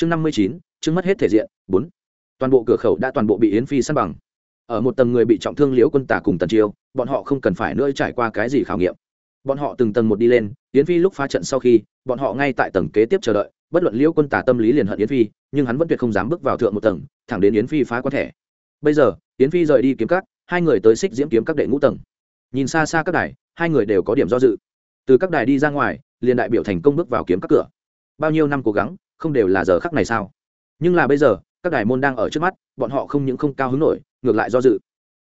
chương năm mươi chín chương mất hết thể diện bốn. Toàn bộ cửa khẩu đã toàn bộ bị yến phi săn bằng. Ở một tầng người bị trọng thương liễu quân tả cùng tần chiêu bọn họ không cần phải nữa trải qua cái gì khảo nghiệm. Bọn họ từng tầng một đi lên yến phi lúc phá trận sau khi bọn họ ngay tại tầng kế tiếp chờ đợi bất luận liễu quân tả tâm lý liền hận yến phi nhưng hắn vẫn tuyệt không dám bước vào thượng một tầng thẳng đến yến phi phá quan thẻ bây giờ yến phi rời đi kiếm các, hai người tới xích diễm kiếm các đệ ngũ tầng. Nhìn xa xa các đài hai người đều có điểm do dự. Từ các đài đi ra ngoài liền đại biểu thành công bước vào kiếm các cửa. Bao nhiêu năm cố gắng không đều là giờ khắc này sao? Nhưng là bây giờ, các đài môn đang ở trước mắt, bọn họ không những không cao hứng nổi, ngược lại do dự.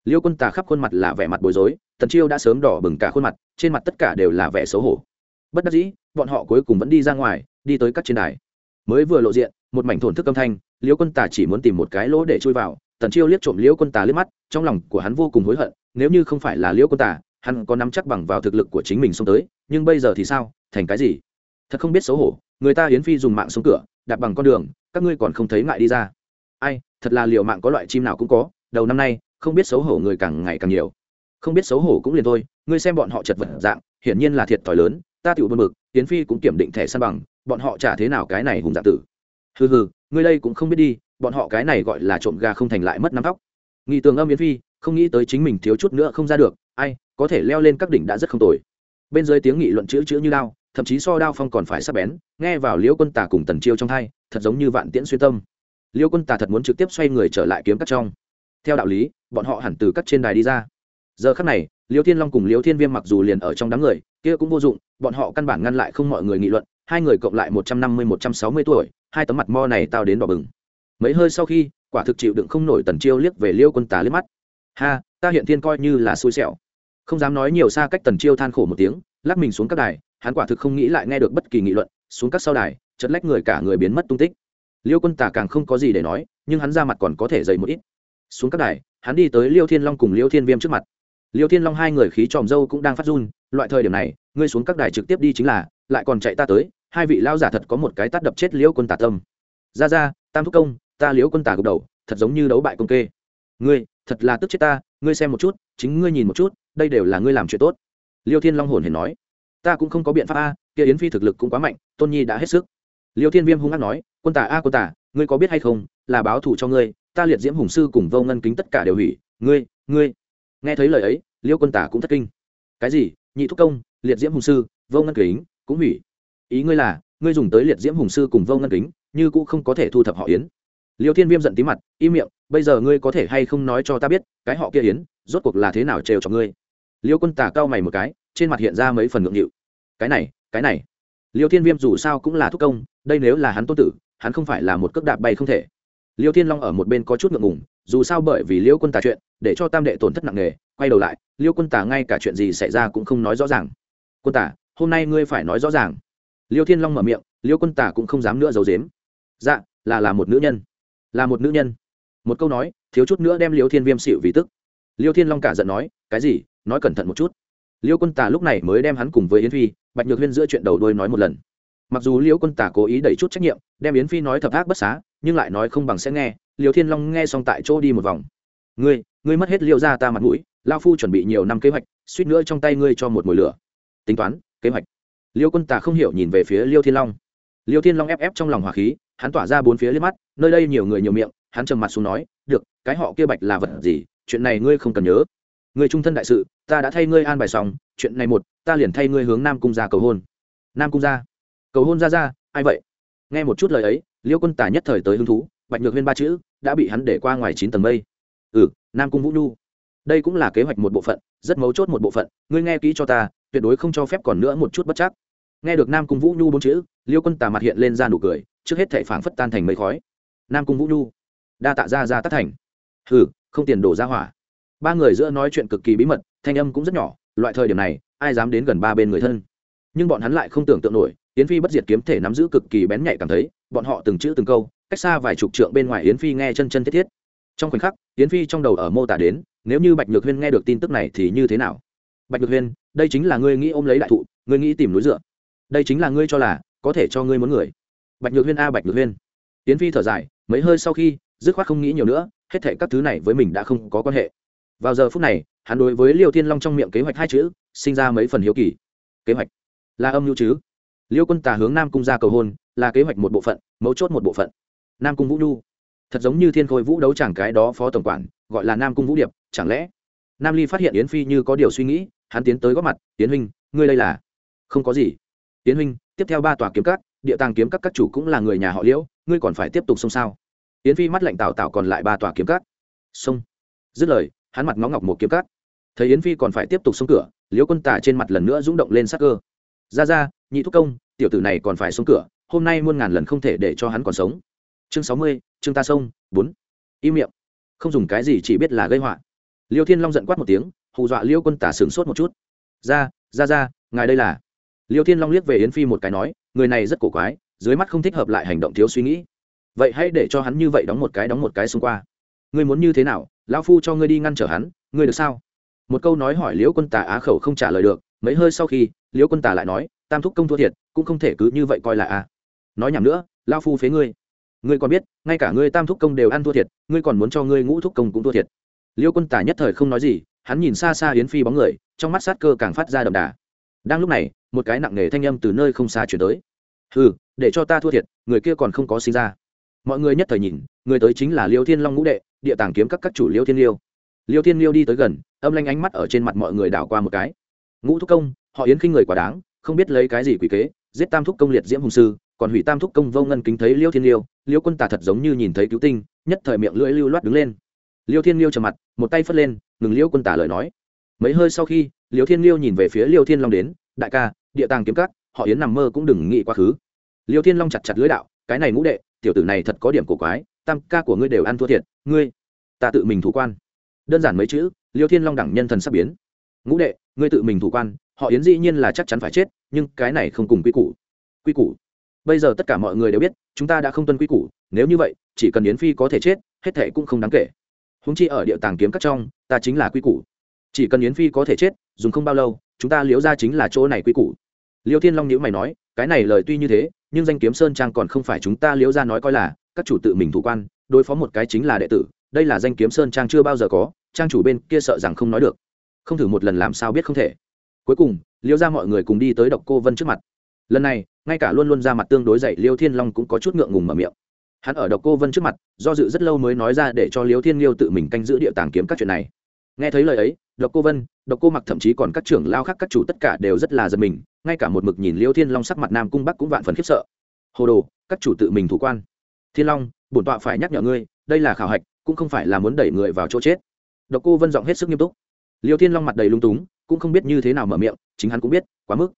Liêu quân tà khắp khuôn mặt là vẻ mặt bối rối, tần chiêu đã sớm đỏ bừng cả khuôn mặt, trên mặt tất cả đều là vẻ xấu hổ. Bất đắc dĩ, bọn họ cuối cùng vẫn đi ra ngoài, đi tới các trên đài. Mới vừa lộ diện, một mảnh thổn thức âm thanh, liêu quân tà chỉ muốn tìm một cái lỗ để chui vào, tần chiêu liếc trộm liêu quân tà liếc mắt, trong lòng của hắn vô cùng hối hận, nếu như không phải là liêu quân tà, hắn có nắm chắc bằng vào thực lực của chính mình xông tới, nhưng bây giờ thì sao, thành cái gì? Thật không biết xấu hổ, người ta hiến phi dùng mạng xuống cửa đạp bằng con đường, các ngươi còn không thấy ngại đi ra. Ai, thật là liệu mạng có loại chim nào cũng có, đầu năm nay, không biết xấu hổ người càng ngày càng nhiều. Không biết xấu hổ cũng liền thôi, ngươi xem bọn họ chật vật dạng, hiển nhiên là thiệt thòi lớn, ta tiểu buồn bực tiến phi cũng kiểm định thẻ săn bằng, bọn họ trả thế nào cái này hùng dạng tử. Hừ hừ, ngươi đây cũng không biết đi, bọn họ cái này gọi là trộm gà không thành lại mất nắm tóc. Nghi tường âm yến phi, không nghĩ tới chính mình thiếu chút nữa không ra được, ai, có thể leo lên các đỉnh đã rất không tồi. Bên dưới tiếng nghị luận chữ chữ như lao thậm chí so đao phong còn phải sắp bén, nghe vào liễu quân tà cùng tần chiêu trong thai thật giống như vạn tiễn xuyên tâm. Liễu quân tà thật muốn trực tiếp xoay người trở lại kiếm cắt trong. Theo đạo lý, bọn họ hẳn từ cắt trên đài đi ra. Giờ khắc này, liễu thiên long cùng liễu thiên viêm mặc dù liền ở trong đám người, kia cũng vô dụng, bọn họ căn bản ngăn lại không mọi người nghị luận, hai người cộng lại một trăm năm mươi, một trăm sáu mươi tuổi, hai tấm mặt mo này tao đến đỏ bừng. Mấy hơi sau khi, quả thực chịu đựng không nổi tần chiêu liếc về liễu quân tà liếc mắt. Ha, ta hiện thiên coi như là xui xẻo. Không dám nói nhiều xa cách tần chiêu than khổ một tiếng, lắc mình xuống các đài hắn quả thực không nghĩ lại nghe được bất kỳ nghị luận, xuống các sau đài chật lách người cả người biến mất tung tích. Liêu quân tà càng không có gì để nói, nhưng hắn ra mặt còn có thể dày một ít. Xuống các đài, hắn đi tới liêu thiên long cùng liêu thiên viêm trước mặt. Liêu thiên long hai người khí tròm dâu cũng đang phát run, loại thời điểm này, ngươi xuống các đài trực tiếp đi chính là, lại còn chạy ta tới, hai vị lao giả thật có một cái tắt đập chết liêu quân tà tâm. Ra ra, tam thúc công, ta liêu quân tà gục đầu, thật giống như đấu bại công kê. Ngươi, thật là tức chết ta, ngươi xem một chút, chính ngươi nhìn một chút, đây đều là ngươi làm chuyện tốt. Liêu thiên long hồn hển nói ta cũng không có biện pháp a, kia yến phi thực lực cũng quá mạnh, tôn nhi đã hết sức. Liêu thiên viêm hung hăng nói, quân tả a, quân tả ngươi có biết hay không, là báo thù cho ngươi, ta liệt diễm hùng sư cùng vô ngân kính tất cả đều hủy, ngươi ngươi. Nghe thấy lời ấy, liêu quân tả cũng thất kinh. Cái gì? Nhị thúc công, liệt diễm hùng sư, vô ngân kính cũng hủy. Ý ngươi là, ngươi dùng tới liệt diễm hùng sư cùng vô ngân kính, như cũng không có thể thu thập họ yến. Liêu thiên viêm giận tí mặt, im miệng, bây giờ ngươi có thể hay không nói cho ta biết, cái họ kia yến, rốt cuộc là thế nào trêu cho ngươi? Liêu quân tả cao mày một cái trên mặt hiện ra mấy phần ngượng nghịu. Cái này cái này. Liêu thiên viêm dù sao cũng là thúc công, đây nếu là hắn tôn tử, hắn không phải là một cước đạp bay không thể. Liêu thiên long ở một bên có chút ngượng ngùng, dù sao bởi vì liêu quân tà chuyện, để cho tam đệ tổn thất nặng nề, quay đầu lại, liêu quân tà ngay cả chuyện gì xảy ra cũng không nói rõ ràng. Quân tà, hôm nay ngươi phải nói rõ ràng. Liêu thiên long mở miệng, liêu quân tà cũng không dám nữa giấu dếm dạ là là một nữ nhân. Là một nữ nhân? Một câu nói, thiếu chút nữa đem liêu thiên viêm xịu vì tức. Liêu thiên long cả giận nói, cái gì? Nói cẩn thận một chút liêu quân Tả lúc này mới đem hắn cùng với yến phi, bạch nhược huyên giữa chuyện đầu đôi nói một lần. Mặc dù liêu quân Tả cố ý đẩy chút trách nhiệm, đem yến phi nói thập ác bất xá, nhưng lại nói không bằng sẽ nghe, liêu thiên long nghe xong tại chỗ đi một vòng. Ngươi ngươi mất hết liêu ra ta mặt mũi lao phu chuẩn bị nhiều năm kế hoạch, suýt nữa trong tay ngươi cho một mùi lửa. Tính toán, kế hoạch. Liêu quân Tả không hiểu nhìn về phía liêu thiên long. Liêu thiên long ép ép trong lòng hỏa khí, hắn tỏa ra bốn phía liếc mắt, nơi đây nhiều người nhiều miệng, hắn trầm mặt xuống nói, được, cái họ kia bạch là vật gì, chuyện này ngươi không cần nhớ người trung thân đại sự, ta đã thay ngươi an bài xong, chuyện này một, ta liền thay ngươi hướng nam cung ra cầu hôn. Nam cung ra cầu hôn ra ra, ai vậy? Nghe một chút lời ấy, liêu quân tả nhất thời tới hứng thú, bạch nhược huyên ba chữ, đã bị hắn để qua ngoài chín tầng mây. Ừ nam cung vũ nhu. Đây cũng là kế hoạch một bộ phận, rất mấu chốt một bộ phận, ngươi nghe kỹ cho ta, tuyệt đối không cho phép còn nữa một chút bất chắc. Nghe được nam cung vũ nhu bốn chữ, liêu quân tà mặt hiện lên ra nụ cười, trước hết thệ phảng phất tan thành mấy khói. Nam cung vũ nhu. Đa tạ ra ra tất thành. Ừ không tiền đổ ra hỏa ba người giữa nói chuyện cực kỳ bí mật, thanh âm cũng rất nhỏ, loại thời điểm này, ai dám đến gần ba bên người thân. Nhưng bọn hắn lại không tưởng tượng nổi, yến phi bất diệt kiếm thể nắm giữ cực kỳ bén nhạy cảm thấy, bọn họ từng chữ từng câu, cách xa vài chục trượng bên ngoài yến phi nghe chân chân thiết thiết. Trong khoảnh khắc, yến phi trong đầu ở mô tả đến, nếu như bạch nhược huyên nghe được tin tức này thì như thế nào? Bạch nhược huyên, đây chính là ngươi nghĩ ôm lấy đại thụ, ngươi nghĩ tìm núi dựa. Đây chính là ngươi cho là, có thể cho ngươi muốn người. Bạch nhược huyên a, bạch nhược huyên. Yến phi thở dài, mấy hơi sau khi, dứt khoát không nghĩ nhiều nữa, hết thể các thứ này với mình đã không có quan hệ vào giờ phút này, hắn đối với liêu thiên long trong miệng kế hoạch hai chữ, sinh ra mấy phần hiếu kỳ. Kế hoạch? Là âm mưu chứ? Liêu quân tà hướng nam cung ra cầu hôn, là kế hoạch một bộ phận, mấu chốt một bộ phận. Nam cung vũ nhu. Thật giống như thiên khôi vũ đấu chẳng cái đó phó tổng quản, gọi là nam cung vũ điệp, chẳng lẽ? Nam ly phát hiện yến phi như có điều suy nghĩ, hắn tiến tới góp mặt tiến huynh, ngươi đây là? Không có gì. Tiến huynh, tiếp theo ba tòa kiếm các, địa tàng kiếm các các chủ cũng là người nhà họ liễu ngươi còn phải tiếp tục xông sao? Yến phi mắt lạnh tào tạo còn lại ba tòa kiếm các. Xông. Dứt lời hắn mặt ngó ngọc một kiếm cắt thấy yến phi còn phải tiếp tục xuống cửa liếu quân tả trên mặt lần nữa rung động lên sắc cơ. Ra ra, nhị thúc công, tiểu tử này còn phải xuống cửa, hôm nay muôn ngàn lần không thể để cho hắn còn sống. Chương sáu mươi chương ta sông, bốn. Im miệng. Không dùng cái gì chỉ biết là gây họa. Liêu thiên long giận quát một tiếng, hù dọa liêu quân tả sửng sốt một chút. Ra ra ra, ngài đây là liêu thiên long liếc về yến phi một cái nói, người này rất cổ quái, dưới mắt không thích hợp lại hành động thiếu suy nghĩ. Vậy hãy để cho hắn như vậy đóng một cái đóng một cái xung qua. Ngươi muốn như thế nào lão phu cho ngươi đi ngăn trở hắn, ngươi được sao? Một câu nói hỏi liễu quân tả á khẩu không trả lời được, mấy hơi sau khi, liễu quân tả lại nói, tam thúc công thua thiệt, cũng không thể cứ như vậy coi là a. Nói nhầm nữa, lão phu phế ngươi. Ngươi còn biết, ngay cả ngươi tam thúc công đều ăn thua thiệt, ngươi còn muốn cho ngươi ngũ thúc công cũng thua thiệt. Liễu quân tả nhất thời không nói gì, hắn nhìn xa xa yến phi bóng người, trong mắt sát cơ càng phát ra đậm đà. Đang lúc này, một cái nặng nề thanh âm từ nơi không xa chuyển tới. Ừ để cho ta thua thiệt, người kia còn không có sinh ra. Mọi người nhất thời nhìn, người tới chính là liêu thiên long ngũ đệ địa tàng kiếm các các chủ liêu thiên liêu. Liêu thiên liêu đi tới gần, âm lanh ánh mắt ở trên mặt mọi người đảo qua một cái. Ngũ thúc công, họ yến khinh người quá đáng, không biết lấy cái gì quỷ kế, giết tam thúc công liệt diễm hùng sư, còn hủy tam thúc công vô ngân kính thấy liêu thiên liêu liêu quân tà thật giống như nhìn thấy cứu tinh, nhất thời miệng lưỡi lưu loát đứng lên. Liêu thiên liêu trầm mặt, một tay phất lên, ngừng liêu quân tà lời nói. Mấy hơi sau khi, liêu thiên liêu nhìn về phía liêu thiên long đến, đại ca, địa tàng kiếm các, họ yến nằm mơ cũng đừng nghĩ quá khứ. Liêu thiên long chặt chặt lưới đạo, cái này ngũ đệ, tiểu tử này thật có điểm cổ quái tam ca của ngươi đều ăn thua thiệt, ngươi, ta tự mình thủ quan. Đơn giản mấy chữ, liêu thiên long đẳng nhân thần sắp biến. Ngũ đệ, ngươi tự mình thủ quan, họ yến dĩ nhiên là chắc chắn phải chết, nhưng cái này không cùng quy củ. Quy củ. Bây giờ tất cả mọi người đều biết, chúng ta đã không tuân quy củ, nếu như vậy, chỉ cần yến phi có thể chết, hết thệ cũng không đáng kể. Húng chi ở địa tàng kiếm các trong, ta chính là quy củ. Chỉ cần yến phi có thể chết, dùng không bao lâu, chúng ta liếu ra chính là chỗ này quy củ. Liêu thiên long nhữ mày nói, cái này lời tuy như thế, nhưng danh kiếm sơn trang còn không phải chúng ta liếu ra nói coi là các chủ tự mình thủ quan, đối phó một cái chính là đệ tử, đây là danh kiếm sơn trang chưa bao giờ có, trang chủ bên kia sợ rằng không nói được. Không thử một lần làm sao biết không thể. Cuối cùng, liêu ra mọi người cùng đi tới độc cô vân trước mặt. Lần này, ngay cả luôn luôn ra mặt tương đối dậy, liêu thiên long cũng có chút ngượng ngùng mở miệng. Hắn ở độc cô vân trước mặt, do dự rất lâu mới nói ra để cho liêu thiên liêu tự mình canh giữ địa tàng kiếm các chuyện này. Nghe thấy lời ấy, độc cô vân, độc cô mặc thậm chí còn các trưởng lao khác các chủ tất cả đều rất là giật mình, ngay cả một mực nhìn liêu thiên long sắc mặt nam cung bắc cũng vạn phần khiếp sợ. Hồ đồ, các chủ tự mình thủ quan thiên long, bổn tọa phải nhắc nhở ngươi, đây là khảo hạch, cũng không phải là muốn đẩy người vào chỗ chết. Độc cô vân giọng hết sức nghiêm túc. Liêu thiên long mặt đầy lung túng, cũng không biết như thế nào mở miệng, chính hắn cũng biết, quá mức.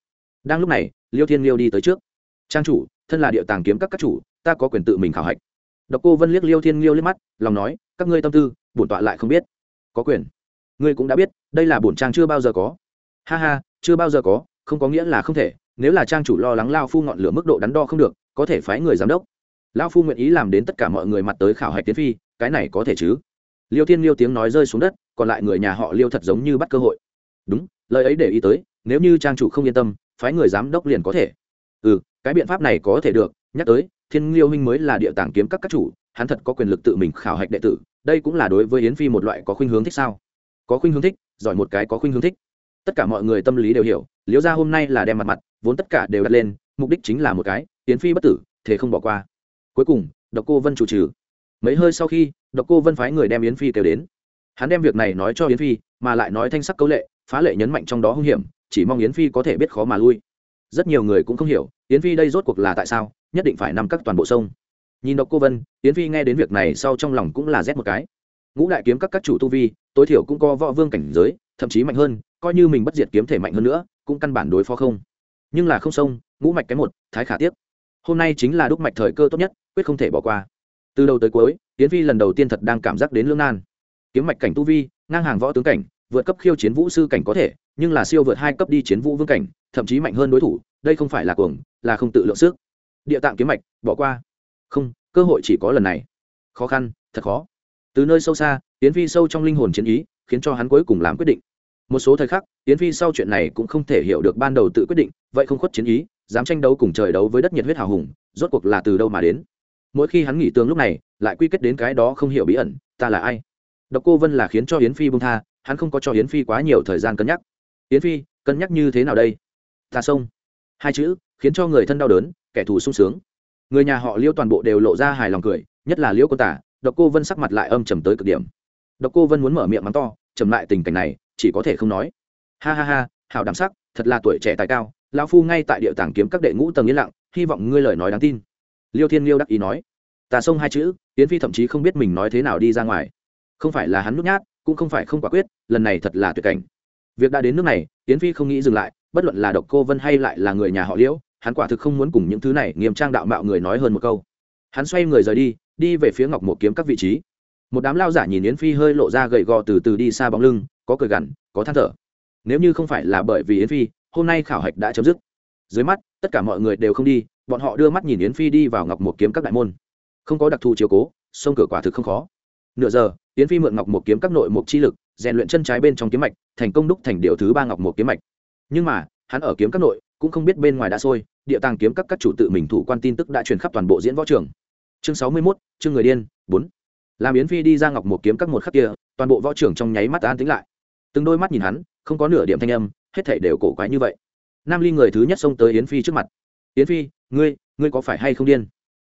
Đang lúc này, liêu thiên liêu đi tới trước. Trang chủ, thân là điệu tàng kiếm các các chủ, ta có quyền tự mình khảo hạch. Độc cô vân liếc liêu thiên liêu liếc mắt, lòng nói, các ngươi tâm tư, bổn tọa lại không biết. Có quyền. Ngươi cũng đã biết, đây là bổn trang chưa bao giờ có. Ha ha, chưa bao giờ có, không có nghĩa là không thể, nếu là trang chủ lo lắng lao phu ngọn lửa mức độ đắn đo không được, có thể phái người giám đốc. Lão phu nguyện ý làm đến tất cả mọi người mặt tới khảo hạch tiến phi, cái này có thể chứ? Liêu thiên liêu tiếng nói rơi xuống đất, còn lại người nhà họ liêu thật giống như bắt cơ hội. Đúng, lời ấy để ý tới, nếu như trang chủ không yên tâm, phái người giám đốc liền có thể. Ừ cái biện pháp này có thể được, nhắc tới, thiên liêu minh mới là địa tàng kiếm các các chủ, hắn thật có quyền lực tự mình khảo hạch đệ tử, đây cũng là đối với yến phi một loại có khuynh hướng thích sao? Có khuynh hướng thích, giỏi một cái có khuynh hướng thích. Tất cả mọi người tâm lý đều hiểu liễu ra hôm nay là đem mặt mặt, vốn tất cả đều đặt lên, mục đích chính là một cái, yến phi bất tử thế không bỏ qua cuối cùng, độc cô vân chủ trừ. Mấy hơi sau khi, độc cô vân phái người đem yến phi kêu đến. Hắn đem việc này nói cho yến phi, mà lại nói thanh sắc cấu lệ, phá lệ nhấn mạnh trong đó hung hiểm, chỉ mong yến phi có thể biết khó mà lui. Rất nhiều người cũng không hiểu, yến phi đây rốt cuộc là tại sao, nhất định phải nằm các toàn bộ sông. Nhìn độc cô vân, yến phi nghe đến việc này sau trong lòng cũng là rét một cái. Ngũ đại kiếm các các chủ tu vi, tối thiểu cũng có võ vương cảnh giới, thậm chí mạnh hơn, coi như mình bất diệt kiếm thể mạnh hơn nữa, cũng căn bản đối phó không. Nhưng là không sông, ngũ mạch cái một, thái khả tiếc hôm nay chính là đúc mạch thời cơ tốt nhất quyết không thể bỏ qua. Từ đầu tới cuối, yến phi lần đầu tiên thật đang cảm giác đến lương nan. Kiếm mạch cảnh tu vi, ngang hàng võ tướng cảnh, vượt cấp khiêu chiến vũ sư cảnh có thể, nhưng là siêu vượt hai cấp đi chiến vũ vương cảnh, thậm chí mạnh hơn đối thủ, đây không phải là cuồng, là không tự lượng sức. Địa tạng kiếm mạch, bỏ qua. Không, cơ hội chỉ có lần này. Khó khăn, thật khó. Từ nơi sâu xa tiến phi sâu trong linh hồn chiến ý, khiến cho hắn cuối cùng làm quyết định. Một số thời khắc tiến phi sau chuyện này cũng không thể hiểu được ban đầu tự quyết định, vậy không khuất chiến ý, dám tranh đấu cùng trời đấu với đất nhiệt huyết hào hùng, rốt cuộc là từ đâu mà đến? Mỗi khi hắn nghỉ tướng lúc này, lại quy kết đến cái đó không hiểu bí ẩn, ta là ai? Độc cô vân là khiến cho hiến phi bông tha, hắn không có cho hiến phi quá nhiều thời gian cân nhắc. Hiến phi, cân nhắc như thế nào đây? Ta sông hai chữ, khiến cho người thân đau đớn, kẻ thù sung sướng. Người nhà họ liêu toàn bộ đều lộ ra hài lòng cười, nhất là liễu cô tả, độc cô vân sắc mặt lại âm trầm tới cực điểm. Độc cô vân muốn mở miệng mắng to trầm lại tình cảnh này, chỉ có thể không nói. Ha ha ha, hảo đẳng sắc, thật là tuổi trẻ tài cao, lão phu ngay tại địa tàng kiếm các đệ ngũ tầng yên lặng, hy vọng ngươi lời nói đáng tin liêu thiên liêu đắc ý nói tà sông hai chữ tiến phi thậm chí không biết mình nói thế nào đi ra ngoài. Không phải là hắn nút nhát, cũng không phải không quả quyết, lần này thật là tuyệt cảnh. Việc đã đến nước này tiến phi không nghĩ dừng lại, bất luận là độc cô vân hay lại là người nhà họ liễu hắn quả thực không muốn cùng những thứ này nghiêm trang đạo mạo người nói hơn một câu. Hắn xoay người rời đi đi về phía ngọc một kiếm các vị trí. Một đám lao giả nhìn yến phi hơi lộ ra gầy gò từ từ đi xa bóng lưng, có cười gằn, có than thở. Nếu như không phải là bởi vì yến phi, hôm nay khảo hạch đã chấm dứt. Dưới mắt, tất cả mọi người đều không đi bọn họ đưa mắt nhìn yến phi đi vào ngọc một kiếm các đại môn. Không có đặc thù chiều cố sông cửa quả thực không khó. Nửa giờ yến phi mượn ngọc một kiếm các nội mục chi lực rèn luyện chân trái bên trong kiếm mạch thành công đúc thành điều thứ ba ngọc một kiếm mạch. Nhưng mà hắn ở kiếm các nội cũng không biết bên ngoài đã sôi địa tàng kiếm các các chủ tự mình thủ quan tin tức đã truyền khắp toàn bộ diễn võ trường. Chương sáu mươi 61, chương người điên bốn. Làm yến phi đi ra ngọc một kiếm các một khắc kia toàn bộ võ trưởng trong nháy mắt an tính lại. Từng đôi mắt nhìn hắn không có nửa điểm thanh âm hết thảy đều cổ quái như vậy. Nam ly người thứ nhất xông tới yến phi trước mặt yến phi, ngươi ngươi có phải hay không điên?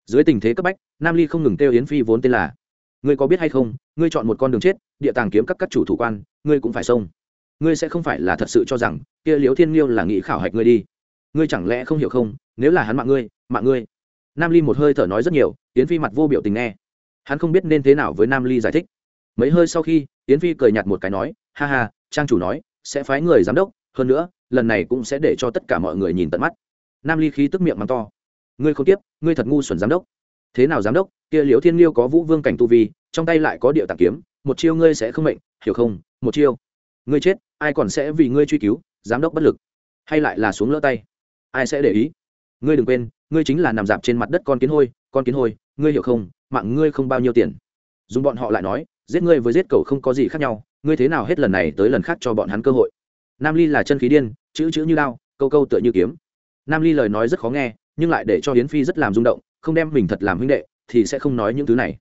Dưới tình thế cấp bách, nam ly không ngừng kêu yến phi vốn tên là, ngươi có biết hay không, ngươi chọn một con đường chết, địa tàng kiếm các các chủ thủ quan, ngươi cũng phải xông. Ngươi sẽ không phải là thật sự cho rằng, kia liếu thiên liêu là nghị khảo hạch ngươi đi. Ngươi chẳng lẽ không hiểu không, nếu là hắn mạng ngươi mạng ngươi. Nam ly một hơi thở nói rất nhiều, yến phi mặt vô biểu tình nghe. Hắn không biết nên thế nào với nam ly giải thích. Mấy hơi sau khi, yến phi cười nhạt một cái nói, ha ha, trang chủ nói, sẽ phái người giám đốc, hơn nữa, lần này cũng sẽ để cho tất cả mọi người nhìn tận mắt nam ly khí tức miệng mắng to. Ngươi không tiếp ngươi thật ngu xuẩn giám đốc. Thế nào giám đốc kia liễu thiên liêu có vũ vương cảnh tu vi trong tay lại có địa tạng kiếm một chiêu ngươi sẽ không mệnh hiểu không? Một chiêu. Ngươi chết ai còn sẽ vì ngươi truy cứu giám đốc bất lực. Hay lại là xuống lỡ tay. Ai sẽ để ý? Ngươi đừng quên ngươi chính là nằm dạp trên mặt đất con kiến hôi con kiến hôi ngươi hiểu không? Mạng ngươi không bao nhiêu tiền. Dùng bọn họ lại nói giết ngươi với giết cầu không có gì khác nhau ngươi thế nào hết lần này tới lần khác cho bọn hắn cơ hội? Nam ly là chân khí điên chữ chữ như đao, câu câu tựa như kiếm nam ly lời nói rất khó nghe, nhưng lại để cho yến phi rất làm rung động, không đem mình thật làm huynh đệ, thì sẽ không nói những thứ này.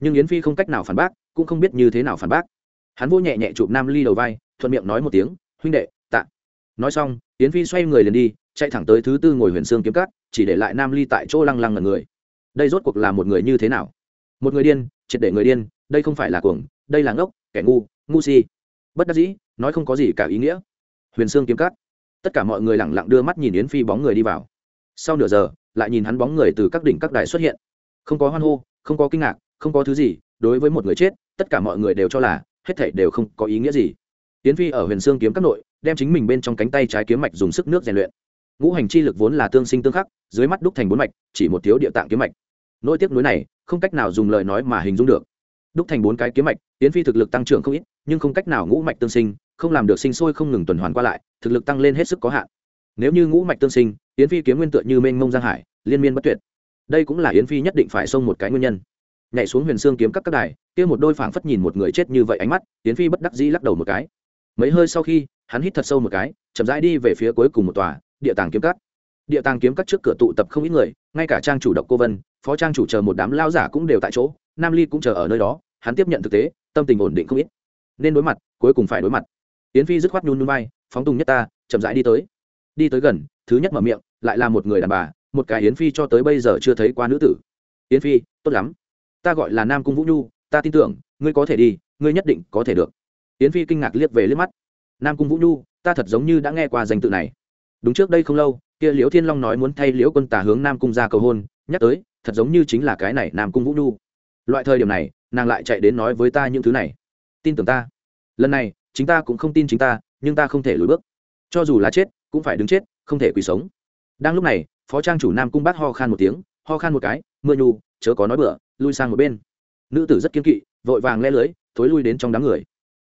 Nhưng yến phi không cách nào phản bác, cũng không biết như thế nào phản bác. Hắn vô nhẹ nhẹ chụp nam ly đầu vai, thuận miệng nói một tiếng, huynh đệ, tạ. Nói xong, yến phi xoay người liền đi, chạy thẳng tới thứ tư ngồi huyền xương kiếm cắt chỉ để lại nam ly tại chỗ lăng lăng ngần người. Đây rốt cuộc là một người như thế nào? Một người điên, triệt để người điên, đây không phải là cuồng, đây là ngốc, kẻ ngu ngu si. Bất đắc dĩ, nói không có gì cả ý nghĩa. Huyền xương kiếm cắt tất cả mọi người lẳng lặng đưa mắt nhìn yến phi bóng người đi vào. Sau nửa giờ, lại nhìn hắn bóng người từ các đỉnh các đài xuất hiện. Không có hoan hô, không có kinh ngạc, không có thứ gì, đối với một người chết, tất cả mọi người đều cho là hết thảy đều không có ý nghĩa gì. Yến phi ở huyền xương kiếm các nội, đem chính mình bên trong cánh tay trái kiếm mạch dùng sức nước rèn luyện. Ngũ hành chi lực vốn là tương sinh tương khắc, dưới mắt đúc thành bốn mạch, chỉ một thiếu địa tạng kiếm mạch. Nỗi tiếc nuối này, không cách nào dùng lời nói mà hình dung được. Đúc thành bốn cái kiếm mạch, yến phi thực lực tăng trưởng không ít, nhưng không cách nào ngũ mạch tương sinh không làm được sinh sôi không ngừng tuần hoàn qua lại, thực lực tăng lên hết sức có hạn. Nếu như ngũ mạch tương sinh, yến phi kiếm nguyên tựa như mênh mông giang hải, liên miên bất tuyệt. Đây cũng là yến phi nhất định phải xông một cái nguyên nhân. Nhảy xuống huyền xương kiếm các các đài, kia một đôi phảng phất nhìn một người chết như vậy ánh mắt, yến phi bất đắc dĩ lắc đầu một cái. Mấy hơi sau khi, hắn hít thật sâu một cái, chậm rãi đi về phía cuối cùng một tòa, địa tàng kiếm cắt địa tàng kiếm cắt trước cửa tụ tập không ít người, ngay cả trang chủ độc cô vân, phó trang chủ chờ một đám lao giả cũng đều tại chỗ, nam ly cũng chờ ở nơi đó, hắn tiếp nhận thực tế, tâm tình ổn định không ít. Nên đối mặt, cuối cùng phải đối mặt yến phi dứt khoát nhun nhun bay phóng tùng nhất ta, chậm rãi đi tới. Đi tới gần, thứ nhất mở miệng, lại là một người đàn bà, một cái yến phi cho tới bây giờ chưa thấy qua nữ tử. Yến phi, tốt lắm. Ta gọi là nam cung vũ nhu, ta tin tưởng, ngươi có thể đi, ngươi nhất định có thể được. Yến phi kinh ngạc liếc về liếc mắt. Nam cung vũ nhu, ta thật giống như đã nghe qua danh tự này. Đúng trước đây không lâu, kia liễu thiên long nói muốn thay liễu quân tà hướng nam cung ra cầu hôn, nhắc tới, thật giống như chính là cái này nam cung vũ nhu. Loại thời điểm này, nàng lại chạy đến nói với ta những thứ này. Tin tưởng ta. Lần này chính ta cũng không tin chính ta, nhưng ta không thể lùi bước. Cho dù là chết, cũng phải đứng chết, không thể quỳ sống. Đang lúc này, phó trang chủ nam cung bác ho khan một tiếng, ho khan một cái, mưa nhu, chớ có nói bựa lui sang một bên. Nữ tử rất kiên kỵ, vội vàng le lưới, thối lui đến trong đám người.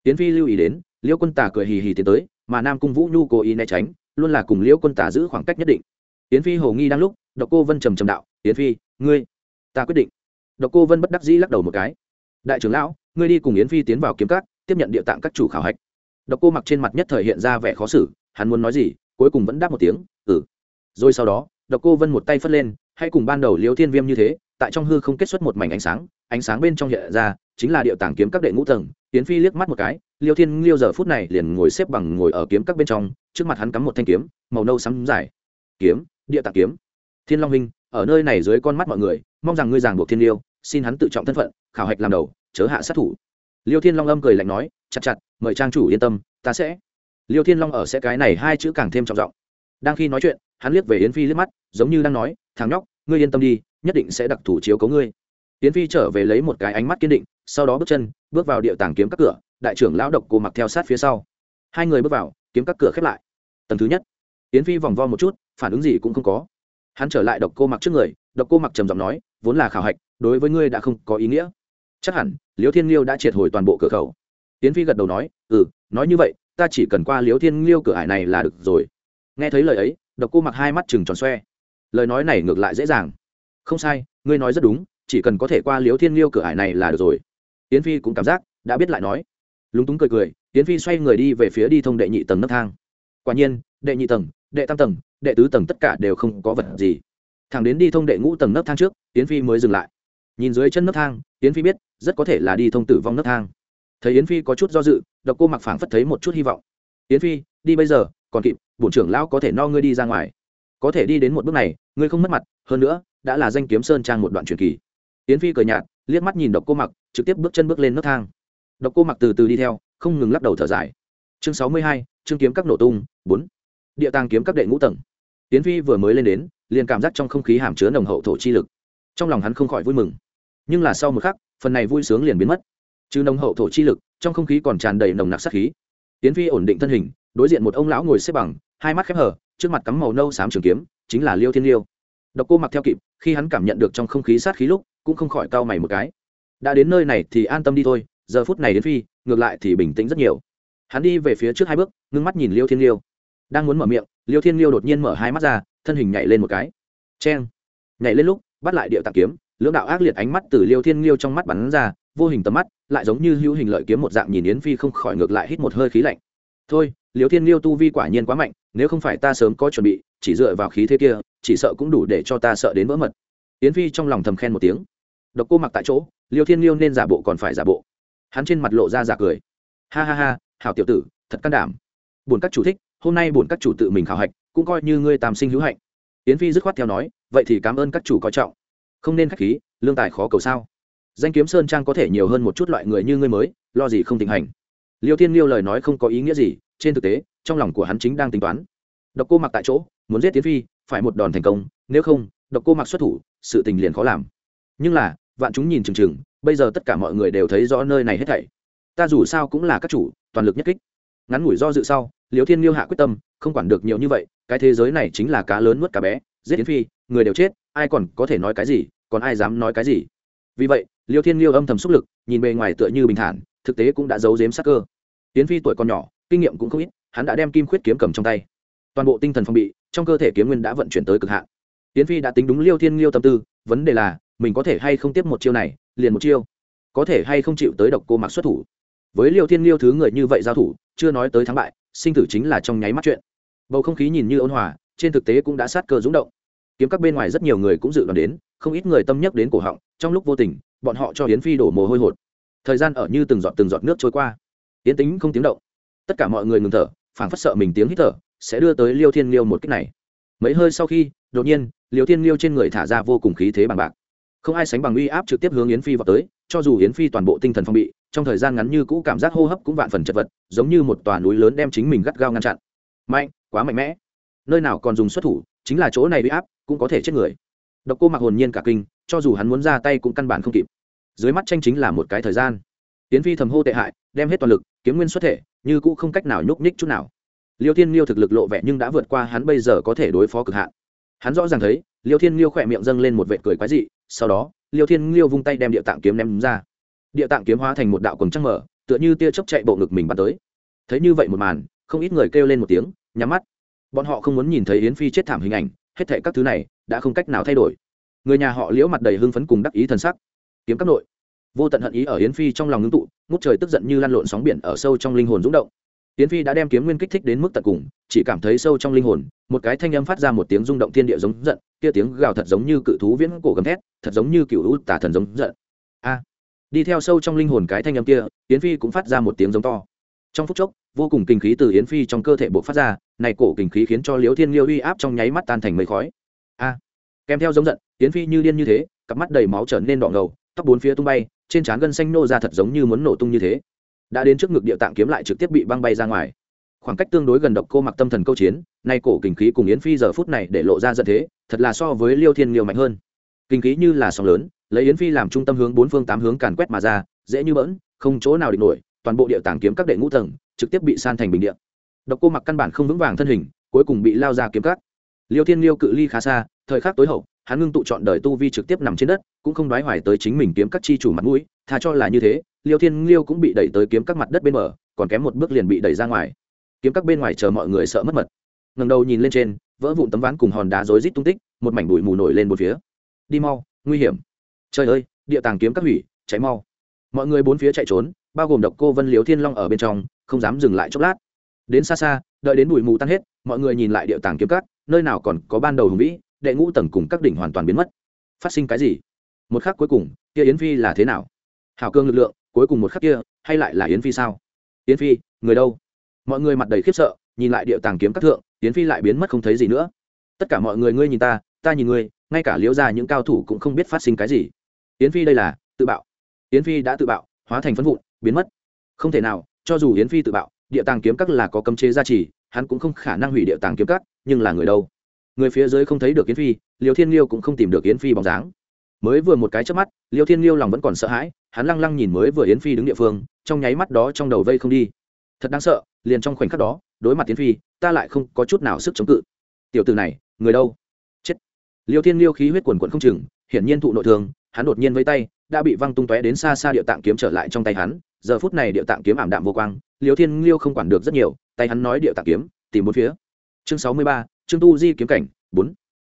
Tiến phi lưu ý đến, liễu quân tả cười hì hì tiến tới, mà nam cung vũ nhu cố ý né tránh, luôn là cùng liễu quân tả giữ khoảng cách nhất định. Tiến phi hồ nghi đang lúc, độc cô vân trầm trầm đạo, tiến phi, ngươi, ta quyết định. Độc cô vân bất đắc dĩ lắc đầu một cái, đại trưởng lão, ngươi đi cùng yến phi tiến vào kiếm cát tiếp nhận địa tạng các chủ khảo hạch. Độc cô mặc trên mặt nhất thời hiện ra vẻ khó xử, hắn muốn nói gì, cuối cùng vẫn đáp một tiếng ừ. Rồi sau đó, độc cô vân một tay phất lên hay cùng ban đầu liêu thiên viêm như thế, tại trong hư không kết xuất một mảnh ánh sáng ánh sáng bên trong hiện ra, chính là điệu tàng kiếm các đệ ngũ tầng. Tiến phi liếc mắt một cái, liêu thiên liêu giờ phút này liền ngồi xếp bằng ngồi ở kiếm các bên trong, trước mặt hắn cắm một thanh kiếm, màu nâu sắm dài. Kiếm, địa tạng kiếm. Thiên long huynh, ở nơi này dưới con mắt mọi người, mong rằng ngươi giảng buộc thiên liêu, xin hắn tự trọng thân phận, khảo hạch làm đầu, chớ hạ sát thủ liêu thiên long âm cười lạnh nói, chặt chặt, mời trang chủ yên tâm, ta sẽ. Liêu thiên long ở sẽ cái này hai chữ càng thêm trọng giọng. Đang khi nói chuyện, hắn liếc về yến phi liếc mắt, giống như đang nói, thằng nhóc, ngươi yên tâm đi, nhất định sẽ đặc thủ chiếu cấu ngươi. Yến phi trở về lấy một cái ánh mắt kiên định, sau đó bước chân, bước vào địa tàng kiếm các cửa, đại trưởng lão độc cô mặc theo sát phía sau. Hai người bước vào, kiếm các cửa khép lại. Tầng thứ nhất. Yến phi vòng vo một chút, phản ứng gì cũng không có. Hắn trở lại độc cô mặc trước người, độc cô mặc trầm giọng nói, vốn là khảo hạch, đối với ngươi đã không có ý nghĩa. Chắc hẳn liêu thiên liêu đã triệt hồi toàn bộ cửa khẩu. Tiến phi gật đầu nói ừ nói như vậy, ta chỉ cần qua liêu thiên liêu cửa ải này là được rồi. Nghe thấy lời ấy, độc cô mặc hai mắt chừng tròn xoe. Lời nói này ngược lại dễ dàng. Không sai, ngươi nói rất đúng, chỉ cần có thể qua Liễu thiên liêu cửa ải này là được rồi. Tiến phi cũng cảm giác, đã biết lại nói. Lúng túng cười cười, tiến phi xoay người đi về phía đi thông đệ nhị tầng nấc thang. Quả nhiên, đệ nhị tầng, đệ tam tầng, đệ tứ tầng tất cả đều không có vật gì. Thẳng đến đi thông đệ ngũ tầng nấc thang trước, tiến phi mới dừng lại. Nhìn dưới chân nấc thang, tiến phi biết rất có thể là đi thông tử vong nấc thang. Thấy yến phi có chút do dự, độc cô mặc phảng phất thấy một chút hy vọng. Yến phi, đi bây giờ, còn kịp, bổn trưởng lão có thể no ngươi đi ra ngoài. Có thể đi đến một bước này, ngươi không mất mặt, hơn nữa, đã là danh kiếm sơn trang một đoạn truyền kỳ. Yến phi cười nhạt, liếc mắt nhìn độc cô mặc, trực tiếp bước chân bước lên nấc thang. Độc cô mặc từ từ đi theo, không ngừng lắc đầu thở dài. Chương sáu mươi hai chương kiếm các nổ tung, bốn. Địa tàng kiếm các đệ ngũ tầng. Yến phi vừa mới lên đến, liền cảm giác trong không khí hàm chứa nồng hậu thổ chi lực. Trong lòng hắn không khỏi vui mừng. Nhưng là sau một khắc phần này vui sướng liền biến mất. Chứ nồng hậu thổ chi lực, trong không khí còn tràn đầy nồng nặc sát khí. Tiến phi ổn định thân hình, đối diện một ông lão ngồi xếp bằng, hai mắt khép hở trước mặt cắm màu nâu xám trường kiếm, chính là liêu thiên liêu. Độc cô mặc theo kịp, khi hắn cảm nhận được trong không khí sát khí lúc, cũng không khỏi cau mày một cái. Đã đến nơi này thì an tâm đi thôi, giờ phút này đến phi, ngược lại thì bình tĩnh rất nhiều. Hắn đi về phía trước hai bước, ngưng mắt nhìn liêu thiên liêu. Đang muốn mở miệng, liêu thiên liêu đột nhiên mở hai mắt ra, thân hình nhảy lên một cái. C h e n nhảy lên lúc, bắt lại điệu tạc kiếm lưỡng đạo ác liệt ánh mắt từ liêu thiên liêu trong mắt bắn ra, vô hình tầm mắt, lại giống như hữu hình lợi kiếm một dạng nhìn yến phi không khỏi ngược lại hít một hơi khí lạnh. Thôi, liêu thiên liêu tu vi quả nhiên quá mạnh, nếu không phải ta sớm có chuẩn bị, chỉ dựa vào khí thế kia, chỉ sợ cũng đủ để cho ta sợ đến vỡ mật. Yến phi trong lòng thầm khen một tiếng. Độc cô mặc tại chỗ, liêu thiên liêu nên giả bộ còn phải giả bộ. Hắn trên mặt lộ ra giả cười. Ha ha ha, hảo tiểu tử, thật can đảm. Buồn các chủ thích, hôm nay buồn các chủ tự mình khảo hạch, cũng coi như ngươi tam sinh hữu hạnh. Yến phi dứt khoát theo nói, vậy thì cảm ơn các chủ coi trọng không nên khách khí, lương tài khó cầu sao? Danh kiếm sơn trang có thể nhiều hơn một chút loại người như ngươi mới, lo gì không tình hành. Liêu thiên liêu lời nói không có ý nghĩa gì, trên thực tế, trong lòng của hắn chính đang tính toán. Độc cô mặc tại chỗ, muốn giết tiến phi, phải một đòn thành công, nếu không, độc cô mặc xuất thủ, sự tình liền khó làm. Nhưng là, vạn chúng nhìn chừng chừng, bây giờ tất cả mọi người đều thấy rõ nơi này hết thảy. Ta dù sao cũng là các chủ, toàn lực nhất kích. Ngắn ngủi do dự sau liều thiên liêu hạ quyết tâm, không quản được nhiều như vậy, cái thế giới này chính là cá lớn nuốt cá bé, giết tiến phi, người đều chết, ai còn có thể nói cái gì? Còn ai dám nói cái gì? Vì vậy, liêu thiên liêu âm thầm xúc lực, nhìn bề ngoài tựa như bình thản, thực tế cũng đã giấu giếm sắc cơ. Tiến phi tuổi còn nhỏ, kinh nghiệm cũng không ít, hắn đã đem kim khuyết kiếm cầm trong tay. Toàn bộ tinh thần phòng bị, trong cơ thể kiếm nguyên đã vận chuyển tới cực hạn. Tiến phi đã tính đúng liêu thiên liêu tâm tư, vấn đề là, mình có thể hay không tiếp một chiêu này, liền một chiêu. Có thể hay không chịu tới độc cô mặc xuất thủ. Với liêu thiên liêu thứ người như vậy giao thủ, chưa nói tới thắng bại, sinh tử chính là trong nháy mắt chuyện. Bầu không khí nhìn như ôn hòa, trên thực tế cũng đã sát cơ rúng động. Kiếm các bên ngoài rất nhiều người cũng dự đoán đến không ít người tâm nhắc đến cổ họng, trong lúc vô tình, bọn họ cho Yến phi đổ mồ hôi hột. Thời gian ở như từng giọt từng giọt nước trôi qua. Yến tính không tiếng động. Tất cả mọi người ngừng thở, phảng phất sợ mình tiếng hít thở sẽ đưa tới liêu thiên liêu một cách này. Mấy hơi sau khi, đột nhiên, liêu thiên liêu trên người thả ra vô cùng khí thế bằng bạc. Không ai sánh bằng uy áp trực tiếp hướng yến phi vào tới, cho dù yến phi toàn bộ tinh thần phong bị, trong thời gian ngắn như cũ cảm giác hô hấp cũng vạn phần chật vật, giống như một tòa núi lớn đem chính mình gắt gao ngăn chặn. Mạnh, quá mạnh mẽ. Nơi nào còn dùng xuất thủ, chính là chỗ này uy áp, cũng có thể chết người độc cô mặc hồn nhiên cả kinh, cho dù hắn muốn ra tay cũng căn bản không kịp. Dưới mắt tranh chính là một cái thời gian. Tiễn phi thầm hô tệ hại, đem hết toàn lực, kiếm nguyên xuất thể, như cũ không cách nào nhúc nhích chút nào. Liêu thiên liêu thực lực lộ vẻ nhưng đã vượt qua hắn bây giờ có thể đối phó cực hạn. Hắn rõ ràng thấy, liêu thiên liêu khỏe miệng dâng lên một vệt cười quái dị, sau đó, liêu thiên liêu vung tay đem địa tạng kiếm ném ra. Địa tạng kiếm hóa thành một đạo quần trăng mở, tựa như tia chốc chạy bộ ngực mình bắn tới. Thấy như vậy một màn, không ít người kêu lên một tiếng, nhắm mắt. Bọn họ không muốn nhìn thấy yến phi chết thảm hình ảnh, hết thệ các thứ này đã không cách nào thay đổi. Người nhà họ liễu mặt đầy hưng phấn cùng đắc ý thần sắc. Kiếm các nội. Vô tận hận ý ở yến phi trong lòng ngưng tụ, ngút trời tức giận như lăn lộn sóng biển ở sâu trong linh hồn rúng động. Yến phi đã đem kiếm nguyên kích thích đến mức tận cùng, chỉ cảm thấy sâu trong linh hồn, một cái thanh âm phát ra một tiếng rung động thiên địa giống giận, kia tiếng gào thật giống như cự thú viễn cổ gầm thét, thật giống như cựu u tả thần giống giận. A! Đi theo sâu trong linh hồn cái thanh âm kia, yến phi cũng phát ra một tiếng giống to. Trong phút chốc, vô cùng kinh khí từ yến phi trong cơ thể buộc phát ra, này cổ kinh khí khiến cho liễu thiên liêu uy áp trong nháy mắt tan thành mây khói a. Kèm theo giống giận, yến phi như điên như thế, cặp mắt đầy máu trở nên đỏ ngầu, tóc bốn phía tung bay, trên trán gân xanh nô ra thật giống như muốn nổ tung như thế. Đã đến trước ngực địa tạng kiếm lại trực tiếp bị băng bay ra ngoài. Khoảng cách tương đối gần độc cô mặc tâm thần câu chiến, nay cổ kinh khí cùng yến phi giờ phút này để lộ ra giận thế, thật là so với liêu thiên nhiều mạnh hơn. Kinh khí như là sóng lớn, lấy yến phi làm trung tâm hướng bốn phương tám hướng càn quét mà ra, dễ như bỡn, không chỗ nào địch nổi, toàn bộ địa tàng kiếm các đệ ngũ tầng trực tiếp bị san thành bình địa. Độc cô mặc căn bản không vững vàng thân hình, cuối cùng bị lao ra kiếm cắt liêu thiên liêu cự ly khá xa thời khắc tối hậu hắn ngưng tụ chọn đời tu vi trực tiếp nằm trên đất cũng không đoái hoài tới chính mình kiếm các chi chủ mặt mũi thà cho là như thế liêu thiên liêu cũng bị đẩy tới kiếm các mặt đất bên mở, còn kém một bước liền bị đẩy ra ngoài. Kiếm các bên ngoài chờ mọi người sợ mất mật. Ngầm đầu nhìn lên trên vỡ vụn tấm ván cùng hòn đá rối rít tung tích một mảnh bụi mù nổi lên một phía. Đi mau nguy hiểm. Trời ơi địa tàng kiếm các hủy cháy mau. Mọi người bốn phía chạy trốn bao gồm độc cô vân liếu thiên long ở bên trong không dám dừng lại chốc lát. Đến xa xa đợi đến bụi mù tan hết mọi người nhìn lại địa tàng kiếm các nơi nào còn có ban đầu hùng vĩ, đệ ngũ tầng cùng các đỉnh hoàn toàn biến mất. Phát sinh cái gì? Một khắc cuối cùng, kia yến phi là thế nào? Hào cương lực lượng, cuối cùng một khắc kia, hay lại là yến phi sao? Yến phi, người đâu? Mọi người mặt đầy khiếp sợ, nhìn lại địa tàng kiếm các thượng, yến phi lại biến mất không thấy gì nữa. Tất cả mọi người ngươi nhìn ta ta nhìn ngươi, ngay cả liễu ra những cao thủ cũng không biết phát sinh cái gì. Yến phi đây là, tự bạo. Yến phi đã tự bạo, hóa thành phân vụn, biến mất. Không thể nào, cho dù yến phi tự bạo, địa tàng kiếm các là có cấm chế gia trì hắn cũng không khả năng hủy địa tàng kiếm cắt, nhưng là người đâu? Người phía dưới không thấy được yến phi liêu thiên liêu cũng không tìm được yến phi bóng dáng. Mới vừa một cái trước mắt liêu thiên liêu lòng vẫn còn sợ hãi hắn lăng lăng nhìn mới vừa yến phi đứng địa phương trong nháy mắt đó trong đầu vây không đi. Thật đáng sợ liền trong khoảnh khắc đó đối mặt yến phi ta lại không có chút nào sức chống cự. Tiểu từ này người đâu? Chết. Liêu thiên liêu khí huyết quần quận không chừng hiển nhiên thụ nội thương hắn đột nhiên với tay đã bị văng tung tóe đến xa xa địa tạng kiếm trở lại trong tay hắn. Giờ phút này địa tạng kiếm ảm đạm vô quang liêu thiên liêu không quản được rất nhiều tay hắn nói địa tạc kiếm, tìm một phía. Chương sáu mươi ba chương tu di kiếm cảnh, bốn.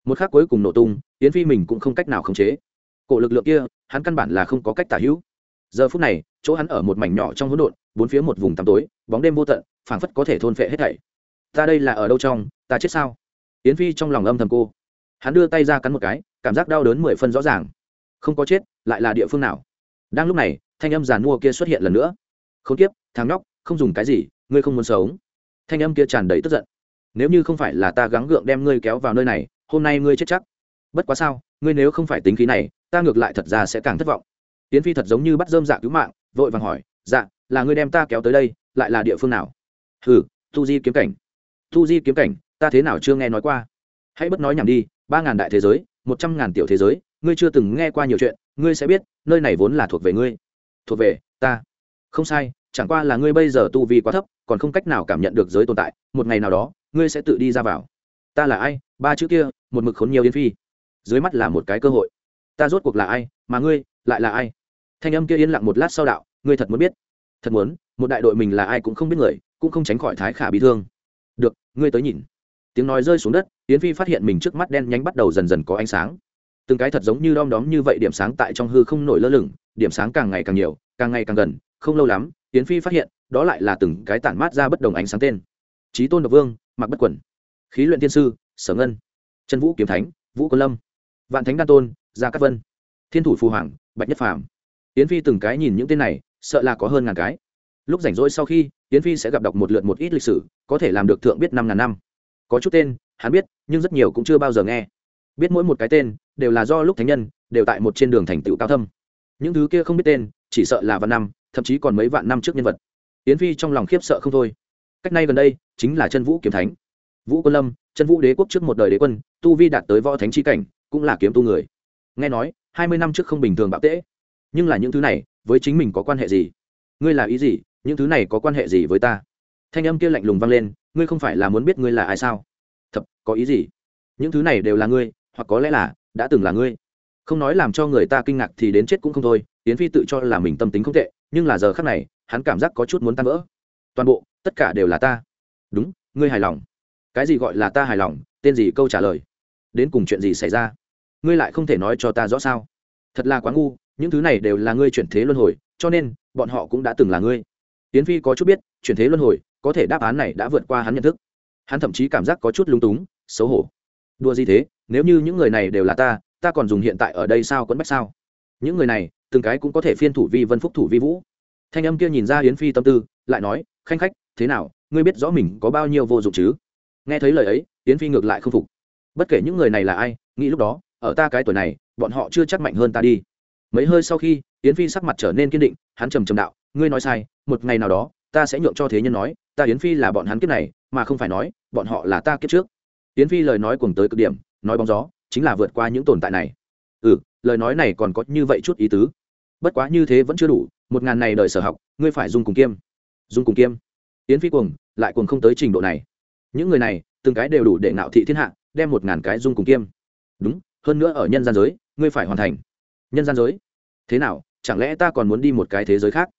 Một khác cuối cùng nổ tung, yến phi mình cũng không cách nào khống chế. Cổ lực lượng kia, hắn căn bản là không có cách tả hữu. Giờ phút này, chỗ hắn ở một mảnh nhỏ trong hỗn độn, bốn phía một vùng tăm tối, bóng đêm vô tận, phảng phất có thể thôn phệ hết thảy. Ta đây là ở đâu trong, ta chết sao? Yến phi trong lòng âm thầm cô. Hắn đưa tay ra cắn một cái, cảm giác đau đớn mười phân rõ ràng. Không có chết, lại là địa phương nào? Đang lúc này, thanh âm giàn mua kia xuất hiện lần nữa. Không p thằng nhóc, không dùng cái gì, ngươi không muốn sống thanh âm kia tràn đầy tức giận. Nếu như không phải là ta gắng gượng đem ngươi kéo vào nơi này, hôm nay ngươi chết chắc. Bất quá sao, ngươi nếu không phải tính khí này, ta ngược lại thật ra sẽ càng thất vọng. Tiến phi thật giống như bắt dơm dạ cứu mạng, vội vàng hỏi dạ là ngươi đem ta kéo tới đây, lại là địa phương nào? Ừ tu di kiếm cảnh. Tu di kiếm cảnh, ta thế nào chưa nghe nói qua? Hãy bất nói nhảm đi, ba ngàn đại thế giới, một trăm ngàn tiểu thế giới, ngươi chưa từng nghe qua nhiều chuyện, ngươi sẽ biết, nơi này vốn là thuộc về ngươi. Thuộc về ta? Không sai chẳng qua là ngươi bây giờ tu vi quá thấp, còn không cách nào cảm nhận được giới tồn tại, một ngày nào đó, ngươi sẽ tự đi ra vào. Ta là ai? Ba chữ kia, một mực khốn nhiều yên phi. Dưới mắt là một cái cơ hội. Ta rốt cuộc là ai? Mà ngươi, lại là ai? Thanh âm kia yên lặng một lát sau đạo, ngươi thật muốn biết. Thật muốn, một đại đội mình là ai cũng không biết người, cũng không tránh khỏi thái khả bị thương. Được, ngươi tới nhìn. Tiếng nói rơi xuống đất, yến phi phát hiện mình trước mắt đen nhánh bắt đầu dần dần có ánh sáng. Từng cái thật giống như đom đóm như vậy điểm sáng tại trong hư không nổi lơ lửng, điểm sáng càng ngày càng nhiều, càng ngày càng gần, không lâu lắm yến phi phát hiện, đó lại là từng cái tản mát ra bất đồng ánh sáng tên. Trí tôn độc vương, mặc bất quẩn khí luyện tiên sư, sở ngân, trần vũ kiếm thánh, vũ quân lâm, vạn thánh đan tôn, gia cát vân, thiên thủ phù hoàng, bạch nhất phàm. Yến phi từng cái nhìn những tên này, sợ là có hơn ngàn cái. Lúc rảnh rỗi sau khi, yến phi sẽ gặp đọc một lượt một ít lịch sử, có thể làm được thượng biết năm ngàn năm. Có chút tên, hắn biết, nhưng rất nhiều cũng chưa bao giờ nghe. Biết mỗi một cái tên, đều là do lúc thánh nhân, đều tại một trên đường thành tựu cao thâm. Những thứ kia không biết tên, chỉ sợ là vạn năm thậm chí còn mấy vạn năm trước nhân vật. Yến phi trong lòng khiếp sợ không thôi. Cách nay gần đây, chính là chân vũ kiếm thánh. Vũ quân lâm, chân vũ đế quốc trước một đời đế quân, tu vi đạt tới võ thánh chi cảnh, cũng là kiếm tu người. Nghe nói, hai mươi năm trước không bình thường bạo tễ. Nhưng là những thứ này, với chính mình có quan hệ gì? Ngươi là ý gì? Những thứ này có quan hệ gì với ta? Thanh âm kia lạnh lùng vang lên, ngươi không phải là muốn biết ngươi là ai sao? Thật, có ý gì? Những thứ này đều là ngươi, hoặc có lẽ là, đã từng là ngươi. Không nói làm cho người ta kinh ngạc thì đến chết cũng không thôi tiến phi tự cho là mình tâm tính không tệ nhưng là giờ khác này, hắn cảm giác có chút muốn tan vỡ. Toàn bộ, tất cả đều là ta. Đúng, ngươi hài lòng. Cái gì gọi là ta hài lòng? Tên gì câu trả lời? Đến cùng chuyện gì xảy ra? Ngươi lại không thể nói cho ta rõ sao? Thật là quá ngu, những thứ này đều là ngươi chuyển thế luân hồi, cho nên, bọn họ cũng đã từng là ngươi. Tiến phi có chút biết, chuyển thế luân hồi, có thể đáp án này đã vượt qua hắn nhận thức. Hắn thậm chí cảm giác có chút lúng túng, xấu hổ. Đua gì thế? Nếu như những người này đều là ta ta còn dùng hiện tại ở đây sao quẫn bách sao? Những người này từng cái cũng có thể phiên thủ vi vân phúc thủ vi vũ. Thanh âm kia nhìn ra hiến phi tâm tư, lại nói, khanh khách, thế nào? Ngươi biết rõ mình có bao nhiêu vô dụng chứ? Nghe thấy lời ấy hiến phi ngược lại không phục. Bất kể những người này là ai, nghĩ lúc đó, ở ta cái tuổi này, bọn họ chưa chắc mạnh hơn ta đi. Mấy hơi sau khi, yến phi sắc mặt trở nên kiên định, hắn trầm trầm đạo, ngươi nói sai, một ngày nào đó, ta sẽ nhượng cho thế nhân nói, ta yến phi là bọn hắn kiếp này, mà không phải nói, bọn họ là ta kiếp trước. Yến phi lời nói cùng tới cực điểm, nói bóng gió, chính là vượt qua những tồn tại này ừ lời nói này còn có như vậy chút ý tứ. Bất quá như thế vẫn chưa đủ, một ngàn này đời sở học, ngươi phải dùng cùng kiêm. Dùng cùng kiêm. Yến phi cuồng, lại cuồng không tới trình độ này. Những người này, từng cái đều đủ để ngạo thị thiên hạ, đem một ngàn cái dung cùng kiêm. Đúng, hơn nữa ở nhân gian giới, ngươi phải hoàn thành. Nhân gian giới? Thế nào, chẳng lẽ ta còn muốn đi một cái thế giới khác?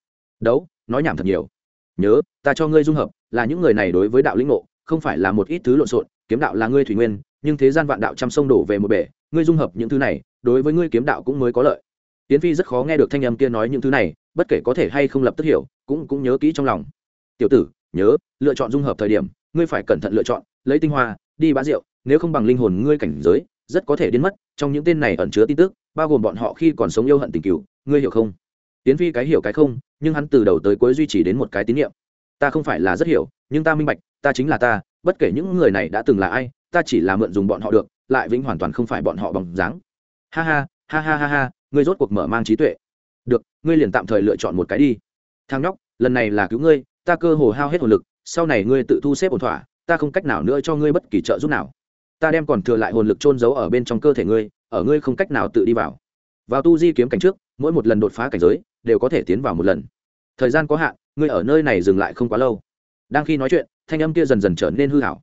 Đấu, nói nhảm thật nhiều. Nhớ, ta cho ngươi dung hợp, là những người này đối với đạo lĩnh ngộ, không phải là một ít thứ lộn xộn, kiếm đạo là ngươi thủy nguyên, nhưng thế gian vạn đạo trăm sông đổ về một bể, ngươi dung hợp những thứ này đối với ngươi kiếm đạo cũng mới có lợi. Tiến phi rất khó nghe được thanh âm kia nói những thứ này, bất kể có thể hay không lập tức hiểu, cũng cũng nhớ kỹ trong lòng. Tiểu tử, nhớ, lựa chọn dung hợp thời điểm, ngươi phải cẩn thận lựa chọn, lấy tinh hoa, đi bá rượu, nếu không bằng linh hồn ngươi cảnh giới, rất có thể đến mất, trong những tên này ẩn chứa tin tức, bao gồm bọn họ khi còn sống yêu hận tình cựu ngươi hiểu không? Tiến phi cái hiểu cái không, nhưng hắn từ đầu tới cuối duy trì đến một cái tín nhiệm ta không phải là rất hiểu, nhưng ta minh bạch, ta chính là ta, bất kể những người này đã từng là ai, ta chỉ là mượn dùng bọn họ được, lại vĩnh hoàn toàn không phải bọn họ bằng dáng ha ha ha ha ha ha, ngươi rốt cuộc mở mang trí tuệ. Được, ngươi liền tạm thời lựa chọn một cái đi. Thang nhóc, lần này là cứu ngươi, ta cơ hồ hao hết hồn lực, sau này ngươi tự thu xếp ổn thỏa, ta không cách nào nữa cho ngươi bất kỳ trợ giúp nào. Ta đem còn thừa lại hồn lực trôn giấu ở bên trong cơ thể ngươi, ở ngươi không cách nào tự đi vào. Vào tu di kiếm cảnh trước, mỗi một lần đột phá cảnh giới, đều có thể tiến vào một lần. Thời gian có hạn, ngươi ở nơi này dừng lại không quá lâu. Đang khi nói chuyện, thanh âm kia dần dần trở nên hư hảo.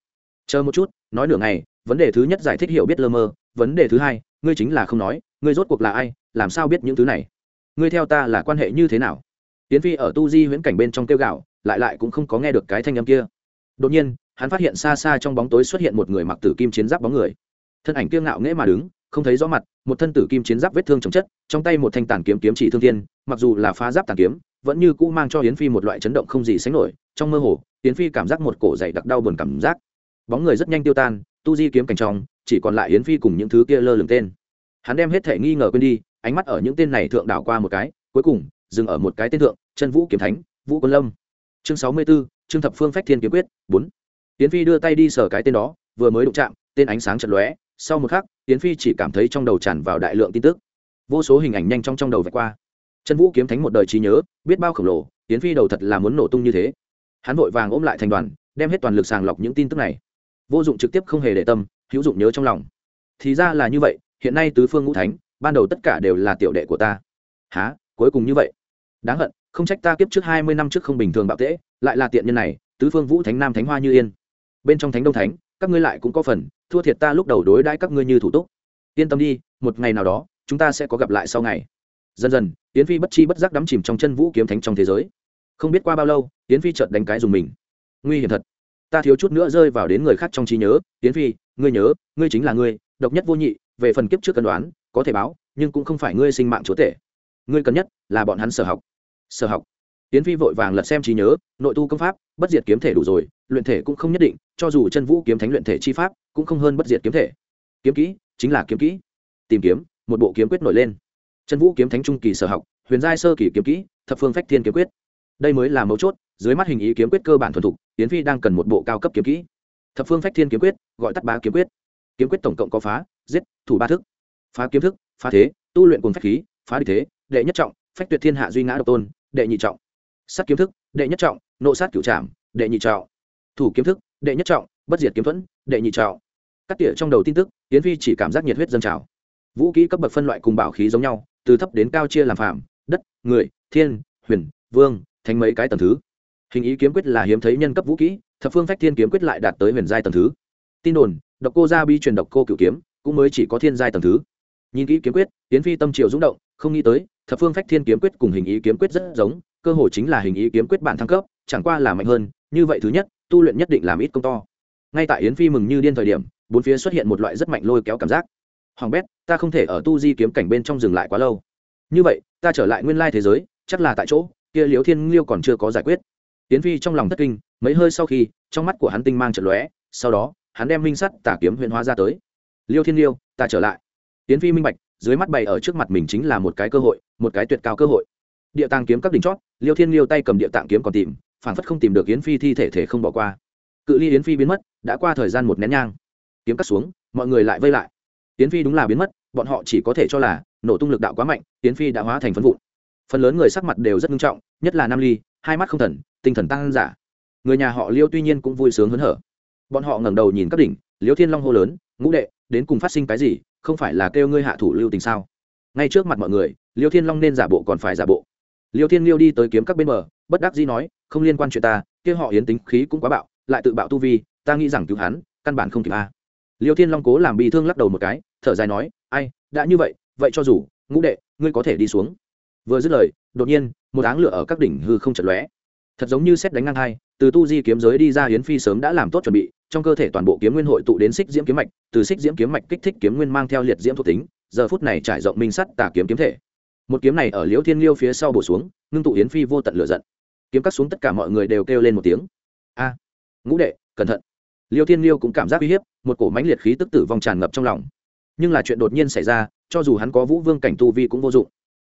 Chờ một chút, nói nửa ngày, vấn đề thứ nhất giải thích hiểu biết lơ mơ, vấn đề thứ hai ngươi chính là không nói, ngươi rốt cuộc là ai, làm sao biết những thứ này? Ngươi theo ta là quan hệ như thế nào? Tiến phi ở tu di huyễn cảnh bên trong kêu gạo lại lại cũng không có nghe được cái thanh âm kia. Đột nhiên, hắn phát hiện xa xa trong bóng tối xuất hiện một người mặc tử kim chiến giáp bóng người. Thân ảnh kiêng ngạo nghễ mà đứng, không thấy rõ mặt, một thân tử kim chiến giáp vết thương chồng chất, trong tay một thanh tàn kiếm kiếm chỉ thương thiên, mặc dù là phá giáp tàn kiếm, vẫn như cũ mang cho yến phi một loại chấn động không gì sánh nổi. Trong mơ hồ, yến phi cảm giác một cổ dày đặc đau buồn cảm giác. Bóng người rất nhanh tiêu tan, tu di kiếm cảnh trong chỉ còn lại yến phi cùng những thứ kia lơ lửng tên. Hắn đem hết thể nghi ngờ quên đi ánh mắt ở những tên này thượng đảo qua một cái cuối cùng dừng ở một cái tên thượng chân vũ kiếm thánh vũ quân lâm. Chương sáu mươi 64, trương thập phương phách thiên kiếm quyết bốn. Yến phi đưa tay đi sờ cái tên đó vừa mới đụng chạm tên ánh sáng chật lóe sau một khắc yến phi chỉ cảm thấy trong đầu tràn vào đại lượng tin tức. Vô số hình ảnh nhanh trong trong đầu vạch qua. Chân vũ kiếm thánh một đời trí nhớ biết bao khổng lồ yến phi đầu thật là muốn nổ tung như thế. Hắn vội vàng ôm lại thành đoàn đem hết toàn lực sàng lọc những tin tức này. Vô dụng trực tiếp không hề để tâm hữu dụng nhớ trong lòng. Thì ra là như vậy, hiện nay tứ phương ngũ thánh, ban đầu tất cả đều là tiểu đệ của ta. Há, cuối cùng như vậy. Đáng hận, không trách ta kiếp trước hai mươi năm trước không bình thường bạo tễ, lại là tiện nhân này, tứ phương vũ thánh nam thánh hoa như yên. Bên trong thánh đông thánh, các ngươi lại cũng có phần, thua thiệt ta lúc đầu đối đãi các ngươi như thủ túc. Yên tâm đi, một ngày nào đó, chúng ta sẽ có gặp lại sau ngày. Dần dần, yến phi bất chi bất giác đắm chìm trong chân vũ kiếm thánh trong thế giới. Không biết qua bao lâu, yến phi chợt đánh cái dùng mình. Nguy hiểm thật. Ta thiếu chút nữa rơi vào đến người khác trong trí nhớ, yến phi ngươi nhớ, ngươi chính là ngươi, độc nhất vô nhị, về phần kiếp trước cân đoán, có thể báo, nhưng cũng không phải ngươi sinh mạng chúa tể. Ngươi cần nhất là bọn hắn sở học. Sở học. Tiến phi vội vàng lật xem trí nhớ, nội tu công pháp, bất diệt kiếm thể đủ rồi, luyện thể cũng không nhất định, cho dù chân vũ kiếm thánh luyện thể chi pháp, cũng không hơn bất diệt kiếm thể. Kiếm kỹ, chính là kiếm kỹ. Tìm kiếm, một bộ kiếm quyết nổi lên. Chân vũ kiếm thánh trung kỳ sở học, huyền giai sơ kỳ kiếm kỹ, thập phương phách thiên kiếm quyết. Đây mới là mấu chốt, dưới mắt hình ý kiếm quyết cơ bản thuần thục tiến phi đang cần một bộ cao cấp kiếm kỹ thập phương phách thiên kiếm quyết, gọi tắt ba kiếm quyết. Kiếm quyết tổng cộng có phá, giết, thủ ba thức. Phá kiếm thức, phá thế, tu luyện cùng phách khí, phá địch thế, đệ nhất trọng, phách tuyệt thiên hạ duy ngã độc tôn, đệ nhị trọng. Sát kiếm thức, đệ nhất trọng, nộ sát cửu trảm, đệ nhị trọng. Thủ kiếm thức, đệ nhất trọng, bất diệt kiếm thuẫn, đệ nhị trọng. Cắt tỉa trong đầu tin tức tiến phi chỉ cảm giác nhiệt huyết dân trào. Vũ kỹ cấp bậc phân loại cùng bảo khí giống nhau, từ thấp đến cao chia làm phạm đất, người, thiên, huyền, vương, thành mấy cái tầng thứ. Hình ý kiếm quyết là hiếm thấy nhân cấp vũ kỹ thập phương phách thiên kiếm quyết lại đạt tới huyền giai tầng thứ. Tin đồn, độc cô gia bi truyền độc cô cửu kiếm, cũng mới chỉ có thiên giai tầng thứ. Nhìn kỹ kiếm quyết tiến phi tâm Triệu rung động, không nghĩ tới, thập phương phách thiên kiếm quyết cùng hình ý kiếm quyết rất giống, cơ hội chính là hình ý kiếm quyết bản thăng cấp, chẳng qua là mạnh hơn, như vậy thứ nhất, tu luyện nhất định làm ít công to. Ngay tại yến phi mừng như điên thời điểm, bốn phía xuất hiện một loại rất mạnh lôi kéo cảm giác. Hoàng bét, ta không thể ở tu di kiếm cảnh bên trong dừng lại quá lâu. Như vậy, ta trở lại nguyên lai thế giới, chắc là tại chỗ, kia liếu thiên liêu còn chưa có giải quyết. Tiến phi trong lòng thất kinh, mấy hơi sau khi, trong mắt của hắn tinh mang trận lóe, sau đó, hắn đem minh sắt tả kiếm huyện hóa ra tới. Liêu thiên liêu, ta trở lại. Tiễn phi minh bạch, dưới mắt bày ở trước mặt mình chính là một cái cơ hội, một cái tuyệt cao cơ hội. Địa tàng kiếm các đỉnh chót, liêu thiên liêu tay cầm địa tạng kiếm còn tìm phản phất không tìm được yến phi thi thể thể không bỏ qua. Cự ly yến phi biến mất, đã qua thời gian một nén nhang. Kiếm cắt xuống, mọi người lại vây lại. Yến phi đúng là biến mất, bọn họ chỉ có thể cho là, nổ tung lực đạo quá mạnh, yến phi đã hóa thành phân vụn. Phần lớn người sắc mặt đều rất nghiêm trọng, nhất là nam ly, hai mắt không thần tinh thần tăng giả. Người nhà họ liêu tuy nhiên cũng vui sướng hớn hở. Bọn họ ngẩng đầu nhìn các đỉnh, liêu thiên long hô lớn, ngũ đệ, đến cùng phát sinh cái gì? Không phải là kêu ngươi hạ thủ lưu tình sao? Ngay trước mặt mọi người, liêu thiên long nên giả bộ còn phải giả bộ. Liêu thiên liêu đi tới kiếm các bên bờ, bất đắc dĩ nói, không liên quan chuyện ta, kêu họ yến tính khí cũng quá bạo, lại tự bạo tu vi, ta nghĩ rằng cứu hắn, căn bản không kịp a. Liêu thiên long cố làm bị thương lắc đầu một cái, thở dài nói, ai, đã như vậy vậy cho dù, ngũ đệ, ngươi có thể đi xuống. Vừa dứt lời, đột nhiên, một áng lửa ở các đỉnh hư không chật lóe thật giống như xét đánh ngang hai từ tu di kiếm giới đi ra hiến phi sớm đã làm tốt chuẩn bị, trong cơ thể toàn bộ kiếm nguyên hội tụ đến xích diễm kiếm mạch, từ xích diễm kiếm mạch kích thích kiếm nguyên mang theo liệt diễm thuộc tính, giờ phút này trải rộng minh sắt tà kiếm kiếm thể. Một kiếm này ở liễu thiên liêu phía sau bổ xuống, ngưng tụ yến phi vô tận lửa giận. Kiếm cắt xuống tất cả mọi người đều kêu lên một tiếng. A, ngũ đệ, cẩn thận. Liêu thiên liêu cũng cảm giác uy hiếp, một cổ mãnh liệt khí tức tử vong tràn ngập trong lòng. Nhưng là chuyện đột nhiên xảy ra, cho dù hắn có vũ vương cảnh tu vi cũng vô dụng.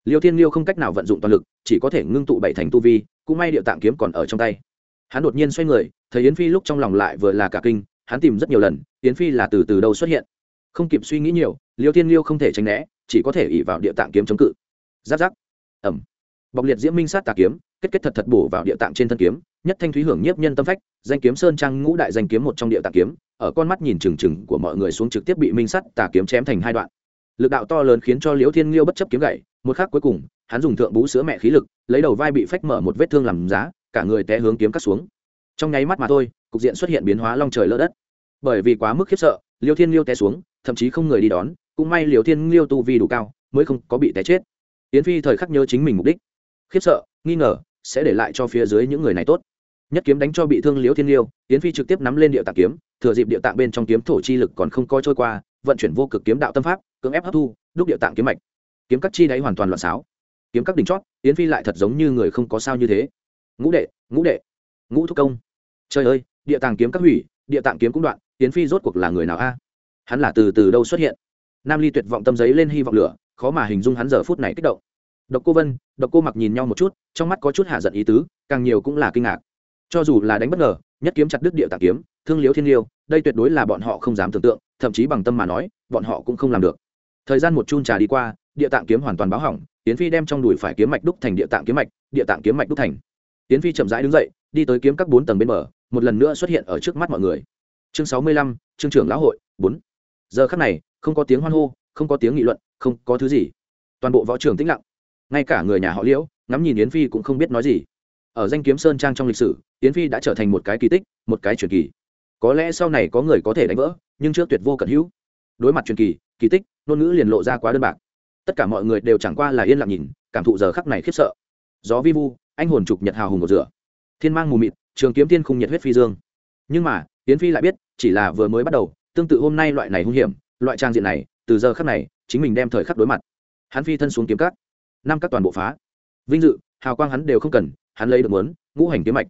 Liêu thiên liêu không cách nào vận dụng toàn lực, chỉ có thể ngưng tụ bảy thành tu vi cũng may điệu tạng kiếm còn ở trong tay. Hắn đột nhiên xoay người, thấy yến phi lúc trong lòng lại vừa là cả kinh, hắn tìm rất nhiều lần, yến phi là từ từ đâu xuất hiện. Không kịp suy nghĩ nhiều, liêu thiên liêu không thể tránh né, chỉ có thể ỉ vào địa tạng kiếm chống cự. Giáp giáp. Ẩm bọc liệt diễm minh sát tà kiếm, kết kết thật thật bổ vào địa tạng trên thân kiếm, nhất thanh thúy hưởng nhiếp nhân tâm phách, danh kiếm sơn trang ngũ đại danh kiếm một trong địa tạng kiếm, ở con mắt nhìn trừng trừng của mọi người xuống trực tiếp bị minh sắt tà kiếm chém thành hai đoạn. Lực đạo to lớn khiến cho liễu thiên liêu bất chấp kiếm gậy một khắc cuối cùng, hắn dùng thượng bú sữa mẹ khí lực, lấy đầu vai bị phách mở một vết thương làm giá, cả người té hướng kiếm cắt xuống. Trong nháy mắt mà thôi, cục diện xuất hiện biến hóa long trời lỡ đất. Bởi vì quá mức khiếp sợ, liêu thiên liêu té xuống, thậm chí không người đi đón, cũng may liều thiên liêu tu vi đủ cao, mới không có bị té chết. Yến phi thời khắc nhớ chính mình mục đích. Khiếp sợ, nghi ngờ, sẽ để lại cho phía dưới những người này tốt. Nhất kiếm đánh cho bị thương liễu thiên liêu, yến phi trực tiếp nắm lên địa tạng kiếm, thừa dịp địa tạng bên trong kiếm thổ chi lực còn không coi trôi qua, vận chuyển vô cực kiếm đạo tâm pháp, cưỡng ép hấp thu, đúc địa tạng kiếm mạch kiếm các chi đáy hoàn toàn loạn xáo. Kiếm các đỉnh chót, yến phi lại thật giống như người không có sao như thế. Ngũ đệ ngũ đệ, ngũ thúc công. Trời ơi, địa tàng kiếm các hủy, địa tạng kiếm cũng đoạn, yến phi rốt cuộc là người nào a? Hắn là từ từ đâu xuất hiện? Nam ly tuyệt vọng tâm giấy lên hy vọng lửa, khó mà hình dung hắn giờ phút này kích động. Độc cô vân, độc cô mặc nhìn nhau một chút, trong mắt có chút hạ giận ý tứ, càng nhiều cũng là kinh ngạc. Cho dù là đánh bất ngờ, nhất kiếm chặt đứt địa tạng kiếm, thương liếu thiên liêu, đây tuyệt đối là bọn họ không dám tưởng tượng, thậm chí bằng tâm mà nói, bọn họ cũng không làm được. Thời gian một chun trà đi qua địa tạng kiếm hoàn toàn báo hỏng tiến phi đem trong đùi phải kiếm mạch đúc thành địa tạng kiếm mạch, địa tạng kiếm mạch đúc thành. Tiến phi chậm rãi đứng dậy, đi tới kiếm các bốn tầng bên bờ, một lần nữa xuất hiện ở trước mắt mọi người. Chương sáu mươi lăm, chương trưởng lão hội, bốn. Giờ khắc này, không có tiếng hoan hô, không có tiếng nghị luận, không có thứ gì. Toàn bộ võ trường tĩnh lặng. Ngay cả người nhà họ liễu, ngắm nhìn yến phi cũng không biết nói gì. Ở danh kiếm sơn trang trong lịch sử, yến phi đã trở thành một cái kỳ tích, một cái truyền kỳ. Có lẽ sau này có người có thể đánh vỡ, nhưng trước tuyệt vô cận hữu. Đối mặt truyền kỳ kỳ tích, ngôn ngữ liền lộ ra quá đơn bạc tất cả mọi người đều chẳng qua là yên lặng nhìn, cảm thụ giờ khắc này khiếp sợ. Gió vi vu, anh hồn trục nhật hào hùng một rửa. Thiên mang mù mịt, trường kiếm tiên khung nhiệt huyết phi dương. Nhưng mà, yến phi lại biết, chỉ là vừa mới bắt đầu, tương tự hôm nay loại này hung hiểm, loại trang diện này, từ giờ khắc này, chính mình đem thời khắc đối mặt. Hắn phi thân xuống kiếm cắt năm các toàn bộ phá. Vinh dự, hào quang hắn đều không cần, hắn lấy được muốn, ngũ hành kiếm mạch.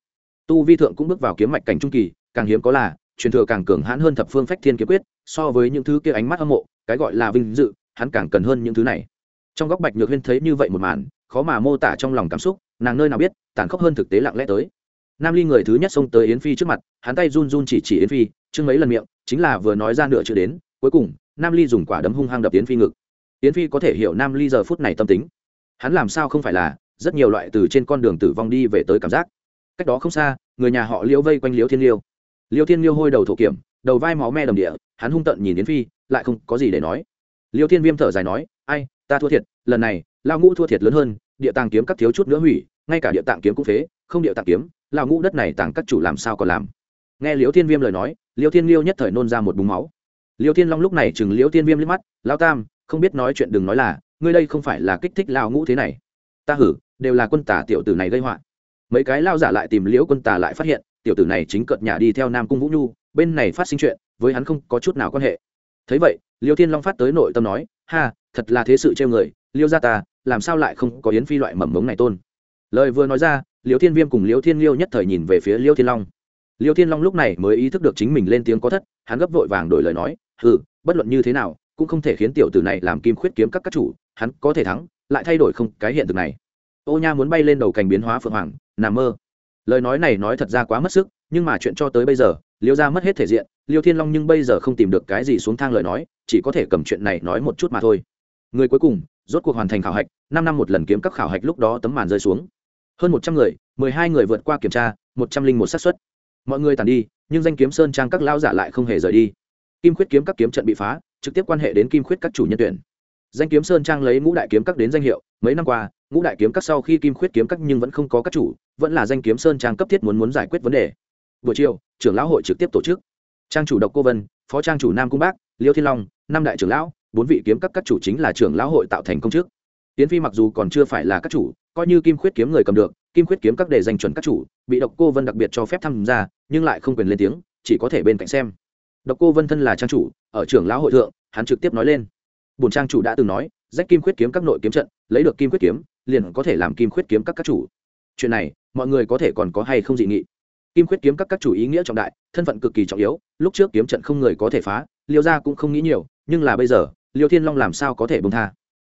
Tu vi thượng cũng bước vào kiếm mạch cảnh trung kỳ, càng hiếm có là, truyền thừa càng cường hãn hơn thập phương phách thiên kiếm quyết, so với những thứ kia ánh mắt hâm mộ, cái gọi là vinh dự hắn càng cần hơn những thứ này. Trong góc bạch nhược huyên thấy như vậy một màn, khó mà mô tả trong lòng cảm xúc, nàng nơi nào biết, tàn khốc hơn thực tế lặng lẽ tới. Nam ly người thứ nhất xông tới yến phi trước mặt, hắn tay run run chỉ chỉ yến phi chưng mấy lần miệng, chính là vừa nói ra nửa chữ đến, cuối cùng, nam ly dùng quả đấm hung hăng đập yến phi ngực. Yến phi có thể hiểu nam ly giờ phút này tâm tính. Hắn làm sao không phải là, rất nhiều loại từ trên con đường tử vong đi về tới cảm giác. Cách đó không xa, người nhà họ liễu vây quanh liễu thiên liêu. Liễu thiên liêu hôi đầu thổ kiểm, đầu vai máu me đầm địa, hắn hung tận nhìn yến phi, lại không có gì để nói liễu thiên viêm thở dài nói, ai, ta thua thiệt, lần này lao ngũ thua thiệt lớn hơn, địa tàng kiếm các thiếu chút nữa hủy, ngay cả địa tạng kiếm cũng phế, không địa tạng kiếm lao ngũ đất này tàng các chủ làm sao còn làm? Nghe liễu thiên viêm lời nói liễu thiên liêu nhất thời nôn ra một búng máu. Liễu thiên long lúc này chừng liễu thiên viêm liếc mắt lao tam, không biết nói chuyện đừng nói là, ngươi đây không phải là kích thích lao ngũ thế này. Ta hử, đều là quân tả tiểu tử này gây họa. Mấy cái lao giả lại tìm liễu quân tả lại phát hiện, tiểu tử này chính cợt nhà đi theo nam cung vũ nhu, bên này phát sinh chuyện, với hắn không có chút nào quan hệ. Thấy vậy liêu thiên long phát tới nội tâm nói, ha, thật là thế sự trêu người, liêu gia ta, làm sao lại không có yến phi loại mầm mống này tôn? Lời vừa nói ra, liêu thiên viêm cùng liêu thiên liêu nhất thời nhìn về phía liêu thiên long. Liêu thiên long lúc này mới ý thức được chính mình lên tiếng có thất, hắn gấp vội vàng đổi lời nói ừ bất luận như thế nào, cũng không thể khiến tiểu tử này làm kim khuyết kiếm các các chủ, hắn có thể thắng, lại thay đổi không cái hiện thực này. Ô nha muốn bay lên đầu cành biến hóa phượng hoàng nằm mơ. Lời nói này nói thật ra quá mất sức, nhưng mà chuyện cho tới bây giờ, liêu ra mất hết thể diện liêu thiên long nhưng bây giờ không tìm được cái gì xuống thang lời nói, chỉ có thể cầm chuyện này nói một chút mà thôi. Người cuối cùng, rốt cuộc hoàn thành khảo hạch, năm năm một lần kiếm các khảo hạch lúc đó tấm màn rơi xuống. Hơn một trăm người, mười hai người vượt qua kiểm tra, một trăm linh một xác suất. Mọi người tàn đi, nhưng danh kiếm sơn trang các lao giả lại không hề rời đi. Kim khuyết kiếm các kiếm trận bị phá, trực tiếp quan hệ đến kim khuyết các chủ nhân tuyển. Danh kiếm sơn trang lấy ngũ đại kiếm các đến danh hiệu, mấy năm qua, ngũ đại kiếm các sau khi kim khuyết kiếm các nhưng vẫn không có các chủ, vẫn là danh kiếm sơn trang cấp thiết muốn muốn giải quyết vấn đề. Buổi chiều, trưởng lão hội trực tiếp tổ chức trang chủ độc cô vân, phó trang chủ nam cung bác, liêu thiên long, năm đại trưởng lão, bốn vị kiếm các các chủ chính là trưởng lão hội tạo thành công chức tiến phi mặc dù còn chưa phải là các chủ, coi như kim khuyết kiếm người cầm được, kim khuyết kiếm các đề danh chuẩn các chủ, bị độc cô vân đặc biệt cho phép tham gia, nhưng lại không quyền lên tiếng, chỉ có thể bên cạnh xem. Độc cô vân thân là trang chủ, ở trưởng lão hội thượng, hắn trực tiếp nói lên. Bùn trang chủ đã từng nói, rách kim khuyết kiếm các nội kiếm trận, lấy được kim khuyết kiếm, liền có thể làm kim khuyết kiếm các các chủ. Chuyện này, mọi người có thể còn có hay không dị nghị? Kim khuyết kiếm các các chủ ý nghĩa trọng đại, thân phận cực kỳ trọng yếu, lúc trước kiếm trận không người có thể phá, liêu gia cũng không nghĩ nhiều, nhưng là bây giờ, liêu thiên long làm sao có thể bông tha?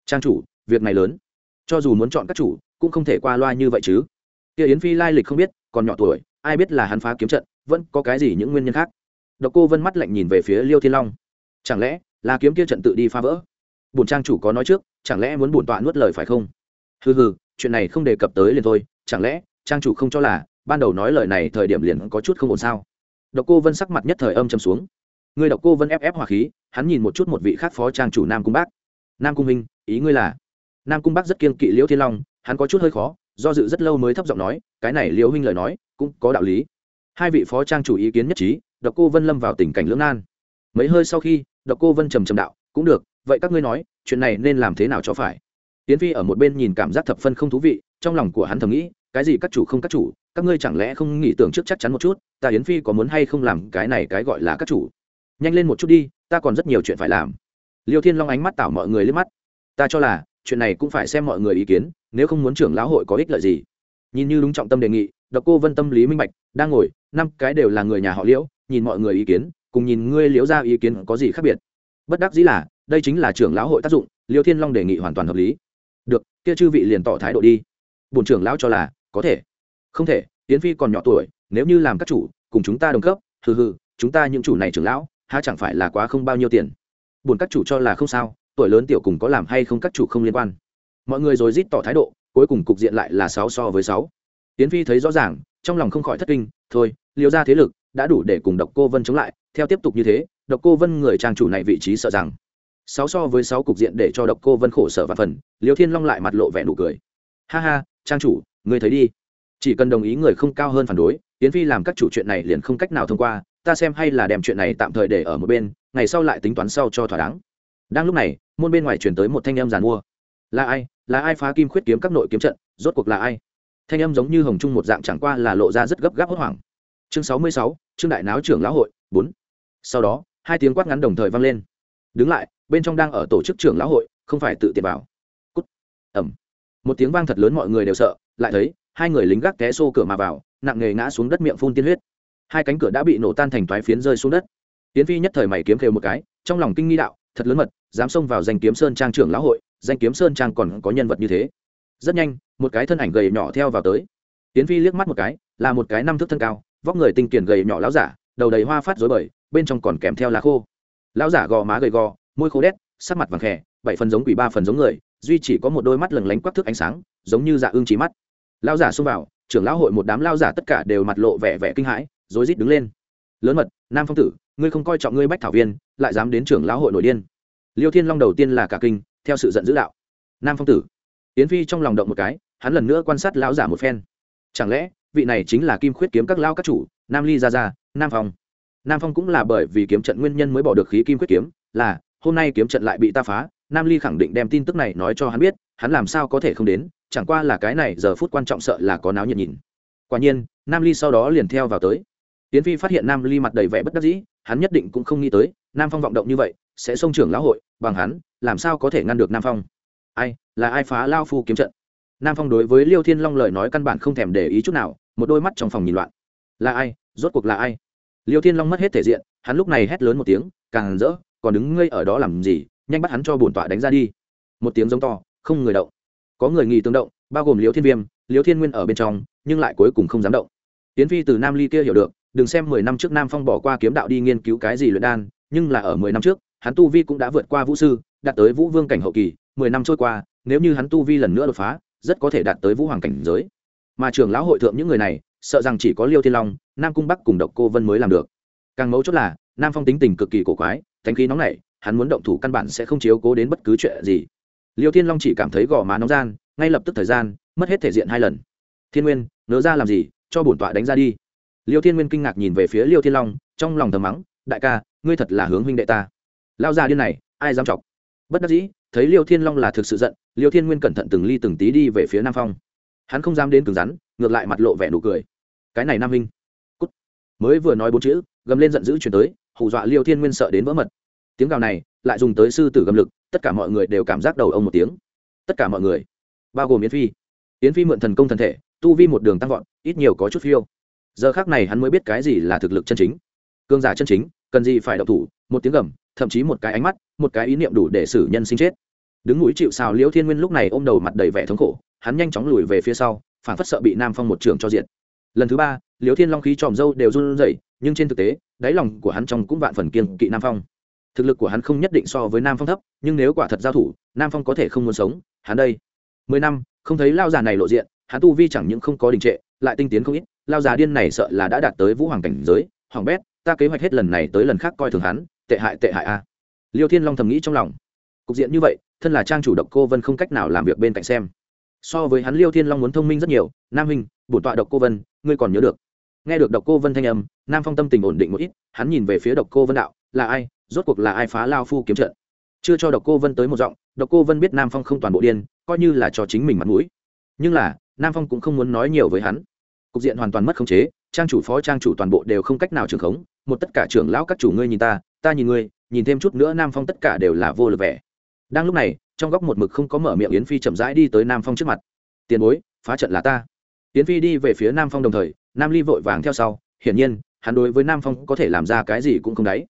Trang chủ, việc này lớn. Cho dù muốn chọn các chủ, cũng không thể qua loa như vậy chứ. Kia yến phi lai lịch không biết, còn nhỏ tuổi, ai biết là hắn phá kiếm trận, vẫn có cái gì những nguyên nhân khác? Độc cô vân mắt lạnh nhìn về phía liêu thiên long. Chẳng lẽ là kiếm kia trận tự đi phá vỡ? Bổn trang chủ có nói trước, chẳng lẽ muốn bổn tọa nuốt lời phải không? Hừ hừ, chuyện này không đề cập tới liền thôi, chẳng lẽ trang chủ không cho là ban đầu nói lời này thời điểm liền có chút không ổn sao. Độc cô vân sắc mặt nhất thời âm chầm xuống. Người độc cô vân ép ép hòa khí, hắn nhìn một chút một vị khác phó trang chủ nam cung bác. Nam cung minh ý ngươi là? Nam cung bác rất kiên kỵ liễu thiên long, hắn có chút hơi khó, do dự rất lâu mới thấp giọng nói, cái này liễu huynh lời nói, cũng có đạo lý. Hai vị phó trang chủ ý kiến nhất trí, độc cô vân lâm vào tình cảnh lưỡng nan. Mấy hơi sau khi, độc cô vân trầm trầm đạo, cũng được, vậy các ngươi nói, chuyện này nên làm thế nào cho phải? Tiến phi ở một bên nhìn cảm giác thập phân không thú vị, trong lòng của hắn thầm nghĩ cái gì các chủ không các chủ, các ngươi chẳng lẽ không nghĩ tưởng trước chắc chắn một chút, ta yến phi có muốn hay không làm cái này cái gọi là các chủ? Nhanh lên một chút đi, ta còn rất nhiều chuyện phải làm. Liêu thiên long ánh mắt tảo mọi người lên mắt. Ta cho là, chuyện này cũng phải xem mọi người ý kiến, nếu không muốn trưởng lão hội có ích lợi gì. Nhìn như đúng trọng tâm đề nghị, độc cô vân tâm lý minh bạch, đang ngồi, năm cái đều là người nhà họ liễu, nhìn mọi người ý kiến, cùng nhìn ngươi liễu ra ý kiến có gì khác biệt? Bất đắc dĩ là, đây chính là trưởng lão hội tác dụng, liêu thiên long đề nghị hoàn toàn hợp lý. Được, kia chư vị liền tỏ thái độ đi. Bổn trưởng lão cho là có thể. Không thể tiến phi còn nhỏ tuổi, nếu như làm các chủ, cùng chúng ta đồng cấp, hừ hừ, chúng ta những chủ này trưởng lão, há chẳng phải là quá không bao nhiêu tiền. Buồn các chủ cho là không sao, tuổi lớn tiểu cùng có làm hay không các chủ không liên quan. Mọi người rồi rít tỏ thái độ, cuối cùng cục diện lại là sáu so với sáu. Tiến phi thấy rõ ràng, trong lòng không khỏi thất kinh, thôi, liều ra thế lực, đã đủ để cùng độc cô vân chống lại, theo tiếp tục như thế, độc cô vân người trang chủ này vị trí sợ rằng, sáu so với sáu cục diện để cho độc cô vân khổ sở và phần liều thiên long lại mặt lộ vẻ nụ cười. Ha ha, trang chủ ngươi thấy đi. Chỉ cần đồng ý người không cao hơn phản đối, yến phi làm các chủ chuyện này liền không cách nào thông qua, ta xem hay là đem chuyện này tạm thời để ở một bên, ngày sau lại tính toán sau cho thỏa đáng. Đang lúc này, môn bên ngoài chuyển tới một thanh em giàn mua. Là ai? Là ai phá kim khuyết kiếm các nội kiếm trận? Rốt cuộc là ai? Thanh âm giống như hồng trung một dạng chẳng qua là lộ ra rất gấp gáp hốt hoảng. Chương sáu mươi sáu, trương đại náo trưởng lão hội, bốn. Sau đó, hai tiếng quát ngắn đồng thời vang lên. Đứng lại, bên trong đang ở tổ chức trưởng lão hội, không phải tự tiện vào. Cút. Ẩm một tiếng vang thật lớn mọi người đều sợ, lại thấy, hai người lính gác té xô cửa mà vào, nặng nề ngã xuống đất miệng phun tiên huyết. Hai cánh cửa đã bị nổ tan thành toái phiến rơi xuống đất. Tiến phi nhất thời mày kiếm khều một cái, trong lòng kinh nghi đạo, thật lớn mật, dám xông vào danh kiếm sơn trang trưởng lão hội, danh kiếm sơn trang còn có nhân vật như thế. Rất nhanh, một cái thân ảnh gầy nhỏ theo vào tới. Tiến phi liếc mắt một cái, là một cái năm thước thân cao, vóc người tinh kiển gầy nhỏ lão giả, đầu đầy hoa phát rối bời, bên trong còn kèm theo lá khô. Lão giả gò má gầy gò, môi khô đét, sắc mặt vàng khè, bảy phần giống quỷ ba phần giống người duy chỉ có một đôi mắt lừng lánh quắc thước ánh sáng, giống như dạ ương trí mắt. Lão giả xông vào, trưởng lão hội một đám lão giả tất cả đều mặt lộ vẻ vẻ kinh hãi, rối rít đứng lên. Lớn mật, nam phong tử, ngươi không coi trọng ngươi bách thảo viên, lại dám đến trưởng lão hội nội điên. Liêu thiên long đầu tiên là cả kinh, theo sự giận dữ đạo. Nam phong tử. Yến phi trong lòng động một cái, hắn lần nữa quan sát lão giả một phen. Chẳng lẽ, vị này chính là kim khuyết kiếm các lao các chủ, nam ly gia gia, nam phong? Nam phong cũng là bởi vì kiếm trận nguyên nhân mới bỏ được khí kim khuyết kiếm, là, hôm nay kiếm trận lại bị ta phá nam ly khẳng định đem tin tức này nói cho hắn biết, hắn làm sao có thể không đến, chẳng qua là cái này giờ phút quan trọng sợ là có náo nhiệt nhìn. Quả nhiên, nam ly sau đó liền theo vào tới. Tiến phi phát hiện nam ly mặt đầy vẻ bất đắc dĩ, hắn nhất định cũng không nghĩ tới, nam phong vọng động như vậy, sẽ xông trưởng lão hội, bằng hắn, làm sao có thể ngăn được nam phong? Ai, là ai phá lao phu kiếm trận? Nam phong đối với liêu thiên long lời nói căn bản không thèm để ý chút nào, một đôi mắt trong phòng nhìn loạn. Là ai? Rốt cuộc là ai? Liêu thiên long mất hết thể diện, hắn lúc này hét lớn một tiếng, càng rỡ, còn đứng ngây ở đó làm gì? Nhanh bắt hắn cho bổn tọa đánh ra đi. Một tiếng giống to, không người động. Có người nghi tương động, bao gồm Liễu thiên viêm, Liễu thiên nguyên ở bên trong, nhưng lại cuối cùng không dám động. Tiến phi từ nam ly kia hiểu được, đừng xem mười năm trước nam phong bỏ qua kiếm đạo đi nghiên cứu cái gì luyện đan, nhưng là ở mười năm trước, hắn tu vi cũng đã vượt qua vũ sư, đạt tới vũ vương cảnh hậu kỳ, mười năm trôi qua, nếu như hắn tu vi lần nữa đột phá, rất có thể đạt tới vũ hoàng cảnh giới. Mà trưởng lão hội thượng những người này, sợ rằng chỉ có liêu thiên long, nam cung bắc cùng độc cô vân mới làm được. Càng mấu chốt là, nam phong tính tình cực kỳ cổ quái, thánh khí nóng nảy hắn muốn động thủ căn bản sẽ không chiếu cố đến bất cứ chuyện gì. Liêu thiên long chỉ cảm thấy gò má nóng gian, ngay lập tức thời gian, mất hết thể diện hai lần. Thiên nguyên nỡ ra làm gì? Cho bổn tọa đánh ra đi. Liêu thiên nguyên kinh ngạc nhìn về phía liêu thiên long, trong lòng thầm mắng, đại ca, ngươi thật là hướng huynh đệ ta. Lao ra điên này, ai dám chọc? Bất đắc dĩ, thấy liêu thiên long là thực sự giận, liêu thiên nguyên cẩn thận từng ly từng tí đi về phía nam phong. Hắn không dám đến cứng rắn, ngược lại mặt lộ vẻ nụ cười. Cái này nam huynh. Cút. Mới vừa nói bốn chữ, gầm lên giận dữ chuyển tới, hù dọa liêu thiên nguyên sợ đến vỡ mật tiếng gào này lại dùng tới sư tử gầm lực, tất cả mọi người đều cảm giác đầu ông một tiếng. Tất cả mọi người, bao gồm yến phi. Yến phi mượn thần công thần thể, tu vi một đường tăng vọt, ít nhiều có chút phiêu. Giờ khác này hắn mới biết cái gì là thực lực chân chính. Cương giả chân chính, cần gì phải độc thủ, một tiếng gầm, thậm chí một cái ánh mắt, một cái ý niệm đủ để xử nhân sinh chết. Đứng núi chịu xào liễu thiên nguyên lúc này ôm đầu mặt đầy vẻ thống khổ, hắn nhanh chóng lùi về phía sau phản phất sợ bị nam phong một trường cho diện lần thứ ba, liễu thiên long khí tròm dâu đều run rẩy, nhưng trên thực tế, đáy lòng của hắn trong cũng vạn phần kiên kỵ nam phong thực lực của hắn không nhất định so với nam phong thấp, nhưng nếu quả thật giao thủ, nam phong có thể không muốn sống, hắn đây. Mười năm, không thấy lao già này lộ diện, hắn tu vi chẳng những không có đình trệ, lại tinh tiến không ít, lao già điên này sợ là đã đạt tới vũ hoàng cảnh giới, hoàng bét, ta kế hoạch hết lần này tới lần khác coi thường hắn, tệ hại tệ hại a. Liêu thiên long thầm nghĩ trong lòng. Cục diện như vậy, thân là trang chủ độc cô vân không cách nào làm việc bên cạnh xem. So với hắn liêu thiên long muốn thông minh rất nhiều, nam hình bổn tọa độc cô vân, ngươi còn nhớ được. Nghe được độc cô vân thanh âm, nam phong tâm tình ổn định một ít, hắn nhìn về phía độc cô vân đạo, là ai? Rốt cuộc là ai phá lao phu kiếm trận? Chưa cho độc cô vân tới một giọng, độc cô vân biết nam phong không toàn bộ điên, coi như là cho chính mình mặt mũi. Nhưng là, nam phong cũng không muốn nói nhiều với hắn. Cục diện hoàn toàn mất khống chế, trang chủ phó, trang chủ toàn bộ đều không cách nào trưởng khống, một tất cả trưởng lão các chủ ngươi nhìn ta ta nhìn ngươi, nhìn thêm chút nữa nam phong tất cả đều là vô lực vẻ. Đang lúc này, trong góc một mực không có mở miệng yến phi chậm rãi đi tới nam phong trước mặt. Tiền bối, phá trận là ta. Yến phi đi về phía nam phong đồng thời, nam ly vội vàng theo sau, hiển nhiên, hắn đối với nam phong có thể làm ra cái gì cũng không đáy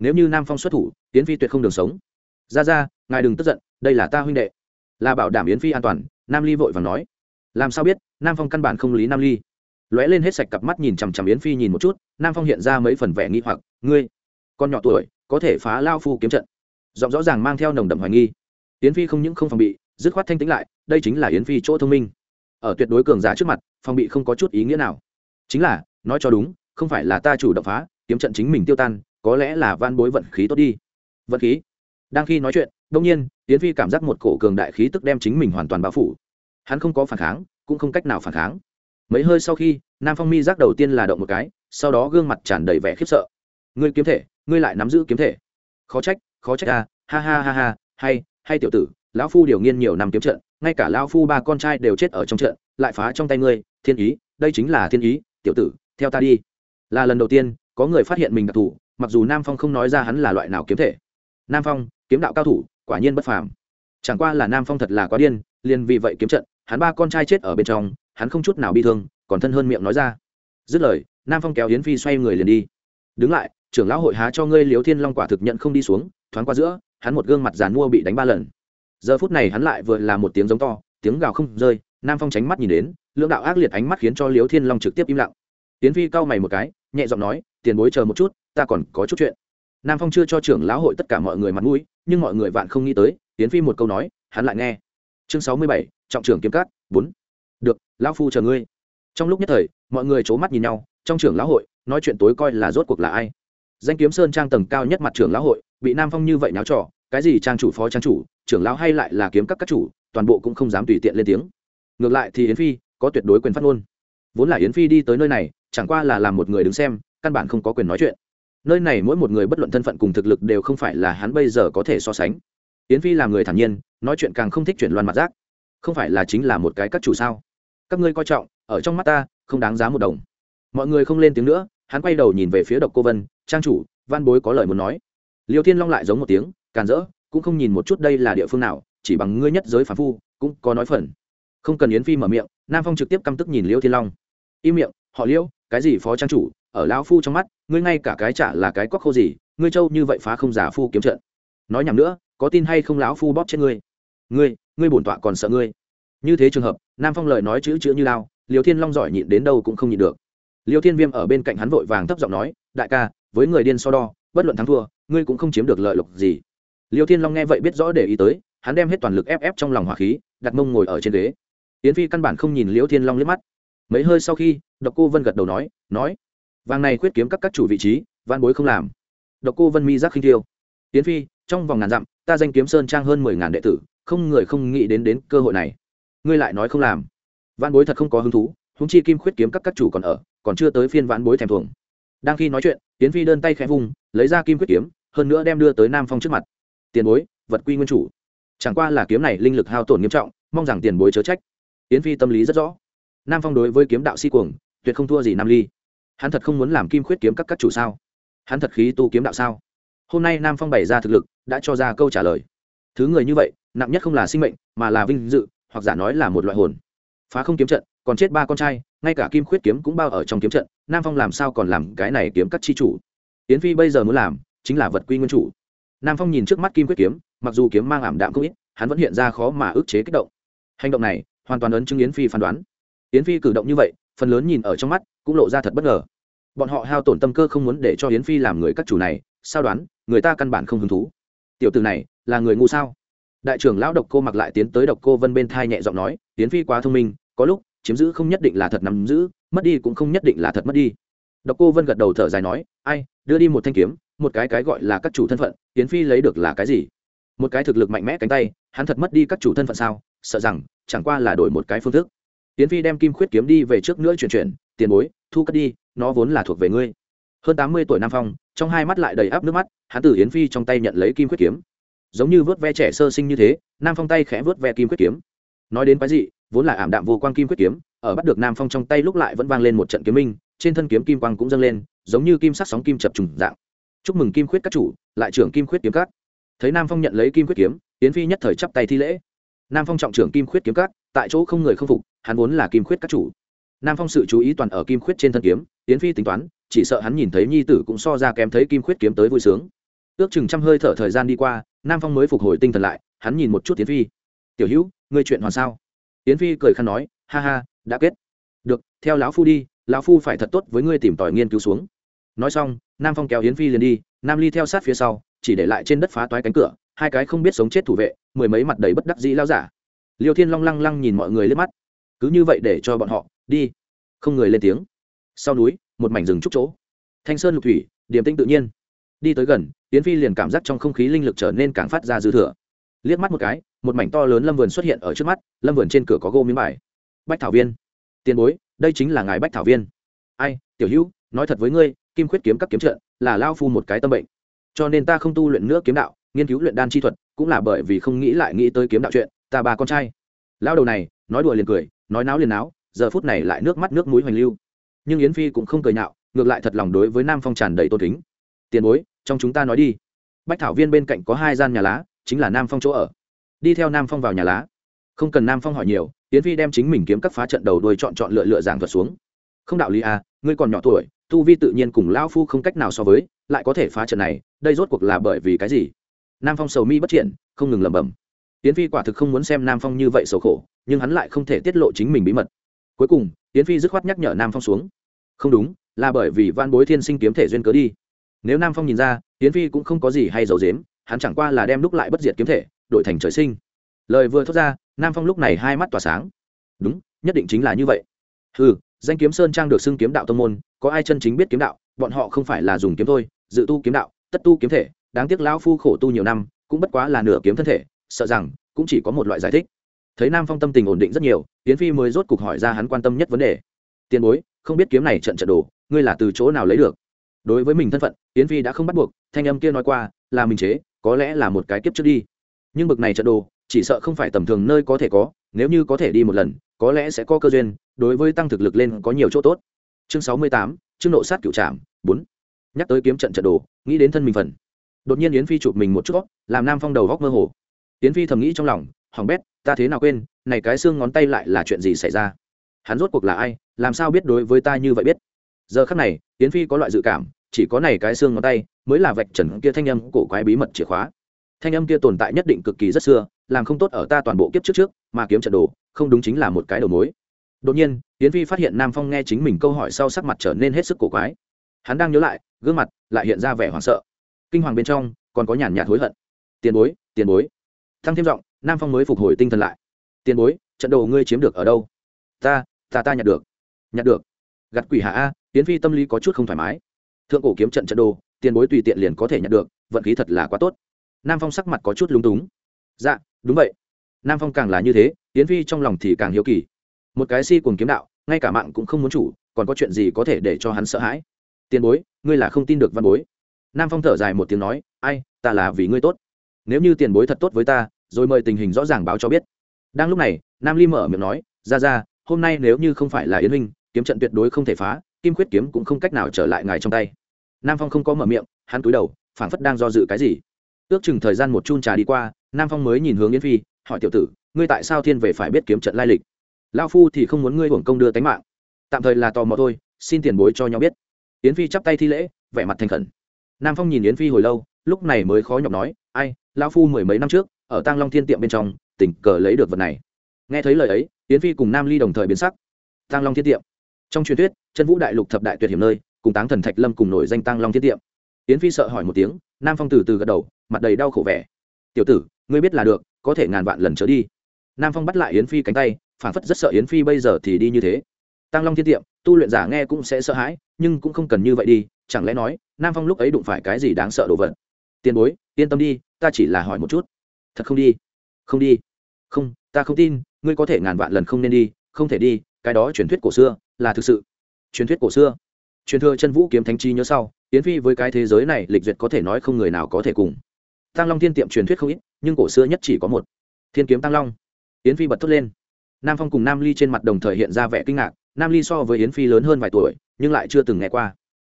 nếu như nam phong xuất thủ, yến phi tuyệt không đường sống. Ra ra, ngài đừng tức giận, đây là ta huynh đệ. Là bảo đảm yến phi an toàn, nam ly vội vàng nói. Làm sao biết, nam phong căn bản không lý nam ly. Lóe lên hết sạch cặp mắt nhìn chằm chằm yến phi nhìn một chút, nam phong hiện ra mấy phần vẻ nghi hoặc. Ngươi, con nhỏ tuổi, có thể phá lao phu kiếm trận. Giọng rõ ràng mang theo nồng đậm hoài nghi. Yến phi không những không phòng bị, dứt khoát thanh tĩnh lại, đây chính là yến phi chỗ thông minh. Ở tuyệt đối cường giả trước mặt, phòng bị không có chút ý nghĩa nào. Chính là, nói cho đúng, không phải là ta chủ động phá, kiếm trận chính mình tiêu tan có lẽ là van bối vận khí tốt đi. Vận khí? Đang khi nói chuyện đông nhiên tiến phi cảm giác một cổ cường đại khí tức đem chính mình hoàn toàn bao phủ. Hắn không có phản kháng, cũng không cách nào phản kháng. Mấy hơi sau khi, nam phong mi giác đầu tiên là động một cái, sau đó gương mặt tràn đầy vẻ khiếp sợ. Ngươi kiếm thể, ngươi lại nắm giữ kiếm thể. Khó trách khó trách à ha ha ha ha, hay hay tiểu tử, lão phu điều nghiên nhiều năm kiếm trận, ngay cả lão phu ba con trai đều chết ở trong trận, lại phá trong tay ngươi, thiên ý, đây chính là thiên ý, tiểu tử, theo ta đi. Là lần đầu tiên, có người phát hiện mình đặc thù mặc dù nam phong không nói ra hắn là loại nào kiếm thể. Nam phong, kiếm đạo cao thủ, quả nhiên bất phàm. Chẳng qua là nam phong thật là quá điên, liền vì vậy kiếm trận, hắn ba con trai chết ở bên trong, hắn không chút nào bị thương, còn thân hơn miệng nói ra. Dứt lời, nam phong kéo yến phi xoay người liền đi. Đứng lại, trưởng lão hội há cho ngươi liếu thiên long quả thực nhận không đi xuống, thoáng qua giữa, hắn một gương mặt giàn mua bị đánh ba lần. Giờ phút này hắn lại vừa là một tiếng giống to, tiếng gào không rơi, nam phong tránh mắt nhìn đến, lưỡng đạo ác liệt ánh mắt khiến cho liếu thiên long trực tiếp im lặng. Tiến phi cau mày một cái, nhẹ giọng nói, tiền bối chờ một chút ta còn có chút chuyện. Nam phong chưa cho trưởng lão hội tất cả mọi người mặt mũi, nhưng mọi người vạn không nghĩ tới tiến phi một câu nói, hắn lại nghe. Chương sáu mươi bảy, trọng trưởng kiếm cát bốn. Được, lão phu chờ ngươi. Trong lúc nhất thời, mọi người c h ố mắt nhìn nhau, trong trưởng lão hội, nói chuyện tối coi là rốt cuộc là ai? Danh kiếm sơn trang tầng cao nhất mặt trưởng lão hội, bị nam phong như vậy náo trò, cái gì trang chủ phó trang chủ, trưởng lão hay lại là kiếm các các chủ, toàn bộ cũng không dám tùy tiện lên tiếng. Ngược lại thì yến phi, có tuyệt đối quyền phát ngôn. Vốn là yến phi đi tới nơi này, chẳng qua là làm một người đứng xem, căn bản không có quyền nói chuyện nơi này mỗi một người bất luận thân phận cùng thực lực đều không phải là hắn bây giờ có thể so sánh. Yến phi là người thản nhiên, nói chuyện càng không thích chuyển loan mặt rác. không phải là chính là một cái các chủ sao? Các ngươi coi trọng, ở trong mắt ta, không đáng giá một đồng. Mọi người không lên tiếng nữa, hắn quay đầu nhìn về phía độc cô vân, trang chủ, văn bối có lời muốn nói. Liêu thiên long lại giống một tiếng, càn rỡ, cũng không nhìn một chút đây là địa phương nào, chỉ bằng ngươi nhất giới phản phu, cũng có nói phần. Không cần yến phi mở miệng, nam phong trực tiếp căm tức nhìn liêu thiên long. Im miệng, họ liêu, cái gì phó trang chủ ở lão phu trong mắt, ngươi ngay cả cái trả là cái quắc khô gì, ngươi trâu như vậy phá không giả phu kiếm trận. Nói nhầm nữa, có tin hay không lão phu bóp chết ngươi? Ngươi ngươi bổn tọa còn sợ ngươi. Như thế trường hợp, nam phong lời nói chữ chữ như lao liều thiên long giỏi nhịn đến đâu cũng không nhịn được. Liêu thiên viêm ở bên cạnh hắn vội vàng thấp giọng nói, đại ca, với người điên so đo, bất luận thắng thua, ngươi cũng không chiếm được lợi lộc gì. Liêu thiên long nghe vậy biết rõ để ý tới, hắn đem hết toàn lực ép ép trong lòng hỏa khí, đặt mông ngồi ở trên ghế. Yến phi căn bản không nhìn liễu thiên long liếc mắt. Mấy hơi sau khi, độc cô vân gật đầu nói nói vàng này quyết kiếm các các chủ vị trí văn bối không làm. Độc cô vân mi giác khinh thiêu tiến phi, trong vòng ngàn dặm, ta danh kiếm sơn trang hơn mười ngàn đệ tử, không người không nghĩ đến đến cơ hội này. Ngươi lại nói không làm. Văn bối thật không có hứng thú húng chi kim khuyết kiếm các các chủ còn ở, còn chưa tới phiên vãn bối thèm thuồng. Đang khi nói chuyện, tiến phi đơn tay khẽ vung, lấy ra kim khuyết kiếm, hơn nữa đem đưa tới nam phong trước mặt. Tiền bối, vật quy nguyên chủ. Chẳng qua là kiếm này linh lực hao tổn nghiêm trọng, mong rằng tiền bối chớ trách. Tiến phi tâm lý rất rõ. Nam phong đối với kiếm đạo si cuồng, tuyệt không thua gì nam ly hắn thật không muốn làm kim khuyết kiếm các các chủ sao? Hắn thật khí tu kiếm đạo sao? Hôm nay nam phong bày ra thực lực, đã cho ra câu trả lời. Thứ người như vậy, nặng nhất không là sinh mệnh, mà là vinh dự, hoặc giả nói là một loại hồn. Phá không kiếm trận, còn chết ba con trai, ngay cả kim khuyết kiếm cũng bao ở trong kiếm trận, nam phong làm sao còn làm cái này kiếm các chi chủ? Yến phi bây giờ muốn làm, chính là vật quy nguyên chủ. Nam phong nhìn trước mắt kim khuyết kiếm, mặc dù kiếm mang ảm đạm không ít, hắn vẫn hiện ra khó mà ức chế kích động. Hành động này, hoàn toàn ấn chứng yến phi phán đoán yến phi cử động như vậy, phần lớn nhìn ở trong mắt, cũng lộ ra thật bất ngờ. Bọn họ hao tổn tâm cơ không muốn để cho yến phi làm người các chủ này, sao đoán, người ta căn bản không hứng thú. Tiểu từ này, là người ngu sao? Đại trưởng lão độc cô mặc lại tiến tới độc cô vân bên thai nhẹ giọng nói, yến phi quá thông minh, có lúc, chiếm giữ không nhất định là thật nắm giữ, mất đi cũng không nhất định là thật mất đi. Độc cô vân gật đầu thở dài nói, ai, đưa đi một thanh kiếm, một cái cái gọi là các chủ thân phận, yến phi lấy được là cái gì? Một cái thực lực mạnh mẽ cánh tay, hắn thật mất đi các chủ thân phận sao? Sợ rằng, chẳng qua là đổi một cái phương thức yến phi đem kim khuyết kiếm đi về trước nữa chuyển chuyển, tiền bối, thu cất đi, nó vốn là thuộc về ngươi. Hơn tám mươi tuổi nam phong, trong hai mắt lại đầy áp nước mắt, hắn từ yến phi trong tay nhận lấy kim khuyết kiếm. Giống như vớt ve trẻ sơ sinh như thế, nam phong tay khẽ vớt ve kim khuyết kiếm. Nói đến cái gì vốn là ảm đạm vô quang kim khuyết kiếm, ở bắt được nam phong trong tay lúc lại vẫn vang lên một trận kiếm minh, trên thân kiếm kim quang cũng dâng lên, giống như kim sắc sóng kim chập trùng dạng. Chúc mừng kim khuyết các chủ, lại trưởng kim khuyết kiếm các. Thấy nam phong nhận lấy kim khuyết kiếm, yến phi nhất thời chắp tay thi lễ. Nam phong trọng trưởng kim khuyết kiếm các tại chỗ không người không phục, hắn vốn là kim khuyết các chủ. Nam phong sự chú ý toàn ở kim khuyết trên thân kiếm, yến phi tính toán, chỉ sợ hắn nhìn thấy nhi tử cũng so ra kém thấy kim khuyết kiếm tới vui sướng. Ước chừng trăm hơi thở thời gian đi qua, nam phong mới phục hồi tinh thần lại, hắn nhìn một chút yến phi. Tiểu hữu, ngươi chuyện hoàn sao? Yến phi cười khăn nói, ha ha, đã kết. Được, theo lão phu đi, lão phu phải thật tốt với ngươi tìm tòi nghiên cứu xuống. Nói xong, nam phong kéo yến phi liền đi, nam ly theo sát phía sau, chỉ để lại trên đất phá toái cánh cửa, hai cái không biết sống chết thủ vệ, mười mấy mặt đầy bất đắc dĩ lao giả liêu thiên long lăng lăng nhìn mọi người lên mắt. Cứ như vậy để cho bọn họ, đi. Không người lên tiếng. Sau núi, một mảnh rừng trúc chỗ. Thanh sơn lục thủy, điềm tĩnh tự nhiên. Đi tới gần tiến phi liền cảm giác trong không khí linh lực trở nên càng phát ra dư thừa. Liếc mắt một cái, một mảnh to lớn lâm vườn xuất hiện ở trước mắt, lâm vườn trên cửa có gô miếng bài. Bách thảo viên. Tiền bối, đây chính là ngài bách thảo viên. Ai, tiểu hữu, nói thật với ngươi, kim khuyết kiếm các kiếm trận là lao phu một cái tâm bệnh. Cho nên ta không tu luyện nữa kiếm đạo, nghiên cứu luyện đan chi thuật, cũng là bởi vì không nghĩ lại nghĩ tới kiếm đạo chuyện ta ba con trai. Lao đầu này, nói đùa liền cười, nói náo liền náo, giờ phút này lại nước mắt nước mũi hoành lưu. Nhưng yến phi cũng không cười nhạo, ngược lại thật lòng đối với nam phong tràn đầy tôn kính. Tiền bối, trong chúng ta nói đi. Bách thảo viên bên cạnh có hai gian nhà lá, chính là nam phong chỗ ở. Đi theo nam phong vào nhà lá. Không cần nam phong hỏi nhiều, yến phi đem chính mình kiếm các phá trận đầu đuôi chọn chọn lựa lựa giảng thuật xuống. Không đạo lý à ngươi còn nhỏ tuổi, tu vi tự nhiên cùng lão phu không cách nào so với, lại có thể phá trận này, đây rốt cuộc là bởi vì cái gì? Nam phong sầu mi bất triển không ngừng lẩm bẩm. Tiến phi quả thực không muốn xem nam phong như vậy sầu khổ, nhưng hắn lại không thể tiết lộ chính mình bí mật. Cuối cùng Tiến phi dứt khoát nhắc nhở nam phong xuống. Không đúng, là bởi vì van bối thiên sinh kiếm thể duyên cớ đi. Nếu nam phong nhìn ra Tiến phi cũng không có gì hay giấu dếm hắn chẳng qua là đem đúc lại bất diệt kiếm thể, đổi thành trời sinh. Lời vừa thốt ra, nam phong lúc này hai mắt tỏa sáng. Đúng, nhất định chính là như vậy. Ừ danh kiếm sơn trang được xưng kiếm đạo tông môn, có ai chân chính biết kiếm đạo, bọn họ không phải là dùng kiếm thôi, dự tu kiếm đạo, tất tu kiếm thể, đáng tiếc lão phu khổ tu nhiều năm, cũng bất quá là nửa kiếm thân thể sợ rằng cũng chỉ có một loại giải thích. Thấy nam phong tâm tình ổn định rất nhiều tiến phi mới rốt cục hỏi ra hắn quan tâm nhất vấn đề. Tiền bối, không biết kiếm này trận trận đồ, ngươi là từ chỗ nào lấy được? Đối với mình thân phận tiến phi đã không bắt buộc, thanh âm kia nói qua, là mình chế, có lẽ là một cái kiếp trước đi. Nhưng bực này trận đồ, chỉ sợ không phải tầm thường nơi có thể có, nếu như có thể đi một lần, có lẽ sẽ có cơ duyên, đối với tăng thực lực lên có nhiều chỗ tốt. Chương sáu mươi tám, chương nộ sát cựu trạm bốn. Nhắc tới kiếm trận trận đồ, nghĩ đến thân mình phần. Đột nhiên yến phi chụp mình một chút, làm nam phong đầu góc mơ hồ. Tiến phi thầm nghĩ trong lòng hỏng bét, ta thế nào quên, này cái xương ngón tay lại là chuyện gì xảy ra? Hắn rốt cuộc là ai, làm sao biết đối với ta như vậy biết? Giờ khắc này, tiến phi có loại dự cảm, chỉ có này cái xương ngón tay mới là vạch trần kia thanh âm cổ quái bí mật chìa khóa. Thanh âm kia tồn tại nhất định cực kỳ rất xưa, làm không tốt ở ta toàn bộ kiếp trước trước, mà kiếm trận đồ, không đúng chính là một cái đầu mối. Đột nhiên, tiến phi phát hiện nam phong nghe chính mình câu hỏi sau sắc mặt trở nên hết sức cổ quái. Hắn đang nhớ lại, gương mặt lại hiện ra vẻ hoảng sợ. Kinh hoàng bên trong, còn có nhàn nhạt hối hận. Tiền bối tiền bối thăng thêm giọng, nam phong mới phục hồi tinh thần lại. Tiền bối, trận đồ ngươi chiếm được ở đâu? Ta ta ta nhặt được. Nhặt được? Gặt quỷ hạ a tiến phi tâm lý có chút không thoải mái. Thượng cổ kiếm trận trận đồ, tiền bối tùy tiện liền có thể nhặt được, vận khí thật là quá tốt. Nam phong sắc mặt có chút lúng túng. Dạ đúng vậy. Nam phong càng là như thế tiến phi trong lòng thì càng hiếu kỳ. Một cái si cùng kiếm đạo, ngay cả mạng cũng không muốn chủ, còn có chuyện gì có thể để cho hắn sợ hãi? Tiền bối, ngươi là không tin được văn bối. Nam phong thở dài một tiếng nói, ai, ta là vì ngươi tốt nếu như tiền bối thật tốt với ta, rồi mời tình hình rõ ràng báo cho biết. Đang lúc này, nam ly mở miệng nói, ra ra, hôm nay nếu như không phải là yến huynh, kiếm trận tuyệt đối không thể phá, kim khuyết kiếm cũng không cách nào trở lại ngài trong tay. Nam phong không có mở miệng, hắn cúi đầu, phảng phất đang do dự cái gì. Ước chừng thời gian một chun trà đi qua, nam phong mới nhìn hướng yến phi, hỏi, tiểu tử, ngươi tại sao thiên về phải biết kiếm trận lai lịch? Lao phu thì không muốn ngươi hưởng công đưa tánh mạng. Tạm thời là tò mò thôi, xin tiền bối cho nhau biết. Yến phi chắp tay thi lễ, vẻ mặt thành khẩn. Nam phong nhìn yến phi hồi lâu, lúc này mới khó nhọc nói, ai lão phu mười mấy năm trước, ở tăng long thiên tiệm bên trong, tình cờ lấy được vật này. Nghe thấy lời ấy, yến phi cùng nam ly đồng thời biến sắc. Tăng long thiên tiệm. Trong truyền thuyết, chân vũ đại lục thập đại tuyệt hiểm nơi, cùng táng thần thạch lâm cùng nổi danh tăng long thiên tiệm. Yến phi sợ hỏi một tiếng, nam phong từ từ gật đầu, mặt đầy đau khổ vẻ. Tiểu tử, ngươi biết là được, có thể ngàn vạn lần trở đi. Nam phong bắt lại yến phi cánh tay, phản phất rất sợ yến phi bây giờ thì đi như thế. Tăng long thiên tiệm, tu luyện giả nghe cũng sẽ sợ hãi, nhưng cũng không cần như vậy đi, chẳng lẽ nói, nam phong lúc ấy đụng phải cái gì đáng sợ đồ vật? Tiền bối, yên tâm đi, ta chỉ là hỏi một chút. Thật không đi? Không đi. Không, ta không tin, ngươi có thể ngàn vạn lần không nên đi, không thể đi, cái đó truyền thuyết cổ xưa, là thực sự. Truyền thuyết cổ xưa? Truyền thừa chân vũ kiếm thánh chi nhớ sau, yến phi với cái thế giới này lịch duyệt có thể nói không người nào có thể cùng. Tăng long thiên tiệm truyền thuyết không ít, nhưng cổ xưa nhất chỉ có một. Thiên kiếm tăng long. Yến phi bật thốt lên. Nam phong cùng nam ly trên mặt đồng thời hiện ra vẻ kinh ngạc, nam ly so với yến phi lớn hơn vài tuổi, nhưng lại chưa từng nghe qua.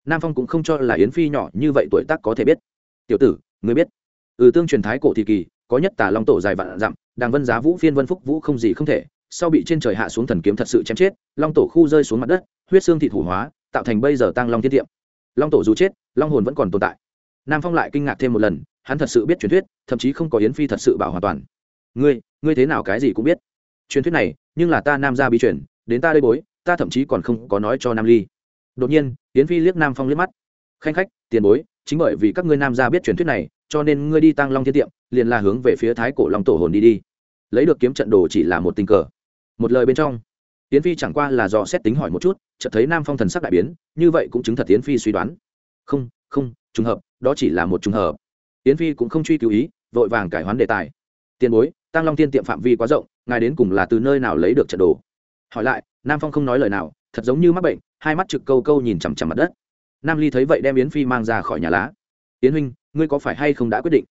Nam phong cũng không cho là yến phi nhỏ như vậy tuổi tác có thể biết tiểu tử người biết. Ừ tương truyền thái cổ thì kỳ, có nhất tà long tổ dài vạn dặm, đàng vân giá vũ phiên vân phúc vũ không gì không thể, sau bị trên trời hạ xuống thần kiếm thật sự chém chết, long tổ khu rơi xuống mặt đất, huyết xương thịt hủ hóa, tạo thành bây giờ tăng long thiên tiệm long tổ dù chết, long hồn vẫn còn tồn tại. Nam phong lại kinh ngạc thêm một lần, hắn thật sự biết truyền thuyết, thậm chí không có yến phi thật sự bảo hoàn toàn. Ngươi ngươi thế nào cái gì cũng biết. Truyền thuyết này, nhưng là ta nam gia bí truyền, đến ta đây bối, ta thậm chí còn không có nói cho nam ly. Đột nhiên, yến phi liếc nam phong liếc mắt. Khanh khách, tiền bối chính bởi vì các ngươi nam gia biết truyền thuyết này, cho nên ngươi đi tăng long thiên tiệm, liền là hướng về phía thái cổ long tổ hồn đi đi. Lấy được kiếm trận đồ chỉ là một tình cờ. Một lời bên trong tiến phi chẳng qua là do xét tính hỏi một chút, chợt thấy nam phong thần sắc đại biến, như vậy cũng chứng thật tiến phi suy đoán. Không không, trùng hợp, đó chỉ là một trùng hợp. Tiến phi cũng không truy cứu ý, vội vàng cải hoán đề tài. Tiền bối tăng long thiên tiệm phạm vi quá rộng, ngài đến cùng là từ nơi nào lấy được trận đồ? Hỏi lại, nam phong không nói lời nào, thật giống như mắc bệnh, hai mắt trực câu câu nhìn chằm chằm mặt đất nam ly thấy vậy đem yến phi mang ra khỏi nhà lá yến huynh ngươi có phải hay không đã quyết định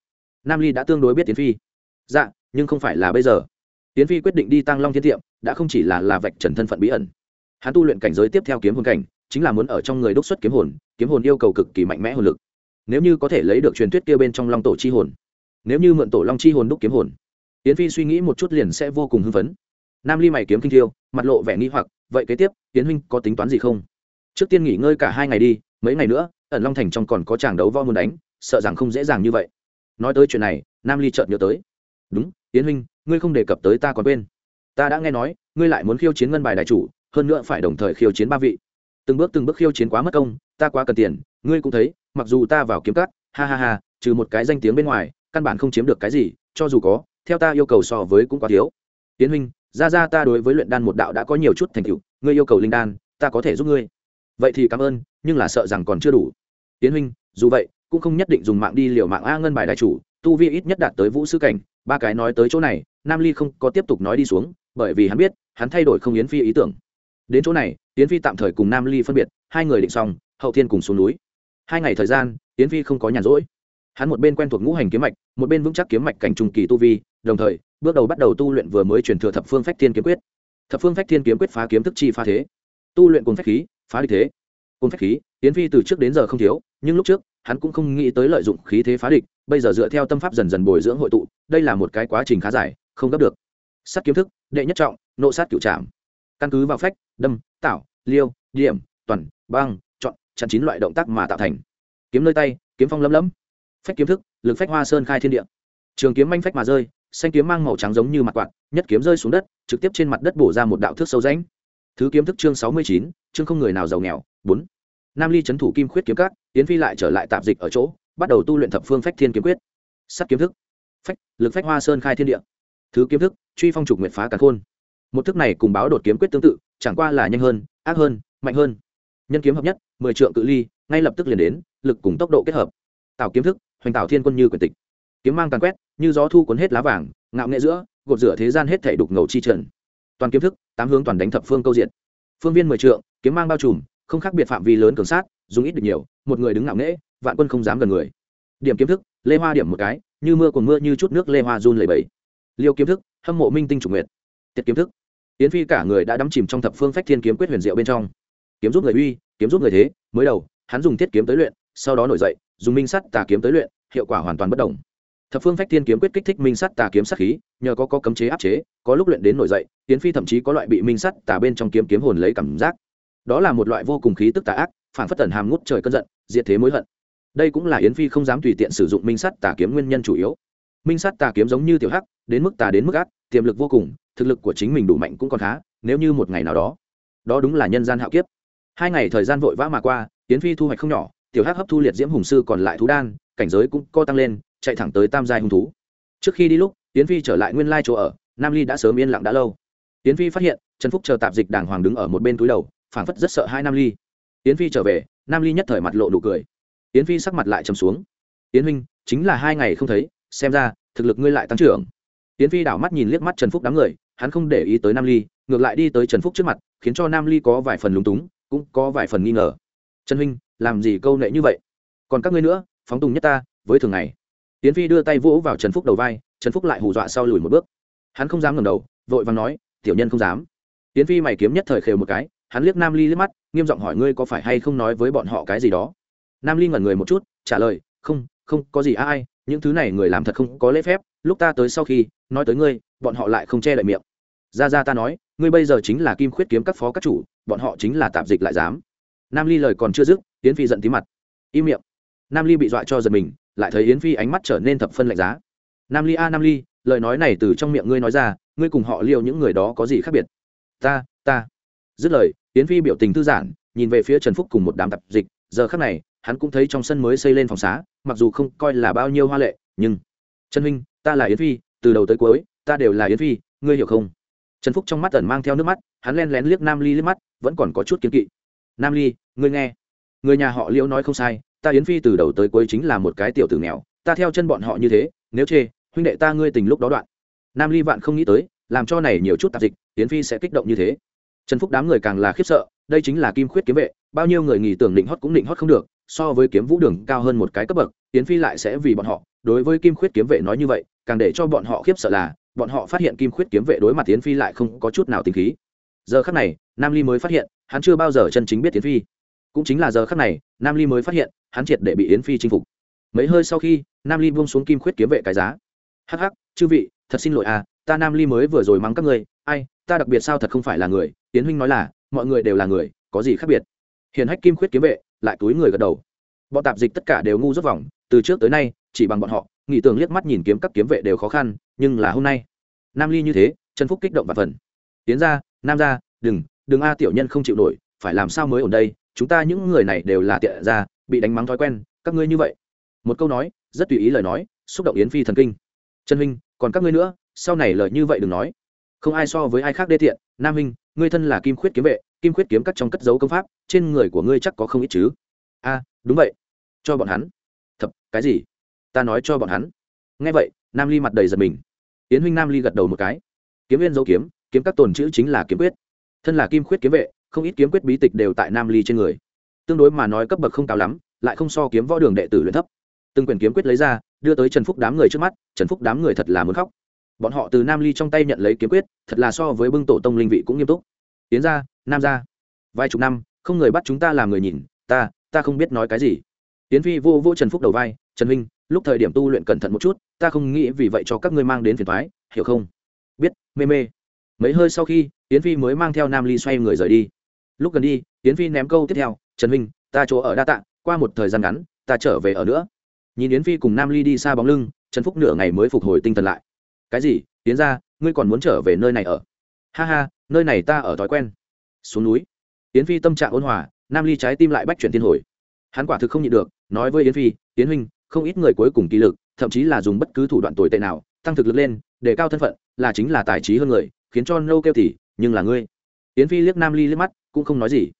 nam ly đã tương đối biết yến phi dạ nhưng không phải là bây giờ yến phi quyết định đi tăng long thiên tiệm đã không chỉ là là vạch trần thân phận bí ẩn hắn tu luyện cảnh giới tiếp theo kiếm hồn cảnh chính là muốn ở trong người đúc xuất kiếm hồn kiếm hồn yêu cầu cực kỳ mạnh mẽ hồn lực nếu như có thể lấy được truyền thuyết kia bên trong long tổ chi hồn nếu như mượn tổ long chi hồn đúc kiếm hồn yến phi suy nghĩ một chút liền sẽ vô cùng hưng phấn nam ly mày kiếm kinh thiêu mặt lộ vẻ nghi hoặc vậy kế tiếp yến huynh có tính toán gì không trước tiên nghỉ ngơi cả hai ngày đi mấy ngày nữa, ẩn long thành trong còn có chàng đấu vo muốn đánh, sợ rằng không dễ dàng như vậy. Nói tới chuyện này, nam ly chợt nhớ tới. Đúng, yến huynh, ngươi không đề cập tới ta còn quên. Ta đã nghe nói, ngươi lại muốn khiêu chiến ngân bài đại chủ, hơn nữa phải đồng thời khiêu chiến ba vị. Từng bước từng bước khiêu chiến quá mất công, ta quá cần tiền, ngươi cũng thấy, mặc dù ta vào kiếm cắt ha ha ha, trừ một cái danh tiếng bên ngoài, căn bản không chiếm được cái gì, cho dù có, theo ta yêu cầu so với cũng quá thiếu. Tiến huynh, ra ra ta đối với luyện đan một đạo đã có nhiều chút thành tựu, ngươi yêu cầu linh đan, ta có thể giúp ngươi vậy thì cảm ơn, nhưng là sợ rằng còn chưa đủ. Tiến huynh, dù vậy, cũng không nhất định dùng mạng đi liều mạng a ngân bài đại chủ, tu vi ít nhất đạt tới vũ sư cảnh. Ba cái nói tới chỗ này, nam ly không có tiếp tục nói đi xuống, bởi vì hắn biết, hắn thay đổi không yến phi ý tưởng. Đến chỗ này, yến phi tạm thời cùng nam ly phân biệt, hai người định xong, hậu thiên cùng xuống núi. Hai ngày thời gian, yến phi không có nhàn rỗi. Hắn một bên quen thuộc ngũ hành kiếm mạch, một bên vững chắc kiếm mạch cảnh trung kỳ tu vi, đồng thời, bước đầu bắt đầu tu luyện vừa mới truyền thừa thập phương phách thiên kiếm quyết. Thập phương phách thiên kiếm quyết phá kiếm thức chi phá thế. Tu luyện cùng phách khí phá địch thế. Cùng phách khí tiến phi từ trước đến giờ không thiếu, nhưng lúc trước, hắn cũng không nghĩ tới lợi dụng khí thế phá địch, bây giờ dựa theo tâm pháp dần dần bồi dưỡng hội tụ, đây là một cái quá trình khá dài, không gấp được. Sắt kiếm thức, đệ nhất trọng, nộ sát cựu trạm căn cứ vào phách, đâm, tạo, liêu, điểm, toàn, băng, chọn, chặn chín loại động tác mà tạo thành. Kiếm nơi tay, kiếm phong lấm lấm. Phách kiếm thức, lực phách hoa sơn khai thiên địa. Trường kiếm manh phách mà rơi, xanh kiếm mang màu trắng giống như mặt quạt, nhất kiếm rơi xuống đất, trực tiếp trên mặt đất bổ ra một đạo thước sâu rãnh thứ kiếm thức chương sáu mươi chín, chương không người nào giàu nghèo. Bốn. Nam ly trấn thủ kim khuyết kiếm cát tiến phi lại trở lại tạp dịch ở chỗ, bắt đầu tu luyện thập phương phách thiên kiếm quyết. Sắt kiếm thức. Phách, lực phách hoa sơn khai thiên địa. Thứ kiếm thức, truy phong trục nguyệt phá cả khôn. Một thức này cùng báo đột kiếm quyết tương tự, chẳng qua là nhanh hơn, ác hơn, mạnh hơn. Nhân kiếm hợp nhất, mười trượng cự ly, ngay lập tức liền đến, lực cùng tốc độ kết hợp. Tạo kiếm thức, hoành tạo thiên quân như quyền tịch. Kiếm mang càn quét, như gió thu cuốn hết lá vàng, ngạo nghệ giữa, gột rửa thế gian hết thể đục ngầu chi trần toàn kiếm thức, tám hướng toàn đánh thập phương câu diện phương viên mười trượng, kiếm mang bao trùm, không khác biệt phạm vi lớn cường sát, dùng ít được nhiều, một người đứng ngạo nghễ, vạn quân không dám gần người. Điểm kiếm thức, lê hoa điểm một cái, như mưa còn mưa như chút nước lê hoa run lầy bẫy liêu kiếm thức, hâm mộ minh tinh chủ nguyệt. Tiết kiếm thức. Yến phi cả người đã đắm chìm trong thập phương phách thiên kiếm quyết huyền diệu bên trong. Kiếm giúp người uy, kiếm giúp người thế, mới đầu, hắn dùng thiết kiếm tới luyện, sau đó nổi dậy, dùng minh sắt tà kiếm tới luyện, hiệu quả hoàn toàn bất đồng thập phương phách thiên kiếm quyết kích thích minh sắt tà kiếm sát khí nhờ có, có cấm chế áp chế có lúc luyện đến nổi dậy tiến phi thậm chí có loại bị minh sắt tà bên trong kiếm kiếm hồn lấy cảm giác. Đó là một loại vô cùng khí tức tà ác phản phất tần hàm ngút trời cơn giận diệt thế mối hận. Đây cũng là yến phi không dám tùy tiện sử dụng minh sắt tà kiếm nguyên nhân chủ yếu. Minh sắt tà kiếm giống như tiểu hắc đến mức tà đến mức ác tiềm lực vô cùng thực lực của chính mình đủ mạnh cũng còn khá nếu như một ngày nào đó. Đó đúng là nhân gian hạo kiếp. Hai ngày thời gian vội vã mà qua yến phi thu hoạch không nhỏ tiểu hắc hấp thu liệt diễm hùng sư còn lại thú đan cảnh giới cũng co tăng lên chạy thẳng tới tam giai hung thú. Trước khi đi lúc tiến phi trở lại nguyên lai chỗ ở, nam ly đã sớm yên lặng đã lâu. Tiến phi phát hiện, trần phúc chờ tạp dịch đàng hoàng đứng ở một bên túi đầu, phảng phất rất sợ hai nam ly. Tiến phi trở về, nam ly nhất thời mặt lộ nụ cười. Tiến phi sắc mặt lại trầm xuống. Tiến huynh, chính là hai ngày không thấy, xem ra, thực lực ngươi lại tăng trưởng. Tiến phi đảo mắt nhìn liếc mắt trần phúc đám người, hắn không để ý tới nam ly, ngược lại đi tới trần phúc trước mặt, khiến cho nam ly có vài phần lúng túng, cũng có vài phần nghi ngờ. Trần huynh, làm gì câu nệ như vậy? Còn các ngươi nữa, phóng tùng nhất ta, với thường ngày. Tiến phi đưa tay vỗ vào trần phúc đầu vai, trần phúc lại hù dọa sau lùi một bước. Hắn không dám ngẩng đầu, vội vàng nói, tiểu nhân không dám. Tiến phi mày kiếm nhất thời khều một cái, hắn liếc nam ly liếc mắt, nghiêm giọng hỏi, ngươi có phải hay không nói với bọn họ cái gì đó? Nam ly ngẩn người một chút, trả lời, không không, có gì ai, những thứ này người làm thật không có lễ phép, lúc ta tới sau khi, nói tới ngươi, bọn họ lại không che lại miệng. Ra ra ta nói, ngươi bây giờ chính là kim khuyết kiếm các phó các chủ, bọn họ chính là tạp dịch lại dám nam ly lời còn chưa dứt, Tiến phi giận tí mặt, im miệng. Nam ly bị dọa cho giật mình lại thấy yến phi ánh mắt trở nên thập phân lạnh giá. Nam ly a, nam ly, lời nói này từ trong miệng ngươi nói ra, ngươi cùng họ liều những người đó có gì khác biệt? Ta ta. Dứt lời, yến phi biểu tình thư giãn, nhìn về phía trần phúc cùng một đám tập dịch. Giờ khác này, hắn cũng thấy trong sân mới xây lên phòng xá, mặc dù không coi là bao nhiêu hoa lệ, nhưng trần huynh, ta là yến phi, từ đầu tới cuối, ta đều là yến phi, ngươi hiểu không? Trần phúc trong mắt ẩn mang theo nước mắt, hắn len lén liếc nam ly liếc mắt, vẫn còn có chút kiến kỵ. Nam ly, ngươi nghe, người nhà họ liễu nói không sai ta yến phi từ đầu tới cuối chính là một cái tiểu tử nghèo, ta theo chân bọn họ như thế, nếu chê, huynh đệ ta ngươi tình lúc đó đoạn. Nam ly vạn không nghĩ tới, làm cho này nhiều chút tạp dịch, yến phi sẽ kích động như thế. Trần phúc đám người càng là khiếp sợ, đây chính là kim khuyết kiếm vệ, bao nhiêu người nghỉ tưởng định hót cũng định hót không được, so với kiếm vũ đường cao hơn một cái cấp bậc, yến phi lại sẽ vì bọn họ, đối với kim khuyết kiếm vệ nói như vậy, càng để cho bọn họ khiếp sợ là, bọn họ phát hiện kim khuyết kiếm vệ đối mặt yến phi lại không có chút nào tình khí. Giờ khắc này, nam ly mới phát hiện, hắn chưa bao giờ chân chính biết yến phi cũng chính là giờ khắc này, nam ly mới phát hiện, hắn triệt để bị yến phi chinh phục. Mấy hơi sau khi, nam ly buông xuống kim khuyết kiếm vệ cái giá. Hắc hắc, chư vị, thật xin lỗi à ta nam ly mới vừa rồi mắng các ngươi ai, ta đặc biệt sao thật không phải là người? Tiến huynh nói là, mọi người đều là người, có gì khác biệt? Hiền hách kim khuyết kiếm vệ, lại túi người gật đầu. Bọn tạp dịch tất cả đều ngu rút vòng, từ trước tới nay, chỉ bằng bọn họ nghĩ tưởng liếc mắt nhìn kiếm các kiếm vệ đều khó khăn, nhưng là hôm nay, nam ly như thế trần phúc kích động và phần. Tiến ra, nam ra, đừng đừng a tiểu nhân không chịu nổi, phải làm sao mới ở đây? Chúng ta những người này đều là tiện ra bị đánh mắng thói quen, các ngươi như vậy. Một câu nói, rất tùy ý lời nói, xúc động yến phi thần kinh. Trần huynh, còn các ngươi nữa, sau này lời như vậy đừng nói. Không ai so với ai khác đê tiện, nam huynh, ngươi thân là kim khuyết kiếm vệ, kim khuyết kiếm cắt trong cất dấu công pháp, trên người của ngươi chắc có không ít chứ? A à, đúng vậy. Cho bọn hắn. Thập cái gì? Ta nói cho bọn hắn. Nghe vậy, nam ly mặt đầy giật mình. Yến huynh nam ly gật đầu một cái. Kiếm viên dấu kiếm kiếm các tồn chữ chính là kiếm quyết. Thân là kim khuyết kiếm vệ không ít kiếm quyết bí tịch đều tại nam ly trên người. Tương đối mà nói cấp bậc không cao lắm, lại không so kiếm võ đường đệ tử luyện thấp. Từng quyển kiếm quyết lấy ra, đưa tới trần phúc đám người trước mắt, trần phúc đám người thật là muốn khóc. Bọn họ từ nam ly trong tay nhận lấy kiếm quyết, thật là so với bưng tổ tông linh vị cũng nghiêm túc. Tiến ra, nam ra. Vài chục năm, không người bắt chúng ta làm người nhìn, ta ta không biết nói cái gì. Tiến phi vô vô trần phúc đầu vai, trần huynh, lúc thời điểm tu luyện cẩn thận một chút, ta không nghĩ vì vậy cho các ngươi mang đến phiền thoái hiểu không? Biết, mê mê. Mấy hơi sau khi, tiến phi mới mang theo nam ly xoay người rời đi lúc gần đi tiến phi ném câu tiếp theo trần Minh, ta chỗ ở đa tạ qua một thời gian ngắn ta trở về ở nữa. Nhìn yến phi cùng nam ly đi xa bóng lưng trần phúc nửa ngày mới phục hồi tinh thần lại. Cái gì? Tiến ra ngươi còn muốn trở về nơi này ở? Ha ha nơi này ta ở thói quen. Xuống núi yến phi tâm trạng ôn hòa nam ly trái tim lại bách chuyển thiên hồi. Hắn quả thực không nhịn được nói với yến phi yến huynh không ít người cuối cùng kỳ lực thậm chí là dùng bất cứ thủ đoạn tồi tệ nào tăng thực lực lên để cao thân phận là chính là tài trí hơn người khiến cho nâu kêu tỉ nhưng là ngươi. Yến phi liếc nam ly liếc mắt cũng không nói gì.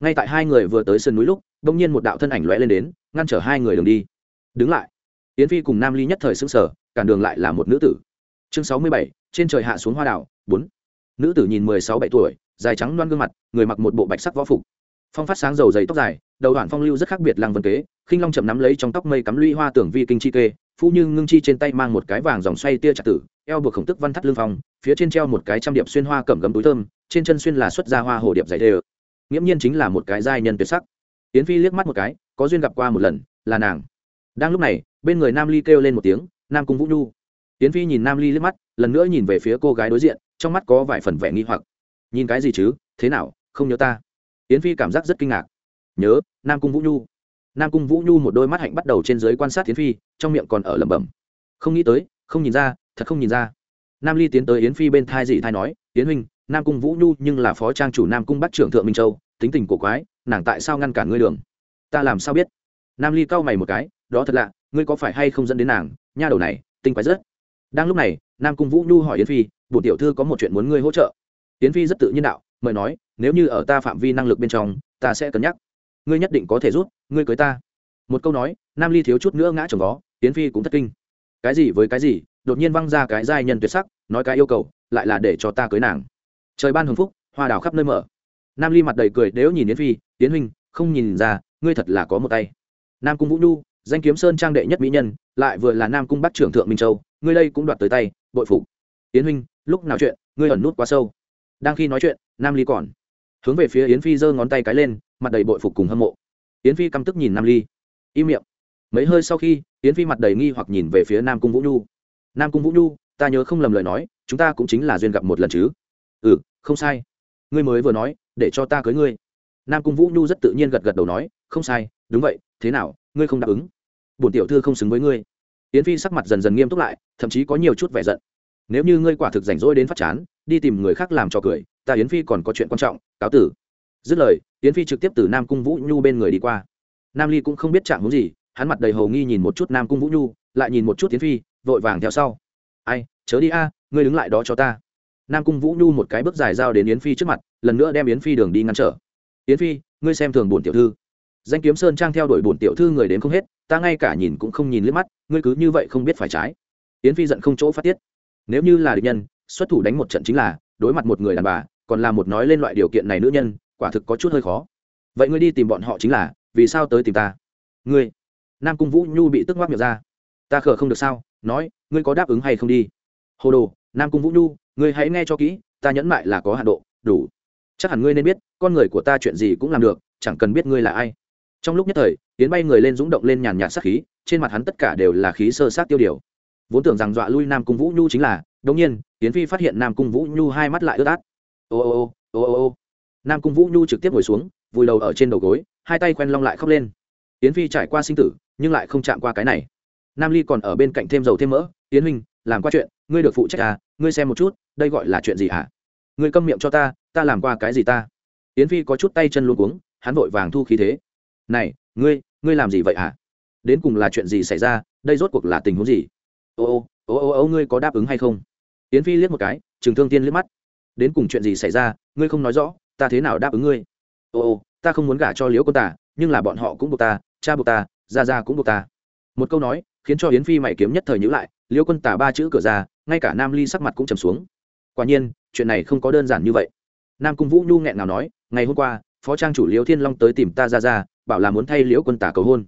Ngay tại hai người vừa tới sườn núi lúc đông nhiên một đạo thân ảnh lõe lên đến, ngăn trở hai người đường đi. Đứng lại. Yến phi cùng nam ly nhất thời xứng sở cản đường lại là một nữ tử. Chương sáu mươi bảy, trên trời hạ xuống hoa đảo bốn. Nữ tử nhìn mười sáu bảy tuổi, dài trắng loan gương mặt, người mặc một bộ bạch sắc võ phục. Phong phát sáng dầu dày tóc dài, đầu đoạn phong lưu rất khác biệt lăng vân kế, khinh long chậm nắm lấy trong tóc mây cắm lũy hoa tưởng vi kinh chi kê phu như ngưng chi trên tay mang một cái vàng dòng xoay tia trạc tử eo buộc khổng tức văn thắt lưng phong, phía trên treo một cái trăm điệp xuyên hoa cẩm gấm túi thơm, trên chân xuyên là xuất ra hoa hồ điệp dày đê ơ nghiễm nhiên chính là một cái giai nhân tuyệt sắc. Yến phi liếc mắt một cái, có duyên gặp qua một lần, là nàng. Đang lúc này, bên người nam ly kêu lên một tiếng, nam cung vũ nhu. Yến phi nhìn nam ly liếc mắt, lần nữa nhìn về phía cô gái đối diện, trong mắt có vài phần vẻ nghi hoặc. Nhìn cái gì chứ? Thế nào? Không nhớ ta? Yến phi cảm giác rất kinh ngạc. Nhớ, nam cung vũ nhu. Nam cung vũ nhu một đôi mắt hạnh bắt đầu trên dưới quan sát yến phi, trong miệng còn ở lẩm bẩm. Không nghĩ tới, không nhìn ra thật không nhìn ra. Nam ly tiến tới yến phi bên thai dị thai nói, yến huynh, nam cung vũ nhu nhưng là phó trang chủ nam cung bắt trưởng thượng minh châu, tính tình của quái, nàng tại sao ngăn cản ngươi đường? Ta làm sao biết? Nam ly cau mày một cái, đó thật lạ, ngươi có phải hay không dẫn đến nàng? Nha đầu này, tinh quái rất. Đang lúc này, nam cung vũ nhu hỏi yến phi bổ tiểu thư có một chuyện muốn ngươi hỗ trợ? Yến phi rất tự nhiên đạo, mời nói, nếu như ở ta phạm vi năng lực bên trong, ta sẽ cân nhắc. Ngươi nhất định có thể rút, ngươi cưới ta. Một câu nói, nam ly thiếu chút nữa ngã chồng vó yến phi cũng thất kinh. Cái gì với cái gì? Đột nhiên văng ra cái giai nhân tuyệt sắc, nói cái yêu cầu, lại là để cho ta cưới nàng. Trời ban hồng phúc, hoa đào khắp nơi mở. Nam ly mặt đầy cười nếu nhìn yến phi, yến huynh, không nhìn ra, ngươi thật là có một tay. Nam cung vũ nhu, danh kiếm sơn trang đệ nhất mỹ nhân, lại vừa là nam cung bắc trưởng thượng minh châu, ngươi đây cũng đoạt tới tay, bội phục. Yến huynh, lúc nào chuyện, ngươi ẩn nút quá sâu. Đang khi nói chuyện, nam ly còn hướng về phía yến phi giơ ngón tay cái lên, mặt đầy bội phục cùng hâm mộ. Yến phi căm tức nhìn nam ly, im miệng. Mấy hơi sau khi, yến phi mặt đầy nghi hoặc nhìn về phía nam cung vũ nhu nam cung vũ nhu, ta nhớ không lầm lời nói, chúng ta cũng chính là duyên gặp một lần chứ. Ừ không sai. Ngươi mới vừa nói, để cho ta cưới ngươi. Nam cung vũ nhu rất tự nhiên gật gật đầu nói, không sai, đúng vậy, thế nào, ngươi không đáp ứng. Bổn tiểu thư không xứng với ngươi. Yến phi sắc mặt dần dần nghiêm túc lại, thậm chí có nhiều chút vẻ giận. Nếu như ngươi quả thực rảnh rỗi đến phát chán, đi tìm người khác làm cho cười, ta yến phi còn có chuyện quan trọng, cáo tử. Dứt lời, yến phi trực tiếp từ nam cung vũ nhu bên người đi qua. Nam ly cũng không biết chạm hướng gì, hắn mặt đầy hầu nghi nhìn một chút nam cung vũ nhu, lại nhìn một chút yến phi vội vàng theo sau. Ai, chớ đi a, ngươi đứng lại đó cho ta. Nam cung vũ nhu một cái bước dài dao đến yến phi trước mặt, lần nữa đem yến phi đường đi ngăn trở. Yến phi, ngươi xem thường bổn tiểu thư. Danh kiếm sơn trang theo đuổi bổn tiểu thư người đến không hết, ta ngay cả nhìn cũng không nhìn liếc mắt, ngươi cứ như vậy không biết phải trái. Yến phi giận không chỗ phát tiết. Nếu như là địch nhân, xuất thủ đánh một trận chính là đối mặt một người đàn bà, còn là một nói lên loại điều kiện này nữ nhân, quả thực có chút hơi khó. Vậy ngươi đi tìm bọn họ chính là, vì sao tới tìm ta? Ngươi. Nam cung vũ nhu bị tức ngoác miệng ra. Ta khờ không được sao? Nói, ngươi có đáp ứng hay không đi? Hồ đồ, nam cung vũ nhu, ngươi hãy nghe cho kỹ, ta nhẫn mại là có hạ độ, đủ. Chắc hẳn ngươi nên biết, con người của ta chuyện gì cũng làm được, chẳng cần biết ngươi là ai. Trong lúc nhất thời tiến bay người lên rúng động lên nhàn nhạt sát khí, trên mặt hắn tất cả đều là khí sơ sát tiêu điều. Vốn tưởng rằng dọa lui nam cung vũ nhu chính là đống nhiên tiến phi phát hiện nam cung vũ nhu hai mắt lại ướt át. Ô ô ô ô ô ô. Nam cung vũ nhu trực tiếp ngồi xuống, vùi đầu ở trên đầu gối, hai tay quen long lại khóc lên. Tiến phi trải qua sinh tử, nhưng lại không chạm qua cái này nam ly còn ở bên cạnh thêm dầu thêm mỡ, tiến huynh, làm qua chuyện, ngươi được phụ trách à ngươi xem một chút, đây gọi là chuyện gì hả? Ngươi câm miệng cho ta ta làm qua cái gì ta? Yến phi có chút tay chân luôn cuống, hắn vội vàng thu khí thế. Này, ngươi ngươi làm gì vậy hả? Đến cùng là chuyện gì xảy ra, đây rốt cuộc là tình huống gì? Ô ô ô ô ô, ngươi có đáp ứng hay không? Yến phi liếc một cái chừng thương tiên liếc mắt. Đến cùng chuyện gì xảy ra, ngươi không nói rõ, ta thế nào đáp ứng ngươi? Ô ô, ta không muốn gả cho liễu cô ta nhưng là bọn họ cũng buộc ta, cha buộc ta ra ra cũng buộc ta. Một câu nói khiến cho yến phi mày kiếm nhất thời nhữ lại liễu quân tả ba chữ cửa ra, ngay cả nam ly sắc mặt cũng trầm xuống. Quả nhiên, chuyện này không có đơn giản như vậy. Nam cung vũ nhu nghẹn nào nói, ngày hôm qua, phó trang chủ liễu thiên long tới tìm ta ra ra, bảo là muốn thay liễu quân tả cầu hôn.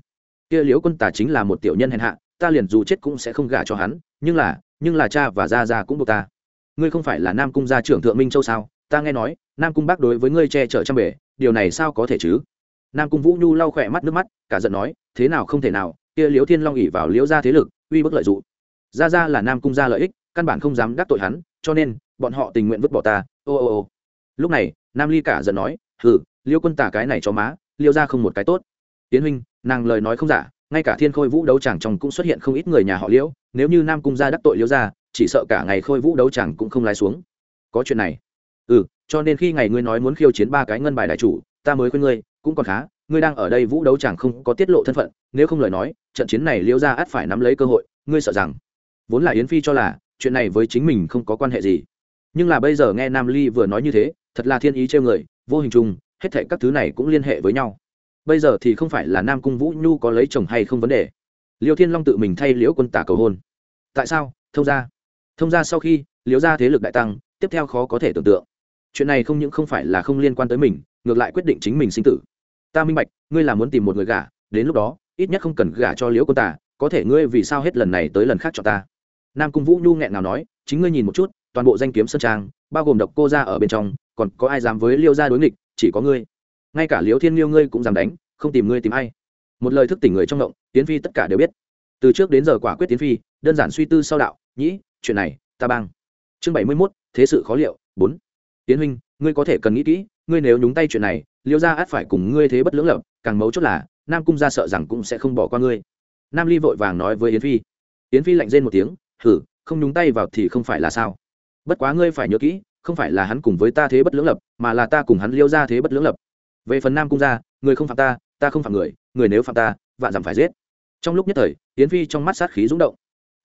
Kia liễu quân tả chính là một tiểu nhân hèn hạ, ta liền dù chết cũng sẽ không gả cho hắn, nhưng là nhưng là cha và ra ra cũng buộc ta. Ngươi không phải là nam cung gia trưởng thượng minh châu sao? Ta nghe nói, nam cung bác đối với ngươi che chở trăm bể, điều này sao có thể chứ? Nam cung vũ nhu lau khỏe mắt nước mắt, cả giận nói, thế nào không thể nào kia liễu thiên long ỉ vào liễu gia thế lực, uy bức lợi dụ gia gia là nam cung gia lợi ích, căn bản không dám đắc tội hắn, cho nên, bọn họ tình nguyện vứt bỏ ta. Ô ô ô. Lúc này, nam ly cả giận nói, hừ liêu quân tả cái này cho má, liễu gia không một cái tốt. Tiến huynh, nàng lời nói không giả, ngay cả thiên khôi vũ đấu tràng trong cũng xuất hiện không ít người nhà họ liễu, nếu như nam cung gia đắc tội liễu gia, chỉ sợ cả ngày khôi vũ đấu tràng cũng không lái xuống. Có chuyện này. Ừ cho nên khi ngày ngươi nói muốn khiêu chiến ba cái ngân bài đại chủ, ta mới khuyên ngươi, cũng còn khá ngươi đang ở đây vũ đấu chẳng không có tiết lộ thân phận, nếu không lời nói, trận chiến này liễu gia ắt phải nắm lấy cơ hội, ngươi sợ rằng, vốn là yến phi cho là, chuyện này với chính mình không có quan hệ gì. Nhưng là bây giờ nghe nam ly vừa nói như thế, thật là thiên ý trêu người, vô hình chung, hết thệ các thứ này cũng liên hệ với nhau. Bây giờ thì không phải là nam cung vũ nhu có lấy chồng hay không vấn đề. Liêu thiên long tự mình thay liễu quân tả cầu hôn. Tại sao? Thông ra thông ra sau khi, liễu ra thế lực đại tăng, tiếp theo khó có thể tưởng tượng. Chuyện này không những không phải là không liên quan tới mình, ngược lại quyết định chính mình sinh tử ta minh bạch, ngươi là muốn tìm một người gả, đến lúc đó, ít nhất không cần gả cho liễu quân tả có thể ngươi vì sao hết lần này tới lần khác cho ta? Nam cung vũ nhu nghẹn nào nói, chính ngươi nhìn một chút, toàn bộ danh kiếm sơn trang, bao gồm độc cô ra ở bên trong, còn có ai dám với liêu gia đối nghịch, chỉ có ngươi. Ngay cả liễu thiên liêu ngươi cũng dám đánh, không tìm ngươi tìm ai. Một lời thức tỉnh người trong động tiến phi tất cả đều biết. Từ trước đến giờ quả quyết tiến phi, đơn giản suy tư sau đạo, nhĩ, chuyện này, ta bang. Chương bảy mươi mốt, thế sự khó liệu, bốn. Tiến huynh, ngươi có thể cần nghĩ kỹ, ngươi nếu nhúng tay chuyện này liêu gia ắt phải cùng ngươi thế bất lưỡng lập, càng mấu chốt là, nam cung gia sợ rằng cũng sẽ không bỏ qua ngươi. Nam ly vội vàng nói với yến phi. Yến phi lạnh rên một tiếng, hử, không nhúng tay vào thì không phải là sao? Bất quá ngươi phải nhớ kỹ, không phải là hắn cùng với ta thế bất lưỡng lập, mà là ta cùng hắn liêu ra thế bất lưỡng lập. Về phần nam cung gia người không phạm ta ta không phạm người người nếu phạm ta, vạn dặm phải giết. Trong lúc nhất thời, yến phi trong mắt sát khí rúng động.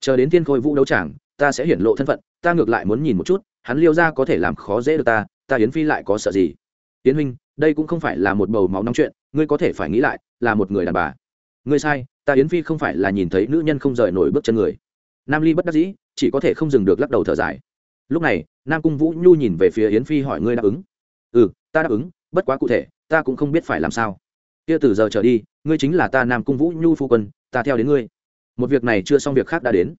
Chờ đến thiên khôi vũ đấu tràng, ta sẽ hiển lộ thân phận, ta ngược lại muốn nhìn một chút, hắn liêu ra có thể làm khó dễ được ta ta yến phi lại có sợ gì? Yến huynh đây cũng không phải là một bầu máu nóng chuyện, ngươi có thể phải nghĩ lại, là một người đàn bà. Ngươi sai, ta yến phi không phải là nhìn thấy nữ nhân không rời nổi bước chân người. Nam ly bất đắc dĩ, chỉ có thể không dừng được lắc đầu thở dài. Lúc này, nam cung vũ nhu nhìn về phía yến phi hỏi ngươi đáp ứng. Ừ ta đáp ứng, bất quá cụ thể, ta cũng không biết phải làm sao. Kia từ giờ trở đi, ngươi chính là ta nam cung vũ nhu phu quân, ta theo đến ngươi. Một việc này chưa xong việc khác đã đến.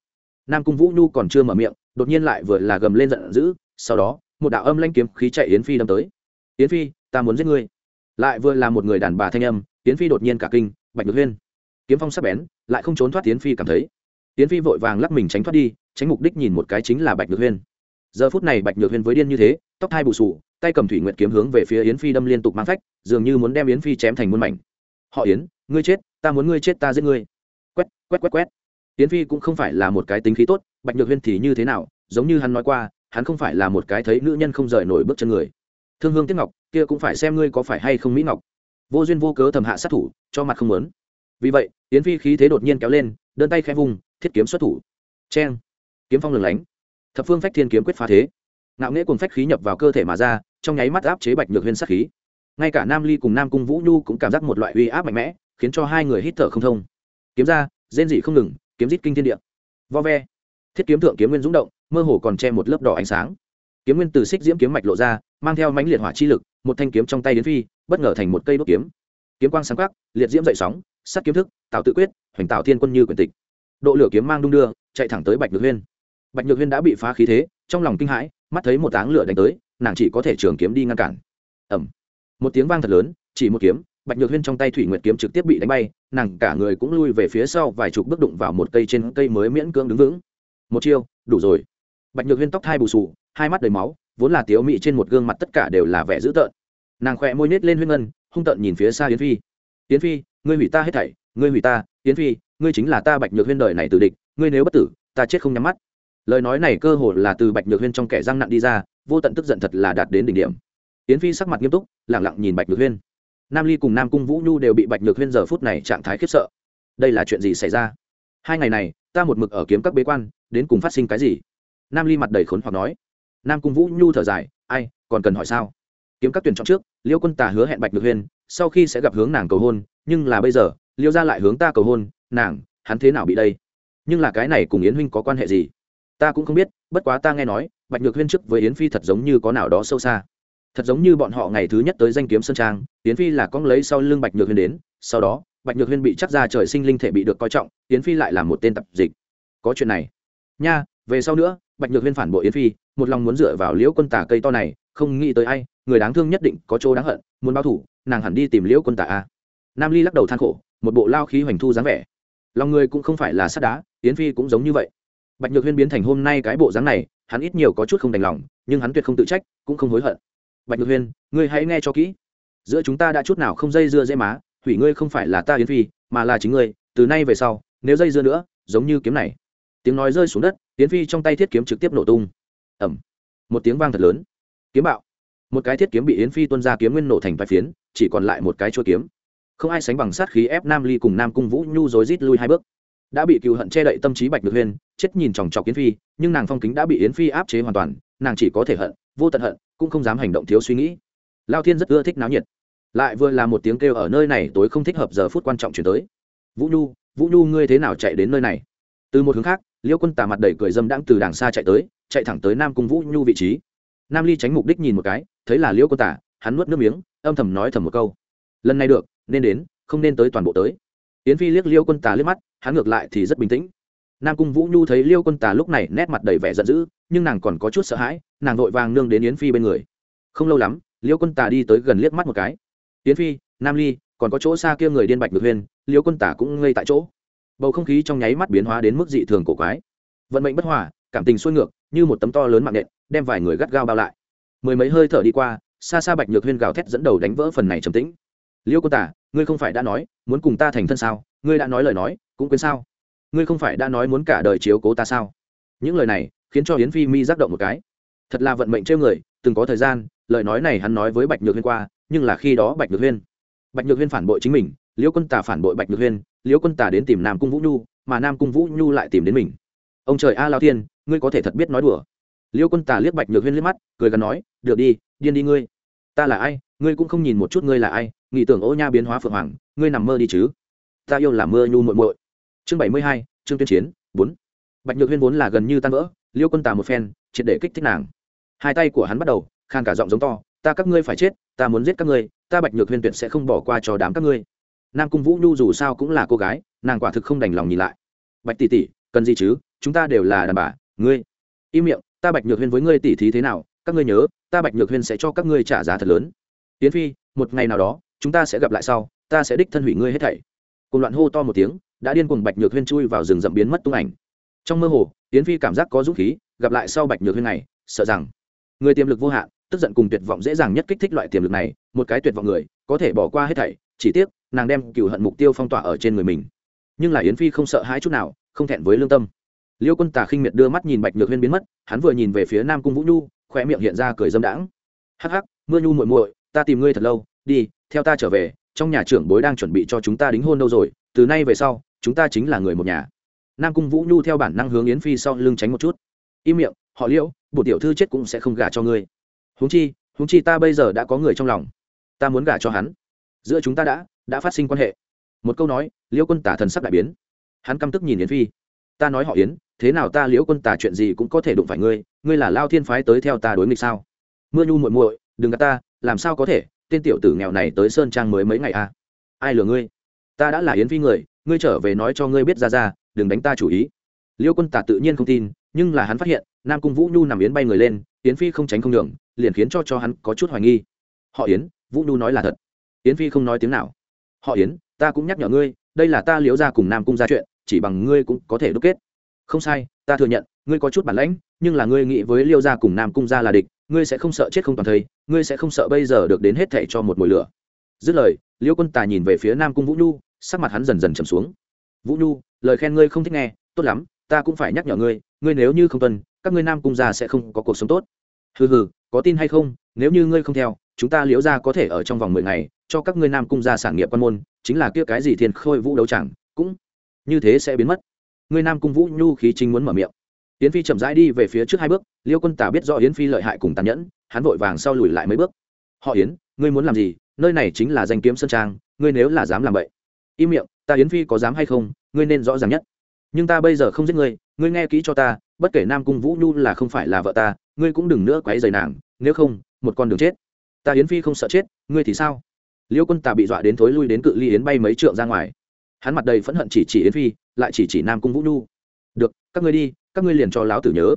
Nam cung vũ nhu còn chưa mở miệng, đột nhiên lại vừa là gầm lên giận dữ, sau đó, một đạo âm lanh kiếm khí chạy yến phi đâm tới. Tiến phi, ta muốn giết ngươi. Lại vừa là một người đàn bà thanh âm Tiến phi đột nhiên cả kinh, bạch nhược huyên. Kiếm phong sắc bén, lại không trốn thoát Tiến phi cảm thấy. Tiến phi vội vàng lắc mình tránh thoát đi, tránh mục đích nhìn một cái chính là bạch nhược huyên. Giờ phút này bạch nhược huyên với điên như thế, tóc hai bù sù, tay cầm thủy nguyệt kiếm hướng về phía yến phi đâm liên tục mang phách, dường như muốn đem yến phi chém thành muôn mảnh. Họ yến, ngươi chết, ta muốn ngươi chết, ta giết ngươi. Quét quét quét quét. Yến phi cũng không phải là một cái tính khí tốt, bạch nhược huyên thì như thế nào, giống như hắn nói qua, hắn không phải là một cái thấy nữ nhân không rời nổi bước chân người thương hương tiếc ngọc, kia cũng phải xem ngươi có phải hay không mỹ ngọc. Vô duyên vô cớ thầm hạ sát thủ, cho mặt không lớn vì vậy, yến phi khí thế đột nhiên kéo lên, đơn tay khẽ vùng thiết kiếm xuất thủ. Cheng! Kiếm phong lửng lánh. Thập phương phách thiên kiếm quyết phá thế. Ngạo nghễ cùng phách khí nhập vào cơ thể mà ra, trong nháy mắt áp chế bạch nhược huyên sát khí. Ngay cả nam ly cùng nam cung vũ nhu cũng cảm giác một loại uy áp mạnh mẽ, khiến cho hai người hít thở không thông. Kiếm ra, rên dị không ngừng, kiếm rít kinh thiên địa. Vo ve. Thiết kiếm thượng kiếm nguyên rúng động, mơ hồ còn che một lớp đỏ ánh sáng. Kiếm nguyên từ xích diễm kiếm mạch lộ ra mang theo mãnh liệt hỏa chi lực, một thanh kiếm trong tay đến phi, bất ngờ thành một cây đốt kiếm. Kiếm quang sáng quắc, liệt diễm dậy sóng, sắt kiếm thức, tạo tự quyết, hoành tạo thiên quân như quyền tịch. Độ lửa kiếm mang đung đưa, chạy thẳng tới bạch nhược huyên. Bạch nhược huyên đã bị phá khí thế, trong lòng kinh hãi, mắt thấy một áng lửa đánh tới, nàng chỉ có thể trường kiếm đi ngăn cản. Ẩm một tiếng vang thật lớn, chỉ một kiếm, bạch nhược huyên trong tay thủy nguyệt kiếm trực tiếp bị đánh bay, nàng cả người cũng lui về phía sau vài chục bước đụng vào một cây trên cây mới miễn cưỡng đứng vững. Một chiêu, đủ rồi. Bạch nhược huyên tóc hai bù sù, hai mắt đầy máu vốn là tiếu mỹ trên một gương mặt tất cả đều là vẻ dữ tợn. Nàng khỏe môi nết lên huyên ngân, hung tợn nhìn phía xa yến phi. Yến phi, ngươi hủy ta hết thảy, ngươi hủy ta, yến phi, ngươi chính là ta bạch nhược huyên đời này từ địch, ngươi nếu bất tử, ta chết không nhắm mắt. Lời nói này cơ hồ là từ bạch nhược huyên trong kẻ răng nặng đi ra, vô tận tức giận thật là đạt đến đỉnh điểm. Yến phi sắc mặt nghiêm túc lẳng lặng nhìn bạch nhược huyên. Nam ly cùng nam cung vũ nhu đều bị bạch nhược huyên giờ phút này trạng thái khiếp sợ. Đây là chuyện gì xảy ra? Hai ngày này, ta một mực ở kiếm các bế quan, đến cùng phát sinh cái gì? Nam ly mặt đầy khốn hoặc nói nam cung vũ nhu thở dài, ai, còn cần hỏi sao? Kiếm các tuyển chọn trước, liêu quân tà hứa hẹn bạch được huyên sau khi sẽ gặp hướng nàng cầu hôn, nhưng là bây giờ, liêu ra lại hướng ta cầu hôn, nàng, hắn thế nào bị đây? Nhưng là cái này cùng yến huynh có quan hệ gì? Ta cũng không biết, bất quá ta nghe nói, bạch nhược huyên trước với yến phi thật giống như có nào đó sâu xa. Thật giống như bọn họ ngày thứ nhất tới danh kiếm sơn trang, yến phi là con lấy sau lưng bạch nhược huyên đến, sau đó, bạch nhược huyên bị chắc ra trời sinh linh thể bị được coi trọng, yến phi lại là một tên tập dịch. Có chuyện này. Nha, về sau nữa, bạch nhược huyên phản bội yến phi một lòng muốn dựa vào liễu quân tả cây to này, không nghĩ tới ai, người đáng thương nhất định có chỗ đáng hận, muốn báo thủ, nàng hẳn đi tìm liễu quân tả a. Nam ly lắc đầu than khổ, một bộ lao khí hoành thu dáng vẻ. Lòng người cũng không phải là sắt đá, yến phi cũng giống như vậy. Bạch nhược huyên biến thành hôm nay cái bộ dáng này, hắn ít nhiều có chút không đành lòng, nhưng hắn tuyệt không tự trách, cũng không hối hận. Bạch nhược huyên, ngươi hãy nghe cho kỹ. Giữa chúng ta đã chút nào không dây dưa dễ má, hủy ngươi không phải là ta yến phi, mà là chính ngươi, từ nay về sau, nếu dây dưa nữa, giống như kiếm này. Tiếng nói rơi xuống đất, yến phi trong tay thiết kiếm trực tiếp nổ tung ẩm. Một tiếng vang thật lớn. Kiếm bạo. Một cái thiết kiếm bị yến phi tuân ra kiếm nguyên nổ thành vài phiến, chỉ còn lại một cái chua kiếm. Không ai sánh bằng sát khí ép nam ly cùng nam cung vũ nhu rối rít lui hai bước. Đã bị cựu hận che đậy tâm trí bạch được huyên chết nhìn chòng chọc yến phi, nhưng nàng phong kính đã bị yến phi áp chế hoàn toàn, nàng chỉ có thể hận, vô tận hận, cũng không dám hành động thiếu suy nghĩ. Lao thiên rất ưa thích náo nhiệt. Lại vừa là một tiếng kêu ở nơi này tối không thích hợp giờ phút quan trọng chuyển tới. Vũ nhu vũ nhu ngươi thế nào chạy đến nơi này? Từ một hướng khác, liêu quân tà mặt đầy cười dâm đãng từ đàng xa chạy tới chạy thẳng tới nam cung vũ nhu vị trí. Nam ly tránh mục đích nhìn một cái, thấy là liêu quân tà hắn nuốt nước miếng, âm thầm nói thầm một câu. Lần này được, nên đến, không nên tới toàn bộ tới. Yến phi liếc liêu quân tà liếc mắt, hắn ngược lại thì rất bình tĩnh. Nam cung vũ nhu thấy liêu quân tà lúc này nét mặt đầy vẻ giận dữ, nhưng nàng còn có chút sợ hãi, nàng vội vàng nương đến yến phi bên người. Không lâu lắm liêu quân tà đi tới gần liếc mắt một cái. Yến phi, nam ly, còn có chỗ xa kia người điên bạch ngược huyên liêu quân tà cũng ngây tại chỗ. Bầu không khí trong nháy mắt biến hóa đến mức dị thường cổ quái. Vận mệnh bất hòa, cảm tình xuôi ngược như một tấm to lớn mạng nện, đem vài người gắt gao bao lại. Mười mấy hơi thở đi qua xa xa bạch nhược huyên gào thét dẫn đầu đánh vỡ phần này trầm tĩnh. Liêu quân tả, ngươi không phải đã nói, muốn cùng ta thành thân sao? Ngươi đã nói lời nói, cũng quên sao? Ngươi không phải đã nói muốn cả đời chiếu cố ta sao? Những lời này khiến cho hiến phi mi giác động một cái. Thật là vận mệnh trêu người, từng có thời gian, lời nói này hắn nói với bạch nhược huyên qua, nhưng là khi đó bạch nhược huyên, bạch nhược huyên phản bội chính mình liễu quân tà phản bội bạch nhược huyên liễu quân tà đến tìm nam cung vũ nhu, mà nam cung vũ nhu lại tìm đến mình. Ông trời a lao thiên ngươi có thể thật biết nói đùa. Liêu quân tà liếc bạch nhược huyên liếc mắt, cười gắn nói, được đi, điên đi ngươi. Ta là ai, ngươi cũng không nhìn một chút ngươi là ai, nghĩ tưởng ô nha biến hóa phượng hoàng, ngươi nằm mơ đi chứ. Ta yêu là mưa nhu muội muội. Chương bảy mươi hai chương tuyên chiến, bốn. Bạch nhược huyên vốn là gần như tan vỡ, liêu quân tà một phen, triệt để kích thích nàng. Hai tay của hắn bắt đầu khan cả giọng giống to, ta các ngươi phải chết, ta muốn giết các ngươi, ta bạch nhược huyên tuyệt sẽ không bỏ qua cho đám các ngươi. Nam cung vũ nhu dù sao cũng là cô gái, nàng quả thực không đành lòng nhìn lại. Bạch tỷ tỷ, cần gì chứ, chúng ta đều là đàn bà ngươi. Im miệng, ta bạch nhược huyên với ngươi tỷ thí thế nào, các ngươi nhớ, ta bạch nhược huyên sẽ cho các ngươi trả giá thật lớn. Tiến phi, một ngày nào đó, chúng ta sẽ gặp lại sau, ta sẽ đích thân hủy ngươi hết thảy. Cùng loạn hô to một tiếng, đã điên cuồng bạch nhược huyên chui vào rừng rậm biến mất tung ảnh. Trong mơ hồ tiến phi cảm giác có dũng khí, gặp lại sau bạch nhược huyên này, sợ rằng, người tiềm lực vô hạn, tức giận cùng tuyệt vọng dễ dàng nhất kích thích loại tiềm lực này, một cái tuyệt vọng người, có thể bỏ qua hết thảy, chỉ tiếc, nàng đem cựu hận mục tiêu phong tỏa ở trên người mình. Nhưng là yến phi không sợ hãi chút nào, không thẹn với lương tâm liêu quân tà khinh miệt đưa mắt nhìn bạch nhược huyên biến mất, hắn vừa nhìn về phía nam cung vũ nhu khoe miệng hiện ra cười dâm đãng. Hắc hắc, mưa nhu muội muội, ta tìm ngươi thật lâu, đi, theo ta trở về, trong nhà trưởng bối đang chuẩn bị cho chúng ta đính hôn đâu rồi, từ nay về sau, chúng ta chính là người một nhà. Nam cung vũ nhu theo bản năng hướng yến phi sau lưng tránh một chút. Im miệng, họ liễu bộ tiểu thư chết cũng sẽ không gả cho ngươi. Huống chi huống chi ta bây giờ đã có người trong lòng, ta muốn gả cho hắn. Giữa chúng ta đã đã phát sinh quan hệ. Một câu nói liễu quân tả thần sắc đại biến. Hắn căm tức nhìn yến phi ta nói họ yến, thế nào ta liễu quân tả chuyện gì cũng có thể đụng phải ngươi ngươi là lao thiên phái tới theo ta đối nghịch sao? Mưa nhu muội muội, đừng gạt ta, làm sao có thể, tên tiểu tử nghèo này tới sơn trang mới mấy ngày à? Ai lừa ngươi? Ta đã là yến phi người, ngươi trở về nói cho ngươi biết ra ra, đừng đánh ta chủ ý. Liêu quân tả tự nhiên không tin, nhưng là hắn phát hiện, nam cung vũ nhu nằm yến bay người lên, yến phi không tránh không đường liền khiến cho cho hắn có chút hoài nghi. Họ yến, vũ nhu nói là thật. Yến phi không nói tiếng nào. Họ yến, ta cũng nhắc nhở ngươi, đây là ta Liễu ra cùng nam cung ra chuyện chỉ bằng ngươi cũng có thể đúc kết. Không sai, ta thừa nhận, ngươi có chút bản lãnh, nhưng là ngươi nghĩ với liêu gia cùng nam cung gia là địch, ngươi sẽ không sợ chết không toàn thây, ngươi sẽ không sợ bây giờ được đến hết thảy cho một mồi lửa. Dứt lời, liêu quân tà nhìn về phía nam cung vũ nhu, sắc mặt hắn dần dần trầm xuống. Vũ nhu, lời khen ngươi không thích nghe, tốt lắm, ta cũng phải nhắc nhở ngươi ngươi nếu như không tuân, các ngươi nam cung gia sẽ không có cuộc sống tốt. Hừ hừ, có tin hay không, nếu như ngươi không theo, chúng ta liễu gia có thể ở trong vòng mười ngày, cho các ngươi nam cung gia sản nghiệp quan môn, chính là kia cái gì thiên khôi vũ đấu chẳng, cũng như thế sẽ biến mất. Ngươi nam cung vũ nhu khí chính muốn mở miệng. Yến phi chậm rãi đi về phía trước hai bước, liêu quân tả biết do yến phi lợi hại cùng tàn nhẫn, hắn vội vàng sau lùi lại mấy bước. Họ yến, ngươi muốn làm gì? Nơi này chính là danh kiếm sơn trang, ngươi nếu là dám làm vậy, im miệng, ta yến phi có dám hay không, ngươi nên rõ ràng nhất. Nhưng ta bây giờ không giết ngươi ngươi nghe kỹ cho ta, bất kể nam cung vũ nhu là không phải là vợ ta, ngươi cũng đừng nữa quấy rầy nàng, nếu không, một con đường chết. Ta yến phi không sợ chết, ngươi thì sao? Liêu quân tà bị dọa đến thối lui đến cự ly yến bay mấy trượng ra ngoài hắn mặt đầy phẫn hận chỉ chỉ yến phi, lại chỉ chỉ nam cung vũ nhu. Được, các ngươi đi, các ngươi liền cho lão tử nhớ.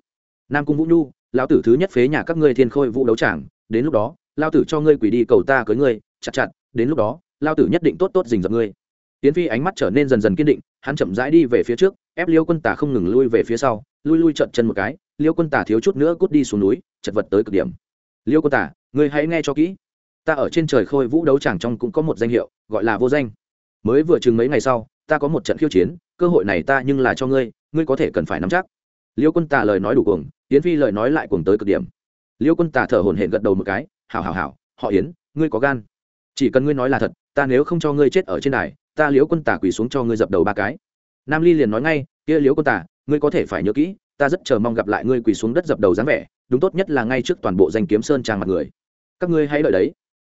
Nam cung vũ nhu, lão tử thứ nhất phế nhà các ngươi thiên khôi vũ đấu tràng, đến lúc đó lao tử cho ngươi quỷ đi cầu ta cưới ngươi, chặt chặt, đến lúc đó lao tử nhất định tốt tốt dình dập ngươi. Tiến phi ánh mắt trở nên dần dần kiên định, hắn chậm rãi đi về phía trước, ép liêu quân tả không ngừng lui về phía sau, lui lui trận chân một cái, liêu quân tả thiếu chút nữa cút đi xuống núi, chật vật tới cực điểm. Liêu quân tả ngươi hãy nghe cho kỹ. Ta ở trên trời khôi vũ đấu tràng trong cũng có một danh hiệu, gọi là vô danh mới vừa chừng mấy ngày sau, ta có một trận khiêu chiến, cơ hội này ta nhưng là cho ngươi ngươi có thể cần phải nắm chắc. Liêu quân tả lời nói đủ cuồng, yến phi lời nói lại cuồng tới cực điểm. Liêu quân tả thở hổn hển gật đầu một cái, hảo hảo hảo, họ yến, ngươi có gan. Chỉ cần ngươi nói là thật, ta nếu không cho ngươi chết ở trên đài, ta liễu quân tả quỳ xuống cho ngươi dập đầu ba cái. Nam ly liền nói ngay, kia liễu quân tả ngươi có thể phải nhớ kỹ, ta rất chờ mong gặp lại ngươi quỳ xuống đất dập đầu dáng vẻ, đúng tốt nhất là ngay trước toàn bộ danh kiếm sơn trang mặt người. Các ngươi hãy đợi đấy.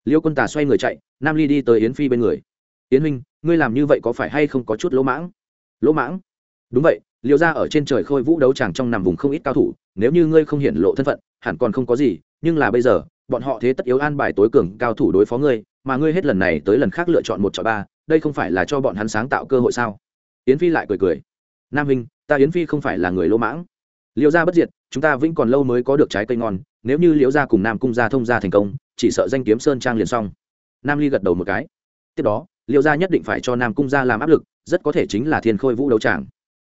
Liêu quân tả xoay người chạy, nam ly đi tới yến phi bên người yến huynh, ngươi làm như vậy có phải hay không có chút lỗ mãng? Lỗ mãng? Đúng vậy, liêu ra ở trên trời khôi vũ đấu tràng trong nằm vùng không ít cao thủ, nếu như ngươi không hiện lộ thân phận, hẳn còn không có gì, nhưng là bây giờ, bọn họ thế tất yếu an bài tối cường cao thủ đối phó ngươi, mà ngươi hết lần này tới lần khác lựa chọn một chọn ba, đây không phải là cho bọn hắn sáng tạo cơ hội sao? Yến phi lại cười cười. Nam huynh, ta yến phi không phải là người lỗ mãng. Liêu gia bất diệt, chúng ta vĩnh còn lâu mới có được trái cây ngon, nếu như liễu gia cùng nam cung gia thông gia thành công, chỉ sợ danh kiếm sơn trang liền xong. Nam ly gật đầu một cái. Tiếp đó liễu gia nhất định phải cho nam cung gia làm áp lực, rất có thể chính là thiên khôi vũ đấu tràng.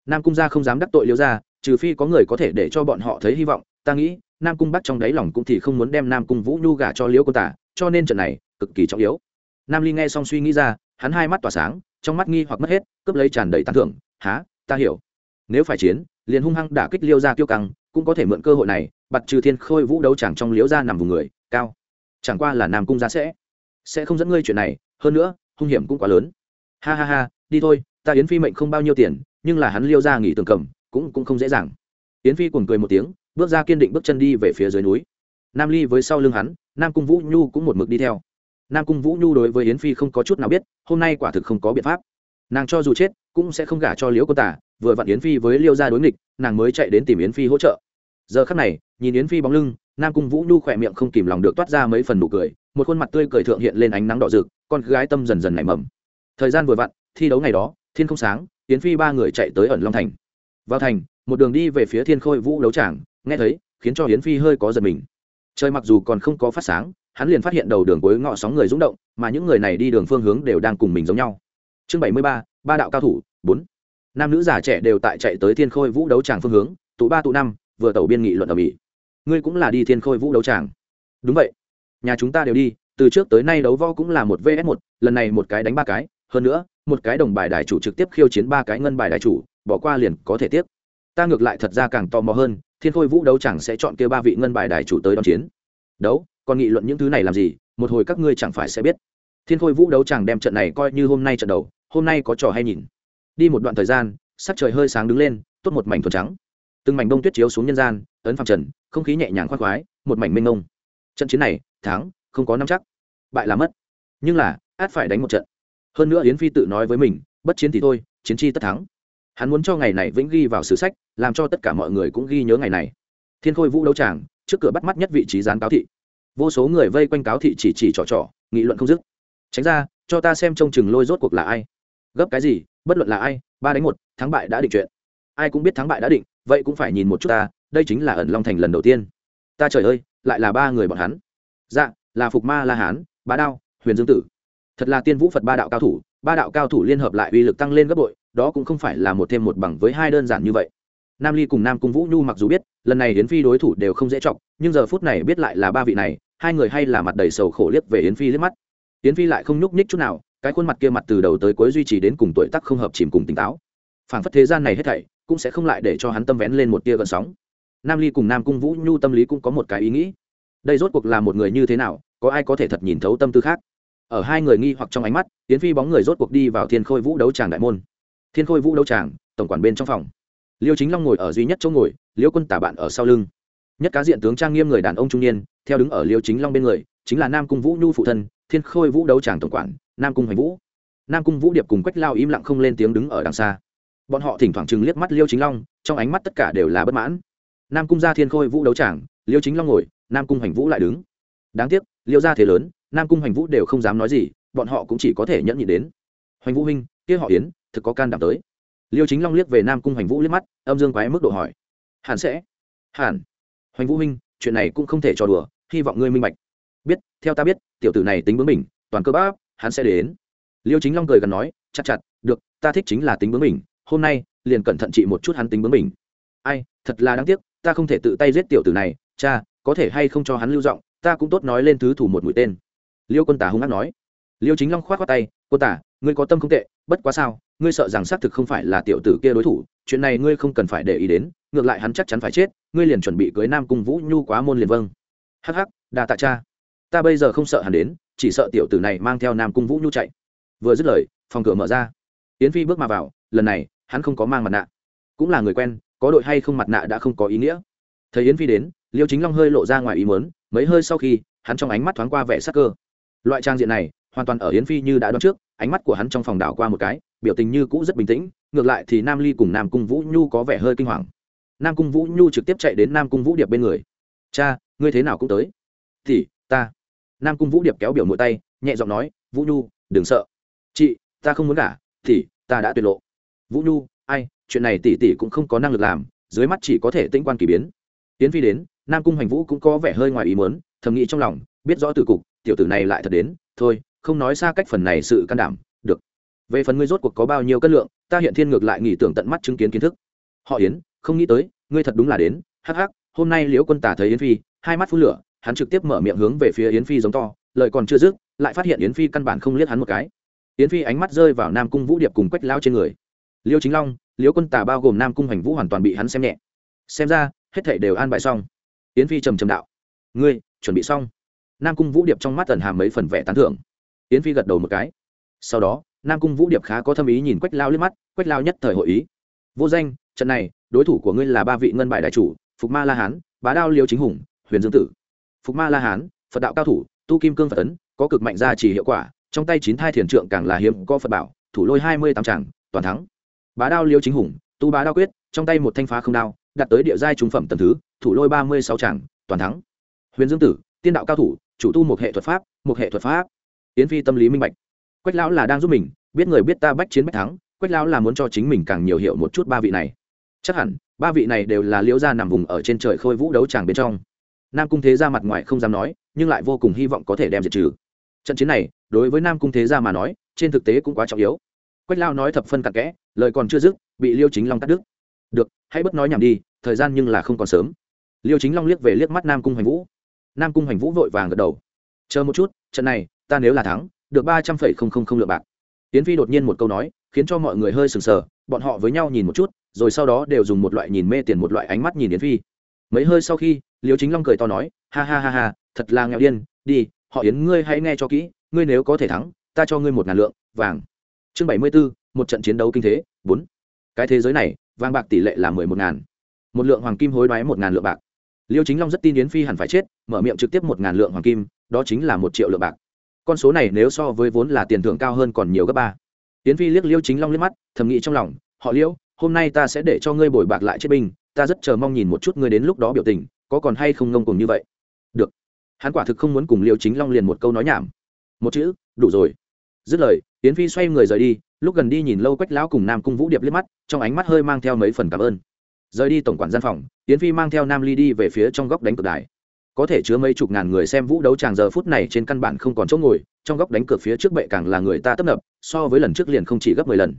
Nam cung gia không dám đắc tội liễu gia, trừ phi có người có thể để cho bọn họ thấy hy vọng. Ta nghĩ, nam cung bắc trong đáy lòng cũng thì không muốn đem nam cung vũ nhu gả cho liễu cô tả, cho nên trận này cực kỳ trọng yếu. Nam ly nghe xong suy nghĩ ra, hắn hai mắt tỏa sáng, trong mắt nghi hoặc mất hết, cướp lấy tràn đầy tán thưởng. Há ta hiểu. Nếu phải chiến, liền hung hăng đả kích liêu gia kiêu căng, cũng có thể mượn cơ hội này, bặt trừ thiên khôi vũ đấu chẳng trong Liễu gia nằm vùng người. Cao. Chẳng qua là nam cung gia sẽ sẽ không dẫn ngươi chuyện này. Hơn nữa hung hiểm cũng quá lớn. Ha ha ha, đi thôi, ta yến phi mệnh không bao nhiêu tiền, nhưng là hắn liêu ra nghỉ tường cầm, cũng cũng không dễ dàng. Yến phi cuồng cười một tiếng, bước ra kiên định bước chân đi về phía dưới núi. Nam ly với sau lưng hắn, nam cung vũ nhu cũng một mực đi theo. Nam cung vũ nhu đối với yến phi không có chút nào biết, hôm nay quả thực không có biện pháp. Nàng cho dù chết, cũng sẽ không gả cho liễu cô tả, vừa vặn yến phi với liêu gia đối nghịch, nàng mới chạy đến tìm yến phi hỗ trợ. Giờ khắc này, nhìn yến phi bóng lưng nam cung vũ nhu khỏe miệng không kìm lòng được toát ra mấy phần nụ cười, một khuôn mặt tươi cười thượng hiện lên ánh nắng đỏ rực, con gái tâm dần dần nảy mầm. Thời gian vừa vặn, thi đấu ngày đó, thiên không sáng, yến phi ba người chạy tới ẩn long thành. Vào thành, một đường đi về phía thiên khôi vũ đấu tràng, nghe thấy, khiến cho yến phi hơi có giật mình. Trời mặc dù còn không có phát sáng, hắn liền phát hiện đầu đường cuối ngọ sóng người rung động, mà những người này đi đường phương hướng đều đang cùng mình giống nhau. Chương bảy mươi ba ba đạo cao thủ, bốn. Nam nữ già trẻ đều tại chạy tới thiên khôi vũ đấu tràng phương hướng, tụ ba tụ năm, vừa tẩu biên nghị luận ở mỹ ngươi cũng là đi thiên khôi vũ đấu tràng. Đúng vậy. Nhà chúng ta đều đi, từ trước tới nay đấu võ cũng là một vs một, lần này một cái đánh ba cái, hơn nữa, một cái đồng bài đại chủ trực tiếp khiêu chiến ba cái ngân bài đại chủ, bỏ qua liền có thể tiếp ta ngược lại thật ra càng tò mò hơn, thiên khôi vũ đấu chẳng sẽ chọn kêu ba vị ngân bài đại chủ tới đón chiến. Đấu, còn nghị luận những thứ này làm gì, một hồi các ngươi chẳng phải sẽ biết. Thiên khôi vũ đấu chẳng đem trận này coi như hôm nay trận đầu, hôm nay có trò hay nhìn. Đi một đoạn thời gian, sắc trời hơi sáng đứng lên, tốt một mảnh thuần trắng từng mảnh đông tuyết chiếu xuống nhân gian, ấn phạm trần, không khí nhẹ nhàng khoác khoái, một mảnh mênh mông. Trận chiến này, thắng, không có năm chắc, bại là mất. Nhưng là, át phải đánh một trận. Hơn nữa yến phi tự nói với mình, bất chiến thì thôi, chiến chi tất thắng. Hắn muốn cho ngày này vĩnh ghi vào sử sách, làm cho tất cả mọi người cũng ghi nhớ ngày này. Thiên khôi vũ đấu tràng, trước cửa bắt mắt nhất vị trí gián cáo thị. Vô số người vây quanh cáo thị chỉ chỉ trò trò, nghị luận không dứt. Tránh ra, cho ta xem trông chừng lôi rốt cuộc là ai. Gấp cái gì, bất luận là ai, ba đánh một, thắng bại đã định chuyện. Ai cũng biết thắng bại đã định vậy cũng phải nhìn một chút ta, đây chính là ẩn long thành lần đầu tiên. Ta trời ơi, lại là ba người bọn hắn. Dạ là phục ma la hán, bá đao, huyền dương tử. Thật là tiên vũ phật ba đạo cao thủ, ba đạo cao thủ liên hợp lại uy lực tăng lên gấp bội, đó cũng không phải là một thêm một bằng với hai đơn giản như vậy. Nam ly cùng nam cung vũ nhu mặc dù biết, lần này yến phi đối thủ đều không dễ chọc, nhưng giờ phút này biết lại là ba vị này, hai người hay là mặt đầy sầu khổ liếc về yến phi liếc mắt. Yến phi lại không nhúc nhích chút nào, cái khuôn mặt kia mặt từ đầu tới cuối duy trì đến cùng tuổi tác không hợp chìm cùng tỉnh táo. Phảng phất thế gian này hết thảy cũng sẽ không lại để cho hắn tâm vén lên một tia gợn sóng. Nam ly cùng nam cung vũ nhu tâm lý cũng có một cái ý nghĩ. Đây rốt cuộc là một người như thế nào, có ai có thể thật nhìn thấu tâm tư khác? Ở hai người nghi hoặc trong ánh mắt tiến phi bóng người rốt cuộc đi vào thiên khôi vũ đấu tràng đại môn. Thiên khôi vũ đấu tràng, tổng quản bên trong phòng. Liêu chính long ngồi ở duy nhất chỗ ngồi, liêu quân tả bạn ở sau lưng. Nhất cá diện tướng trang nghiêm người đàn ông trung niên, theo đứng ở liêu chính long bên người, chính là nam cung vũ nhu phụ thân, thiên khôi vũ đấu tràng tổng quản, nam cung hoành vũ. Nam cung vũ điệp cùng quách lao im lặng không lên tiếng đứng ở đằng xa bọn họ thỉnh thoảng chừng liếc mắt liêu chính long, trong ánh mắt tất cả đều là bất mãn. Nam cung gia thiên khôi vũ đấu trảng liêu chính long ngồi, nam cung hoành vũ lại đứng. Đáng tiếc, liêu gia thế lớn, nam cung hoành vũ đều không dám nói gì, bọn họ cũng chỉ có thể nhẫn nhịn đến. Hoành vũ huynh, kia họ yến, thực có can đảm tới. Liêu chính long liếc về nam cung hoành vũ liếc mắt, âm dương quái mức độ hỏi. Hẳn sẽ. Hẳn. Hoành vũ huynh, chuyện này cũng không thể trò đùa, hy vọng ngươi minh bạch. Biết, theo ta biết, tiểu tử này tính bướng mình toàn cơ bắp, hắn sẽ đến. Liêu chính long cười gần nói, chặt chặt, được, ta thích chính là tính bướng mình hôm nay liền cẩn thận trị một chút hắn tính bướng mình. Ai, thật là đáng tiếc, ta không thể tự tay giết tiểu tử này, cha, có thể hay không cho hắn lưu giọng, ta cũng tốt nói lên thứ thủ một mũi tên. Liêu quân tả hung hát nói. Liêu chính long k h o á t khoác tay, quân tả, ngươi có tâm không tệ, bất quá sao, ngươi sợ rằng xác thực không phải là tiểu tử kia đối thủ, chuyện này ngươi không cần phải để ý đến, ngược lại hắn chắc chắn phải chết, ngươi liền chuẩn bị cưới nam cung vũ nhu quá môn liền vâng. Hh đà tạ cha. Ta bây giờ không sợ hắn đến, chỉ sợ tiểu tử này mang theo nam cung vũ nhu chạy. Vừa dứt lời, phòng cửa mở ra. Yến phi bước mà vào, lần này hắn không có mang mặt nạ. Cũng là người quen, có đội hay không mặt nạ đã không có ý nghĩa. Thấy yến phi đến, liêu chính long hơi lộ ra ngoài ý mớn mấy hơi sau khi, hắn trong ánh mắt thoáng qua vẻ sắc cơ. Loại trang diện này, hoàn toàn ở yến phi như đã đoán trước, ánh mắt của hắn trong phòng đảo qua một cái, biểu tình như cũ rất bình tĩnh, ngược lại thì nam ly cùng nam cung vũ nhu có vẻ hơi kinh hoàng. Nam cung vũ nhu trực tiếp chạy đến nam cung vũ điệp bên người. Cha, ngươi thế nào cũng tới. Thì, ta. Nam cung vũ điệp kéo biểu mũi tay, nhẹ giọng nói, vũ nhu, đừng sợ. Chị, ta không muốn cả thì, ta đã tuyệt lộ vũ nhu, ai, chuyện này tỷ tỷ cũng không có năng lực làm, dưới mắt chỉ có thể tinh quan kỳ biến. Tiến phi đến, nam cung hoành vũ cũng có vẻ hơi ngoài ý muốn, thầm nghĩ trong lòng, biết rõ từ cục, tiểu tử này lại thật đến, thôi, không nói xa cách phần này sự can đảm, được. Về phần ngươi rốt cuộc có bao nhiêu cân lượng, ta hiện thiên ngược lại nghỉ tưởng tận mắt chứng kiến kiến thức. Họ yến, không nghĩ tới, ngươi thật đúng là đến, hắc hắc, hôm nay liễu quân tả thấy yến phi, hai mắt phun lửa, hắn trực tiếp mở miệng hướng về phía yến phi giống to, lời còn chưa dứt, lại phát hiện yến phi căn bản không liếc hắn một cái. Yến phi ánh mắt rơi vào nam cung vũ điệp cùng quách lao trên người liêu chính long, Liêu quân tả bao gồm nam cung hành vũ hoàn toàn bị hắn xem nhẹ. Xem ra, hết thảy đều an bài xong. Yến phi trầm trầm đạo. Ngươi, chuẩn bị xong. Nam cung vũ điệp trong mắt tần hàm mấy phần vẻ tán thưởng. Yến phi gật đầu một cái. Sau đó, nam cung vũ điệp khá có thâm ý nhìn quách lao liếc mắt, quách lao nhất thời hội ý. Vô danh, trận này, đối thủ của ngươi là ba vị ngân bài đại chủ, phục ma la hán, bá đao liêu chính hùng, huyền dương tử. Phục ma la hán, phật đạo cao thủ, tu kim cương phật ấn có cực mạnh gia trì hiệu quả, trong tay chín thai thiền trượng càng là hiếm có phật bảo, thủ lôi hai mươi tám tràng, toàn thắng bá đao liêu chính hùng, tu bá đao quyết, trong tay một thanh phá không đao, đặt tới địa giai trung phẩm tầm thứ, thủ lôi ba mươi sáu tràng, toàn thắng. Huyền dương tử, tiên đạo cao thủ, chủ tu một hệ thuật pháp, một hệ thuật pháp. Yến phi tâm lý minh bạch. Quách lão là đang giúp mình, biết người biết ta bách chiến bách thắng, quách lão là muốn cho chính mình càng nhiều hiệu một chút ba vị này. Chắc hẳn, ba vị này đều là liễu gia nằm vùng ở trên trời khôi vũ đấu tràng bên trong. Nam cung thế gia mặt ngoài không dám nói, nhưng lại vô cùng hy vọng có thể đem diệt trừ. Trận chiến này, đối với nam cung thế gia mà nói, trên thực tế cũng quá trọng yếu quách lao nói thập phân cặn kẽ, lời còn chưa dứt, bị liêu chính long cắt đứt. Được, hãy bất nói nhảm đi, thời gian nhưng là không còn sớm. Liêu chính long liếc về liếc mắt nam cung hoành vũ. Nam cung hoành vũ vội vàng gật đầu. Chờ một chút, trận này, ta nếu là thắng, được ba trăm phẩy không không không lượng bạc. Tiến phi đột nhiên một câu nói, khiến cho mọi người hơi sừng sờ, bọn họ với nhau nhìn một chút, rồi sau đó đều dùng một loại nhìn mê tiền một loại ánh mắt nhìn yến phi. Mấy hơi sau khi, liêu chính long cười to nói, ha ha ha ha, thật là nghèo điên, đi, họ yến ngươi hãy nghe cho kỹ, ngươi nếu có thể thắng, ta cho ngươi một ngàn lượng, vàng chương bảy mươi b ố một trận chiến đấu kinh thế, bốn. Cái thế giới này, vàng bạc tỷ lệ là mười một ngàn. Một lượng hoàng kim hối đoái một ngàn lượng bạc. Liêu chính long rất tin yến phi hẳn phải chết, mở miệng trực tiếp một ngàn lượng hoàng kim, đó chính là một triệu lượng bạc. Con số này nếu so với vốn là tiền thưởng cao hơn còn nhiều gấp ba. Yến phi liếc liêu chính long liếc mắt, thầm nghĩ trong lòng, họ liễu hôm nay ta sẽ để cho ngươi bồi bạc lại chết binh, ta rất chờ mong nhìn một chút ngươi đến lúc đó biểu tình, có còn hay không ngông cùng như vậy? Được. Hắn quả thực không muốn cùng liêu chính long liền một câu nói nhảm. Một chữ, đủ rồi. Dứt lời yến phi xoay người rời đi, lúc gần đi nhìn lâu quách lão cùng nam cung vũ điệp liếc mắt, trong ánh mắt hơi mang theo mấy phần cảm ơn. Rời đi tổng quản gian phòng, yến phi mang theo nam ly đi về phía trong góc đánh cược đài. Có thể chứa mấy chục ngàn người xem vũ đấu tràng giờ phút này trên căn bản không còn chỗ ngồi, trong góc đánh cược phía trước bệ càng là người ta tấp nập, so với lần trước liền không chỉ gấp mười lần.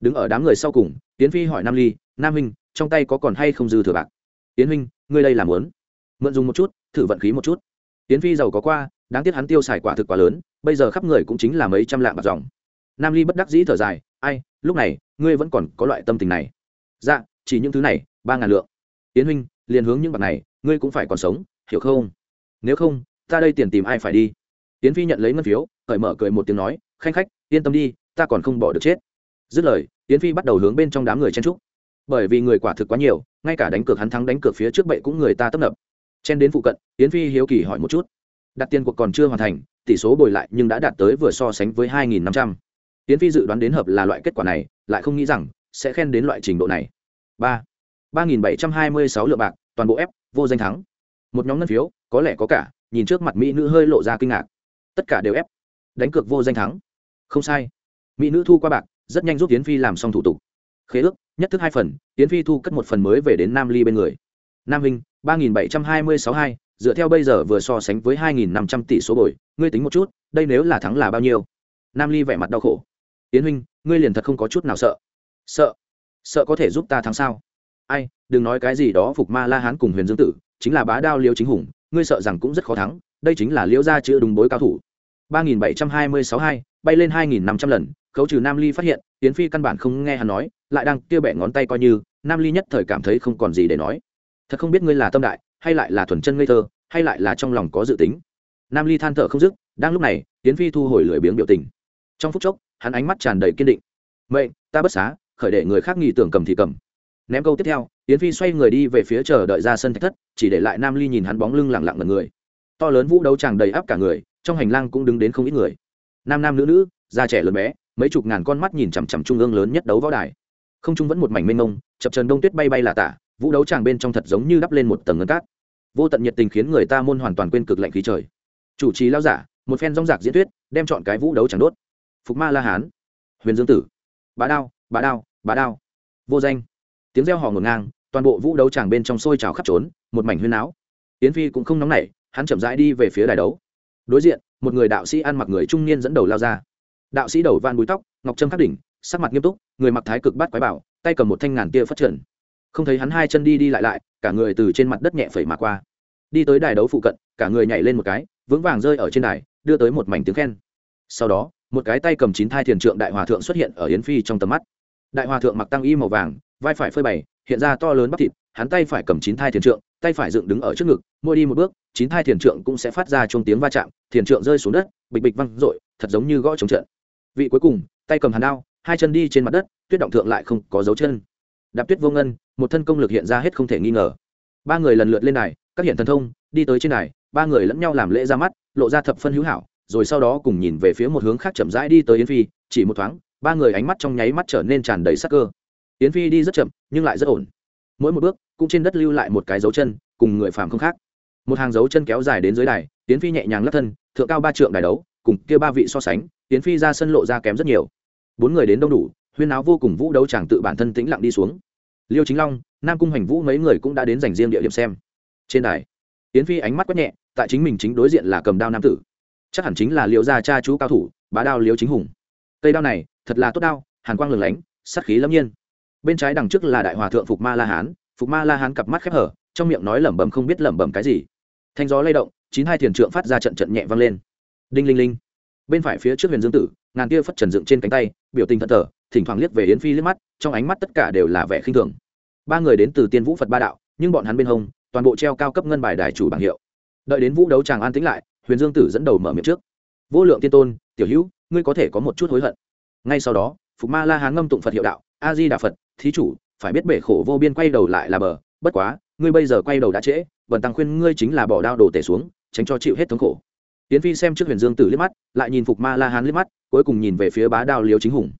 Đứng ở đám người sau cùng, yến phi hỏi nam ly, nam huynh, trong tay có còn hay không dư thừa bạc? Yến huynh, ngươi đây làm lớn mượn dùng một chút, thử vận khí một chút. Yến phi giàu có qua, đáng tiếc hắn tiêu xài quả thực quá lớn, bây giờ khắp người cũng chính là mấy trăm lạng bạc dòng nam ly bất đắc dĩ thở dài, ai, lúc này, ngươi vẫn còn có loại tâm tình này. Dạ chỉ những thứ này, ba ngàn lượng. Tiến huynh, liền hướng những bạc này, ngươi cũng phải còn sống, hiểu không? Nếu không, ta đây tiền tìm ai phải đi? Tiến phi nhận lấy ngân phiếu, cởi mở cười một tiếng nói, khanh khách, yên tâm đi, ta còn không bỏ được chết. Dứt lời tiến phi bắt đầu hướng bên trong đám người chen trúc bởi vì người quả thực quá nhiều, ngay cả đánh cược hắn thắng đánh cược phía trước bậy cũng người ta tấp nập. Chen đến phụ cận tiến phi hiếu kỳ hỏi một chút. Đặt tiền cuộc còn chưa hoàn thành, tỷ số bồi lại nhưng đã đạt tới vừa so sánh với hai nghìn năm trăm. Tiến phi dự đoán đến hợp là loại kết quả này, lại không nghĩ rằng sẽ khen đến loại trình độ này. Ba. ba nghìn bảy trăm hai mươi sáu lượng bạc, toàn bộ ép, vô danh thắng. Một nhóm ngân phiếu, có lẽ có cả, nhìn trước mặt mỹ nữ hơi lộ ra kinh ngạc. Tất cả đều ép, đánh cược vô danh thắng. Không sai. Mỹ nữ thu qua bạc, rất nhanh giúp tiến phi làm xong thủ tục. Khế ước, nhất thức hai phần tiến phi thu cất một phần mới về đến nam ly bên người. Nam hình ba nghìn bảy trăm hai mươi sáu hai, dựa theo bây giờ vừa so sánh với hai nghìn năm trăm tỷ số bồi, ngươi tính một chút, đây nếu là thắng là bao nhiêu? Nam ly vẻ mặt đau khổ yến huynh, ngươi liền thật không có chút nào sợ. Sợ? Sợ có thể giúp ta thắng sao? Ai, đừng nói cái gì đó phục ma la hán cùng huyền dương tử, chính là bá đao liêu chính hùng, ngươi sợ rằng cũng rất khó thắng, đây chính là liễu gia chữ đúng bối cao thủ. ba nghìn bảy trăm hai mươi sáu hai, bay lên hai nghìn năm trăm lần, khấu trừ nam ly phát hiện tiến phi căn bản không nghe hắn nói, lại đang kia bẻ ngón tay coi như, nam ly nhất thời cảm thấy không còn gì để nói. Thật không biết ngươi là tâm đại, hay lại là thuần chân ngây thơ, hay lại là trong lòng có dự tính. Nam ly than thở không dứt, đang lúc này tiến phi thu hồi lười biếng biểu tình. Trong phút chốc hắn ánh mắt tràn đầy kiên định. Mệnh, ta bất xá, khởi để người khác nghi tưởng cầm thì cầm. Ném câu tiếp theo, yến phi xoay người đi về phía chờ đợi ra sân thạch thất, chỉ để lại nam ly nhìn hắn bóng lưng lẳng lặng ngần người. To lớn vũ đấu tràng đầy áp cả người, trong hành lang cũng đứng đến không ít người. Nam nam nữ nữ, già trẻ lớn bé, mấy chục ngàn con mắt nhìn chằm chằm trung ương lớn nhất đấu võ đài. Không trung vẫn một mảnh mênh mông, chập trần đông tuyết bay bay là tả, vũ đấu tràng bên trong thật giống như đắp lên một tầng ngân cát. Vô tận nhiệt tình khiến người ta môn hoàn toàn quên cực lạnh khí trời. Chủ trì lao giả, một phen rong rạc diễn thuyết, đem chọn cái vũ đấu tràng đốt phục ma la hán. Huyền dương tử. Bá đao bá đao bá đao. Vô danh. Tiếng reo hò ngổn ngang, toàn bộ vũ đấu tràng bên trong sôi trào khắp trốn, một mảnh huyên áo yến phi cũng không nóng nảy, hắn chậm rãi đi về phía đài đấu. Đối diện, một người đạo sĩ ăn mặc người trung niên dẫn đầu lao ra. Đạo sĩ đầu van búi tóc, ngọc trâm khắc đỉnh, sắc mặt nghiêm túc, người mặc thái cực bắt quái bảo, tay cầm một thanh ngàn tia phát triển không thấy hắn hai chân đi đi lại lại, cả người từ trên mặt đất nhẹ phẩy mà qua. Đi tới đài đấu phụ cận, cả người nhảy lên một cái, vững vàng rơi ở trên đài, đưa tới một mảnh tiếng khen. Sau đó một cái tay cầm chín thai thiền trượng đại hòa thượng xuất hiện ở yến phi trong tầm mắt. Đại hòa thượng mặc tăng y màu vàng, vai phải phơi bày, hiện ra to lớn bắp thịt, hắn tay phải cầm chín thai thiền trượng, tay phải dựng đứng ở trước ngực, mỗi đi một bước, chín thai thiền trượng cũng sẽ phát ra chuông tiếng va chạm, thiền trượng rơi xuống đất, bịch bịch văng r thật giống như gõ trống trận. Vị cuối cùng, tay cầm hàn đao, hai chân đi trên mặt đất, tuyết động thượng lại không có dấu chân. Đạp tuyết vô ngân, một thân công lực hiện ra hết không thể nghi ngờ. Ba người lần lượt lên này các hiện thần thông, đi tới trên này ba người lẫn nhau làm lễ ra mắt, lộ ra thập phân hữu hảo rồi sau đó cùng nhìn về phía một hướng khác chậm rãi đi tới yến phi, chỉ một thoáng, ba người ánh mắt trong nháy mắt trở nên tràn đầy sắc cơ. Yến phi đi rất chậm, nhưng lại rất ổn. Mỗi một bước, cũng trên đất lưu lại một cái dấu chân, cùng người phàm không khác. Một hàng dấu chân kéo dài đến dưới đài, yến phi nhẹ nhàng lắc thân, thượng cao ba trượng đài đấu, cùng kia ba vị so sánh, yến phi ra sân lộ ra kém rất nhiều. Bốn người đến đông đủ, huyên áo vô cùng vũ đấu chàng tự bản thân tĩnh lặng đi xuống. Liêu chính long, nam cung hành vũ mấy người cũng đã đến dành riêng địa điểm xem. Trên đài, yến phi ánh mắt quét nhẹ, tại chính mình chính đối diện là cầm đao nam tử chắc hẳn chính là liệu gia cha chú cao thủ, bá đao liễu chính hùng. Cây đao này, thật là tốt đao, hàn quang lừng lánh, sát khí lâm nhiên. Bên trái đằng trước là đại hòa thượng phục ma la hán, phục ma la hán cặp mắt khép hở, trong miệng nói lẩm bẩm không biết lẩm bẩm cái gì. Thanh gió lay động, chín hai thiền trượng phát ra trận trận nhẹ vang lên. Đinh linh linh. Bên phải phía trước huyền dương tử, ngàn tia phất trần dựng trên cánh tay, biểu tình thật thờ, thỉnh thoảng liếc về yến phi liếc mắt, trong ánh mắt tất cả đều là vẻ khinh thường. Ba người đến từ tiên vũ phật ba đạo, nhưng bọn hắn bên hông, toàn bộ treo cao cấp ngân bài đài chủ bảng hiệu. Đợi đến vũ đấu tràng an tĩnh lại huyền dương tử dẫn đầu mở miệng trước. Vô lượng tiên tôn, tiểu hữu, ngươi có thể có một chút hối hận. Ngay sau đó, phục ma la hán ngâm tụng phật hiệu đạo, a di đà phật, thí chủ, phải biết bể khổ vô biên quay đầu lại là bờ, bất quá, ngươi bây giờ quay đầu đã trễ vần tăng khuyên ngươi chính là bỏ đao đổ tể xuống, tránh cho chịu hết thống khổ. Tiến phi xem trước huyền dương tử liếc mắt, lại nhìn phục ma la hán liếc mắt, cuối cùng nhìn về phía bá đao liêu chính hùng.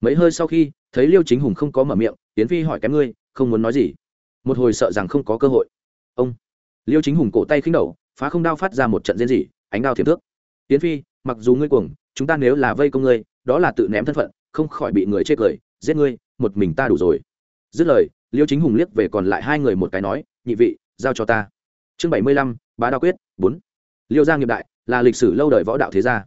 Mấy hơi sau khi, thấy liêu chính hùng không có mở miệng tiến phi hỏi kém ngươi, không muốn nói gì. Một hồi sợ rằng không có cơ hội. Ông. Liêu chính hùng cổ tay khinh đầu phá không đao phát ra một trận diễn dị ánh đao thiệp thước. Tiến phi, mặc dù ngươi cuồng, chúng ta nếu là vây công ngươi, đó là tự ném thân phận, không khỏi bị người chê cười, giết ngươi, một mình ta đủ rồi. Dứt lời, liêu chính hùng liếc về còn lại hai người một cái nói, nhị vị, giao cho ta. Chương bảy mươi lăm, bá đao quyết, bốn. Liêu gia nghiệp đại, là lịch sử lâu đời võ đạo thế gia.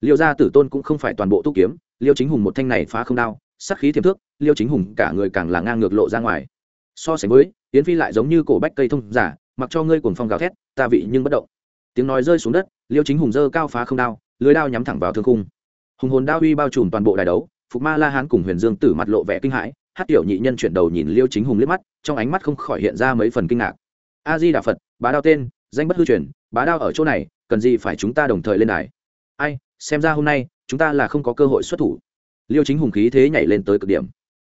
Liêu gia tử tôn cũng không phải toàn bộ tu kiếm, liêu chính hùng một thanh này phá không đao sắc khí thiềm thước, liêu chính hùng cả người càng là ngang ngược lộ ra ngoài. So sánh với yến phi lại giống như cổ bách cây thông giả, mặc cho ngươi cuồng phong gào thét ta vị nhưng bất động. Tiếng nói rơi xuống đất, liêu chính hùng dơ cao phá không đao, lưới đao nhắm thẳng vào thương khung. Hùng hồn đao uy bao trùm toàn bộ đài đấu, phục ma la hán cùng huyền dương tử mặt lộ vẻ kinh hãi, hát tiểu nhị nhân chuyển đầu nhìn liêu chính hùng liếc mắt, trong ánh mắt không khỏi hiện ra mấy phần kinh ngạc. A di đà phật, bá đao tên, danh bất hư truyền, bá đao ở chỗ này, cần gì phải chúng ta đồng thời lên đài? Ai, xem ra hôm nay, chúng ta là không có cơ hội xuất thủ. Liêu chính hùng khí thế nhảy lên tới cực điểm.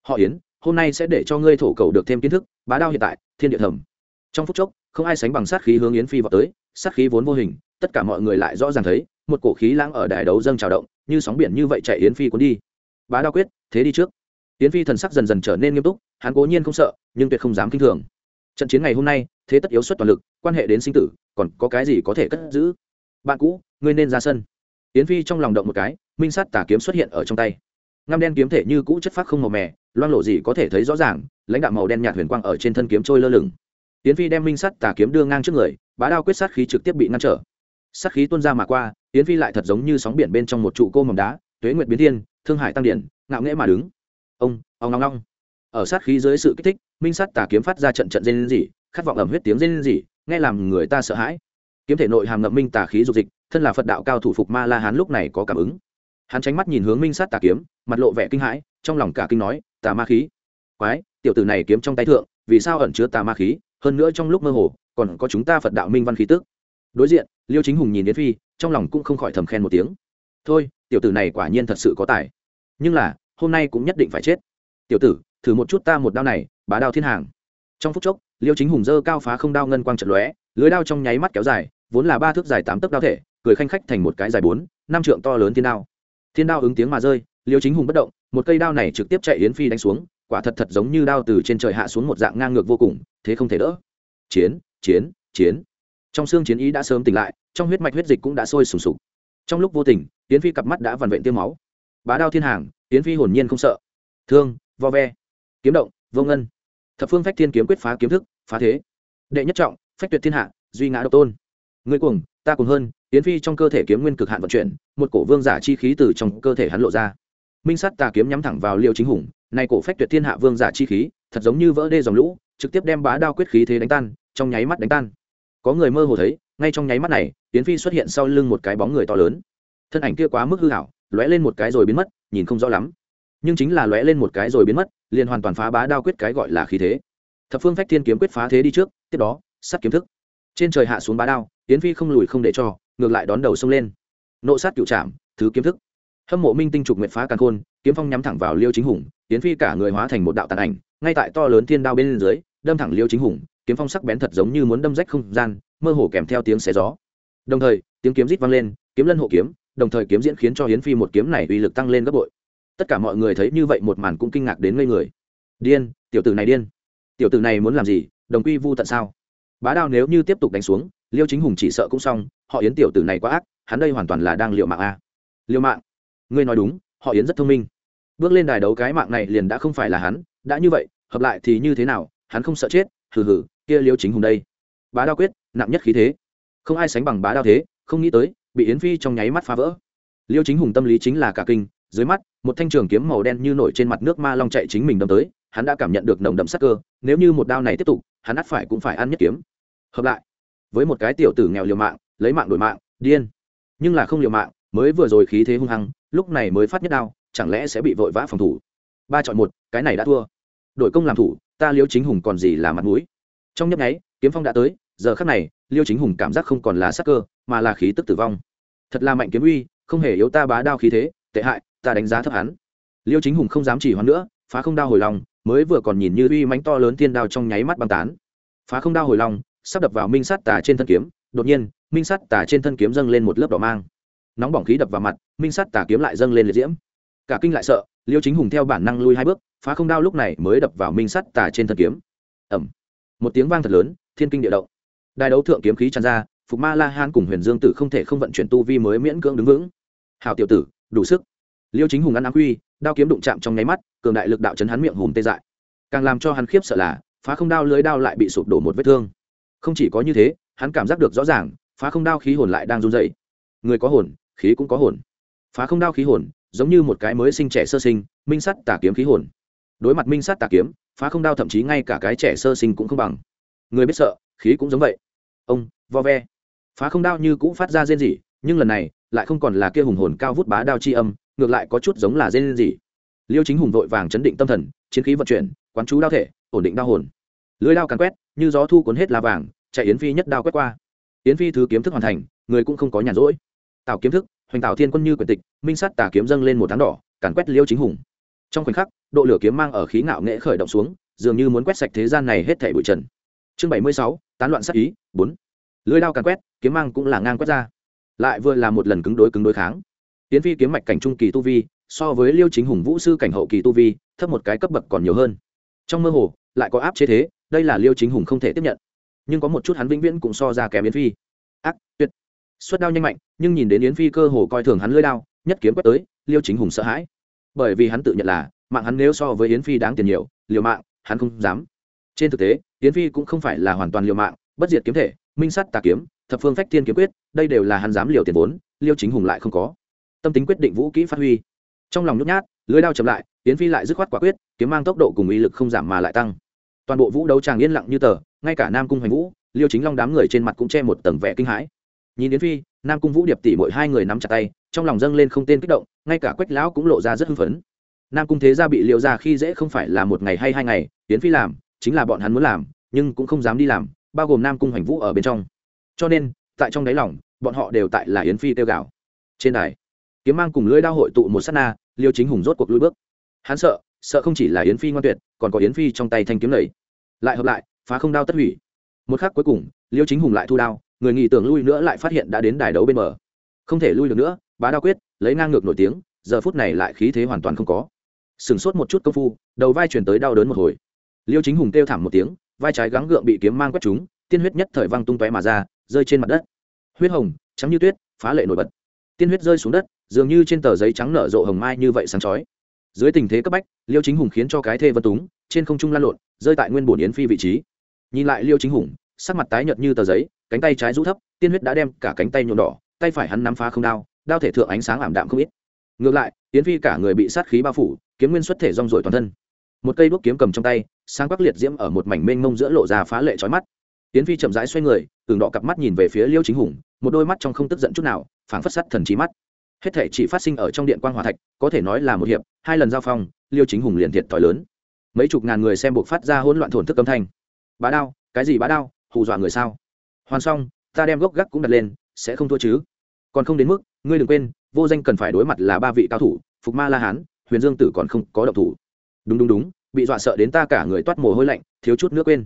Họ yến, hôm nay sẽ để cho ngươi thổ cầu được thêm kiến thức, bá đao hiện tại, thiên địa thẩm trong phút chốc không ai sánh bằng sát khí hướng yến phi vào tới, sát khí vốn vô hình, tất cả mọi người lại rõ ràng thấy, một cổ khí lãng ở đài đấu dâng trào động, như sóng biển như vậy chạy yến phi cuốn đi. Bá đao quyết, thế đi trước. Yến phi thần sắc dần dần trở nên nghiêm túc, hắn cố nhiên không sợ, nhưng tuyệt không dám kinh thường. Trận chiến ngày hôm nay, thế tất yếu xuất toàn lực, quan hệ đến sinh tử, còn có cái gì có thể cất giữ? Bạn cũ, ngươi nên ra sân. Yến phi trong lòng động một cái, minh sát tà kiếm xuất hiện ở trong tay. Ngăm đen kiếm thể như cũ chất phát không màu mè loan lộ gì có thể thấy rõ ràng, lãnh đạo màu đen nhạt huyền quang ở trên thân kiếm trôi lơ lửng. Tiến phi đem minh sắt tà kiếm đưa ngang trước người, bá đao quyết sát khí trực tiếp bị ngăn trở. Sát khí tuôn ra mà qua tiến phi lại thật giống như sóng biển bên trong một trụ cô mỏng đá, tuế nguyệt biến thiên, thương hải tăng điển, ngạo nghễ mà đứng. Ông ông long long ở sát khí dưới sự kích thích, minh sắt tà kiếm phát ra trận trận rên rỉ, khát vọng ẩm huyết tiếng rên rỉ, nghe làm người ta sợ hãi. Kiếm thể nội hàm ngậm minh tà khí dục dịch, thân là phật đạo cao thủ phục ma la hán lúc này có cảm ứng. Hắn tránh mắt nhìn hướng minh sát tà kiếm, mặt lộ vẻ kinh hãi, trong lòng cả kinh nói, tà ma khí. Quái, tiểu tử này kiếm trong tay thượng, vì sao ẩn chứa tà ma khí? Hơn nữa trong lúc mơ hồ, còn có chúng ta phật đạo minh văn khí tức. Đối diện, liêu chính hùng nhìn đến phi, trong lòng cũng không khỏi thầm khen một tiếng. Thôi, tiểu tử này quả nhiên thật sự có tài. Nhưng là, hôm nay cũng nhất định phải chết. Tiểu tử, thử một chút ta một đao này, bá đao thiên hàng. Trong phút chốc, liêu chính hùng dơ cao phá không đao ngân quang trận lóe, lưới đao trong nháy mắt kéo dài, vốn là ba thước dài tám tấc đao thể, cười khanh khách thành một cái dài bốn, năm trượng to lớn thiên đao. Thiên đao ứng tiếng mà rơi, liêu chính hùng bất động, một cây đao này trực tiếp chạy yến phi đánh xuống quả thật thật giống như đao từ trên trời hạ xuống một dạng ngang ngược vô cùng, thế không thể đỡ. Chiến chiến chiến. Trong xương chiến ý đã sớm tỉnh lại, trong huyết mạch huyết dịch cũng đã sôi sùng sục. Trong lúc vô tình tiến phi cặp mắt đã vằn vện tiêu máu. Bá đao thiên hàng tiến phi hồn nhiên không sợ. Thương, vo ve. Kiếm động, vô ngân. Thập phương phách thiên kiếm quyết phá kiếm thức, phá thế. Đệ nhất trọng, phách tuyệt thiên hạ, duy ngã độc tôn. Người cuồng, ta cuồng hơn tiến phi trong cơ thể kiếm nguyên cực hạn vận chuyển, một cổ vương giả chi khí từ trong cơ thể hắn lộ ra. Minh sắt tà kiếm nhắm thẳng vào liêu chính hùng này cổ phách tuyệt thiên hạ vương giả chi khí, thật giống như vỡ đê dòng lũ, trực tiếp đem bá đao quyết khí thế đánh tan, trong nháy mắt đánh tan. Có người mơ hồ thấy, ngay trong nháy mắt này tiến phi xuất hiện sau lưng một cái bóng người to lớn. Thân ảnh kia quá mức hư hảo lóe lên một cái rồi biến mất, nhìn không rõ lắm. Nhưng chính là lóe lên một cái rồi biến mất, liền hoàn toàn phá bá đao quyết cái gọi là khí thế. Thập phương phách thiên kiếm quyết phá thế đi trước, tiếp đó, sắt kiếm thức. Trên trời hạ xuống bá đao tiến phi không lùi không để cho, ngược lại đón đầu xông lên. Nộ sát cựu trạm thứ kiếm thức. Hâm mộ minh tinh trục nguyện phá càn khôn, kiếm phong nhắm thẳng vào liêu chính hùng yến phi cả người hóa thành một đạo tàn ảnh, ngay tại to lớn thiên đao bên dưới, đâm thẳng liêu chính hùng, kiếm phong sắc bén thật giống như muốn đâm rách không gian, mơ hồ kèm theo tiếng xé gió. Đồng thời, tiếng kiếm rít vang lên, kiếm lân hộ kiếm, đồng thời kiếm diễn khiến cho hiến phi một kiếm này uy lực tăng lên gấp bội. Tất cả mọi người thấy như vậy một màn cũng kinh ngạc đến ngây người. Điên, tiểu tử này điên. Tiểu tử này muốn làm gì, đồng quy vu tận sao? Bá đao nếu như tiếp tục đánh xuống, liêu chính hùng chỉ sợ cũng xong, họ yến tiểu tử này quá ác, hắn đây hoàn toàn là đang liệu mạng a. Liệu mạng? Ngươi nói đúng, họ yến rất thông minh bước lên đài đấu cái mạng này liền đã không phải là hắn, đã như vậy, hợp lại thì như thế nào, hắn không sợ chết, hừ hừ, kia liêu chính hùng đây. Bá đao quyết, nặng nhất khí thế. Không ai sánh bằng bá đao thế, không nghĩ tới, bị yến phi trong nháy mắt phá vỡ. Liêu chính hùng tâm lý chính là cả kinh, dưới mắt, một thanh trường kiếm màu đen như nổi trên mặt nước ma long chạy chính mình đâm tới, hắn đã cảm nhận được nồng đậm sắc cơ, nếu như một đao này tiếp tục, hắn ắt phải cũng phải ăn nhất kiếm. Hợp lại, với một cái tiểu tử nghèo liều mạng, lấy mạng đổi mạng, điên. Nhưng là không liều mạng, mới vừa rồi khí thế hung hăng, lúc này mới phát nhất đao chẳng lẽ sẽ bị vội vã phòng thủ? Ba chọn một, cái này đã thua. Đội công làm thủ, ta liêu chính hùng còn gì là mặt mũi? Trong nhấp nháy, kiếm phong đã tới, giờ khắc này, liêu chính hùng cảm giác không còn là sắc cơ, mà là khí tức tử vong. Thật là mạnh kiếm uy, không hề yếu ta bá đao khí thế, tệ hại, ta đánh giá thấp hắn. Liêu chính hùng không dám chỉ hoãn nữa, phá không đao hồi lòng, mới vừa còn nhìn như uy mánh to lớn tiên đao trong nháy mắt băng tán. Phá không đao hồi lòng, sắp đập vào minh sát tà trên thân kiếm, đột nhiên, minh sát tà trên thân kiếm dâng lên một lớp đỏ mang. Nóng bỏng khí đập vào mặt, minh sát tà kiếm lại dâng lên liệt diễm cả kinh lại sợ, liêu chính hùng theo bản năng lui hai bước, phá không đao lúc này mới đập vào minh sắt tà trên thần kiếm. Ẩm một tiếng vang thật lớn, thiên kinh địa động. Đài đấu thượng kiếm khí tràn ra, phục ma la han cùng huyền dương tử không thể không vận chuyển tu vi mới miễn cưỡng đứng vững. Hào tiểu tử, đủ sức. Liêu chính hùng ăn ám quy, đao kiếm đụng chạm trong nháy mắt, cường đại lực đạo chấn hắn miệng hùm tê dại. Càng làm cho hắn khiếp sợ là, phá không đao lưới đao lại bị sụp đổ một vết thương. Không chỉ có như thế, hắn cảm giác được rõ ràng, phá không đao khí hồn lại đang run dậy người có hồn, khí cũng có hồn. Phá không đao khí hồn giống như một cái mới sinh trẻ sơ sinh, minh sắt tà kiếm khí hồn. Đối mặt minh sắt tà kiếm, phá không đao thậm chí ngay cả cái trẻ sơ sinh cũng không bằng. Người biết sợ, khí cũng giống vậy. Ông, vo ve. Phá không đao như cũ phát ra rên rỉ, nhưng lần này, lại không còn là kia hùng hồn cao vút bá đao chi âm, ngược lại có chút giống là rên rỉ. Liêu chính hùng vội vàng chấn định tâm thần, chiến khí vận chuyển, quán chú đao thể, ổn định đao hồn. Lưới đao càn quét, như gió thu cuốn hết lá vàng, chạy yến phi nhất đao quét qua. Yến phi thứ kiếm thức hoàn thành, người cũng không có nhàn rỗi tạo kiếm thức, hoành tạo thiên quân như quyền tịch, minh sát tà kiếm dâng lên một tháng đỏ, càn quét liêu chính hùng. Trong khoảnh khắc, độ lửa kiếm mang ở khí ngạo nghệ khởi động xuống, dường như muốn quét sạch thế gian này hết thảy bụi trần. Chương bảy mươi sáu, tán loạn sát ý, bốn. Lưới đao càn quét, kiếm mang cũng là ngang quét ra. Lại vừa là một lần cứng đối cứng đối kháng. Tiến phi kiếm mạch cảnh trung kỳ tu vi, so với liêu chính hùng vũ sư cảnh hậu kỳ tu vi, thấp một cái cấp bậc còn nhiều hơn. Trong mơ hồ, lại có áp chế thế, đây là liêu chính hùng không thể tiếp nhận. Nhưng có một chút hắn vĩnh viễn cũng so ra kém yến phi. Ác, tuyệt xuất đao nhanh mạnh, nhưng nhìn đến yến phi cơ hồ coi thường hắn lưỡi đao, nhất kiếm quét tới, liêu chính hùng sợ hãi. Bởi vì hắn tự nhận là, mạng hắn nếu so với yến phi đáng tiền nhiều, liều mạng, hắn không dám. Trên thực tế, yến phi cũng không phải là hoàn toàn liều mạng, bất diệt kiếm thể, minh sắt tà kiếm, thập phương phách thiên kiếm quyết, đây đều là hắn dám liều tiền vốn, liêu chính hùng lại không có. Tâm tính quyết định vũ kỹ phát huy. Trong lòng nhút nhát lưới đao chậm lại, yến phi lại dứt khoát quả quyết, kiếm mang tốc độ cùng ý lực không giảm mà lại tăng. Toàn bộ vũ đấu tràng yên lặng như tờ, ngay cả nam cung hoành vũ, liêu chính long đám người trên mặt cũng che một tầng vẻ kinh hãi nhìn yến phi, nam cung vũ điệp tỷ mỗi hai người nắm chặt tay, trong lòng dâng lên không tên kích động, ngay cả quách lão cũng lộ ra rất hưng phấn. Nam cung thế gia bị liều ra khi dễ không phải là một ngày hay hai ngày, yến phi làm, chính là bọn hắn muốn làm, nhưng cũng không dám đi làm, bao gồm nam cung hoành vũ ở bên trong. Cho nên, tại trong đáy lòng, bọn họ đều tại là yến phi tiêu gạo trên đài, kiếm mang cùng lưỡi đao hội tụ một sát na, liêu chính hùng rốt cuộc lui bước. Hắn sợ sợ không chỉ là yến phi ngoan tuyệt, còn có yến phi trong tay thanh kiếm lầy lại hợp lại, phá không đao tất hủy. Một khắc cuối cùng, liêu chính hùng lại thu đao người nghỉ tưởng lui nữa lại phát hiện đã đến đài đấu bên bờ. Không thể lui được nữa, bá đao quyết, lấy ngang ngược nổi tiếng, giờ phút này lại khí thế hoàn toàn không có. Sừng sốt một chút công phu, đầu vai chuyển tới đau đớn một hồi. Liêu chính hùng kêu thảm một tiếng, vai trái gắng gượng bị kiếm mang quét chúng tiên huyết nhất thời văng tung tóe mà ra, rơi trên mặt đất. Huyết hồng, trắng như tuyết, phá lệ nổi bật. Tiên huyết rơi xuống đất, dường như trên tờ giấy trắng nở rộ hồng mai như vậy sáng chói. Dưới tình thế cấp bách, liêu chính hùng khiến cho cái thê vân túng, trên không trung lan lộn, rơi tại nguyên bổn yến phi vị trí. Nhìn lại liêu chính hùng, sắc mặt tái nhợt như tờ giấy cánh tay trái rũ thấp, tiên huyết đã đem cả cánh tay nhuộm đỏ, tay phải hắn nắm phá không đao đao thể thượng ánh sáng ảm đạm không ít. Ngược lại, yến phi cả người bị sát khí bao phủ, kiếm nguyên xuất thể rong rổi toàn thân. Một cây đuốc kiếm cầm trong tay, sáng quắc liệt diễm ở một mảnh mênh mông giữa lộ ra phá lệ trói mắt. Yến phi chậm rãi xoay người từng đỏ cặp mắt nhìn về phía liêu chính hùng, một đôi mắt trong không tức giận chút nào, phảng phất sắt thần trí mắt. Hết thể chỉ phát sinh ở trong điện quan hòa thạch, có thể nói là một hiệp, hai lần giao phong, liêu chính hùng liền thiệt thòi lớn. Mấy chục ngàn người xem buộc phát ra hỗn loạn thổn thức âm thanh. Bá đao, cái gì bá đao? Hù dọa người sao? Hoàn xong, ta đem gốc gác cũng đặt lên, sẽ không thua chứ. Còn không đến mức, ngươi đừng quên, vô danh cần phải đối mặt là ba vị cao thủ, phục ma la hán, huyền dương tử còn không có độc thủ. Đúng đúng đúng, bị dọa sợ đến ta cả người toát mồ hôi lạnh, thiếu chút nước quên.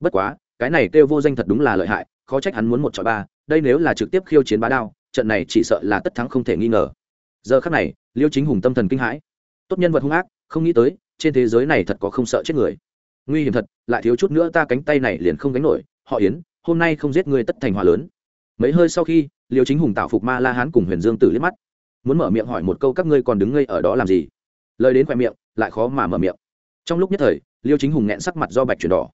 Bất quá, cái này kêu vô danh thật đúng là lợi hại, khó trách hắn muốn một trọi ba, đây nếu là trực tiếp khiêu chiến bá đao, trận này chỉ sợ là tất thắng không thể nghi ngờ. Giờ khắc này, liêu chính hùng tâm thần kinh hãi. Tốt nhân vật hung ác, không nghĩ tới, trên thế giới này thật có không sợ chết người. Nguy hiểm thật, lại thiếu chút nữa ta cánh tay này liền không gánh nổi, họ yến hôm nay không giết ngươi tất thành hòa lớn. Mấy hơi sau khi, liêu chính hùng tạo phục ma la hán cùng huyền dương tử liếc mắt. Muốn mở miệng hỏi một câu các ngươi còn đứng ngây ở đó làm gì? Lời đến khoe miệng, lại khó mà mở miệng. Trong lúc nhất thời, liêu chính hùng nghẹn sắc mặt do bạch chuyển đỏ.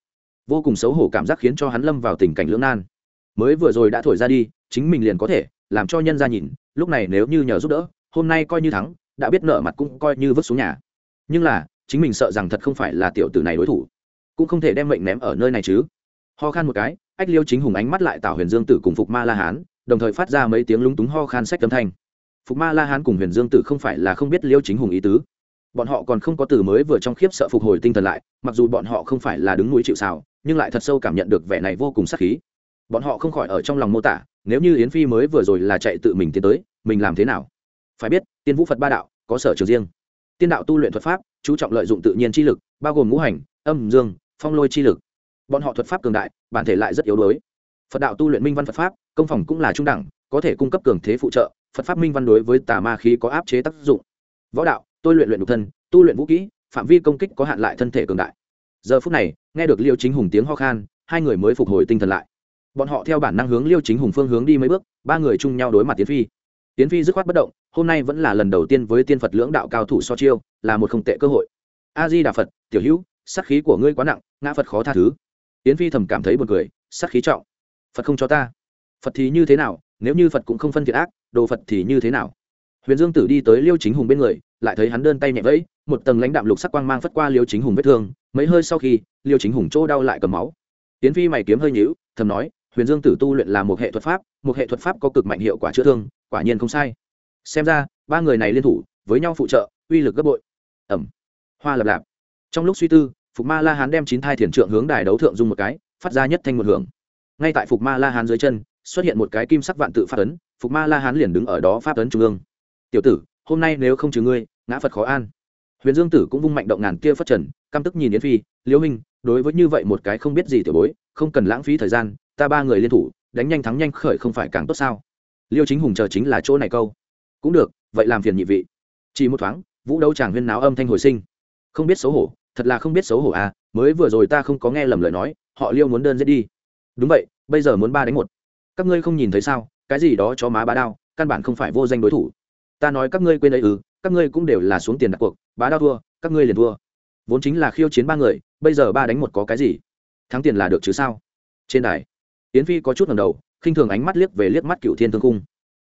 Vô cùng xấu hổ cảm giác khiến cho hắn lâm vào tình cảnh lưỡng nan. Mới vừa rồi đã thổi ra đi, chính mình liền có thể làm cho nhân ra nhìn, lúc này nếu như nhờ giúp đỡ, hôm nay coi như thắng, đã biết nợ mặt cũng coi như vứt xuống nhà. Nhưng là, chính mình sợ rằng thật không phải là tiểu tử này đối thủ. Cũng không thể đem mệnh ném ở nơi này chứ. Ho khan một cái ách liêu chính hùng ánh mắt lại tạo huyền dương tử cùng phục ma la hán, đồng thời phát ra mấy tiếng lúng túng ho khan sách âm thanh. Phục ma la hán cùng huyền dương tử không phải là không biết liêu chính hùng ý tứ. Bọn họ còn không có từ mới vừa trong khiếp sợ phục hồi tinh thần lại, mặc dù bọn họ không phải là đứng núi chịu xào nhưng lại thật sâu cảm nhận được vẻ này vô cùng sắc khí. Bọn họ không khỏi ở trong lòng mô tả, nếu như yến phi mới vừa rồi là chạy tự mình tiến tới, mình làm thế nào? Phải biết, tiên vũ phật ba đạo, có sở trường riêng. Tiên đạo tu luyện thuật pháp, chú trọng lợi dụng tự nhiên chi lực, bao gồm ngũ hành, âm dương, phong lôi chi lực bọn họ thuật pháp cường đại, bản thể lại rất yếu đuối. Phật đạo tu luyện minh văn phật pháp, công phòng cũng là trung đẳng, có thể cung cấp cường thế phụ trợ, phật pháp minh văn đối với tà ma khí có áp chế tác dụng. Võ đạo, tôi luyện luyện nhục thân, tu luyện vũ kỹ, phạm vi công kích có hạn lại thân thể cường đại. Giờ phút này, nghe được liêu chính hùng tiếng ho khan, hai người mới phục hồi tinh thần lại. Bọn họ theo bản năng hướng liêu chính hùng phương hướng đi mấy bước, ba người chung nhau đối mặt tiến phi. Tiến phi dứt khoát bất động, hôm nay vẫn là lần đầu tiên với tiên phật lưỡng đạo cao thủ so chiêu, là một không tệ cơ hội. A di đà phật, tiểu hữu sắc khí của ngươi quá nặng, ngã phật khó tha thứ. Yến phi thầm cảm thấy buồn cười sắc khí trọng. Phật không cho ta. Phật thì như thế nào, nếu như phật cũng không phân thiệt ác, đồ phật thì như thế nào? Huyền dương tử đi tới liêu chính hùng bên người, lại thấy hắn đơn tay nhẹ vẫy, một tầng lãnh đạm lục sắc quang mang phất qua liêu chính hùng vết thương, mấy hơi sau khi, liêu chính hùng chỗ đau lại cầm máu. Tiến phi mày kiếm hơi nhữu thầm nói, huyền dương tử tu luyện là một hệ thuật pháp, một hệ thuật pháp có cực mạnh hiệu quả chữa thương, quả nhiên không sai. Xem ra, ba người này liên thủ, với nhau phụ trợ, uy lực gấp bội. Ẩm. Hoa lập lạp. Trong lúc suy tư phục ma la hán đem chín thai thiền trượng hướng đài đấu thượng dung một cái, phát ra nhất thanh một hưởng. Ngay tại phục ma la hán dưới chân, xuất hiện một cái kim sắc vạn tự phát ấn, phục ma la hán liền đứng ở đó pháp ấn trung ương. Tiểu tử, hôm nay nếu không trừ ngươi, ngã phật khó an. Huyền dương tử cũng vung mạnh động ngàn kia phất trần, căm tức nhìn yến phi liễu minh đối với như vậy một cái không biết gì tiểu bối, không cần lãng phí thời gian, ta ba người liên thủ, đánh nhanh thắng nhanh khởi không phải càng tốt sao? Liêu chính hùng chờ chính là chỗ này câu. Cũng được, vậy làm phiền nhị vị. Chỉ một thoáng, vũ đấu chàng huyên náo âm thanh hồi sinh. Không biết xấu hổ thật là không biết xấu hổ à mới vừa rồi ta không có nghe lầm lời nói, họ liêu muốn đơn giết đi. Đúng vậy, bây giờ muốn ba đánh một. Các ngươi không nhìn thấy sao, cái gì đó cho má bá đao, căn bản không phải vô danh đối thủ. Ta nói các ngươi quên ấy ư, các ngươi cũng đều là xuống tiền đặt cuộc, bá đao thua, các ngươi liền thua. Vốn chính là khiêu chiến ba người, bây giờ ba đánh một có cái gì? Thắng tiền là được chứ sao? Trên đài, yến phi có chút ngầm đầu, khinh thường ánh mắt liếc về liếc mắt cựu thiên thương cung.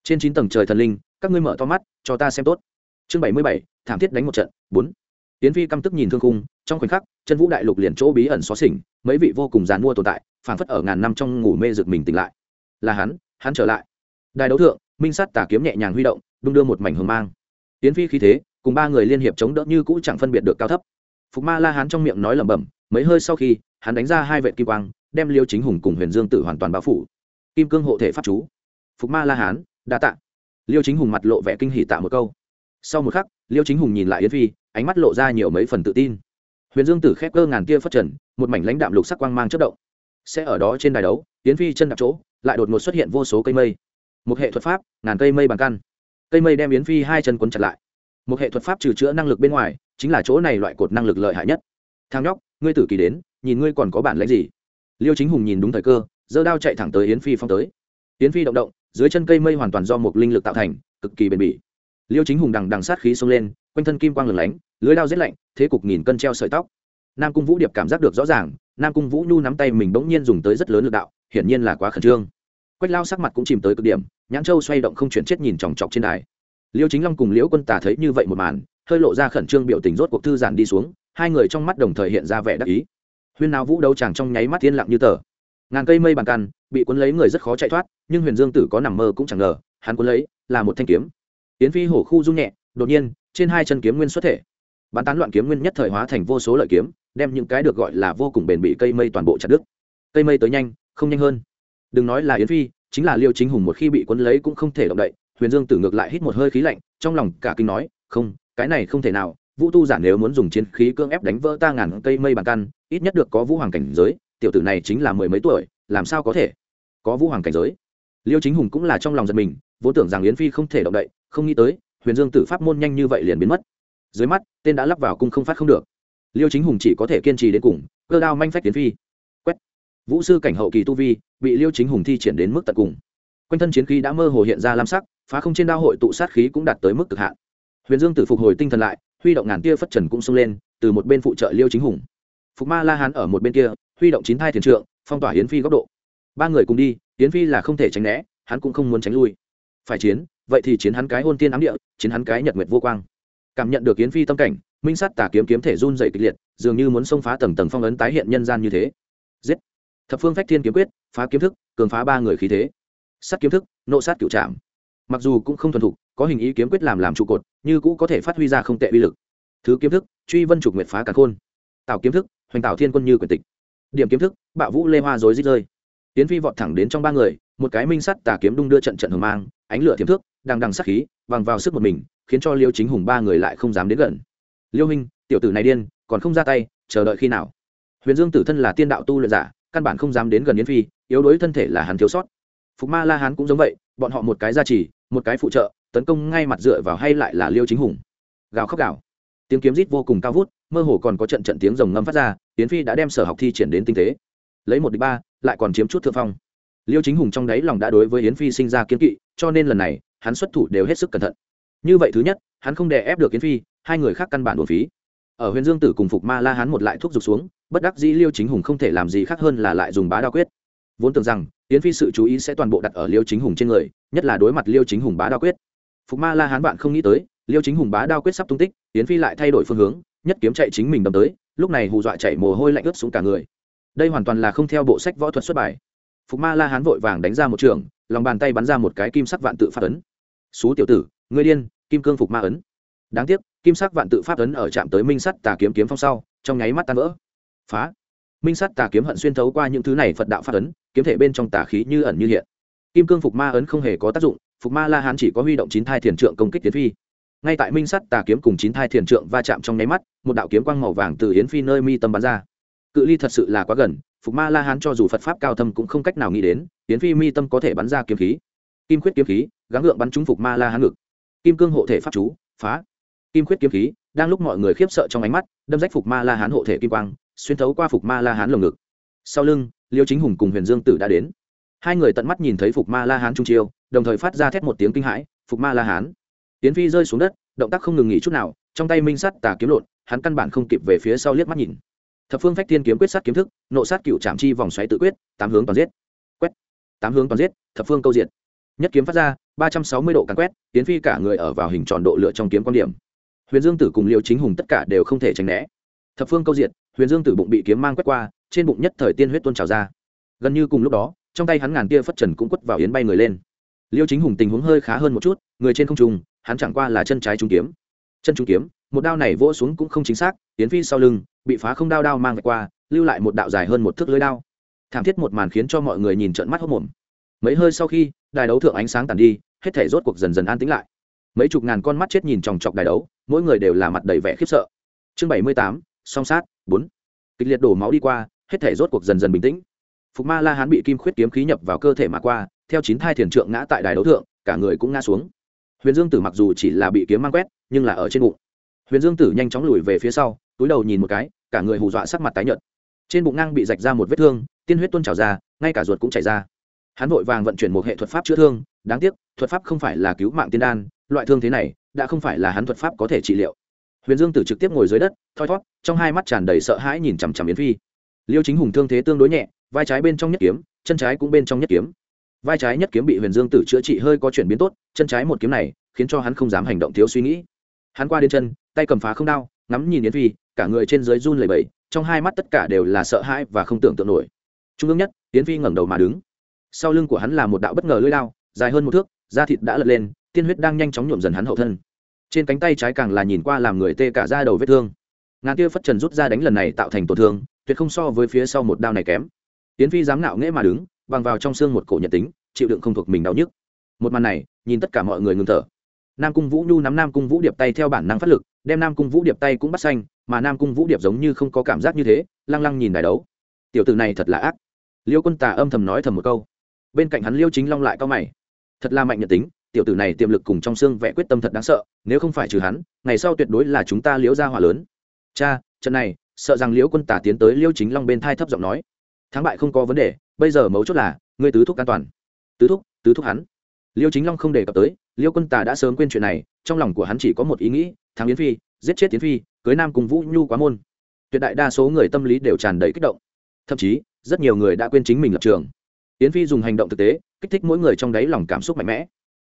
Trên chín tầng trời thần linh, các ngươi mở to mắt, cho ta xem tốt. Chương bảy mươi bảy, thảm thiết đánh một trận, bốn. Tiến phi căm tức nhìn thương cung trong khoảnh khắc, chân vũ đại lục liền chỗ bí ẩn xóa xỉnh, mấy vị vô cùng dàn mua tồn tại, phảng phất ở ngàn năm trong ngủ mê rực mình tỉnh lại. Là hắn hắn trở lại. Đài đấu thượng, minh sát tà kiếm nhẹ nhàng huy động, đung đưa một mảnh hồng mang. Tiến phi khí thế, cùng ba người liên hiệp chống đỡ như cũ chẳng phân biệt được cao thấp. Phục ma la hán trong miệng nói lẩm bẩm, mấy hơi sau khi, hắn đánh ra hai vệ kim quang, đem liêu chính hùng cùng huyền dương tử hoàn toàn bao phủ. Kim cương hộ thể pháp chú. Phục ma la hán, đa tạ. Liêu chính hùng mặt lộ vẻ kinh hỉ tạ một câu. Sau một khắc, liêu chính hùng nhìn lại yến phi ánh mắt lộ ra nhiều mấy phần tự tin. Huyền dương tử khép cơ ngàn kia phất trần, một mảnh lãnh đạm lục sắc quang mang chất động. Sẽ ở đó trên đài đấu tiến phi chân đặt chỗ, lại đột ngột xuất hiện vô số cây mây. Một hệ thuật pháp, ngàn cây mây bằng căn. Cây mây đem yến phi hai chân quấn chặt lại. Một hệ thuật pháp trừ chữa năng lực bên ngoài, chính là chỗ này loại cột năng lực lợi hại nhất. Thang nhóc, ngươi tử kỳ đến, nhìn ngươi còn có bản lãnh gì? Liêu chính hùng nhìn đúng thời cơ, giơ đao chạy thẳng tới yến phi phong tới. Yến phi động động, dưới chân cây mây hoàn toàn do một linh lực tạo thành, cực kỳ bền bỉ liêu chính hùng đằng đằng sát khí xông lên, quanh thân kim quang lửng lánh, lưới lao rét lạnh, thế cục nghìn cân treo sợi tóc. Nam cung vũ điệp cảm giác được rõ ràng, nam cung vũ nhu nắm tay mình bỗng nhiên dùng tới rất lớn lực đạo, hiển nhiên là quá khẩn trương. Quách lao sắc mặt cũng chìm tới cực điểm, nhãn châu xoay động không chuyển chết nhìn chòng chọc trên đài. Liêu chính long cùng liễu quân tả thấy như vậy một màn, hơi lộ ra khẩn trương biểu tình rốt cuộc thư giãn đi xuống, hai người trong mắt đồng thời hiện ra vẻ đắc ý. Huyên nào vũ đấu chàng trong nháy mắt yên lặng như tờ. Ngàn cây mây bàn căn bị cuốn lấy người rất khó chạy thoát, nhưng huyền dương tử có nằm mơ cũng chẳng ngờ, hắn cuốn lấy là một thanh kiếm yến phi hổ khu rung nhẹ, đột nhiên, trên hai chân kiếm nguyên xuất thể. Bán tán loạn kiếm nguyên nhất thời hóa thành vô số lợi kiếm, đem những cái được gọi là vô cùng bền bị cây mây toàn bộ chặt đứt. Cây mây tới nhanh, không nhanh hơn. Đừng nói là yến phi, chính là liêu chính hùng một khi bị cuốn lấy cũng không thể động đậy, huyền dương tử ngược lại hít một hơi khí lạnh, trong lòng cả kinh nói, không, cái này không thể nào, vũ tu giả nếu muốn dùng chiến khí cưỡng ép đánh vỡ ta ngàn cây mây bàn căn, ít nhất được có vũ hoàng cảnh giới, tiểu tử này chính là mười mấy tuổi, làm sao có thể có vũ hoàng cảnh giới? Liêu chính hùng cũng là trong lòng giật mình, vốn tưởng rằng yến phi không thể động đậy không nghĩ tới, huyền dương tử pháp môn nhanh như vậy liền biến mất. Dưới mắt, tên đã lắp vào cung không phát không được. Liêu chính hùng chỉ có thể kiên trì đến cùng, cơ đao manh phách tiến phi. Quét. Vũ sư cảnh hậu kỳ tu vi, bị liêu chính hùng thi triển đến mức tận cùng. Quanh thân chiến khí đã mơ hồ hiện ra lam sắc, phá không trên đao hội tụ sát khí cũng đạt tới mức cực hạn. Huyền dương tử phục hồi tinh thần lại, huy động ngàn tia phất trần cũng xông lên, từ một bên phụ trợ liêu chính hùng. Phục ma la hán ở một bên kia, huy động chín thai thiền trượng, phong tỏa hiến phi góc độ. Ba người cùng đi, hiến phi là không thể tránh né, hắn cũng không muốn tránh lui phải chiến, vậy thì chiến hắn cái hôn tiên ám địa, chiến hắn cái nhật nguyệt vô quang. Cảm nhận được kiến phi tâm cảnh, minh sát tà kiếm kiếm thể run dày kịch liệt, dường như muốn xông phá tầng tầng phong ấn tái hiện nhân gian như thế. Giết! Thập phương phách thiên kiếm quyết, phá kiếm thức, cường phá ba người khí thế. Sát kiếm thức, nộ sát cựu trạm mặc dù cũng không thuần thục, có hình ý kiếm quyết làm làm trụ cột, như cũ có thể phát huy ra không tệ uy lực. Thứ kiếm thức, truy vân trục nguyệt phá cả khôn. Tạo kiếm thức, hoành tạo thiên quân như quyền tịch. Điểm kiếm thức, bạo vũ lê hoa rối rít rơi. Tiến phi vọt thẳng đến trong ba người, một cái minh sắt tà kiếm đung đưa trận trận hồng mang ánh lửa thiểm thước đang đằng sắc khí bằng vào sức một mình, khiến cho liêu chính hùng ba người lại không dám đến gần. Liêu minh tiểu tử này điên, còn không ra tay, chờ đợi khi nào? Huyền dương tử thân là tiên đạo tu luyện giả, căn bản không dám đến gần yến phi, yếu đuối thân thể là hắn thiếu sót. Phục ma la hán cũng giống vậy, bọn họ một cái gia trì, một cái phụ trợ, tấn công ngay mặt dựa vào hay lại là liêu chính hùng. Gào khóc gào. Tiếng kiếm rít vô cùng cao vút, mơ hồ còn có trận trận tiếng rồng ngâm phát ra, yến phi đã đem sở học thi triển đến tinh tế. Lấy một địch ba, lại còn chiếm chút thượng phong liêu chính hùng trong đáy lòng đã đối với yến phi sinh ra kiến kỵ, cho nên lần này, hắn xuất thủ đều hết sức cẩn thận. Như vậy thứ nhất, hắn không đè ép được yến phi, hai người khác căn bản buồn phí. Ở huyền dương tử cùng phục ma la hắn một lại thuốc rục xuống, bất đắc dĩ liêu chính hùng không thể làm gì khác hơn là lại dùng bá đao quyết. Vốn tưởng rằng, yến phi sự chú ý sẽ toàn bộ đặt ở liêu chính hùng trên người, nhất là đối mặt liêu chính hùng bá đao quyết. Phục ma la hắn bạn không nghĩ tới, liêu chính hùng bá đao quyết sắp tung tích, yến phi lại thay đổi phương hướng, nhất kiếm chạy chính mình đâm tới, lúc này hù dọa chạy mồ hôi lạnh ướt xuống cả người. Đây hoàn toàn là không theo bộ sách võ thuật xuất bài phục ma la hán vội vàng đánh ra một trường, lòng bàn tay bắn ra một cái kim sắc vạn tự phát ấn. Xú tiểu tử người điên, kim cương phục ma ấn. Đáng tiếc, kim sắc vạn tự pháp ấn ở chạm tới minh sắt tà kiếm kiếm phong sau, trong nháy mắt tan vỡ. Phá. Minh sắt tà kiếm hận xuyên thấu qua những thứ này phật đạo pháp ấn, kiếm thể bên trong tà khí như ẩn như hiện. Kim cương phục ma ấn không hề có tác dụng, phục ma la hán chỉ có huy động chín thai thiền trượng công kích tiến phi. Ngay tại minh sắt tà kiếm cùng chín thai thiền trượng va chạm trong nháy mắt, một đạo kiếm quang màu vàng từ yến phi nơi mi tâm bắn ra. Cự ly thật sự là quá gần phục ma la hán cho dù phật pháp cao thâm cũng không cách nào nghĩ đến, tiến phi mi tâm có thể bắn ra kiếm khí. Kim khuyết kiếm khí, gắng gượng bắn trúng phục ma la hán ngực. Kim cương hộ thể pháp chú, phá. Kim khuyết kiếm khí, đang lúc mọi người khiếp sợ trong ánh mắt, đâm rách phục ma la hán hộ thể kim quang, xuyên thấu qua phục ma la hán lồng ngực. Sau lưng, liêu chính hùng cùng huyền dương tử đã đến. Hai người tận mắt nhìn thấy phục ma la hán trung chiêu, đồng thời phát ra thét một tiếng kinh hãi, phục ma la hán. Tiến phi rơi xuống đất, động tác không ngừng nghỉ chút nào, trong tay minh sắt tà kiếm lộn, hắn căn bản không kịp về phía sau liếc mắt nhìn thập phương phách thiên kiếm quyết sát kiếm thức, nộ sát cựu trạm chi vòng xoáy tự quyết, tám hướng toàn giết. Quét. Tám hướng toàn giết, thập phương câu diện nhất kiếm phát ra, ba trăm sáu mươi độ cắn quét, tiến phi cả người ở vào hình tròn độ lựa trong kiếm quan điểm. Huyền dương tử cùng liêu chính hùng tất cả đều không thể tránh né. Thập phương câu diệt, huyền dương tử bụng bị kiếm mang quét qua, trên bụng nhất thời tiên huyết tuôn trào ra. Gần như cùng lúc đó, trong tay hắn ngàn tia phất trần cũng quất vào yến bay người lên. Liêu chính hùng tình huống hơi khá hơn một chút, người trên không trung, hắn chẳng qua là chân trái trung kiếm. Chân trung kiếm một đao này vỗ xuống cũng không chính xác, yến phi sau lưng bị phá không đao đao mang vạch qua, lưu lại một đạo dài hơn một thước lưới đao. Thảm thiết một màn khiến cho mọi người nhìn trợn mắt hốc mồm mấy hơi sau khi, đài đấu thượng ánh sáng tàn đi, hết thể rốt cuộc dần dần an tĩnh lại. Mấy chục ngàn con mắt chết nhìn chòng chọc đài đấu, mỗi người đều là mặt đầy vẻ khiếp sợ. Chương bảy mươi tám, song sát, bốn. Kịch liệt đổ máu đi qua, hết thể rốt cuộc dần dần bình tĩnh. Phục ma la hán bị kim khuyết kiếm khí nhập vào cơ thể mà qua, theo chín thai thiền trượng ngã tại đài đấu thượng, cả người cũng ngã xuống. Huyền dương tử mặc dù chỉ là bị kiếm mang quét, nhưng là ở trên bụng huyền dương tử nhanh chóng lùi về phía sau, túi đầu nhìn một cái, cả người hù dọa sắc mặt tái nhợt. Trên bụng ngang bị rạch ra một vết thương, tiên huyết tuôn trào ra, ngay cả ruột cũng chảy ra. Hắn vội vàng vận chuyển một hệ thuật pháp chữa thương, đáng tiếc, thuật pháp không phải là cứu mạng tiên đan, loại thương thế này đã không phải là hắn thuật pháp có thể trị liệu. Huyền dương tử trực tiếp ngồi dưới đất, thoi thót trong hai mắt tràn đầy sợ hãi nhìn chằm chằm yến phi. Liêu chính hùng thương thế tương đối nhẹ, vai trái bên trong nhất kiếm, chân trái cũng bên trong nhất kiếm. Vai trái nhất kiếm bị huyền dương tử chữa trị hơi có chuyển biến tốt, chân trái một kiếm này khiến cho hắn không dám hành động thiếu suy nghĩ hắn qua đến chân, tay cầm phá không đao, ngắm nhìn yến phi, cả người trên dưới run lẩy bẩy, trong hai mắt tất cả đều là sợ hãi và không tưởng tượng nổi. Trung ương nhất, yến phi ngẩng đầu mà đứng. Sau lưng của hắn là một đạo bất ngờ lưỡi lao, dài hơn một thước, da thịt đã lật lên, tiên huyết đang nhanh chóng nhuộm dần hắn hậu thân. Trên cánh tay trái càng là nhìn qua làm người tê cả da đầu vết thương. Ngàn tia phất trần rút ra đánh lần này tạo thành tổn thương, tuyệt không so với phía sau một đao này kém. Yến phi dám ngạo nghễ mà đứng, bằng vào trong xương một cổ nhật tính, chịu đựng không thuộc mình đau nhức. Một màn này, nhìn tất cả mọi người ngừng thở nam cung vũ nhu nắm nam cung vũ điệp tay theo bản năng phát lực, đem nam cung vũ điệp tay cũng bắt xanh, mà nam cung vũ điệp giống như không có cảm giác như thế, lăng lăng nhìn đài đấu. Tiểu tử này thật là ác. Liêu quân tà âm thầm nói thầm một câu. Bên cạnh hắn liêu chính long lại cao mày. Thật là mạnh nhận tính, tiểu tử này tiềm lực cùng trong xương vẽ quyết tâm thật đáng sợ, nếu không phải trừ hắn, ngày sau tuyệt đối là chúng ta liễu ra hỏa lớn. Cha, trận này, sợ rằng liễu quân tà tiến tới liêu chính long bên thai thấp giọng nói. Thắng bại không có vấn đề, bây giờ mấu chốt là, ngươi tứ thúc an toàn. Tứ thúc tứ thúc hắn. Liêu chính long không đề cập tới liêu quân tà đã sớm quên chuyện này, trong lòng của hắn chỉ có một ý nghĩ, thắng yến phi, giết chết Tiễn phi, cưới nam cùng vũ nhu quá môn. Tuyệt đại đa số người tâm lý đều tràn đầy kích động. Thậm chí, rất nhiều người đã quên chính mình lập trường. Yến phi dùng hành động thực tế, kích thích mỗi người trong đáy lòng cảm xúc mạnh mẽ.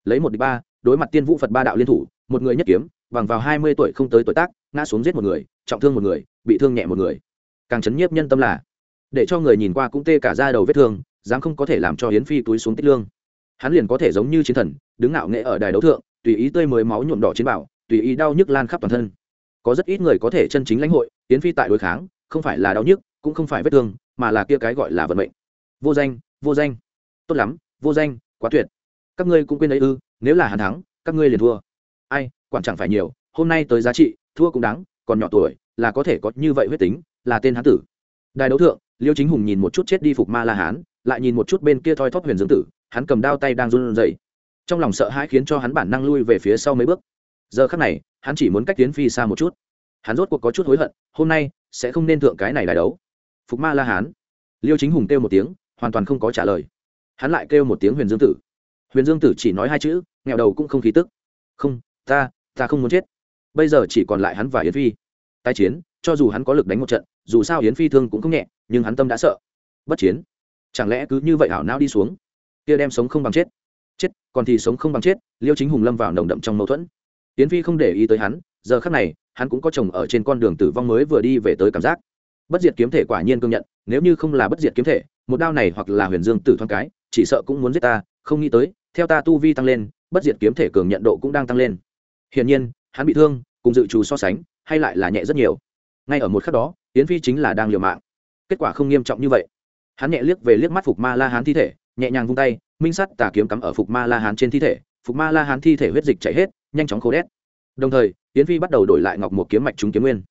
Lấy một đ ba, đối mặt tiên vũ phật ba đạo liên thủ, một người nhất kiếm, bằng vào hai mươi tuổi không tới tuổi tác, ngã xuống giết một người, trọng thương một người, bị thương nhẹ một người. Càng chấn nhiếp nhân tâm là, để cho người nhìn qua cũng tê cả ra đầu vết thương, dám không có thể làm cho hiến phi túi xuống tích lương hắn liền có thể giống như chiến thần, đứng ngạo nghệ ở đài đấu thượng, tùy ý tươi mới máu nhuộm đỏ chiến bảo, tùy ý đau nhức lan khắp toàn thân. Có rất ít người có thể chân chính lãnh hội, tiến phi tại đối kháng, không phải là đau nhức, cũng không phải vết thương, mà là kia cái gọi là vận mệnh. Vô danh vô danh. Tốt lắm, vô danh, quá tuyệt. Các ngươi cũng quên đấy ư, nếu là hắn thắng, các ngươi liền thua. Ai, quản chẳng phải nhiều, hôm nay tới giá trị, thua cũng đáng, còn nhỏ tuổi, là có thể có như vậy huyết tính, là tên hán tử. Đài đấu thượng, liêu chính hùng nhìn một chút chết đi phục ma la hán, lại nhìn một chút bên kia thoi thóp huyền dương tử hắn cầm đao tay đang run rẩy. Trong lòng sợ hãi khiến cho hắn bản năng lui về phía sau mấy bước. Giờ khắc này, hắn chỉ muốn cách tiến phi xa một chút. Hắn rốt cuộc có chút hối hận, hôm nay sẽ không nên thượng cái này đài đấu. Phục ma la hán. Liêu chính hùng kêu một tiếng, hoàn toàn không có trả lời. Hắn lại kêu một tiếng huyền dương tử. Huyền dương tử chỉ nói hai chữ nghèo đầu cũng không khí tức. Không, ta ta không muốn chết. Bây giờ chỉ còn lại hắn và yến phi. Tái chiến, cho dù hắn có lực đánh một trận, dù sao yến phi thương cũng không nhẹ, nhưng hắn tâm đã sợ. Bất chiến. Chẳng lẽ cứ như vậy ảo não đi xuống? Kia đem sống không bằng chết. Chết, còn thì sống không bằng chết, liêu chính hùng lâm vào nồng đậm trong mâu thuẫn. Tiến phi không để ý tới hắn, giờ khắc này, hắn cũng có chồng ở trên con đường tử vong mới vừa đi về tới cảm giác. Bất diệt kiếm thể quả nhiên công nhận, nếu như không là bất diệt kiếm thể, một đao này hoặc là huyền dương tử thoáng cái, chỉ sợ cũng muốn giết ta, không nghĩ tới, theo ta tu vi tăng lên, bất diệt kiếm thể cường nhận độ cũng đang tăng lên. Hiển nhiên, hắn bị thương, cùng dự trù so sánh, hay lại là nhẹ rất nhiều. Ngay ở một khắc đó tiến phi chính là đang liều mạng. Kết quả không nghiêm trọng như vậy. Hắn nhẹ liếc về liếc mắt phục ma la hán thi thể nhẹ nhàng vung tay, minh sắt tà kiếm cắm ở phục ma la hán trên thi thể, phục ma la hán thi thể huyết dịch chảy hết, nhanh chóng khô đét. Đồng thời, yến phi bắt đầu đổi lại ngọc một kiếm mạch trúng kiếm nguyên.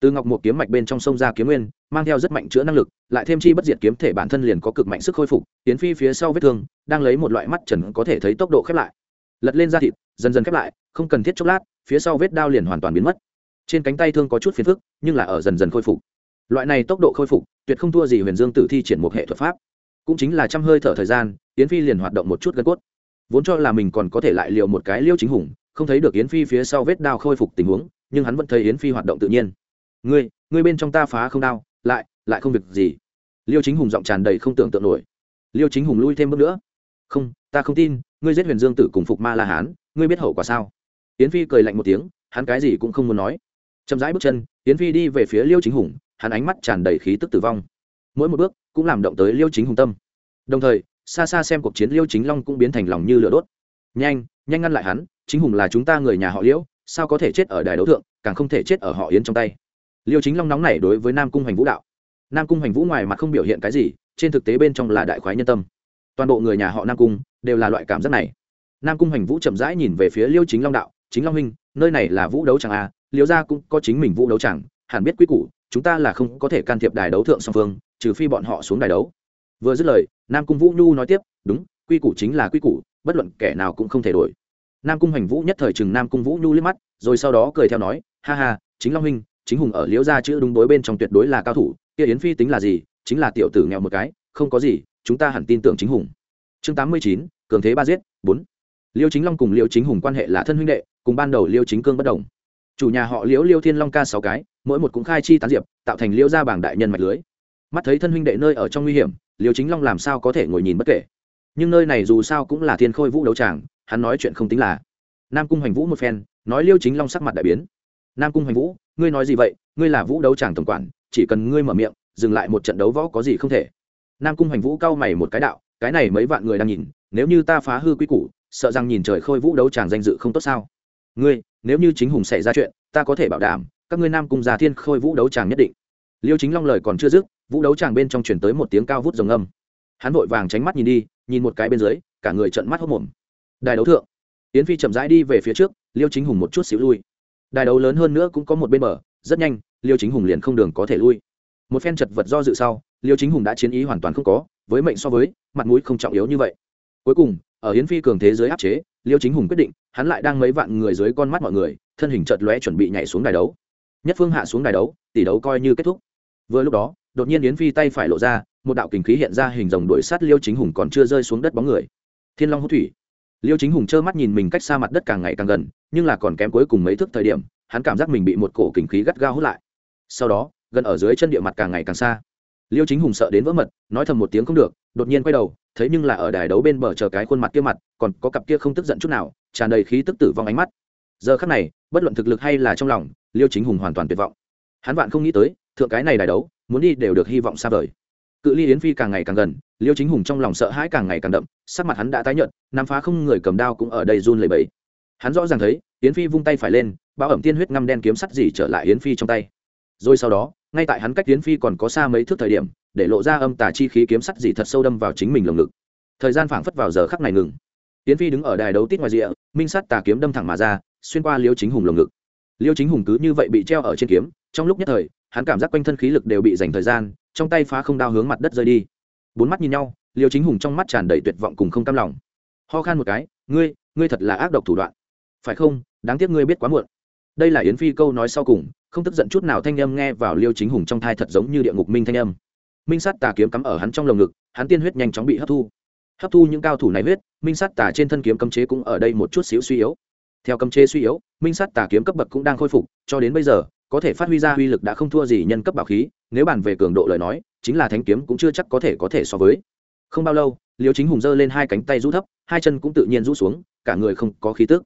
Từ ngọc một kiếm mạch bên trong sông ra kiếm nguyên, mang theo rất mạnh chữa năng lực, lại thêm chi bất diệt kiếm thể bản thân liền có cực mạnh sức khôi phục, yến phi phía sau vết thương, đang lấy một loại mắt trần có thể thấy tốc độ khép lại. Lật lên da thịt, dần dần khép lại, không cần thiết chốc lát, phía sau vết đao liền hoàn toàn biến mất. Trên cánh tay thương có chút phiền phức, nhưng là ở dần dần khôi phục. Loại này tốc độ khôi phục, tuyệt không thua gì huyền dương tử thi triển một hệ thuật pháp cũng chính là trăm hơi thở thời gian, yến phi liền hoạt động một chút gân cốt. Vốn cho là mình còn có thể lại liệu một cái liêu chính hùng, không thấy được yến phi phía sau vết đao khôi phục tình huống, nhưng hắn vẫn thấy yến phi hoạt động tự nhiên. Ngươi ngươi bên trong ta phá không đao, lại lại không việc gì. Liêu chính hùng giọng tràn đầy không tưởng tượng nổi. Liêu chính hùng lui thêm bước nữa. Không, ta không tin, ngươi giết huyền dương tử cùng phục ma la hán, ngươi biết hậu quả sao? Yến phi cười lạnh một tiếng, hắn cái gì cũng không muốn nói. Chậm rãi bước chân, yến phi đi về phía liêu chính hùng, hắn ánh mắt tràn đầy khí tức tử vong. Mỗi một bước cũng làm động tới liêu chính hùng tâm. Đồng thời, xa xa xem cuộc chiến liêu chính long cũng biến thành lòng như lửa đốt. Nhanh nhanh ngăn lại hắn, chính hùng là chúng ta người nhà họ liễu sao có thể chết ở đài đấu thượng, càng không thể chết ở họ yến trong tay. Liêu chính long nóng này đối với nam cung hoành vũ đạo. Nam cung hoành vũ ngoài mặt không biểu hiện cái gì, trên thực tế bên trong là đại khoái nhân tâm. Toàn bộ người nhà họ nam cung đều là loại cảm giác này. Nam cung hoành vũ chậm rãi nhìn về phía liêu chính long đạo, chính long huynh, nơi này là vũ đấu chẳng à Liêu gia cũng có chính mình vũ đấu chẳng, hẳn biết quy củ, chúng ta là không có thể can thiệp đài đấu thượng song phương trừ phi bọn họ xuống đài đấu. Vừa dứt lời, nam cung vũ nhu nói tiếp, đúng, quy củ chính là quy củ, bất luận kẻ nào cũng không thể đổi. Nam cung hành vũ nhất thời chừng nam cung vũ nhu liếc mắt, rồi sau đó cười theo nói, ha ha, chính long huynh, chính hùng ở liễu gia chữ đúng đối bên trong tuyệt đối là cao thủ, kia yến phi tính là gì, chính là tiểu tử nghèo một cái, không có gì, chúng ta hẳn tin tưởng chính hùng. Chương tám mươi chín, cường thế ba giết, bốn. Liêu chính long cùng liêu chính hùng quan hệ là thân huynh đệ, cùng ban đầu liêu chính cương bất đồng. Chủ nhà họ liễu liêu thiên long ca sáu cái, mỗi một cũng khai chi tán diệp, tạo thành liêu gia bảng đại nhân mạch lưới mắt thấy thân huynh đệ nơi ở trong nguy hiểm, liêu chính long làm sao có thể ngồi nhìn bất kể. Nhưng nơi này dù sao cũng là thiên khôi vũ đấu tràng, hắn nói chuyện không tính là. Nam cung hoành vũ một phen, nói liêu chính long sắc mặt đại biến. Nam cung hoành vũ, ngươi nói gì vậy? Ngươi là vũ đấu tràng tổng quản, chỉ cần ngươi mở miệng, dừng lại một trận đấu võ có gì không thể. Nam cung hoành vũ cau mày một cái đạo, cái này mấy vạn người đang nhìn, nếu như ta phá hư quy củ, sợ rằng nhìn trời khôi vũ đấu tràng danh dự không tốt sao? Ngươi, nếu như chính hùng xảy ra chuyện, ta có thể bảo đảm, các ngươi nam cung già thiên khôi vũ đấu tràng nhất định. Liêu chính long lời còn chưa dứt vũ đấu tràng bên trong chuyển tới một tiếng cao vút rồng âm hắn vội vàng tránh mắt nhìn đi, nhìn một cái bên dưới, cả người trận mắt hốc mồm. Đài đấu thượng. Yến phi chậm rãi đi về phía trước, liêu chính hùng một chút xíu lui. Đài đấu lớn hơn nữa cũng có một bên bờ, rất nhanh, liêu chính hùng liền không đường có thể lui. Một phen chật vật do dự sau, liêu chính hùng đã chiến ý hoàn toàn không có, với mệnh so với, mặt mũi không trọng yếu như vậy. Cuối cùng, ở hiến phi cường thế giới áp chế, liêu chính hùng quyết định, hắn lại đang mấy vạn người dưới con mắt mọi người, thân hình chợt lóe chuẩn bị nhảy xuống đài đấu. Nhất phương hạ xuống đài đấu, tỷ đấu coi như kết thúc. Vừa lúc đó đột nhiên yến phi tay phải lộ ra, một đạo kình khí hiện ra hình rồng đuổi sát liêu chính hùng còn chưa rơi xuống đất bóng người. Thiên long hút thủy. Liêu chính hùng trơ mắt nhìn mình cách xa mặt đất càng ngày càng gần, nhưng là còn kém cuối cùng mấy thước thời điểm, hắn cảm giác mình bị một cổ kình khí gắt gao hút lại. Sau đó, gần ở dưới chân địa mặt càng ngày càng xa. Liêu chính hùng sợ đến vỡ mật, nói thầm một tiếng không được, đột nhiên quay đầu, thấy nhưng là ở đài đấu bên bờ chờ cái khuôn mặt kia mặt, còn có cặp kia không tức giận chút nào, tràn đầy khí tức tử vong ánh mắt. Giờ khắc này, bất luận thực lực hay là trong lòng, liêu chính hùng hoàn toàn tuyệt vọng. Hắn vạn không nghĩ tới, thượng cái này đài đấu muốn đi đều được hy vọng xa vời. Cự ly yến phi càng ngày càng gần, liêu chính hùng trong lòng sợ hãi càng ngày càng đậm, sắc mặt hắn đã tái nhợt nắm phá không người cầm đao cũng ở đây run lẩy bẩy. Hắn rõ ràng thấy, yến phi vung tay phải lên bao ẩm tiên huyết ngăm đen kiếm sắt gì trở lại yến phi trong tay. Rồi sau đó, ngay tại hắn cách yến phi còn có xa mấy thước thời điểm, để lộ ra âm tà chi khí kiếm sắt gì thật sâu đâm vào chính mình lồng ngực. Thời gian phảng phất vào giờ khắc này ngừng. Yến phi đứng ở đài đấu tít ngoài rìa, minh sắt tà kiếm đâm thẳng mà ra, xuyên qua liêu chính hùng lồng ngực. Liêu chính hùng cứ như vậy bị treo ở trên kiếm trong lúc nhất thời, hắn cảm giác quanh thân khí lực đều bị dành thời gian, trong tay phá không đao hướng mặt đất rơi đi. Bốn mắt nhìn nhau, liêu chính hùng trong mắt tràn đầy tuyệt vọng cùng không cam lòng. Ho khan một cái, ngươi ngươi thật là ác độc thủ đoạn. Phải không? Đáng tiếc ngươi biết quá muộn. Đây là yến phi câu nói sau cùng, không tức giận chút nào thanh âm nghe vào liêu chính hùng trong thai thật giống như địa ngục minh thanh âm. Minh sát tà kiếm cắm ở hắn trong lồng ngực, hắn tiên huyết nhanh chóng bị hấp thu. Hấp thu những cao thủ này huyết, minh sát tà trên thân kiếm cấm chế cũng ở đây một chút xíu suy yếu. Theo cấm chế suy yếu, minh sát tà kiếm cấp bậc cũng đang khôi phục, cho đến bây giờ có thể phát huy ra uy lực đã không thua gì nhân cấp bảo khí, nếu bàn về cường độ lời nói, chính là thánh kiếm cũng chưa chắc có thể có thể so với. Không bao lâu, liêu chính hùng giơ lên hai cánh tay rũ thấp, hai chân cũng tự nhiên rũ xuống, cả người không có khí tức.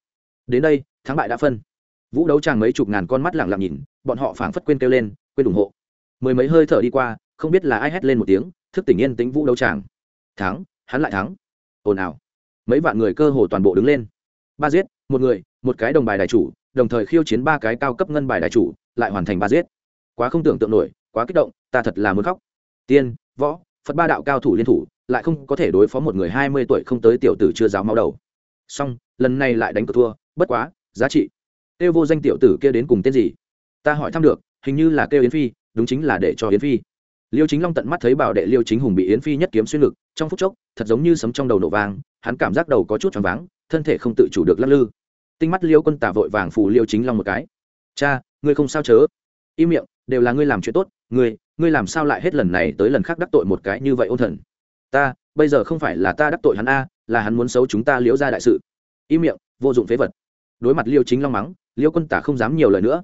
Đến đây, thắng bại đã phân. Vũ đấu tràng mấy chục ngàn con mắt lặng lặng nhìn, bọn họ phảng phất quên kêu lên, quên ủng hộ. Mười mấy hơi thở đi qua, không biết là ai hét lên một tiếng, thức tỉnh yên tính vũ đấu tràng thắng, hắn lại thắng. Ồn ào. Mấy vạn người cơ hồ toàn bộ đứng lên. Ba giết, một người, một cái đồng bài đại chủ đồng thời khiêu chiến ba cái cao cấp ngân bài đại chủ, lại hoàn thành ba giết. Quá không tưởng tượng nổi, quá kích động, ta thật là muốn khóc. Tiên, võ, phật ba đạo cao thủ liên thủ, lại không có thể đối phó một người hai mươi tuổi không tới tiểu tử chưa giáo máu đầu. Xong, lần này lại đánh cược thua, bất quá, giá trị. Kêu vô danh tiểu tử kia đến cùng tên gì? Ta hỏi thăm được, hình như là kêu yến phi, đúng chính là để cho yến phi. Liêu chính long tận mắt thấy bảo đệ liêu chính hùng bị yến phi nhất kiếm xuyên lực, trong phút chốc, thật giống như sấm trong đầu nổ vàng hắn cảm giác đầu có chút choáng váng, thân thể không tự chủ được lắc lư tinh mắt liêu quân tả vội vàng phủ liêu chính long một cái. Cha, ngươi không sao chớ. Im miệng, đều là ngươi làm chuyện tốt, ngươi ngươi làm sao lại hết lần này tới lần khác đắc tội một cái như vậy ôn thần? Ta, bây giờ không phải là ta đắc tội hắn a, là hắn muốn xấu chúng ta liễu ra đại sự. Im miệng, vô dụng phế vật. Đối mặt liêu chính long mắng, liêu quân tả không dám nhiều lời nữa.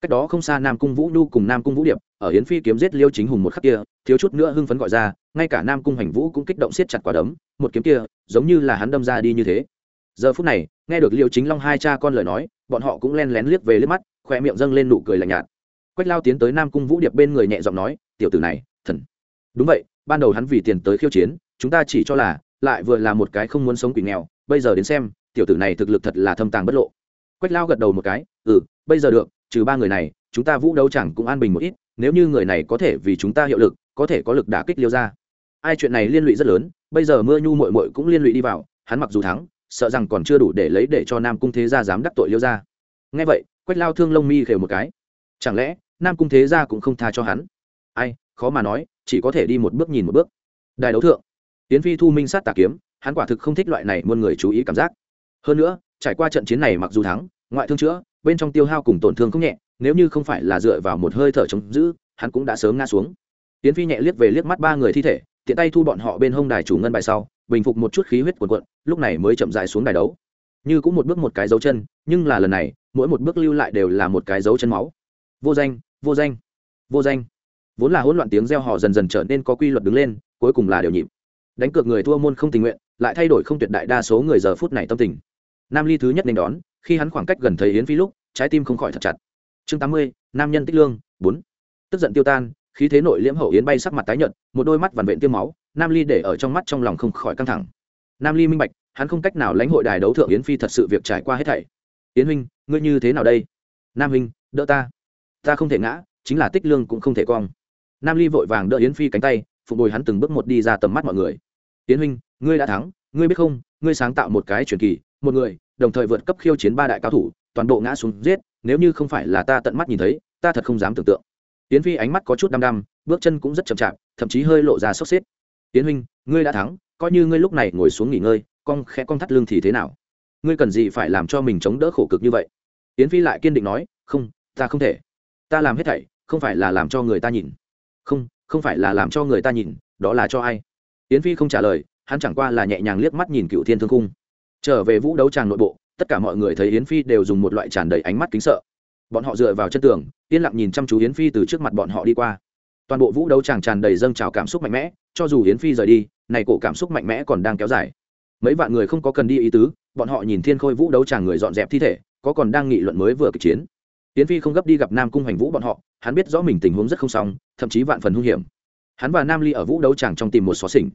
Cách đó không xa nam cung vũ nhu cùng nam cung vũ điệp, ở hiến phi kiếm giết liêu chính hùng một khắc kia, thiếu chút nữa hưng phấn gọi ra, ngay cả nam cung hành vũ cũng kích động siết chặt quả đấm, một kiếm kia, giống như là hắn đâm ra đi như thế giờ phút này, nghe được liêu chính long hai cha con lời nói, bọn họ cũng len lén liếc về liếc mắt, khoe miệng dâng lên nụ cười lạnh nhạt. Quách lao tiến tới nam cung vũ điệp bên người nhẹ giọng nói, tiểu tử này, thần. Đúng vậy, ban đầu hắn vì tiền tới khiêu chiến, chúng ta chỉ cho là, lại vừa là một cái không muốn sống quỷ nghèo, bây giờ đến xem, tiểu tử này thực lực thật là thâm tàng bất lộ. Quách lao gật đầu một cái ừ bây giờ được, trừ ba người này, chúng ta vũ đấu chẳng cũng an bình một ít, nếu như người này có thể vì chúng ta hiệu lực, có thể có lực đả kích liêu ra ai chuyện này liên lụy rất lớn, bây giờ mưa nhu mội mội cũng liên lụy đi vào, hắn mặc dù thắng sợ rằng còn chưa đủ để lấy để cho nam cung thế gia dám đắc tội liêu gia. Nghe vậy, quách lao thương lông mi khều một cái. Chẳng lẽ, nam cung thế gia cũng không tha cho hắn? Ai, khó mà nói, chỉ có thể đi một bước nhìn một bước. Đài đấu thượng tiến phi thu minh sát tà kiếm, hắn quả thực không thích loại này muôn người chú ý cảm giác. Hơn nữa, trải qua trận chiến này mặc dù thắng, ngoại thương chữa, bên trong tiêu hao cùng tổn thương không nhẹ, nếu như không phải là dựa vào một hơi thở chống giữ, hắn cũng đã sớm ngã xuống. Tiến phi nhẹ liếc về liếc mắt ba người thi thể, tiện tay thu bọn họ bên hông đài chủ ngân bài sau bình phục một chút khí huyết cuồn cuộn, lúc này mới chậm rãi xuống đài đấu. Như cũng một bước một cái dấu chân, nhưng là lần này, mỗi một bước lưu lại đều là một cái dấu chân máu. Vô danh vô danh vô danh. Vốn là hỗn loạn tiếng reo hò dần dần trở nên có quy luật đứng lên, cuối cùng là đều nhịp. Đánh cược người thua môn không tình nguyện, lại thay đổi không tuyệt đại đa số người giờ phút này tâm tình. Nam ly thứ nhất nên đón, khi hắn khoảng cách gần thấy yến phi lúc, trái tim không khỏi thật chặt. Chương tám mươi, nam nhân tích lương, bốn. Tức giận tiêu tan, khí thế nội liễm hậu yến bay sắc mặt tái nhợt, một đôi mắt vằn vện tiêm máu nam ly để ở trong mắt trong lòng không khỏi căng thẳng. Nam ly minh bạch, hắn không cách nào lãnh hội đài đấu thượng yến phi thật sự việc trải qua hết thảy. Yến huynh, ngươi như thế nào đây? Nam huynh, đỡ ta. Ta không thể ngã, chính là tích lương cũng không thể cong. Nam ly vội vàng đỡ yến phi cánh tay, phục bồi hắn từng bước một đi ra tầm mắt mọi người. Yến huynh, ngươi đã thắng, ngươi biết không, ngươi sáng tạo một cái truyền kỳ, một người, đồng thời vượt cấp khiêu chiến ba đại cao thủ, toàn bộ ngã xuống giết, nếu như không phải là ta tận mắt nhìn thấy, ta thật không dám tưởng tượng. Yến phi ánh mắt có chút đăm đăm, bước chân cũng rất chậm chạp, thậm chí hơi lộ ra sốc xếp yến huynh, ngươi đã thắng, coi như ngươi lúc này ngồi xuống nghỉ ngơi, con khẽ con thắt lưng thì thế nào? Ngươi cần gì phải làm cho mình chống đỡ khổ cực như vậy? Yến phi lại kiên định nói, không, ta không thể. Ta làm hết thảy, không phải là làm cho người ta nhìn. Không không phải là làm cho người ta nhìn, đó là cho ai? Yến phi không trả lời, hắn chẳng qua là nhẹ nhàng liếc mắt nhìn cựu thiên thương cung. Trở về vũ đấu tràng nội bộ, tất cả mọi người thấy yến phi đều dùng một loại tràn đầy ánh mắt kính sợ. Bọn họ dựa vào chân tường, yên lặng nhìn chăm chú yến phi từ trước mặt bọn họ đi qua. Toàn bộ vũ đấu tràng tràn đầy dâng trào cảm xúc mạnh mẽ cho dù yến phi rời đi, này cổ cảm xúc mạnh mẽ còn đang kéo dài. Mấy vạn người không có cần đi ý tứ, bọn họ nhìn thiên khôi vũ đấu tràng người dọn dẹp thi thể, có còn đang nghị luận mới vừa kịch chiến. Yến phi không gấp đi gặp nam cung hành vũ bọn họ, hắn biết rõ mình tình huống rất không xong, thậm chí vạn phần hung hiểm. Hắn và nam ly ở vũ đấu tràng trong tìm một xó xỉnh.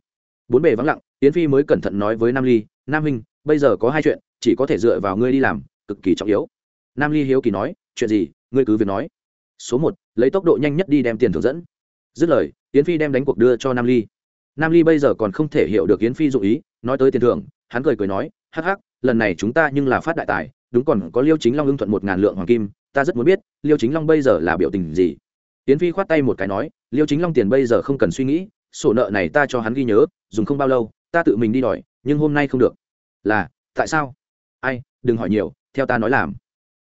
Bốn bề vắng lặng, yến phi mới cẩn thận nói với nam ly, nam huynh, bây giờ có hai chuyện, chỉ có thể dựa vào ngươi đi làm, cực kỳ trọng yếu. Nam ly hiếu kỳ nói, chuyện gì, ngươi cứ việc nói. Số một, lấy tốc độ nhanh nhất đi đem tiền thưởng dẫn dứt lời, yến phi đem đánh cuộc đưa cho nam ly. Nam ly bây giờ còn không thể hiểu được yến phi dụ ý, nói tới tiền thưởng, hắn cười cười nói, hắc hắc, lần này chúng ta nhưng là phát đại tài, đúng còn có liêu chính long ưng thuận một ngàn lượng hoàng kim, ta rất muốn biết, liêu chính long bây giờ là biểu tình gì? Yến phi khoát tay một cái nói, liêu chính long tiền bây giờ không cần suy nghĩ, sổ nợ này ta cho hắn ghi nhớ, dùng không bao lâu, ta tự mình đi đòi, nhưng hôm nay không được. Là, tại sao? Ai, đừng hỏi nhiều, theo ta nói làm.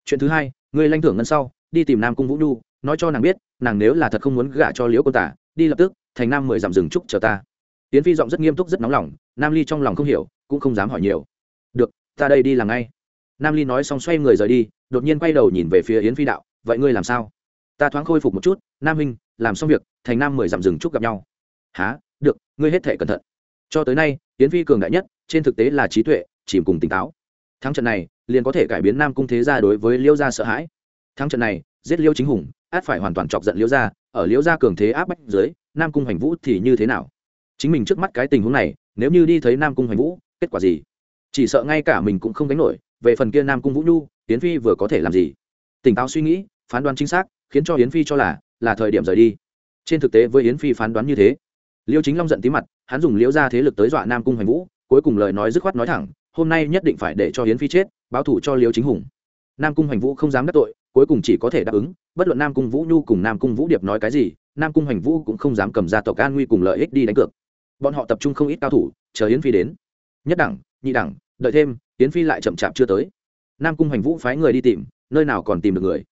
Chuyện thứ hai người lanh thưởng ngân sau, đi tìm nam cung vũ nhu nói cho nàng biết, nàng nếu là thật không muốn gả cho liễu cô tả, đi lập tức, thành nam mười dặm rừng trúc chờ ta. Tiến phi giọng rất nghiêm túc, rất nóng lòng, nam ly trong lòng không hiểu, cũng không dám hỏi nhiều. Được, ta đây đi làm ngay. Nam ly nói xong xoay người rời đi, đột nhiên quay đầu nhìn về phía yến phi đạo, vậy ngươi làm sao? Ta thoáng khôi phục một chút, nam huynh, làm xong việc, thành nam mười dặm rừng trúc gặp nhau. Há được, ngươi hết thể cẩn thận. Cho tới nay, yến phi cường đại nhất, trên thực tế là trí tuệ, chìm cùng tỉnh táo. Thắng trận này, liền có thể cải biến nam cung thế gia đối với liêu gia sợ hãi. Thắng trận này giết liêu chính hùng, át phải hoàn toàn chọc giận liêu gia, ở liêu gia cường thế áp bách dưới, nam cung hoành vũ thì như thế nào? Chính mình trước mắt cái tình huống này, nếu như đi thấy nam cung hoành vũ, kết quả gì? Chỉ sợ ngay cả mình cũng không gánh nổi, về phần kia nam cung vũ nhu, yến phi vừa có thể làm gì? Tỉnh táo suy nghĩ, phán đoán chính xác, khiến cho yến phi cho là là thời điểm rời đi. Trên thực tế với yến phi phán đoán như thế, liêu chính long giận tí mặt, hắn dùng liễu ra thế lực tới dọa nam cung hoành vũ, cuối cùng lời nói dứt khoát nói thẳng, hôm nay nhất định phải để cho yến phi chết, báo thủ cho liêu chính hùng nam cung Hoành vũ không dám đắc tội, cuối cùng chỉ có thể đáp ứng, bất luận nam cung vũ nhu cùng nam cung vũ điệp nói cái gì, nam cung Hoành vũ cũng không dám cầm ra tộc an nguy cùng lợi ích đi đánh cược. Bọn họ tập trung không ít cao thủ, chờ yến phi đến. Nhất đẳng, nhị đẳng, đợi thêm, yến phi lại chậm chạp chưa tới. Nam cung Hoành vũ phái người đi tìm, nơi nào còn tìm được người.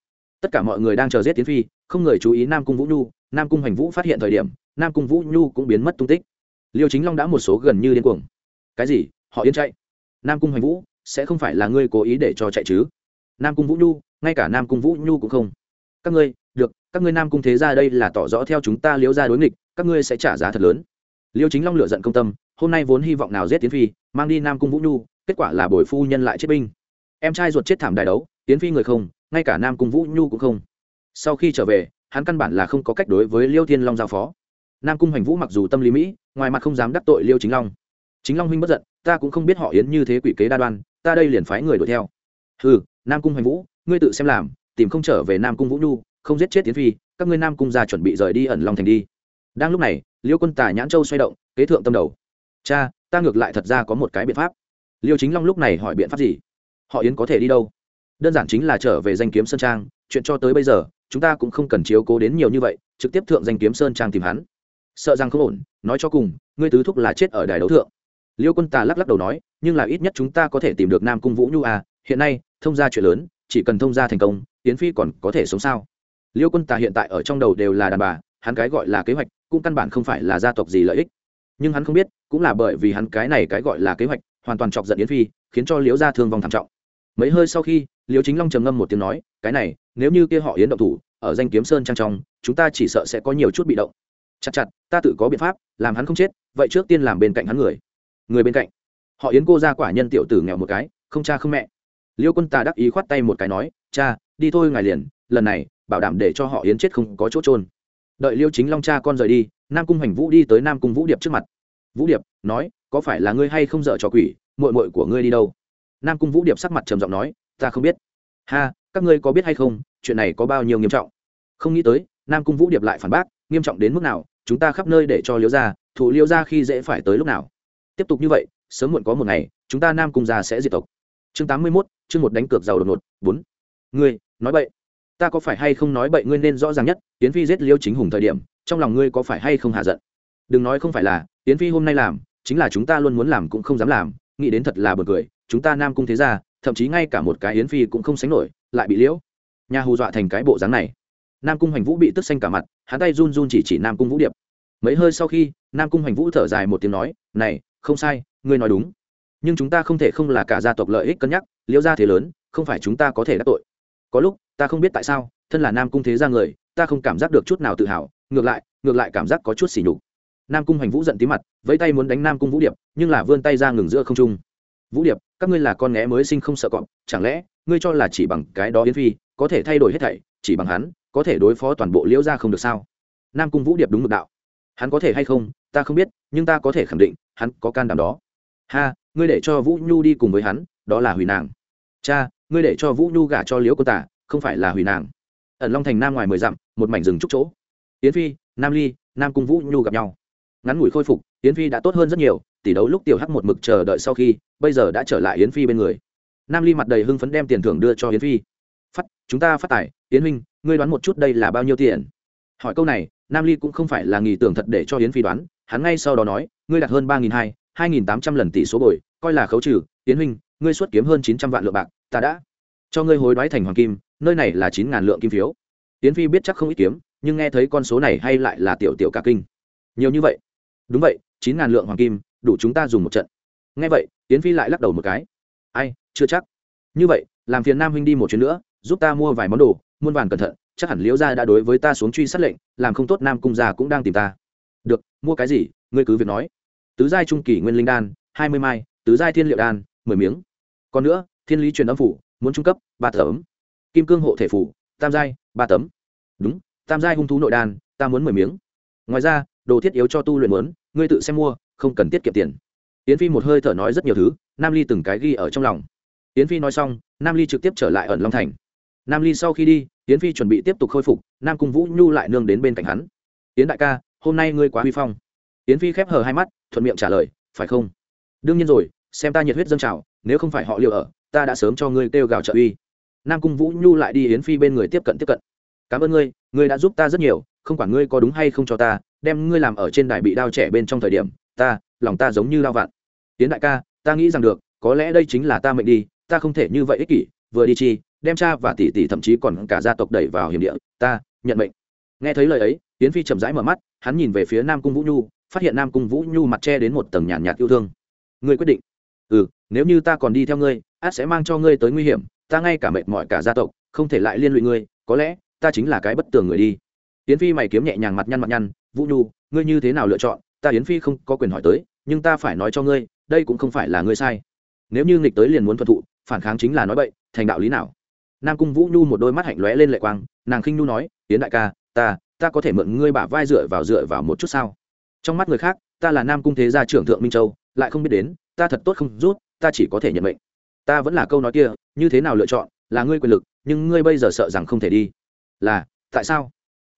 Tất cả mọi người đang chờ giết yến phi, không người chú ý nam cung vũ nhu, nam cung Hoành vũ phát hiện thời điểm, nam cung vũ nhu cũng biến mất tung tích. Liêu chính long đã một số gần như điên cuồng. Cái gì? Họ yên chạy. Nam cung Hoành vũ, sẽ không phải là ngươi cố ý để cho chạy chứ? Nam cung vũ nhu, ngay cả nam cung vũ nhu cũng không. Các ngươi, được, các ngươi nam cung thế ra đây là tỏ rõ theo chúng ta liễu ra đối nghịch, các ngươi sẽ trả giá thật lớn. Liêu chính long lựa giận công tâm, hôm nay vốn hy vọng nào giết tiến phi, mang đi nam cung vũ nhu, kết quả là bồi phu nhân lại chết binh. Em trai ruột chết thảm đại đấu, tiến phi người không, ngay cả nam cung vũ nhu cũng không. Sau khi trở về, hắn căn bản là không có cách đối với liêu thiên long giao phó. Nam cung hoành vũ mặc dù tâm lý mỹ, ngoài mặt không dám đắc tội liêu chính long. Chính long huynh bất giận, ta cũng không biết họ yến như thế quỷ kế đa đoan, ta đây liền phái người đuổi theo. Ừ nam cung hoành vũ, ngươi tự xem làm, tìm không trở về nam cung vũ nhu, không giết chết tiến phi, các ngươi nam cung ra chuẩn bị rời đi ẩn long thành đi. Đang lúc này, liêu quân tả nhãn châu xoay động, kế thượng tâm đầu. Cha, ta ngược lại thật ra có một cái biện pháp. Liêu chính long lúc này hỏi biện pháp gì? Họ yến có thể đi đâu? Đơn giản chính là trở về danh kiếm sơn trang, chuyện cho tới bây giờ, chúng ta cũng không cần chiếu cố đến nhiều như vậy, trực tiếp thượng danh kiếm sơn trang tìm hắn. Sợ rằng không ổn, nói cho cùng, ngươi tứ thúc là chết ở đài đấu thượng. Liêu quân tà lắc lắc đầu nói, nhưng là ít nhất chúng ta có thể tìm được nam cung vũ nhu à hiện nay thông gia chuyện lớn, chỉ cần thông gia thành công tiến phi còn có thể sống sao? Liêu quân tà hiện tại ở trong đầu đều là đàn bà, hắn cái gọi là kế hoạch, cũng căn bản không phải là gia tộc gì lợi ích. Nhưng hắn không biết, cũng là bởi vì hắn cái này cái gọi là kế hoạch, hoàn toàn chọc giận yến phi, khiến cho liễu gia thương vong thảm trọng. Mấy hơi sau khi, liễu chính long trầm ngâm một tiếng nói, cái này, nếu như kia họ yến động thủ, ở danh kiếm sơn trang trong, chúng ta chỉ sợ sẽ có nhiều chút bị động. Chặt chặt, ta tự có biện pháp, làm hắn không chết, vậy trước tiên làm bên cạnh hắn người. Người bên cạnh? Họ yến cô ra quả nhân tiểu tử nghèo một cái, không cha không mẹ liêu quân tà đắc ý khoát tay một cái nói, cha, đi thôi ngài liền, lần này, bảo đảm để cho họ yến chết không có chỗ trôn đợi liêu chính long cha con rời đi, nam cung hoành vũ đi tới nam cung vũ điệp trước mặt. Vũ điệp, nói, có phải là ngươi hay không dợ trò quỷ mội mội của ngươi đi đâu? Nam cung vũ điệp sắc mặt trầm giọng nói, ta không biết. Ha, các ngươi có biết hay không, chuyện này có bao nhiêu nghiêm trọng? Không nghĩ tới, nam cung vũ điệp lại phản bác, nghiêm trọng đến mức nào, chúng ta khắp nơi để cho liêu ra thủ liêu ra khi dễ phải tới lúc nào. Tiếp tục như vậy, sớm muộn có một ngày, chúng ta nam cung gia sẽ diệt tộc. Chương tám mươi mốt chương một đánh cược giàu đột ngột, bốn. Ngươi, nói bậy. Ta có phải hay không nói bậy ngươi nên rõ ràng nhất tiến phi giết liêu chính hùng thời điểm, trong lòng ngươi có phải hay không hạ giận? Đừng nói không phải là tiến phi hôm nay làm, chính là chúng ta luôn muốn làm cũng không dám làm, nghĩ đến thật là buồn cười, chúng ta nam cung thế gia, thậm chí ngay cả một cái yến phi cũng không sánh nổi, lại bị liễu nhà hù dọa thành cái bộ dáng này. Nam cung hoành vũ bị tức xanh cả mặt, hắn tay run run chỉ chỉ nam cung vũ điệp. Mấy hơi sau khi, nam cung hoành vũ thở dài một tiếng nói, này, không sai, ngươi nói đúng nhưng chúng ta không thể không là cả gia tộc lợi ích cân nhắc, liễu gia thế lớn, không phải chúng ta có thể đắc tội. Có lúc, ta không biết tại sao, thân là nam cung thế gia người, ta không cảm giác được chút nào tự hào, ngược lại ngược lại cảm giác có chút xỉ nhục. Nam cung hoành vũ giận tí mặt, vẫy tay muốn đánh nam cung vũ điệp, nhưng là vươn tay ra ngừng giữa không trung. Vũ điệp, các ngươi là con nghé mới sinh không sợ cọp, chẳng lẽ ngươi cho là chỉ bằng cái đó yến phi, có thể thay đổi hết thảy, chỉ bằng hắn, có thể đối phó toàn bộ liễu gia không được sao? Nam cung vũ điệp đúng mực đạo. Hắn có thể hay không, ta không biết, nhưng ta có thể khẳng định, hắn có can đảm đó. Ha ngươi để cho vũ nhu đi cùng với hắn, đó là hủy nàng. Cha, ngươi để cho vũ nhu gả cho liễu cô tả, không phải là hủy nàng. Ẩn long thành nam ngoài mười dặm, một mảnh rừng trúc chỗ. Yến phi, nam ly, nam cung vũ nhu gặp nhau. Ngắn ngủi khôi phục, yến phi đã tốt hơn rất nhiều, tỷ đấu lúc tiểu hắc một mực chờ đợi sau khi, bây giờ đã trở lại yến phi bên người. Nam ly mặt đầy hưng phấn đem tiền thưởng đưa cho yến phi. Phát, chúng ta phát tài, yến huynh, ngươi đoán một chút đây là bao nhiêu tiền? Hỏi câu này, nam ly cũng không phải là nghỉ tưởng thật để cho yến phi đoán, hắn ngay sau đó nói, ngươi đặt hơn ba nghìn hai hai nghìn tám trăm lần tỷ số bồi coi là khấu trừ, tiến huynh, ngươi xuất kiếm hơn chín trăm vạn lượng bạc, ta đã cho ngươi hối đoái thành hoàng kim, nơi này là chín ngàn lượng kim phiếu. Tiến phi biết chắc không ít kiếm, nhưng nghe thấy con số này hay lại là tiểu tiểu cả kinh. Nhiều như vậy? Đúng vậy, chín ngàn lượng hoàng kim, đủ chúng ta dùng một trận. Nghe vậy, tiến phi lại lắc đầu một cái. Ai, chưa chắc. Như vậy, làm phiền nam huynh đi một chuyến nữa, giúp ta mua vài món đồ, muôn vàn cẩn thận, chắc hẳn liễu gia đã đối với ta xuống truy sát lệnh, làm không tốt nam cung gia cũng đang tìm ta. Được, mua cái gì, ngươi cứ việc nói. Tứ giai trung kỳ nguyên linh đan, hai mươi mai tứ giai thiên liệu đan, mười miếng. Còn nữa, thiên lý truyền âm phủ, muốn trung cấp, ba tấm. Kim cương hộ thể phủ, tam giai, ba tấm. Đúng, tam giai hung thú nội đan, ta muốn mười miếng. Ngoài ra, đồ thiết yếu cho tu luyện muốn, ngươi tự xem mua, không cần tiết kiệm tiền. Yến phi một hơi thở nói rất nhiều thứ, nam ly từng cái ghi ở trong lòng. Yến phi nói xong, nam ly trực tiếp trở lại ẩn long thành. Nam ly sau khi đi, yến phi chuẩn bị tiếp tục khôi phục, nam cung vũ nhu lại nương đến bên cạnh hắn. Yến đại ca, hôm nay ngươi quá huy phong. Yến phi khép hờ hai mắt, thuận miệng trả lời, phải không? Đương nhiên rồi xem ta nhiệt huyết dâng trào nếu không phải họ liều ở ta đã sớm cho ngươi kêu gào trợ uy. Nam cung vũ nhu lại đi yến phi bên người tiếp cận tiếp cận. Cảm ơn ngươi ngươi đã giúp ta rất nhiều không quản ngươi có đúng hay không cho ta đem ngươi làm ở trên đài bị đao trẻ bên trong thời điểm ta lòng ta giống như lao vạn. Tiến đại ca ta nghĩ rằng được có lẽ đây chính là ta mệnh đi ta không thể như vậy ích kỷ vừa đi chi đem cha và tỷ tỷ thậm chí còn cả gia tộc đẩy vào hiểm địa ta nhận mệnh. Nghe thấy lời ấy tiến phi chậm rãi mở mắt hắn nhìn về phía nam cung vũ nhu phát hiện nam cung vũ nhu mặt che đến một tầng nhàn nhạt, nhạt yêu thương. Ngươi quyết định ừ nếu như ta còn đi theo ngươi, át sẽ mang cho ngươi tới nguy hiểm, ta ngay cả mệt mỏi cả gia tộc, không thể lại liên lụy ngươi, có lẽ, ta chính là cái bất tường người đi. Yến phi mày kiếm nhẹ nhàng mặt nhăn mặt nhăn, vũ nhu, ngươi như thế nào lựa chọn? Ta yến phi không có quyền hỏi tới, nhưng ta phải nói cho ngươi, đây cũng không phải là ngươi sai. Nếu như nghịch tới liền muốn thuận thụ, phản kháng chính là nói bậy, thành đạo lý nào? Nam cung vũ nhu một đôi mắt hạnh lóe lên lệ quang, nàng khinh nhu nói, yến đại ca, ta ta có thể mượn ngươi bả vai dựa vào dựa vào một chút sao? Trong mắt người khác, ta là nam cung thế gia trưởng thượng minh châu, lại không biết đến ta thật tốt không rút, ta chỉ có thể nhận mệnh. Ta vẫn là câu nói kia, như thế nào lựa chọn, là ngươi quyền lực, nhưng ngươi bây giờ sợ rằng không thể đi. Là, tại sao?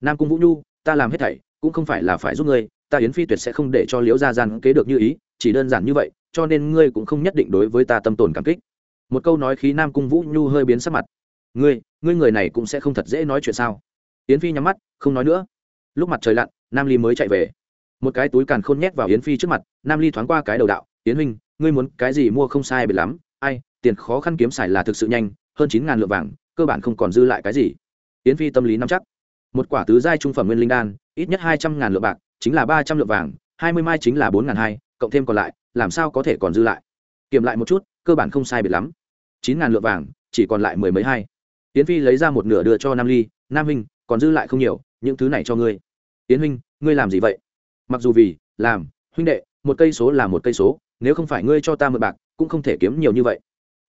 Nam cung vũ nhu, ta làm hết thảy, cũng không phải là phải giúp ngươi, ta yến phi tuyệt sẽ không để cho liễu gia gian kế được như ý, chỉ đơn giản như vậy, cho nên ngươi cũng không nhất định đối với ta tâm tồn cảm kích. Một câu nói khí nam cung vũ nhu hơi biến sắc mặt. Ngươi ngươi người này cũng sẽ không thật dễ nói chuyện sao? Yến phi nhắm mắt, không nói nữa. Lúc mặt trời lặn, nam ly mới chạy về một cái túi càn khôn nhét vào yến phi trước mặt, nam ly thoáng qua cái đầu đạo, yến huynh, ngươi muốn cái gì mua không sai biệt lắm, ai, tiền khó khăn kiếm xài là thực sự nhanh, hơn chín ngàn lượng vàng, cơ bản không còn dư lại cái gì. Yến phi tâm lý nắm chắc. Một quả tứ giai trung phẩm nguyên linh đan, ít nhất hai trăm ngàn lượng bạc, chính là ba trăm lượng vàng, hai mươi mai chính là bốn ngàn hai, cộng thêm còn lại, làm sao có thể còn dư lại? Kiểm lại một chút, cơ bản không sai biệt lắm. Chín ngàn lượng vàng, chỉ còn lại mười mấy hai. Yến phi lấy ra một nửa đưa cho nam ly, nam huynh, còn dư lại không nhiều, những thứ này cho ngươi. Yến huynh, ngươi làm gì vậy? Mặc dù vì, làm, huynh đệ, một cây số là một cây số, nếu không phải ngươi cho ta mượn bạc, cũng không thể kiếm nhiều như vậy.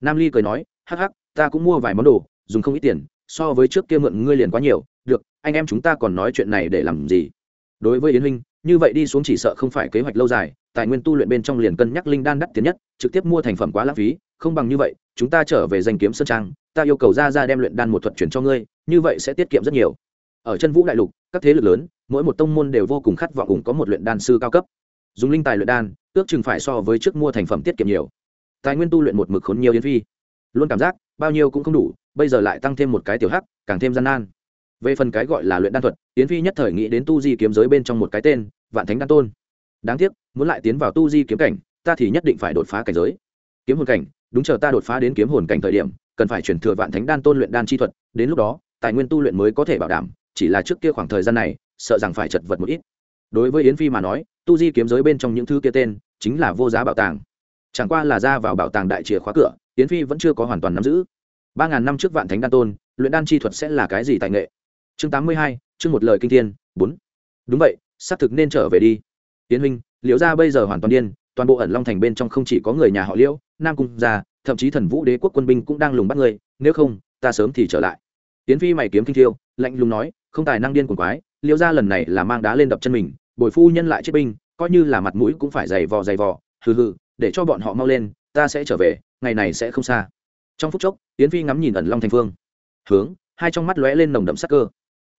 Nam ly cười nói, hắc hắc, ta cũng mua vài món đồ, dùng không ít tiền, so với trước kia mượn ngươi liền quá nhiều, được, anh em chúng ta còn nói chuyện này để làm gì? Đối với yến huynh, như vậy đi xuống chỉ sợ không phải kế hoạch lâu dài, tài nguyên tu luyện bên trong liền cân nhắc linh đan đắt tiền nhất, trực tiếp mua thành phẩm quá lãng phí, không bằng như vậy, chúng ta trở về danh kiếm sơn trang, ta yêu cầu ra ra đem luyện đan một thuật chuyển cho ngươi, như vậy sẽ tiết kiệm rất nhiều ở chân vũ đại lục, các thế lực lớn, mỗi một tông môn đều vô cùng khát vọng cùng có một luyện đan sư cao cấp. Dùng linh tài luyện đan, ước chừng phải so với trước mua thành phẩm tiết kiệm nhiều. Tài nguyên tu luyện một mực khốn nhiều yến phi. Luôn cảm giác, bao nhiêu cũng không đủ, bây giờ lại tăng thêm một cái tiểu hắc, càng thêm gian nan. Về phần cái gọi là luyện đan thuật, yến phi nhất thời nghĩ đến tu di kiếm giới bên trong một cái tên, vạn thánh đan tôn. Đáng tiếc, muốn lại tiến vào tu di kiếm cảnh, ta thì nhất định phải đột phá cảnh giới. Kiếm hồn cảnh, đúng chờ ta đột phá đến kiếm hồn cảnh thời điểm, cần phải chuyển thừa vạn thánh đan tôn luyện đan chi thuật, đến lúc đó, tài nguyên tu luyện mới có thể bảo đảm chỉ là trước kia khoảng thời gian này, sợ rằng phải chật vật một ít. Đối với yến phi mà nói, tu di kiếm giới bên trong những thứ kia tên, chính là vô giá bảo tàng. Chẳng qua là ra vào bảo tàng đại chìa khóa cửa, yến phi vẫn chưa có hoàn toàn nắm giữ. Ba ngàn năm trước vạn thánh đan tôn, luyện đan chi thuật sẽ là cái gì tài nghệ? Chương tám mươi hai, chương một lời kinh thiên, bốn. Đúng vậy, xác thực nên trở về đi. Yến huynh, liễu gia bây giờ hoàn toàn điên, toàn bộ ẩn long thành bên trong không chỉ có người nhà họ liễu, nam cung gia, thậm chí thần vũ đế quốc quân binh cũng đang lùng bắt người, nếu không, ta sớm thì trở lại. Tiến phi mày kiếm kinh thiêu, lạnh lùng nói, không tài năng điên cuồng quái liễu gia lần này là mang đá lên đập chân mình, bồi phu nhân lại chết binh, coi như là mặt mũi cũng phải dày vò dày vò, hừ hừ, để cho bọn họ mau lên, ta sẽ trở về, ngày này sẽ không xa. Trong phút chốc, yến phi ngắm nhìn ẩn long thành phương. Hướng, hai trong mắt lóe lên nồng đậm sắc cơ.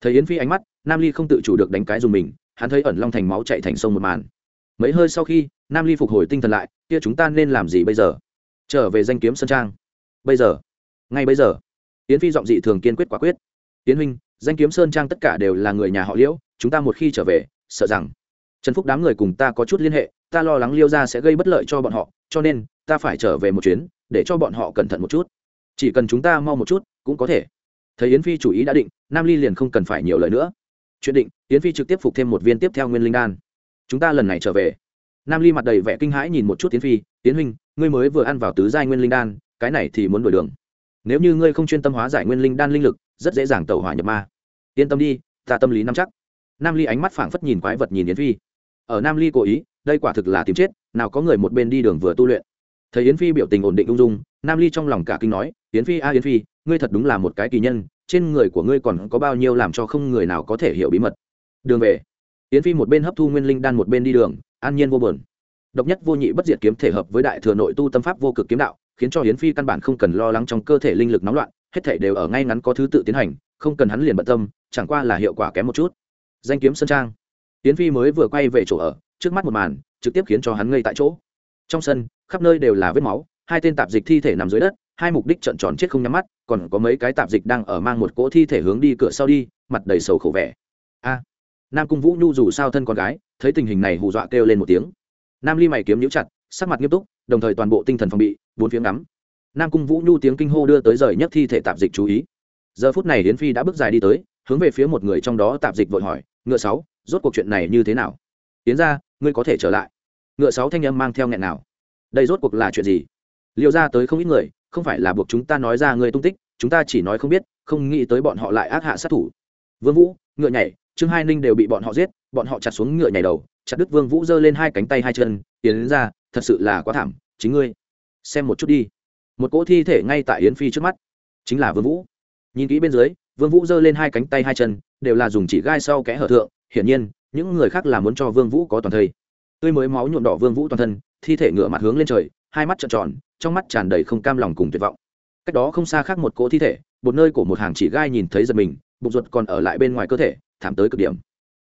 Thấy yến phi ánh mắt, nam ly không tự chủ được đánh cái dùng mình, hắn thấy ẩn long thành máu chạy thành sông một màn. Mấy hơi sau khi, nam ly phục hồi tinh thần lại, kia chúng ta nên làm gì bây giờ? Trở về danh kiếm sơn trang. Bây giờ. Ngay bây giờ yến phi giọng dị thường kiên quyết quả quyết. Tiến huynh, danh kiếm sơn trang tất cả đều là người nhà họ liễu, chúng ta một khi trở về, sợ rằng trần phúc đám người cùng ta có chút liên hệ, ta lo lắng liêu ra sẽ gây bất lợi cho bọn họ, cho nên ta phải trở về một chuyến, để cho bọn họ cẩn thận một chút. Chỉ cần chúng ta mau một chút, cũng có thể. Thấy yến phi chủ ý đã định, nam ly liền không cần phải nhiều lời nữa. Chuyện định, yến phi trực tiếp phục thêm một viên tiếp theo nguyên linh đan. Chúng ta lần này trở về. Nam ly mặt đầy vẻ kinh hãi nhìn một chút yến phi tiến huynh, ngươi mới vừa ăn vào tứ giai nguyên linh đan, cái này thì muốn đổi đường nếu như ngươi không chuyên tâm hóa giải nguyên linh đan linh lực, rất dễ dàng tẩu hỏa nhập ma. Yên tâm đi, ta tâm lý nắm chắc. Nam ly ánh mắt phảng phất nhìn quái vật nhìn yến phi. Ở nam ly cố ý, đây quả thực là tìm chết, nào có người một bên đi đường vừa tu luyện. Thấy yến phi biểu tình ổn định ung dung, nam ly trong lòng cả kinh nói, yến phi a, yến phi, ngươi thật đúng là một cái kỳ nhân, trên người của ngươi còn có bao nhiêu làm cho không người nào có thể hiểu bí mật. Đường về. Yến phi một bên hấp thu nguyên linh đan một bên đi đường, an nhiên vô bờn độc nhất vô nhị bất diệt kiếm thể hợp với đại thừa nội tu tâm pháp vô cực kiếm đạo khiến cho yến phi căn bản không cần lo lắng trong cơ thể linh lực nóng loạn, hết thể đều ở ngay ngắn có thứ tự tiến hành, không cần hắn liền bận tâm, chẳng qua là hiệu quả kém một chút. Danh kiếm sơn trang. Yến phi mới vừa quay về chỗ ở, trước mắt một màn, trực tiếp khiến cho hắn ngây tại chỗ. Trong sân, khắp nơi đều là vết máu, hai tên tạp dịch thi thể nằm dưới đất, hai mục đích trận tròn chết không nhắm mắt, còn có mấy cái tạp dịch đang ở mang một cỗ thi thể hướng đi cửa sau đi, mặt đầy sầu khổ vẻ. A. Nam cung vũ nhu dù sao thân con gái, thấy tình hình này hù dọa kêu lên một tiếng. Nam ly mày kiếm nhũ chặt, sắc mặt nghiêm túc, đồng thời toàn bộ tinh thần phòng bị bốn phía ngắm. Nam cung vũ nhu tiếng kinh hô đưa tới rời nhất thi thể tạp dịch chú ý. Giờ phút này hiến phi đã bước dài đi tới, hướng về phía một người trong đó tạp dịch vội hỏi, ngựa sáu, rốt cuộc chuyện này như thế nào? Tiến ra ngươi có thể trở lại. Ngựa sáu thanh âm mang theo nghẹn nào. Đây rốt cuộc là chuyện gì? Liệu ra tới không ít người, không phải là buộc chúng ta nói ra ngươi tung tích, chúng ta chỉ nói không biết, không nghĩ tới bọn họ lại ác hạ sát thủ. Vương vũ, ngựa nhảy, trương hai ninh đều bị bọn họ giết, bọn họ chặt xuống ngựa nhảy đầu, chặt đứt vương vũ giơ lên hai cánh tay hai chân tiến ra thật sự là quá thảm, chính ngươi xem một chút đi. Một cỗ thi thể ngay tại yến phi trước mắt. Chính là vương vũ. Nhìn kỹ bên dưới, vương vũ giơ lên hai cánh tay hai chân, đều là dùng chỉ gai sau kẽ hở thượng. Hiển nhiên, những người khác là muốn cho vương vũ có toàn thây. Tươi mới máu nhuộm đỏ vương vũ toàn thân, thi thể ngửa mặt hướng lên trời, hai mắt trợn tròn, trong mắt tràn đầy không cam lòng cùng tuyệt vọng. Cách đó không xa khác một cỗ thi thể, một nơi của một hàng chỉ gai nhìn thấy giật mình, bụng ruột còn ở lại bên ngoài cơ thể, thảm tới cực điểm.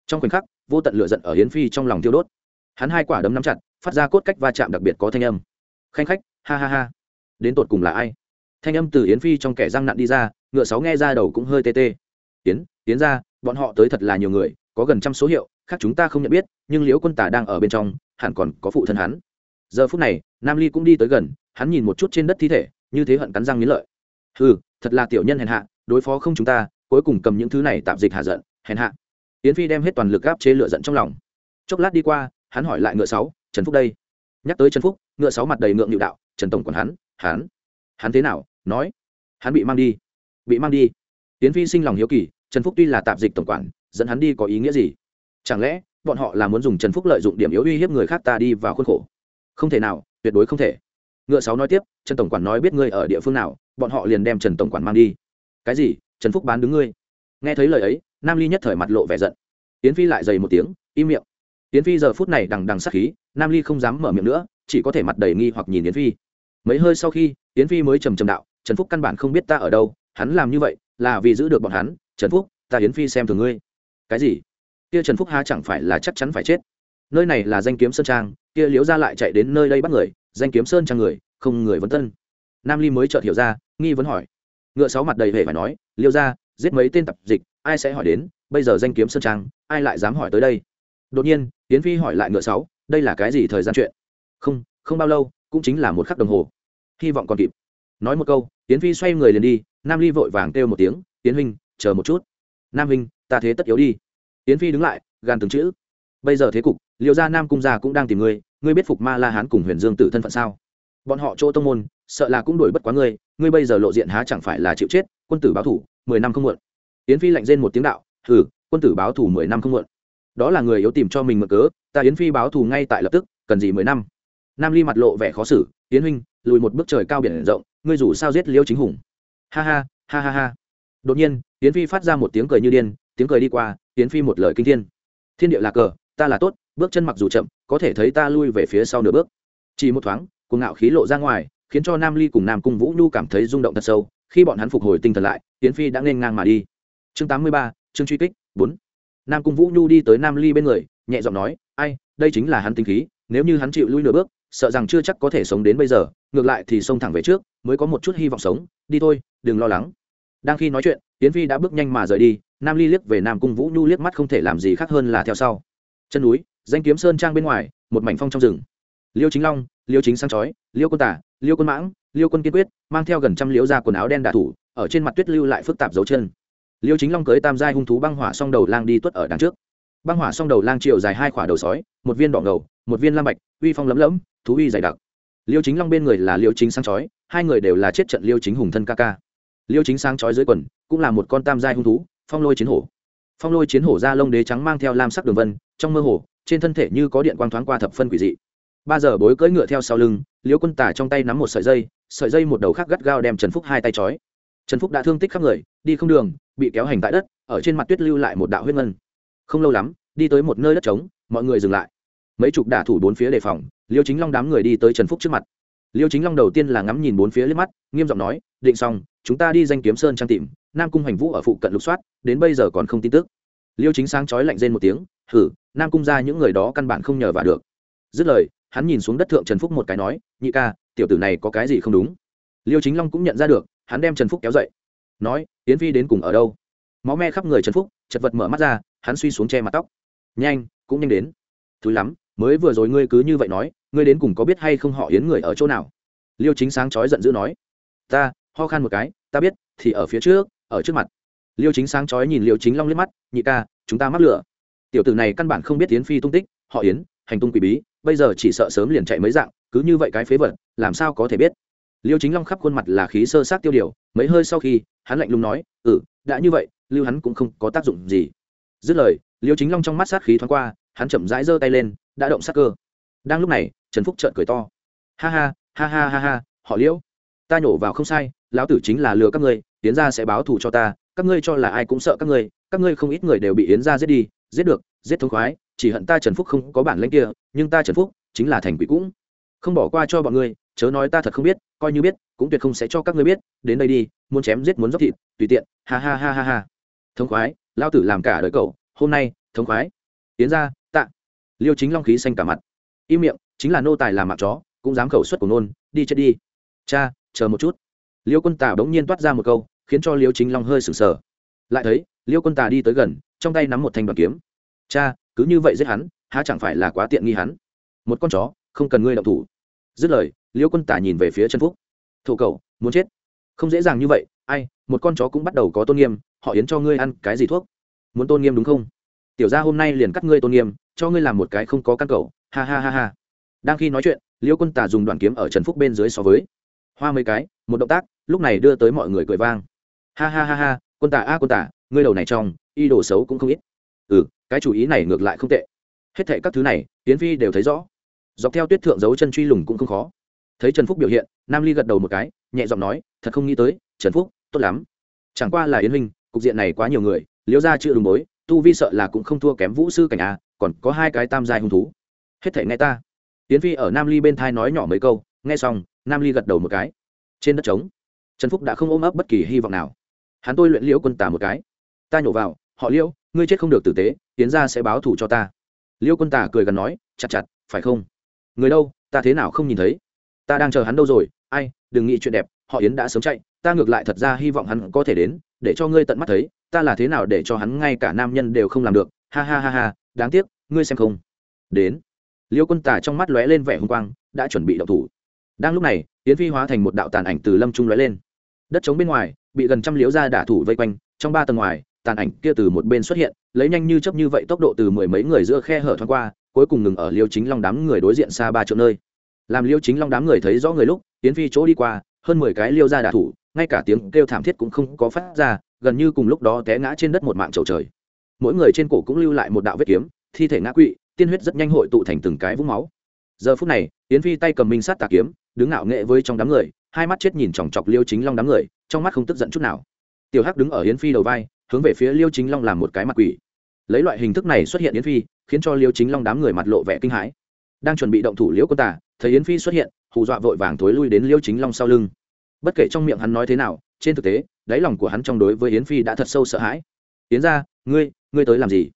Trong khoảnh khắc, vô tận lửa giận ở hiến phi trong lòng tiêu đốt. Hắn hai quả đấm nắm chặt, phát ra cốt cách va chạm đặc biệt có thanh âm. Khanh khách ha ha ha. Đến tột cùng là ai? Thanh âm từ yến phi trong kẻ răng nặn đi ra, ngựa sáu nghe ra đầu cũng hơi tê tê. Yến yến ra, bọn họ tới thật là nhiều người, có gần trăm số hiệu, khác chúng ta không nhận biết, nhưng liễu quân tả đang ở bên trong, hẳn còn có phụ thân hắn. Giờ phút này, nam ly cũng đi tới gần, hắn nhìn một chút trên đất thi thể, như thế hận cắn răng nghiến lợi. Ừ thật là tiểu nhân hèn hạ, đối phó không chúng ta, cuối cùng cầm những thứ này tạm dịch hạ giận, hèn hạ. Yến phi đem hết toàn lực gáp chế lựa giận trong lòng. Chốc lát đi qua, hắn hỏi lại ngựa sáu, trần phúc đây? Nhắc tới trần phúc, ngựa sáu mặt đầy ngượng nhịu đạo trần tổng còn hắn hắn hắn thế nào, nói, hắn bị mang đi, bị mang đi. Tiến phi sinh lòng hiếu kỳ, trần phúc tuy là tạp dịch tổng quản, dẫn hắn đi có ý nghĩa gì? Chẳng lẽ, bọn họ là muốn dùng trần phúc lợi dụng điểm yếu uy hiếp người khác ta đi vào khuôn khổ? Không thể nào, tuyệt đối không thể. Ngựa sáu nói tiếp, trần tổng quản nói biết ngươi ở địa phương nào, bọn họ liền đem trần tổng quản mang đi. Cái gì? Trần phúc bán đứng ngươi. Nghe thấy lời ấy, nam ly nhất thời mặt lộ vẻ giận. Tiến phi lại dày một tiếng, im miệng. Tiến phi giờ phút này đằng đằng sắc khí, nam ly không dám mở miệng nữa, chỉ có thể mặt đầy nghi hoặc nhìn tiến phi mấy hơi sau khi, yến phi mới trầm trầm đạo, trần phúc căn bản không biết ta ở đâu, hắn làm như vậy là vì giữ được bọn hắn. Trần phúc, ta yến phi xem thường ngươi. Cái gì? Kia trần phúc ha chẳng phải là chắc chắn phải chết. Nơi này là danh kiếm sơn trang, kia liếu ra lại chạy đến nơi đây bắt người, danh kiếm sơn trang người, không người vấn tân. Nam ly mới chợt hiểu ra, nghi vấn hỏi. Ngựa sáu mặt đầy hề phải nói liêu ra giết mấy tên tập dịch, ai sẽ hỏi đến? Bây giờ danh kiếm sơn trang, ai lại dám hỏi tới đây? Đột nhiên tiến phi hỏi lại ngựa sáu, đây là cái gì thời gian chuyện? Không không bao lâu, cũng chính là một khắc đồng hồ hy vọng còn kịp. Nói một câu tiến phi xoay người liền đi, nam ly vội vàng kêu một tiếng tiến huynh, chờ một chút. Nam huynh, ta thế tất yếu đi. Tiến phi đứng lại gan từng chữ. Bây giờ thế cục liệu ra nam cung gia cũng đang tìm ngươi ngươi biết phục ma la hán cùng huyền dương tử thân phận sao? Bọn họ chỗ tông môn, sợ là cũng đuổi bất quá ngươi ngươi bây giờ lộ diện há chẳng phải là chịu chết, quân tử báo thủ, mười năm không muộn. Yến phi lạnh rên một tiếng đạo thử quân tử báo thủ mười năm không muộn. Đó là người yếu tìm cho mình mượn cớ, ta yến phi báo thù ngay tại lập tức, cần gì mười năm? Nam ly mặt lộ vẻ khó xử, yến huynh lùi một bước trời cao biển rộng, ngươi rủ sao giết liêu chính hùng. Ha ha ha ha ha. Đột nhiên tiến phi phát ra một tiếng cười như điên, tiếng cười đi qua tiến phi một lời kinh thiên. Thiên địa là cờ, ta là tốt, bước chân mặc dù chậm, có thể thấy ta lui về phía sau nửa bước. Chỉ một thoáng, cuồng ngạo khí lộ ra ngoài, khiến cho nam ly cùng nam cung vũ nhu cảm thấy rung động thật sâu. Khi bọn hắn phục hồi tinh thần lại tiến phi đã nên ngang mà đi. Chương tám mươi ba chương truy kích, bốn. Nam cung vũ nhu đi tới nam ly bên người, nhẹ giọng nói, ai, đây chính là hắn tinh khí, nếu như hắn chịu lui nửa bước sợ rằng chưa chắc có thể sống đến bây giờ, ngược lại thì xông thẳng về trước, mới có một chút hy vọng sống. Đi thôi, đừng lo lắng. Đang khi nói chuyện tiến phi đã bước nhanh mà rời đi, nam ly liếc về nam cung vũ nhu liếc mắt không thể làm gì khác hơn là theo sau. Chân núi, danh kiếm sơn trang bên ngoài, một mảnh phong trong rừng. Liêu chính long, liêu chính sang chói, liêu quân tả, liêu quân mãng, liêu quân kiên quyết, mang theo gần trăm liễu ra quần áo đen đạ thủ, ở trên mặt tuyết lưu lại phức tạp dấu chân. Liêu chính long cưới tam giai hung thú băng hỏa song đầu lang đi tuất ở đằng trước. Băng hỏa song đầu lang chiều dài hai khỏa đầu sói, một viên đỏ ngầu một viên lam bạch, uy phong lấm lẫm, thú uy dày đặc. Liêu chính long bên người là liêu chính sáng chói, hai người đều là chết trận liêu chính hùng thân ca ca. Liêu chính sáng chói dưới quần, cũng là một con tam giai hung thú, phong lôi chiến hổ. Phong lôi chiến hổ da lông đế trắng mang theo lam sắc đường vân, trong mơ hồ, trên thân thể như có điện quang thoáng qua thập phân quỷ dị. Ba giờ bối cưỡi ngựa theo sau lưng, liêu quân tả trong tay nắm một sợi dây sợi dây một đầu khác gắt gao đem trần phúc hai tay chói. trần phúc đã thương tích khắp người, đi không đường, bị kéo hành tại đất, ở trên mặt tuyết lưu lại một đạo huyết ngân. Không lâu lắm, đi tới một nơi đất trống, mọi người dừng lại mấy chục đả thủ bốn phía đề phòng, liêu chính long đám người đi tới trần phúc trước mặt. Liêu chính long đầu tiên là ngắm nhìn bốn phía liếc mắt, nghiêm giọng nói, định xong, chúng ta đi danh kiếm sơn trang tìm, nam cung hành vũ ở phụ cận lục soát, đến bây giờ còn không tin tức. Liêu chính sáng chói lạnh rên một tiếng, hử, nam cung ra những người đó căn bản không nhờ vào được. Dứt lời, hắn nhìn xuống đất thượng trần phúc một cái nói, nhị ca, tiểu tử này có cái gì không đúng? Liêu chính long cũng nhận ra được, hắn đem trần phúc kéo dậy, nói, yến phi đến cùng ở đâu? Máu me khắp người trần phúc, chật vật mở mắt ra, hắn suy xuống che mặt tóc. Nhanh, cũng nhanh đến. Thứ lắm mới vừa rồi ngươi cứ như vậy nói, ngươi đến cùng có biết hay không họ yến người ở chỗ nào? Liêu chính sáng chói giận dữ nói. Ta, ho khan một cái, ta biết, thì ở phía trước, ở trước mặt. Liêu chính sáng chói nhìn liêu chính long liếc mắt, nhị ca, chúng ta mắc lửa. Tiểu tử này căn bản không biết yến phi tung tích, họ yến, hành tung quỷ bí, bây giờ chỉ sợ sớm liền chạy mấy dạng, cứ như vậy cái phế vật, làm sao có thể biết? Liêu chính long khắp khuôn mặt là khí sơ sát tiêu điều, mấy hơi sau khi, hắn lạnh lùng nói ừ đã như vậy, lưu hắn cũng không có tác dụng gì. Dứt lời, liêu chính long trong mắt sát khí thoáng qua hắn chậm rãi giơ tay lên, đã động sát cơ. Đang lúc này, trần phúc trợn cười to. Ha ha ha ha ha ha, họ liễu. Ta nhổ vào không sai, lão tử chính là lừa các ngươi, yến gia sẽ báo thù cho ta, các ngươi cho là ai cũng sợ các ngươi các ngươi không ít người đều bị yến gia giết đi, giết được, giết thống khoái, chỉ hận ta trần phúc không có bản lĩnh kia, nhưng ta trần phúc chính là thành quỷ cũng. Không bỏ qua cho bọn ngươi, chớ nói ta thật không biết, coi như biết, cũng tuyệt không sẽ cho các ngươi biết, đến đây đi, muốn chém giết muốn dốc thịt, tùy tiện, ha ha ha ha ha. Thống khoái lao tử làm cả đời cậu, hôm nay, thống khoái. Tiến ra liêu chính long khí xanh cả mặt. Im miệng, chính là nô tài làm mạng chó, cũng dám khẩu suất của nôn, đi chết đi. Cha, chờ một chút. Liêu quân tả bỗng nhiên toát ra một câu, khiến cho liêu chính long hơi sừng sờ. Lại thấy, liêu quân tà đi tới gần, trong tay nắm một thanh đoàn kiếm. Cha, cứ như vậy giết hắn, há chẳng phải là quá tiện nghi hắn? Một con chó, không cần ngươi động thủ. Dứt lời, liêu quân tà nhìn về phía trần phúc. Thổ cầu muốn chết? Không dễ dàng như vậy, ai, một con chó cũng bắt đầu có tôn nghiêm, họ yến cho ngươi ăn cái gì thuốc? Muốn tôn nghiêm đúng không? Tiểu ra hôm nay liền cắt ngươi tôn nghiêm cho ngươi làm một cái không có căn cầu. Ha ha ha ha. Đang khi nói chuyện, liêu quân tả dùng đoàn kiếm ở trần phúc bên dưới so với. Hoa mấy cái, một động tác, lúc này đưa tới mọi người cười vang. Ha ha ha ha, quân tả a, quân tả ngươi đầu này trong y đồ xấu cũng không ít. Ừ cái chủ ý này ngược lại không tệ. Hết thệ các thứ này tiến phi đều thấy rõ. Dọc theo tuyết thượng dấu chân truy lùng cũng không khó. Thấy trần phúc biểu hiện, nam ly gật đầu một cái, nhẹ giọng nói, thật không nghĩ tới, trần phúc, tốt lắm. Chẳng qua là yến huynh, cục diện này quá nhiều người liễu ra chưa đúng bối, tu vi sợ là cũng không thua kém vũ sư cảnh a còn có hai cái tam giai hung thú. Hết thể nghe ta. Tiến phi ở nam ly bên thai nói nhỏ mấy câu, nghe xong, nam ly gật đầu một cái. Trên đất trống, trần phúc đã không ôm ấp bất kỳ hy vọng nào. Hắn tôi luyện liễu quân tả một cái. Ta nhổ vào, họ liễu, ngươi chết không được tử tế tiến ra sẽ báo thù cho ta. Liễu quân tả cười gần nói, chặt chặt, phải không? Người đâu, ta thế nào không nhìn thấy? Ta đang chờ hắn đâu rồi, ai, đừng nghĩ chuyện đẹp, họ yến đã sớm chạy, ta ngược lại thật ra hy vọng hắn có thể đến, để cho ngươi tận mắt thấy, ta là thế nào để cho hắn ngay cả nam nhân đều không làm được, ha ha ha ha đáng tiếc, ngươi xem không. Đến. Liêu quân tả trong mắt lóe lên vẻ hung quang, đã chuẩn bị đậu thủ. Đang lúc này tiến phi hóa thành một đạo tàn ảnh từ lâm trung lóe lên. Đất trống bên ngoài, bị gần trăm liếu ra đả thủ vây quanh, trong ba tầng ngoài, tàn ảnh kia từ một bên xuất hiện, lấy nhanh như chấp như vậy tốc độ từ mười mấy người giữa khe hở thoáng qua, cuối cùng ngừng ở liêu chính long đám người đối diện xa ba chỗ nơi. Làm liêu chính long đám người thấy rõ người lúc tiến phi chỗ đi qua, hơn mười cái liêu ra đả thủ, ngay cả tiếng kêu thảm thiết cũng không có phát ra, gần như cùng lúc đó té ngã trên đất một mạng trầu trời mỗi người trên cổ cũng lưu lại một đạo vết kiếm, thi thể ngã quỵ, tiên huyết rất nhanh hội tụ thành từng cái vũng máu. Giờ phút này, yến phi tay cầm minh sát tà kiếm, đứng ngạo nghệ với trong đám người, hai mắt chết nhìn chòng chọc liêu chính long đám người, trong mắt không tức giận chút nào. Tiểu hắc đứng ở yến phi đầu vai, hướng về phía liêu chính long làm một cái mặt quỷ. Lấy loại hình thức này xuất hiện yến phi, khiến cho liêu chính long đám người mặt lộ vẻ kinh hãi. Đang chuẩn bị động thủ liễu quân tả thấy yến phi xuất hiện, hù dọa vội vàng thối lui đến liêu chính long sau lưng. Bất kể trong miệng hắn nói thế nào, trên thực tế, đáy lòng của hắn trong đối với yến phi đã thật sâu sợ hãi. Yến ra ngươi ngươi tới làm gì?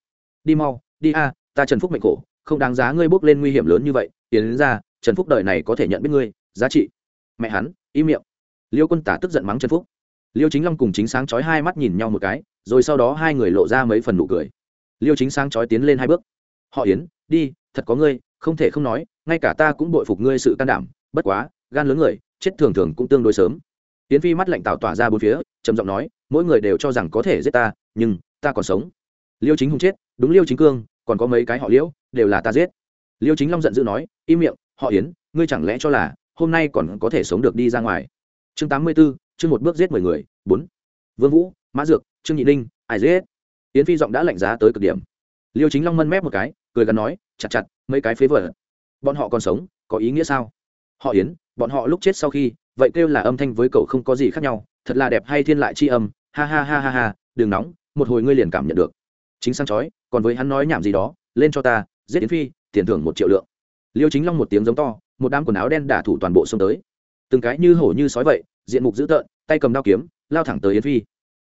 Đi mau, đi a, ta trần phúc mệnh khổ, không đáng giá ngươi bước lên nguy hiểm lớn như vậy. Tiến ra, trần phúc đời này có thể nhận biết ngươi. Giá trị. Mẹ hắn, im miệng. Liêu quân tả tức giận mắng trần phúc. Liêu chính long cùng chính sáng chói hai mắt nhìn nhau một cái, rồi sau đó hai người lộ ra mấy phần nụ cười. Liêu chính sáng chói tiến lên hai bước. Họ yến, đi, thật có ngươi, không thể không nói, ngay cả ta cũng bội phục ngươi sự can đảm. Bất quá, gan lớn người, chết thường thường cũng tương đối sớm. Yến phi mắt lạnh tạo tỏa ra bốn phía, trầm giọng nói, mỗi người đều cho rằng có thể giết ta nhưng ta còn sống. Liêu chính hùng chết, đúng liêu chính cương, còn có mấy cái họ liễu, đều là ta giết. Liêu chính long giận dữ nói, im miệng, họ yến, ngươi chẳng lẽ cho là hôm nay còn có thể sống được đi ra ngoài? Chương tám mươi b ố chương một bước giết mười người, bốn. Vương vũ, mã dược, trương nhị ninh, ai giết? Yến phi giọng đã lạnh giá tới cực điểm. Liêu chính long mân mép một cái, cười gắn nói, chặt chặt, mấy cái phế vợ bọn họ còn sống, có ý nghĩa sao? Họ yến, bọn họ lúc chết sau khi, vậy kêu là âm thanh với cậu không có gì khác nhau, thật là đẹp hay thiên lại chi âm, ha ha ha ha ha, đừng nóng một hồi ngươi liền cảm nhận được. Chính sang chói, còn với hắn nói nhảm gì đó, lên cho ta, giết yến phi, tiền thưởng một triệu lượng. Liêu chính long một tiếng giống to, một đám quần áo đen đả thủ toàn bộ xông tới. Từng cái như hổ như sói vậy, diện mục dữ tợn, tay cầm đao kiếm, lao thẳng tới yến phi.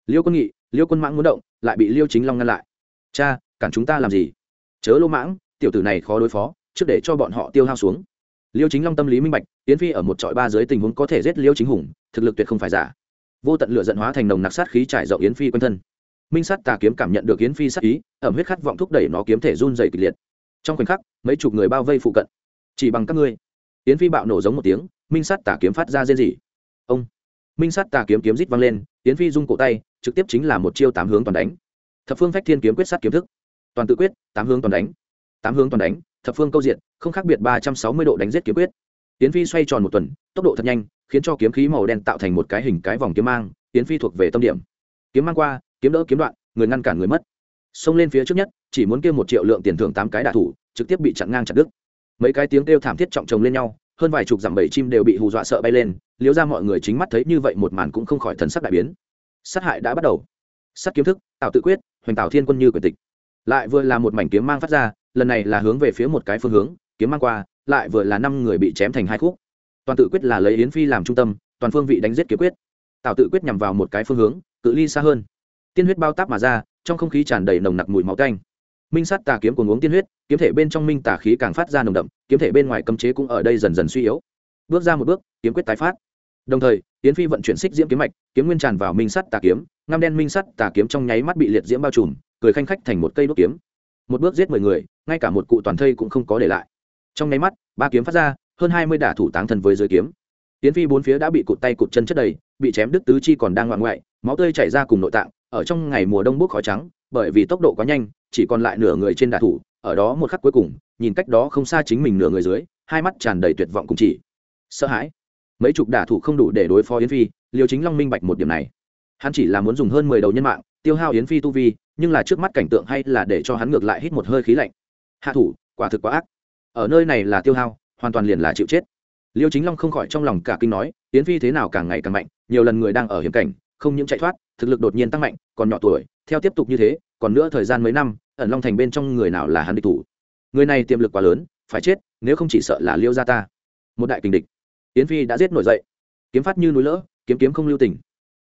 Liêu quân nghị, liêu quân mãng muốn động, lại bị liêu chính long ngăn lại. Cha, cản chúng ta làm gì? Chớ lô mãng, tiểu tử này khó đối phó, trước để cho bọn họ tiêu hao xuống. Liêu chính long tâm lý minh bạch, yến phi ở một trọi ba dưới tình huống có thể giết liêu chính hùng, thực lực tuyệt không phải giả. Vô tận lửa giận hóa thành nồng nặc sát khí trải rộng yến phi quanh thân minh sắt tà kiếm cảm nhận được yến phi sắc ý, ẩm huyết khát vọng thúc đẩy nó kiếm thể run dày kịch liệt. Trong khoảnh khắc, mấy chục người bao vây phụ cận. Chỉ bằng các ngươi. Yến phi bạo nổ giống một tiếng, minh sắt tà kiếm phát ra rên rỉ. Ông. Minh sắt tà kiếm kiếm rít vang lên, yến phi rung cổ tay, trực tiếp chính là một chiêu tám hướng toàn đánh. Thập phương phách thiên kiếm quyết sát kiếm thức. Toàn tự quyết, tám hướng toàn đánh. Tám hướng toàn đánh, thập phương câu diện, không khác biệt ba trăm sáu mươi độ đánh giết kiếm quyết. Yến phi xoay tròn một tuần, tốc độ thật nhanh, khiến cho kiếm khí màu đen tạo thành một cái hình cái vòng kiếm mang, yến phi thuộc về tâm điểm. Kiếm mang qua kiếm đỡ kiếm đoạn, người ngăn cản người mất. Xông lên phía trước nhất, chỉ muốn kêu một triệu lượng tiền thưởng tám cái đạ thủ, trực tiếp bị chặn ngang chặt đứt. Mấy cái tiếng kêu thảm thiết trọng chồng lên nhau, hơn vài chục dặm bảy chim đều bị hù dọa sợ bay lên, liếu ra mọi người chính mắt thấy như vậy một màn cũng không khỏi thần sắc đại biến. Sát hại đã bắt đầu. Sát kiếm thức, tạo tự quyết, hoành tạo thiên quân như quyền tịch. Lại vừa là một mảnh kiếm mang phát ra, lần này là hướng về phía một cái phương hướng, kiếm mang qua, lại vừa là năm người bị chém thành hai khúc. Toàn tự quyết là lấy yến phi làm trung tâm, toàn phương vị đánh giết kiếm quyết. Tạo tự quyết nhằm vào một cái phương hướng, cự ly xa hơn tiên huyết bao táp mà ra, trong không khí tràn đầy nồng nặc mùi máu canh. Minh sắt tà kiếm cùng uống tiên huyết, kiếm thể bên trong minh tà khí càng phát ra nồng đậm, kiếm thể bên ngoài cấm chế cũng ở đây dần dần suy yếu. Bước ra một bước, kiếm quyết tái phát. Đồng thời tiến phi vận chuyển xích diễm kiếm mạch, kiếm nguyên tràn vào minh sắt tà kiếm, ngăm đen minh sắt tà kiếm trong nháy mắt bị liệt diễm bao trùm, cười khanh khách thành một cây đốt kiếm. Một bước giết mười người, ngay cả một cụ toàn thây cũng không có để lại. Trong nháy mắt, ba kiếm phát ra, hơn hai mươi đả thủ táng thân với dưới kiếm. Tiến phi bốn phía đã bị cụt tay cụt chân chất đầy, bị chém đứt tứ chi còn đang ngoạn ngoại, máu tươi chảy ra cùng nội tạng ở trong ngày mùa đông bốc khói trắng, bởi vì tốc độ quá nhanh, chỉ còn lại nửa người trên đả thủ, ở đó một khắc cuối cùng, nhìn cách đó không xa chính mình nửa người dưới, hai mắt tràn đầy tuyệt vọng cùng chỉ sợ hãi. Mấy chục đả thủ không đủ để đối phó yến phi liều chính long minh bạch một điểm này. Hắn chỉ là muốn dùng hơn mười đầu nhân mạng, tiêu hao yến phi tu vi, nhưng là trước mắt cảnh tượng hay là để cho hắn ngược lại hít một hơi khí lạnh. Hạ thủ, quả thực quá ác. Ở nơi này là tiêu hao, hoàn toàn liền là chịu chết. Liêu chính long không khỏi trong lòng cả kinh nói, yến phi thế nào càng ngày càng mạnh, nhiều lần người đang ở hiểm cảnh không những chạy thoát, thực lực đột nhiên tăng mạnh, còn nhỏ tuổi, theo tiếp tục như thế, còn nữa thời gian mấy năm, ẩn long thành bên trong người nào là hắn địch thủ? Người này tiềm lực quá lớn, phải chết, nếu không chỉ sợ là liêu gia ta. Một đại kình địch. Yến phi đã giết nổi dậy. Kiếm phát như núi lỡ, kiếm kiếm không lưu tình.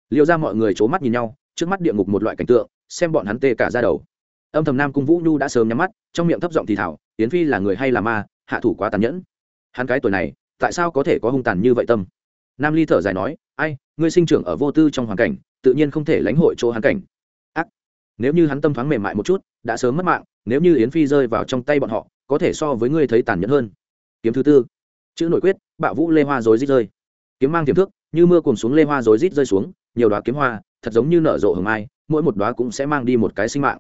Liêu ra mọi người c h ố mắt nhìn nhau, trước mắt địa ngục một loại cảnh tượng, xem bọn hắn tê cả ra đầu. Âm thầm nam cung vũ nhu đã sớm nhắm mắt, trong miệng thấp giọng thì thảo yến phi là người hay là ma, hạ thủ quá tàn nhẫn. Hắn cái tuổi này, tại sao có thể có hung tàn như vậy tâm? Nam ly thở dài nói, ai, ngươi sinh trưởng ở vô tư trong hoàn cảnh, tự nhiên không thể lãnh hội chỗ hắn cảnh. Ác. Nếu như hắn tâm thoáng mềm mại một chút, đã sớm mất mạng, nếu như yến phi rơi vào trong tay bọn họ, có thể so với ngươi thấy tàn nhẫn hơn. Kiếm thứ tư. Chữ nội quyết, bạo vũ lê hoa rối rít rơi. Kiếm mang tiềm thức, như mưa cùng xuống lê hoa rối rít rơi xuống, nhiều đoá kiếm hoa, thật giống như nở rộ hừng mai, mỗi một đoá cũng sẽ mang đi một cái sinh mạng.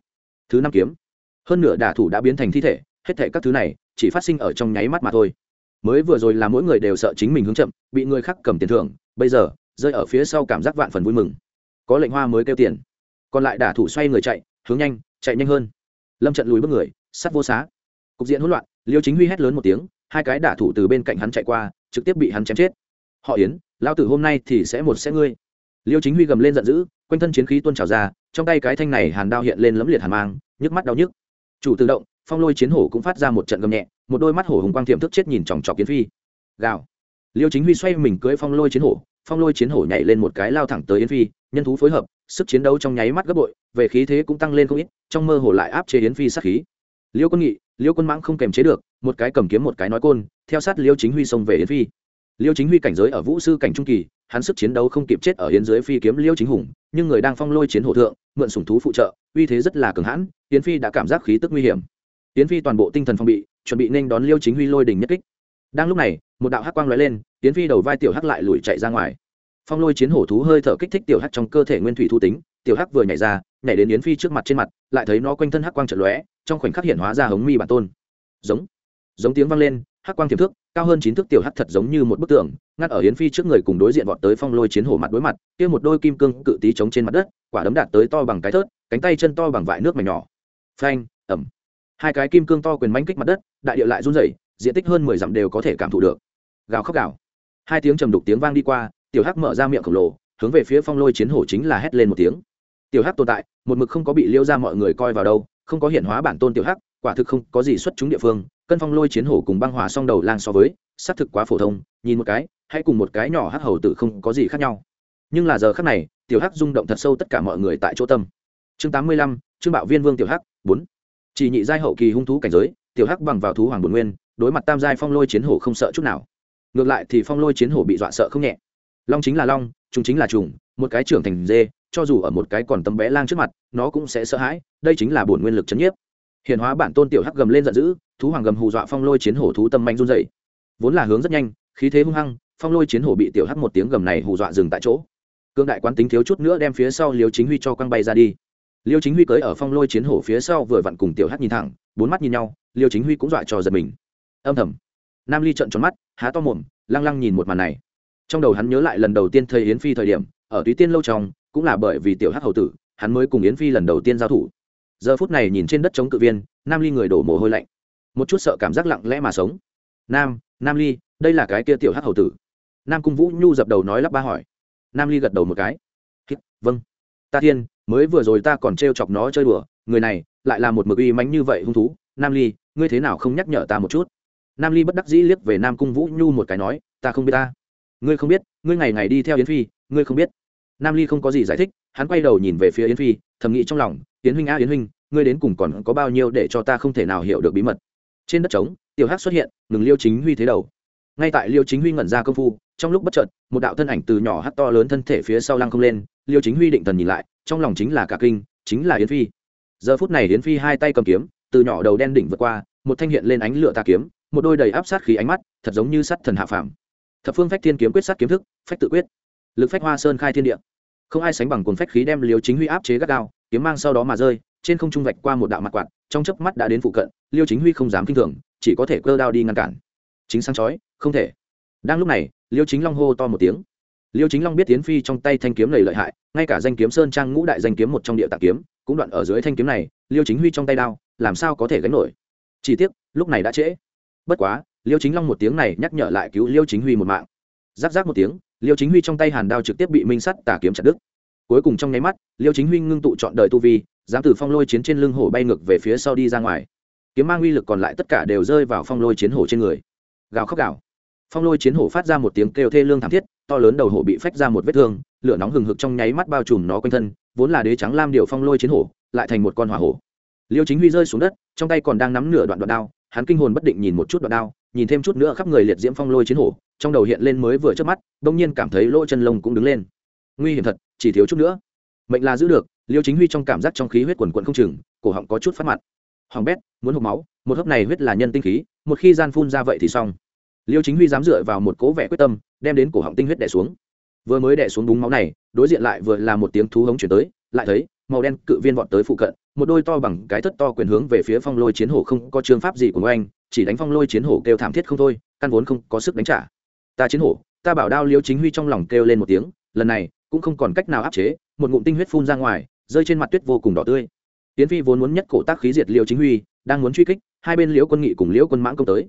Thứ năm kiếm. Hơn nửa đả thủ đã biến thành thi thể, hết thể các thứ này chỉ phát sinh ở trong nháy mắt mà thôi mới vừa rồi là mỗi người đều sợ chính mình hướng chậm, bị người khác cầm tiền thưởng, bây giờ, rơi ở phía sau cảm giác vạn phần vui mừng. Có lệnh hoa mới kêu tiền. Còn lại đả thủ xoay người chạy, hướng nhanh, chạy nhanh hơn. Lâm trận lùi bước người, sắt vô xá. Cục diện hỗn loạn, liêu chính huy hét lớn một tiếng, hai cái đả thủ từ bên cạnh hắn chạy qua, trực tiếp bị hắn chém chết. Họ yến lao tử hôm nay thì sẽ một sẽ ngươi. Liêu chính huy gầm lên giận dữ, quanh thân chiến khí tuôn trào ra, trong tay cái thanh này hàn đao hiện lên lấm liệt hàn mang, nhức mắt đau nhức. Chủ tự động, phong lôi chiến hổ cũng phát ra một trận gầm nhẹ một đôi mắt hổ hùng quang tiềm thức chết nhìn chòng chọc kiến phi. Gào. Liêu chính huy xoay mình cưỡi phong lôi chiến hổ, phong lôi chiến hổ nhảy lên một cái lao thẳng tới yến phi, nhân thú phối hợp, sức chiến đấu trong nháy mắt gấp bội, về khí thế cũng tăng lên không ít, trong mơ hồ lại áp chế yến phi sát khí. Liêu quân nghị, liêu quân mãng không kềm chế được, một cái cầm kiếm một cái nói côn, theo sát liêu chính huy xông về yến phi. Liêu chính huy cảnh giới ở vũ sư cảnh trung kỳ, hắn sức chiến đấu không kịp chết ở yến dưới phi kiếm liêu chính hùng, nhưng người đang phong lôi chiến hổ thượng, mượn sủng thú phụ trợ, uy thế rất là cường hãn, yến phi đã cảm giác khí tức nguy hiểm. Yến phi toàn bộ tinh thần phong bị chuẩn bị nên đón liêu chính huy lôi đình nhất kích. Đang lúc này, một đạo hắc quang lóe lên, yến phi đầu vai tiểu hắc lại lùi chạy ra ngoài. Phong lôi chiến hổ thú hơi thở kích thích tiểu hắc trong cơ thể nguyên thủy thu tính, tiểu hắc vừa nhảy ra, nhảy đến yến phi trước mặt trên mặt, lại thấy nó quanh thân hắc quang trận lóe, trong khoảnh khắc hiện hóa ra hống mi bản tôn. Giống giống tiếng vang lên, hắc quang tiềm thước cao hơn chín thước tiểu hắc thật giống như một bức tường, ngắt ở yến phi trước người cùng đối diện vọt tới phong lôi chiến hổ mặt đối mặt, kia một đôi kim cương cự tí chống trên mặt đất, quả đấm đạt tới to bằng cái thớt, cánh tay chân to bằng vại nước mảnh nhỏ. Phanh ẩm hai cái kim cương to quyền mánh kích mặt đất đại địa lại run rẩy, diện tích hơn mười dặm đều có thể cảm thụ được. Gào khóc gào. Hai tiếng trầm đục tiếng vang đi qua, tiểu hắc mở ra miệng khổng lồ, hướng về phía phong lôi chiến hổ chính là hét lên một tiếng. Tiểu hắc tồn tại, một mực không có bị liêu ra mọi người coi vào đâu, không có hiện hóa bản tôn tiểu hắc, quả thực không có gì xuất chúng địa phương. Cân phong lôi chiến hổ cùng băng hòa song đầu lang so với, xác thực quá phổ thông, nhìn một cái hãy cùng một cái nhỏ hắc hầu tử không có gì khác nhau. Nhưng là giờ khắc này, tiểu hắc rung động thật sâu tất cả mọi người tại chỗ tâm. Chương tám mươi lăm chương bạo viên vương tiểu hắc, bốn. Chỉ nhị giai hậu kỳ hung thú cảnh giới tiểu hắc bằng vào thú hoàng bồn nguyên, đối mặt tam giai phong lôi chiến hổ không sợ chút nào. Ngược lại thì phong lôi chiến hổ bị dọa sợ không nhẹ. Long chính là long, trùng chính là trùng, một cái trưởng thành dê, cho dù ở một cái còn tấm bé lang trước mặt, nó cũng sẽ sợ hãi, đây chính là bổn nguyên lực chấn nhiếp. Hiện hóa bản tôn tiểu hắc gầm lên giận dữ, thú hoàng gầm hù dọa phong lôi chiến hổ thú tâm manh run dậy vốn là hướng rất nhanh, khí thế hung hăng, phong lôi chiến hổ bị tiểu hắc một tiếng gầm này hù dọa dừng tại chỗ. Cương đại quán tính thiếu chút nữa đem phía sau liêu chính huy cho quăng bay ra đi. Liêu chính huy cưới ở phong lôi chiến hổ phía sau vừa vặn cùng tiểu hắc nhìn thẳng, bốn mắt nhìn nhau liêu chính huy cũng dọa cho giật mình. Âm thầm. Nam ly trợn tròn mắt, há to mồm, lăng lăng nhìn một màn này. Trong đầu hắn nhớ lại lần đầu tiên thầy yến phi thời điểm, ở túy tiên lâu trong, cũng là bởi vì tiểu hắc hầu tử, hắn mới cùng yến phi lần đầu tiên giao thủ. Giờ phút này nhìn trên đất chống cự viên, nam ly người đổ mồ hôi lạnh. Một chút sợ cảm giác lặng lẽ mà sống. Nam nam ly, đây là cái kia tiểu hắc hầu tử. Nam cung vũ nhu dập đầu nói lắp ba hỏi. Nam ly gật đầu một cái. Vâng. Ta thiên, mới vừa rồi ta còn t chọc nó chơi đùa, người này lại là một mực uy mánh như vậy hung thú. Nam ly ngươi thế nào không nhắc nhở ta một chút? Nam ly bất đắc dĩ liếc về nam cung vũ nhu một cái nói, ta không biết ta. Ngươi không biết, ngươi ngày ngày đi theo yến phi, ngươi không biết. Nam ly không có gì giải thích, hắn quay đầu nhìn về phía yến phi, thầm nghĩ trong lòng, yến huynh a yến huynh, ngươi đến cùng còn có bao nhiêu để cho ta không thể nào hiểu được bí mật? Trên đất trống, tiểu hắc xuất hiện, ngừng liêu chính huy thế đầu. Ngay tại liêu chính huy ngẩn ra công phu, trong lúc bất chợt, một đạo thân ảnh từ nhỏ hắt to lớn thân thể phía sau lăng không lên, liêu chính huy định thần nhìn lại, trong lòng chính là cả kinh, chính là yến phi. Giờ phút này yến phi hai tay cầm kiếm từ nhỏ đầu đen đỉnh vượt qua, một thanh hiện lên ánh lửa tà kiếm, một đôi đầy áp sát khí ánh mắt, thật giống như sắt thần hạ phàm. Thập phương phách thiên kiếm quyết sát kiếm thức, phách tự quyết. Lực phách hoa sơn khai thiên địa. Không ai sánh bằng cuốn phách khí đem liêu chính huy áp chế gắt gao, kiếm mang sau đó mà rơi, trên không trung vạch qua một đạo mặt quạt, trong chớp mắt đã đến phụ cận, liêu chính huy không dám kinh thường, chỉ có thể cơ đao đi ngăn cản. Chính sáng chói, không thể. Đang lúc này, liêu chính long hô to một tiếng. Liêu chính long biết tiến phi trong tay thanh kiếm lầy lợi hại, ngay cả danh kiếm sơn trang ngũ đại danh kiếm một trong địa tạng kiếm, cũng đoạn ở dưới thanh kiếm này, liêu chính huy trong tay đao làm sao có thể gánh nổi? Chỉ tiếc, lúc này đã trễ. Bất quá, liêu chính long một tiếng này nhắc nhở lại cứu liêu chính huy một mạng. Giáp giáp một tiếng, liêu chính huy trong tay hàn đao trực tiếp bị minh sắt tà kiếm chặt đứt. Cuối cùng trong nháy mắt, liêu chính huy ngưng tụ chọn đời tu vi, dám từ phong lôi chiến trên lưng hổ bay ngược về phía sau đi ra ngoài. Kiếm mang uy lực còn lại tất cả đều rơi vào phong lôi chiến hổ trên người. Gào khóc gào. Phong lôi chiến hổ phát ra một tiếng kêu thê lương thảm thiết, to lớn đầu hổ bị phách ra một vết thương, lửa nóng hừng hực trong nháy mắt bao trùm nó quanh thân, vốn là đế trắng lam điệu phong lôi chiến hổ, lại thành một con hỏa hổ liêu chính huy rơi xuống đất, trong tay còn đang nắm nửa đoạn đoạn đao, hắn kinh hồn bất định nhìn một chút đoạn đao, nhìn thêm chút nữa khắp người liệt diễm phong lôi chiến hổ, trong đầu hiện lên mới vừa trước mắt, bỗng nhiên cảm thấy lỗ chân lông cũng đứng lên. Nguy hiểm thật, chỉ thiếu chút nữa. Mệnh là giữ được, liêu chính huy trong cảm giác trong khí huyết quần quận không chừng, cổ họng có chút phát mặt hoàng bét, muốn hộp máu, một hớp này huyết là nhân tinh khí, một khi gian phun ra vậy thì xong. Liêu chính huy dám dựa vào một cố vẻ quyết tâm, đem đến cổ họng tinh huyết đẻ xuống. Vừa mới đẻ xuống búng máu này, đối diện lại vừa là một tiếng thú hống chuyển tới, lại thấy màu đen cự viên vọt tới phụ cận, một đôi to bằng cái thất to quyền hướng về phía phong lôi chiến hổ không có trường pháp gì của anh, chỉ đánh phong lôi chiến hổ kêu thảm thiết không thôi, căn vốn không có sức đánh trả. Ta chiến hổ, ta bảo đao liêu chính huy trong lòng kêu lên một tiếng, lần này cũng không còn cách nào áp chế, một ngụm tinh huyết phun ra ngoài, rơi trên mặt tuyết vô cùng đỏ tươi. Tiến phi vốn muốn nhất cổ tác khí diệt liêu chính huy, đang muốn truy kích, hai bên liễu quân nghị cùng liễu quân mãng công tới.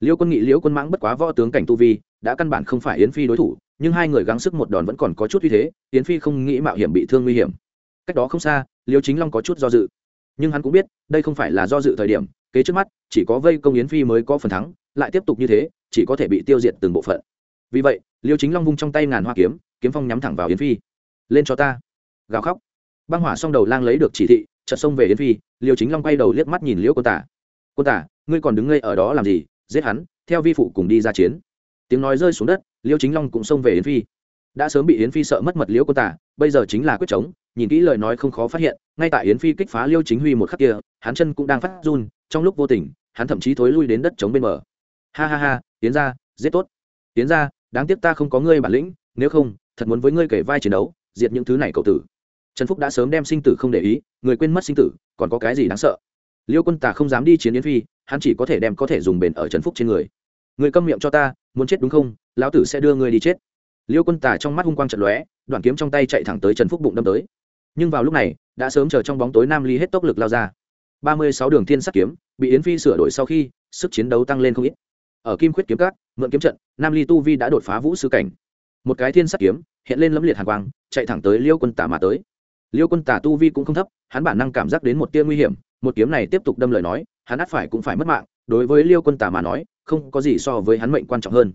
Liễu quân nghị, liễu quân mãng bất quá võ tướng cảnh tu vi, đã căn bản không phải yến phi đối thủ, nhưng hai người gắng sức một đòn vẫn còn có chút uy thế, yến phi không nghĩ mạo hiểm bị thương nguy hiểm cách đó không xa, liêu chính long có chút do dự. Nhưng hắn cũng biết, đây không phải là do dự thời điểm, kế trước mắt, chỉ có vây công yến phi mới có phần thắng, lại tiếp tục như thế, chỉ có thể bị tiêu diệt từng bộ phận. Vì vậy, liêu chính long vung trong tay ngàn hoa kiếm kiếm phong nhắm thẳng vào yến phi. Lên cho ta. Gào khóc. Băng hỏa xong đầu lang lấy được chỉ thị, chợt xông về yến phi, liêu chính long quay đầu liếc mắt nhìn liễu cô tả. Cô tả, ngươi còn đứng ngây ở đó làm gì? Giết hắn, theo vi phụ cùng đi ra chiến. Tiếng nói rơi xuống đất, liêu chính long cũng xông về yến phi. Đã sớm bị yến phi sợ mất mật liễu cô tả, bây giờ chính là quyết chống nhìn kỹ lời nói không khó phát hiện, ngay tại yến phi kích phá liêu chính huy một khắc kia, hắn chân cũng đang phát run, trong lúc vô tình, hắn thậm chí thối lui đến đất chống bên bờ. Ha ha ha tiến ra giết tốt. Tiến ra đáng tiếc ta không có ngươi bản lĩnh, nếu không, thật muốn với ngươi kể vai chiến đấu, diệt những thứ này cậu tử. Trần phúc đã sớm đem sinh tử không để ý, người quên mất sinh tử, còn có cái gì đáng sợ? Liêu quân tả không dám đi chiến yến phi, hắn chỉ có thể đem có thể dùng bền ở trần phúc trên người. Người câm miệng cho ta, muốn chết đúng không? Lão tử sẽ đưa ngươi đi chết. Liêu quân tả trong mắt hung quang trận lóe, đoạn kiếm trong tay chạy thẳng tới trần phúc bụng đâm tới nhưng vào lúc này, đã sớm chờ trong bóng tối nam ly hết tốc lực lao ra. Ba mươi sáu đường thiên sắt kiếm, bị yến phi sửa đổi sau khi, sức chiến đấu tăng lên không ít. Ở kim khuyết kiếm cát mượn kiếm trận, nam ly tu vi đã đột phá vũ sư cảnh. Một cái thiên sắt kiếm, hiện lên lẫm liệt hàn quang, chạy thẳng tới liêu quân tả mà tới. Liêu quân tả tu vi cũng không thấp, hắn bản năng cảm giác đến một tia nguy hiểm, một kiếm này tiếp tục đâm lời nói, hắn ắt phải cũng phải mất mạng, đối với liêu quân tả mà nói, không có gì so với hắn mệnh quan trọng hơn.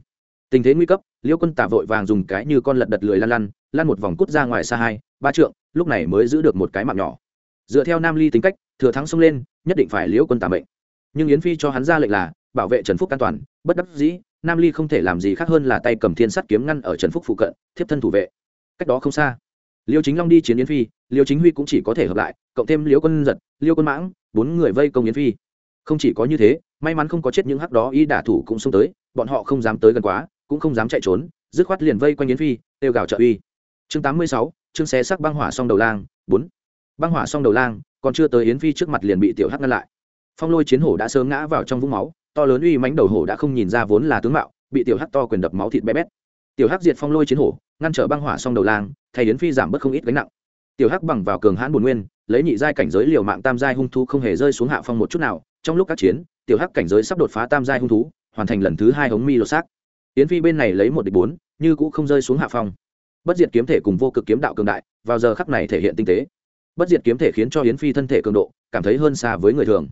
Tình thế nguy cấp, liêu quân tả vội vàng dùng cái như con lật đật lười lăn lăn lăn một vòng cút ra ngoài xa hai ba trượng, lúc này mới giữ được một cái mạng nhỏ. Dựa theo nam ly tính cách, thừa thắng xông lên, nhất định phải liễu quân tà mệnh. Nhưng yến phi cho hắn ra lệnh là, bảo vệ trần phúc an toàn, bất đắc dĩ, nam ly không thể làm gì khác hơn là tay cầm thiên sắt kiếm ngăn ở trần phúc phụ cận, thiếp thân thủ vệ. Cách đó không xa, liêu chính long đi chiến yến phi, liêu chính huy cũng chỉ có thể hợp lại, cộng thêm liêu quân giật, liêu quân mãng, bốn người vây công yến phi. Không chỉ có như thế, may mắn không có chết những hắc đó, y đả thủ cũng xông tới, bọn họ không dám tới gần quá, cũng không dám chạy trốn, dứt khoát liền vây quanh yến phi têu gào trợ uy. Chương tám mươi sáu chương xé sắc băng hỏa song đầu lang, bốn. Băng hỏa song đầu lang, còn chưa tới yến phi trước mặt liền bị tiểu hắc ngăn lại. Phong lôi chiến hổ đã sớm ngã vào trong vũng máu, to lớn uy mánh đầu hổ đã không nhìn ra vốn là tướng mạo, bị tiểu hắc to quyền đập máu thịt bé bét. Tiểu hắc diệt phong lôi chiến hổ, ngăn trở băng hỏa song đầu lang, thay yến phi giảm bớt không ít gánh nặng. Tiểu hắc bằng vào cường hãn bồn nguyên, lấy nhị giai cảnh giới liều mạng tam giai hung thú không hề rơi xuống hạ phong một chút nào, trong lúc các chiến, tiểu hắc cảnh giới sắp đột phá tam giai hung thú, hoàn thành lần thứ hai hống mi lột xác. Yến phi bên này lấy một địch bốn, như cũ không rơi xuống hạ phong bất diệt kiếm thể cùng vô cực kiếm đạo cường đại, vào giờ khắc này thể hiện tinh tế. Bất diệt kiếm thể khiến cho yến phi thân thể cường độ, cảm thấy hơn xa với người thường.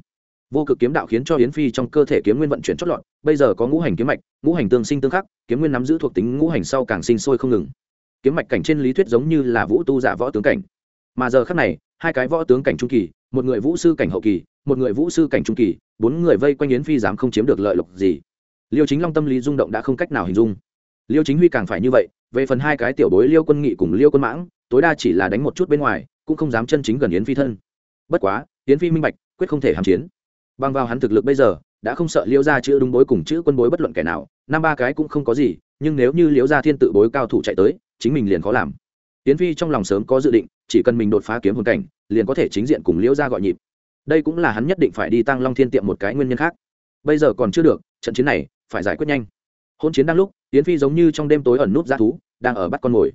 Vô cực kiếm đạo khiến cho yến phi trong cơ thể kiếm nguyên vận chuyển chót lọt, bây giờ có ngũ hành kiếm mạch, ngũ hành tương sinh tương khắc, kiếm nguyên nắm giữ thuộc tính ngũ hành sau càng sinh sôi không ngừng. Kiếm mạch cảnh trên lý thuyết giống như là vũ tu giả võ tướng cảnh. Mà giờ khắc này, hai cái võ tướng cảnh trung kỳ, một người vũ sư cảnh hậu kỳ, một người vũ sư cảnh trung kỳ, bốn người vây quanh yến phi dám không chiếm được lợi lộc gì. Liêu chính long tâm lý rung động đã không cách nào hình dung. Liêu chính huy càng phải như vậy về phần hai cái tiểu bối liêu quân nghị cùng liêu quân mãng, tối đa chỉ là đánh một chút bên ngoài, cũng không dám chân chính gần yến phi thân. Bất quá, yến phi minh bạch, quyết không thể hàm chiến. Bằng vào hắn thực lực bây giờ, đã không sợ liêu ra chữ đúng bối cùng chữ quân bối bất luận kẻ nào, năm ba cái cũng không có gì, nhưng nếu như liêu ra thiên tự bối cao thủ chạy tới, chính mình liền khó làm. Yến phi trong lòng sớm có dự định, chỉ cần mình đột phá kiếm hồn cảnh, liền có thể chính diện cùng liêu ra gọi nhịp. Đây cũng là hắn nhất định phải đi tăng long thiên tiệm một cái nguyên nhân khác. Bây giờ còn chưa được, trận chiến này phải giải quyết nhanh. Hôn chiến đang lúc yến phi giống như trong đêm tối ẩn nút ra thú, đang ở bắt con mồi.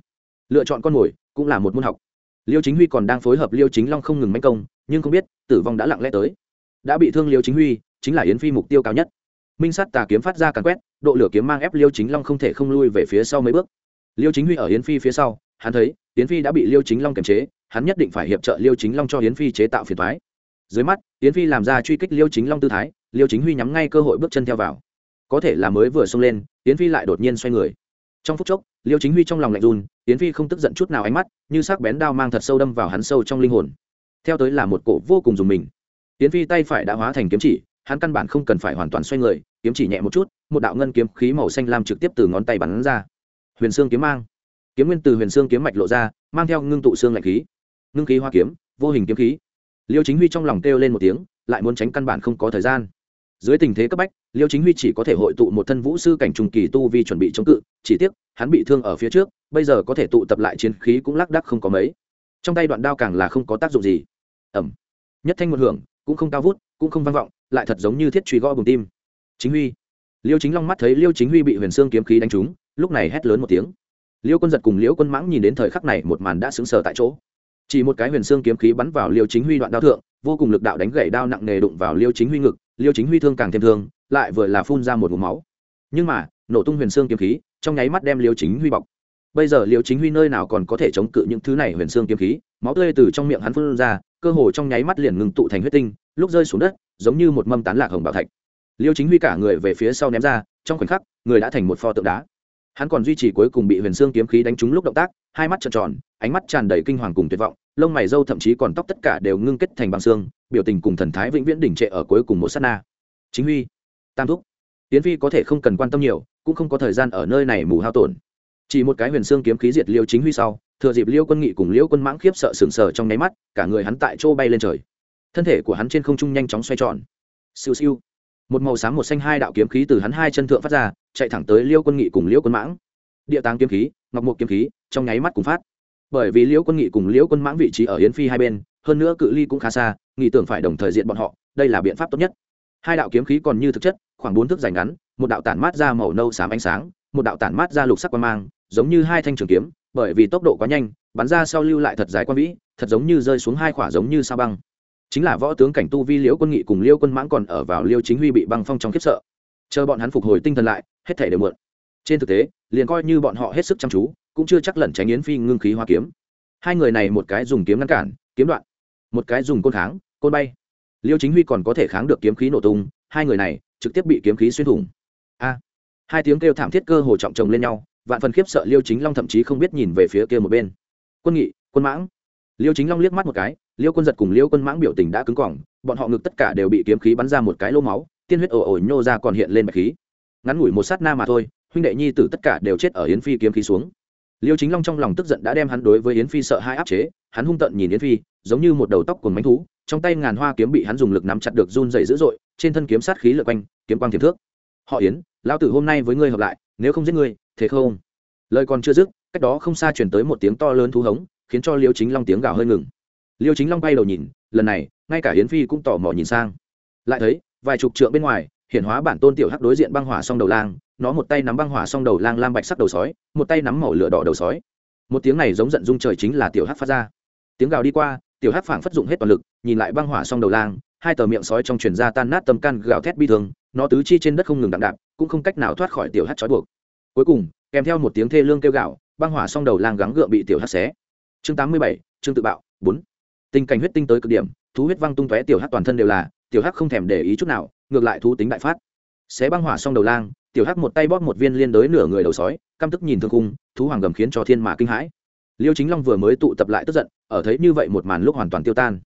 Lựa chọn con mồi cũng là một môn học. Liêu chính huy còn đang phối hợp liêu chính long không ngừng manh công, nhưng không biết tử vong đã lặng lẽ tới. Đã bị thương liêu chính huy, chính là yến phi mục tiêu cao nhất. Minh sát tà kiếm phát ra càn quét, độ lửa kiếm mang ép liêu chính long không thể không lui về phía sau mấy bước. Liêu chính huy ở yến phi phía sau, hắn thấy yến phi đã bị liêu chính long kiềm chế, hắn nhất định phải hiệp trợ liêu chính long cho yến phi chế tạo phiền thoái dưới mắt, yến phi làm ra truy kích liêu chính long tư thái, liêu chính huy nhắm ngay cơ hội bước chân theo vào có thể là mới vừa xông lên, yến phi lại đột nhiên xoay người. Trong phút chốc, liêu chính huy trong lòng lạnh run, yến phi không tức giận chút nào ánh mắt, như sắc bén đao mang thật sâu đâm vào hắn sâu trong linh hồn. Theo tới là một cổ vô cùng dùng mình. Yến phi tay phải đã hóa thành kiếm chỉ, hắn căn bản không cần phải hoàn toàn xoay người, kiếm chỉ nhẹ một chút, một đạo ngân kiếm khí màu xanh lam trực tiếp từ ngón tay bắn ra. Huyền xương kiếm mang. Kiếm nguyên từ huyền xương kiếm mạch lộ ra, mang theo ngưng tụ xương lạnh khí. Ngưng khí hoa kiếm, vô hình kiếm khí. Liêu chính huy trong lòng kêu lên một tiếng, lại muốn tránh căn bản không có thời gian dưới tình thế cấp bách, liêu chính huy chỉ có thể hội tụ một thân vũ sư cảnh trùng kỳ tu vi chuẩn bị chống cự, chỉ tiếc, hắn bị thương ở phía trước, bây giờ có thể tụ tập lại chiến khí cũng lác đắc không có mấy. Trong tay đoạn đao càng là không có tác dụng gì. Ẩm. Nhất thanh một hưởng, cũng không cao vút, cũng không vang vọng, lại thật giống như thiết truy gõ bùng tim. Chính huy. Liêu chính long mắt thấy liêu chính huy bị huyền xương kiếm khí đánh trúng, lúc này hét lớn một tiếng. Liêu quân giật cùng liễu quân mãng nhìn đến thời khắc này một màn đã sững sờ tại chỗ. Chỉ một cái huyền xương kiếm khí bắn vào liêu chính huy đoạn đao thượng, vô cùng lực đạo đánh gãy đao nặng nề đụng vào liêu chính huy ngực liêu chính huy thương càng thêm thương, lại vừa là phun ra một vùng máu. Nhưng mà, nổ tung huyền xương kiếm khí, trong nháy mắt đem liêu chính huy bọc. Bây giờ liêu chính huy nơi nào còn có thể chống cự những thứ này huyền xương kiếm khí, máu tươi từ trong miệng hắn phun ra, cơ hồ trong nháy mắt liền ngừng tụ thành huyết tinh, lúc rơi xuống đất, giống như một mâm tán lạc hồng bảo thạch. Liêu chính huy cả người về phía sau ném ra, trong khoảnh khắc, người đã thành một pho tượng đá. Hắn còn duy trì cuối cùng bị huyền xương kiếm khí đánh trúng lúc động tác, hai mắt trợn tròn ánh mắt tràn đầy kinh hoàng cùng tuyệt vọng, lông mày râu thậm chí còn tóc tất cả đều ngưng kết thành bằng xương, biểu tình cùng thần thái vĩnh viễn đỉnh trệ ở cuối cùng một s á t na. Chính huy, tam thúc tiến phi có thể không cần quan tâm nhiều, cũng không có thời gian ở nơi này mù hao tổn. Chỉ một cái huyền xương kiếm khí diệt liêu chính huy sau, thừa dịp liêu quân nghị cùng liêu quân mãng khiếp sợ sừng sờ trong nháy mắt, cả người hắn tại chỗ bay lên trời. Thân thể của hắn trên không trung nhanh chóng xoay tròn. Siêu siêu. Một màu xám một xanh hai đạo kiếm khí từ hắn hai chân thượng phát ra, chạy thẳng tới liêu quân nghị cùng liêu quân mãng. Địa tàng kiếm khí, ngọc mục kiếm khí, trong nháy mắt cùng phát bởi vì liễu quân nghị cùng liễu quân mãng vị trí ở yến phi hai bên, hơn nữa cự ly cũng khá xa, nghị tưởng phải đồng thời diện bọn họ, đây là biện pháp tốt nhất. Hai đạo kiếm khí còn như thực chất, khoảng bốn thước dài ngắn, một đạo tản mát ra màu nâu xám ánh sáng, một đạo tản mát ra lục sắc quan mang, giống như hai thanh trường kiếm, bởi vì tốc độ quá nhanh, bắn ra sau lưu lại thật dài quan vĩ, thật giống như rơi xuống hai khỏa giống như sao băng. Chính là võ tướng cảnh tu vi liễu quân nghị cùng liễu quân mãng còn ở vào liêu chính huy bị băng phong trong khiếp sợ. Chờ bọn hắn phục hồi tinh thần lại, hết thể đều mượn trên thực tế, liền coi như bọn họ hết sức chăm chú cũng chưa chắc lẩn tránh yến phi ngưng khí hoa kiếm. Hai người này một cái dùng kiếm ngăn cản, kiếm đoạn. Một cái dùng côn kháng, côn bay. Liêu chính huy còn có thể kháng được kiếm khí nổ tung, hai người này trực tiếp bị kiếm khí xuyên thủng. A. Hai tiếng kêu thảm thiết cơ hồ trọng chồng lên nhau, vạn phần khiếp sợ liêu chính long thậm chí không biết nhìn về phía kia một bên. Quân nghị, quân mãng. Liêu chính long liếc mắt một cái, liêu quân giật cùng liêu quân mãng biểu tình đã cứng cỏng, bọn họ ngực tất cả đều bị kiếm khí bắn ra một cái lô máu, tiên huyết ồ ồ nhô ra còn hiện lên bạch khí. Ngắn ngủi một sát na mà thôi, huynh đệ nhi tử tất cả đều chết ở yến phi kiếm khí xuống liêu chính long trong lòng tức giận đã đem hắn đối với yến phi sợ hai áp chế, hắn hung tận nhìn yến phi, giống như một đầu tóc của mánh thú, trong tay ngàn hoa kiếm bị hắn dùng lực nắm chặt được run dày dữ dội, trên thân kiếm sát khí lượt quanh, kiếm quang thiềm thước. Họ yến, lão tử hôm nay với ngươi hợp lại, nếu không giết ngươi, thế không? Lời còn chưa dứt, cách đó không xa chuyển tới một tiếng to lớn thú hống, khiến cho liêu chính long tiếng gào hơi ngừng. Liêu chính long bay đầu nhìn, lần này, ngay cả yến phi cũng tò mò nhìn sang. Lại thấy, vài chục trượng bên ngoài hiện hóa bản tôn tiểu hắc đối diện băng hỏa song đầu lang nó một tay nắm băng hỏa song đầu lang lam bạch sắc đầu sói, một tay nắm màu lửa đỏ đầu sói. Một tiếng này giống giận dung trời chính là tiểu hắc phát ra. Tiếng gào đi qua, tiểu hắc phảng phất dụng hết toàn lực, nhìn lại băng hỏa song đầu lang, hai tờ miệng sói trong truyền ra tan nát tâm can gào thét bi thương, nó tứ chi trên đất không ngừng đặng đạp cũng không cách nào thoát khỏi tiểu hắc trói buộc. Cuối cùng, kèm theo một tiếng thê lương kêu gào, băng hỏa song đầu lang gắng gượng bị tiểu hắc xé. Chương tám mươi bảy, chương tự bạo, bốn. Tình cảnh huyết tinh tới cực điểm, thú huyết văng tung tóe tiểu hắc toàn thân đều là, tiểu hắc không thèm để ý chút nào, ngược lại thú tính đại phát. Xé băng hỏa xong đầu lang tiểu hắc một tay bóp một viên liên đới nửa người đầu sói, căm tức nhìn thương cung thú hoàng gầm khiến cho thiên mà kinh hãi. Liêu chính long vừa mới tụ tập lại tức giận, ở thấy như vậy một màn lúc hoàn toàn tiêu tan.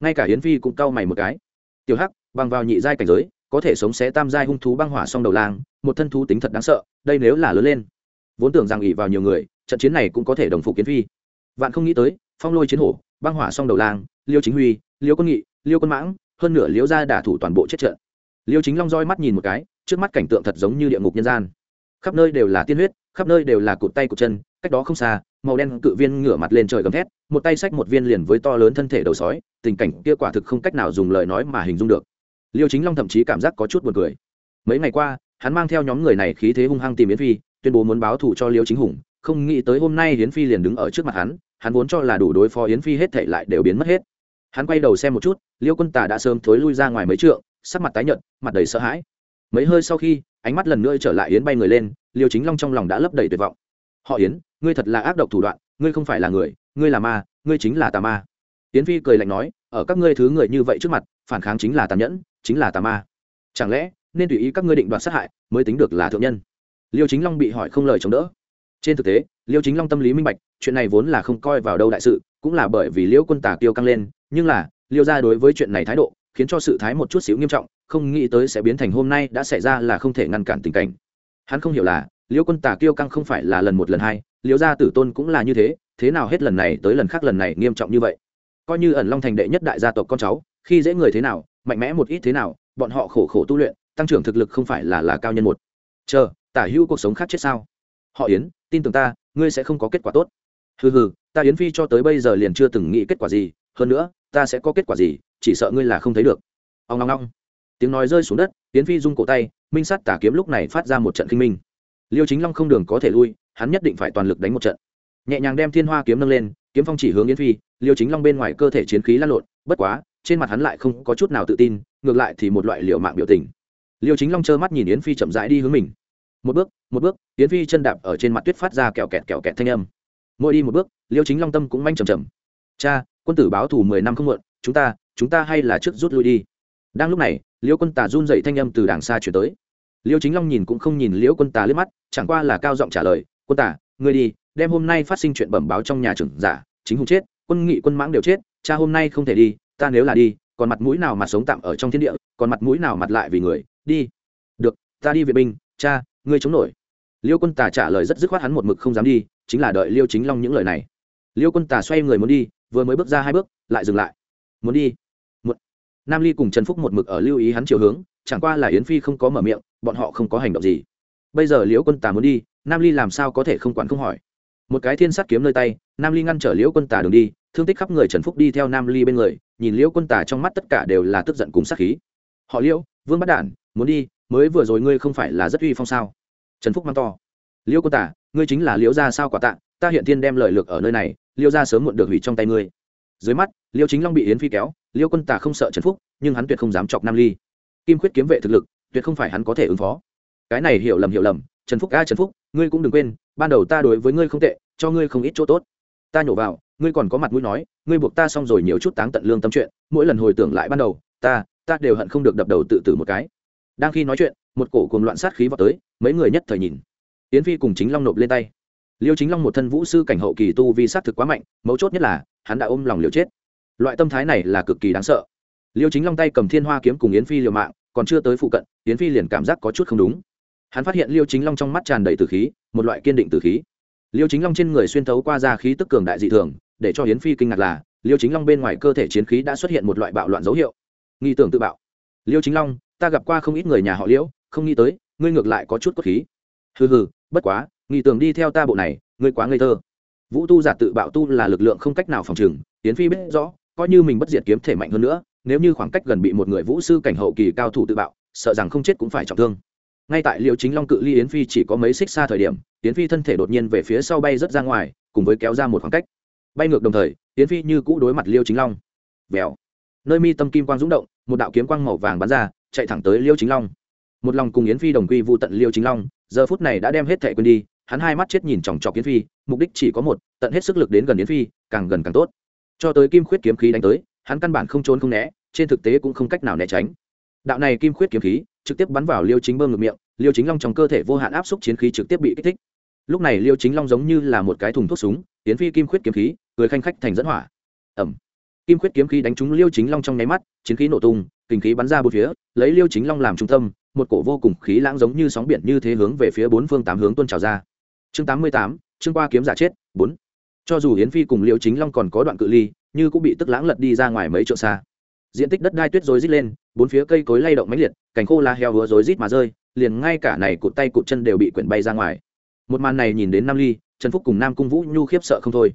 Ngay cả hiến phi cũng cau mày một cái. Tiểu hắc, bằng vào nhị giai cảnh giới, có thể sống xé tam giai hung thú băng hỏa song đầu lang, một thân thú tính thật đáng sợ, đây nếu là lớn lên. Vốn tưởng rằng ỉ vào nhiều người, trận chiến này cũng có thể đồng phục kiến phi. Vạn không nghĩ tới, phong lôi chiến hổ, băng hỏa song đầu lang, liêu chính huy, liêu quân nghị, liêu quân mãng, hơn nửa liêu ra đả thủ toàn bộ chết trận liêu chính long roi mắt nhìn một cái, trước mắt cảnh tượng thật giống như địa ngục nhân gian. Khắp nơi đều là tiên huyết, khắp nơi đều là cụt tay cụt chân, cách đó không xa, màu đen cự viên ngửa mặt lên trời gầm thét, một tay xách một viên liền với to lớn thân thể đầu sói, tình cảnh kia quả thực không cách nào dùng lời nói mà hình dung được. Liêu chính long thậm chí cảm giác có chút buồn cười. Mấy ngày qua, hắn mang theo nhóm người này khí thế hung hăng tìm yến phi, tuyên bố muốn báo thù cho liêu chính hùng, không nghĩ tới hôm nay yến phi liền đứng ở trước mặt hắn hắn vốn cho là đủ đối phó yến phi hết thảy lại đều biến mất hết. Hắn quay đầu xem một chút, liêu quân tà đã sớm thối lui ra ngoài mấy trượng sắc mặt tái nhợt, mặt đầy sợ hãi. Mấy hơi sau khi, ánh mắt lần nữa trở lại yến bay người lên, liêu chính long trong lòng đã lấp đầy tuyệt vọng. Họ yến, ngươi thật là ác độc thủ đoạn, ngươi không phải là người, ngươi là ma, ngươi chính là tà ma. Yến phi cười lạnh nói, ở các ngươi thứ người như vậy trước mặt, phản kháng chính là tàn nhẫn, chính là tà ma. Chẳng lẽ, nên tùy ý các ngươi định đoạt sát hại, mới tính được là thượng nhân? Liêu chính long bị hỏi không lời chống đỡ. Trên thực tế, liêu chính long tâm lý minh bạch, chuyện này vốn là không coi vào đâu đại sự, cũng là bởi vì liêu quân tà tiêu căng lên, nhưng là, liêu ra đối với chuyện này thái độ khiến cho sự thái một chút xíu nghiêm trọng, không nghĩ tới sẽ biến thành hôm nay đã xảy ra là không thể ngăn cản tình cảnh. Hắn không hiểu là, Liễu quân tà kiêu căng không phải là lần một lần hai, Liễu gia tử tôn cũng là như thế thế nào hết lần này tới lần khác lần này nghiêm trọng như vậy? Coi như ẩn long thành đệ nhất đại gia tộc con cháu, khi dễ người thế nào, mạnh mẽ một ít thế nào, bọn họ khổ khổ tu luyện, tăng trưởng thực lực không phải là là cao nhân một. Chờ, tả hữu cuộc sống khác chết sao? Họ yến, tin tưởng ta, ngươi sẽ không có kết quả tốt. Hừ hừ, ta yến phi cho tới bây giờ liền chưa từng nghĩ kết quả gì, hơn nữa ta sẽ có kết quả gì, chỉ sợ ngươi là không thấy được. Ông ngong ngong tiếng nói rơi xuống đất, yến phi rung cổ tay, minh sắt tả kiếm lúc này phát ra một trận kinh minh. Liêu chính long không đường có thể lui, hắn nhất định phải toàn lực đánh một trận. Nhẹ nhàng đem thiên hoa kiếm nâng lên, kiếm phong chỉ hướng yến phi, liêu chính long bên ngoài cơ thể chiến khí lăn lộn, bất quá, trên mặt hắn lại không có chút nào tự tin, ngược lại thì một loại liệu mạng biểu tình. Liêu chính long trơ mắt nhìn yến phi chậm rãi đi hướng mình. Một bước một bước, yến phi chân đạp ở trên mặt tuyết phát ra kẹo kẹt kẹo kẹt thanh âm. Mỗi đi một bước, liêu chính long tâm cũng manh trầm trầm cha quân tử báo thù mười năm không muộn, chúng ta chúng ta hay là trước rút lui đi. Đang lúc này liêu quân tà run dậy thanh âm từ đàng xa chuyển tới. Liêu chính long nhìn cũng không nhìn liễu quân tà liếc mắt, chẳng qua là cao giọng trả lời, quân tà, ngươi đi đem hôm nay phát sinh chuyện bẩm báo trong nhà trưởng giả, chính hùng chết, quân nghị quân mãng đều chết, cha hôm nay không thể đi, ta nếu là đi, còn mặt mũi nào mà sống tạm ở trong thiên địa, còn mặt mũi nào mặt lại vì người, đi. Được, ta đi vệ binh, cha, ngươi chống nổi. Liêu quân tà trả lời rất dứt khoát hắn một mực không dám đi, chính là đợi liêu chính long những lời này. Liêu quân tà xoay người muốn đi vừa mới bước ra hai bước, lại dừng lại. Muốn đi. Một. Nam ly cùng trần phúc một mực ở lưu ý hắn chiều hướng, chẳng qua là yến phi không có mở miệng, bọn họ không có hành động gì. Bây giờ liễu quân tà muốn đi, nam ly làm sao có thể không quản không hỏi. Một cái thiên sát kiếm nơi tay, nam ly ngăn trở liễu quân tà đường đi, thương tích khắp người trần phúc đi theo nam ly bên người, nhìn liễu quân tà trong mắt tất cả đều là tức giận cùng sát khí. Họ liễu, vương bắt đản, muốn đi, mới vừa rồi ngươi không phải là rất uy phong sao? Trần phúc mang to. Liễu quân tà, ngươi chính là liễu gia sao quả tạ, ta hiện tiên đem lợi lực ở nơi này Liêu gia sớm muộn được hủy trong tay ngươi. Dưới mắt, Liêu chính long bị yến phi kéo, Liêu quân tà không sợ trần phúc, nhưng hắn tuyệt không dám chọc nam ly. Kim khuyết kiếm vệ thực lực, tuyệt không phải hắn có thể ứng phó. Cái này hiểu lầm hiểu lầm. Trần phúc a, trần phúc, ngươi cũng đừng quên, ban đầu ta đối với ngươi không tệ, cho ngươi không ít chỗ tốt. Ta nhổ vào, ngươi còn có mặt mũi nói, ngươi buộc ta xong rồi nhiều chút táng tận lương tâm chuyện, mỗi lần hồi tưởng lại ban đầu, ta ta đều hận không được đập đầu tự tử một cái. Đang khi nói chuyện, một cổ cùng loạn sát khí vào tới, mấy người nhất thời nhìn. Yến phi cùng chính long nộp lên tay liêu chính long một thân vũ sư cảnh hậu kỳ tu vi t thực quá mạnh, mấu chốt nhất là, hắn đã ôm lòng liều chết. Loại tâm thái này là cực kỳ đáng sợ. Liêu chính long tay cầm thiên hoa kiếm cùng yến phi liều mạng, còn chưa tới phụ cận, yến phi liền cảm giác có chút không đúng. Hắn phát hiện liêu chính long trong mắt tràn đầy từ khí, một loại kiên định từ khí. Liêu chính long trên người xuyên thấu qua ra khí tức cường đại dị thường, để cho yến phi kinh ngạc là, liêu chính long bên ngoài cơ thể chiến khí đã xuất hiện một loại bạo loạn dấu hiệu. Nghi tưởng tự bạo. Liêu chính long, ta gặp qua không ít người nhà họ liễu không nghĩ tới, ngươi ngược lại có chút cốt khí. Hừ hừ, bất quá nghi tưởng đi theo ta bộ này, ngươi quá ngây thơ. Vũ tu giả tự bạo tu là lực lượng không cách nào phòng trừng tiến phi biết rõ, coi như mình bất diệt kiếm thể mạnh hơn nữa, nếu như khoảng cách gần bị một người vũ sư cảnh hậu kỳ cao thủ tự bạo, sợ rằng không chết cũng phải trọng thương. Ngay tại liều chính long cự ly yến phi chỉ có mấy xích xa thời điểm, yến phi thân thể đột nhiên về phía sau bay rất ra ngoài, cùng với kéo ra một khoảng cách. Bay ngược đồng thời, yến phi như cũ đối mặt liêu chính long. Vèo. Nơi mi tâm kim quang rúng động, một đạo kiếm quang màu vàng bắn ra, chạy thẳng tới liêu chính long. Một lòng cùng yến phi đồng quy vụ tận liêu chính long, giờ phút này đã đem hết thẻ quên đi hắn hai mắt chết nhìn chòng chọc yến phi, mục đích chỉ có một, tận hết sức lực đến gần yến phi, càng gần càng tốt. Cho tới kim khuyết kiếm khí đánh tới, hắn căn bản không trốn không né, trên thực tế cũng không cách nào né tránh. Đạo này kim khuyết kiếm khí, trực tiếp bắn vào liêu chính bơm ngực miệng, liêu chính long trong cơ thể vô hạn áp suất chiến khí trực tiếp bị kích thích. Lúc này liêu chính long giống như là một cái thùng thuốc súng Kiến phi kim khuyết kiếm khí, người khanh khách thành dẫn hỏa. Ẩm kim khuyết kiếm khí đánh trúng liêu chính long trong nháy mắt, chiến khí nổ tung, kinh khí bắn ra bốn phía, lấy liêu chính long làm trung tâm, một cổ vô cùng khí lãng giống như sóng biển như thế hướng về phía bốn phương tám hướng tuôn trào ra chương tám mươi tám, chương qua kiếm giả chết, bốn. Cho dù yến phi cùng liêu chính long còn có đoạn cự ly, như cũng bị tức lãng lật đi ra ngoài mấy chỗ xa. Diện tích đất đai tuyết rối rít lên, bốn phía cây cối lay động mãnh liệt, cành khô la heo hứa rối rít mà rơi, liền ngay cả này cụt tay cụt chân đều bị quyển bay ra ngoài. Một màn này nhìn đến nam ly, trần phúc cùng nam cung vũ nhu khiếp sợ không thôi.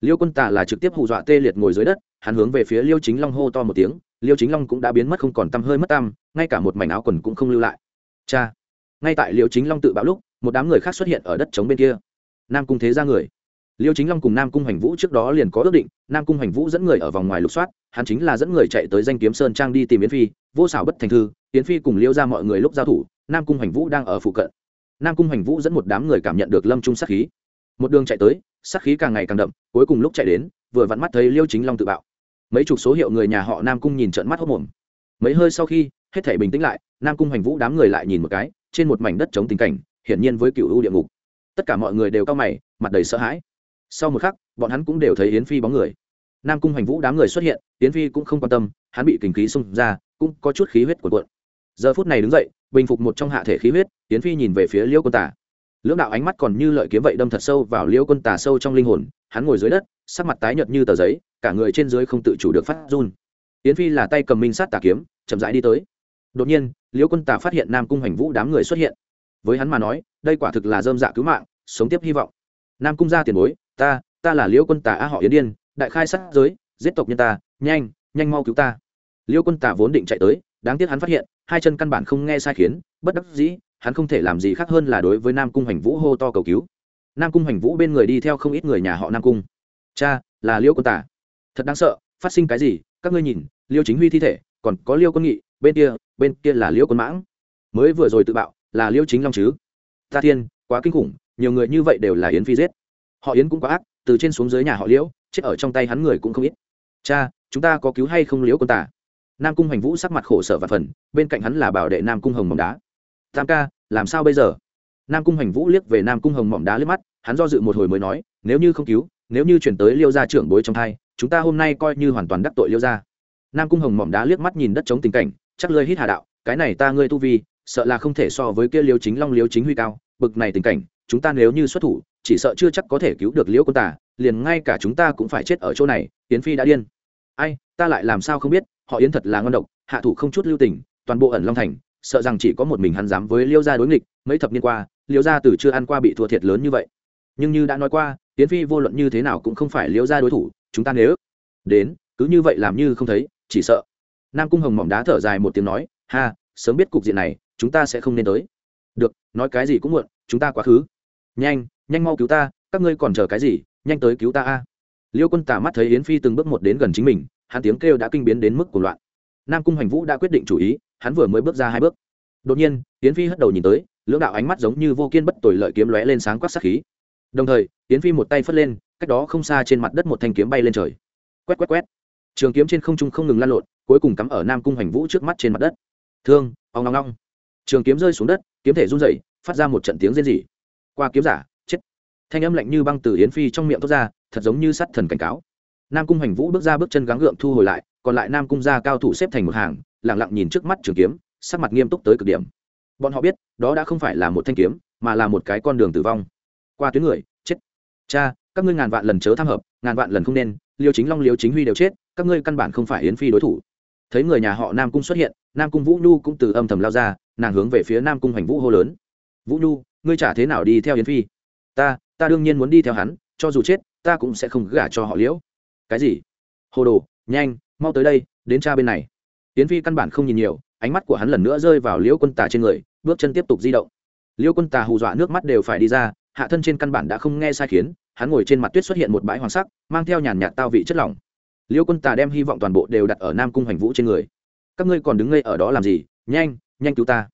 Liêu quân tả là trực tiếp hù dọa tê liệt ngồi dưới đất, hắn hướng về phía liêu chính long hô to một tiếng, liêu chính long cũng đã biến mất không còn tăm hơi mất tăm, ngay cả một mảnh áo quần cũng không lưu lại. Cha! Ngay tại liêu chính long tự bạo lúc, một đám người khác xuất hiện ở đất trống bên kia. Nam cung thế ra người. Liêu chính long cùng nam cung hoành vũ trước đó liền có ước định, nam cung hoành vũ dẫn người ở vòng ngoài lục soát, hắn chính là dẫn người chạy tới danh kiếm sơn trang đi tìm yến phi, vô xảo bất thành thư, yến phi cùng liêu ra mọi người lúc giao thủ, nam cung hoành vũ đang ở phụ cận. Nam cung hoành vũ dẫn một đám người cảm nhận được lâm trung sát khí. Một đường chạy tới, sát khí càng ngày càng đậm, cuối cùng lúc chạy đến, vừa vặn mắt thấy liêu chính long tự bạo. Mấy chục số hiệu người nhà họ nam cung nhìn trận mắt hốc mồm. Mấy hơi sau khi, hết thể bình tĩnh lại, nam cung hoành vũ đám người lại nhìn một cái trên một mảnh đất chống tình cảnh, hiển nhiên với cựu ưu địa ngục. Tất cả mọi người đều cao mày, mặt đầy sợ hãi. Sau một khắc, bọn hắn cũng đều thấy yến phi bóng người. Nam cung hoành vũ đám người xuất hiện, yến phi cũng không quan tâm, hắn bị kình khí xung ra, cũng có chút khí huyết của cuộn. Giờ phút này đứng dậy, bình phục một trong hạ thể khí huyết, yến phi nhìn về phía liêu quân tả lưỡng đạo ánh mắt còn như lợi kiếm vậy đâm thật sâu vào liêu quân tả sâu trong linh hồn, hắn ngồi dưới đất, sắc mặt tái nhợt như tờ giấy, cả người trên dưới không tự chủ được phát run. Yến phi là tay cầm minh sát tà kiếm, chậm rãi đi tới đột nhiên, liễu quân tả phát hiện nam cung hoành vũ đám người xuất hiện. Với hắn mà nói, đây quả thực là dơm dạ cứu mạng, sống tiếp hy vọng. Nam cung ra tiền bối, ta ta là liễu quân tả a họ yến điên, đại khai sát giới, giết tộc nhân ta, nhanh nhanh mau cứu ta. Liễu quân tả vốn định chạy tới, đáng tiếc hắn phát hiện, hai chân căn bản không nghe sai khiến, bất đắc dĩ, hắn không thể làm gì khác hơn là đối với nam cung hoành vũ hô to cầu cứu. Nam cung hoành vũ bên người đi theo không ít người nhà họ nam cung. Cha, là liễu quân tả. Thật đáng sợ, phát sinh cái gì? Các ngươi nhìn, liêu chính huy thi thể, còn có liêu quân nghị, bên kia bên kia là liễu quân mãng. Mới vừa rồi tự bạo, là liễu chính long chứ? Ta thiên, quá kinh khủng, nhiều người như vậy đều là yến phi giết. Họ yến cũng quá ác, từ trên xuống dưới nhà họ liễu, chết ở trong tay hắn người cũng không ít. Cha, chúng ta có cứu hay không liễu quân tả nam cung hoành vũ sắc mặt khổ sở và phần, bên cạnh hắn là bảo đệ nam cung hồng mỏng đá. Tam ca, làm sao bây giờ? Nam cung hoành vũ liếc về nam cung hồng mỏng đá liếc mắt, hắn do dự một hồi mới nói, nếu như không cứu, nếu như chuyển tới liêu gia trưởng bối trong thai, chúng ta hôm nay coi như hoàn toàn đắc tội liêu gia. Nam cung hồng mỏng đá liếc mắt nhìn đất chống tình cảnh chắc lơi hít hà đạo, cái này ta ngươi tu vi, sợ là không thể so với kia liêu chính long liêu chính huy cao, bực này tình cảnh, chúng ta nếu như xuất thủ, chỉ sợ chưa chắc có thể cứu được liễu quân tả liền ngay cả chúng ta cũng phải chết ở chỗ này tiến phi đã điên. Ai, ta lại làm sao không biết, họ yến thật là ngon độc, hạ thủ không chút lưu tình, toàn bộ ẩn long thành, sợ rằng chỉ có một mình hắn dám với liêu gia đối nghịch, mấy thập niên qua, liêu gia từ chưa ăn qua bị thua thiệt lớn như vậy. Nhưng như đã nói qua tiến phi vô luận như thế nào cũng không phải liêu gia đối thủ, chúng ta nếu đến, cứ như vậy làm như không thấy, chỉ sợ nam cung hồng mỏng đá thở dài một tiếng nói, ha, sớm biết cục diện này, chúng ta sẽ không nên tới. Được, nói cái gì cũng muộn, chúng ta quá khứ. Nhanh nhanh mau cứu ta, các ngươi còn chờ cái gì, nhanh tới cứu ta a. Liêu quân tả mắt thấy yến phi từng bước một đến gần chính mình, hắn tiếng kêu đã kinh biến đến mức cuồng loạn. Nam cung hoành vũ đã quyết định chủ ý, hắn vừa mới bước ra hai bước. Đột nhiên, yến phi hất đầu nhìn tới, lưỡng đạo ánh mắt giống như vô kiên bất tồi lợi kiếm lóe lên sáng quát sắc khí. Đồng thời, yến phi một tay phất lên, cách đó không xa trên mặt đất một thanh kiếm bay lên trời. Quét quét quét trường kiếm trên không trung không ngừng lan lộn, cuối cùng cắm ở nam cung hoành vũ trước mắt trên mặt đất. Thương ông long long trường kiếm rơi xuống đất, kiếm thể run rẩy, phát ra một trận tiếng rên rỉ. Qua kiếm giả, chết. Thanh âm lạnh như băng từ yến phi trong miệng thoát ra, thật giống như sắt thần cảnh cáo. Nam cung hành vũ bước ra bước chân gắng gượng thu hồi lại, còn lại nam cung gia cao thủ xếp thành một hàng lẳng lặng nhìn trước mắt trường kiếm, sắc mặt nghiêm túc tới cực điểm. Bọn họ biết, đó đã không phải là một thanh kiếm, mà là một cái con đường tử vong. Qua tuyến người, chết. Cha, các ngươi ngàn vạn lần chớ tham hợp, ngàn vạn lần không nên, liêu chính long, liêu chính huy đều chết các ngươi căn bản không phải yến phi đối thủ. Thấy người nhà họ nam cung xuất hiện, nam cung vũ nhu cũng từ âm thầm lao ra, nàng hướng về phía nam cung hành vũ hô lớn. Vũ nhu, ngươi chả thế nào đi theo yến phi? Ta ta đương nhiên muốn đi theo hắn, cho dù chết, ta cũng sẽ không gả cho họ liễu. Cái gì? Hồ đồ, nhanh, mau tới đây, đến cha bên này. Yến phi căn bản không nhìn nhiều, ánh mắt của hắn lần nữa rơi vào liễu quân tà trên người, bước chân tiếp tục di động. Liễu quân tà hù dọa nước mắt đều phải đi ra, hạ thân trên căn bản đã không nghe sai khiến, hắn ngồi trên mặt tuyết xuất hiện một bãi hoàng sắc, mang theo nhàn nhạt tao vị chất lỏng liễu quân tà đem hy vọng toàn bộ đều đặt ở nam cung hoành vũ trên người. Các ngươi còn đứng ngây ở đó làm gì? Nhanh nhanh cứu ta.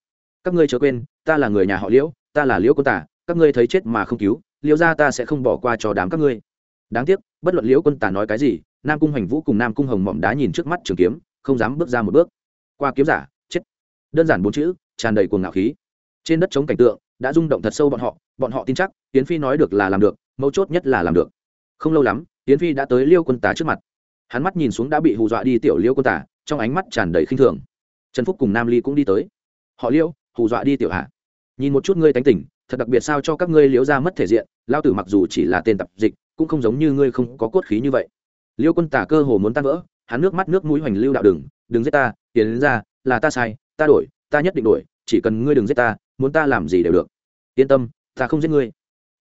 Các ngươi chớ quên, ta là người nhà họ liễu ta là liễu quân tà, các ngươi thấy chết mà không cứu liễu ra ta sẽ không bỏ qua cho đám các ngươi. Đáng tiếc, bất luận liễu quân tà nói cái gì, nam cung hoành vũ cùng nam cung hồng mỏm đá nhìn trước mắt trường kiếm, không dám bước ra một bước. Qua kiếm giả, chết. Đơn giản bốn chữ, tràn đầy cuồng ngạo khí. Trên đất chống cảnh tượng, đã rung động thật sâu bọn họ bọn họ tin chắc tiến phi nói được là làm được, mấu chốt nhất là làm được. Không lâu lắm tiến phi đã tới liêu quân tà trước mặt hắn mắt nhìn xuống đã bị hù dọa đi tiểu liêu cô tả, trong ánh mắt tràn đầy khinh thường. Trần phúc cùng nam ly cũng đi tới. Họ liêu, hù dọa đi tiểu hạ. Nhìn một chút ngươi tánh tỉnh thật đặc biệt sao cho các ngươi liễu ra mất thể diện lao tử mặc dù chỉ là tên tập dịch, cũng không giống như ngươi không có cốt khí như vậy. Liêu quân tả cơ hồ muốn tan vỡ, hắn nước mắt nước mũi hoành lưu đạo đừng đừng giết ta tiến đến ra, là ta sai, ta đổi, ta nhất định đổi, chỉ cần ngươi đừng giết ta, muốn ta làm gì đều được. Yên tâm, ta không giết ngươi.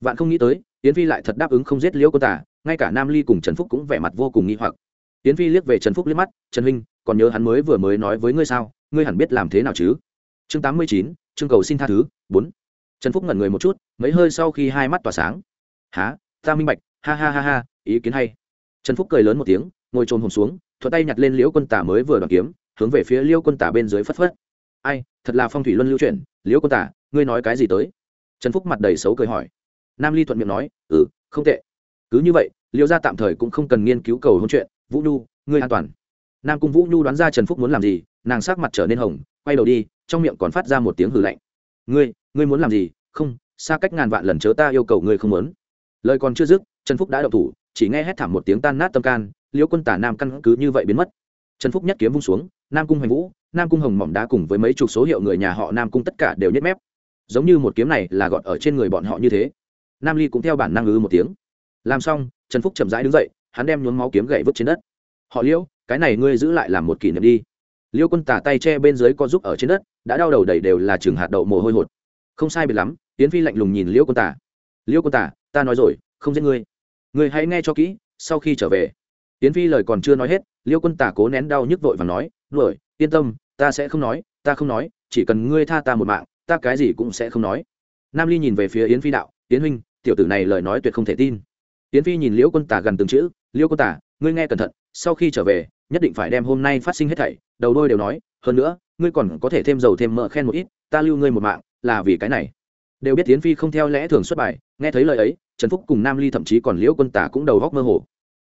Vạn không nghĩ tới, yến phi lại thật đáp ứng không giết liễu quân tả, ngay cả nam ly cùng trần phúc cũng vẻ mặt vô cùng nghi hoặc yến phi liếc về trần phúc liếc mắt, trần huynh, còn nhớ hắn mới vừa mới nói với ngươi sao? Ngươi hẳn biết làm thế nào chứ? Chương tám mươi chín, chương cầu xin tha thứ, bốn. Trần phúc ngẩn người một chút, mấy hơi sau khi hai mắt tỏa sáng. Hả? Ta minh bạch, ha ha ha ha, ý kiến hay. Trần phúc cười lớn một tiếng, ngồi chồm hồn xuống, thuận tay nhặt lên liễu quân tả mới vừa đoạn kiếm, hướng về phía liễu quân tả bên dưới phất phất. Ai, thật là phong thủy luân lưu chuyển liễu quân tả, ngươi nói cái gì tới? Trần phúc mặt đầy xấu cười hỏi. Nam ly thuận miệng nói ừ không tệ. Cứ như vậy, liễu gia tạm thời cũng không cần nghiên cứu cầu hôn chuyện vũ nhu, ngươi an toàn. Nam cung vũ nhu đoán ra trần phúc muốn làm gì, nàng sắc mặt trở nên hồng, quay đầu đi, trong miệng còn phát ra một tiếng hừ lạnh. Ngươi ngươi muốn làm gì? Không, xa cách ngàn vạn lần chớ ta yêu cầu ngươi không muốn. Lời còn chưa dứt, trần phúc đã đậu thủ, chỉ nghe hét thảm một tiếng tan nát tâm can, liễu quân tả nam căn cứ như vậy biến mất. Trần phúc nhất kiếm vung xuống, nam cung hoành vũ, nam cung hồng mỏm đá cùng với mấy chục số hiệu người nhà họ nam cung tất cả đều nhét mép. Giống như một kiếm này là gọt ở trên người bọn họ như thế. Nam ly cũng theo bản năng ư một tiếng. Làm xong, trần phúc chậm rãi đứng dậy hắn đem nhuốm máu kiếm gậy vứt trên đất. Họ liễu cái này ngươi giữ lại làm một kỷ niệm đi. Liêu quân tả tay che bên dưới co giúp ở trên đất, đã đau đầu đầy đều là chừng hạt đậu mồ hôi hột. Không sai biệt lắm tiến phi lạnh lùng nhìn liêu quân tả liêu quân tả ta nói rồi, không giết ngươi. Ngươi hãy nghe cho kỹ, sau khi trở về. Tiến phi lời còn chưa nói hết, liêu quân tả cố nén đau nhức vội và nói đuổi yên tâm, ta sẽ không nói, ta không nói, chỉ cần ngươi tha ta một mạng, ta cái gì cũng sẽ không nói. Nam ly nhìn về phía yến phi đạo, yến huynh, tiểu tử này lời nói tuyệt không thể tin. Yến phi nhìn liễu quân tả gần từng chữ Liêu quân tả, ngươi nghe cẩn thận, sau khi trở về, nhất định phải đem hôm nay phát sinh hết thảy, đầu đôi đều nói, hơn nữa, ngươi còn có thể thêm dầu thêm mỡ khen một ít, ta lưu ngươi một mạng, là vì cái này. Đều biết tiến phi không theo lẽ thường xuất bài, nghe thấy lời ấy, trần phúc cùng nam ly thậm chí còn liễu quân tả cũng đầu góc mơ hồ.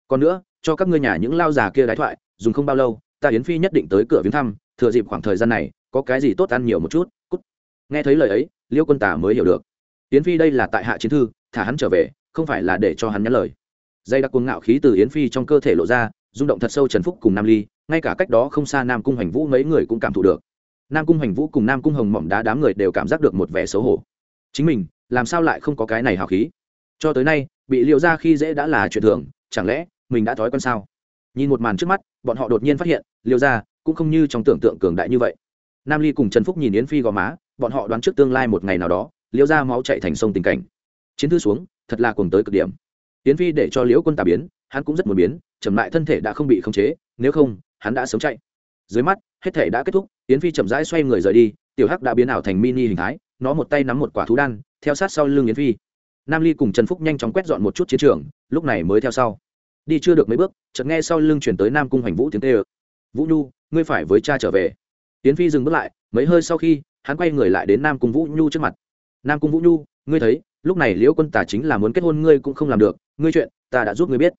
Còn nữa, cho các ngươi nhà những lao già kia đái thoại, dùng không bao lâu, ta yến phi nhất định tới cửa viếng thăm, thừa dịp khoảng thời gian này, có cái gì tốt ăn nhiều một chút, cút. Nghe thấy lời ấy, liễu quân tả mới hiểu được. Yến phi đây là tại hạ chiến thư, thả hắn trở về, không phải là để cho hắn nhắn lời dây đặc cuồng ngạo khí từ yến phi trong cơ thể lộ ra, rung động thật sâu trần phúc cùng nam ly, ngay cả cách đó không xa nam cung hoành vũ mấy người cũng cảm thụ được. Nam cung hoành vũ cùng nam cung hồng mỏm đá đám người đều cảm giác được một vẻ xấu hổ. Chính mình, làm sao lại không có cái này hào khí? Cho tới nay, bị liệu ra khi dễ đã là chuyện thường, chẳng lẽ mình đã thói quen sao? Nhìn một màn trước mắt, bọn họ đột nhiên phát hiện liệu ra cũng không như trong tưởng tượng cường đại như vậy. Nam ly cùng trần phúc nhìn yến phi gò má, bọn họ đoán trước tương lai một ngày nào đó liệu ra máu chạy thành sông tình cảnh. Chiến thư xuống, thật là cùng tới cực điểm. Tiến phi để cho liễu quân tà biến, hắn cũng rất muốn biến, chậm lại thân thể đã không bị khống chế, nếu không, hắn đã sớm chạy. Dưới mắt, hết thể đã kết thúc Tiến phi chậm rãi xoay người rời đi, tiểu hắc đã biến ảo thành mini hình thái, nó một tay nắm một quả thú đan, theo sát sau lưng yến phi. Nam ly cùng trần phúc nhanh chóng quét dọn một chút chiến trường, lúc này mới theo sau. Đi chưa được mấy bước, chợt nghe sau lưng chuyển tới nam cung hoành vũ tiếng tê ơ vũ nhu, ngươi phải với cha trở về. Tiến phi dừng bước lại, mấy hơi sau khi, hắn quay người lại đến nam cung vũ nhu trước mặt. Nam cung vũ nhu, ngươi thấy lúc này liễu quân tả chính là muốn kết hôn, ngươi cũng không làm được. Ngươi chuyện, ta đã giúp ngươi biết.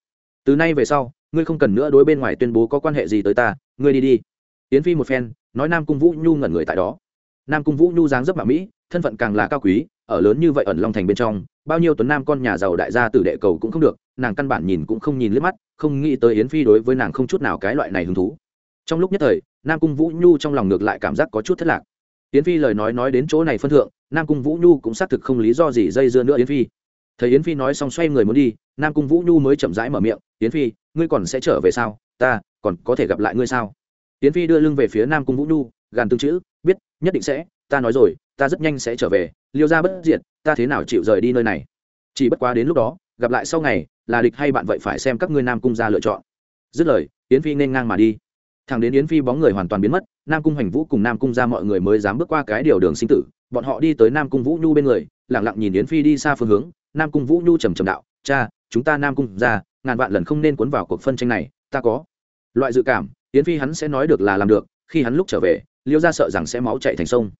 Từ nay về sau, ngươi không cần nữa đối bên ngoài tuyên bố có quan hệ gì tới ta. Ngươi đi đi. Yến phi một phen, nói nam cung vũ nhu ngẩn người tại đó. Nam cung vũ nhu dáng dấp mạ mỹ, thân phận càng là cao quý, ở lớn như vậy ẩn long thành bên trong, bao nhiêu tuấn nam con nhà giàu đại gia tử đệ cầu cũng không được, nàng căn bản nhìn cũng không nhìn liếc mắt, không nghĩ tới yến phi đối với nàng không chút nào cái loại này hứng thú. Trong lúc nhất thời, nam cung vũ nhu trong lòng ngược lại cảm giác có chút thất lạc. Yến phi lời nói nói đến chỗ này phân thượng nam cung vũ nhu cũng xác thực không lý do gì dây dưa nữa yến phi. Thấy yến phi nói xong xoay người muốn đi, nam cung vũ nhu mới chậm rãi mở miệng, yến phi, ngươi còn sẽ trở về sao? Ta còn có thể gặp lại ngươi sao? Yến phi đưa lưng về phía nam cung vũ nhu, gàn tương chữ, biết, nhất định sẽ, ta nói rồi, ta rất nhanh sẽ trở về, liêu ra bất diệt, ta thế nào chịu rời đi nơi này? Chỉ bất quá đến lúc đó, gặp lại sau ngày, là địch hay bạn vậy phải xem các ngươi nam cung ra lựa chọn. Dứt lời, yến phi nên ngang mà đi thằng đến yến phi bóng người hoàn toàn biến mất, nam cung hoành vũ cùng nam cung ra mọi người mới dám bước qua cái điều đường sinh tử, bọn họ đi tới nam cung vũ nhu bên người lẳng lặng nhìn yến phi đi xa phương hướng, nam cung vũ nhu trầm trầm đạo, cha, chúng ta nam cung ra ngàn vạn lần không nên cuốn vào cuộc phân tranh này, ta có loại dự cảm, yến phi hắn sẽ nói được là làm được, khi hắn lúc trở về, liêu ra sợ rằng sẽ máu chạy thành sông.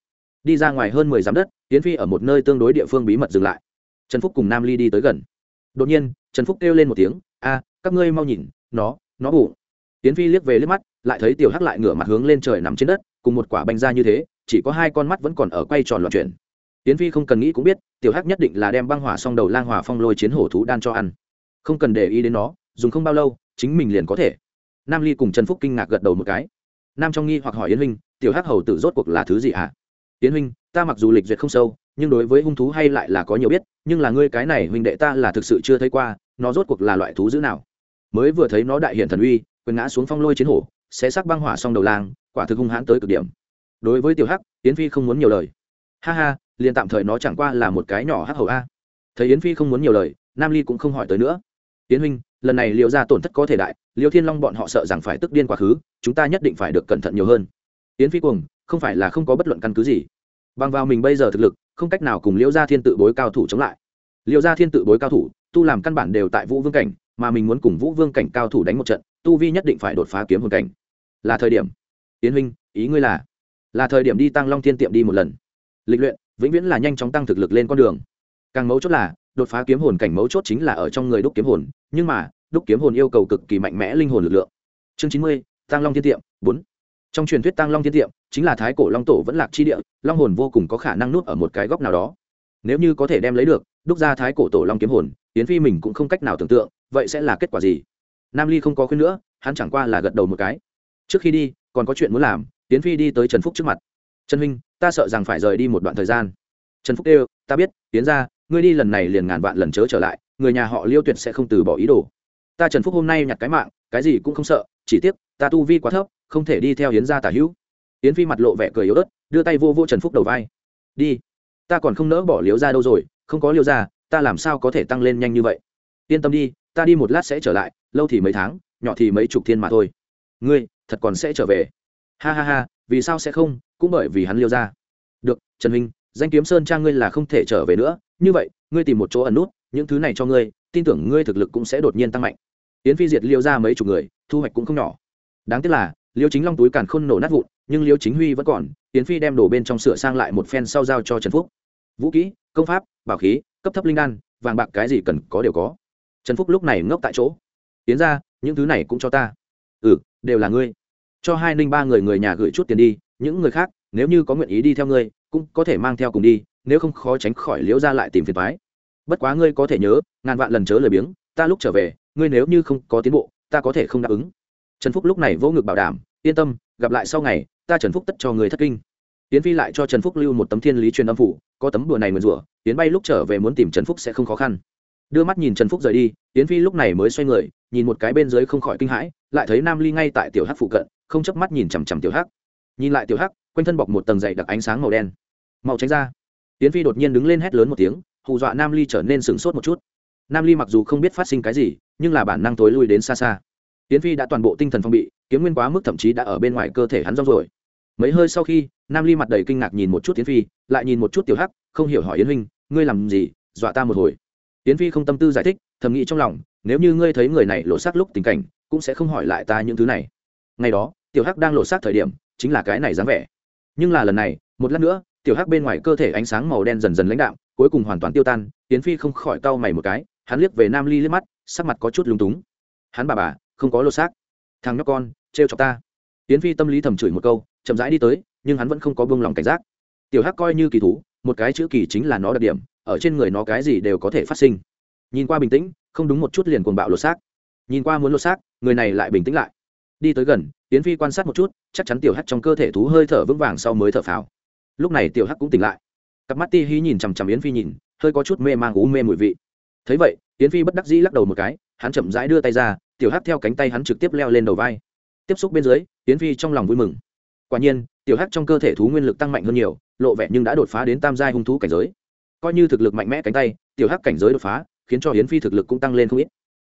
Đi ra ngoài hơn mười dặm đất, yến phi ở một nơi tương đối địa phương bí mật dừng lại. Trần phúc cùng nam ly đi tới gần. Đột nhiên, trần phúc kêu lên một tiếng, a, các ngươi mau nhìn, nó nó bụng. Yến phi liếc về liếc mắt lại thấy tiểu hắc lại ngửa mặt hướng lên trời nằm trên đất, cùng một quả banh ra như thế, chỉ có hai con mắt vẫn còn ở quay tròn loạn chuyển. Tiến phi không cần nghĩ cũng biết, tiểu hắc nhất định là đem băng hỏa xong đầu lang hỏa phong lôi chiến hổ thú đan cho ăn. Không cần để ý đến nó, dùng không bao lâu, chính mình liền có thể. Nam ly cùng trần phúc kinh ngạc gật đầu một cái. Nam trong nghi hoặc hỏi yến huynh, tiểu hắc hầu tử rốt cuộc là thứ gì à yến huynh, ta mặc dù lịch duyệt không sâu, nhưng đối với hung thú hay lại là có nhiều biết, nhưng là ngươi cái này huynh đệ ta là thực sự chưa thấy qua, nó rốt cuộc là loại thú dữ nào? Mới vừa thấy nó đại hiện thần uy quyền ngã xuống phong lôi chiến hổ xé sắc băng hỏa xong đầu lang, quả thực hung hãn tới cực điểm. Đối với tiểu hắc, yến phi không muốn nhiều lời. Ha ha, liền tạm thời nó chẳng qua là một cái nhỏ hắc hầu a. Thấy yến phi không muốn nhiều lời, nam ly cũng không hỏi tới nữa. Yến huynh, lần này liệu ra tổn thất có thể đại liêu thiên long bọn họ sợ rằng phải tức điên quá khứ, chúng ta nhất định phải được cẩn thận nhiều hơn. Yến phi cuồng, không phải là không có bất luận căn cứ gì. Bằng vào mình bây giờ thực lực, không cách nào cùng liễu gia thiên tự bối cao thủ chống lại. Liễu gia thiên tự bối cao thủ, tu làm căn bản đều tại vũ vương cảnh, mà mình muốn cùng vũ vương cảnh cao thủ đánh một trận, tu vi nhất định phải đột phá kiếm hồn cảnh là thời điểm. Yến huynh, ý ngươi là? Là thời điểm đi tăng long thiên tiệm đi một lần. Lịch luyện, vĩnh viễn là nhanh chóng tăng thực lực lên con đường. Càng mấu chốt là, đột phá kiếm hồn cảnh mấu chốt chính là ở trong người đúc kiếm hồn, nhưng mà, đúc kiếm hồn yêu cầu cực kỳ mạnh mẽ linh hồn lực lượng. Chương chín mươi, tăng long thiên tiệm, bốn. Trong truyền thuyết tăng long thiên tiệm, chính là thái cổ long tổ vẫn lạc chi địa, long hồn vô cùng có khả năng nuốt ở một cái góc nào đó. Nếu như có thể đem lấy được, đúc ra thái cổ tổ long kiếm hồn tiến phi mình cũng không cách nào tưởng tượng, vậy sẽ là kết quả gì? Nam ly không có khuyên nữa, hắn chẳng qua là gật đầu một cái trước khi đi, còn có chuyện muốn làm, tiến phi đi tới trần phúc trước mặt. Trần huynh, ta sợ rằng phải rời đi một đoạn thời gian. Trần phúc kêu, ta biết, tiến ra ngươi đi lần này liền ngàn vạn lần chớ trở lại, người nhà họ liêu tuyệt sẽ không từ bỏ ý đồ. Ta trần phúc hôm nay nhặt cái mạng, cái gì cũng không sợ, chỉ tiếc, ta tu vi quá thấp, không thể đi theo hiến gia tả hữu. Hiến phi mặt lộ vẻ cười yếu ớt, đưa tay vô vô trần phúc đầu vai. Đi, ta còn không nỡ bỏ liếu ra đâu rồi, không có liêu ra ta làm sao có thể tăng lên nhanh như vậy? Yên tâm đi, ta đi một lát sẽ trở lại, lâu thì mấy tháng, nhỏ thì mấy chục thiên mà thôi. Ngươi thật còn sẽ trở về. Ha ha ha, vì sao sẽ không? Cũng bởi vì hắn liêu ra. Được, trần huynh, danh kiếm sơn trang ngươi là không thể trở về nữa. Như vậy, ngươi tìm một chỗ ẩn nút, những thứ này cho ngươi, tin tưởng ngươi thực lực cũng sẽ đột nhiên tăng mạnh. Yến phi diệt liêu ra mấy chục người, thu hoạch cũng không nhỏ. Đáng tiếc là, liêu chính long túi càn khôn nổ nát vụn, nhưng liêu chính huy vẫn còn. Yến phi đem đổ bên trong sửa sang lại một phen sau giao cho trần phúc. Vũ kỹ, công pháp, bảo khí, cấp thấp linh đan, vàng bạc cái gì cần có đều có. Trần phúc lúc này ngốc tại chỗ. Tiến ra những thứ này cũng cho ta ừ đều là ngươi. Cho hai ninh ba người người nhà gửi chút tiền đi, những người khác, nếu như có nguyện ý đi theo ngươi, cũng có thể mang theo cùng đi, nếu không khó tránh khỏi liễu ra lại tìm phiền thoái bất quá ngươi có thể nhớ, ngàn vạn lần chớ lời biếng, ta lúc trở về, ngươi nếu như không có tiến bộ, ta có thể không đáp ứng. Trần phúc lúc này vô ngực bảo đảm, yên tâm, gặp lại sau ngày, ta trần phúc tất cho người thất kinh. Tiến phi lại cho trần phúc lưu một tấm thiên lý truyền âm phủ, có tấm đùa này mượn rủa tiến bay lúc trở về muốn tìm trần phúc sẽ không khó khăn đưa mắt nhìn trần phúc rời đi tiến phi lúc này mới xoay người, nhìn một cái bên dưới không khỏi kinh hãi, lại thấy nam ly ngay tại tiểu hắc phụ cận, không chớp mắt nhìn chằm chằm tiểu hắc. Nhìn lại tiểu hắc, quanh thân bọc một tầng dày đặc ánh sáng màu đen. Màu tránh ra. Tiến phi đột nhiên đứng lên hét lớn một tiếng, hù dọa nam ly trở nên sửng sốt một chút. Nam ly mặc dù không biết phát sinh cái gì, nhưng là bản năng tối lui đến xa xa. Tiến phi đã toàn bộ tinh thần phong bị, kiếm nguyên quá mức thậm chí đã ở bên ngoài cơ thể hắn rong rồi mấy hơi sau khi, nam ly mặt đầy kinh ngạc nhìn một chút tiến phi, lại nhìn một chút tiểu hắc, không hiểu hỏi yến huynh, ngươi làm gì? Dọa ta một hồi tiến phi không tâm tư giải thích, thầm nghĩ trong lòng, nếu như ngươi thấy người này lộ xác lúc tình cảnh, cũng sẽ không hỏi lại ta những thứ này. Ngày đó, tiểu hắc đang lộ xác thời điểm, chính là cái này dáng vẻ. Nhưng là lần này, một lát nữa, tiểu hắc bên ngoài cơ thể ánh sáng màu đen dần dần lãnh đạm, cuối cùng hoàn toàn tiêu tan tiến phi không khỏi cau mày một cái, hắn liếc về nam ly liếc mắt, sắc mặt có chút lúng túng. Hắn bà bà, không có lột xác thằng nhóc con, trêu chọc ta. Tiến phi tâm lý thầm chửi một câu, chậm rãi đi tới, nhưng hắn vẫn không có buông lòng cảnh giác. Tiểu hắc coi như kỳ thú, một cái chữ kỳ chính là nó đặc điểm ở trên người nó cái gì đều có thể phát sinh. Nhìn qua bình tĩnh, không đúng một chút liền cuồng bạo lột xác. Nhìn qua muốn lột xác, người này lại bình tĩnh lại. Đi tới gần tiến phi quan sát một chút, chắc chắn tiểu hắc trong cơ thể thú hơi thở vững vàng sau mới thở phào. Lúc này tiểu hắc cũng tỉnh lại. Cặp mắt ti hí nhìn chằm chằm yến phi nhìn, hơi có chút mê mang ú mê mùi vị. Thấy vậy, yến phi bất đắc dĩ lắc đầu một cái, hắn chậm rãi đưa tay ra, tiểu hắc theo cánh tay hắn trực tiếp leo lên đầu vai. Tiếp xúc bên dưới, yến phi trong lòng vui mừng. Quả nhiên, tiểu hắc trong cơ thể thú nguyên lực tăng mạnh hơn nhiều, lộ vẻ nhưng đã đột phá đến tam giai hung thú cảnh giới coi như thực lực mạnh mẽ cánh tay, tiểu hắc cảnh giới đột phá, khiến cho yến phi thực lực cũng tăng lên không ít.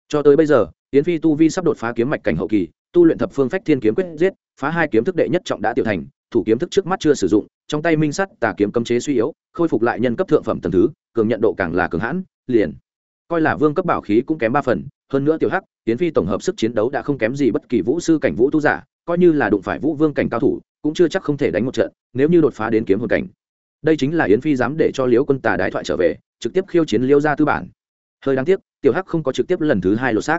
Cho tới bây giờ, yến phi tu vi sắp đột phá kiếm mạch cảnh hậu kỳ, tu luyện thập phương phách thiên kiếm quyết giết, phá hai kiếm thức đệ nhất trọng đã tiểu thành, thủ kiếm thức trước mắt chưa sử dụng, trong tay minh sắt, tà kiếm cấm chế suy yếu, khôi phục lại nhân cấp thượng phẩm tầm thứ, cường nhận độ càng là cường hãn, liền. Coi là vương cấp bảo khí cũng kém ba phần, hơn nữa tiểu hắc tiến phi tổng hợp sức chiến đấu đã không kém gì bất kỳ vũ sư cảnh vũ tu giả, coi như là đụng phải vũ vương cảnh cao thủ, cũng chưa chắc không thể đánh một trận, nếu như đột phá đến kiếm hồn cảnh đây chính là yến phi dám để cho liễu quân tà đái thoại trở về, trực tiếp khiêu chiến liễu gia tư bản. Hơi đáng tiếc, tiểu hắc không có trực tiếp lần thứ hai lột xác.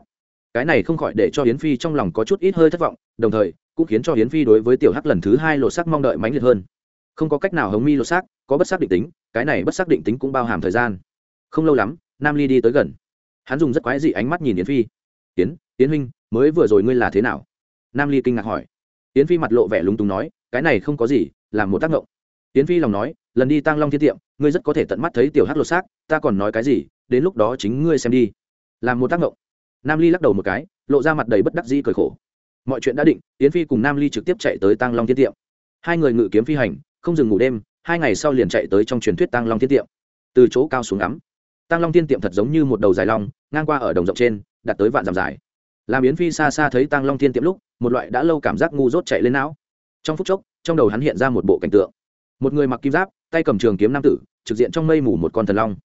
Cái này không khỏi để cho yến phi trong lòng có chút ít hơi thất vọng, đồng thời, cũng khiến cho yến phi đối với tiểu hắc lần thứ hai lột xác mong đợi mãnh liệt hơn. Không có cách nào hống mi lột xác, có bất xác định tính, cái này bất xác định tính cũng bao hàm thời gian. Không lâu lắm, nam ly đi tới gần. Hắn dùng rất quái dị ánh mắt nhìn yến phi. Yến Yến huynh, mới vừa rồi ngươi là thế nào? Nam ly kinh ngạc hỏi. Yến phi mặt lộ vẻ lúng túng nói, cái này không có gì là một tác động yến phi lòng nói, lần đi tăng long thiên tiệm, ngươi rất có thể tận mắt thấy tiểu hát lột xác, ta còn nói cái gì, đến lúc đó chính ngươi xem đi. Làm một tác động nam ly lắc đầu một cái, lộ ra mặt đầy bất đắc dĩ cười khổ. Mọi chuyện đã định, yến phi cùng nam ly trực tiếp chạy tới tăng long thiên tiệm. Hai người ngự kiếm phi hành, không dừng ngủ đêm, hai ngày sau liền chạy tới trong truyền thuyết tăng long thiên tiệm. Từ chỗ cao xuống ngắm tăng long thiên tiệm thật giống như một đầu dài long, ngang qua ở đồng rộng trên đặt tới vạn dặm dài. Làm yến phi xa xa thấy tăng long thiên tiệm lúc, một loại đã lâu cảm giác ngu dốt chạy lên não. Trong phút chốc, trong đầu hắn hiện ra một bộ cảnh tượng một người mặc kim giáp, tay cầm trường kiếm nam tử, trực diện trong mây mù một con thần long.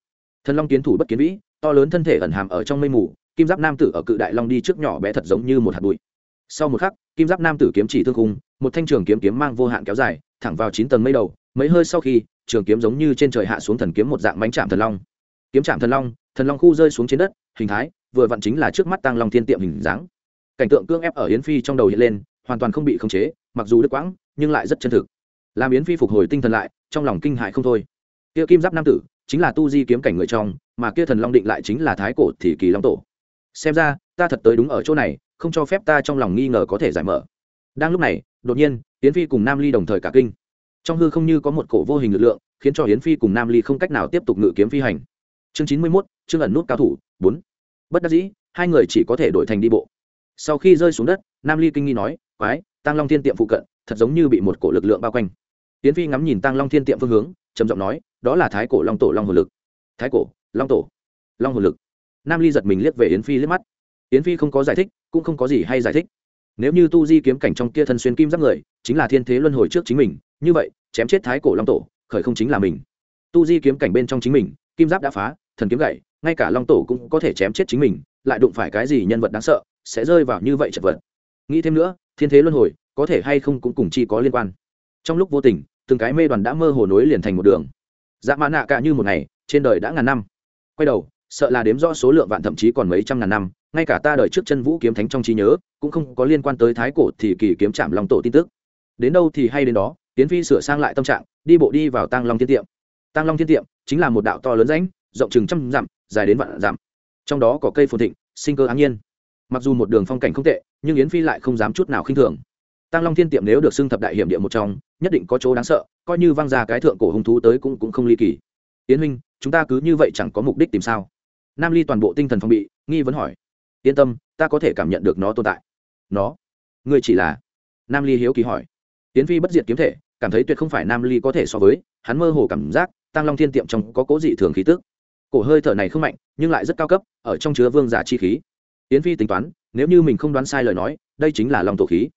Thần long kiến thủ bất kiến vĩ, to lớn thân thể ẩn hàm ở trong mây mù, kim giáp nam tử ở cự đại long đi trước nhỏ bé thật giống như một hạt bụi. Sau một khắc, kim giáp nam tử kiếm chỉ thương khung, một thanh trường kiếm kiếm mang vô hạn kéo dài, thẳng vào chín tầng mây đầu, mấy hơi sau khi, trường kiếm giống như trên trời hạ xuống thần kiếm một dạng mánh chạm thần long. Kiếm chạm thần long thần long khu rơi xuống trên đất, hình thái, vừa vặn chính là trước mắt tăng long thiên tiệm hình dáng. Cảnh tượng cương ép ở yến phi trong đầu hiện lên, hoàn toàn không bị khống chế, mặc dù đứt quãng, nhưng lại rất chân thực làm yến phi phục hồi tinh thần lại, trong lòng kinh hại không thôi. Kia kim giáp nam tử, chính là tu di kiếm cảnh người trong, mà kia thần long định lại chính là thái cổ thì kỳ long tổ. Xem ra, ta thật tới đúng ở chỗ này, không cho phép ta trong lòng nghi ngờ có thể giải mở. Đang lúc này, đột nhiên, yến phi cùng nam ly đồng thời cả kinh. Trong hư không như có một cổ vô hình lực lượng, khiến cho yến phi cùng nam ly không cách nào tiếp tục ngự kiếm phi hành. Chương chín mươi mốt, chương ẩn nút cao thủ, bốn. Bất đắc dĩ, hai người chỉ có thể đổi thành đi bộ. Sau khi rơi xuống đất, nam ly kinh nghi nói, quái tăng long thiên tiệm phụ cận, thật giống như bị một cổ lực lượng bao quanh tiến phi ngắm nhìn tăng long thiên tiệm phương hướng, trầm giọng nói, đó là thái cổ long tổ long hồn lực. Thái cổ long tổ long hồn lực? Nam ly giật mình liếc về yến phi liếc mắt. Yến phi không có giải thích, cũng không có gì hay giải thích. Nếu như tu di kiếm cảnh trong kia thân xuyên kim giáp người, chính là thiên thế luân hồi trước chính mình, như vậy, chém chết thái cổ long tổ, khởi không chính là mình. Tu di kiếm cảnh bên trong chính mình, kim giáp đã phá, thần kiếm gậy ngay cả long tổ cũng có thể chém chết chính mình, lại đụng phải cái gì nhân vật đáng sợ, sẽ rơi vào như vậy chật vật. Nghĩ thêm nữa, thiên thế luân hồi có thể hay không cũng cùng chi có liên quan trong lúc vô tình, từng cái mê đoàn đã mơ hồ nối liền thành một đường. Dạ mã nạ cả như một ngày, trên đời đã ngàn năm. Quay đầu, sợ là đếm rõ số lượng vạn thậm chí còn mấy trăm ngàn năm, ngay cả ta đời trước chân vũ kiếm thánh trong trí nhớ, cũng không có liên quan tới thái cổ thì kỳ kiếm chạm long tổ tin tức. Đến đâu thì hay đến đó tiến phi sửa sang lại tâm trạng, đi bộ đi vào tăng long thiên tiệm. Tăng long thiên tiệm chính là một đạo to lớn rãnh, rộng chừng trăm dặm, dài đến vạn dặm. Trong đó có cây phồn thịnh, sinh cơ áng nhiên. Mặc dù một đường phong cảnh không tệ, nhưng yến phi lại không dám chút nào khinh thường tăng long thiên tiệm nếu được xưng thập đại hiểm địa một trong, nhất định có chỗ đáng sợ, coi như văng ra cái thượng cổ hung thú tới cũng cũng không ly kỳ. Yến huynh, chúng ta cứ như vậy chẳng có mục đích tìm sao? Nam ly toàn bộ tinh thần phong bị, nghi vấn hỏi. Yên tâm, ta có thể cảm nhận được nó tồn tại. Nó? Ngươi chỉ là? Nam ly hiếu kỳ hỏi. Yến phi bất diệt kiếm thể, cảm thấy tuyệt không phải nam ly có thể so với, hắn mơ hồ cảm giác tăng long thiên tiệm trong có cố dị thường khí tức. Cổ hơi thở này không mạnh, nhưng lại rất cao cấp, ở trong chứa vương giả chi khí. Yến phi tính toán, nếu như mình không đoán sai lời nói, đây chính là long tổ khí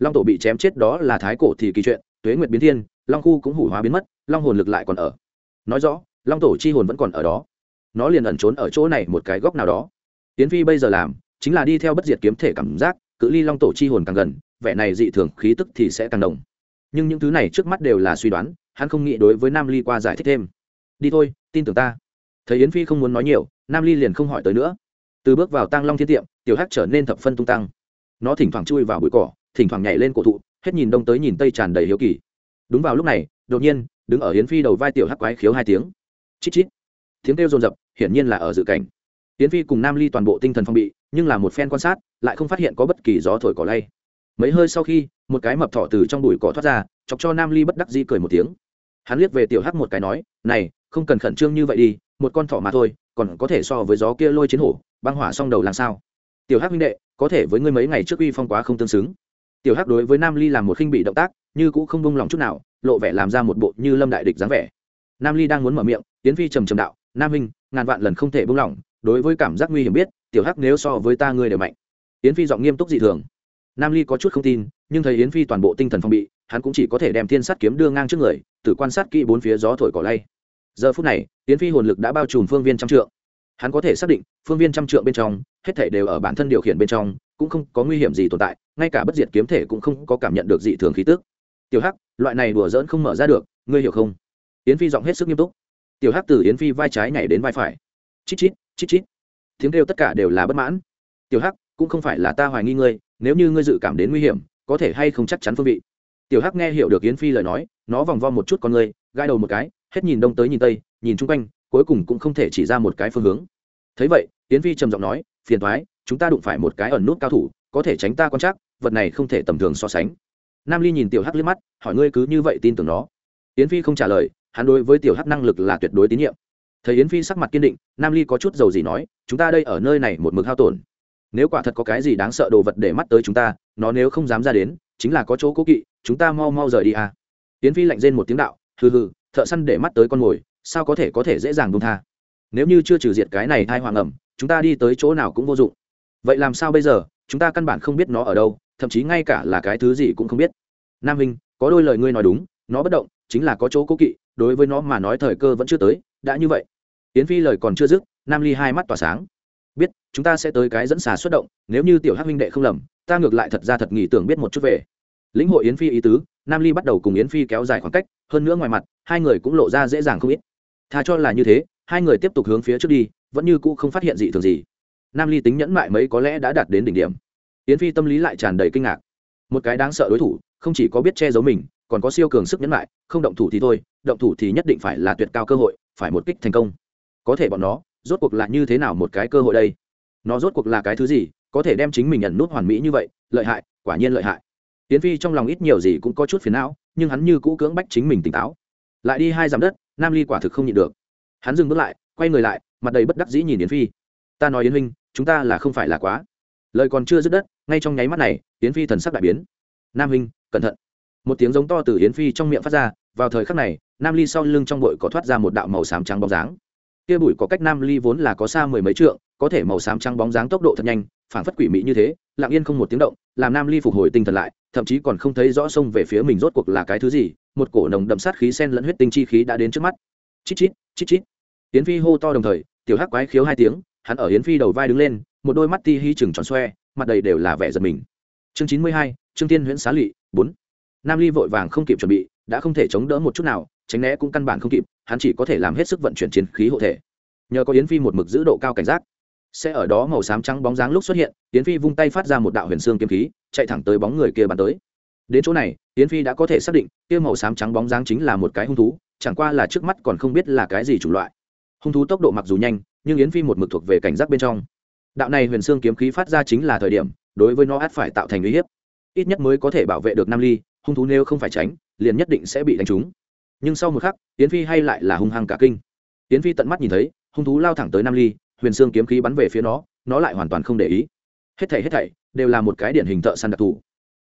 long tổ bị chém chết đó là thái cổ thì kỳ chuyện, tuế nguyệt biến thiên, long khu cũng hủ hóa biến mất, long hồn lực lại còn ở. Nói rõ, long tổ chi hồn vẫn còn ở đó. Nó liền ẩn trốn ở chỗ này một cái góc nào đó. Tiến phi bây giờ làm chính là đi theo bất diệt kiếm thể cảm giác, cự ly long tổ chi hồn càng gần, vẻ này dị thường khí tức thì sẽ càng đồng. Nhưng những thứ này trước mắt đều là suy đoán, hắn không nghĩ đối với nam ly qua giải thích thêm. Đi thôi, tin tưởng ta. Thấy yến phi không muốn nói nhiều, nam ly liền không hỏi tới nữa. Từ bước vào tăng long thiên tiệm, tiểu hắc trở nên thập phân tung tăng. Nó thỉnh thoảng chui vào bụi cỏ thỉnh thoảng nhảy lên cổ thụ, hết nhìn đông tới nhìn tây tràn đầy hiếu kỳ. Đúng vào lúc này, đột nhiên, đứng ở yến phi đầu vai tiểu hắc quái khiếu hai tiếng. Chít chít. Tiếng kêu rồn rập hiển nhiên là ở dự cảnh. Yến phi cùng nam ly toàn bộ tinh thần phong bị, nhưng là một phen quan sát, lại không phát hiện có bất kỳ gió thổi cỏ lay. Mấy hơi sau khi, một cái mập thỏ từ trong bụi cỏ thoát ra, chọc cho nam ly bất đắc dĩ cười một tiếng. Hắn liếc về tiểu hắc một cái nói, này, không cần khẩn trương như vậy đi, một con thỏ mà thôi, còn có thể so với gió kia lôi chiến hổ, băng hỏa xong đầu làm sao? Tiểu hắc huynh đệ, có thể với ngươi mấy ngày trước uy phong quá không tương xứng tiểu hắc đối với nam ly làm một khinh bị động tác, như cũng không bông lòng chút nào, lộ vẻ làm ra một bộ như lâm đại địch dáng vẻ. Nam ly đang muốn mở miệng tiến phi trầm trầm đạo, nam huynh ngàn vạn lần không thể bông lòng. đối với cảm giác nguy hiểm biết, tiểu hắc nếu so với ta ngươi đều mạnh. Yến phi giọng nghiêm túc dị thường. Nam ly có chút không tin, nhưng thấy yến phi toàn bộ tinh thần phòng bị, hắn cũng chỉ có thể đem thiên sát kiếm đưa ngang trước người tự quan sát kỹ bốn phía gió thổi cỏ lay. Giờ phút này, yến phi hồn lực đã bao trùm phương viên trăm trượng. Hắn có thể xác định, phương viên trăm trượng bên trong, hết thể đều ở bản thân điều khiển bên trong cũng không có nguy hiểm gì tồn tại, ngay cả bất diệt kiếm thể cũng không có cảm nhận được dị thường khí tức. Tiểu hắc, loại này đùa dỡn không mở ra được, ngươi hiểu không? Yến phi giọng hết sức nghiêm túc. Tiểu hắc từ yến phi vai trái nhảy đến vai phải. Chít chít chít chít. Tiếng kêu tất cả đều là bất mãn. Tiểu hắc, cũng không phải là ta hoài nghi ngươi, nếu như ngươi dự cảm đến nguy hiểm, có thể hay không chắc chắn phương vị. Tiểu hắc nghe hiểu được yến phi lời nói, nó vòng vo một chút con ngươi gai đầu một cái, hết nhìn đông tới nhìn tây, nhìn chung quanh, cuối cùng cũng không thể chỉ ra một cái phương hướng. Thấy vậy, yến phi trầm giọng nói, phiền thoái chúng ta đụng phải một cái ẩn nút cao thủ, có thể tránh ta quan trắc, vật này không thể tầm thường so sánh. Nam ly nhìn tiểu hắc liếc mắt, hỏi ngươi cứ như vậy tin tưởng nó. Yến phi không trả lời, hắn đối với tiểu hắc năng lực là tuyệt đối tín nhiệm. Thấy yến phi sắc mặt kiên định, nam ly có chút dầu gì nói, chúng ta đây ở nơi này một mực hao tổn. Nếu quả thật có cái gì đáng sợ đồ vật để mắt tới chúng ta, nó nếu không dám ra đến, chính là có chỗ cố kỵ, chúng ta mau mau rời đi à. Yến phi lạnh rên một tiếng đạo, hừ hừ, thợ săn để mắt tới con mồi, sao có thể có thể dễ dàng buông tha? Nếu như chưa trừ diệt cái này thai hoàng ẩm chúng ta đi tới chỗ nào cũng vô dụng vậy làm sao bây giờ? Chúng ta căn bản không biết nó ở đâu, thậm chí ngay cả là cái thứ gì cũng không biết. Nam hình có đôi lời ngươi nói đúng, nó bất động, chính là có chỗ cố kỵ, đối với nó mà nói thời cơ vẫn chưa tới, đã như vậy. Yến phi lời còn chưa dứt, nam ly hai mắt tỏa sáng. Biết, chúng ta sẽ tới cái dẫn xà xuất động, nếu như tiểu hắc huynh đệ không lầm, ta ngược lại thật ra thật nghỉ tưởng biết một chút về. Lĩnh hội yến phi ý tứ, nam ly bắt đầu cùng yến phi kéo dài khoảng cách, hơn nữa ngoài mặt, hai người cũng lộ ra dễ dàng không ít. Tha cho là như thế, hai người tiếp tục hướng phía trước đi, vẫn như cũ không phát hiện gì thường gì nam ly tính nhẫn mại mấy có lẽ đã đạt đến đỉnh điểm. Yến phi tâm lý lại tràn đầy kinh ngạc. Một cái đáng sợ đối thủ, không chỉ có biết che giấu mình, còn có siêu cường sức nhẫn mại, không động thủ thì thôi, động thủ thì nhất định phải là tuyệt cao cơ hội, phải một kích thành công. Có thể bọn nó, rốt cuộc là như thế nào một cái cơ hội đây? Nó rốt cuộc là cái thứ gì, có thể đem chính mình nhận nút hoàn mỹ như vậy, lợi hại, quả nhiên lợi hại. Tiến phi trong lòng ít nhiều gì cũng có chút phiền não, nhưng hắn như cũ cưỡng bách chính mình tỉnh táo. Lại đi hai dặm đất, nam ly quả thực không nhịn được. Hắn dừng bước lại, quay người lại, mặt đầy bất đắc dĩ nhìn yến phi. Ta nói yến huynh chúng ta là không phải là quá. Lời còn chưa dứt đất, ngay trong nháy mắt này, yến phi thần sắc đại biến. Nam huynh cẩn thận. Một tiếng giống to từ yến phi trong miệng phát ra, vào thời khắc này, nam ly sau lưng trong bụi có thoát ra một đạo màu xám trắng bóng dáng. Kia bụi có cách nam ly vốn là có xa mười mấy trượng, có thể màu xám trắng bóng dáng tốc độ thật nhanh, phảng phất quỷ mị như thế, lặng yên không một tiếng động, làm nam ly phục hồi tinh thần lại, thậm chí còn không thấy rõ sông về phía mình rốt cuộc là cái thứ gì, một cổ nồng đậm sát khí sen lẫn huyết tinh chi khí đã đến trước mắt. Chít chít chít chít. Yến phi hô to đồng thời, tiểu hắc quái khiếu hai tiếng hắn ở yến phi đầu vai đứng lên, một đôi mắt ti hi chừng tròn xoe, mặt đầy đều là vẻ giật mình. Chương chín mươi hai, trương tiên huyễn xá lỵ bốn. Nam ly vội vàng không kịp chuẩn bị, đã không thể chống đỡ một chút nào, tránh né cũng căn bản không kịp, hắn chỉ có thể làm hết sức vận chuyển chiến khí hộ thể. Nhờ có yến phi một mực giữ độ cao cảnh giác, sẽ ở đó màu xám trắng bóng dáng lúc xuất hiện, yến phi vung tay phát ra một đạo huyền xương kiếm khí, chạy thẳng tới bóng người kia bắn tới. Đến chỗ này, yến phi đã có thể xác định, kia màu xám trắng bóng dáng chính là một cái hung thú, chẳng qua là trước mắt còn không biết là cái gì chủng loại. Hung thú tốc độ mặc dù nhanh nhưng yến phi một mực thuộc về cảnh giác bên trong. Đạo này huyền xương kiếm khí phát ra chính là thời điểm, đối với nó át phải tạo thành uy hiếp. Ít nhất mới có thể bảo vệ được nam ly, hung thú nếu không phải tránh, liền nhất định sẽ bị đánh trúng. Nhưng sau một khắc, yến phi hay lại là hung hăng cả kinh. Yến phi tận mắt nhìn thấy, hung thú lao thẳng tới nam ly, huyền xương kiếm khí bắn về phía nó nó lại hoàn toàn không để ý. Hết thảy hết thảy đều là một cái điển hình thợ săn đặc thù.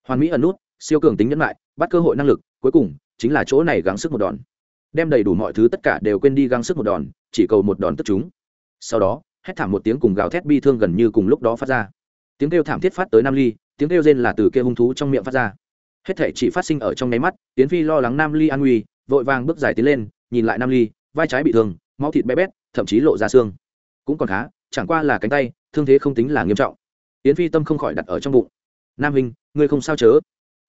Hoàn mỹ ẩn nút, siêu cường tính nhẫn lại bắt cơ hội năng lực, cuối cùng chính là chỗ này gắng sức một đòn. Đem đầy đủ mọi thứ tất cả đều quên đi gắng sức một đòn, chỉ cầu một đòn tức chúng sau đó, hét thảm một tiếng cùng gào thét bi thương gần như cùng lúc đó phát ra. Tiếng kêu thảm thiết phát tới nam ly, tiếng kêu rên là từ kêu hung thú trong miệng phát ra. Hết thể chỉ phát sinh ở trong nháy mắt tiến phi lo lắng nam ly an nguy, vội vàng bước dài tiến lên, nhìn lại nam ly, vai trái bị thương, máu thịt bé bét, thậm chí lộ ra xương. Cũng còn khá, chẳng qua là cánh tay, thương thế không tính là nghiêm trọng. Tiến phi tâm không khỏi đặt ở trong bụng. Nam hình ngươi không sao chớ?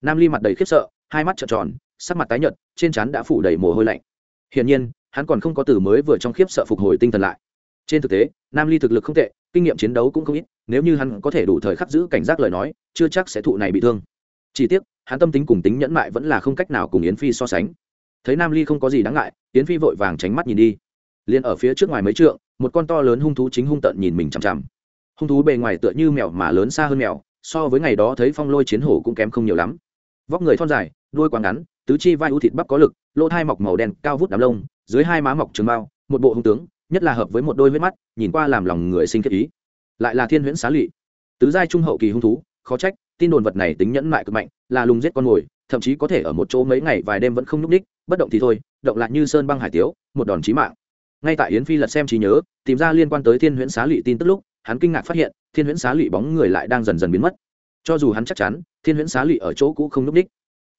Nam ly mặt đầy khiếp sợ, hai mắt trợn tròn, sắc mặt tái nhợt, trên trán đã phủ đầy mồ hôi lạnh. Hiển nhiên, hắn còn không có từ mới vừa trong khiếp sợ phục hồi tinh thần lại trên thực tế, nam ly thực lực không tệ, kinh nghiệm chiến đấu cũng không ít, nếu như hắn có thể đủ thời khắc giữ cảnh giác lời nói, chưa chắc sẽ thụ này bị thương. Chỉ tiếc, hắn tâm tính cùng tính nhẫn mại vẫn là không cách nào cùng yến phi so sánh. Thấy nam ly không có gì đáng ngại, yến phi vội vàng tránh mắt nhìn đi. Liền ở phía trước ngoài mấy trượng, một con to lớn hung thú chính hung tợn nhìn mình chằm chằm. Hung thú bề ngoài tựa như mèo mà lớn xa hơn mèo, so với ngày đó thấy phong lôi chiến hổ cũng kém không nhiều lắm. Vóc người thon dài, đuôi quá ngắn, tứ chi vai ưu thịt bắp có lực, lỗ thai mọc màu đen, cao vút đám lông, dưới hai má mọc trường bao một bộ hung tướng nhất là hợp với một đôi huyết mắt, nhìn qua làm lòng người sinh kết ý. Lại là thiên huyễn xá lỵ tứ giai trung hậu kỳ hung thú, khó trách, tin đồn vật này tính nhẫn mại cực mạnh, là lùng giết con mồi, thậm chí có thể ở một chỗ mấy ngày vài đêm vẫn không nhúc ních bất động thì thôi, động lại như sơn băng hải tiếu, một đòn chí mạng. Ngay tại yến phi lật xem trí nhớ, tìm ra liên quan tới thiên huyễn xá lỵ tin tức lúc, hắn kinh ngạc phát hiện, thiên huyễn xá lỵ bóng người lại đang dần dần biến mất. Cho dù hắn chắc chắn, thiên huyễn xá lỵ ở chỗ cũ không nhúc ních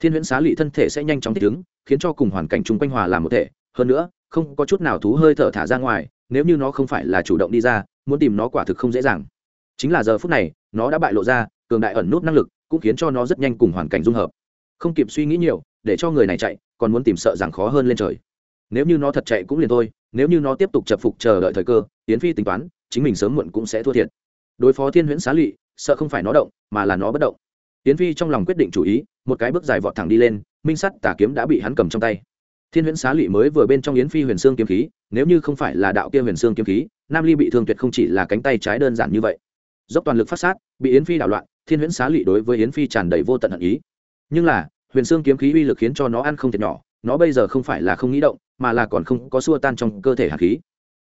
thiên huyễn xá lỵ thân thể sẽ nhanh chóng thích ứng, khiến cho cùng hoàn cảnh chung quanh hòa làm một thể. Hơn nữa không có chút nào thú hơi thở thả ra ngoài, nếu như nó không phải là chủ động đi ra, muốn tìm nó quả thực không dễ dàng. Chính là giờ phút này, nó đã bại lộ ra, cường đại ẩn nút năng lực, cũng khiến cho nó rất nhanh cùng hoàn cảnh dung hợp. Không kịp suy nghĩ nhiều, để cho người này chạy, còn muốn tìm sợ rằng khó hơn lên trời. Nếu như nó thật chạy cũng liền thôi, nếu như nó tiếp tục chập phục chờ đợi thời cơ tiến phi tính toán, chính mình sớm muộn cũng sẽ thua thiệt. Đối phó thiên huyễn xá lụy, sợ không phải nó động, mà là nó bất động. Tiến phi trong lòng quyết định chủ ý, một cái bước dài vọt thẳng đi lên, minh sắt tà kiếm đã bị hắn cầm trong tay thiên huyễn xá lỵ mới vừa bên trong yến phi huyền xương kiếm khí, nếu như không phải là đạo kia huyền xương kiếm khí, nam ly bị thương tuyệt không chỉ là cánh tay trái đơn giản như vậy. Dốc toàn lực phát sát, bị yến phi đảo loạn, thiên huyễn xá lỵ đối với yến phi tràn đầy vô tận hận ý. Nhưng là, huyền xương kiếm khí uy lực khiến cho nó ăn không thiệt nhỏ, nó bây giờ không phải là không nghĩ động, mà là còn không có xua tan trong cơ thể hạt khí.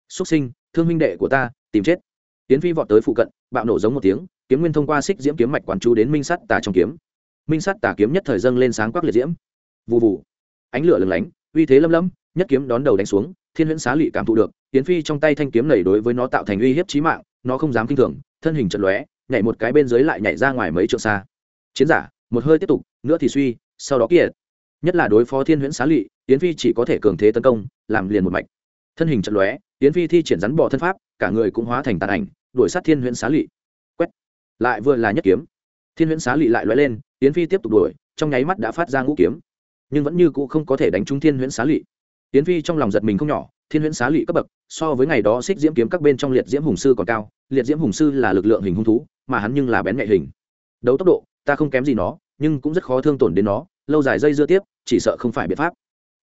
Xuất sinh, thương minh đệ của ta, tìm chết. Yến phi vọt tới phụ cận, bạo nổ giống một tiếng, kiếm nguyên thông qua xích diễm kiếm mạch quán chú đến minh sắt tà trong kiếm. Minh sắt tà kiếm nhất thời dâng lên sáng quắc liệt diễm. Vụ vụ ánh lửa lừng lánh uy thế lâm lâm nhất kiếm đón đầu đánh xuống, thiên huyễn xá lị cảm thụ được tiến phi trong tay thanh kiếm nảy đối với nó tạo thành uy hiếp chí mạng, nó không dám kinh thường, thân hình chật lóe, nhảy một cái bên dưới lại nhảy ra ngoài mấy trượng xa. Chiến giả, một hơi tiếp tục, nữa thì suy, sau đó kia nhất là đối phó thiên huyễn xá lị tiến phi chỉ có thể cường thế tấn công, làm liền một mạch. Thân hình chật lóe tiến phi thi triển rắn bỏ thân pháp, cả người cũng hóa thành tàn ảnh, đuổi sát thiên huyễn xá lị quét. Lại vừa là nhất kiếm. Thiên huyễn xá lị lại lóe lên tiến phi tiếp tục đuổi, trong nháy mắt đã phát ra ngũ kiếm nhưng vẫn như cũ không có thể đánh trúng thiên huyễn xá lị tiến phi trong lòng giật mình không nhỏ, thiên huyễn xá lị cấp bậc, so với ngày đó xích diễm kiếm các bên trong liệt diễm hùng sư còn cao, liệt diễm hùng sư là lực lượng hình hung thú, mà hắn nhưng là bén nhạy hình. Đấu tốc độ, ta không kém gì nó, nhưng cũng rất khó thương tổn đến nó, lâu dài dây dưa tiếp, chỉ sợ không phải biện pháp.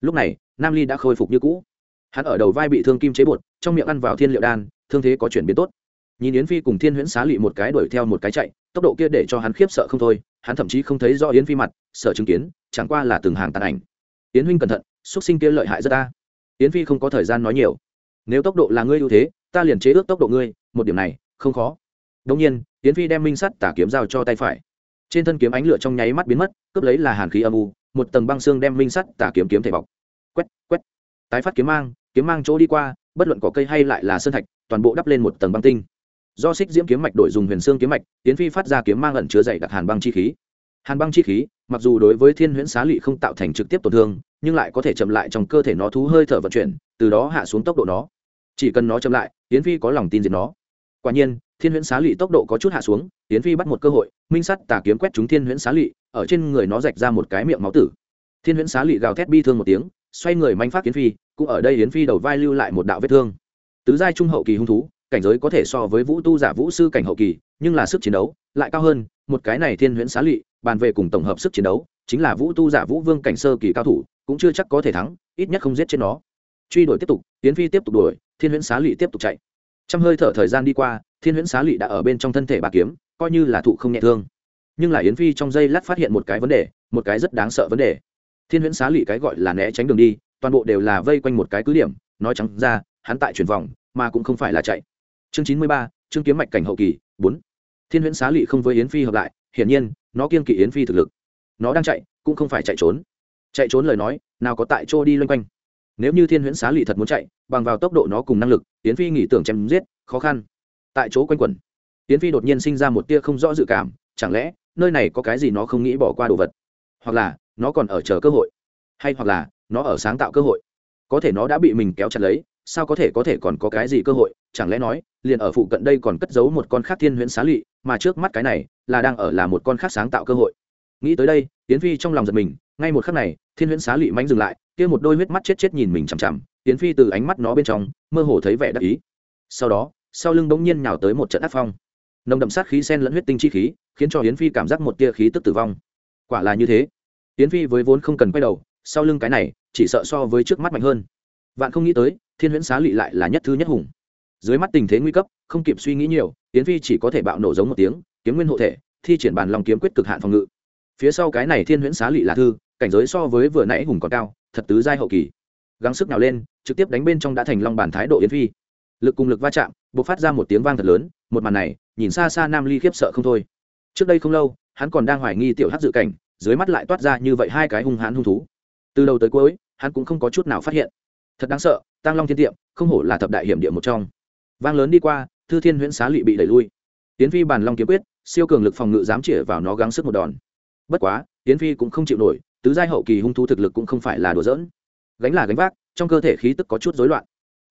Lúc này, nam ly đã khôi phục như cũ. Hắn ở đầu vai bị thương kim chế bột, trong miệng ăn vào thiên liệu đan, thương thế có chuyển biến tốt. Nhìn yến phi cùng thiên huyễn xá lị một cái đuổi theo một cái chạy tốc độ kia để cho hắn khiếp sợ không thôi, hắn thậm chí không thấy do yến phi mặt sợ chứng kiến, chẳng qua là từng hàng tàn ảnh. Yến huynh cẩn thận xuất sinh kia lợi hại rất ta yến phi không có thời gian nói nhiều. Nếu tốc độ là ngươi ưu thế, ta liền chế ước tốc độ ngươi, một điểm này, không khó. Đông nhiên, yến phi đem minh sắt tả kiếm giao cho tay phải. Trên thân kiếm ánh lửa trong nháy mắt biến mất, cướp lấy là hàn khí âm u, một tầng băng xương đem minh sắt tả kiếm kiếm thể bọc. Quét quét. Tái phát kiếm mang kiếm mang chỗ đi qua, bất luận có cây hay lại là sơn thạch, toàn bộ đắp lên một tầng băng tinh do xích diễm kiếm mạch đổi dùng huyền xương kiếm mạch, tiến phi phát ra kiếm mang ẩn chứa dày đặc hàn băng chi khí. Hàn băng chi khí, mặc dù đối với thiên huyễn xá lị không tạo thành trực tiếp tổn thương, nhưng lại có thể chậm lại trong cơ thể nó thú hơi thở vận chuyển, từ đó hạ xuống tốc độ nó. Chỉ cần nó chậm lại, tiến phi có lòng tin diệt nó. Quả nhiên, thiên huyễn xá lị tốc độ có chút hạ xuống, tiến phi bắt một cơ hội, minh sắt tà kiếm quét trúng thiên huyễn xá lị ở trên người nó rạch ra một cái miệng máu tử. Thiên huyễn xá lị gào thét bi thương một tiếng, xoay người manh phát tiến phi, cũng ở đây tiến phi đầu vai lưu lại một đạo vết thương. Tứ giai trung hậu kỳ hung thú cảnh giới có thể so với vũ tu giả vũ sư cảnh hậu kỳ, nhưng là sức chiến đấu lại cao hơn, một cái này thiên huyễn xá lị bàn về cùng tổng hợp sức chiến đấu, chính là vũ tu giả vũ vương cảnh sơ kỳ cao thủ, cũng chưa chắc có thể thắng, ít nhất không giết chết nó. Truy đuổi tiếp tục tiến phi tiếp tục đuổi, thiên huyễn xá lị tiếp tục chạy. Trăm hơi thở thời gian đi qua, thiên huyễn xá lị đã ở bên trong thân thể bà kiếm, coi như là thụ không nhẹ thương. Nhưng là yến phi trong giây lát phát hiện một cái vấn đề, một cái rất đáng sợ vấn đề. Thiên huyễn xá lị cái gọi là né tránh đường đi, toàn bộ đều là vây quanh một cái cứ điểm, nói trắng ra, hắn tại chuyển vòng, mà cũng không phải là chạy chương chín mươi ba chương kiếm mạch cảnh hậu kỳ, bốn. Thiên huyễn xá lị không với yến phi hợp lại, hiển nhiên, nó kiên kỵ yến phi thực lực. Nó đang chạy, cũng không phải chạy trốn. Chạy trốn lời nói, nào có tại chỗ đi loanh quanh. Nếu như thiên huyễn xá lị thật muốn chạy, bằng vào tốc độ nó cùng năng lực, yến phi nghĩ tưởng chém giết, khó khăn. Tại chỗ quanh quẩn, yến phi đột nhiên sinh ra một tia không rõ dự cảm, chẳng lẽ, nơi này có cái gì nó không nghĩ bỏ qua đồ vật? Hoặc là, nó còn ở chờ cơ hội? Hay hoặc là, nó ở sáng tạo cơ hội? Có thể nó đã bị mình kéo chặt lấy, sao có thể có thể còn có cái gì cơ hội? Chẳng lẽ nói liền ở phụ cận đây còn cất giấu một con khác thiên huyễn xá lị mà trước mắt cái này là đang ở là một con khác sáng tạo cơ hội. Nghĩ tới đây tiến phi trong lòng giật mình, ngay một khắc này, thiên huyễn xá lị mánh dừng lại, kia một đôi huyết mắt chết chết nhìn mình chằm chằm tiến phi từ ánh mắt nó bên trong, mơ hồ thấy vẻ đắc ý. Sau đó, sau lưng bỗng nhiên nhào tới một trận áp phong. Nồng đậm sát khí sen lẫn huyết tinh chi khí, khiến cho hiến phi cảm giác một tia khí tức tử vong. Quả là như thế. Hiến phi với vốn không cần quay đầu, sau lưng cái này, chỉ sợ so với trước mắt mạnh hơn. Vạn không nghĩ tới, thiên huyễn xá lị lại là nhất thứ nhất hùng dưới mắt tình thế nguy cấp, không kịp suy nghĩ nhiều, yến phi chỉ có thể bạo nổ giống một tiếng, kiếm nguyên hộ thể, thi triển bàn lòng kiếm quyết cực hạn phòng ngự. Phía sau cái này thiên huyễn xá lị là thư, cảnh giới so với vừa nãy hùng còn cao, thật tứ giai hậu kỳ. Gắng sức nào lên, trực tiếp đánh bên trong đã thành long bàn thái độ yến phi. Lực cùng lực va chạm, bộc phát ra một tiếng vang thật lớn, một màn này, nhìn xa xa nam ly khiếp sợ không thôi. Trước đây không lâu, hắn còn đang hoài nghi tiểu hát dự cảnh, dưới mắt lại toát ra như vậy hai cái hung hãn hung thú. Từ đầu tới cuối, hắn cũng không có chút nào phát hiện. Thật đáng sợ tăng long thiên tiệm, không hổ là thập đại hiểm địa một trong vang lớn đi qua, thư thiên huyễn xá lụy bị đẩy lui. Tiến phi bàn long kiếm quyết, siêu cường lực phòng ngự dám chĩa vào nó gắng sức một đòn. Bất quá tiến phi cũng không chịu nổi, tứ giai hậu kỳ hung thú thực lực cũng không phải là đùa giỡn. Gánh là gánh vác, trong cơ thể khí tức có chút rối loạn.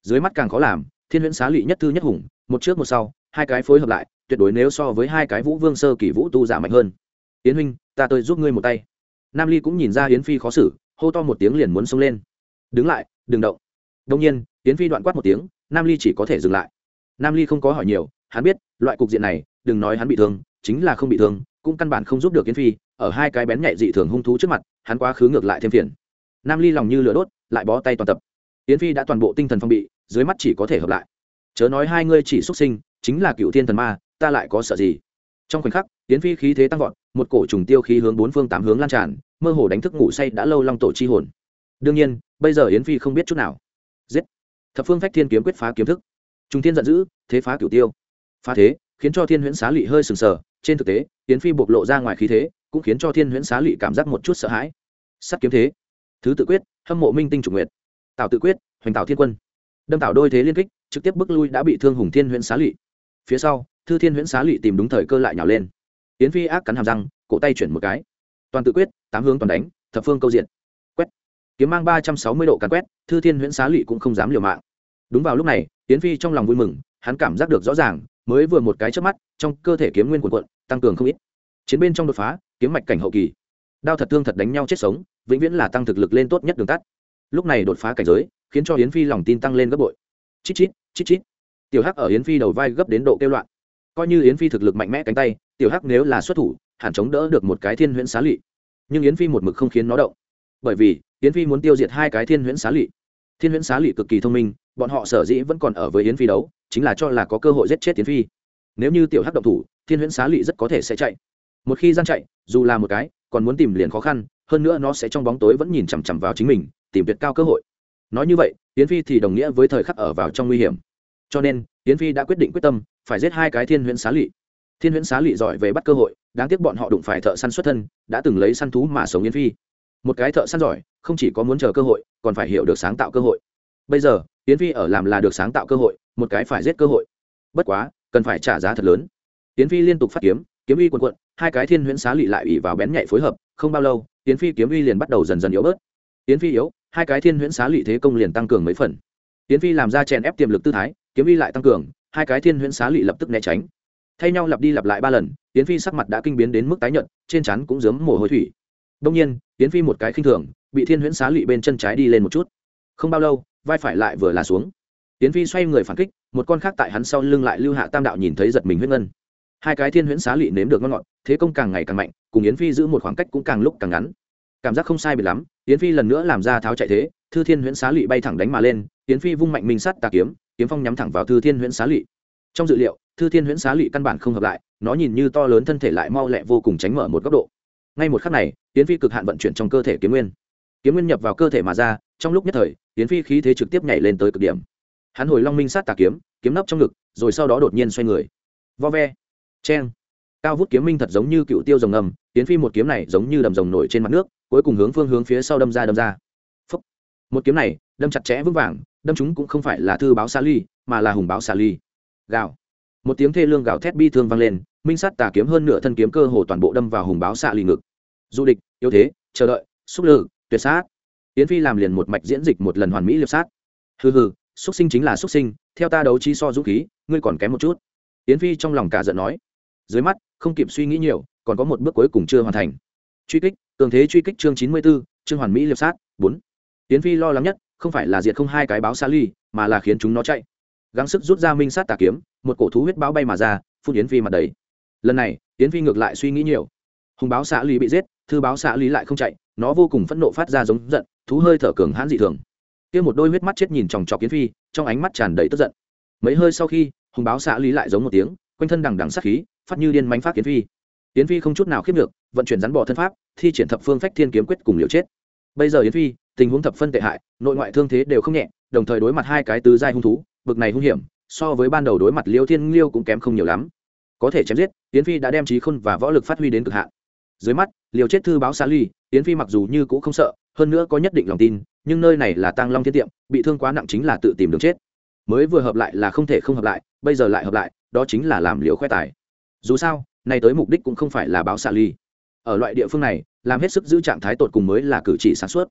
Dưới mắt càng khó làm, thiên huyễn xá lụy nhất thư nhất hùng, một trước một sau, hai cái phối hợp lại, tuyệt đối nếu so với hai cái vũ vương sơ kỳ vũ tu giả mạnh hơn. Yến huynh, ta tôi giúp ngươi một tay. Nam ly cũng nhìn ra yến phi khó xử, hô to một tiếng liền muốn xông lên. Đứng lại, đừng động. Đông nhiên, yến phi đoạn quát một tiếng, nam ly chỉ có thể dừng lại nam ly không có hỏi nhiều, hắn biết, loại cục diện này, đừng nói hắn bị thương, chính là không bị thương, cũng căn bản không giúp được yến phi, ở hai cái bén nhạy dị thường hung thú trước mặt, hắn quá khứ ngược lại thêm phiền. Nam ly lòng như lửa đốt, lại bó tay toàn tập. Yến phi đã toàn bộ tinh thần phong bị, dưới mắt chỉ có thể hợp lại. Chớ nói hai ngươi chỉ xuất sinh, chính là cựu thiên thần ma, ta lại có sợ gì? Trong khoảnh khắc, yến phi khí thế tăng vọt, một cổ trùng tiêu khí hướng bốn phương tám hướng lan tràn, mơ hồ đánh thức ngủ say đã lâu long tổ chi hồn. Đương nhiên, bây giờ yến phi không biết chút nào. Giết! Thập phương phách thiên kiếm quyết phá kiếm thức trung thiên giận dữ, thế phá cửu tiêu. Phá thế, khiến cho thiên huyễn xá lị hơi sừng sờ. Trên thực tế tiến phi bộc lộ ra ngoài khí thế, cũng khiến cho thiên huyễn xá lị cảm giác một chút sợ hãi. Sắt kiếm thế. Thứ tự quyết, hâm mộ minh tinh chủ nguyệt. Tạo tự quyết, hoành tạo thiên quân. Đâm tạo đôi thế liên kích, trực tiếp bước lui đã bị thương hùng thiên huyễn xá lị phía sau, thư thiên huyễn xá lị tìm đúng thời cơ lại nhào lên. Tiến phi ác cắn hàm răng, cổ tay chuyển một cái. Toàn tự quyết, tám hướng toàn đánh, thập phương câu diện. Quét. Kiếm mang ba trăm sáu mươi độ cắn quét, thư thiên huyễn xá lị cũng không dám liều mạng. Đúng vào lúc này yến phi trong lòng vui mừng, hắn cảm giác được rõ ràng, mới vừa một cái trước mắt, trong cơ thể kiếm nguyên quần quận tăng cường không ít. Chiến bên trong đột phá, kiếm mạch cảnh hậu kỳ. Đao thật thương thật đánh nhau chết sống, vĩnh viễn là tăng thực lực lên tốt nhất đường tắt. Lúc này đột phá cảnh giới, khiến cho yến phi lòng tin tăng lên gấp bội. Chít chít chít chít. Tiểu hắc ở yến phi đầu vai gấp đến độ kêu loạn. Coi như yến phi thực lực mạnh mẽ cánh tay, tiểu hắc nếu là xuất thủ, hẳn chống đỡ được một cái thiên huyễn xá lị nhưng yến phi một mực không khiến nó động. Bởi vì, yến phi muốn tiêu diệt hai cái thiên huyễn xá lị thiên huyễn xá lị cực kỳ thông minh, bọn họ sở dĩ vẫn còn ở với yến phi đấu, chính là cho là có cơ hội giết chết yến phi. Nếu như tiểu hắc động thủ, thiên huyễn xá lị rất có thể sẽ chạy. Một khi gian chạy, dù là một cái, còn muốn tìm liền khó khăn, hơn nữa nó sẽ trong bóng tối vẫn nhìn chằm chằm vào chính mình, tìm tuyệt cao cơ hội. Nói như vậy, yến phi thì đồng nghĩa với thời khắc ở vào trong nguy hiểm. Cho nên, yến phi đã quyết định quyết tâm, phải giết hai cái thiên huyễn xá lị thiên huyễn xá lị giỏi về bắt cơ hội, đáng tiếc bọn họ đụng phải thợ săn xuất thân, đã từng lấy săn thú mà sống yến phi một cái thợ săn giỏi, không chỉ có muốn chờ cơ hội, còn phải hiểu được sáng tạo cơ hội. Bây giờ, yến phi ở làm là được sáng tạo cơ hội, một cái phải giết cơ hội. Bất quá, cần phải trả giá thật lớn. Yến phi liên tục phát kiếm kiếm uy quần quận hai cái thiên huyễn xá lị lại ủy vào bén nhạy phối hợp, không bao lâu, yến phi kiếm uy liền bắt đầu dần dần yếu bớt. Yến phi yếu, hai cái thiên huyễn xá lị thế công liền tăng cường mấy phần. Yến phi làm ra chèn ép tiềm lực tư thái, kiếm uy lại tăng cường, hai cái thiên huyễn xá lị lập tức né tránh. Thay nhau lặp đi lặp lại ba lần, yến phi sắc mặt đã kinh biến đến mức tái nhợt, trên chắn cũng dớm mồ hôi thủy đông nhiên, yến phi một cái khinh thường, bị thiên huyễn xá lụy bên chân trái đi lên một chút. Không bao lâu, vai phải lại vừa là xuống. Yến phi xoay người phản kích, một con khác tại hắn sau lưng lại lưu hạ tam đạo nhìn thấy giật mình huyết ngân. Hai cái thiên huyễn xá lụy nếm được ngon ngọt, thế công càng ngày càng mạnh, cùng yến phi giữ một khoảng cách cũng càng lúc càng ngắn. Cảm giác không sai biệt lắm, yến phi lần nữa làm ra tháo chạy thế, thư thiên huyễn xá lụy bay thẳng đánh mà lên, yến phi vung mạnh minh sắt tà kiếm kiếm phong nhắm thẳng vào thư thiên huyễn xá lụy. Trong dự liệu, thư thiên huyễn xá lụy căn bản không hợp lại, nó nhìn như to lớn thân thể lại mau lẹ vô cùng tránh mở một góc độ. Ngay một khắc này Tiến phi cực hạn vận chuyển trong cơ thể kiếm nguyên. Kiếm nguyên nhập vào cơ thể mà ra, trong lúc nhất thời Tiến phi khí thế trực tiếp nhảy lên tới cực điểm. Hắn hồi long minh sát tà kiếm kiếm nấp trong ngực, rồi sau đó đột nhiên xoay người. Vo ve. Cheng. Cao vút kiếm minh thật giống như cựu tiêu rồng ngầm tiến phi một kiếm này giống như đầm rồng nổi trên mặt nước, cuối cùng hướng phương hướng phía sau đâm ra đâm ra. Phúc. một kiếm này, đâm chặt chẽ vững vàng, đâm chúng cũng không phải là thư báo xa ly, mà là hùng báo xa ly. Gào. Một tiếng thê lương gào thét bi thương vang lên, minh sát tà kiếm hơn nửa thân kiếm cơ hồ toàn bộ đâm vào hùng báo xạ lì ngực du địch, yếu thế, chờ đợi, xúc lự tuyệt sát. Yến phi làm liền một mạch diễn dịch một lần hoàn mỹ liệp sát. Hừ hừ, xúc sinh chính là xúc sinh, theo ta đấu chi so dũng khí, ngươi còn kém một chút. Yến phi trong lòng cả giận nói. Dưới mắt, không kịp suy nghĩ nhiều, còn có một bước cuối cùng chưa hoàn thành. Truy kích, cường thế truy kích chương chín mươi b chương hoàn mỹ liệp sát, bốn. Tiến phi lo lắng nhất, không phải là diệt không hai cái báo xa ly, mà là khiến chúng nó chạy. Gắng sức rút ra minh sát tà kiếm, một cổ thú huyết báo bay mà ra, phun yến phi mặt đấy lần này, yến phi ngược lại suy nghĩ nhiều. Hùng báo xa ly bị giết thư báo xạ lý lại không chạy, nó vô cùng phẫn nộ phát ra giống giận, thú hơi thở cường hãn dị thường. Kia một đôi huyết mắt chết nhìn chòng chọc kiến phi, trong ánh mắt tràn đầy tức giận. Mấy hơi sau khi, hùng báo xạ lý lại giống một tiếng, quanh thân đằng đằng sát khí, phát như điên mánh phát kiến phi. Kiến phi không chút nào khiếp được vận chuyển rắn bỏ thân pháp, thi triển thập phương phách thiên kiếm quyết cùng liều chết. Bây giờ yến phi, tình huống thập phân tệ hại, nội ngoại thương thế đều không nhẹ, đồng thời đối mặt hai cái tứ giai hung thú, bực này hung hiểm, so với ban đầu đối mặt liêu thiên liêu cũng kém không nhiều lắm. Có thể chém giết, yến phi đã đem trí khôn và võ lực phát huy đến cực hạn dưới mắt liều chết thư báo xa ly, yến phi mặc dù như cũng không sợ, hơn nữa có nhất định lòng tin, nhưng nơi này là tăng long thiên tiệm, bị thương quá nặng chính là tự tìm đường chết. Mới vừa hợp lại là không thể không hợp lại, bây giờ lại hợp lại, đó chính là làm liều khoe tài. Dù sao, nay tới mục đích cũng không phải là báo xạ ly. Ở loại địa phương này, làm hết sức giữ trạng thái tột cùng mới là cử chỉ sản xuất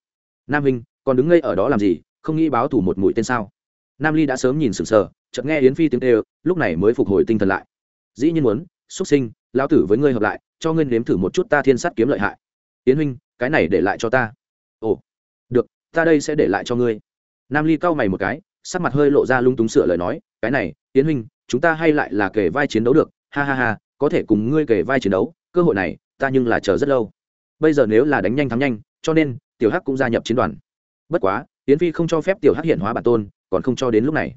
nam hình còn đứng ngây ở đó làm gì, không nghĩ báo thủ một mũi tên sao? Nam ly đã sớm nhìn sừng sờ, chợt nghe yến phi tiếng tê lúc này mới phục hồi tinh thần lại. Dĩ nhiên muốn xuất sinh, lão tử với ngươi hợp lại cho ngươi nếm thử một chút ta thiên sát kiếm lợi hại. Tiến huynh, cái này để lại cho ta. Ồ, được, ta đây sẽ để lại cho ngươi. Nam ly cau mày một cái, sắc mặt hơi lộ ra lung túng sửa lời nói, cái này tiến huynh, chúng ta hay lại là kể vai chiến đấu được. Ha ha ha, có thể cùng ngươi kể vai chiến đấu, cơ hội này, ta nhưng là chờ rất lâu. Bây giờ nếu là đánh nhanh thắng nhanh, cho nên, tiểu hắc cũng gia nhập chiến đoàn. Bất quá tiến phi không cho phép tiểu hắc hiện hóa bản tôn, còn không cho đến lúc này.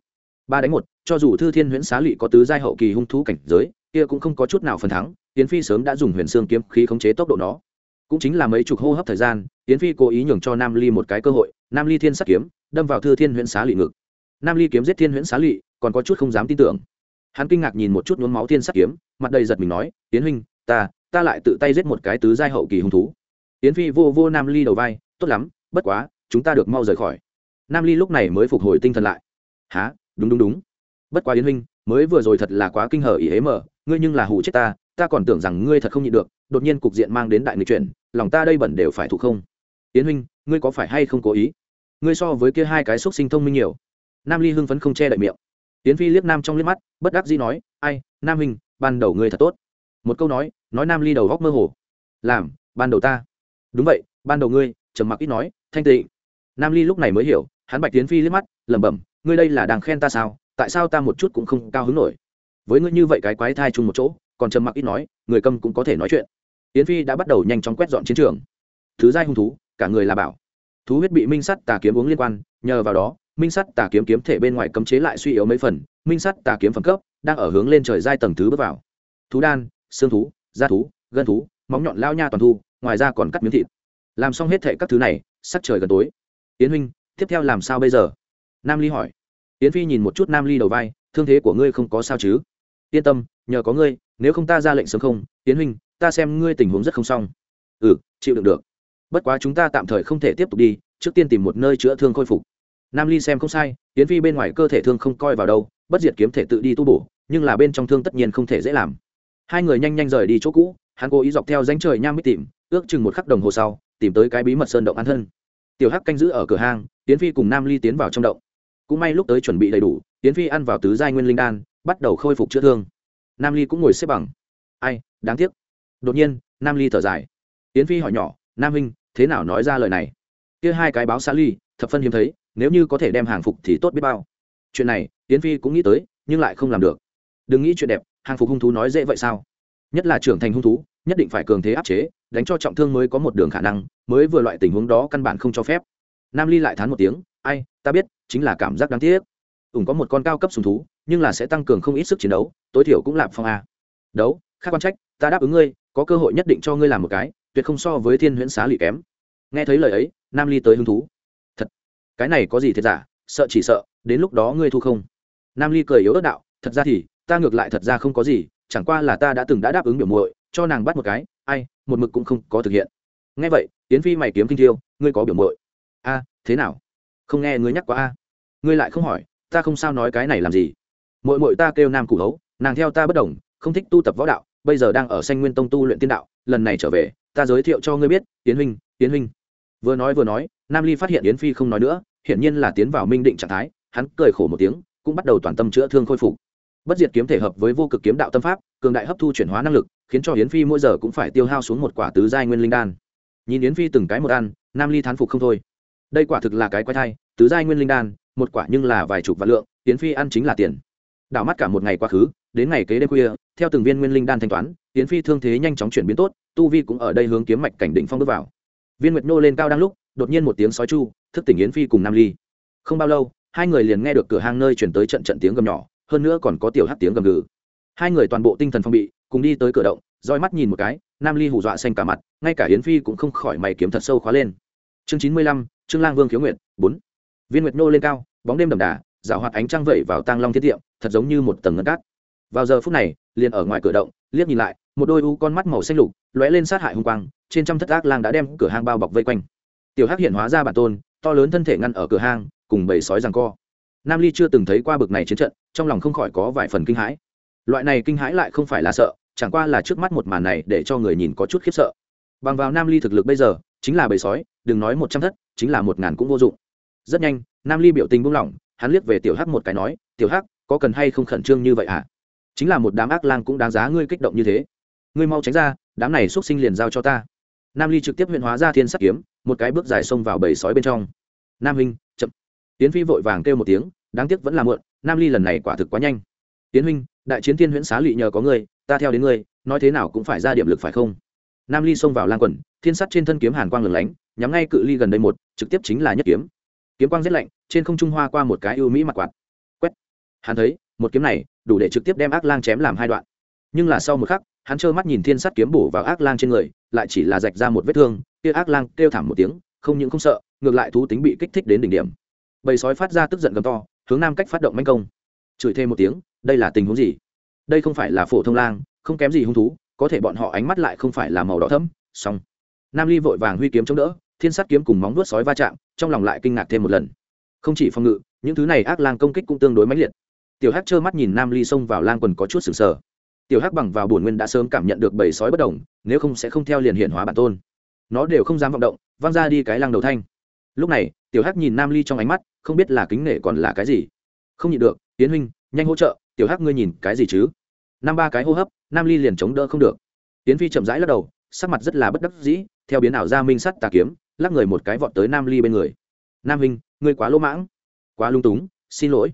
Ba đánh một, cho dù thư thiên huyễn xá Lụy có tứ giai hậu kỳ hung thú cảnh giới, kia cũng không có chút nào phần thắng tiến phi sớm đã dùng huyền xương kiếm khí khống chế tốc độ nó. Cũng chính là mấy chục hô hấp thời gian, yến phi cố ý nhường cho nam ly một cái cơ hội, nam ly thiên sắt kiếm, đâm vào thư thiên huyễn xá lị ngực. Nam ly kiếm giết thiên huyễn xá lị còn có chút không dám tin tưởng. Hắn kinh ngạc nhìn một chút nhuốm máu thiên sắt kiếm, mặt đầy giật mình nói, yến huynh, ta ta lại tự tay giết một cái tứ giai hậu kỳ hung thú. Yến phi vô vô nam ly đầu vai, tốt lắm, bất quá, chúng ta được mau rời khỏi. Nam ly lúc này mới phục hồi tinh thần lại. Há đúng đúng đúng. Bất quá yến huynh, mới vừa rồi thật là quá kinh hở ý hế mở, ngươi nhưng là hù chết ta ta còn tưởng rằng ngươi thật không nhịn được, đột nhiên cục diện mang đến đại người chuyển, lòng ta đây bẩn đều phải thụ không? Yến huynh, ngươi có phải hay không cố ý? Ngươi so với kia hai cái xúc sinh thông minh nhiều. Nam ly hưng phấn không che đậy miệng. Yến phi liếc nam trong liếc mắt, bất đắc dĩ nói, ai, nam huynh, ban đầu ngươi thật tốt. Một câu nói nói nam ly đầu góc mơ hồ. Làm, ban đầu ta. Đúng vậy, ban đầu ngươi, trầm mặc ít nói, thanh tịnh. Nam ly lúc này mới hiểu, hắn bạch tiến phi liếc mắt, lẩm bẩm, ngươi đây là đang khen ta sao? Tại sao ta một chút cũng không cao hứng nổi? Với ngươi như vậy cái quái thai chung một chỗ còn trầm mặc ít nói, người câm cũng có thể nói chuyện. Yến phi đã bắt đầu nhanh chóng quét dọn chiến trường. Thứ giai hung thú, cả người là bảo. Thú huyết bị minh sắt tà kiếm uống liên quan, nhờ vào đó, minh sắt tà kiếm kiếm thể bên ngoài cấm chế lại suy yếu mấy phần, minh sắt tà kiếm phẩm cấp đang ở hướng lên trời giai tầng thứ bước vào. Thú đan, xương thú, da thú, gân thú, móng nhọn lao nha toàn thu, ngoài ra còn cắt miếng thịt. Làm xong hết thệ các thứ này, sắc trời gần tối. Yến huynh, tiếp theo làm sao bây giờ? Nam ly hỏi. Yến phi nhìn một chút nam ly đầu vai, thương thế của ngươi không có sao chứ? Yên tâm, nhờ có ngươi nếu không ta ra lệnh sớm không tiến huynh, ta xem ngươi tình huống rất không xong. Ừ chịu đựng được. Bất quá chúng ta tạm thời không thể tiếp tục đi, trước tiên tìm một nơi chữa thương khôi phục. Nam ly xem không sai tiến phi bên ngoài cơ thể thương không coi vào đâu, bất diệt kiếm thể tự đi tu bổ, nhưng là bên trong thương tất nhiên không thể dễ làm. Hai người nhanh nhanh rời đi chỗ cũ, hắn cố ý dọc theo danh trời nham mít tìm, ước chừng một khắc đồng hồ sau, tìm tới cái bí mật sơn động an thân. Tiểu hắc canh giữ ở cửa hang tiến phi cùng nam ly tiến vào trong động. Cũng may lúc tới chuẩn bị đầy đủ tiến phi ăn vào tứ giai nguyên linh đan, bắt đầu khôi phục chữa thương nam ly cũng ngồi xếp bằng. Ai, đáng tiếc. Đột nhiên, nam ly thở dài. Tiến phi hỏi nhỏ, nam huynh, thế nào nói ra lời này? Kia hai cái báo xa ly, thập phân hiếm thấy, nếu như có thể đem hàng phục thì tốt biết bao. Chuyện này tiến phi cũng nghĩ tới, nhưng lại không làm được. Đừng nghĩ chuyện đẹp, hàng phục hung thú nói dễ vậy sao? Nhất là trưởng thành hung thú, nhất định phải cường thế áp chế, đánh cho trọng thương mới có một đường khả năng, mới vừa loại tình huống đó căn bản không cho phép. Nam ly lại thán một tiếng, ai, ta biết, chính là cảm giác đáng tiếc. Ủng có một con cao cấp sùng thú nhưng là sẽ tăng cường không ít sức chiến đấu, tối thiểu cũng làm phong a. Đấu, khác quan trách, ta đáp ứng ngươi, có cơ hội nhất định cho ngươi làm một cái, tuyệt không so với thiên huyễn xá lì kém. Nghe thấy lời ấy, nam ly tới hứng thú. Thật, cái này có gì thiệt giả, sợ chỉ sợ, đến lúc đó ngươi thu không. Nam ly cười yếu ớt đạo, thật ra thì, ta ngược lại thật ra không có gì, chẳng qua là ta đã từng đã đáp ứng biểu muội, cho nàng bắt một cái, ai, một mực cũng không có thực hiện. Nghe vậy tiến phi mày kiếm kinh thiêu, ngươi có biểu muội? A, thế nào? Không nghe ngươi nhắc qua a. Ngươi lại không hỏi, ta không sao nói cái này làm gì mội mội ta kêu nam cụ hấu, nàng theo ta bất đồng, không thích tu tập võ đạo, bây giờ đang ở sanh nguyên tông tu luyện tiên đạo, lần này trở về, ta giới thiệu cho ngươi biết tiến huynh tiến huynh. Vừa nói vừa nói, nam ly phát hiện yến phi không nói nữa, hiển nhiên là tiến vào minh định trạng thái, hắn cười khổ một tiếng, cũng bắt đầu toàn tâm chữa thương khôi phục. Bất diệt kiếm thể hợp với vô cực kiếm đạo tâm pháp, cường đại hấp thu chuyển hóa năng lực, khiến cho yến phi mỗi giờ cũng phải tiêu hao xuống một quả tứ giai nguyên linh đan. Nhìn yến phi từng cái một ăn, nam ly thán phục không thôi. Đây quả thực là cái quái thai, tứ giai nguyên linh đan, một quả nhưng là vài chục vạn lượng, yến phi ăn chính là tiền đảo mắt cả một ngày quá khứ, đến ngày kế đêm khuya, theo từng viên nguyên linh đan thanh toán, yến phi thương thế nhanh chóng chuyển biến tốt, tu vi cũng ở đây hướng kiếm mạch cảnh định phong bước vào. Viên nguyệt nô lên cao đang lúc, đột nhiên một tiếng sói chu, thức tỉnh yến phi cùng nam ly. Không bao lâu, hai người liền nghe được cửa hang nơi chuyển tới trận trận tiếng gầm nhỏ, hơn nữa còn có tiểu hát tiếng gầm gừ. Hai người toàn bộ tinh thần phong bị, cùng đi tới cửa động, roi mắt nhìn một cái, nam ly hù dọa xanh cả mặt, ngay cả yến phi cũng không khỏi mày kiếm thật sâu khóa lên. Chương chín mươi lăm, trương lang vương khiếu nguyện bốn. Viên nguyệt nô lên cao, bóng đêm đầm đà dạo hoạt ánh trăng vẩy vào tang long thiết tiệm, thật giống như một tầng ngân cát. Vào giờ phút này, liền ở ngoài cửa động, liếc nhìn lại, một đôi u con mắt màu xanh lục lóe lên sát hại hung quang, trên trăm thất ác lang đã đem cửa hang bao bọc vây quanh. Tiểu hắc hiện hóa ra bản tôn, to lớn thân thể ngăn ở cửa hang, cùng bầy sói rằng co. Nam ly chưa từng thấy qua bực này chiến trận, trong lòng không khỏi có vài phần kinh hãi. Loại này kinh hãi lại không phải là sợ, chẳng qua là trước mắt một màn này để cho người nhìn có chút khiếp sợ. Bằng vào nam ly thực lực bây giờ, chính là bầy sói, đừng nói một trăm thất, chính là một ngàn cũng vô dụng. Rất nhanh, nam ly biểu tình buông lỏng hắn liếc về tiểu hắc một cái nói, tiểu hắc, có cần hay không khẩn trương như vậy à? chính là một đám ác lang cũng đáng giá ngươi kích động như thế. Ngươi mau tránh ra, đám này x u ấ t sinh liền giao cho ta. Nam ly trực tiếp huyện hóa ra thiên sắc kiếm, một cái bước dài xông vào bầy sói bên trong. Nam huynh, chậm. Tiến phi vội vàng kêu một tiếng, đáng tiếc vẫn là muộn, nam ly lần này quả thực quá nhanh. Tiến huynh, đại chiến thiên huyễn xá lụy nhờ có ngươi, ta theo đến ngươi, nói thế nào cũng phải ra điểm lực phải không? Nam ly xông vào lan quần, thiên sắt trên thân kiếm hàn quang lửng lánh, nhắm ngay cự ly gần đây một, trực tiếp chính là nhất kiếm kiếm quang rét lạnh, trên không trung hoa qua một cái ưu mỹ mặt quạt. Quét. Hắn thấy, một kiếm này, đủ để trực tiếp đem ác lang chém làm hai đoạn. Nhưng là sau một khắc, hắn trơ mắt nhìn thiên sắt kiếm bổ vào ác lang trên người, lại chỉ là rạch ra một vết thương, kia ác lang kêu thảm một tiếng, không những không sợ, ngược lại thú tính bị kích thích đến đỉnh điểm. Bầy sói phát ra tức giận gầm to, hướng nam cách phát động manh công. Chửi thêm một tiếng, đây là tình huống gì? Đây không phải là phổ thông lang, không kém gì hung thú, có thể bọn họ ánh mắt lại không phải là màu đỏ thẫm. Xong. Nam ly vội vàng huy kiếm chống đỡ thiên sát kiếm cùng móng vuốt sói va chạm, trong lòng lại kinh ngạc thêm một lần. Không chỉ phòng ngự, những thứ này ác lang công kích cũng tương đối mãnh liệt. Tiểu hắc trơ mắt nhìn nam ly xông vào lang quần có chút sừng sờ. Tiểu hắc bằng vào bổn nguyên đã sớm cảm nhận được bầy sói bất đồng, nếu không sẽ không theo liền hiện hóa bản tôn. Nó đều không dám vọng động, văng ra đi cái lăng đầu thanh. Lúc này, tiểu hắc nhìn nam ly trong ánh mắt, không biết là kính nể còn là cái gì. Không nhịn được tiến huynh, nhanh hỗ trợ, tiểu hắc ngươi nhìn cái gì chứ? Năm ba cái hô hấp, nam ly liền chống đỡ không được. Tiến phi chậm rãi lắc đầu, sắc mặt rất là bất đắc dĩ, theo biến ảo ra minh sắt tà kiếm lắc người một cái vọt tới nam ly bên người. Nam hình ngươi quá lỗ mãng, quá lung túng, xin lỗi.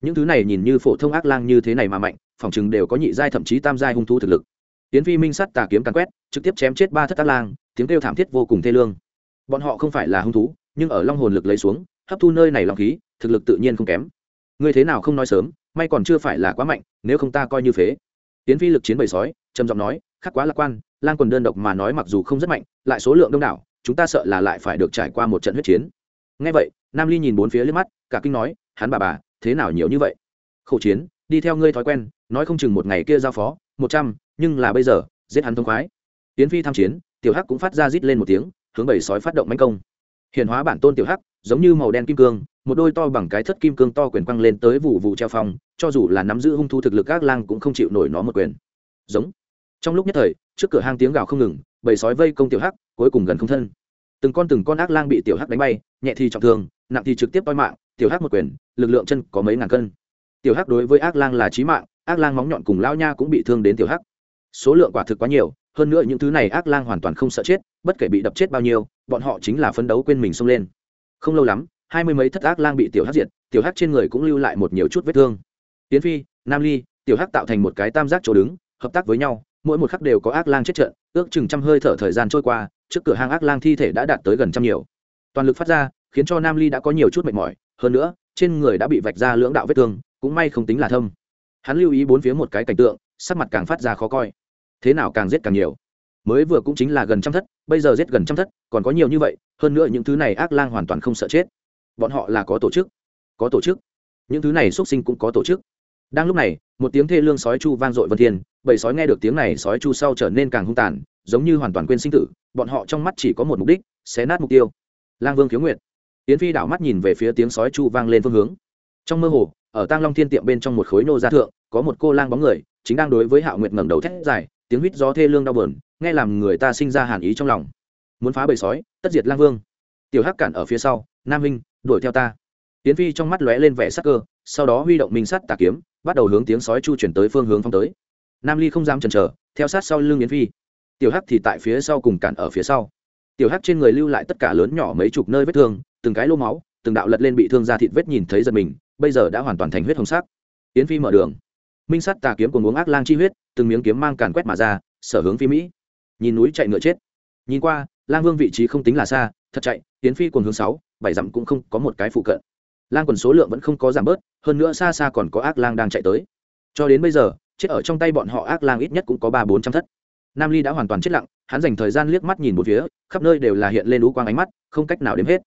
Những thứ này nhìn như phổ thông ác lang như thế này mà mạnh, phòng chừng đều có nhị giai thậm chí tam giai hung thú thực lực. Tiến phi minh sắt tà kiếm càn quét, trực tiếp chém chết ba thất ác lang, tiếng kêu thảm thiết vô cùng thê lương. Bọn họ không phải là hung thú, nhưng ở long hồn lực lấy xuống, hấp thu nơi này long khí, thực lực tự nhiên không kém. Ngươi thế nào không nói sớm, may còn chưa phải là quá mạnh, nếu không ta coi như phế. Tiến phi lực chiến bầy sói, trầm giọng nói, khắc quá lạc quan, lang quần đơn độc mà nói mặc dù không rất mạnh, lại số lượng đông đảo chúng ta sợ là lại phải được trải qua một trận huyết chiến. Ngay vậy nam ly nhìn bốn phía liếc mắt cả kinh nói hắn bà bà thế nào nhiều như vậy? Khẩu chiến đi theo ngươi thói quen nói không chừng một ngày kia giao phó một trăm nhưng là bây giờ giết hắn thông khoái. Tiến phi tham chiến tiểu hắc cũng phát ra rít lên một tiếng hướng bầy sói phát động manh công. Hiện hóa bản tôn tiểu hắc giống như màu đen kim cương một đôi to bằng cái thất kim cương to quyền quăng lên tới vụ vụ treo phòng, cho dù là nắm giữ hung thu thực lực các lang cũng không chịu nổi nó một quyền. Giống. Trong lúc nhất thời trước cửa hang tiếng gào không ngừng bầy sói vây công tiểu hắc cuối cùng gần không thân. Từng con từng con ác lang bị tiểu hắc đánh bay, nhẹ thì trọng thương, nặng thì trực tiếp toi mạng, tiểu hắc một quyền, lực lượng chân có mấy ngàn cân. Tiểu hắc đối với ác lang là trí mạng, ác lang móng nhọn cùng lao nha cũng bị thương đến tiểu hắc. Số lượng quả thực quá nhiều, hơn nữa những thứ này ác lang hoàn toàn không sợ chết, bất kể bị đập chết bao nhiêu, bọn họ chính là phấn đấu quên mình xông lên. Không lâu lắm, hai mươi mấy thất ác lang bị tiểu hắc diệt, tiểu hắc trên người cũng lưu lại một nhiều chút vết thương. Tiến phi, nam ly, tiểu hắc tạo thành một cái tam giác chỗ đứng, hợp tác với nhau, mỗi một khắc đều có ác lang chết trận, ước chừng trăm hơi thở thời gian trôi qua trước cửa hang ác lang thi thể đã đạt tới gần trăm nhiều. Toàn lực phát ra, khiến cho nam ly đã có nhiều chút mệt mỏi, hơn nữa, trên người đã bị vạch ra lưỡng đạo vết thương, cũng may không tính là thâm. Hắn lưu ý bốn phía một cái cảnh tượng, sắc mặt càng phát ra khó coi. Thế nào càng giết càng nhiều? Mới vừa cũng chính là gần trăm thất, bây giờ giết gần trăm thất, còn có nhiều như vậy, hơn nữa những thứ này ác lang hoàn toàn không sợ chết. Bọn họ là có tổ chức. Có tổ chức. Những thứ này xuất sinh cũng có tổ chức. Đang lúc này, một tiếng thê lương sói chu vang dội vân thiên, bầy sói nghe được tiếng này sói chu sau trở nên càng hung tàn giống như hoàn toàn quên sinh tử, bọn họ trong mắt chỉ có một mục đích, xé nát mục tiêu. Lang vương khiếu nguyệt. Yến phi đảo mắt nhìn về phía tiếng sói chu vang lên phương hướng. Trong mơ hồ, ở tang long thiên tiệm bên trong một khối nô gia thượng, có một cô lang bóng người, chính đang đối với hạo nguyệt ngẩng đầu thét dài, tiếng huýt gió thê lương đau bờn nghe làm người ta sinh ra hàn ý trong lòng. Muốn phá bầy sói, tất diệt lang vương. Tiểu hắc cản ở phía sau, nam minh đuổi theo ta. Tiến phi trong mắt lóe lên vẻ sắc cơ, sau đó huy động minh sắt tà kiếm, bắt đầu hướng tiếng sói chu chuyển tới phương hướng phong tới. Nam ly không dám chần chờ, theo sát sau lưng yến phi tiểu hắc thì tại phía sau cùng cản ở phía sau. Tiểu hắc trên người lưu lại tất cả lớn nhỏ mấy chục nơi vết thương, từng cái lô máu, từng đạo lật lên bị thương ra thịt vết nhìn thấy giật mình, bây giờ đã hoàn toàn thành huyết hồng sắc. Yến phi mở đường. Minh sắt tà kiếm cùng uống ác lang chi huyết, từng miếng kiếm mang càn quét mà ra, sở hướng phi mỹ. Nhìn núi chạy ngựa chết. Nhìn qua, lang vương vị trí không tính là xa, thật chạy, yến phi cùng hướng sáu, bảy dặm cũng không có một cái phụ cận. Lang quần số lượng vẫn không có giảm bớt, hơn nữa xa xa còn có ác lang đang chạy tới. Cho đến bây giờ, chết ở trong tay bọn họ ác lang ít nhất cũng có ba bốn trăm thất nam ly đã hoàn toàn chết lặng, hắn dành thời gian liếc mắt nhìn một phía, khắp nơi đều là hiện lên lũ quang ánh mắt, không cách nào đếm hết.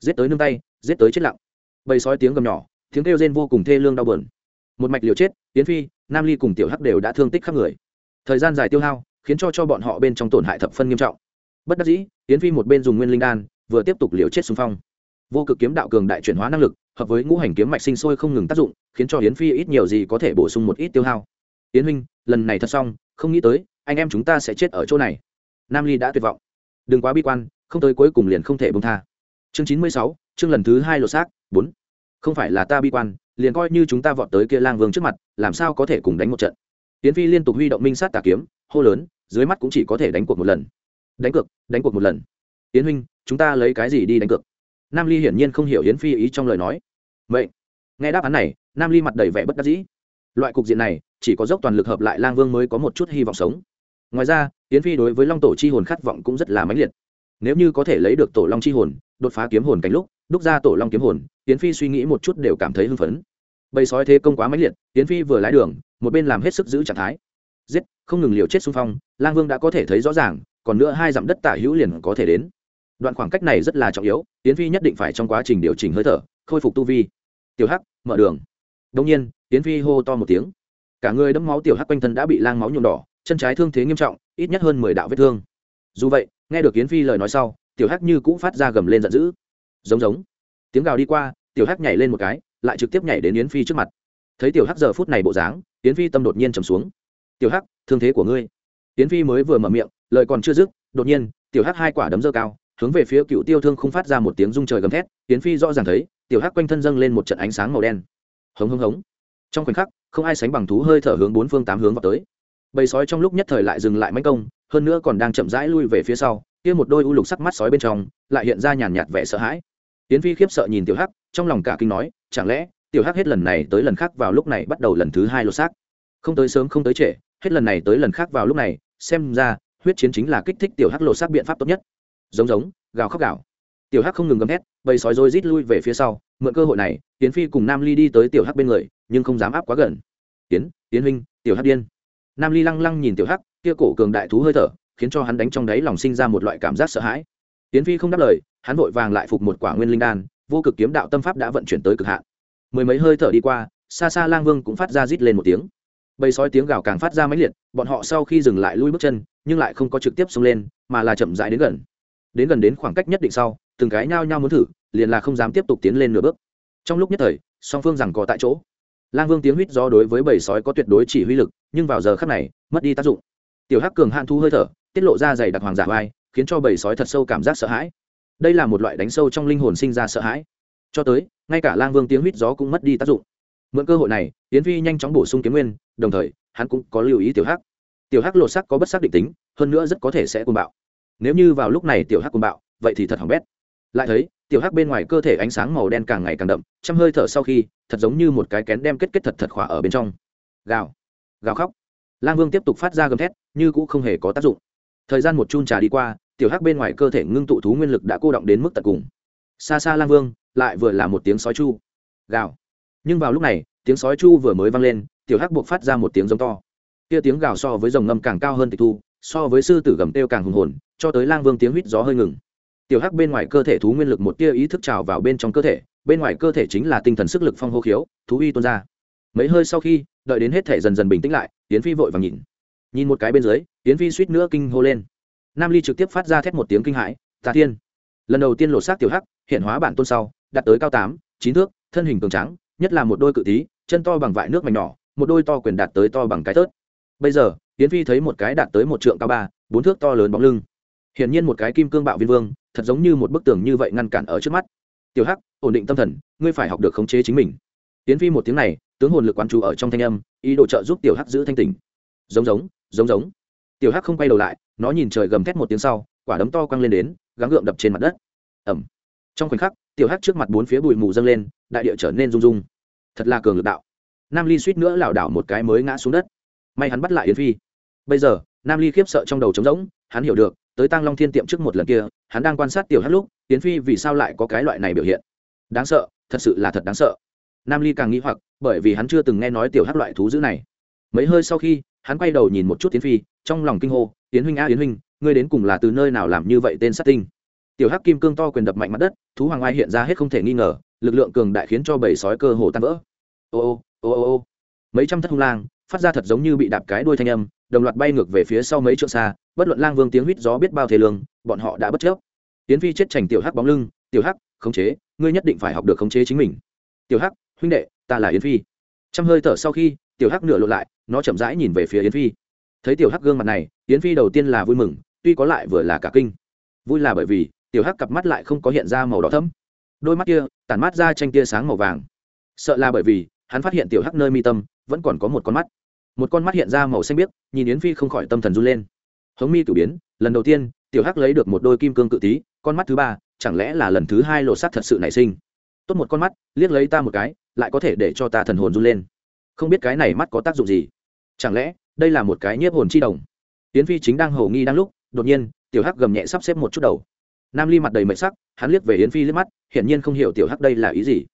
Giết tới nương tay, giết tới chết lặng. Bầy sói tiếng gầm nhỏ, tiếng kêu rên vô cùng thê lương đau bờn một mạch liều chết tiến phi, nam ly cùng tiểu hắc đều đã thương tích khắp người. Thời gian dài tiêu hao, khiến cho cho bọn họ bên trong tổn hại thập phân nghiêm trọng. Bất đắc dĩ tiến phi một bên dùng nguyên linh đan, vừa tiếp tục liều chết xung phong. Vô cực kiếm đạo cường đại chuyển hóa năng lực, hợp với ngũ hành kiếm mạch sinh sôi không ngừng tác dụng, khiến cho hiến phi ít nhiều gì có thể bổ sung một ít tiêu hao. Tiến huynh, lần này thật xong, không nghĩ tới anh em chúng ta sẽ chết ở chỗ này. Nam ly đã tuyệt vọng. Đừng quá bi quan, không tới cuối cùng liền không thể bông tha. Chương chín mươi sáu, chương lần thứ hai lột xác, bốn. Không phải là ta bi quan, liền coi như chúng ta vọt tới kia lang vương trước mặt, làm sao có thể cùng đánh một trận? Tiến phi liên tục huy động minh sát tà kiếm, hô lớn, dưới mắt cũng chỉ có thể đánh cuộc một lần. Đánh cược, đánh cuộc một lần. Yến huynh, chúng ta lấy cái gì đi đánh cược? Nam ly hiển nhiên không hiểu yến phi ý trong lời nói. Vậy, nghe đáp án này, nam ly mặt đầy vẻ bất đắc dĩ. Loại cục diện này, chỉ có dốc toàn lực hợp lại lang vương mới có một chút hy vọng sống ngoài ra, yến phi đối với long tổ chi hồn khát vọng cũng rất là mãnh liệt. Nếu như có thể lấy được tổ long chi hồn, đột phá kiếm hồn cánh lúc, đúc ra tổ long kiếm hồn, yến phi suy nghĩ một chút đều cảm thấy hưng phấn. Bầy sói thế công quá mãnh liệt, yến phi vừa lái đường, một bên làm hết sức giữ trạng thái. Giết, không ngừng liều chết xung phong, lang vương đã có thể thấy rõ ràng, còn nữa hai dặm đất tả hữu liền có thể đến. Đoạn khoảng cách này rất là trọng yếu tiến phi nhất định phải trong quá trình điều chỉnh hơi thở, khôi phục tu vi. Tiểu hắc, mở đường. Đông nhiên tiến phi hô to một tiếng. Cả người đẫm máu tiểu hắc quanh thân đã bị lang máu nhuộm đỏ chân trái thương thế nghiêm trọng, ít nhất hơn mười đạo vết thương. Dù vậy, nghe được yến phi lời nói sau, tiểu hắc như cũng phát ra gầm lên giận dữ. Giống giống. Tiếng gào đi qua, tiểu hắc nhảy lên một cái, lại trực tiếp nhảy đến yến phi trước mặt. Thấy tiểu hắc giờ phút này bộ dáng, yến phi tâm đột nhiên trầm xuống. Tiểu hắc, thương thế của ngươi. Yến phi mới vừa mở miệng, lời còn chưa dứt, đột nhiên, tiểu hắc hai quả đấm dơ cao, hướng về phía cựu tiêu thương không phát ra một tiếng rung trời gầm thét, yến phi rõ ràng thấy, tiểu hắc quanh thân dâng lên một trận ánh sáng màu đen. Hống hống hống. Trong khoảnh khắc, không ai sánh bằng thú hơi thở hướng bốn phương tám hướng vào tới bầy sói trong lúc nhất thời lại dừng lại mánh công, hơn nữa còn đang chậm rãi lui về phía sau, kia một đôi u lục sắc mắt sói bên trong, lại hiện ra nhàn nhạt vẻ sợ hãi. Tiến phi khiếp sợ nhìn tiểu hắc, trong lòng cả kinh nói, chẳng lẽ, tiểu hắc hết lần này tới lần khác vào lúc này bắt đầu lần thứ hai lột xác? Không tới sớm không tới trễ, hết lần này tới lần khác vào lúc này, xem ra, huyết chiến chính là kích thích tiểu hắc lột xác biện pháp tốt nhất. Giống giống, gào khóc gào. Tiểu hắc không ngừng gầm hét bầy sói rồi rít lui về phía sau, mượn cơ hội này tiến phi cùng nam ly đi tới tiểu hắc bên người, nhưng không dám áp quá gần. Tiến tiến huynh, tiểu hắc điên nam ly lăng lăng nhìn tiểu hắc, kia cổ cường đại thú hơi thở, khiến cho hắn đánh trong đáy lòng sinh ra một loại cảm giác sợ hãi. Tiến phi không đáp lời, hắn vội vàng lại phục một quả nguyên linh đan, vô cực kiếm đạo tâm pháp đã vận chuyển tới cực hạn. Mười mấy hơi thở đi qua, xa xa lang vương cũng phát ra rít lên một tiếng. Bầy sói tiếng gào càng phát ra mãnh liệt, bọn họ sau khi dừng lại lui bước chân, nhưng lại không có trực tiếp xông lên, mà là chậm rãi đến gần. Đến gần đến khoảng cách nhất định sau, từng cái nhao nhao muốn thử, liền là không dám tiếp tục tiến lên nửa bước. Trong lúc nhất thời, song phương rằng có tại chỗ lang vương tiếng huýt gió đối với bầy sói có tuyệt đối chỉ huy lực, nhưng vào giờ khắc này, mất đi tác dụng. Tiểu hắc cường hạn thu hơi thở, tiết lộ ra dày đặc hoàng giả vai khiến cho bầy sói thật sâu cảm giác sợ hãi. Đây là một loại đánh sâu trong linh hồn sinh ra sợ hãi. Cho tới, ngay cả lang vương tiếng huýt gió cũng mất đi tác dụng. Mượn cơ hội này tiến phi nhanh chóng bổ sung kiếm nguyên, đồng thời, hắn cũng có lưu ý tiểu hắc. Tiểu hắc lột sắc có bất xác định tính, hơn nữa rất có thể sẽ côn bạo. Nếu như vào lúc này tiểu hắc côn bạo, vậy thì thật hỏng bét. Lại thấy tiểu hắc bên ngoài cơ thể ánh sáng màu đen càng ngày càng đậm chăm hơi thở sau khi, thật giống như một cái kén đem kết kết thật thật khỏa ở bên trong. Gào. Gào khóc. Lang vương tiếp tục phát ra gầm thét, như cũng không hề có tác dụng. Thời gian một chun trà đi qua, tiểu hắc bên ngoài cơ thể ngưng tụ thú nguyên lực đã cô động đến mức tận cùng. Xa xa lang vương, lại vừa là một tiếng sói chu. Gào. Nhưng vào lúc này, tiếng sói chu vừa mới vang lên, tiểu hắc buộc phát ra một tiếng giống to. Kia tiếng gào so với dòng ngâm càng cao hơn tịch thu, so với sư tử gầm têu càng hùng hồn, cho tới lang vương tiếng huýt gió hơi ngừng tiểu hắc bên ngoài cơ thể thú nguyên lực một tia ý thức trào vào bên trong cơ thể, bên ngoài cơ thể chính là tinh thần sức lực phong hô khiếu, thú uy tuôn ra. Mấy hơi sau khi, đợi đến hết thể dần dần bình tĩnh lại tiến phi vội và nhìn. Nhìn một cái bên dưới tiến phi suýt nữa kinh hô lên. Nam ly trực tiếp phát ra thét một tiếng kinh hãi, tà thiên! Lần đầu tiên lột xác tiểu hắc, hiện hóa bản tôn sau, đạt tới cao tám, chín thước, thân hình cường trắng nhất là một đôi cự tí, chân to bằng vại nước mảnh nhỏ, một đôi to quyền đạt tới to bằng cái tớt bây giờ tiến phi thấy một cái đạt tới một trượng cao ba, bốn thước to lớn bóng lưng hiển nhiên một cái kim cương bạo viên vương, thật giống như một bức tường như vậy ngăn cản ở trước mắt. Tiểu hắc, ổn định tâm thần, ngươi phải học được khống chế chính mình. Tiến phi một tiếng này, tướng hồn lực quán chú ở trong thanh âm, ý đồ trợ giúp tiểu hắc giữ thanh tỉnh. Giống giống giống giống. Tiểu hắc không quay đầu lại, nó nhìn trời gầm thét một tiếng sau, quả đấm to quăng lên đến, gắng gượng đập trên mặt đất. Ẩm trong khoảnh khắc, tiểu hắc trước mặt bốn phía bụi mù dâng lên, đại địa trở nên rung rung. Thật là cường lực đạo. Nam ly suýt nữa lảo đảo một cái mới ngã xuống đất. May hắn bắt lại yến phi. Bây giờ, nam ly khiếp sợ trong đầu trống rỗng, hắn hiểu được tới tăng long thiên tiệm trước một lần kia, hắn đang quan sát tiểu hát lúc tiến phi vì sao lại có cái loại này biểu hiện. Đáng sợ, thật sự là thật đáng sợ. Nam ly càng nghĩ hoặc, bởi vì hắn chưa từng nghe nói tiểu hát loại thú dữ này. Mấy hơi sau khi, hắn quay đầu nhìn một chút tiến phi, trong lòng kinh hô tiến huynh a tiến huynh, ngươi đến cùng là từ nơi nào làm như vậy tên sát tinh? Tiểu hắc kim cương to quyền đập mạnh mặt đất, thú hoàng ai hiện ra hết không thể nghi ngờ, lực lượng cường đại khiến cho bầy sói cơ hồ tan vỡ. Ô ô ô ô ô. Mấy trăm thất hung lang, phát ra thật giống như bị đạp cái đuôi thanh âm, đồng loạt bay ngược về phía sau mấy trượng xa bất luận lang vương tiếng huýt gió biết bao thế lương, bọn họ đã bất chấp. Tiến phi chết chành tiểu hắc bóng lưng, tiểu hắc, khống chế, ngươi nhất định phải học được khống chế chính mình. Tiểu hắc, huynh đệ, ta là yến phi. Trăm hơi thở sau khi, tiểu hắc nửa lộ lại, nó chậm rãi nhìn về phía yến phi. Thấy tiểu hắc gương mặt này, yến phi đầu tiên là vui mừng, tuy có lại vừa là cả kinh. Vui là bởi vì, tiểu hắc cặp mắt lại không có hiện ra màu đỏ thấm đôi mắt kia, tản mát ra tranh tia sáng màu vàng. Sợ là bởi vì, hắn phát hiện tiểu hắc nơi mi tâm, vẫn còn có một con mắt. Một con mắt hiện ra màu xanh biếc, nhìn yến phi không khỏi tâm thần run lên hống mi cử biến, lần đầu tiên, tiểu hắc lấy được một đôi kim cương cự tí con mắt thứ ba, chẳng lẽ là lần thứ hai lộ sát thật sự nảy sinh? Tốt một con mắt, liếc lấy ta một cái, lại có thể để cho ta thần hồn run lên. Không biết cái này mắt có tác dụng gì? Chẳng lẽ, đây là một cái nhiếp hồn chi đồng? Yến phi chính đang hầu nghi đang lúc, đột nhiên, tiểu hắc gầm nhẹ sắp xếp một chút đầu. Nam ly mặt đầy mệt sắc, hắn liếc về yến phi liếc mắt, hiển nhiên không hiểu tiểu hắc đây là ý gì.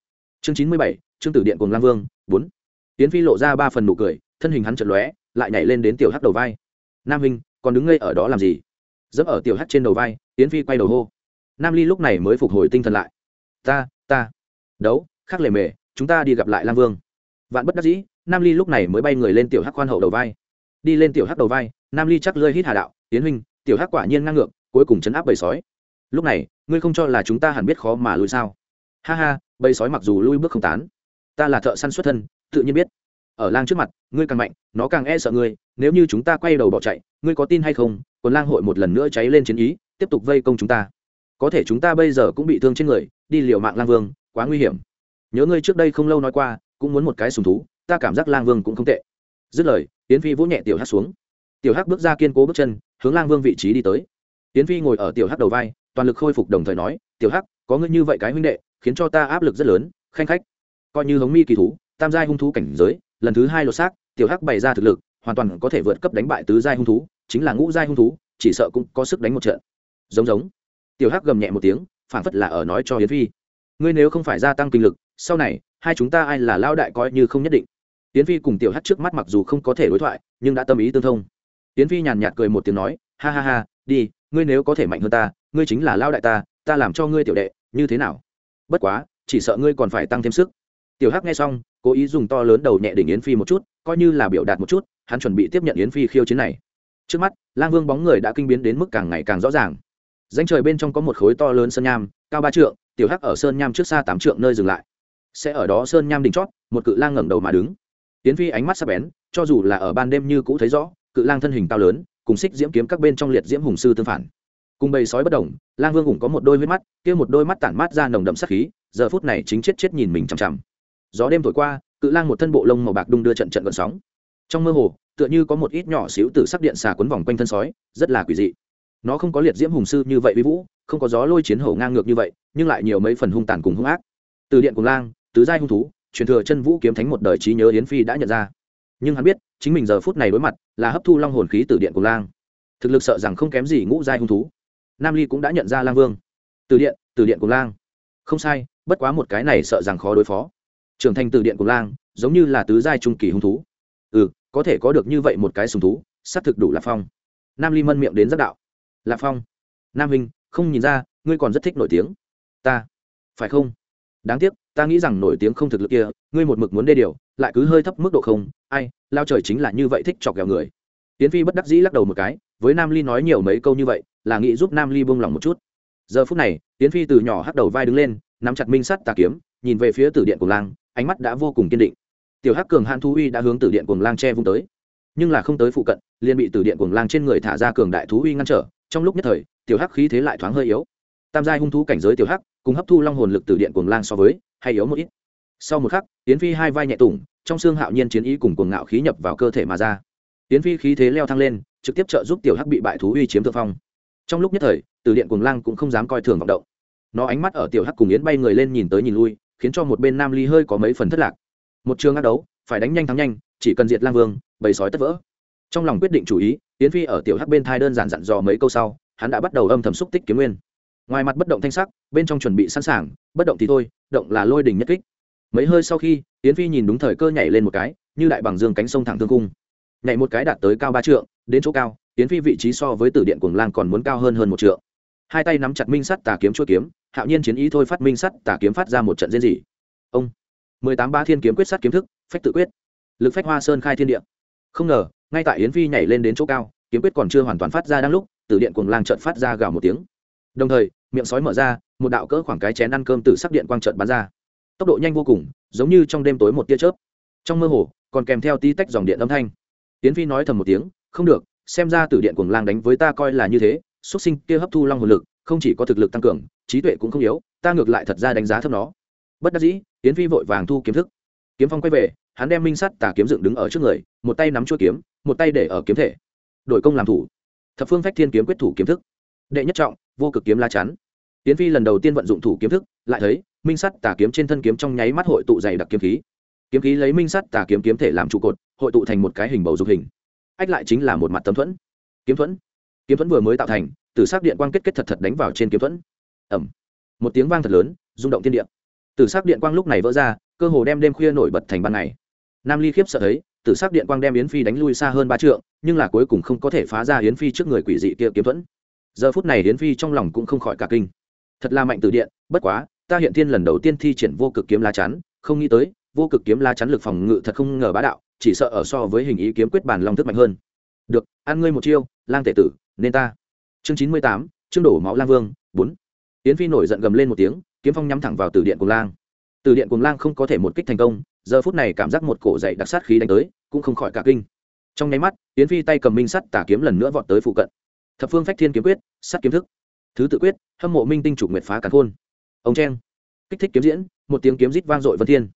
Chương chín mươi bảy chương tử điện cùng lam vương, bốn. Yến phi lộ ra ba phần nụ cười, thân hình hắn chật lóe, lại nhảy lên đến tiểu hắc đầu vai. Nam hình còn đứng ngây ở đó làm gì? Dẫm ở tiểu hắt trên đầu vai, yến phi quay đầu hô. Nam ly lúc này mới phục hồi tinh thần lại. Ta ta. Đấu, khắc lề mề, chúng ta đi gặp lại lang vương. Vạn bất đắc dĩ, nam ly lúc này mới bay người lên tiểu hắc khoan hậu đầu vai. Đi lên tiểu hắc đầu vai, nam ly chắc lơi hít hà đạo tiến huynh, tiểu hắc quả nhiên ngang ngược, cuối cùng chấn áp bầy sói. Lúc này, ngươi không cho là chúng ta hẳn biết khó mà lui sao? Ha ha, bầy sói mặc dù lui bước không tán, ta là thợ săn xuất thân, tự nhiên biết. Ở lang trước mặt, ngươi càng mạnh, nó càng e sợ ngươi nếu như chúng ta quay đầu bỏ chạy, ngươi có tin hay không? Còn lang hội một lần nữa cháy lên chiến ý, tiếp tục vây công chúng ta. Có thể chúng ta bây giờ cũng bị thương trên người, đi liều mạng lang vương, quá nguy hiểm. Nhớ ngươi trước đây không lâu nói qua, cũng muốn một cái sùng thú, ta cảm giác lang vương cũng không tệ. Dứt lời tiến phi vỗ nhẹ tiểu hắc xuống. Tiểu hắc bước ra kiên cố bước chân, hướng lang vương vị trí đi tới. Tiến phi ngồi ở tiểu hắc đầu vai, toàn lực khôi phục đồng thời nói, tiểu hắc, có ngươi như vậy cái huynh đệ, khiến cho ta áp lực rất lớn, khanh khách. Coi như hống mi kỳ thú, tam giai hung thú cảnh giới, lần thứ hai lột xác, tiểu hắc bày ra thực lực hoàn toàn có thể vượt cấp đánh bại tứ giai hung thú, chính là ngũ giai hung thú, chỉ sợ cũng có sức đánh một trận. Giống giống. Tiểu hắc gầm nhẹ một tiếng phản phất là ở nói cho hiến phi. Ngươi nếu không phải gia tăng kinh lực, sau này, hai chúng ta ai là lao đại coi như không nhất định. Yến phi cùng tiểu hắc trước mắt mặc dù không có thể đối thoại, nhưng đã tâm ý tương thông. Yến phi nhàn nhạt cười một tiếng nói, ha ha ha, đi, ngươi nếu có thể mạnh hơn ta, ngươi chính là lao đại ta ta làm cho ngươi tiểu đệ, như thế nào? Bất quá, chỉ sợ ngươi còn phải tăng thêm sức. Tiểu hắc nghe xong, cố ý dùng to lớn đầu nhẹ đỉnh yến phi một chút, coi như là biểu đạt một chút hắn chuẩn bị tiếp nhận yến phi khiêu chiến này. Trước mắt, lang vương bóng người đã kinh biến đến mức càng ngày càng rõ ràng. Danh trời bên trong có một khối to lớn sơn nham, cao ba trượng, tiểu hắc ở sơn nham trước xa tám trượng nơi dừng lại. Sẽ ở đó sơn nham đỉnh chót, một cự lang ngẩng đầu mà đứng. Yến phi ánh mắt sắc bén, cho dù là ở ban đêm như cũ thấy rõ, cự lang thân hình cao lớn, cùng xích diễm kiếm các bên trong liệt diễm hùng sư tương phản. Cùng bầy sói bất đồng, lang vương cũng có một đôi huyết mắt, kia một đôi mắt tản mát ra nồng đậm sắc khí, giờ phút này chính chết chết nhìn mình chằm chằm. Gió đêm thổi qua, cự lang một thân bộ lông màu bạc đung đưa trận trận gợn sóng trong mơ hồ, tựa như có một ít nhỏ xíu từ sắc điện xà quấn vòng quanh thân sói, rất là quỷ dị. Nó không có liệt diễm hùng sư như vậy uy vũ, không có gió lôi chiến hầu ngang ngược như vậy, nhưng lại nhiều mấy phần hung tàn cùng hung ác. Từ điện cùng lang, tứ giai hung thú, truyền thừa chân vũ kiếm thánh một đời trí nhớ yến phi đã nhận ra. Nhưng hắn biết, chính mình giờ phút này đối mặt là hấp thu long hồn khí từ điện cùng lang. Thực lực sợ rằng không kém gì ngũ giai hung thú. Nam ly cũng đã nhận ra lang vương. Từ điện từ điện cùng lang. Không sai, bất quá một cái này sợ rằng khó đối phó. Trưởng thành từ điện cùng lang, giống như là tứ giai trung kỳ hung thú ừ có thể có được như vậy một cái sùng thú, xác thực đủ lạc phong. Nam ly mân miệng đến giác đạo. Lạc phong. Nam hình không nhìn ra, ngươi còn rất thích nổi tiếng. Ta. Phải không? Đáng tiếc, ta nghĩ rằng nổi tiếng không thực lực kia, ngươi một mực muốn đê điều, lại cứ hơi thấp mức độ không. Ai, lao trời chính là như vậy thích chọc ghẹo người. Tiến phi bất đắc dĩ lắc đầu một cái, với nam ly nói nhiều mấy câu như vậy, là nghĩ giúp nam ly buông lỏng một chút. Giờ phút này tiến phi từ nhỏ hắt đầu vai đứng lên, nắm chặt minh sắt tà kiếm, nhìn về phía tử điện của lang ánh mắt đã vô cùng kiên định tiểu hắc cường hãn thú uy đã hướng từ điện cuồng lang che vung tới. Nhưng là không tới phụ cận, liền bị từ điện cuồng lang trên người thả ra cường đại thú uy ngăn trở. Trong lúc nhất thời, tiểu hắc khí thế lại thoáng hơi yếu. Tam giai hung thú cảnh giới tiểu hắc, cùng hấp thu long hồn lực từ điện cuồng lang so với, hay yếu một ít. Sau một khắc tiến phi hai vai nhẹ tủng trong xương hạo nhiên chiến ý cùng cuồng ngạo khí nhập vào cơ thể mà ra. Tiến phi khí thế leo thang lên, trực tiếp trợ giúp tiểu hắc bị bại thú uy chiếm thượng phong. Trong lúc nhất thời từ điện cuồng lang cũng không dám coi thường vọng động. Nó ánh mắt ở tiểu hắc cùng yến bay người lên nhìn tới nhìn lui, khiến cho một bên nam ly hơi có mấy phần thất lạc một trường ác đấu, phải đánh nhanh thắng nhanh, chỉ cần diệt lang vương, bầy sói tất vỡ. Trong lòng quyết định chủ ý tiến phi ở tiểu hắc bên thai đơn giản dặn dò mấy câu sau, hắn đã bắt đầu âm thầm xúc tích kiếm nguyên. Ngoài mặt bất động thanh sắc, bên trong chuẩn bị sẵn sàng, bất động thì thôi, động là lôi đình nhất kích. Mấy hơi sau khi tiến phi nhìn đúng thời cơ nhảy lên một cái, như đại bằng dương cánh sông thẳng thương cung. Nhảy một cái đạt tới cao ba trượng, đến chỗ cao tiến phi vị trí so với tử điện cuồng lang còn muốn cao hơn hơn một trượng. Hai tay nắm chặt minh sắt tà kiếm chuôi kiếm, hạo nhiên chiến ý thôi phát minh sắt tà kiếm phát ra một trận diễn dị ông! Mười tám ba thiên kiếm quyết sát kiếm thức, phách tự quyết. Lực phách hoa sơn khai thiên địa. Không ngờ, ngay tại yến phi nhảy lên đến chỗ cao, kiếm quyết còn chưa hoàn toàn phát ra đang lúc, tử điện cuồng lang trận phát ra gào một tiếng. Đồng thời, miệng sói mở ra, một đạo cỡ khoảng cái chén ăn cơm từ sắc điện quang trận bắn ra. Tốc độ nhanh vô cùng, giống như trong đêm tối một tia chớp. Trong mơ hồ, còn kèm theo tí tách dòng điện âm thanh. Yến phi nói thầm một tiếng, không được, xem ra tử điện cuồng lang đánh với ta coi là như thế xuất sinh kia hấp thu long hồn lực, không chỉ có thực lực tăng cường, trí tuệ cũng không yếu, ta ngược lại thật ra đánh giá thấp nó bất đắc dĩ tiến phi vội vàng thu kiếm thức. Kiếm phong quay về, hắn đem minh sắt tà kiếm dựng đứng ở trước người, một tay nắm chuôi kiếm, một tay để ở kiếm thể. Đội công làm thủ. Thập phương phách thiên kiếm quyết thủ kiếm thức. Đệ nhất trọng, vô cực kiếm la chắn. Tiến phi lần đầu tiên vận dụng thủ kiếm thức, lại thấy, minh sắt tà kiếm trên thân kiếm trong nháy mắt hội tụ dày đặc kiếm khí. Kiếm khí lấy minh sắt tà kiếm kiếm thể làm trụ cột, hội tụ thành một cái hình bầu dục hình. Ách lại chính là một mặt tấm thuẫn. Kiếm thuẫn. Kiếm thuẫn vừa mới tạo thành từ sắc điện quang kết kết thật thật đánh vào trên kiếm thuẫn. Ẩm một tiếng vang thật lớn, rung động thiên địa. Tử sắc điện quang lúc này vỡ ra, cơ hồ đem đêm khuya nổi bật thành ban ngày. Nam ly khiếp sợ thấy, tử sắc điện quang đem yến phi đánh lui xa hơn ba trượng, nhưng là cuối cùng không có thể phá ra yến phi trước người quỷ dị kia kiếm thuẫn. Giờ phút này Yến phi trong lòng cũng không khỏi cả kinh. Thật là mạnh từ điện, bất quá, ta hiện thiên lần đầu tiên thi triển vô cực kiếm lá chắn, không nghĩ tới, vô cực kiếm lá chắn lực phòng ngự thật không ngờ bá đạo, chỉ sợ ở so với hình ý kiếm quyết bản long thức mạnh hơn. Được, ăn ngươi một chiêu, lang tệ tử, nên ta. Chương chín mươi tám chương đổ máu lang vương, bốn. Yến phi nổi giận gầm lên một tiếng kiếm phong nhắm thẳng vào từ điện cùng lang. Từ điện cùng lang không có thể một kích thành công, giờ phút này cảm giác một cổ dậy đặc sát khí đánh tới, cũng không khỏi cả kinh. Trong nháy mắt, yến phi tay cầm minh sắt tả kiếm lần nữa vọt tới phụ cận. Thập phương phách thiên kiếm quyết, sắt kiếm thức. Thứ tự quyết, hâm mộ minh tinh chủ nguyệt phá cả khôn. Ông trang kích thích kiếm diễn, một tiếng kiếm rít vang dội vân thiên.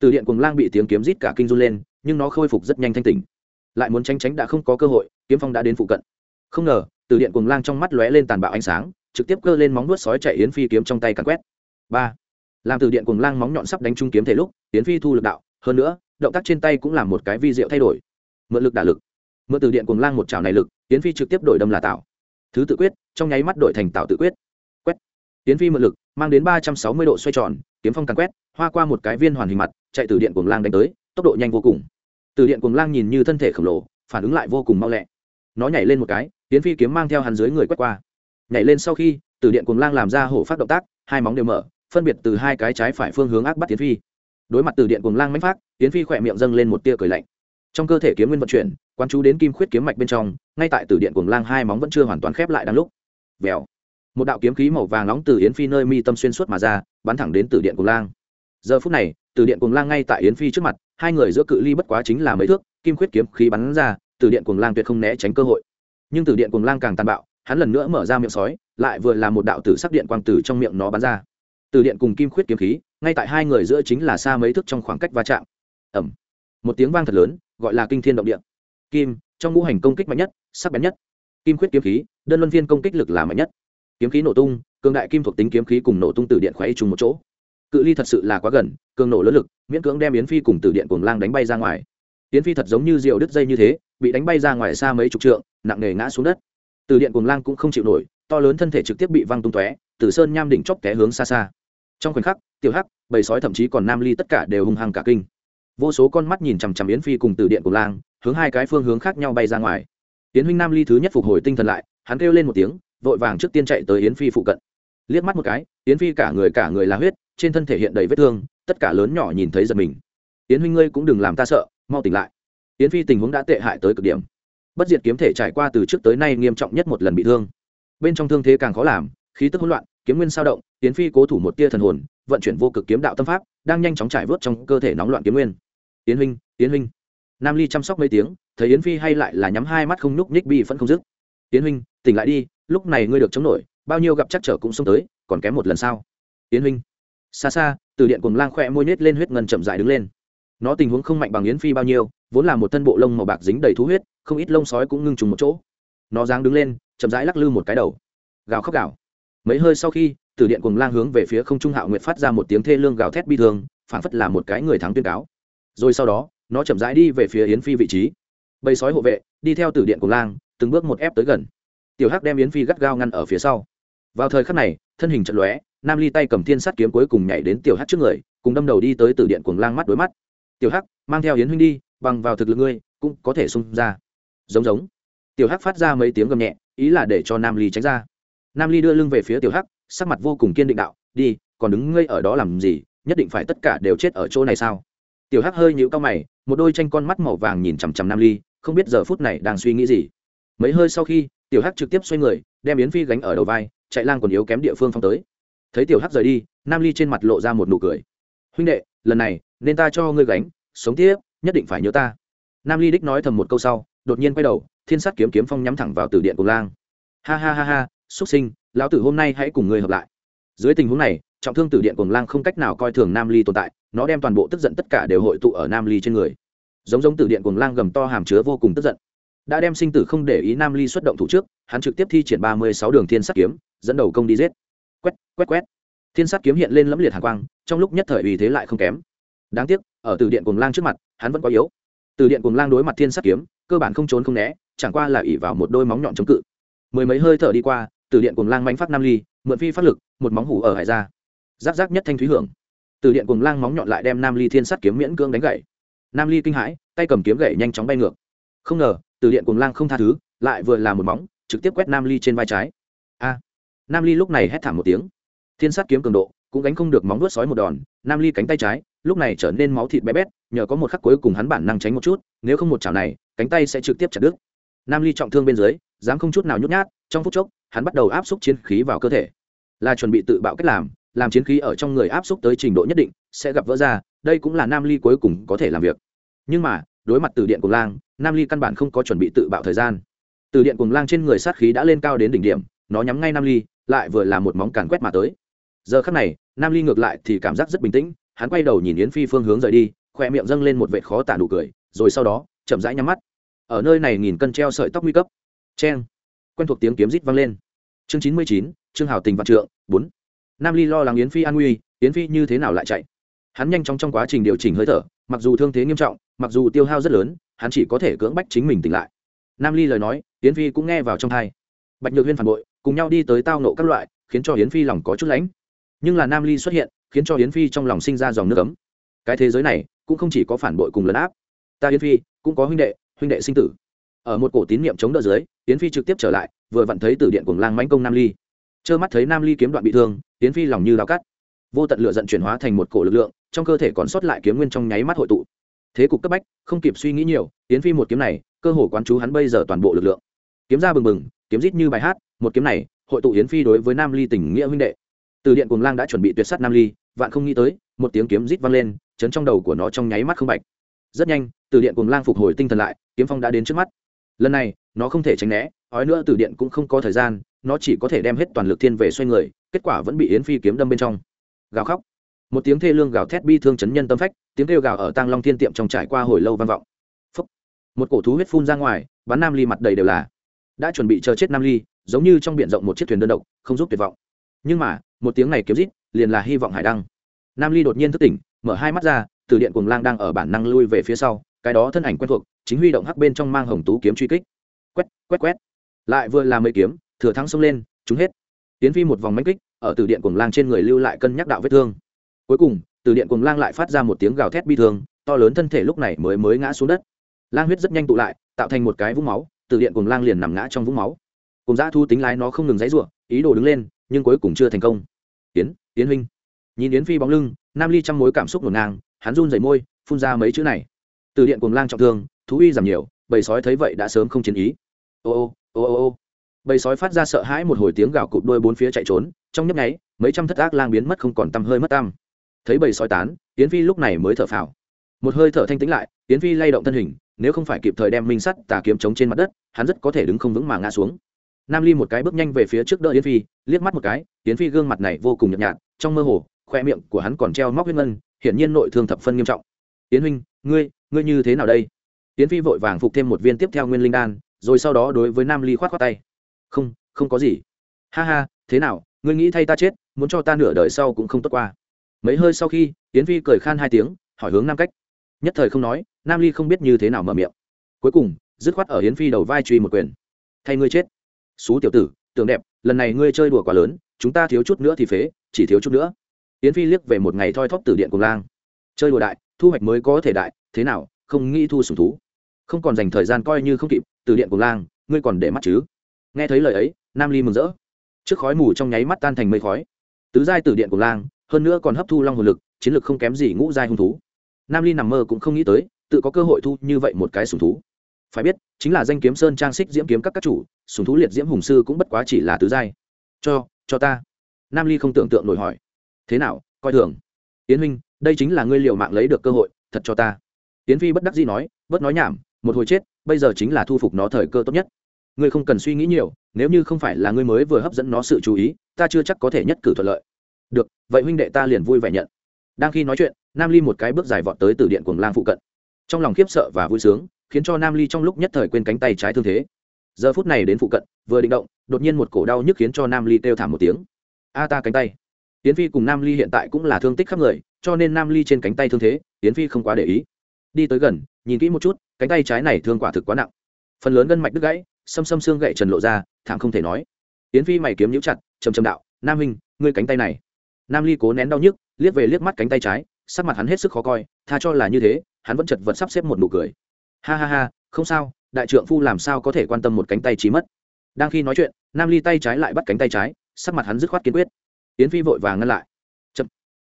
Từ điện cùng lang bị tiếng kiếm rít cả kinh run lên, nhưng nó khôi phục rất nhanh thanh tỉnh. Lại muốn tránh tránh đã không có cơ hội, kiếm phong đã đến phụ cận. Không ngờ, từ điện cùng lang trong mắt lóe lên tàn bạo ánh sáng, trực tiếp cơ lên móng nuốt sói chạy yến phi kiếm trong tay càn quét ba làm từ điện cùng lang móng nhọn sắp đánh trung kiếm thể lúc tiến phi thu lực đạo hơn nữa động tác trên tay cũng làm một cái vi diệu thay đổi mượn lực đả lực mượn từ điện cùng lang một chảo này lực tiến phi trực tiếp đổi đâm là tạo thứ tự quyết trong nháy mắt đổi thành tạo tự quyết quét tiến phi mượn lực mang đến ba trăm sáu mươi độ xoay tròn kiếm phong càn quét hoa qua một cái viên hoàn hình mặt chạy từ điện cùng lang đánh tới tốc độ nhanh vô cùng từ điện cùng lang nhìn như thân thể khổng lồ phản ứng lại vô cùng mau lẹ nó nhảy lên một cái tiến phi kiếm mang theo hắn dưới người quét qua nhảy lên sau khi từ điện cùng lang làm ra hổ phát động tác hai móng đều mở phân biệt từ hai cái trái phải phương hướng ác bắt tiến phi. Đối mặt từ điện cùng lang mánh phát tiến phi khỏe miệng dâng lên một tia cười lạnh. Trong cơ thể kiếm nguyên vận chuyển quan chú đến kim khuyết kiếm mạch bên trong, ngay tại từ điện cùng lang hai móng vẫn chưa hoàn toàn khép lại đang lúc. Vèo. Một đạo kiếm khí màu vàng nóng từ yến phi nơi mi tâm xuyên suốt mà ra, bắn thẳng đến từ điện cùng lang. Giờ phút này, từ điện cùng lang ngay tại yến phi trước mặt, hai người giữa cự ly bất quá chính là mấy thước, kim khuyết kiếm khí bắn ra, từ điện cùng lang tuyệt không né tránh cơ hội. Nhưng từ điện cùng lang càng tàn bạo, hắn lần nữa mở ra miệng sói, lại vừa là một đạo tử sắc điện quang tử trong miệng nó bắn ra từ điện cùng kim khuyết kiếm khí, ngay tại hai người giữa chính là xa mấy thước trong khoảng cách va chạm. Ẩm một tiếng vang thật lớn, gọi là kinh thiên động địa. Kim, trong ngũ hành công kích mạnh nhất, sắc bén nhất. Kim khuyết kiếm khí, đơn luân viên công kích lực là mạnh nhất. Kiếm khí nổ tung, cường đại kim thuộc tính kiếm khí cùng nổ tung từ điện khoáy trùng một chỗ. Cự ly thật sự là quá gần, cường nổ lớn lực, miễn cưỡng đem yến phi cùng từ điện cuồng lang đánh bay ra ngoài. Yến phi thật giống như rượu đứt dây như thế, bị đánh bay ra ngoài xa mấy chục trượng, nặng nề ngã xuống đất. Từ điện cuồng lang cũng không chịu nổi, to lớn thân thể trực tiếp bị văng tung tóe, từ sơn nham đỉnh chóc té hướng xa xa trong khoảnh khắc, tiểu hắc, bầy sói thậm chí còn nam ly tất cả đều hung hăng cả kinh. Vô số con mắt nhìn chằm chằm yến phi cùng từ điện cùng lang, hướng hai cái phương hướng khác nhau bay ra ngoài. Yến huynh nam ly thứ nhất phục hồi tinh thần lại, hắn kêu lên một tiếng, vội vàng trước tiên chạy tới yến phi phụ cận. Liếc mắt một cái, yến phi cả người cả người là huyết, trên thân thể hiện đầy vết thương, tất cả lớn nhỏ nhìn thấy giật mình. Yến huynh ngươi cũng đừng làm ta sợ, mau tỉnh lại. Yến phi tình huống đã tệ hại tới cực điểm. Bất diệt kiếm thể trải qua từ trước tới nay nghiêm trọng nhất một lần bị thương. Bên trong thương thế càng khó làm, khí tức hỗn loạn kiếm nguyên sao động, tiến phi cố thủ một tia thần hồn, vận chuyển vô cực kiếm đạo tâm pháp, đang nhanh chóng trải vớt trong cơ thể nóng loạn kiếm nguyên. Tiến huynh tiến huynh. Nam ly chăm sóc mấy tiếng, thấy yến phi hay lại là nhắm hai mắt không nhúc nhích bi vẫn không dứt. Tiến huynh, tỉnh lại đi, lúc này ngươi được chống nổi, bao nhiêu gặp chắc trở cũng xông tới, còn kém một lần sau tiến huynh. Xa xa, từ điện cùng lang khoe môi nhét lên huyết ngân chậm dại đứng lên. Nó tình huống không mạnh bằng yến phi bao nhiêu, vốn là một thân bộ lông màu bạc dính đầy thú huyết, không ít lông sói cũng ngưng trùng một chỗ. Nó dáng đứng lên, chậm rãi lắc lư một cái đầu. Gào khóc gào mấy hơi sau khi, tử điện cùng lang hướng về phía không trung hạo nguyệt phát ra một tiếng thê lương gào thét bi thương phản phất là một cái người thắng tuyên cáo. Rồi sau đó, nó chậm rãi đi về phía yến phi vị trí. Bầy sói hộ vệ, đi theo tử điện cùng lang, từng bước một ép tới gần. Tiểu hắc đem yến phi gắt gao ngăn ở phía sau. Vào thời khắc này, thân hình trận lóe, nam ly tay cầm thiên sắt kiếm cuối cùng nhảy đến tiểu hắc trước người, cùng đâm đầu đi tới tử điện cuồng lang mắt đối mắt. Tiểu hắc, mang theo yến huynh đi, bằng vào thực lực ngươi, cũng có thể xung ra. Giống giống. Tiểu hắc phát ra mấy tiếng gầm nhẹ, ý là để cho nam ly tránh ra nam ly đưa lưng về phía tiểu hắc, sắc mặt vô cùng kiên định đạo, đi, còn đứng ngây ở đó làm gì? Nhất định phải tất cả đều chết ở chỗ này sao? Tiểu hắc hơi nhíu cao mày, một đôi tranh con mắt màu vàng nhìn chằm chằm nam ly, không biết giờ phút này đang suy nghĩ gì. Mấy hơi sau khi, tiểu hắc trực tiếp xoay người, đem yến phi gánh ở đầu vai, chạy lang còn yếu kém địa phương phong tới. Thấy tiểu hắc rời đi, nam ly trên mặt lộ ra một nụ cười. Huynh đệ, lần này, nên ta cho ngươi gánh, sống tiếp, nhất định phải nhớ ta. Nam ly đích nói thầm một câu sau, đột nhiên quay đầu, thiên sát kiếm kiếm phong nhắm thẳng vào từ điện cùng lang. Ha ha ha ha xuất sinh, lão tử hôm nay hãy cùng ngươi hợp lại. Dưới tình huống này, trọng thương tử điện cùng lang không cách nào coi thường nam ly tồn tại, nó đem toàn bộ tức giận tất cả đều hội tụ ở nam ly trên người. Giống giống tử điện cùng lang gầm to hàm chứa vô cùng tức giận. Đã đem sinh tử không để ý nam ly xuất động thủ trước, hắn trực tiếp thi triển ba mươi sáu đường thiên sát kiếm, dẫn đầu công đi giết. Quét quét quét. Thiên sát kiếm hiện lên lẫm liệt hàng quang, trong lúc nhất thời vì thế lại không kém. Đáng tiếc, ở từ điện cùng lang trước mặt, hắn vẫn quá yếu. Từ điện cùng lang đối mặt thiên sát kiếm, cơ bản không trốn không né, chẳng qua là ỉ vào một đôi móng nhọn chống cự. Mười mấy hơi thở đi qua từ điện cùng lang mánh phát nam ly, mượn phi phát lực, một móng hủ ở hải ra. Giáp giáp nhất thanh thúy hưởng. Từ điện cùng lang móng nhọn lại đem nam ly thiên sát kiếm miễn cưỡng đánh gậy nam ly kinh hãi, tay cầm kiếm gậy nhanh chóng bay ngược. Không ngờ, từ điện cùng lang không tha thứ, lại vừa là một móng, trực tiếp quét nam ly trên vai trái. A! nam ly lúc này hét thảm một tiếng. Thiên sát kiếm cường độ, cũng gánh không được móng vuốt sói một đòn, nam ly cánh tay trái, lúc này trở nên máu thịt bé bét, nhờ có một khắc cuối cùng hắn bản năng tránh một chút, nếu không một chảo này, cánh tay sẽ trực tiếp chặt đứt. Nam ly trọng thương bên dưới, dám không chút nào nhút nhát, trong phút chốc hắn bắt đầu áp xúc chiến khí vào cơ thể. Là chuẩn bị tự bạo cách làm làm chiến khí ở trong người áp xúc tới trình độ nhất định, sẽ gặp vỡ ra, đây cũng là nam ly cuối cùng có thể làm việc. Nhưng mà, đối mặt từ điện cùng lang, nam ly căn bản không có chuẩn bị tự bạo thời gian. Từ điện cùng lang trên người sát khí đã lên cao đến đỉnh điểm, nó nhắm ngay nam ly, lại vừa là một móng càn quét mà tới. Giờ khắc này, nam ly ngược lại thì cảm giác rất bình tĩnh, hắn quay đầu nhìn yến phi phương hướng rời đi khoe miệng dâng lên một vệ khó tả nụ cười, rồi sau đó, chậm rãi nhắm mắt. Ở nơi này nghìn cân treo sợi tóc nguy cấp. Cheng quen thuộc tiếng kiếm rít vang lên. Chương chín mươi chín, trương hào tình vạn trượng, bốn. Nam ly lo lắng yến phi an nguy, yến phi như thế nào lại chạy? Hắn nhanh chóng trong quá trình điều chỉnh hơi thở, mặc dù thương thế nghiêm trọng, mặc dù tiêu hao rất lớn, hắn chỉ có thể cưỡng bách chính mình tỉnh lại. Nam ly lời nói, yến phi cũng nghe vào trong thai bạch nhược huyên phản bội, cùng nhau đi tới tao nộ các loại, khiến cho yến phi lòng có chút lãnh. Nhưng là nam ly xuất hiện, khiến cho yến phi trong lòng sinh ra dòng nước ấm. Cái thế giới này, cũng không chỉ có phản bội cùng lấn áp. Ta yến phi, cũng có huynh đệ huynh đệ sinh tử. Ở một cổ tín niệm chống đỡ dưới yến phi trực tiếp trở lại, vừa vặn thấy từ điện cùng lang mãnh công nam ly. Trơ mắt thấy nam ly kiếm đoạn bị thương, yến phi lòng như lao cắt. Vô tận lựa giận chuyển hóa thành một cổ lực lượng, trong cơ thể còn sót lại kiếm nguyên trong nháy mắt hội tụ. Thế cục cấp bách, không kịp suy nghĩ nhiều, yến phi một kiếm này, cơ hồ quán chú hắn bây giờ toàn bộ lực lượng. Kiếm ra bừng bừng, kiếm rít như bài hát, một kiếm này, hội tụ yến phi đối với nam ly tình nghĩa huynh đệ. Từ điện cùng lang đã chuẩn bị tuyệt sát nam ly, vạn không nghĩ tới, một tiếng kiếm rít vang lên, chấn trong đầu của nó trong nháy mắt không bạch. Rất nhanh từ điện cùng lang phục hồi tinh thần lại, kiếm phong đã đến trước mắt lần này, nó không thể tránh né, ói nữa từ điện cũng không có thời gian, nó chỉ có thể đem hết toàn lực thiên về xoay người, kết quả vẫn bị yến phi kiếm đâm bên trong. Gào khóc. Một tiếng thê lương gào thét bi thương chấn nhân tâm phách, tiếng kêu gào ở tang long thiên tiệm trong trải qua hồi lâu vang vọng. Phúc. một cổ thú huyết phun ra ngoài, bắn nam ly mặt đầy đều là. Đã chuẩn bị chờ chết nam ly, giống như trong biển rộng một chiếc thuyền đơn độc, không giúp tuyệt vọng. Nhưng mà, một tiếng này kiếm rít, liền là hy vọng hải đăng. Nam ly đột nhiên thức tỉnh, mở hai mắt ra, từ điện cuồng lang đang ở bản năng lui về phía sau, cái đó thân ảnh quen thuộc chính huy động hắc bên trong mang hồng tú kiếm truy kích. Quét quét quét. Lại vừa làm mấy kiếm, thừa thắng xông lên chúng hết. Tiến phi một vòng mánh kích, ở từ điện cuồng lang trên người lưu lại cân nhắc đạo vết thương. Cuối cùng từ điện cuồng lang lại phát ra một tiếng gào thét bi thương, to lớn thân thể lúc này mới mới ngã xuống đất. Lang huyết rất nhanh tụ lại, tạo thành một cái vũng máu từ điện cuồng lang liền nằm ngã trong vũng máu. Cùng dã thu tính lái nó không ngừng dãy ruộng ý đồ đứng lên, nhưng cuối cùng chưa thành công. Tiến tiến huynh. Nhìn yến phi bóng lưng, nam ly trong mối cảm xúc ngổn ngang, hắn run rẩy môi, phun ra mấy chữ này. Từ điện cuồng lang trọng thương thú uy giảm nhiều, bầy sói thấy vậy đã sớm không chiến ý. Ô ô ô ô ô. Bầy sói phát ra sợ hãi một hồi tiếng gào cụt đôi bốn phía chạy trốn, trong nhấp nháy, mấy trăm thất ác lang biến mất không còn tăm hơi mất tăm. Thấy bầy sói tán tiến phi lúc này mới thở phào. Một hơi thở thanh tĩnh lại tiến phi lay động thân hình, nếu không phải kịp thời đem minh sắt tà kiếm chống trên mặt đất, hắn rất có thể đứng không vững mà ngã xuống. Nam ly một cái bước nhanh về phía trước đỡ yến phi, liếc mắt một cái, yến phi gương mặt này vô cùng nhợt nhạt, trong mơ hồ, khoe miệng của hắn còn treo móc huyết ngân, hiển nhiên nội thương thập phân nghiêm trọng. Yến huynh, ngươi ngươi như thế nào đây? Tiến phi vội vàng phục thêm một viên tiếp theo nguyên linh đan, rồi sau đó đối với nam ly khoát khoát tay. Không không có gì. Ha ha, thế nào, ngươi nghĩ thay ta chết, muốn cho ta nửa đời sau cũng không tốt qua. Mấy hơi sau khi Tiễn phi cười khan hai tiếng, hỏi hướng nam cách. Nhất thời không nói, nam ly không biết như thế nào mở miệng. Cuối cùng, dứt khoát ở yến phi đầu vai truy một quyền. Thay ngươi chết. Xú tiểu tử, tưởng đẹp, lần này ngươi chơi đùa quá lớn, chúng ta thiếu chút nữa thì phế, chỉ thiếu chút nữa. Yến phi liếc về một ngày thoi thóp từ điện cùng lang. Chơi đùa đại, thu hoạch mới có thể đại, thế nào, không nghĩ thu sủng thú không còn dành thời gian coi như không kịp, từ điện cùng lang, ngươi còn để mắt chứ? Nghe thấy lời ấy, nam ly mừng rỡ. Trước khói mù trong nháy mắt tan thành mây khói. Tứ giai từ điện cùng lang, hơn nữa còn hấp thu long hồn lực, chiến lực không kém gì ngũ giai hung thú. Nam ly nằm mơ cũng không nghĩ tới, tự có cơ hội thu như vậy một cái sủng thú. Phải biết, chính là danh kiếm sơn trang xích diễm kiếm các các chủ sùng thú liệt diễm hùng sư cũng bất quá chỉ là tứ giai. Cho cho ta. Nam ly không tưởng tượng nổi hỏi. Thế nào, coi thường. Tiến huynh, đây chính là ngươi liệu mạng lấy được cơ hội, thật cho ta. Tiến phi bất đắc dĩ nói, bớt nói nhảm một hồi chết, bây giờ chính là thu phục nó thời cơ tốt nhất. Ngươi không cần suy nghĩ nhiều, nếu như không phải là ngươi mới vừa hấp dẫn nó sự chú ý, ta chưa chắc có thể nhất cử thuận lợi. Được, vậy huynh đệ ta liền vui vẻ nhận. Đang khi nói chuyện, nam ly một cái bước dài vọt tới từ điện cuồng lang phụ cận. Trong lòng khiếp sợ và vui sướng, khiến cho nam ly trong lúc nhất thời quên cánh tay trái thương thế. Giờ phút này đến phụ cận, vừa định động, đột nhiên một cổ đau nhức khiến cho nam ly kêu thảm một tiếng. A ta cánh tay. Tiến phi cùng nam ly hiện tại cũng là thương tích khắp người, cho nên nam ly trên cánh tay thương thế tiến phi không quá để ý. Đi tới gần, nhìn kỹ một chút cánh tay trái này thương quả thực quá nặng. Phần lớn gân mạch đứt gãy, xâm xâm xương gậy trần lộ ra, thảm không thể nói. Yến phi mày kiếm nhũ chặt, trầm trầm đạo, nam huynh, ngươi cánh tay này. Nam ly cố nén đau nhức, liếc về liếc mắt cánh tay trái, sắc mặt hắn hết sức khó coi, tha cho là như thế, hắn vẫn chật vật sắp xếp một nụ cười. Ha ha ha, không sao, đại trượng phu làm sao có thể quan tâm một cánh tay trí mất? Đang khi nói chuyện, nam ly tay trái lại bắt cánh tay trái, sắc mặt hắn dứt khoát kiên quyết. Yến phi vội vàng ngăn lại. Chậm.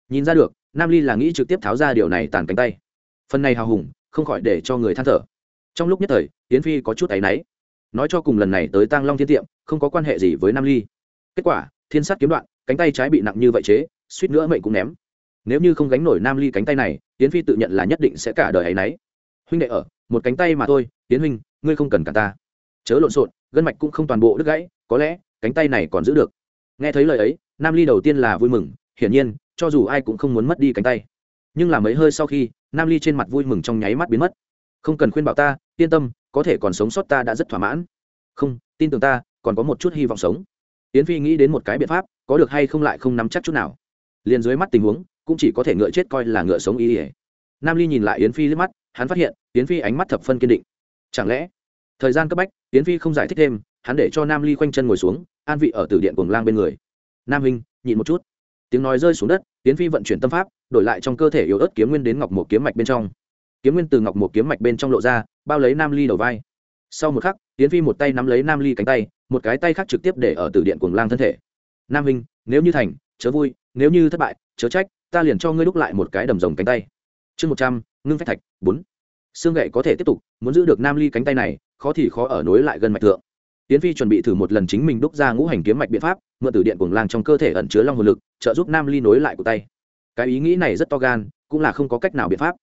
Nhìn ra được, nam ly là nghĩ trực tiếp tháo ra điều này tàn cánh tay. Phần này hào hùng không khỏi để cho người than thở. Trong lúc nhất thời, yến phi có chút áy náy. Nói cho cùng lần này tới tăng long thiên tiệm, không có quan hệ gì với nam ly. Kết quả, thiên sát kiếm đoạn, cánh tay trái bị nặng như vậy chế, suýt nữa mệnh cũng ném. Nếu như không gánh nổi nam ly cánh tay này, yến phi tự nhận là nhất định sẽ cả đời áy náy. Huynh đệ ở, một cánh tay mà thôi, yến huynh, ngươi không cần cả ta. Chớ lộn xộn, gân mạch cũng không toàn bộ đứt gãy, có lẽ, cánh tay này còn giữ được. Nghe thấy lời ấy, nam ly đầu tiên là vui mừng, hiển nhiên, cho dù ai cũng không muốn mất đi cánh tay. Nhưng là mấy hơi sau khi nam ly trên mặt vui mừng trong nháy mắt biến mất. Không cần khuyên bảo ta, yên tâm, có thể còn sống sót ta đã rất thỏa mãn. Không, tin tưởng ta, còn có một chút hy vọng sống. Yến phi nghĩ đến một cái biện pháp, có được hay không lại không nắm chắc chút nào. Liền dưới mắt tình huống, cũng chỉ có thể ngựa chết coi là ngựa sống ý ỉa. Nam ly nhìn lại yến phi liếc mắt, hắn phát hiện, yến phi ánh mắt thập phân kiên định. Chẳng lẽ, thời gian cấp bách, yến phi không giải thích thêm, hắn để cho nam ly khoanh chân ngồi xuống, an vị ở tử điện cuồng lang bên người. Nam hình nhịn một chút. Tiếng nói rơi xuống đất, yến phi vận chuyển tâm pháp đổi lại trong cơ thể yếu ớt kiếm nguyên đến ngọc một kiếm mạch bên trong. Kiếm nguyên từ ngọc một kiếm mạch bên trong lộ ra, bao lấy nam ly đầu vai. Sau một khắc tiến phi một tay nắm lấy nam ly cánh tay, một cái tay khác trực tiếp để ở tử điện cuồng lang thân thể. Nam hình nếu như thành, chớ vui, nếu như thất bại, chớ trách, ta liền cho ngươi đúc lại một cái đầm rồng cánh tay. Chương một trăm, ngưng phách thạch, bốn. Xương gậy có thể tiếp tục, muốn giữ được nam ly cánh tay này, khó thì khó ở nối lại gần mạch thượng. Tiến phi chuẩn bị thử một lần chính mình đúc ra ngũ hành kiếm mạch biện pháp, mượn từ điện cuồng lang trong cơ thể ẩn chứa long hồn lực, trợ giúp nam ly nối lại của tay cái ý nghĩ này rất to gan, cũng là không có cách nào biện pháp.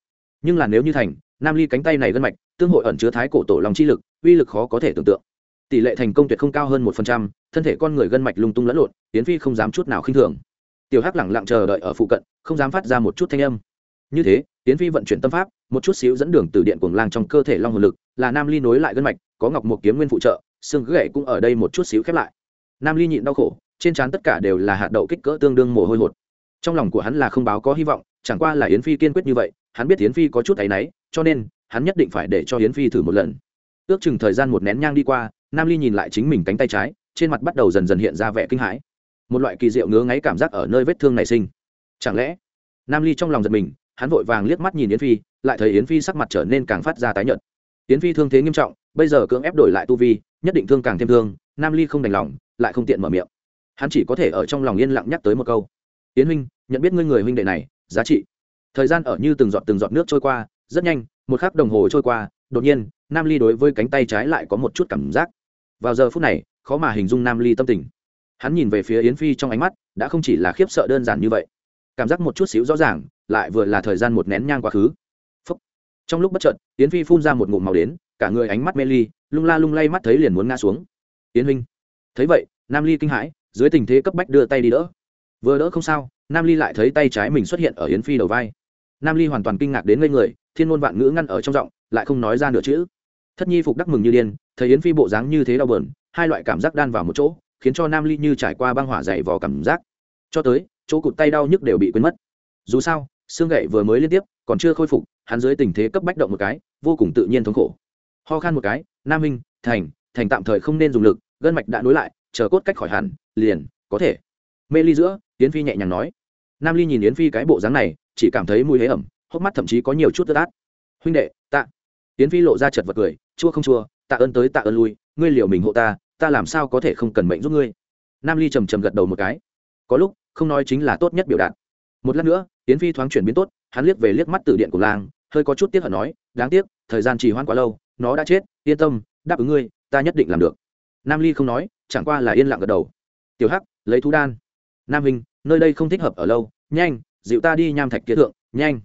Nhưng là nếu như thành, nam ly cánh tay này gân mạch, tương hội ẩn chứa thái cổ tổ long chi lực, uy lực khó có thể tưởng tượng. Tỷ lệ thành công tuyệt không cao hơn một phần trăm, thân thể con người gân mạch lung tung lẫn lộn tiến phi không dám chút nào khinh thường. Tiểu hắc lẳng lặng chờ đợi ở phụ cận, không dám phát ra một chút thanh âm. Như thế tiến phi vận chuyển tâm pháp, một chút xíu dẫn đường từ điện cuồng lang trong cơ thể long hồn lực, là nam ly nối lại gân mạch, có ngọc một kiếm nguyên phụ trợ, xương gãy cũng ở đây một chút xíu khép lại. Nam ly nhịn đau khổ, trên trán tất cả đều là hạt đậu kích cỡ tương đương mồ hôi hột trong lòng của hắn là không báo có hy vọng, chẳng qua là yến phi kiên quyết như vậy, hắn biết yến phi có chút áy náy, cho nên, hắn nhất định phải để cho yến phi thử một lần. Ước chừng thời gian một nén nhang đi qua, nam ly nhìn lại chính mình cánh tay trái, trên mặt bắt đầu dần dần hiện ra vẻ kinh hãi. Một loại kỳ diệu ngứa ngáy cảm giác ở nơi vết thương này sinh. Chẳng lẽ, nam ly trong lòng giật mình, hắn vội vàng liếc mắt nhìn yến phi, lại thấy yến phi sắc mặt trở nên càng phát ra tái nhợt. Yến phi thương thế nghiêm trọng, bây giờ cưỡng ép đổi lại tu vi, nhất định thương càng thêm thương, nam ly không đành lòng, lại không tiện mở miệng. Hắn chỉ có thể ở trong lòng yên lặng nhắc tới một câu yến huynh, nhận biết ngươi người huynh đệ này, giá trị. Thời gian ở như từng giọt từng giọt nước trôi qua, rất nhanh, một khắc đồng hồ trôi qua, đột nhiên, nam ly đối với cánh tay trái lại có một chút cảm giác. Vào giờ phút này, khó mà hình dung nam ly tâm tình. Hắn nhìn về phía yến phi trong ánh mắt, đã không chỉ là khiếp sợ đơn giản như vậy, cảm giác một chút xíu rõ ràng, lại vừa là thời gian một nén nhang quá khứ. Phúc. trong lúc bất chợt, yến phi phun ra một ngụm màu đến, cả người ánh mắt mê ly, lung la lung lay mắt thấy liền muốn ngã xuống. Yến huynh. Thấy vậy, nam ly kinh hãi, dưới tình thế cấp bách đưa tay đi đỡ vừa đỡ không sao, nam ly lại thấy tay trái mình xuất hiện ở yến phi đầu vai. Nam ly hoàn toàn kinh ngạc đến ngây người, thiên ngôn vạn ngữ ngăn ở trong giọng, lại không nói ra nửa chữ. Thất nhi phục đắc mừng như điên, thấy yến phi bộ dáng như thế đau bờn hai loại cảm giác đan vào một chỗ, khiến cho nam ly như trải qua băng hỏa dày vò cảm giác. Cho tới, chỗ cụt tay đau nhức đều bị quên mất. Dù sao, xương gậy vừa mới liên tiếp, còn chưa khôi phục, hắn dưới tình thế cấp bách động một cái, vô cùng tự nhiên thống khổ. Ho khan một cái, nam minh, thành thành tạm thời không nên dùng lực, gân mạch đã nối lại, chờ cốt cách khỏi hẳn, liền, có thể. Mê ly giữa yến phi nhẹ nhàng nói. Nam ly nhìn yến phi cái bộ dáng này, chỉ cảm thấy mùi hế ẩm, hốc mắt thậm chí có nhiều chút tức át huynh đệ, tạ. Yến phi lộ ra chật vật cười, chua không chua, tạ ơn tới tạ ơn lui, ngươi liều mình hộ ta ta làm sao có thể không cần mệnh giúp ngươi? Nam ly trầm trầm gật đầu một cái. Có lúc, không nói chính là tốt nhất biểu đạt. Một lát nữa, yến phi thoáng chuyển biến tốt, hắn liếc về liếc mắt từ điện của làng, hơi có chút tiếc hận nói, đáng tiếc, thời gian trì hoãn quá lâu, nó đã chết, yên tâm, đáp ứng ngươi, ta nhất định làm được. Nam ly không nói, chẳng qua là yên lặng gật đầu. Tiểu hắc, lấy thú đan nam hình nơi đây không thích hợp ở lâu, nhanh, dịu ta đi nham thạch kia thượng, nhanh.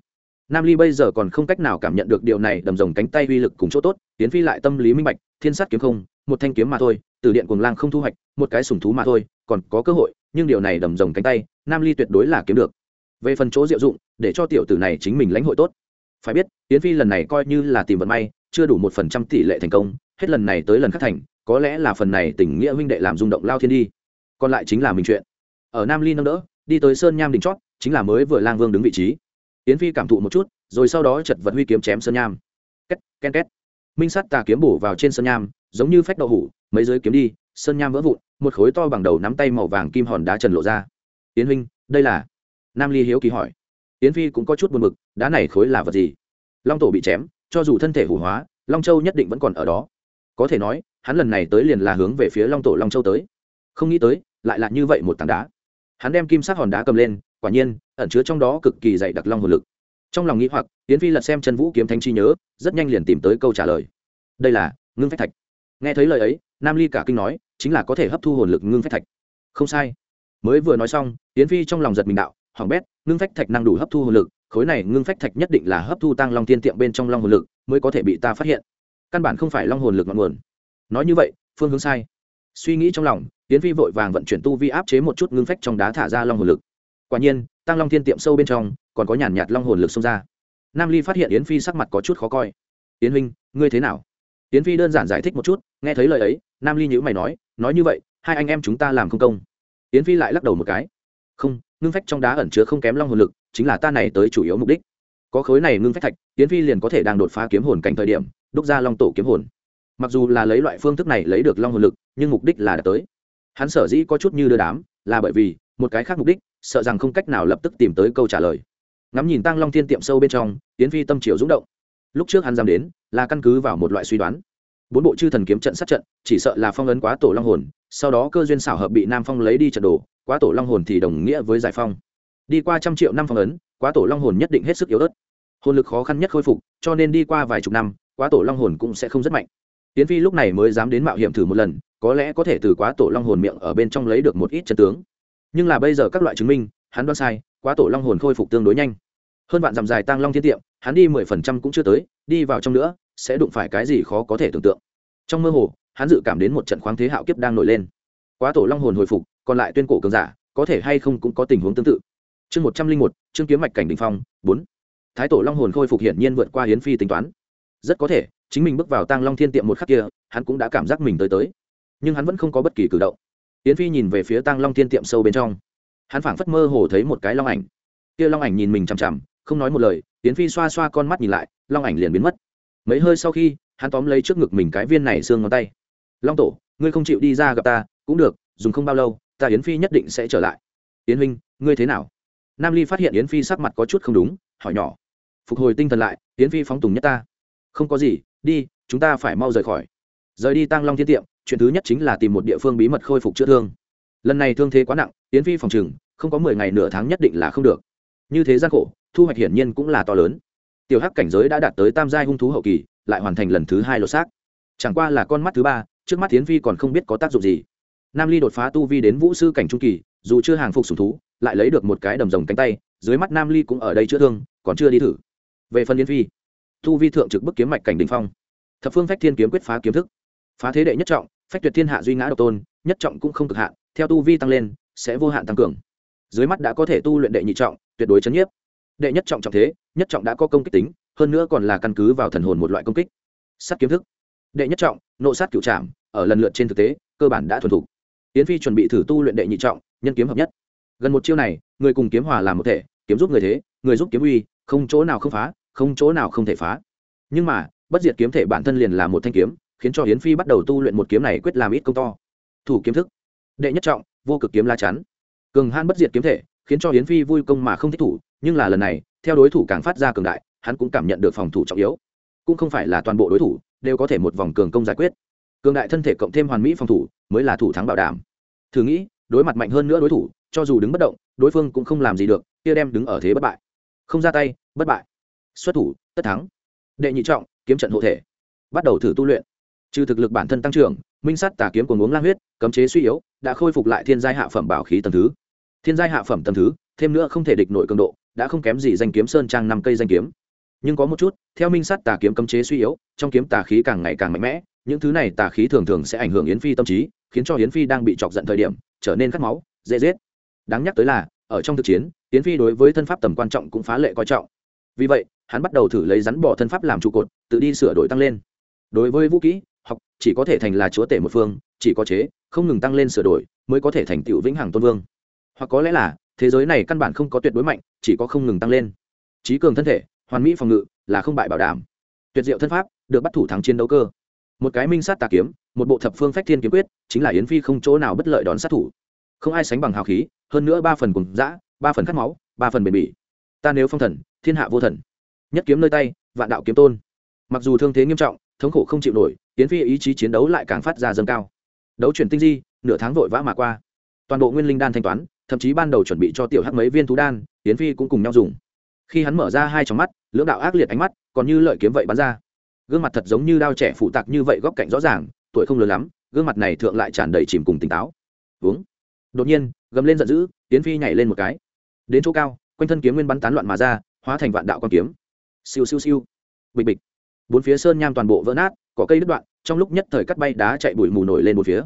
Nam ly bây giờ còn không cách nào cảm nhận được điều này, đầm rồng cánh tay uy lực cùng chỗ tốt, tiến phi lại tâm lý minh bạch, thiên sát kiếm không, một thanh kiếm mà thôi, từ điện cuồng lang không thu hoạch, một cái sùng thú mà thôi, còn có cơ hội, nhưng điều này đầm rồng cánh tay, nam ly tuyệt đối là kiếm được. Về phần chỗ diệu dụng, để cho tiểu tử này chính mình lãnh hội tốt. Phải biết, tiến phi lần này coi như là tìm vận may, chưa đủ một phần trăm tỷ lệ thành công, hết lần này tới lần khác thành, có lẽ là phần này tình nghĩa huynh đệ làm rung động lao thiên đi. Còn lại chính là mình chuyện ở nam ly nâng đỡ, đi tới sơn nham đỉnh chót, chính là mới vừa lang vương đứng vị trí. Yến phi cảm thụ một chút, rồi sau đó chật vật huy kiếm chém sơn nham. Két ken két. Minh sắt tà kiếm bổ vào trên sơn nham, giống như phách đậu hủ, mấy giới kiếm đi, sơn nham vỡ vụn, một khối to bằng đầu nắm tay màu vàng kim hòn đá trần lộ ra. Yến huynh, đây là? Nam ly hiếu kỳ hỏi. Yến phi cũng có chút buồn bực, đá này khối là vật gì? Long tổ bị chém, cho dù thân thể hủ hóa, long châu nhất định vẫn còn ở đó. Có thể nói, hắn lần này tới liền là hướng về phía long tổ long châu tới. Không nghĩ tới, lại là như vậy một tảng đá hắn đem kim sắc hòn đá cầm lên, quả nhiên, ẩn chứa trong đó cực kỳ dày đặc long hồn lực. Trong lòng nghĩ hoặc tiến phi lật xem chân vũ kiếm thanh chi nhớ, rất nhanh liền tìm tới câu trả lời. Đây là, ngưng phách thạch. Nghe thấy lời ấy, nam ly cả kinh nói, chính là có thể hấp thu hồn lực ngưng phách thạch. Không sai. Mới vừa nói xong tiến phi trong lòng giật mình đạo hỏng bét, ngưng phách thạch năng đủ hấp thu hồn lực, khối này ngưng phách thạch nhất định là hấp thu tăng long tiên tiệm bên trong long hồn lực, mới có thể bị ta phát hiện. Căn bản không phải long hồn lực ngọn nguồn. Nói như vậy, phương hướng sai suy nghĩ trong lòng tiến phi vội vàng vận chuyển tu vi áp chế một chút ngưng phách trong đá thả ra long hồn lực. Quả nhiên, tăng long thiên tiệm sâu bên trong, còn có nhàn nhạt long hồn lực xông ra. Nam ly phát hiện yến phi sắc mặt có chút khó coi. Yến huynh, ngươi thế nào? Yến phi đơn giản giải thích một chút, nghe thấy lời ấy, nam ly nhữ mày nói nói như vậy, hai anh em chúng ta làm không công. Yến phi lại lắc đầu một cái. Không, ngưng phách trong đá ẩn chứa không kém long hồn lực, chính là ta này tới chủ yếu mục đích. Có khối này ngưng phách thạch, yến phi liền có thể đang đột phá kiếm hồn cảnh thời điểm, đúc ra long tổ kiếm hồn mặc dù là lấy loại phương thức này lấy được long hồn lực, nhưng mục đích là đã tới. Hắn sở dĩ có chút như đưa đám, là bởi vì, một cái khác mục đích, sợ rằng không cách nào lập tức tìm tới câu trả lời. Ngắm nhìn tăng long thiên tiệm sâu bên trong tiến phi tâm triều rúng động. Lúc trước hắn dám đến, là căn cứ vào một loại suy đoán. Bốn bộ chư thần kiếm trận sát trận, chỉ sợ là phong ấn quá tổ long hồn, sau đó cơ duyên xảo hợp bị nam phong lấy đi trận đồ, quá tổ long hồn thì đồng nghĩa với giải phong. Đi qua trăm triệu năm phong ấn, quá tổ long hồn nhất định hết sức yếu ớt. Hồn lực khó khăn nhất khôi phục, cho nên đi qua vài chục năm, quá tổ long hồn cũng sẽ không rất mạnh tiến phi lúc này mới dám đến mạo hiểm thử một lần, có lẽ có thể từ quá tổ long hồn miệng ở bên trong lấy được một ít chân tướng. Nhưng là bây giờ các loại chứng minh, hắn đoán sai, quá tổ long hồn khôi phục tương đối nhanh. Hơn vạn dặm dài tăng long thiên tiệm, hắn đi mười phần trăm cũng chưa tới, đi vào trong nữa, sẽ đụng phải cái gì khó có thể tưởng tượng. Trong mơ hồ, hắn dự cảm đến một trận khoáng thế hạo kiếp đang nổi lên. Quá tổ long hồn hồi phục, còn lại tuyên cổ cường giả, có thể hay không cũng có tình huống tương tự. Chương một trăm linh một, chương kiếm mạch cảnh đình phong, bốn. Thái tổ long hồn khôi phục hiển nhiên vượt qua hiến phi tính toán. Rất có thể chính mình bước vào tang long thiên tiệm một khắc kia, hắn cũng đã cảm giác mình tới tới. Nhưng hắn vẫn không có bất kỳ cử động. Yến phi nhìn về phía tang long thiên tiệm sâu bên trong. Hắn phảng phất mơ hồ thấy một cái long ảnh. Kia long ảnh nhìn mình chằm chằm, không nói một lời, yến phi xoa xoa con mắt nhìn lại, long ảnh liền biến mất. Mấy hơi sau khi, hắn tóm lấy trước ngực mình cái viên này xương ngón tay. Long tổ, ngươi không chịu đi ra gặp ta, cũng được, dùng không bao lâu, ta yến phi nhất định sẽ trở lại. Yến huynh, ngươi thế nào? Nam ly phát hiện yến phi sắc mặt có chút không đúng, hỏi nhỏ. Phục hồi tinh thần lại, yến phi phóng tùng nhất ta. Không có gì đi, chúng ta phải mau rời khỏi. Rời đi tăng long thiên tiệm, chuyện thứ nhất chính là tìm một địa phương bí mật khôi phục chữa thương. Lần này thương thế quá nặng, tiến phi phòng trừng, không có mười ngày nửa tháng nhất định là không được. Như thế gian khổ, thu hoạch hiển nhiên cũng là to lớn. Tiểu hắc cảnh giới đã đạt tới tam giai hung thú hậu kỳ, lại hoàn thành lần thứ hai lột xác. Chẳng qua là con mắt thứ ba, trước mắt tiến phi còn không biết có tác dụng gì. Nam ly đột phá tu vi đến vũ sư cảnh trung kỳ, dù chưa hàng phục sùng thú, lại lấy được một cái đầm rồng cánh tay, dưới mắt nam ly cũng ở đây chữa thương, còn chưa đi thử. Về phần yến phi tu vi thượng trực bức kiếm mạch cảnh đình phong. Thập phương phách thiên kiếm quyết phá kiếm thức. Phá thế đệ nhất trọng, phách tuyệt thiên hạ duy ngã độc tôn, nhất trọng cũng không cực hạn, theo tu vi tăng lên, sẽ vô hạn tăng cường. Dưới mắt đã có thể tu luyện đệ nhị trọng, tuyệt đối chấn nhiếp. Đệ nhất trọng trọng thế, nhất trọng đã có công kích tính, hơn nữa còn là căn cứ vào thần hồn một loại công kích. Sắt kiếm thức. Đệ nhất trọng, nộ sát cựu trảm, ở lần lượt trên thực tế, cơ bản đã thuần thục. Yến phi chuẩn bị thử tu luyện đệ nhị trọng, nhân kiếm hợp nhất. Gần một chiêu này, người cùng kiếm hòa làm một thể, kiếm giúp người thế, người giúp kiếm uy, không chỗ nào không phá không chỗ nào không thể phá. Nhưng mà, bất diệt kiếm thể bản thân liền là một thanh kiếm, khiến cho hiến phi bắt đầu tu luyện một kiếm này quyết làm ít công to. Thủ kiếm thức. Đệ nhất trọng, vô cực kiếm la chắn. Cường han bất diệt kiếm thể, khiến cho hiến phi vui công mà không thích thủ, nhưng là lần này, theo đối thủ càng phát ra cường đại, hắn cũng cảm nhận được phòng thủ trọng yếu. Cũng không phải là toàn bộ đối thủ, đều có thể một vòng cường công giải quyết. Cường đại thân thể cộng thêm hoàn mỹ phòng thủ, mới là thủ thắng bảo đảm. Thử nghĩ, đối mặt mạnh hơn nữa đối thủ, cho dù đứng bất động, đối phương cũng không làm gì được, kia đem đứng ở thế bất bại. Không ra tay, bất bại xuất thủ, tất thắng. Đệ nhị trọng, kiếm trận hộ thể. Bắt đầu thử tu luyện. Trừ thực lực bản thân tăng trưởng, minh sắt tà kiếm của uống lang huyết, cấm chế suy yếu, đã khôi phục lại thiên giai hạ phẩm bảo khí tầm thứ. Thiên giai hạ phẩm tầm thứ, thêm nữa không thể địch nội cường độ, đã không kém gì danh kiếm sơn trang năm cây danh kiếm. Nhưng có một chút, theo minh sắt tà kiếm cấm chế suy yếu, trong kiếm tà khí càng ngày càng mạnh mẽ, những thứ này tà khí thường thường sẽ ảnh hưởng yến phi tâm trí, khiến cho yến phi đang bị chọc giận thời điểm, trở nên khát máu, dễ giết. Đáng nhắc tới là, ở trong thực chiến, yến phi đối với thân pháp tầm quan trọng cũng phá lệ coi trọng. Vì vậy hắn bắt đầu thử lấy rắn bỏ thân pháp làm trụ cột, tự đi sửa đổi tăng lên. Đối với vũ kỹ, học, chỉ có thể thành là chúa tể một phương, chỉ có chế, không ngừng tăng lên sửa đổi, mới có thể thành tựu vĩnh hằng tôn vương. Hoặc có lẽ là, thế giới này căn bản không có tuyệt đối mạnh, chỉ có không ngừng tăng lên. Trí cường thân thể, hoàn mỹ phòng ngự, là không bại bảo đảm. Tuyệt diệu thân pháp, được bắt thủ thắng chiến đấu cơ. Một cái minh sát tà kiếm, một bộ thập phương phách thiên kiếm quyết, chính là yến phi không chỗ nào bất lợi đón sát thủ. Không ai sánh bằng hào khí, hơn nữa ba phần cùng dã, ba phần cắt máu, ba phần bền bỉ. Ta nếu phong thần, thiên hạ vô thần nhất kiếm nơi tay, vạn đạo kiếm tôn. Mặc dù thương thế nghiêm trọng, thống khổ không chịu nổi tiến phi ý chí chiến đấu lại càng phát ra dâng cao. Đấu chuyển tinh di, nửa tháng vội vã mà qua. Toàn bộ nguyên linh đan thanh toán, thậm chí ban đầu chuẩn bị cho tiểu hắc mấy viên thú đan tiến phi cũng cùng nhau dùng. Khi hắn mở ra hai trong mắt, lưỡng đạo ác liệt ánh mắt, còn như lợi kiếm vậy bắn ra. Gương mặt thật giống như đao trẻ phụ tạc như vậy góc cạnh rõ ràng, tuổi không lớn lắm, gương mặt này thượng lại tràn đầy chìm cùng tỉnh táo. Uống. Đột nhiên, gầm lên giận dữ tiến phi nhảy lên một cái. Đến chỗ cao, quanh thân kiếm nguyên bắn tán loạn mà ra, hóa thành vạn đạo con kiếm siêu siêu siêu. Bịch bịch. Bốn phía sơn nham toàn bộ vỡ nát có cây đứt đoạn, trong lúc nhất thời cắt bay đá chạy bụi mù nổi lên một phía.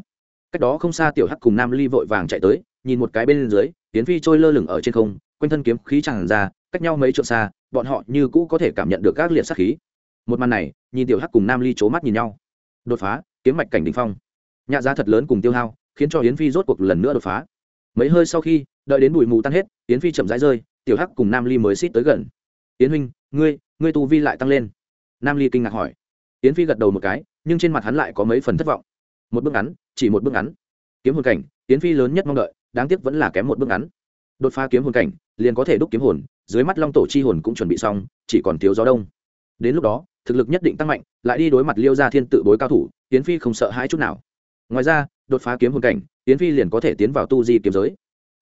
Cách đó không xa tiểu hắc cùng nam ly vội vàng chạy tới, nhìn một cái bên dưới tiến phi trôi lơ lửng ở trên không, quanh thân kiếm khí tràn ra, cách nhau mấy trượng xa, bọn họ như cũ có thể cảm nhận được các liệt sát khí. Một màn này, nhìn tiểu hắc cùng nam ly c mắt nhìn nhau. Đột phá, kiếm mạch cảnh đ ỉ n h phong. Nhạ giá thật lớn cùng tiêu hao, khiến cho yến phi rốt cuộc lần nữa đột phá. Mấy hơi sau khi, đợi đến bụi mù tan hết, yến phi chậm rãi rơi, tiểu hắc cùng nam ly mới xít tới gần. Yến huynh, ngươi ngươi tu vi lại tăng lên. Nam ly kinh ngạc hỏi. Yến phi gật đầu một cái, nhưng trên mặt hắn lại có mấy phần thất vọng. Một bước ngắn, chỉ một bước ngắn. Kiếm hồn cảnh, yến phi lớn nhất mong đợi, đáng tiếc vẫn là kém một bước ngắn. Đột phá kiếm hồn cảnh, liền có thể đúc kiếm hồn, dưới mắt long tổ chi hồn cũng chuẩn bị xong, chỉ còn thiếu gió đông. Đến lúc đó, thực lực nhất định tăng mạnh, lại đi đối mặt liêu gia thiên tự bối cao thủ, Yến phi không sợ hãi chút nào. Ngoài ra, đột phá kiếm hồn cảnh, Yến phi liền có thể tiến vào tu di kiếm giới.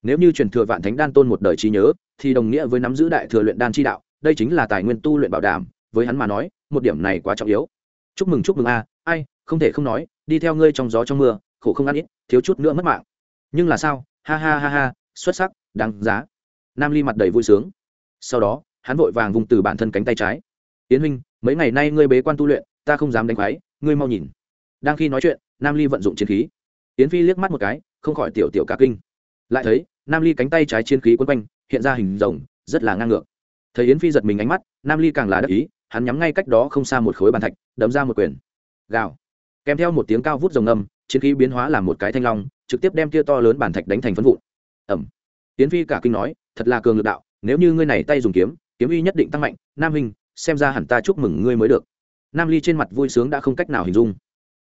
Nếu như truyền thừa vạn thánh đan tôn một đời trí nhớ, thì đồng nghĩa với nắm giữ đại thừa luyện đan chi đạo đây chính là tài nguyên tu luyện bảo đảm, với hắn mà nói, một điểm này quá trọng yếu. Chúc mừng chúc mừng a, ai, không thể không nói, đi theo ngươi trong gió trong mưa, khổ không ăn ít, thiếu chút nữa mất mạng. Nhưng là sao? Ha ha ha ha, xuất sắc, đáng giá. Nam ly mặt đầy vui sướng. Sau đó, hắn vội vàng vùng từ bản thân cánh tay trái. Tiến huynh, mấy ngày nay ngươi bế quan tu luyện, ta không dám đánh khoái, ngươi mau nhìn. Đang khi nói chuyện, nam ly vận dụng chiến khí. Tiến phi liếc mắt một cái, không khỏi tiểu tiểu cả kinh. Lại thấy, nam ly cánh tay trái chiến khí quấn quanh, hiện ra hình rồng, rất là ngang ngược thấy yến phi giật mình ánh mắt nam ly càng là đắc ý hắn nhắm ngay cách đó không xa một khối bàn thạch đấm ra một quyền gào kèm theo một tiếng cao vút rồng âm chiến khí biến hóa làm một cái thanh long trực tiếp đem kia to lớn bàn thạch đánh thành phân vụn ẩm tiến phi cả kinh nói thật là cường lực đạo nếu như ngươi này tay dùng kiếm kiếm uy nhất định tăng mạnh nam hình xem ra hẳn ta chúc mừng ngươi mới được nam ly trên mặt vui sướng đã không cách nào hình dung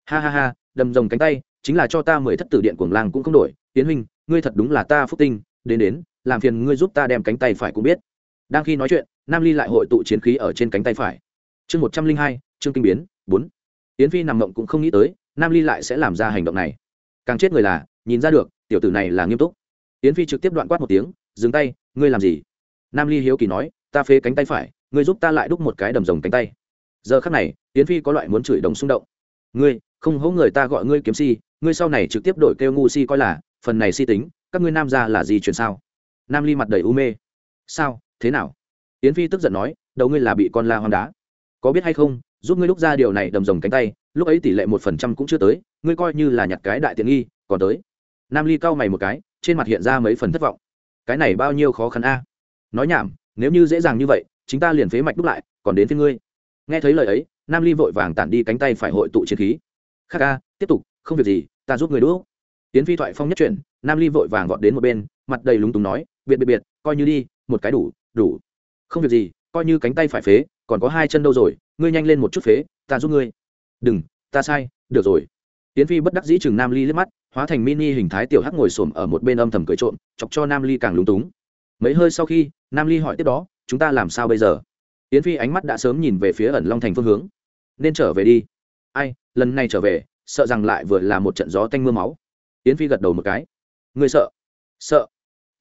ha ha ha đầm rồng cánh tay chính là cho ta mười thất tử điện cuồng lang cũng không đổi tiến huynh ngươi thật đúng là ta phúc tinh đến đến làm phiền ngươi giúp ta đem cánh tay phải cũng biết đang khi nói chuyện, nam ly lại hội tụ chiến khí ở trên cánh tay phải. Chương một trăm linh hai, chương kinh biến, bốn. Yến phi nằm mộng cũng không nghĩ tới, nam ly lại sẽ làm ra hành động này. Càng chết người là, nhìn ra được, tiểu tử này là nghiêm túc. Yến phi trực tiếp đoạn quát một tiếng, dừng tay, ngươi làm gì? Nam ly hiếu kỳ nói, ta phế cánh tay phải, ngươi giúp ta lại đúc một cái đầm rồng cánh tay. Giờ khắc này, yến phi có loại muốn chửi đồng xung động. Ngươi, không hố người ta gọi ngươi kiếm si, ngươi sau này trực tiếp đổi kêu ngu si coi là, phần này si tính, các ngươi nam ra là gì chuyện sao? Nam ly mặt đầy u mê. Sao? Thế nào? Yến phi tức giận nói, đầu ngươi là bị con la hoang đá. Có biết hay không, giúp ngươi lúc ra điều này đầm rồng cánh tay, lúc ấy tỷ lệ một phần trăm cũng chưa tới, ngươi coi như là nhặt cái đại tiện nghi, còn tới. Nam ly cau mày một cái, trên mặt hiện ra mấy phần thất vọng. Cái này bao nhiêu khó khăn a? Nói nhảm, nếu như dễ dàng như vậy chúng ta liền phế mạch đúc lại, còn đến với ngươi. Nghe thấy lời ấy, nam ly vội vàng tản đi cánh tay phải hội tụ chiến khí. Khắc a tiếp tục, không việc gì, ta giúp người đúc. Tiến phi thoại phong nhất chuyển, nam ly vội vàng gọn đến một bên, mặt đầy lúng túng nói, biệt biệt biệt, coi như đi, một cái đủ đủ. Không việc gì, coi như cánh tay phải phế, còn có hai chân đâu rồi, ngươi nhanh lên một chút phế, ta giúp ngươi. Đừng, ta sai, được rồi. Tiến phi bất đắc dĩ chừng nam ly liếc mắt, hóa thành mini hình thái tiểu hắc ngồi xổm ở một bên âm thầm cười trộm, chọc cho nam ly càng lúng túng. Mấy hơi sau khi, nam ly hỏi tiếp đó, chúng ta làm sao bây giờ? Tiến phi ánh mắt đã sớm nhìn về phía ẩn long thành phương hướng. Nên trở về đi. Ai, lần này trở về, sợ rằng lại vừa là một trận gió tanh mưa máu. Tiến phi gật đầu một cái. Ngươi sợ? Sợ.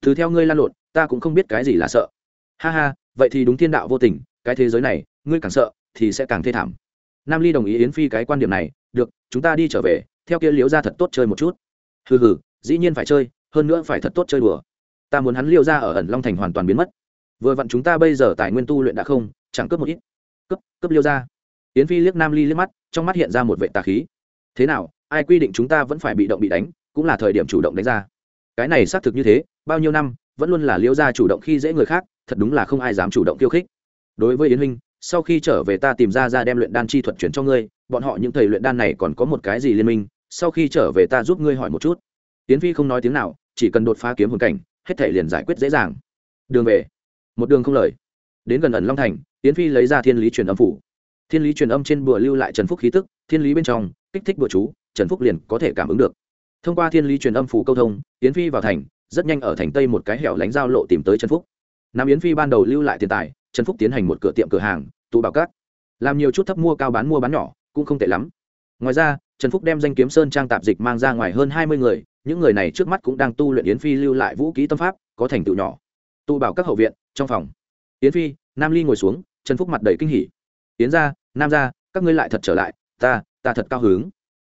Thứ theo ngươi lan lộn, ta cũng không biết cái gì là sợ ha ha, vậy thì đúng thiên đạo vô tình, cái thế giới này, ngươi càng sợ, thì sẽ càng thê thảm. Nam ly đồng ý yến phi cái quan điểm này, được, chúng ta đi trở về, theo kia liễu ra thật tốt chơi một chút. Hừ hừ, dĩ nhiên phải chơi, hơn nữa phải thật tốt chơi đùa. Ta muốn hắn liêu ra ở ẩn long thành hoàn toàn biến mất. Vừa vặn chúng ta bây giờ tài nguyên tu luyện đã không, chẳng cướp một ít. Cướp cướp liêu ra yến phi liếc nam ly liếc mắt, trong mắt hiện ra một vệ tà khí. Thế nào, ai quy định chúng ta vẫn phải bị động bị đánh, cũng là thời điểm chủ động đánh ra. Cái này xác thực như thế, bao nhiêu năm, vẫn luôn là liêu ra chủ động khi dễ người khác thật đúng là không ai dám chủ động khiêu khích. Đối với yến huynh, sau khi trở về ta tìm ra ra đem luyện đan chi thuật chuyển cho ngươi, bọn họ những thầy luyện đan này còn có một cái gì liên minh, sau khi trở về ta giúp ngươi hỏi một chút. Tiễn phi không nói tiếng nào, chỉ cần đột phá kiếm hồn cảnh, hết thể liền giải quyết dễ dàng. Đường về. Một đường không lời. Đến gần ẩn long thành Tiễn phi lấy ra thiên lý truyền âm phủ. Thiên lý truyền âm trên bùa lưu lại trần phúc khí tức, thiên lý bên trong, kích thích bùa chú, trần phúc liền có thể cảm ứng được. Thông qua thiên lý truyền âm phủ câu thông Tiễn phi vào thành, rất nhanh ở thành tây một cái hẻo lánh giao lộ tìm tới trần phúc nam yến phi ban đầu lưu lại tiền tài, trần phúc tiến hành một cửa tiệm cửa hàng, tụ bảo cát. Làm nhiều chút thấp mua, cao bán mua bán nhỏ, cũng không tệ lắm. Ngoài ra, trần phúc đem danh kiếm sơn trang tạp dịch mang ra ngoài hơn hai mươi người, những người này trước mắt cũng đang tu luyện yến phi lưu lại vũ kỹ tâm pháp, có thành tựu nhỏ. Tụ bảo các hậu viện, trong phòng. Yến phi, nam ly ngồi xuống, trần phúc mặt đầy kinh hỉ. Yến ra nam ra các ngươi lại thật trở lại, ta ta thật cao hứng.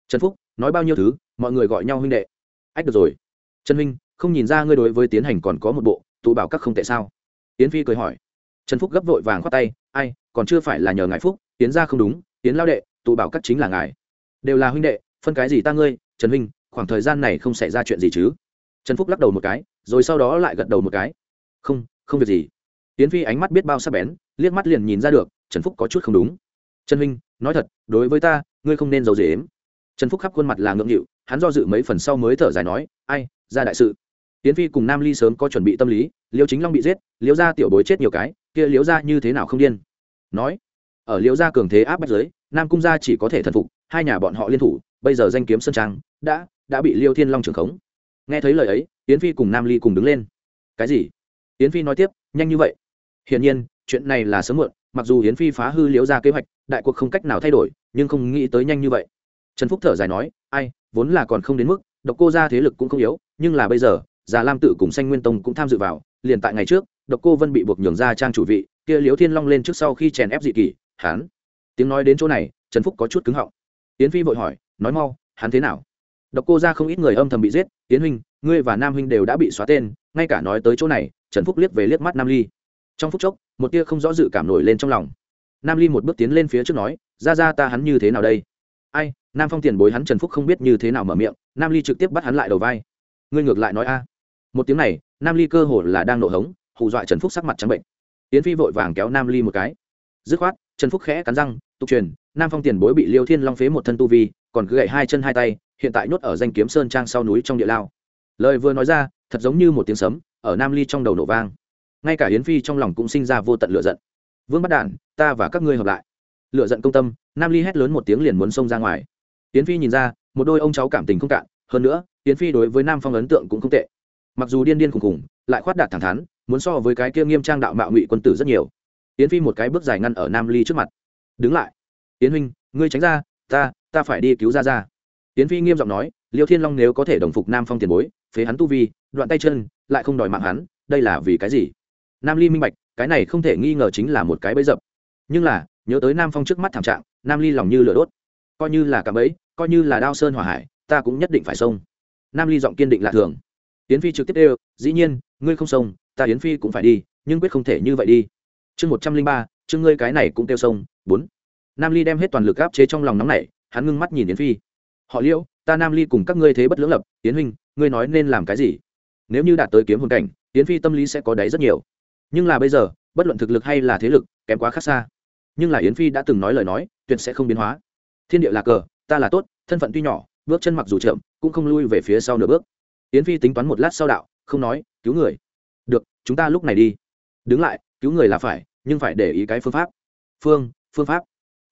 Trần phúc, nói bao nhiêu thứ, mọi người gọi nhau huynh đệ. Ách, được rồi. Trần huynh, không nhìn ra ngươi đối với tiến hành còn có một bộ, tụ bảo các không tệ sao? Yến phi cười hỏi. Trần phúc gấp vội vàng khoát tay, ai, còn chưa phải là nhờ ngài phúc tiến ra không đúng tiến lao đệ, tụ bảo các chính là ngài. Đều là huynh đệ, phân cái gì ta ngươi, trần huynh, khoảng thời gian này không xảy ra chuyện gì chứ? Trần phúc lắc đầu một cái, rồi sau đó lại gật đầu một cái. Không không việc gì. Tiến phi ánh mắt biết bao sắc bén, liếc mắt liền nhìn ra được, trần phúc có chút không đúng. Trần huynh, nói thật, đối với ta, ngươi không nên giấu dếm trần phúc khắp khuôn mặt là ngượng nghịu, hắn do dự mấy phần sau mới thở dài nói, ai, ra đại sự tiến phi cùng nam ly sớm có chuẩn bị tâm lý liêu chính long bị giết liêu gia tiểu bối chết nhiều cái, kia liêu gia như thế nào không điên? Nói, ở liêu gia cường thế áp bách giới, nam cung gia chỉ có thể thần phục, hai nhà bọn họ liên thủ, bây giờ danh kiếm sơn trang, đã đã bị liêu thiên long trưởng khống. Nghe thấy lời ấy Tiễn phi cùng nam ly cùng đứng lên. Cái gì? Tiễn phi nói tiếp, nhanh như vậy. Hiển nhiên, chuyện này là sớm muộn, mặc dù hiến phi phá hư liễu ra kế hoạch, đại cuộc không cách nào thay đổi, nhưng không nghĩ tới nhanh như vậy. Trần phúc thở dài nói, ai, vốn là còn không đến mức, độc cô ra thế lực cũng không yếu, nhưng là bây giờ già lam tự cùng xanh nguyên tông cũng tham dự vào, liền tại ngày trước, độc cô vân bị buộc nhường ra trang chủ vị, kia liễu thiên long lên trước sau khi chèn ép dị kỷ hán tiếng nói đến chỗ này, trần phúc có chút cứng họng. Yến phi vội hỏi, nói mau, hắn thế nào? Độc cô ra không ít người âm thầm bị giết, yến huynh, ngươi và nam huynh đều đã bị xóa tên, ngay cả nói tới chỗ này, trần phúc liếc về liếc mắt nam ly. Trong phút chốc, một tia không rõ dự cảm nổi lên trong lòng. Nam ly một bước tiến lên phía trước nói, ra ra ta hắn như thế nào đây? Ai, nam phong tiền bối hắn trần phúc không biết như thế nào mở miệng. Nam ly trực tiếp bắt hắn lại đầu vai. Ngươi ngược lại nói a một tiếng này, nam ly cơ hồ là đang nổ hống, hù dọa trần phúc sắc mặt trắng bệnh. Yến phi vội vàng kéo nam ly một cái. Dứt khoát, trần phúc khẽ cắn răng, tục truyền, nam phong tiền bối bị liêu thiên long phế một thân tu vi, còn cứ gậy hai chân hai tay, hiện tại nhốt ở danh kiếm sơn trang sau núi trong địa lao. Lời vừa nói ra, thật giống như một tiếng sấm, ở nam ly trong đầu nổ vang. Ngay cả yến phi trong lòng cũng sinh ra vô tận lựa giận. Vương bắt đản, ta và các ngươi hợp lại. Lựa giận công tâm, nam ly hét lớn một tiếng liền muốn xông ra ngoài. Yến phi nhìn ra, một đôi ông cháu cảm tình không cạn, hơn nữa, yến phi đối với nam phong ấn tượng cũng không tệ mặc dù điên điên khùng khùng lại khoát đạt thẳng thắn, muốn so với cái kia nghiêm trang đạo mạo ngụy quân tử rất nhiều. Yến phi một cái bước dài ngăn ở nam ly trước mặt. Đứng lại. Yến huynh, ngươi tránh ra, ta ta phải đi cứu ra ra. Yến phi nghiêm giọng nói, liêu thiên long nếu có thể đồng phục nam phong tiền bối, phế hắn tu vi, đoạn tay chân, lại không đòi mạng hắn, đây là vì cái gì? Nam ly minh bạch, cái này không thể nghi ngờ chính là một cái bẫy dập. Nhưng là, nhớ tới nam phong trước mắt thảm trạng, nam ly lòng như lửa đốt. Coi như là cạm bẫy, coi như là đao sơn hỏa hải, ta cũng nhất định phải xông. Nam ly giọng kiên định lạ thường yến phi trực tiếp đều dĩ nhiên ngươi không sông, ta yến phi cũng phải đi nhưng quyết không thể như vậy đi. Chương một trăm linh ba chương ngươi cái này cũng kêu sông. Bốn. Nam ly đem hết toàn lực áp chế trong lòng nóng này hắn ngưng mắt nhìn yến phi. Họ liễu ta nam ly cùng các ngươi thế bất lưỡng lập yến huynh ngươi nói nên làm cái gì? Nếu như đạt tới kiếm hồn cảnh yến phi tâm lý sẽ có đáy rất nhiều. Nhưng là bây giờ bất luận thực lực hay là thế lực kém quá khác xa. Nhưng là yến phi đã từng nói lời nói tuyệt sẽ không biến hóa. Thiên địa là cờ ta là tốt thân phận tuy nhỏ bước chân mặc dù chậm cũng không lui về phía sau nửa bước yến phi tính toán một lát sau đạo, không nói, cứu người. Được, chúng ta lúc này đi. Đứng lại, cứu người là phải, nhưng phải để ý cái phương pháp. Phương phương pháp.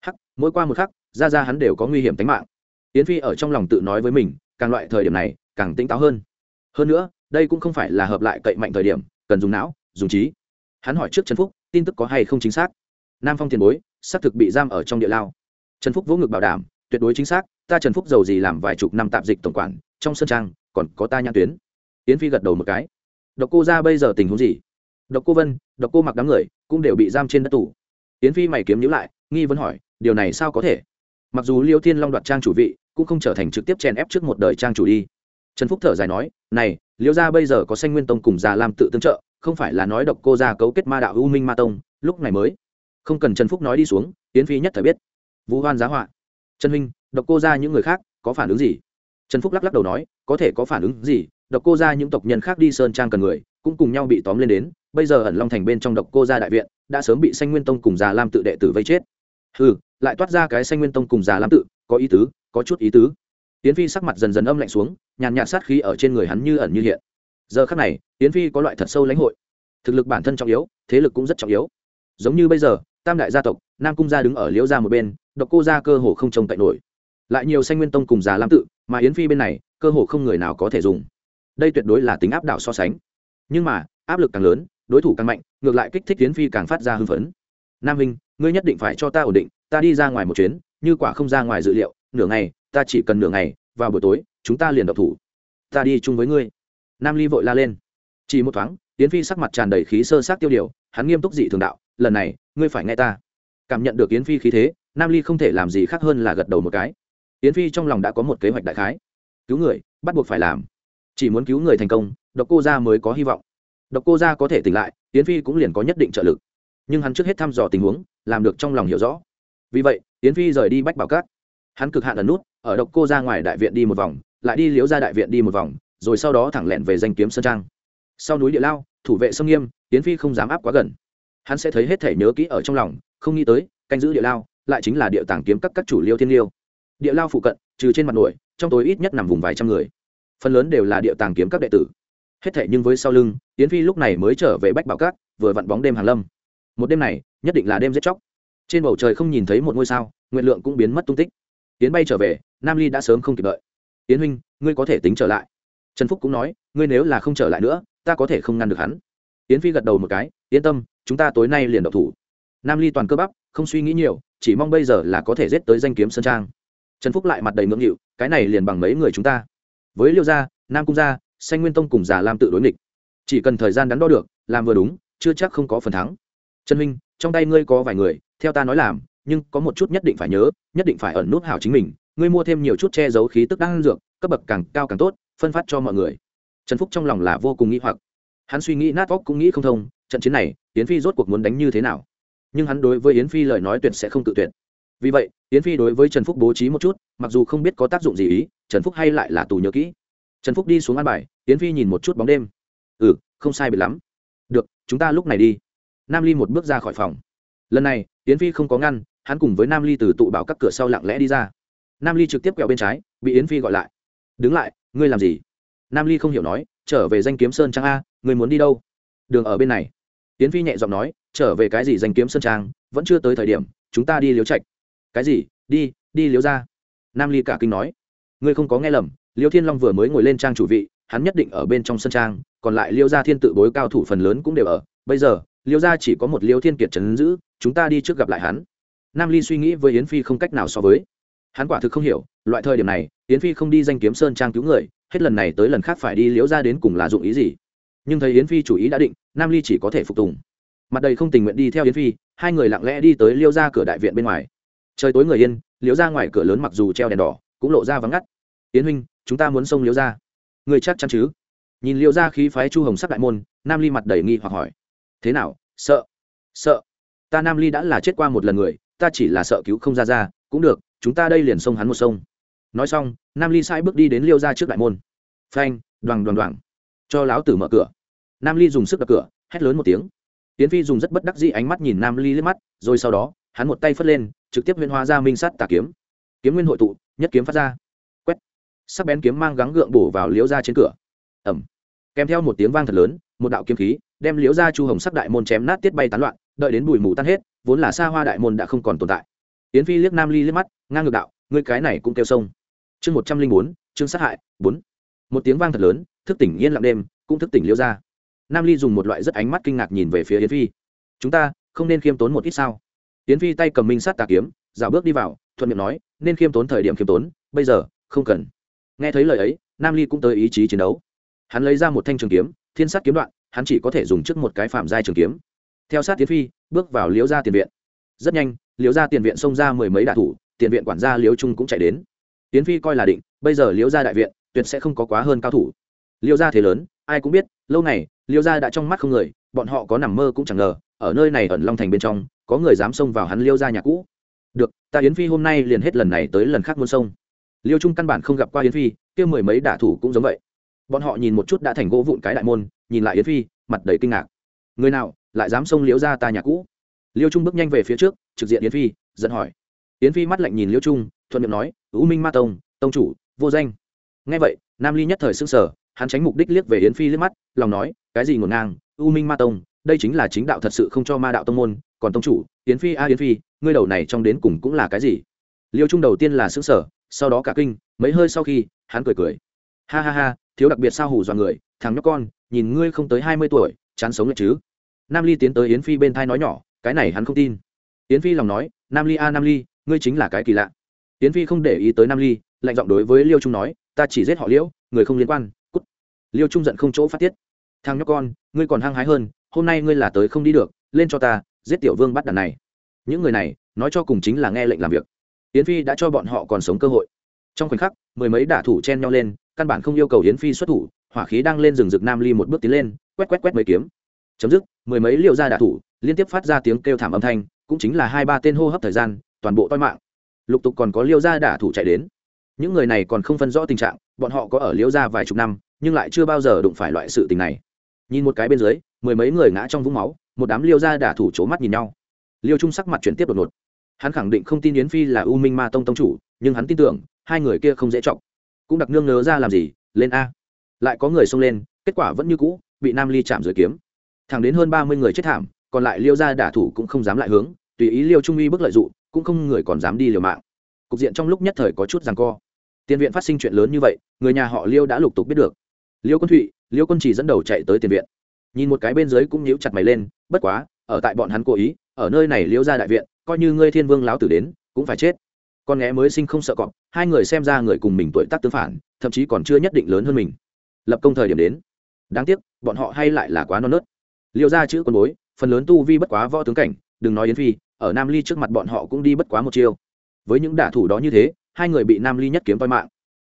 Hắc, mỗi qua một khắc, ra ra hắn đều có nguy hiểm tính mạng. Yến phi ở trong lòng tự nói với mình, càng loại thời điểm này, càng tỉnh táo hơn. Hơn nữa, đây cũng không phải là hợp lại cậy mạnh thời điểm, cần dùng não, dùng trí. Hắn hỏi trước trần phúc, tin tức có hay không chính xác? Nam phong tiền bối, xác thực bị giam ở trong địa lao. Trần phúc vỗ ngực bảo đảm, tuyệt đối chính xác, ta trần phúc giàu gì làm vài chục năm tạm dịch tổng quản, trong sân trang còn có ta nhãn tuyến. Yến phi gật đầu một cái. Độc cô ra bây giờ tình huống gì? Độc cô vân, độc cô mặc đám người cũng đều bị giam trên đất tủ yến phi mày kiếm nhữ lại, nghi vấn hỏi, điều này sao có thể? Mặc dù liêu thiên long đoạt trang chủ vị, cũng không trở thành trực tiếp chèn ép trước một đời trang chủ đi. Trần phúc thở dài nói, này, liêu gia bây giờ có sanh nguyên tông cùng già làm tự tương trợ, không phải là nói độc cô gia cấu kết ma đạo u minh ma tông, lúc này mới. Không cần trần phúc nói đi xuống, yến phi nhất thời biết. Vũ hoan giá họa. Trần huynh, độc cô gia những người khác có phản ứng gì? Trần phúc lắc lắc đầu nói, có thể có phản ứng gì, độc cô gia những tộc nhân khác đi sơn trang cần người, cũng cùng nhau bị tóm lên đến, bây giờ ẩn long thành bên trong độc cô gia đại viện, đã sớm bị sanh nguyên tông cùng già lam tự đệ tử vây chết. Ừ lại toát ra cái sanh nguyên tông cùng già lam tự, có ý tứ, có chút ý tứ. Tiến phi sắc mặt dần dần âm lạnh xuống, nhàn nhạt sát khí ở trên người hắn như ẩn như hiện. Giờ khắc này tiến phi có loại thật sâu lãnh hội. Thực lực bản thân trọng yếu, thế lực cũng rất trọng yếu. Giống như bây giờ, tam đại gia tộc, nam cung gia đứng ở liễu gia một bên, độc cô gia cơ hồ không trông cậy nổi. Lại nhiều sanh nguyên tông cùng già lam tự mà yến phi bên này cơ hồ không người nào có thể dùng đây tuyệt đối là tính áp đảo so sánh nhưng mà áp lực càng lớn đối thủ càng mạnh ngược lại kích thích Yến phi càng phát ra hưng phấn nam hình ngươi nhất định phải cho ta ổn định ta đi ra ngoài một chuyến như quả không ra ngoài dự liệu nửa ngày ta chỉ cần nửa ngày vào buổi tối chúng ta liền độc thủ ta đi chung với ngươi nam ly vội la lên chỉ một thoáng yến phi sắc mặt tràn đầy khí sơ sát tiêu điều hắn nghiêm túc dị thường đạo lần này ngươi phải nghe ta cảm nhận được yến phi khí thế nam ly không thể làm gì khác hơn là gật đầu một cái yến phi trong lòng đã có một kế hoạch đại khái. Cứu người, bắt buộc phải làm. Chỉ muốn cứu người thành công, độc cô gia mới có hy vọng. Độc cô gia có thể tỉnh lại, yến phi cũng liền có nhất định trợ lực. Nhưng hắn trước hết thăm dò tình huống, làm được trong lòng hiểu rõ. Vì vậy, yến phi rời đi bách bảo cát. Hắn cực hạn ẩn nút, ở độc cô ra ngoài đại viện đi một vòng, lại đi liếu ra đại viện đi một vòng, rồi sau đó thẳng lẹn về danh kiếm sơn trang. Sau núi địa lao, thủ vệ sông nghiêm, yến phi không dám áp quá gần. Hắn sẽ thấy hết thể nhớ kỹ ở trong lòng, không nghĩ tới, canh giữ địa lao, lại chính là địa tàng kiếm các các chủ liêu thiên liêu địa lao phụ cận, trừ trên mặt nổi, trong tối ít nhất nằm vùng vài trăm người. Phần lớn đều là địa tàng kiếm các đệ tử. Hết thể nhưng với sau lưng, yến phi lúc này mới trở về bách bảo cát vừa vặn bóng đêm hàn lâm. Một đêm này, nhất định là đêm giết chóc. Trên bầu trời không nhìn thấy một ngôi sao, nguyện lượng cũng biến mất tung tích. Yến bay trở về, nam ly đã sớm không kịp đợi. Yến huynh, ngươi có thể tính trở lại. Trần phúc cũng nói, ngươi nếu là không trở lại nữa, ta có thể không ngăn được hắn. Yến phi gật đầu một cái, yên tâm, chúng ta tối nay liền độc thủ. Nam ly toàn cơ bắp, không suy nghĩ nhiều, chỉ mong bây giờ là có thể giết tới danh kiếm sơn trang trần phúc lại mặt đầy ngưỡng nghịu, cái này liền bằng mấy người chúng ta. Với liêu gia, nam cung gia xanh nguyên tông cùng già lam tự đối nghịch. Chỉ cần thời gian đắn đo được, làm vừa đúng, chưa chắc không có phần thắng. Trần huynh, trong tay ngươi có vài người, theo ta nói làm, nhưng có một chút nhất định phải nhớ, nhất định phải ẩn nút hảo chính mình, ngươi mua thêm nhiều chút che giấu khí tức đang dược, cấp bậc càng cao càng tốt, phân phát cho mọi người. Trần phúc trong lòng là vô cùng nghĩ hoặc. Hắn suy nghĩ nát óc cũng nghĩ không thông, trận chiến này, yến phi rốt cuộc muốn đánh như thế nào? Nhưng hắn đối với yến phi lời nói tuyệt sẽ không tự tuyệt vì vậy, yến phi đối với trần phúc bố trí một chút, mặc dù không biết có tác dụng gì ý, trần phúc hay lại là tù nhớ kỹ. Trần phúc đi xuống ăn bài, yến phi nhìn một chút bóng đêm. Ừ không sai biệt lắm. Được, chúng ta lúc này đi. Nam ly một bước ra khỏi phòng. Lần này, yến phi không có ngăn, hắn cùng với nam ly từ tụ bảo các cửa sau lặng lẽ đi ra. Nam ly trực tiếp quẹo bên trái, bị yến phi gọi lại. Đứng lại, ngươi làm gì? Nam ly không hiểu nói, trở về danh kiếm sơn trang a, ngươi muốn đi đâu? Đường ở bên này. Yến phi nhẹ giọng nói, trở về cái gì danh kiếm sơn trang, vẫn chưa tới thời điểm, chúng ta đi liếu trạch cái gì? Đi đi liếu ra nam ly cả kinh nói. Ngươi không có nghe lầm liêu thiên long vừa mới ngồi lên trang chủ vị, hắn nhất định ở bên trong sân trang, còn lại liêu gia thiên tự bối cao thủ phần lớn cũng đều ở. Bây giờ liêu gia chỉ có một liêu thiên kiệt trấn giữ, chúng ta đi trước gặp lại hắn. Nam ly suy nghĩ với yến phi không cách nào so với. Hắn quả thực không hiểu, loại thời điểm này, yến phi không đi danh kiếm sơn trang cứu người, hết lần này tới lần khác phải đi liễu ra đến cùng là dụng ý gì? Nhưng thấy yến phi chủ ý đã định, nam ly chỉ có thể phục tùng. Mặt đầy không tình nguyện đi theo yến phi, hai người lặng lẽ đi tới liêu ra cửa đại viện bên ngoài trời tối người yên, liễu ra ngoài cửa lớn mặc dù treo đèn đỏ, cũng lộ ra vắng ngắt. Tiến huynh, chúng ta muốn xông liễu ra. Người chắc chắn chứ? Nhìn liễu ra khí phái chu hồng sắc đại môn, nam ly mặt đầy nghi hoặc hỏi. Thế nào? Sợ? Sợ? Ta nam ly đã là chết qua một lần người, ta chỉ là sợ cứu không ra ra, cũng được, chúng ta đây liền xông hắn một sông. Nói xong, nam ly sai bước đi đến liêu ra trước đại môn. Phanh đoàn đoàn đoàn cho láo tử mở cửa. Nam ly dùng sức đập cửa, hét lớn một tiếng. Tiến phi dùng rất bất đắc dĩ ánh mắt nhìn nam ly liếc mắt, rồi sau đó hắn một tay phất lên, trực tiếp huyên hóa ra minh sắt tà kiếm. Kiếm nguyên hội tụ, nhất kiếm phát ra. Quét. Sắc bén kiếm mang gắng gượng bổ vào liễu ra trên cửa. Ẩm kèm theo một tiếng vang thật lớn, một đạo kiếm khí đem liễu ra chu hồng sắc đại môn chém nát tiết bay tán loạn, đợi đến bụi mù tan hết, vốn là xa hoa đại môn đã không còn tồn tại. Yến phi liếc nam ly liếc mắt, ngang ngược đạo, ngươi cái này cũng kêu sông. Chương một trăm linh bốn, chương sát hại, bốn. Một tiếng vang thật lớn, thức tỉnh yên lặng đêm, cũng thức tỉnh liễu ra nam ly dùng một loại rất ánh mắt kinh ngạc nhìn về phía yến phi. Chúng ta không nên khiêm tốn một ít sao? Tiến phi tay cầm minh sát tà kiếm, dạo bước đi vào, thuận miệng nói, nên khiêm tốn thời điểm khiêm tốn, bây giờ, không cần. Nghe thấy lời ấy, nam ly cũng tới ý chí chiến đấu. Hắn lấy ra một thanh trường kiếm, thiên sát kiếm đoạn, hắn chỉ có thể dùng trước một cái phạm giai trường kiếm. Theo sát tiến phi, bước vào liễu gia tiền viện. Rất nhanh, liễu gia tiền viện xông ra mười mấy đạ thủ, tiền viện quản gia liễu trung cũng chạy đến. Tiến phi coi là định, bây giờ liễu gia đại viện, tuyệt sẽ không có quá hơn cao thủ. Liễu gia thế lớn, ai cũng biết, lâu này, liễu gia đã trong mắt không người, bọn họ có nằm mơ cũng chẳng ngờ ở nơi này ẩn long thành bên trong, có người dám xông vào hắn liêu gia nhà cũ. Được, ta yến phi hôm nay liền hết lần này tới lần khác muôn sông liêu trung căn bản không gặp qua yến phi, kia mười mấy đả thủ cũng giống vậy. Bọn họ nhìn một chút đã thành gỗ vụn cái đại môn, nhìn lại yến phi, mặt đầy kinh ngạc. Người nào, lại dám xông liễu ra ta nhà cũ? Liêu trung bước nhanh về phía trước, trực diện yến phi dẫn hỏi. Yến phi mắt lạnh nhìn liêu trung, thuận miệng nói ưu minh ma tông tông chủ, vô danh. Ngay vậy, nam ly nhất thời s ư n g sở hắn tránh mục đích liếc về yến phi liếc mắt, lòng nói, cái gì ngổn ngang U minh ma tông đây chính là chính đạo thật sự không cho ma đạo tông môn, còn tông chủ, yến phi, a, yến phi, ngươi đầu này trong đến cùng cũng là cái gì? Liêu trung đầu tiên là xứng sở sau đó cả kinh, mấy hơi sau khi, hắn cười cười. Ha ha ha, thiếu đặc biệt sao hủ dọa người, thằng nhóc con, nhìn ngươi không tới hai mươi tuổi, chán sống lại chứ. Nam ly tiến tới yến phi bên thai nói nhỏ, cái này hắn không tin. Yến phi lòng nói, nam ly a, nam ly, ngươi chính là cái kỳ lạ. Yến phi không để ý tới nam ly, lạnh giọng đối với liêu trung nói, ta chỉ giết họ liễu người không liên quan, cút! liêu trung giận không chỗ phát tiết. Thằng nhóc con, ngươi còn hăng hái hơn hôm nay ngươi là tới không đi được, lên cho ta, giết tiểu vương bắt đàn này. Những người này, nói cho cùng chính là nghe lệnh làm việc. Yến phi đã cho bọn họ còn sống cơ hội. Trong khoảnh khắc, mười mấy đả thủ chen nhau lên, căn bản không yêu cầu yến phi xuất thủ, hỏa khí đang lên rừng rực nam ly một bước tiến lên, quét quét quét mấy kiếm. Chấm dứt, mười mấy liệu ra đả thủ, liên tiếp phát ra tiếng kêu thảm âm thanh, cũng chính là hai ba tên hô hấp thời gian, toàn bộ toi mạng. Lục tục còn có liêu gia đả thủ chạy đến. Những người này còn không phân rõ tình trạng, bọn họ có ở liêu gia vài chục năm, nhưng lại chưa bao giờ đụng phải loại sự tình này. Nhìn một cái bên dưới mười mấy người ngã trong vũng máu, một đám liêu gia đả thủ c mắt nhìn nhau. Liêu trung sắc mặt chuyển tiếp đột ngột. Hắn khẳng định không tin yến phi là u minh ma tông tông chủ, nhưng hắn tin tưởng, hai người kia không dễ chọc. Cũng đặc nương nớ ra làm gì, lên a. Lại có người xông lên, kết quả vẫn như cũ, bị nam ly chạm rồi kiếm. Thẳng đến hơn ba mươi người chết thảm, còn lại liêu gia đả thủ cũng không dám lại hướng, tùy ý liêu trung uy bức lợi dụng cũng không người còn dám đi liều mạng. Cục diện trong lúc nhất thời có chút rằng co. Tiền viện phát sinh chuyện lớn như vậy, người nhà họ liêu đã lục tục biết được. Liêu quân thụy, liêu quân chỉ dẫn đầu chạy tới tiền viện nhìn một cái bên dưới cũng nhíu chặt mày lên, bất quá, ở tại bọn hắn cố ý, ở nơi này liêu ra đại viện, coi như ngươi thiên vương láo tử đến, cũng phải chết. Con nghé mới sinh không sợ cọp, hai người xem ra người cùng mình tuổi tác tương phản, thậm chí còn chưa nhất định lớn hơn mình. Lập công thời điểm đến. Đáng tiếc, bọn họ hay lại là quá non nớt. Liêu ra chữ con bối, phần lớn tu vi bất quá võ tướng cảnh, đừng nói yến phi, ở nam ly trước mặt bọn họ cũng đi bất quá một chiêu. Với những đả thủ đó như thế, hai người bị nam ly nhất kiếm toi mạng.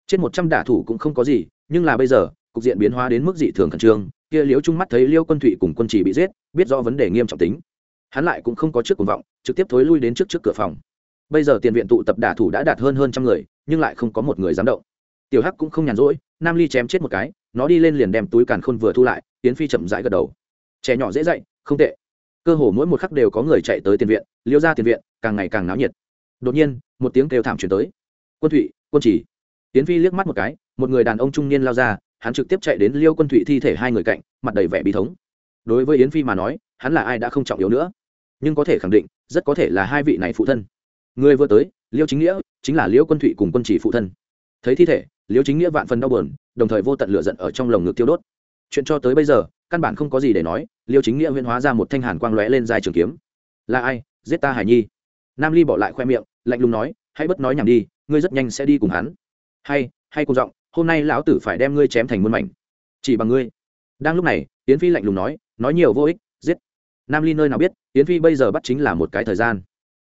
Trên một trăm đả thủ cũng không có gì, nhưng là bây giờ, cục diện biến hóa đến mức dị thường khẩn trương kia liễu trung mắt thấy liêu quân thụy cùng quân chỉ bị giết, biết do vấn đề nghiêm trọng tính. Hắn lại cũng không có trước cuồng vọng, trực tiếp thối lui đến trước trước cửa phòng. Bây giờ tiền viện tụ tập đả thủ đã đạt hơn hơn trăm người, nhưng lại không có một người dám động. Tiểu hắc cũng không nhàn rỗi, nam ly chém chết một cái, nó đi lên liền đem túi càn khôn vừa thu lại tiến phi chậm rãi gật đầu. Trẻ nhỏ dễ dạy, không tệ. Cơ hồ mỗi một khắc đều có người chạy tới tiền viện, liêu ra tiền viện, càng ngày càng náo nhiệt. Đột nhiên, một tiếng kêu thảm chuyển tới. Quân thụy, quân chỉ. Tiến phi liếc mắt một cái, một người đàn ông trung niên lao ra hắn trực tiếp chạy đến liêu quân thụy thi thể hai người cạnh, mặt đầy vẻ bi thống. Đối với yến phi mà nói, hắn là ai đã không trọng yếu nữa. Nhưng có thể khẳng định, rất có thể là hai vị này phụ thân. Người vừa tới, liêu chính nghĩa, chính là liêu quân thụy cùng quân chỉ phụ thân. Thấy thi thể, liêu chính nghĩa vạn phần đau buồn, đồng thời vô tận lửa giận ở trong lồng ngực tiêu đốt. Chuyện cho tới bây giờ, căn bản không có gì để nói, liêu chính nghĩa huyên hóa ra một thanh hàn quang lóe lên dài trường kiếm. Là ai? Giết ta hải nhi. Nam ly bỏ lại khoe miệng, lạnh lùng nói, hãy bất nói nhảm đi, ngươi rất nhanh sẽ đi cùng hắn. Hay hay cùng giọng hôm nay lão tử phải đem ngươi chém thành muôn mảnh. Chỉ bằng ngươi. Đang lúc này, yến phi lạnh lùng nói nói nhiều vô ích, giết. Nam ly nơi nào biết, yến phi bây giờ bắt chính là một cái thời gian.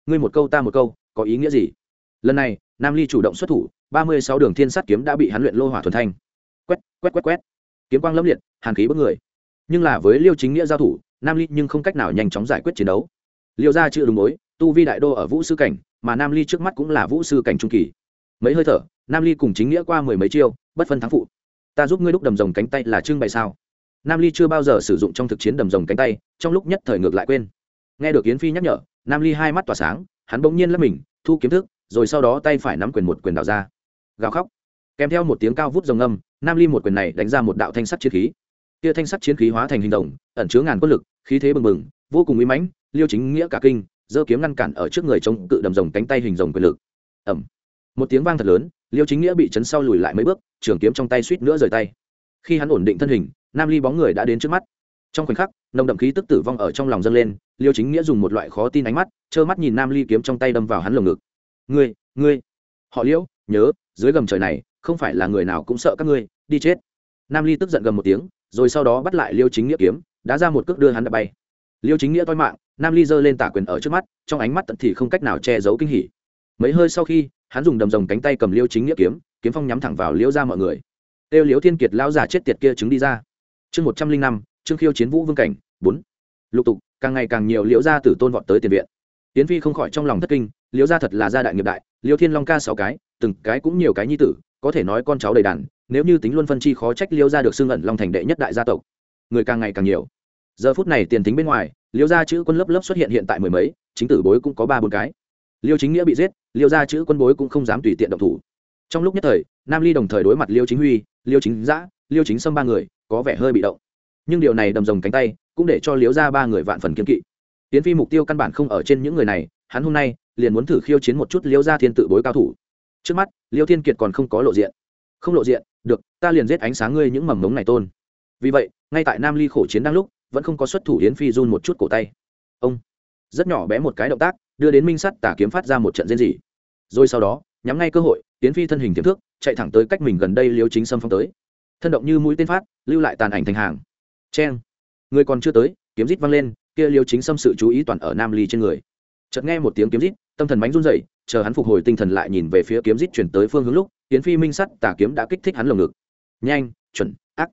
Ngươi một câu ta một câu, có ý nghĩa gì? Lần này, nam ly chủ động xuất thủ, ba mươi sáu đường thiên sát kiếm đã bị hắn luyện lô hỏa thuần thanh. Quét quét quét quét. Kiếm quang lâm liệt, hàn khí bất người. Nhưng là với liêu chính nghĩa giao thủ, nam ly nhưng không cách nào nhanh chóng giải quyết chiến đấu. Liêu ra chưa đúng mối, tu vi đại đô ở vũ sư cảnh, mà nam ly trước mắt cũng là vũ sư cảnh trung kỳ. Mấy hơi thở nam ly cùng chính nghĩa qua mười mấy chiêu, bất phân thắng phụ. Ta giúp ngươi đúc đầm rồng cánh tay là trưng bày sao? Nam ly chưa bao giờ sử dụng trong thực chiến đầm rồng cánh tay, trong lúc nhất thời ngược lại quên. Nghe được yến phi nhắc nhở, nam ly hai mắt tỏa sáng, hắn bỗng nhiên lấp mình, thu kiếm thức, rồi sau đó tay phải nắm quyền một quyền đạo ra. Gào khóc. Kèm theo một tiếng cao vút rồng âm nam ly một quyền này đánh ra một đạo thanh sắt chiến khí. Kia thanh sắt chiến khí hóa thành hình đồng ẩn chứa ngàn quân lực, khí thế bừng bừng, vô cùng uy mãnh, liêu chính nghĩa cả kinh, giơ kiếm ngăn cản ở trước người chống cự đầm rồng cánh tay hình rồng quyền lực. Ẩm một tiếng vang thật lớn liêu chính nghĩa bị chấn sau lùi lại mấy bước, trường kiếm trong tay suýt nữa rời tay. Khi hắn ổn định thân hình, nam ly bóng người đã đến trước mắt. Trong khoảnh khắc, nồng đậm khí tức tử vong ở trong lòng dâng lên, liêu chính nghĩa dùng một loại khó tin ánh mắt, trơ mắt nhìn nam ly kiếm trong tay đâm vào hắn lồng ngực. Ngươi ngươi! Họ liễu nhớ, dưới gầm trời này, không phải là người nào cũng sợ các ngươi, đi chết. Nam ly tức giận gầm một tiếng, rồi sau đó bắt lại liêu chính nghĩa kiếm đã ra một cước đưa hắn đã bay. Liêu chính nghĩa toi mạng, nam ly giơ lên tả quyền ở trước mắt, trong ánh mắt tận thì không cách nào che giấu kinh hỉ. Mấy hơi sau khi hắn dùng đầm rồng cánh tay cầm liêu chính nghĩa kiếm kiếm phong nhắm thẳng vào liêu ra mọi người. Têu liêu thiên kiệt lão già chết tiệt kia chứng đi ra. Chương một trăm linh năm, trương khiêu chiến vũ vương cảnh, bốn. Lục tục, càng ngày càng nhiều liễu gia tử tôn vọt tới tiền viện. Tiến phi không khỏi trong lòng thất kinh, liễu gia thật là gia đại nghiệp đại liễu thiên long ca sáu cái, từng cái cũng nhiều cái nhi tử, có thể nói con cháu đầy đàn, nếu như tính luân phân chi khó trách liễu gia được xưng ẩn long thành đệ nhất đại gia tộc. Người càng ngày càng nhiều. Giờ phút này tiền tính bên ngoài, liễu gia chữ quân lớp lớp xuất hiện hiện tại mười mấy, chính tử bối cũng có ba bốn cái liêu chính nghĩa bị giết, liêu gia chữ quân bối cũng không dám tùy tiện động thủ. Trong lúc nhất thời, nam ly đồng thời đối mặt liêu chính huy, liêu chính giã, liêu chính sâm ba người, có vẻ hơi bị động. Nhưng điều này đầm rồng cánh tay, cũng để cho liếu ra ba người vạn phần kiên kỵ. Tiến phi mục tiêu căn bản không ở trên những người này, hắn hôm nay liền muốn thử khiêu chiến một chút liêu ra thiên tự bối cao thủ. Trước mắt, liêu thiên kiệt còn không có lộ diện. Không lộ diện, được, ta liền giết ánh sáng ngươi những mầm mống này tôn. Vì vậy, ngay tại nam ly khổ chiến đang lúc, vẫn không có xuất thủ yến phi run một chút cổ tay. Ông! Rất nhỏ bé một cái động tác, đưa đến minh sắt tà kiếm phát ra một trận rên rỉ. Rồi sau đó, nhắm ngay cơ hội tiến phi thân hình tiềm thước, chạy thẳng tới cách mình gần đây liêu chính sâm phong tới. Thân động như mũi tên phát, lưu lại tàn ảnh thành hàng. Cheng. Người còn chưa tới, kiếm rít văng lên, kia liêu chính xâm sự chú ý toàn ở nam ly trên người. Chợt nghe một tiếng kiếm rít, tâm thần bánh run rẩy, chờ hắn phục hồi tinh thần lại nhìn về phía kiếm rít chuyển tới phương hướng lúc tiến phi minh sắt tà kiếm đã kích thích hắn lồng ngực. Nhanh, chuẩn, ác,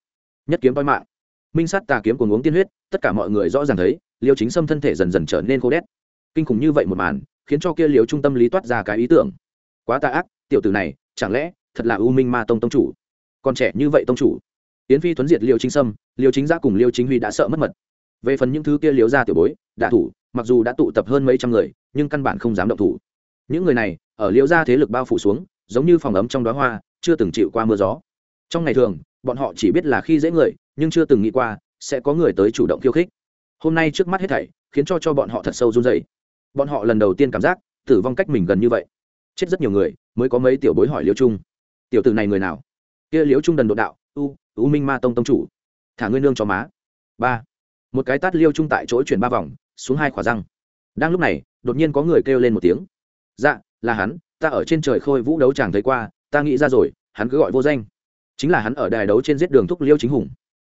nhất kiếm voi mạng. Minh sắt tà kiếm cùng uống tiên huyết, tất cả mọi người rõ ràng thấy liêu chính Sâm thân thể dần dần trở nên khô đét. Kinh khủng như vậy một màn, khiến cho kia liều trung tâm lý toát ra cái ý tưởng. Quá tà ác, tiểu tử này, chẳng lẽ, thật là u minh ma tông tông chủ? Còn trẻ như vậy tông chủ. Yến phi tuấn diệt liêu chính sâm, liêu chính gia cùng liêu chính huy đã sợ mất mật. Về phần những thứ kia liếu ra tiểu bối, đạ thủ, mặc dù đã tụ tập hơn mấy trăm người, nhưng căn bản không dám động thủ. Những người này, ở liễu gia thế lực bao phủ xuống, giống như phòng ấm trong đóa hoa, chưa từng chịu qua mưa gió. Trong ngày thường, bọn họ chỉ biết là khi dễ người, nhưng chưa từng nghĩ qua, sẽ có người tới chủ động khiêu khích hôm nay trước mắt hết thảy, khiến cho cho bọn họ thật sâu run dày bọn họ lần đầu tiên cảm giác, tử vong cách mình gần như vậy. Chết rất nhiều người, mới có mấy tiểu bối hỏi liễu trung. Tiểu tử này người nào? Kia liễu trung đần độ đạo, u u minh ma tông tông chủ. Thả ngươi nương cho má. Ba. Một cái tát liêu trung tại chỗ chuyển ba vòng, xuống hai khỏa răng. Đang lúc này, đột nhiên có người kêu lên một tiếng. Dạ là hắn, ta ở trên trời khôi vũ đấu chàng thấy qua, ta nghĩ ra rồi, hắn cứ gọi vô danh. Chính là hắn ở đài đấu trên giết đường thúc liêu chính hùng.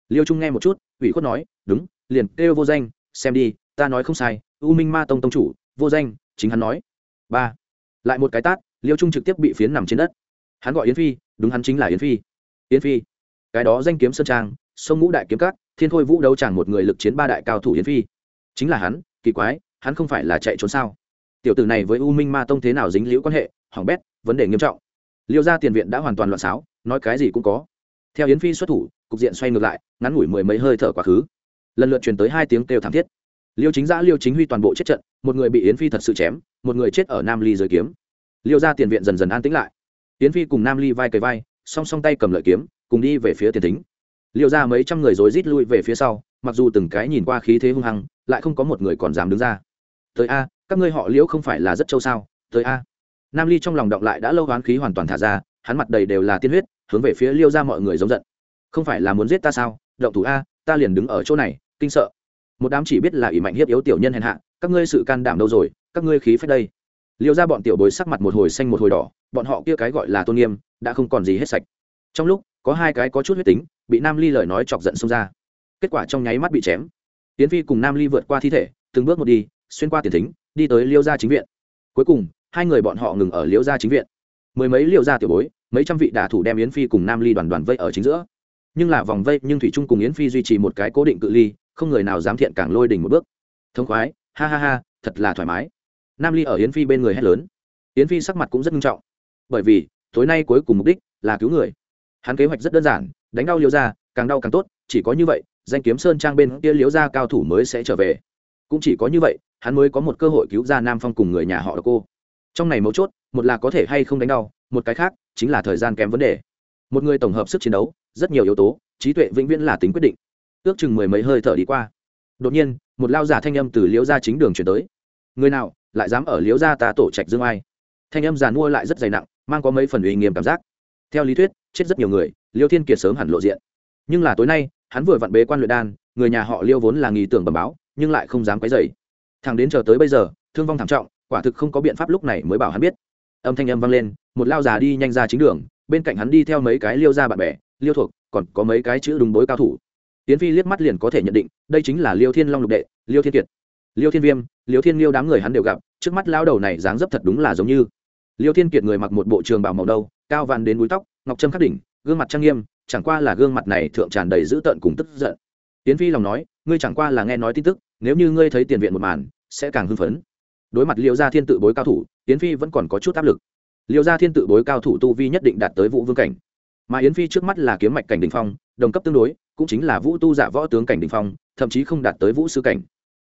Liêu trung nghe một chút, ủy khuất nói, đúng liền kêu vô danh, xem đi, ta nói không sai, u minh ma tông tông chủ, vô danh, chính hắn nói. Ba. Lại một cái tát, liêu trung trực tiếp bị phiến nằm trên đất. Hắn gọi yến phi, đúng hắn chính là yến phi. Yến phi. Cái đó danh kiếm sơn trang, sông ngũ đại kiếm cát thiên khôi vũ đấu chẳng một người lực chiến ba đại cao thủ yến phi. Chính là hắn, kỳ quái, hắn không phải là chạy trốn sao? Tiểu tử này với u minh ma tông thế nào dính liễu quan hệ, hỏng bét, vấn đề nghiêm trọng. Liêu ra tiền viện đã hoàn toàn loạn xáo, nói cái gì cũng có. Theo yến phi xuất thủ, cục diện xoay ngược lại, ngắn ngủi mười mấy hơi thở quá khứ lần lượt truyền tới hai tiếng kêu thảm thiết. Liêu chính giã, liêu chính huy toàn bộ chết trận, một người bị yến phi thật sự chém, một người chết ở nam ly dưới kiếm. Liêu ra tiền viện dần dần an tĩnh lại. Yến phi cùng nam ly vai cầy vai, song song tay cầm lợi kiếm, cùng đi về phía tiền thính. Liêu ra mấy trăm người rối rít lui về phía sau, mặc dù từng cái nhìn qua khí thế hung hăng, lại không có một người còn dám đứng ra. Tới a, các ngươi họ liễu không phải là rất châu sao? Tới a. Nam ly trong lòng động lại đã lâu hoán khí hoàn toàn thả ra, hắn mặt đầy đều là tiên huyết, hướng về phía liêu ra mọi người giống giận. Không phải là muốn giết ta sao? Động thủ a, ta liền đứng ở chỗ này kinh sợ. Một đám chỉ biết là ỷ mạnh hiếp yếu tiểu nhân hèn hạ, các ngươi sự can đảm đâu rồi, các ngươi khí phách đây. Liêu ra bọn tiểu bối sắc mặt một hồi xanh một hồi đỏ, bọn họ kia cái gọi là tôn nghiêm, đã không còn gì hết sạch. Trong lúc, có hai cái có chút huyết tính, bị nam ly lời nói chọc giận xông ra. Kết quả trong nháy mắt bị chém. Tiến phi cùng nam ly vượt qua thi thể, từng bước một đi, xuyên qua tiền thính, đi tới liêu gia chính viện. Cuối cùng, hai người bọn họ ngừng ở liêu gia chính viện. Mười mấy liêu gia tiểu bối, mấy trăm vị đả thủ đem yến phi cùng nam ly đoàn đoàn vây ở chính giữa. Nhưng là vòng vây, nhưng thủy trung cùng yến phi duy trì một cái cố định cự ly không người nào dám thiện càng lôi đỉnh một bước. Thông khoái, ha ha ha, thật là thoải mái. Nam ly ở yến phi bên người hét lớn. Yến phi sắc mặt cũng rất nghiêm trọng. Bởi vì, tối nay cuối cùng mục đích là cứu người. Hắn kế hoạch rất đơn giản, đánh đau Liễu ra càng đau càng tốt, chỉ có như vậy, danh kiếm sơn trang bên kia Liễu ra cao thủ mới sẽ trở về. Cũng chỉ có như vậy, hắn mới có một cơ hội cứu ra nam phong cùng người nhà họ cô. Trong này mấu chốt, một là có thể hay không đánh đau, một cái khác chính là thời gian kém vấn đề. Một người tổng hợp sức chiến đấu, rất nhiều yếu tố, trí tuệ vĩnh viễn là tính quyết định ước chừng mười mấy hơi thở đi qua. Đột nhiên, một lao giả thanh âm từ liễu gia chính đường chuyển tới. Người nào, lại dám ở liễu gia ta tổ trạch dương ai? Thanh âm giàn mua lại rất dày nặng, mang có mấy phần uy nghiêm cảm giác. Theo lý thuyết, chết rất nhiều người, liêu thiên kiệt sớm hẳn lộ diện. Nhưng là tối nay, hắn vừa vặn bế quan luyện đan, người nhà họ liêu vốn là nghi tưởng bẩm báo, nhưng lại không dám quấy dày thằng đến chờ tới bây giờ, thương vong thảm trọng, quả thực không có biện pháp lúc này mới bảo hắn biết. Âm thanh âm vang lên, một lao già đi nhanh ra chính đường, bên cạnh hắn đi theo mấy cái liêu ra bạn bè, liêu thuộc, còn có mấy cái chữ đúng bối cao thủ tiến phi liếc mắt liền có thể nhận định, đây chính là liêu thiên long lục đệ, liêu thiên kiệt. Liêu thiên viêm, liêu thiên liêu đám người hắn đều gặp, trước mắt lao đầu này dáng dấp thật đúng là giống như. Liêu thiên kiệt người mặc một bộ trường bảo màu đâu cao vàn đến búi tóc, ngọc trâm khắc đỉnh, gương mặt trang nghiêm, chẳng qua là gương mặt này thượng tràn đầy dữ tợn cùng tức giận. Tiến phi lòng nói, ngươi chẳng qua là nghe nói tin tức, nếu như ngươi thấy tiền viện một màn, sẽ càng hưng phấn. Đối mặt liêu gia thiên tự bối cao thủ, tiến phi vẫn còn có chút áp lực. Liêu gia thiên tự bối cao thủ tu vi nhất định đạt tới vũ vương cảnh. Mà yến phi trước mắt là kiếm mạch cảnh đình phong, đồng cấp tương đối cũng chính là vũ tu giả võ tướng cảnh đình phong, thậm chí không đạt tới vũ sư cảnh.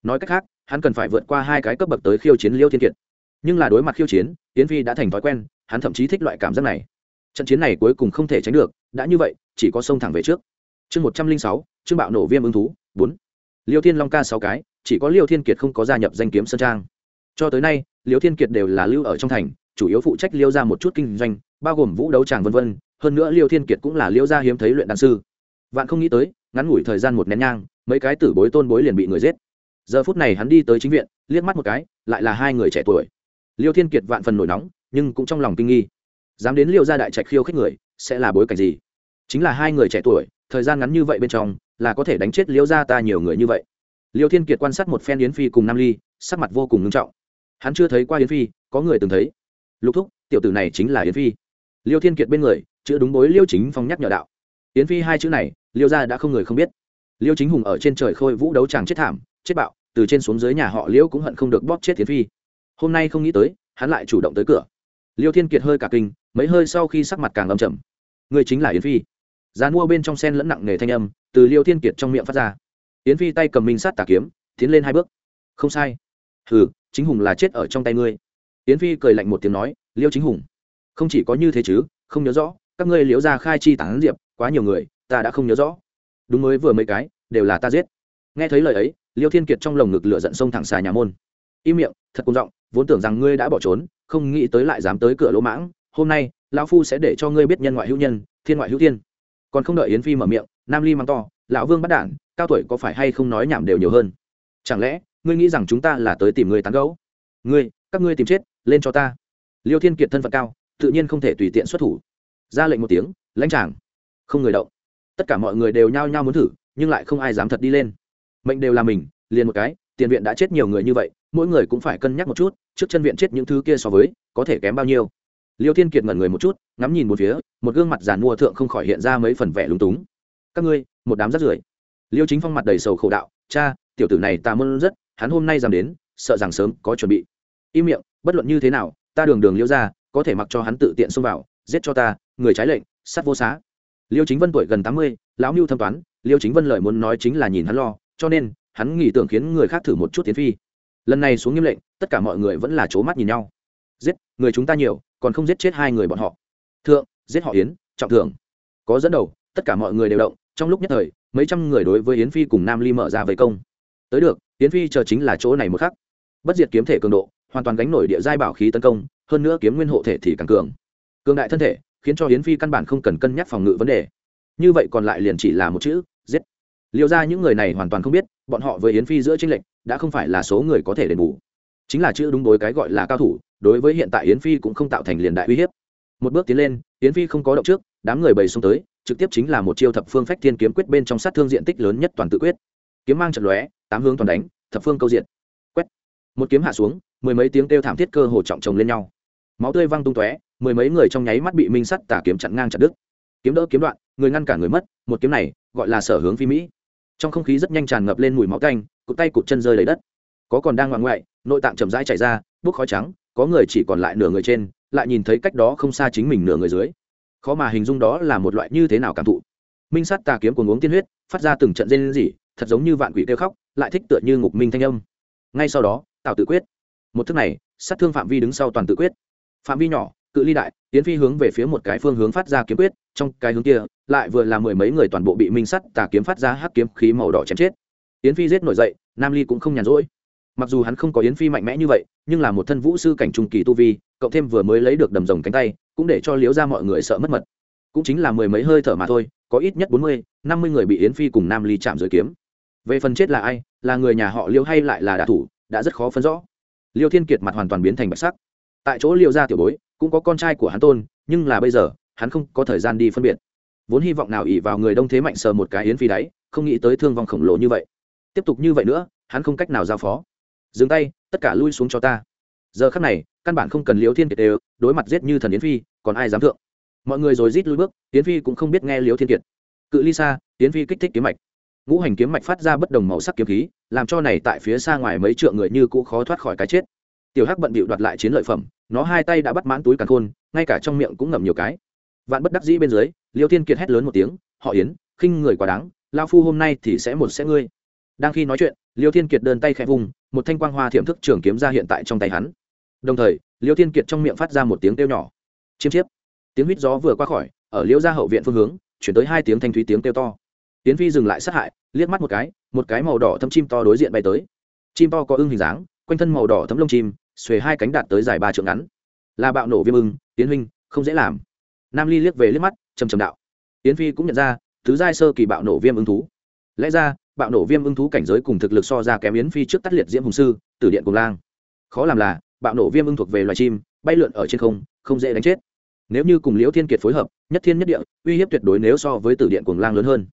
Nói cách khác, hắn cần phải vượt qua hai cái cấp bậc tới khiêu chiến liêu thiên kiệt. Nhưng là đối mặt khiêu chiến, yến phi đã thành thói quen, hắn thậm chí thích loại cảm giác này. Trận chiến này cuối cùng không thể tránh được, đã như vậy, chỉ có sông thẳng về trước. Chương một trăm linh sáu chương bạo nổ viêm ứng thú, bốn. Liêu thiên long ca sáu cái, chỉ có liêu thiên kiệt không có gia nhập danh kiếm sơn trang. Cho tới nay, liêu thiên kiệt đều là lưu ở trong thành, chủ yếu phụ trách liêu ra một chút kinh doanh, bao gồm vũ đấu tràng v v hơn nữa liêu thiên kiệt cũng là liêu gia hiếm thấy luyện đan sư vạn không nghĩ tới, ngắn ngủi thời gian một nén nhang, mấy cái tử bối tôn bối liền bị người giết. Giờ phút này hắn đi tới chính viện, liếc mắt một cái, lại là hai người trẻ tuổi. Liêu thiên kiệt vạn phần nổi nóng, nhưng cũng trong lòng kinh nghi. Dám đến liêu gia đại trạch khiêu khích người, sẽ là bối cảnh gì? Chính là hai người trẻ tuổi, thời gian ngắn như vậy bên trong, là có thể đánh chết Liêu gia ta nhiều người như vậy. Liêu thiên kiệt quan sát một phen yến phi cùng nam ly, sắc mặt vô cùng nghiêm trọng. Hắn chưa thấy qua yến phi, có người từng thấy. Lục thúc, tiểu tử này chính là yến phi. Liêu thiên kiệt bên người chữ đúng bối liêu chính phong nhắc nhở đạo yến phi hai chữ này, liêu gia đã không người không biết. Liêu chính hùng ở trên trời khôi vũ đấu chàng chết thảm, chết bạo, từ trên xuống dưới nhà họ liễu cũng hận không được bóp chết yến phi. Hôm nay không nghĩ tới, hắn lại chủ động tới cửa. Liêu thiên kiệt hơi cả kinh, mấy hơi sau khi sắc mặt càng âm trầm. Người chính là yến phi. Giá mua bên trong sen lẫn nặng nghề thanh âm, từ liêu thiên kiệt trong miệng phát ra. Yến phi tay cầm minh sát tà kiếm, tiến lên hai bước. Không sai. Hừ, chính hùng là chết ở trong tay ngươi. Yến phi cười lạnh một tiếng nói, liêu chính hùng, không chỉ có như thế chứ, không nhớ rõ, các ngươi liễu ra khai chi tán diệp quá nhiều người, ta đã không nhớ rõ. Đúng mới vừa mấy cái, đều là ta giết. Nghe thấy lời ấy, liêu thiên kiệt trong lồng ngực lửa giận sông thẳng xà nhà môn. Im miệng, thật cung giọng, vốn tưởng rằng ngươi đã bỏ trốn, không nghĩ tới lại dám tới cửa lỗ mãng. Hôm nay, lão phu sẽ để cho ngươi biết nhân ngoại hữu nhân, thiên ngoại hữu thiên. Còn không đợi yến phi mở miệng, nam ly mang to, lão vương bắt đản cao tuổi có phải hay không nói nhảm đều nhiều hơn? Chẳng lẽ, ngươi nghĩ rằng chúng ta là tới tìm người tán gấu ngươi, các ngươi tìm chết, lên cho ta. Liêu thiên kiệt thân phận cao, tự nhiên không thể tùy tiện xuất thủ. Ra lệnh một tiếng, lãnh tràng không người động. Tất cả mọi người đều nhao nhao muốn thử, nhưng lại không ai dám thật đi lên. Mệnh đều là mình, liền một cái, tiền viện đã chết nhiều người như vậy, mỗi người cũng phải cân nhắc một chút, trước chân viện chết những thứ kia so với, có thể kém bao nhiêu. Liêu thiên kiệt ngẩn người một chút, ngắm nhìn một phía, một gương mặt giàn mua thượng không khỏi hiện ra mấy phần vẻ lúng túng. Các ngươi, một đám rắt rưởi. Liêu chính phong mặt đầy sầu khổ đạo, cha, tiểu tử này ta mơn rất, hắn hôm nay dám đến, sợ rằng sớm có chuẩn bị. Im miệng, bất luận như thế nào, ta đường đường liêu ra có thể mặc cho hắn tự tiện xông vào, giết cho ta, người trái lệnh sát vô xá liêu chính vân tuổi gần tám mươi, lão mưu thâm toán, liêu chính vân lời muốn nói chính là nhìn hắn lo, cho nên, hắn nghĩ tưởng khiến người khác thử một chút tiến phi. Lần này xuống nghiêm lệnh, tất cả mọi người vẫn là c mắt nhìn nhau. Giết, người chúng ta nhiều, còn không giết chết hai người bọn họ. Thượng, giết họ yến, trọng thưởng. Có dẫn đầu, tất cả mọi người đều động, trong lúc nhất thời, mấy trăm người đối với yến phi cùng nam ly mở ra vây công. Tới được, yến phi chờ chính là chỗ này một khắc. Bất diệt kiếm thể cường độ, hoàn toàn gánh nổi địa giai bảo khí tấn công, hơn nữa kiếm nguyên hộ thể thì càng cường. Cường đại thân thể khiến cho yến phi căn bản không cần cân nhắc phòng ngự vấn đề. Như vậy còn lại liền chỉ là một chữ, giết. Liệu ra những người này hoàn toàn không biết, bọn họ với yến phi giữa tranh lệch, đã không phải là số người có thể đền bù. Chính là chữ đúng đối cái gọi là cao thủ, đối với hiện tại yến phi cũng không tạo thành liền đại uy hiếp. Một bước tiến lên, yến phi không có động trước, đám người bầy xông tới, trực tiếp chính là một chiêu thập phương phách thiên kiếm quyết bên trong sát thương diện tích lớn nhất toàn tự quyết. Kiếm mang trận lóe, tám hướng toàn đánh, thập phương câu diện. Quét. Một kiếm hạ xuống, mười mấy tiếng kêu thảm thiết cơ hồ trọng chồng lên nhau máu tươi văng tung tóe, mười mấy người trong nháy mắt bị minh sắt tả kiếm chặn ngang chặt đứt. Kiếm đỡ kiếm đoạn, người ngăn cả người mất, một kiếm này, gọi là sở hướng phi mỹ. Trong không khí rất nhanh tràn ngập lên mùi máu canh cụt tay cụt chân rơi lấy đất. Có còn đang ngoạn ngoại, nội tạng chậm rãi chảy ra, bốc khói trắng, có người chỉ còn lại nửa người trên, lại nhìn thấy cách đó không xa chính mình nửa người dưới. Khó mà hình dung đó là một loại như thế nào cảm thụ. Minh sắt tà kiếm cuồng uống tiên huyết, phát ra từng trận rên rỉ, thật giống như vạn quỷ kêu khóc, lại thích tựa như ngục minh thanh âm. Ngay sau đó tạo tự quyết. Một thức này, sát thương phạm vi đứng sau toàn tự quyết phạm vi nhỏ, cự ly đại tiến phi hướng về phía một cái phương hướng phát ra kiếm quyết, trong cái hướng kia, lại vừa là mười mấy người toàn bộ bị minh sắt tà kiếm phát ra hắc kiếm khí màu đỏ chém chết. Yến phi giết nổi dậy, nam ly cũng không nhàn rỗi. Mặc dù hắn không có yến phi mạnh mẽ như vậy, nhưng là một thân vũ sư cảnh trung kỳ tu vi cộng thêm vừa mới lấy được đầm rồng cánh tay, cũng để cho liếu ra mọi người sợ mất mật. Cũng chính là mười mấy hơi thở mà thôi, có ít nhất bốn mươi, năm mươi người bị yến phi cùng nam ly chạm dưới kiếm. Về phần chết là ai, là người nhà họ liêu hay lại là đạ thủ, đã rất khó phân rõ. Liêu thiên kiệt mặt hoàn toàn biến thành bạch sắc tại chỗ liệu ra tiểu bối, cũng có con trai của hắn tôn, nhưng là bây giờ, hắn không có thời gian đi phân biệt. Vốn hy vọng nào ỉ vào người đông thế mạnh sờ một cái yến phi đáy, không nghĩ tới thương vong khổng lồ như vậy. Tiếp tục như vậy nữa, hắn không cách nào giao phó. Dừng tay, tất cả lui xuống cho ta. Giờ khắc này, căn bản không cần liều thiên kiệt đều, đối mặt giết như thần yến phi, còn ai dám thượng? Mọi người rồi rít lui bước, yến phi cũng không biết nghe liều thiên kiệt. Cự ly xa, yến phi kích thích kiếm mạch. Ngũ hành kiếm mạch phát ra bất đồng màu sắc kiếm khí, làm cho này tại phía xa ngoài mấy trượng người như cũ khó thoát khỏi cái chết tiểu hắc bận bịu đoạt lại chiến lợi phẩm, nó hai tay đã bắt mãn túi càn khôn, ngay cả trong miệng cũng ngậm nhiều cái. Vạn bất đắc dĩ bên dưới, liêu thiên kiệt hét lớn một tiếng, họ yến, khinh người quá đáng lao phu hôm nay thì sẽ một sẽ ngươi. Đang khi nói chuyện, liêu thiên kiệt đơn tay khẽ vùng một thanh quang hoa thiểm thức trường kiếm ra hiện tại trong tay hắn. Đồng thời, liêu thiên kiệt trong miệng phát ra một tiếng kêu nhỏ. Chiêm chiếp. Tiếng huýt gió vừa qua khỏi, ở liễu gia hậu viện phương hướng, chuyển tới hai tiếng thanh thúy tiếng kêu to. Tiến phi dừng lại sát hại, liếc mắt một cái một cái màu đỏ thâm chim to đối diện bay tới. Chim to có ưng hình dáng, quanh thân màu đỏ thấm lông chim xuề hai cánh đạt tới dài ba trượng ngắn. Là bạo nổ viêm ưng, tiến huynh, không dễ làm. Nam ly liếc về liếc mắt, trầm trầm đạo. Tiến phi cũng nhận ra, thứ giai sơ kỳ bạo nổ viêm ưng thú. Lẽ ra, bạo nổ viêm ưng thú cảnh giới cùng thực lực so ra kém yến phi trước tắt liệt diễm hùng sư, tử điện cùng lang. Khó làm là, bạo nổ viêm ưng thuộc về loài chim, bay lượn ở trên không không dễ đánh chết. Nếu như cùng liễu thiên kiệt phối hợp, nhất thiên nhất địa, uy hiếp tuyệt đối nếu so với tử điện cuồng lang lớn hơn.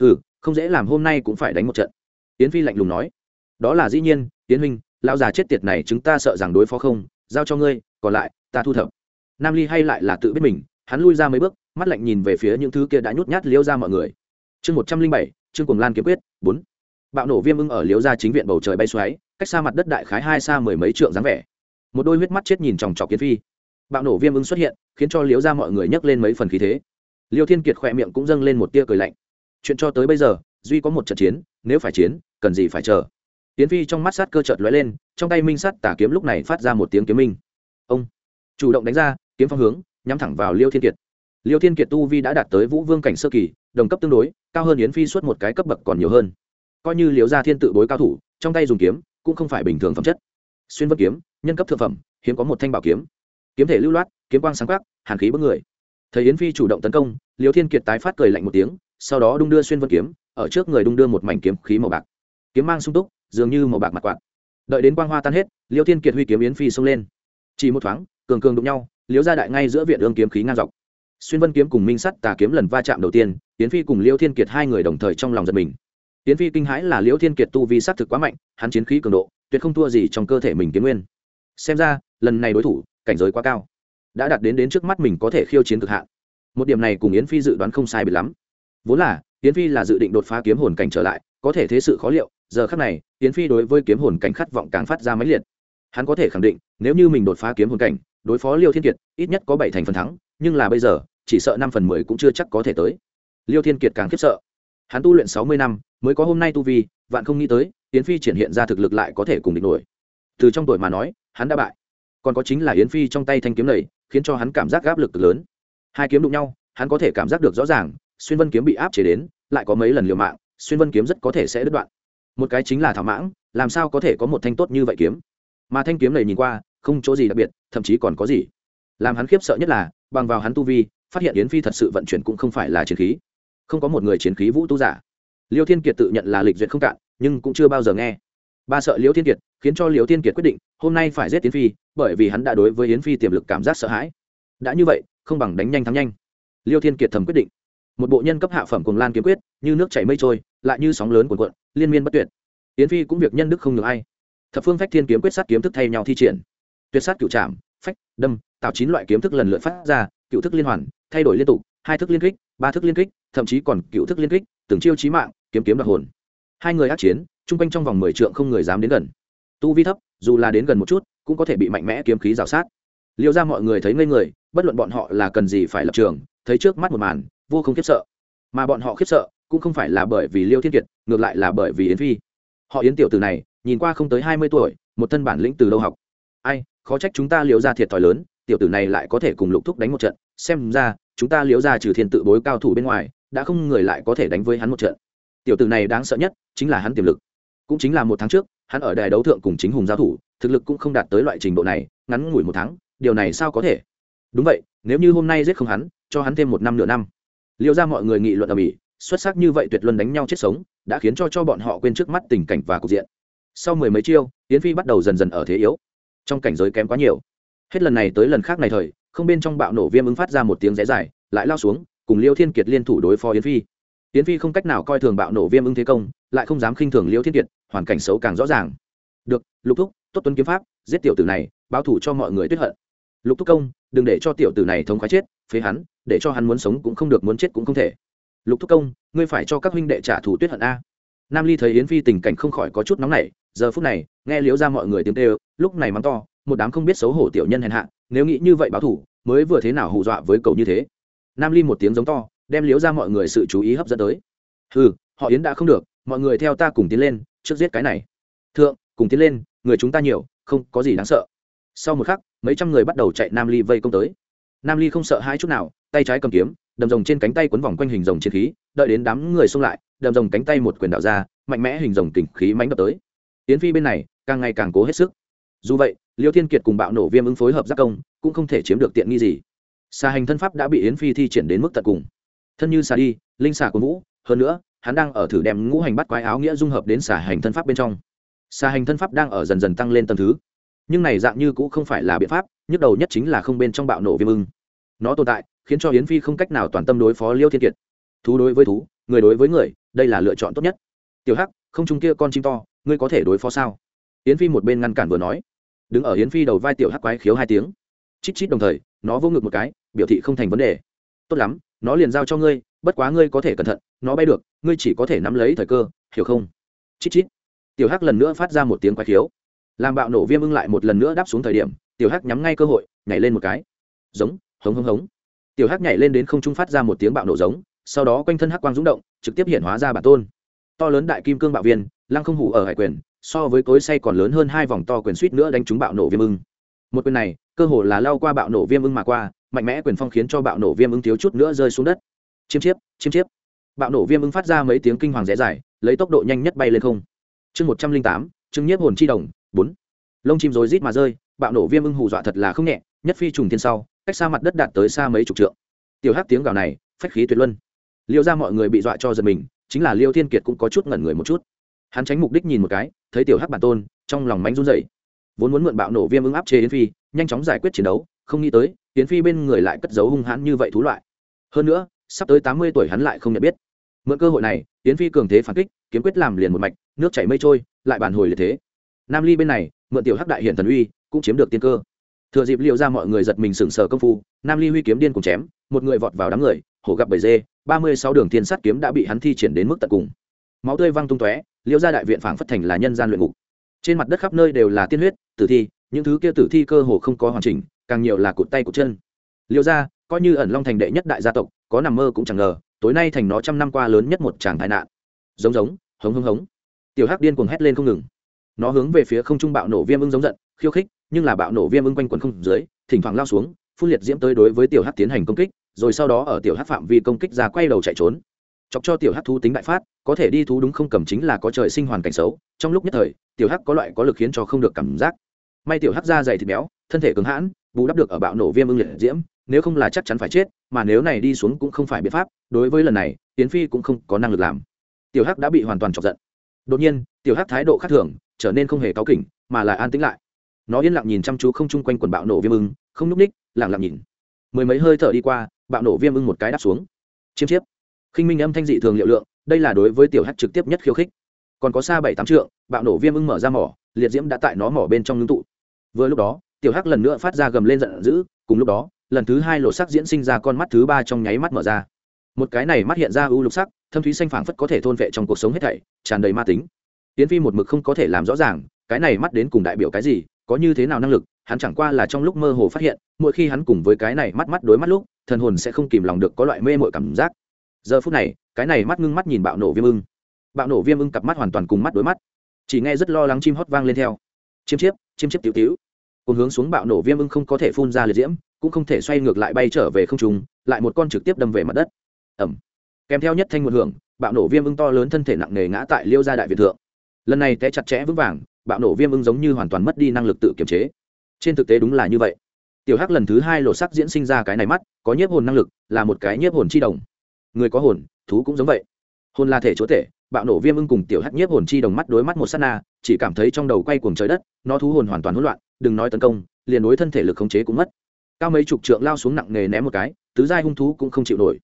Ừ không dễ làm hôm nay cũng phải đánh một trận. Yến phi lạnh lùng nói. Đó là dĩ nhiên yến huynh lão già chết tiệt này chúng ta sợ rằng đối phó không, giao cho ngươi, còn lại, ta thu thập. Nam ly hay lại là tự biết mình, hắn lui ra mấy bước, mắt lạnh nhìn về phía những thứ kia đã nhút nhát liễu ra mọi người. Chương một trăm linh bảy chương cuồng lan kiếm quyết, bốn. Bạo nổ viêm ưng ở liễu ra chính viện bầu trời bay xoáy, cách xa mặt đất đại khái hai xa mười mấy trượng dáng vẻ. Một đôi huyết mắt chết nhìn chòng chọc kiến phi. Bạo nổ viêm ưng xuất hiện, khiến cho liễu ra mọi người nhấc lên mấy phần khí thế. Liêu thiên kiệt khỏe miệng cũng dâng lên một tia cười lạnh. Chuyện cho tới bây giờ, duy có một trận chiến, nếu phải chiến, cần gì phải chờ? Tiến phi trong mắt sát cơ chợt lóe lên, trong tay minh sắt tả kiếm lúc này phát ra một tiếng kiếm minh. Ông, chủ động đánh ra, kiếm phong hướng, nhắm thẳng vào liêu thiên kiệt. Liêu thiên kiệt tu vi đã đạt tới vũ vương cảnh sơ kỳ, đồng cấp tương đối, cao hơn yến phi suốt một cái cấp bậc còn nhiều hơn. Coi như liêu gia thiên tự bối cao thủ, trong tay dùng kiếm, cũng không phải bình thường phẩm chất. Xuyên vân kiếm, nhân cấp thượng phẩm, hiếm có một thanh bảo kiếm. Kiếm thể lưu loát, kiếm quang sáng quắc, hàn khí bức người. Thấy yến phi chủ động tấn công, liêu thiên kiệt tái phát cười lạnh một tiếng, sau đó đung đưa xuyên vân kiếm, ở trước người đung đưa một mảnh kiếm khí màu bạc. Kiếm mang sung túc dường như màu bạc mặt quạt. Đợi đến quang hoa tan hết, liêu thiên kiệt huy kiếm yến phi xông lên. Chỉ một thoáng, cường cường đụng nhau liếu ra đại ngay giữa viện ương kiếm khí ngang dọc. Xuyên vân kiếm cùng minh sắt tà kiếm lần va chạm đầu tiên, yến phi cùng liêu thiên kiệt hai người đồng thời trong lòng giật mình. Yến phi kinh hãi là liêu thiên kiệt tu vi s thực quá mạnh, hắn chiến khí cường độ, tuyệt không thua gì trong cơ thể mình kiếm nguyên. Xem ra, lần này đối thủ, cảnh giới quá cao. Đã đạt đến đến trước mắt mình có thể khiêu chiến cực hạn. Một điểm này cùng yến phi dự đoán không sai biệt lắm. Vốn là, yến phi là dự định đột phá kiếm hồn cảnh trở lại, có thể thế sự khó liệu giờ khắc này, yến phi đối với kiếm hồn cảnh khát vọng càng phát ra máy liệt. Hắn có thể khẳng định, nếu như mình đột phá kiếm hồn cảnh, đối phó liêu thiên kiệt, ít nhất có bảy thành phần thắng, nhưng là bây giờ, chỉ sợ năm phần mười cũng chưa chắc có thể tới. Liêu thiên kiệt càng khiếp sợ. Hắn tu luyện sáu mươi năm, mới có hôm nay tu vi, vạn không nghĩ tới, yến phi triển hiện ra thực lực lại có thể cùng địch nổi. Từ trong tuổi mà nói, hắn đã bại. Còn có chính là yến phi trong tay thanh kiếm này, khiến cho hắn cảm giác áp lực lớn. Hai kiếm đụng nhau, hắn có thể cảm giác được rõ ràng, xuyên vân kiếm bị áp chế đến, lại có mấy lần liều mạng, xuyên vân kiếm rất có thể sẽ đứt đoạn một cái chính là thảo mãng, làm sao có thể có một thanh tốt như vậy kiếm? Mà thanh kiếm này nhìn qua, không chỗ gì đặc biệt, thậm chí còn có gì? Làm hắn khiếp sợ nhất là, bằng vào hắn tu vi, phát hiện yến phi thật sự vận chuyển cũng không phải là chiến khí. Không có một người chiến khí vũ tu giả. Liêu thiên kiệt tự nhận là lịch duyệt không cạn, nhưng cũng chưa bao giờ nghe. Ba sợ liêu thiên kiệt, khiến cho liêu thiên kiệt quyết định, hôm nay phải giết yến phi, bởi vì hắn đã đối với yến phi tiềm lực cảm giác sợ hãi. Đã như vậy, không bằng đánh nhanh thắng nhanh. Liêu thiên kiệt thầm quyết định. Một bộ nhân cấp hạ phẩm cùng lan kiếm quyết, như nước chảy mây trôi lại như sóng lớn cuồn cuộn, liên miên bất tuyệt. Yến phi cũng việc nhân đức không được ai. Thập phương phách thiên kiếm quyết sát kiếm thức thay nhau thi triển. Tuyệt sát cựu trảm, phách, đâm, tạo chín loại kiếm thức lần lượt phát ra cựu thức liên hoàn, thay đổi liên tục, hai thức liên kích, ba thức liên kích, thậm chí còn cựu thức liên kích, từng chiêu chí mạng, kiếm kiếm đoạt hồn. Hai người ác chiến, chung quanh trong vòng mười trượng không người dám đến gần. Tu vi thấp, dù là đến gần một chút, cũng có thể bị mạnh mẽ kiếm khí rào sát. Liệu ra mọi người thấy ngây người, bất luận bọn họ là cần gì phải lập trường, thấy trước mắt một màn, vô không khiếp sợ. Mà bọn họ khiếp sợ cũng không phải là bởi vì liêu thiên kiệt, ngược lại là bởi vì yến phi. Họ yến tiểu từ này, nhìn qua không tới hai mươi tuổi, một thân bản lĩnh từ đâu học. Ai, khó trách chúng ta liều ra thiệt thòi lớn, tiểu tử này lại có thể cùng lục thúc đánh một trận. Xem ra, chúng ta liếu ra trừ thiên tự bối cao thủ bên ngoài, đã không người lại có thể đánh với hắn một trận. Tiểu tử này đáng sợ nhất chính là hắn tiềm lực. Cũng chính là một tháng trước, hắn ở đài đấu thượng cùng chính hùng giao thủ, thực lực cũng không đạt tới loại trình độ này, ngắn ngủi một tháng, điều này sao có thể? Đúng vậy, nếu như hôm nay giết không hắn, cho hắn thêm một năm nửa năm. Liệu ra mọi người nghị luận ở mỹ xuất sắc như vậy tuyệt luân đánh nhau chết sống, đã khiến cho cho bọn họ quên trước mắt tình cảnh và cục diện. Sau mười mấy chiêu, yến phi bắt đầu dần dần ở thế yếu. Trong cảnh giới kém quá nhiều. Hết lần này tới lần khác này thời, không bên trong bạo nổ viêm ứng phát ra một tiếng rẽ dài, lại lao xuống, cùng liêu thiên kiệt liên thủ đối phó yến phi. Yến phi không cách nào coi thường bạo nổ viêm ứng thế công, lại không dám khinh thường liêu thiên kiệt, hoàn cảnh xấu càng rõ ràng. Được, lục thúc, tốt tuấn kiếm pháp, giết tiểu tử này, báo thủ cho mọi người tuyết hận. Lục thúc công, đừng để cho tiểu tử này thống khoái chết, phế hắn, để cho hắn muốn sống cũng không được, muốn chết cũng không thể lục thúc công, ngươi phải cho các huynh đệ trả thù tuyết hận a. Nam ly thấy yến phi tình cảnh không khỏi có chút nóng nảy, giờ phút này, nghe liếu ra mọi người tiếng tê lúc này mắng to, một đám không biết xấu hổ tiểu nhân hèn hạ, nếu nghĩ như vậy báo thủ mới vừa thế nào hù dọa với cậu như thế. Nam ly một tiếng giống to, đem liếu ra mọi người sự chú ý hấp dẫn tới. Ừ họ yến đã không được, mọi người theo ta cùng tiến lên, trước giết cái này. Thượng, cùng tiến lên, người chúng ta nhiều, không có gì đáng sợ. Sau một khắc, mấy trăm người bắt đầu chạy nam ly vây công tới. Nam ly không sợ hai chút nào, tay trái cầm kiếm đầm rồng trên cánh tay quấn vòng quanh hình rồng chiến khí, đợi đến đám người xông lại, đầm rồng cánh tay một quyền đạo ra, mạnh mẽ hình rồng kình khí mánh đập tới. Yến phi bên này, càng ngày càng cố hết sức. Dù vậy, liêu thiên kiệt cùng bạo nổ viêm ứng phối hợp giác công, cũng không thể chiếm được tiện nghi gì. Xà hành thân pháp đã bị yến phi thi triển đến mức tận cùng. Thân như xà đi, linh xà của vũ, hơn nữa, hắn đang ở thử đem ngũ hành bắt quái áo nghĩa dung hợp đến xà hành thân pháp bên trong. Xà hành thân pháp đang ở dần dần tăng lên tầng thứ. Nhưng này dạng như cũng không phải là biện pháp, nhức đầu nhất chính là không bên trong bạo nổ viêm ưng nó tồn tại, khiến cho yến phi không cách nào toàn tâm đối phó liêu thiên kiệt. Thú đối với thú, người đối với người, đây là lựa chọn tốt nhất. Tiểu hắc, không chung kia con chim to, ngươi có thể đối phó sao? Yến phi một bên ngăn cản vừa nói. Đứng ở yến phi đầu vai tiểu hắc quái khiếu hai tiếng. Chít chít đồng thời, nó vô ngực một cái, biểu thị không thành vấn đề. Tốt lắm, nó liền giao cho ngươi, bất quá ngươi có thể cẩn thận, nó bay được, ngươi chỉ có thể nắm lấy thời cơ, hiểu không? Chít chít. Tiểu hắc lần nữa phát ra một tiếng quái khiếu. Làm bạo nổ viêm ưng lại một lần nữa đáp xuống thời điểm, tiểu hắc nhắm ngay cơ hội, nhảy lên một cái. Giống hống hống hống. Tiểu hắc nhảy lên đến không trung phát ra một tiếng bạo nổ giống, sau đó quanh thân hắc quang rúng động, trực tiếp hiện hóa ra bản tôn. To lớn đại kim cương bạo viên, lăng không hủ ở hải quyền, so với cối say còn lớn hơn hai vòng to quyền suýt nữa đánh trúng bạo nổ viêm ưng. Một quyền này, cơ hồ là lao qua bạo nổ viêm ưng mà qua, mạnh mẽ quyền phong khiến cho bạo nổ viêm ưng thiếu chút nữa rơi xuống đất. Chiêm chiếp chiêm chiếp. Bạo nổ viêm ưng phát ra mấy tiếng kinh hoàng rẽ dài, lấy tốc độ nhanh nhất bay lên không. Chương một trăm linh tám chương nhiếp hồn chi đồng, bốn. Lông chim rối rít mà rơi, bạo nổ viêm ưng hù dọa thật là không nhẹ nhất phi trùng thiên sau, cách xa mặt đất đạt tới xa mấy chục trượng. Tiểu hắc tiếng gào này, phách khí tuyệt luân. Liêu ra mọi người bị dọa cho giật mình, chính là liêu thiên kiệt cũng có chút ngẩn người một chút. Hắn tránh mục đích nhìn một cái, thấy tiểu hắc bản tôn, trong lòng mánh run dậy vốn muốn mượn bạo nổ viêm ứng áp chế yến phi, nhanh chóng giải quyết chiến đấu, không nghĩ tới, yến phi bên người lại cất giấu hung hãn như vậy thú loại. Hơn nữa, sắp tới tám mươi tuổi hắn lại không nhận biết. Mượn cơ hội này, yến phi cường thế phản kích, kiếm quyết làm liền một mạch, nước chảy mây trôi, lại bản hồi liệt thế. Nam ly bên này, mượn tiểu hắc đại hiển thần uy, cũng chiếm được tiên cơ thừa dịp liệu ra mọi người giật mình sừng sờ công phu, nam ly huy kiếm điên cùng chém, một người vọt vào đám người, hổ gặp bầy dê, ba mươi sáu đường thiên sát kiếm đã bị hắn thi triển đến mức tận cùng. Máu tươi văng tung tóe liệu ra đại viện phảng phất thành là nhân gian luyện ngục. Trên mặt đất khắp nơi đều là tiên huyết, tử thi, những thứ kia tử thi cơ hồ không có hoàn chỉnh, càng nhiều là cụt tay cụt chân. Liệu ra coi như ẩn long thành đệ nhất đại gia tộc, có nằm mơ cũng chẳng ngờ, tối nay thành nó trăm năm qua lớn nhất một tràng tai nạn. Giống giống, hống hống hống. Tiểu hắc điên cuồng hét lên không ngừng. Nó hướng về phía không trung bạo nổ viêm ưng giống giận, khiêu khích nhưng là bạo nổ viêm ưng quanh quần không dưới, thỉnh thoảng lao xuống, phun liệt diễm tới đối với tiểu hắc tiến hành công kích, rồi sau đó ở tiểu hắc phạm vi công kích ra quay đầu chạy trốn. Chọc cho tiểu hắc thú tính đại phát, có thể đi thú đúng không cầm chính là có trời sinh hoàn cảnh xấu, trong lúc nhất thời, tiểu hắc có loại có lực khiến cho không được cảm giác. May tiểu hắc da dày thịt béo, thân thể cứng hãn, bù đắp được ở bạo nổ viêm ưng liệt diễm, nếu không là chắc chắn phải chết, mà nếu này đi xuống cũng không phải biện pháp, đối với lần này tiến phi cũng không có năng lực làm. Tiểu hắc đã bị hoàn toàn chọc giận. Đột nhiên, tiểu hắc thái độ khác thường, trở nên không hề cáu kỉnh, mà lại an tĩnh lại nó yên lặng nhìn chăm chú không chung quanh quần bạo nổ viêm ưng, không núp ních lặng lặng nhìn. Mười mấy hơi thở đi qua, bạo nổ viêm ưng một cái đáp xuống. Chiêm chiếp. Khinh minh âm thanh dị thường liệu lượng, đây là đối với tiểu hắc trực tiếp nhất khiêu khích. Còn có xa bảy tám trượng, bạo nổ viêm ưng mở ra mỏ, liệt diễm đã tại nó mỏ bên trong ngưng tụ. Vừa lúc đó, tiểu hắc lần nữa phát ra gầm lên giận dữ, cùng lúc đó, lần thứ hai lột sắc diễn sinh ra con mắt thứ ba trong nháy mắt mở ra. Một cái này mắt hiện ra ưu lục sắc, thâm thúy xanh phảng phất có thể thôn vệ trong cuộc sống hết thảy, tràn đầy ma tính. Tiến phi một mực không có thể làm rõ ràng, cái này mắt đến cùng đại biểu cái gì có như thế nào năng lực, hắn chẳng qua là trong lúc mơ hồ phát hiện, mỗi khi hắn cùng với cái này mắt mắt đối mắt lúc, thần hồn sẽ không kìm lòng được có loại mê mội cảm giác. Giờ phút này, cái này mắt ngưng mắt nhìn bạo nổ viêm ưng. Bạo nổ viêm ưng cặp mắt hoàn toàn cùng mắt đối mắt. Chỉ nghe rất lo lắng chim hót vang lên theo. Chiêm chiếp chiêm chiếp tiểu tiểu. Cùng hướng xuống bạo nổ viêm ưng không có thể phun ra liệt diễm, cũng không thể xoay ngược lại bay trở về không trùng lại một con trực tiếp đâm về mặt đất. Ẩm. Kèm theo nhất thanh một hưởng, bạo nổ viêm ưng to lớn thân thể nặng nề ngã tại liêu gia đại việt thượng. Lần này té chặt chẽ vững vàng bạo nổ viêm ưng giống như hoàn toàn mất đi năng lực tự kiềm chế. Trên thực tế đúng là như vậy. Tiểu hắc lần thứ hai lộ sắc diễn sinh ra cái này mắt, có nhiếp hồn năng lực, là một cái nhiếp hồn chi đồng. Người có hồn, thú cũng giống vậy. Hồn là thể chúa thể bạo nổ viêm ưng cùng tiểu hắc nhiếp hồn chi đồng mắt đối mắt một s á t na, chỉ cảm thấy trong đầu quay cuồng trời đất, nó thú hồn hoàn toàn hỗn loạn, đừng nói tấn công, liền đối thân thể lực khống chế cũng mất. Cao mấy chục trượng lao xuống nặng nề ném một cái, tứ giai hung thú cũng không chịu nổi.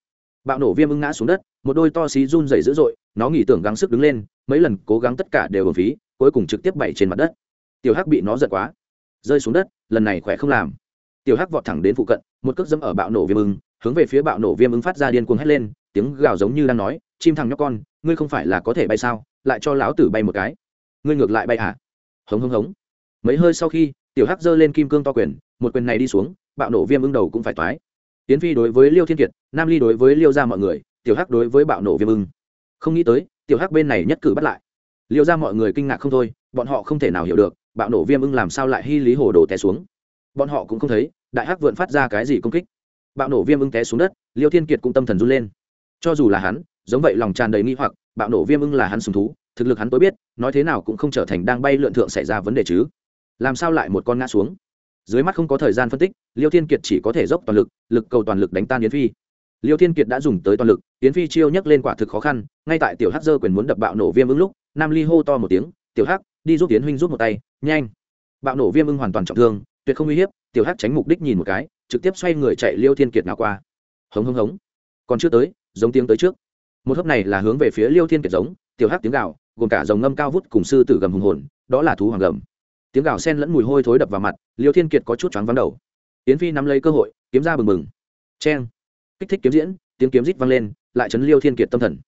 Bạo nổ viêm ưng ngã xuống đất, một đôi to xí run dày dữ dội, nó nghỉ tưởng gắng sức đứng lên, mấy lần cố gắng tất cả đều ở phí cuối cùng trực tiếp bậy trên mặt đất. Tiểu hắc bị nó giật quá. Rơi xuống đất, lần này khỏe không làm. Tiểu hắc vọt thẳng đến phụ cận, một cước dẫm ở bạo nổ viêm ưng, hướng về phía bạo nổ viêm ưng phát ra điên cuồng hét lên, tiếng gào giống như đang nói, chim thằng nhóc con, ngươi không phải là có thể bay sao? Lại cho lão tử bay một cái. Ngươi ngược lại bay hả? Hống hống hống. Mấy hơi sau khi, tiểu hắc giơ lên kim cương to quyền, một quyền này đi xuống, bạo nổ viêm ưng đầu cũng phải toái. Tiến phi đối với liêu thiên kiệt, nam ly đối với liêu ra mọi người, tiểu hắc đối với bạo nổ viêm ưng. Không nghĩ tới, tiểu hắc bên này nhất cử bắt lại liêu ra mọi người kinh ngạc không thôi, bọn họ không thể nào hiểu được, bạo nổ viêm ưng làm sao lại hy lý hồ đồ té xuống. Bọn họ cũng không thấy, đại hắc vượn phát ra cái gì công kích. Bạo nổ viêm ưng té xuống đất, liêu thiên kiệt cũng tâm thần run lên. Cho dù là hắn, giống vậy lòng tràn đầy nghi hoặc, bạo nổ viêm ưng là hắn sùng thú, thực lực hắn tối biết, nói thế nào cũng không trở thành đang bay lượn thượng xảy ra vấn đề chứ. Làm sao lại một con ngã xuống? Dưới mắt không có thời gian phân tích, liêu thiên kiệt chỉ có thể dốc toàn lực lực cầu toàn lực đánh tan yến phi. Liêu thiên kiệt đã dùng tới toàn lực, yến phi chiêu nhắc lên quả thực khó khăn, ngay tại tiểu hắc dơ quyền muốn đập bạo nổ viêm ưng lúc nam ly hô to một tiếng, tiểu hắc, đi giúp tiến huynh giúp một tay, nhanh. Bạo nổ viêm ưng hoàn toàn trọng thương, tuyệt không uy hiếp, tiểu hắc tránh mục đích nhìn một cái, trực tiếp xoay người chạy liêu thiên kiệt nào qua. Hống hống hống. Còn chưa tới, giống tiếng tới trước. Một hớp này là hướng về phía liêu thiên kiệt giống, tiểu hắc tiếng gạo gồm cả dòng ngâm cao vút cùng sư tử gầm hùng hồn, đó là thú hoàng gầm. Tiếng gạo sen lẫn mùi hôi thối đập vào mặt, liêu thiên kiệt có chút choáng vắng đầu. Tiến phi nắm lấy cơ hội, kiếm ra bừng bừng. Cheng. Kích thích kiếm diễn, tiếng kiếm rít vang lên, lại chấn liêu thiên kiệt tâm thần.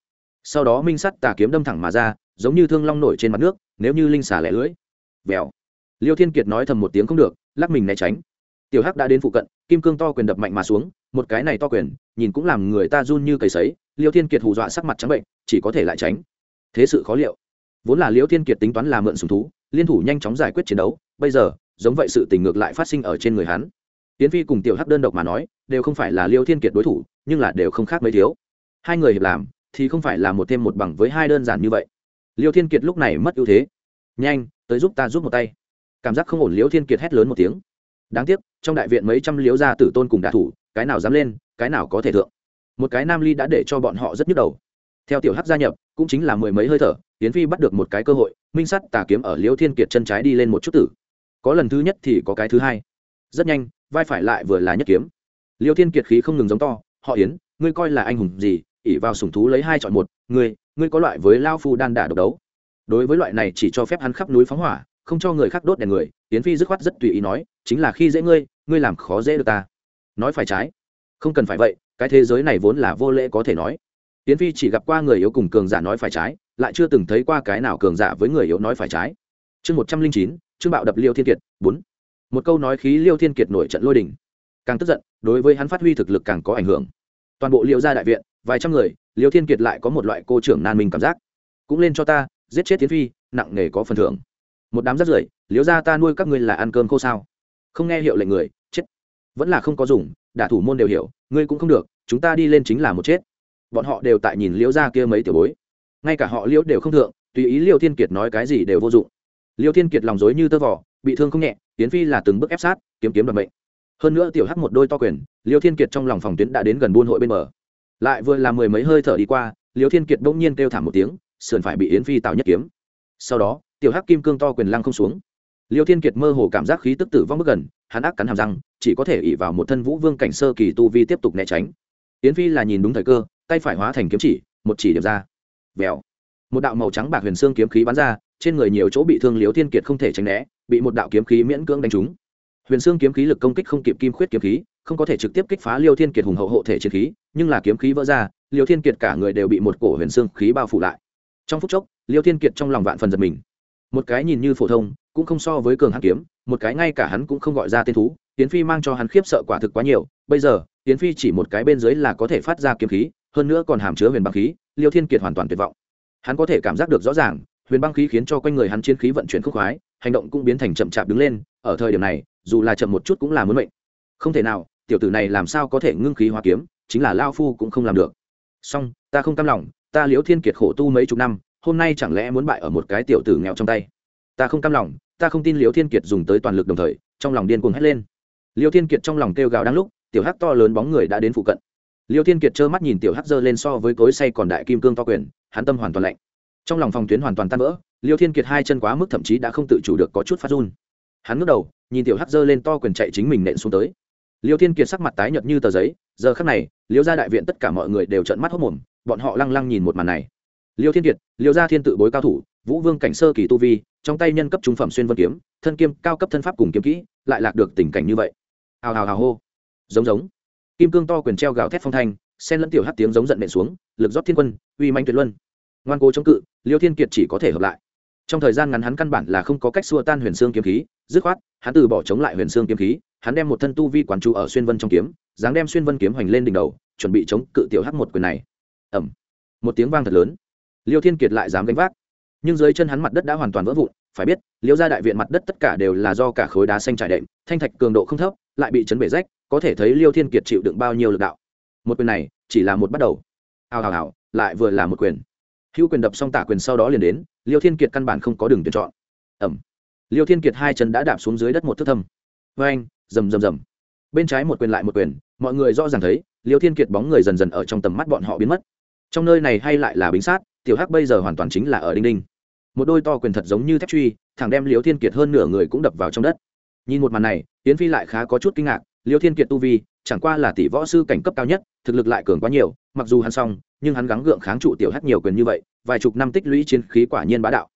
Sau đó minh sắt tà kiếm đâm thẳng mà ra giống như thương long nổi trên mặt nước, nếu như linh xả lẻ lưỡi vèo. Liêu thiên kiệt nói thầm một tiếng không được, lắc mình né tránh. Tiểu hắc đã đến phụ cận, kim cương to quyền đập mạnh mà xuống, một cái này to quyền, nhìn cũng làm người ta run như cầy sấy, liêu thiên kiệt hù dọa sắc mặt trắng bệnh, chỉ có thể lại tránh. Thế sự khó liệu. Vốn là liêu thiên kiệt tính toán là mượn sùng thú, liên thủ nhanh chóng giải quyết chiến đấu, bây giờ, giống vậy sự tình ngược lại phát sinh ở trên người hắn. Tiến phi cùng tiểu hắc đơn độc mà nói, đều không phải là liêu thiên kiệt đối thủ, nhưng là đều không khác mấy thiếu. Hai người hiệp làm, thì không phải là một thêm một bằng với hai đơn giản như vậy liêu thiên kiệt lúc này mất ưu thế. Nhanh, tới giúp ta giúp một tay. Cảm giác không ổn, liêu thiên kiệt hét lớn một tiếng. Đáng tiếc, trong đại viện mấy trăm liếu gia tử tôn cùng đả thủ, cái nào dám lên, cái nào có thể thượng. Một cái nam ly đã để cho bọn họ rất nhức đầu. Theo tiểu hắc gia nhập, cũng chính là mười mấy hơi thở tiến phi bắt được một cái cơ hội, minh sắt tà kiếm ở liêu thiên kiệt chân trái đi lên một chút tử. Có lần thứ nhất thì có cái thứ hai. Rất nhanh, vai phải lại vừa là nhất kiếm. Liêu thiên kiệt khí không ngừng giống to, họ yến, ngươi coi là anh hùng gì ỉ vào sủng thú lấy hai chọn một, ngươi ngươi có loại với lao phu đan đả độc đấu. Đối với loại này chỉ cho phép hắn khắp núi phóng hỏa, không cho người khác đốt đèn người tiến phi dứt khoát rất tùy ý nói, chính là khi dễ ngươi ngươi làm khó dễ được ta. Nói phải trái. Không cần phải vậy, cái thế giới này vốn là vô lễ có thể nói. Tiến phi chỉ gặp qua người yếu cùng cường giả nói phải trái, lại chưa từng thấy qua cái nào cường giả với người yếu nói phải trái. Chương một trăm linh chín, chương bạo đập liêu thiên kiệt, bốn. Một câu nói khí liêu thiên kiệt nổi trận lôi đình. Càng tức giận, đối với hắn phát huy thực lực càng có ảnh hưởng. Toàn bộ liêu gia đại viện, vài trăm người liêu thiên kiệt lại có một loại cô trưởng nan minh cảm giác. Cũng lên cho ta, giết chết tiến phi, nặng nề có phần thưởng. Một đám rất rưởi liếu gia ta nuôi các ngươi là ăn cơm khô sao? Không nghe hiệu lệnh người, chết. Vẫn là không có dùng, đả thủ môn đều hiểu, ngươi cũng không được, chúng ta đi lên chính là một chết. Bọn họ đều tại nhìn liễu gia kia mấy tiểu bối. Ngay cả họ liễu đều không thượng, tùy ý liêu thiên kiệt nói cái gì đều vô dụng. Liêu thiên kiệt lòng dối như tơ vỏ bị thương không nhẹ tiến phi là từng bước ép sát, kiếm kiếm đoàn mệnh. Hơn nữa tiểu hắc một đôi to quyền, liêu thiên kiệt trong lòng phòng tuyến đã đến gần buôn hội bên bờ lại vừa làm mười mấy hơi thở đi qua, liêu thiên kiệt bỗng nhiên kêu thảm một tiếng, sườn phải bị yến phi tạo nhất kiếm. Sau đó, tiểu hắc kim cương to quyền lăng không xuống. Liêu thiên kiệt mơ hồ cảm giác khí tức tử vong bước gần, hắn ác cắn hàm răng, chỉ có thể ỉ vào một thân vũ vương cảnh sơ kỳ tu vi tiếp tục né tránh. Yến phi là nhìn đúng thời cơ, tay phải hóa thành kiếm chỉ, một chỉ điểm ra. Vèo. Một đạo màu trắng bạc huyền xương kiếm khí bắn ra, trên người nhiều chỗ bị thương liêu thiên kiệt không thể tránh né, bị một đạo kiếm khí miễn cưỡng đánh trúng. Huyền xương kiếm khí lực công kích không kịp kim khuyết kiếm khí không có thể trực tiếp kích phá liêu thiên kiệt hùng hậu hộ thể chiến khí, nhưng là kiếm khí vỡ ra, liêu thiên kiệt cả người đều bị một cổ huyền xương khí bao phủ lại. Trong phút chốc, liêu thiên kiệt trong lòng vạn phần giật mình. Một cái nhìn như phổ thông, cũng không so với cường hàn kiếm, một cái ngay cả hắn cũng không gọi ra tên thú tiến phi mang cho hắn khiếp sợ quả thực quá nhiều, bây giờ tiến phi chỉ một cái bên dưới là có thể phát ra kiếm khí, hơn nữa còn hàm chứa huyền băng khí, liêu thiên kiệt hoàn toàn tuyệt vọng. Hắn có thể cảm giác được rõ ràng, huyền băng khí khiến cho quanh người hắn chiến khí vận chuyển khúc khoái, hành động cũng biến thành chậm chạp đứng lên, ở thời điểm này, dù là chậm một chút cũng là muốn mệnh. Không thể nào tiểu tử này làm sao có thể ngưng khí hóa kiếm, chính là lao phu cũng không làm được. Song ta không cam lòng, ta liễu thiên kiệt khổ tu mấy chục năm, hôm nay chẳng lẽ muốn bại ở một cái tiểu tử nghèo trong tay? Ta không cam lòng, ta không tin liễu thiên kiệt dùng tới toàn lực đồng thời, trong lòng điên cuồng hét lên. Liễu thiên kiệt trong lòng kêu gào đang lúc, tiểu hắc to lớn bóng người đã đến phụ cận. Liễu thiên kiệt trơ mắt nhìn tiểu hắc giơ lên so với cối say còn đại kim cương to quyền, hắn tâm hoàn toàn lạnh. Trong lòng phòng tuyến hoàn toàn tan vỡ, liễu thiên kiệt hai chân quá mức thậm chí đã không tự chủ được có chút phát run. Hắn ngước đầu, nhìn tiểu hắc giơ lên to quyền chạy chính mình nện xuống tới liêu thiên kiệt sắc mặt tái nhợt như tờ giấy, giờ khắc này, liêu gia đại viện tất cả mọi người đều trợn mắt hốc mồm, bọn họ lăng lăng nhìn một màn này. Liêu thiên kiệt, liêu gia thiên tự bối cao thủ, vũ vương cảnh sơ kỳ tu vi, trong tay nhân cấp trung phẩm xuyên vân kiếm, thân kiêm cao cấp thân pháp cùng kiếm kỹ, lại lạc được tình cảnh như vậy. Hào hào hào hô. Giống giống. Kim cương to quyền treo gào thét phong thanh sen lẫn tiểu hắc tiếng giống giận nện xuống, lực rót thiên quân, uy manh tuyệt luân. Ngoan cố chống cự, liêu thiên kiệt chỉ có thể hợp lại. Trong thời gian ngắn hắn căn bản là không có cách xua tan huyền xương kiếm khí, dứt khoát, hắn từ bỏ chống lại huyền xương kiếm khí hắn đem một thân tu vi quán chú ở xuyên vân trong kiếm, dáng đem xuyên vân kiếm hoành lên đỉnh đầu, chuẩn bị chống cự tiểu hắc một quyền này. Ẩm một tiếng vang thật lớn. Liêu thiên kiệt lại dám gánh vác. Nhưng dưới chân hắn mặt đất đã hoàn toàn vỡ vụn, phải biết, liêu ra đại viện mặt đất tất cả đều là do cả khối đá xanh trải đệm, thanh thạch cường độ không thấp, lại bị chấn bể rách, có thể thấy liêu thiên kiệt chịu đựng bao nhiêu lực đạo. Một quyền này, chỉ là một bắt đầu. Hào hào hào, lại vừa là một quyền. Hữu quyền đập xong tả quyền sau đó liền đến, liêu thiên kiệt căn bản không có đường tuyển chọn. Ẩm liêu thiên kiệt hai chân đã đạp xuống dưới đất một thước thâm vê anh, rầm rầm rầm. Bên trái một quyền lại một quyền, mọi người rõ ràng thấy, liêu thiên kiệt bóng người dần dần ở trong tầm mắt bọn họ biến mất. Trong nơi này hay lại là bính sát, tiểu hắc bây giờ hoàn toàn chính là ở đinh đinh. Một đôi to quyền thật giống như thép truy, thẳng đem liêu thiên kiệt hơn nửa người cũng đập vào trong đất. Nhìn một màn này, yến phi lại khá có chút kinh ngạc, liêu thiên kiệt tu vi, chẳng qua là tỷ võ sư cảnh cấp cao nhất, thực lực lại cường quá nhiều, mặc dù hắn xong, nhưng hắn gắng gượng kháng trụ tiểu hắc nhiều quyền như vậy, vài chục năm tích lũy chiến khí quả nhiên bá đạo.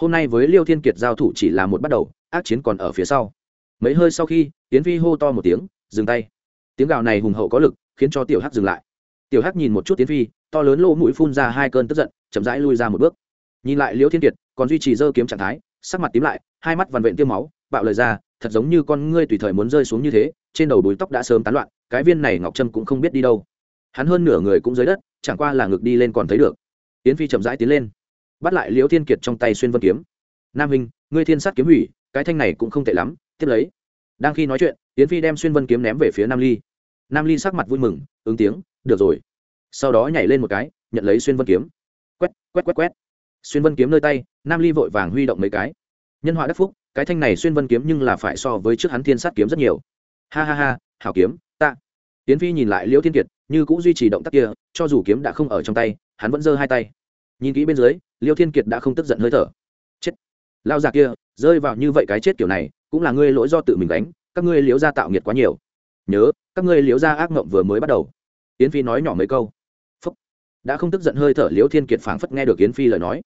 Hôm nay với liêu thiên kiệt giao thủ chỉ là một bắt đầu, ác chiến còn ở phía sau mấy hơi sau khi tiến phi hô to một tiếng, dừng tay. Tiếng gào này hùng hậu có lực, khiến cho tiểu hắc dừng lại. Tiểu hắc nhìn một chút tiến phi, to lớn lỗ mũi phun ra hai cơn tức giận, chậm rãi lui ra một bước. Nhìn lại liễu thiên kiệt, còn duy trì dơ kiếm trạng thái, sắc mặt tím lại, hai mắt vằn vện tiêu máu, bạo lời ra, thật giống như con ngươi tùy thời muốn rơi xuống như thế, trên đầu búi tóc đã sớm tán loạn, cái viên này ngọc trâm cũng không biết đi đâu. Hắn hơn nửa người cũng dưới đất, chẳng qua là ngực đi lên còn thấy được. Yến phi chậm rãi tiến lên, bắt lại liễu thiên kiệt trong tay xuyên vân kiếm. Nam hình ngươi thiên sát kiếm hủy, cái thanh này cũng không tệ lắm tiếp lấy. Đang khi nói chuyện, yến phi đem xuyên vân kiếm ném về phía nam ly. Nam ly sắc mặt vui mừng, ứng tiếng, được rồi. Sau đó nhảy lên một cái, nhận lấy xuyên vân kiếm. Quét quét quét quét. Xuyên vân kiếm nơi tay, nam ly vội vàng huy động mấy cái. Nhân họa đắc phúc, cái thanh này xuyên vân kiếm nhưng là phải so với trước hắn thiên sát kiếm rất nhiều. Ha ha ha, hảo kiếm ta tiến phi nhìn lại liễu thiên kiệt, như cũng duy trì động tác kia, cho dù kiếm đã không ở trong tay, hắn vẫn giơ hai tay. Nhìn kỹ bên dưới, liễu thiên kiệt đã không tức giận hơi thở. Chết. Lao già kia, rơi vào như vậy cái chết kiểu này cũng là ngươi lỗi do tự mình đánh các ngươi liễu ra tạo nghiệt quá nhiều. Nhớ, các ngươi liễu ra ác mộng vừa mới bắt đầu. Yến phi nói nhỏ mấy câu. Phúc. đã không tức giận hơi thở, liễu thiên kiệt phảng phất nghe được yến phi lời nói.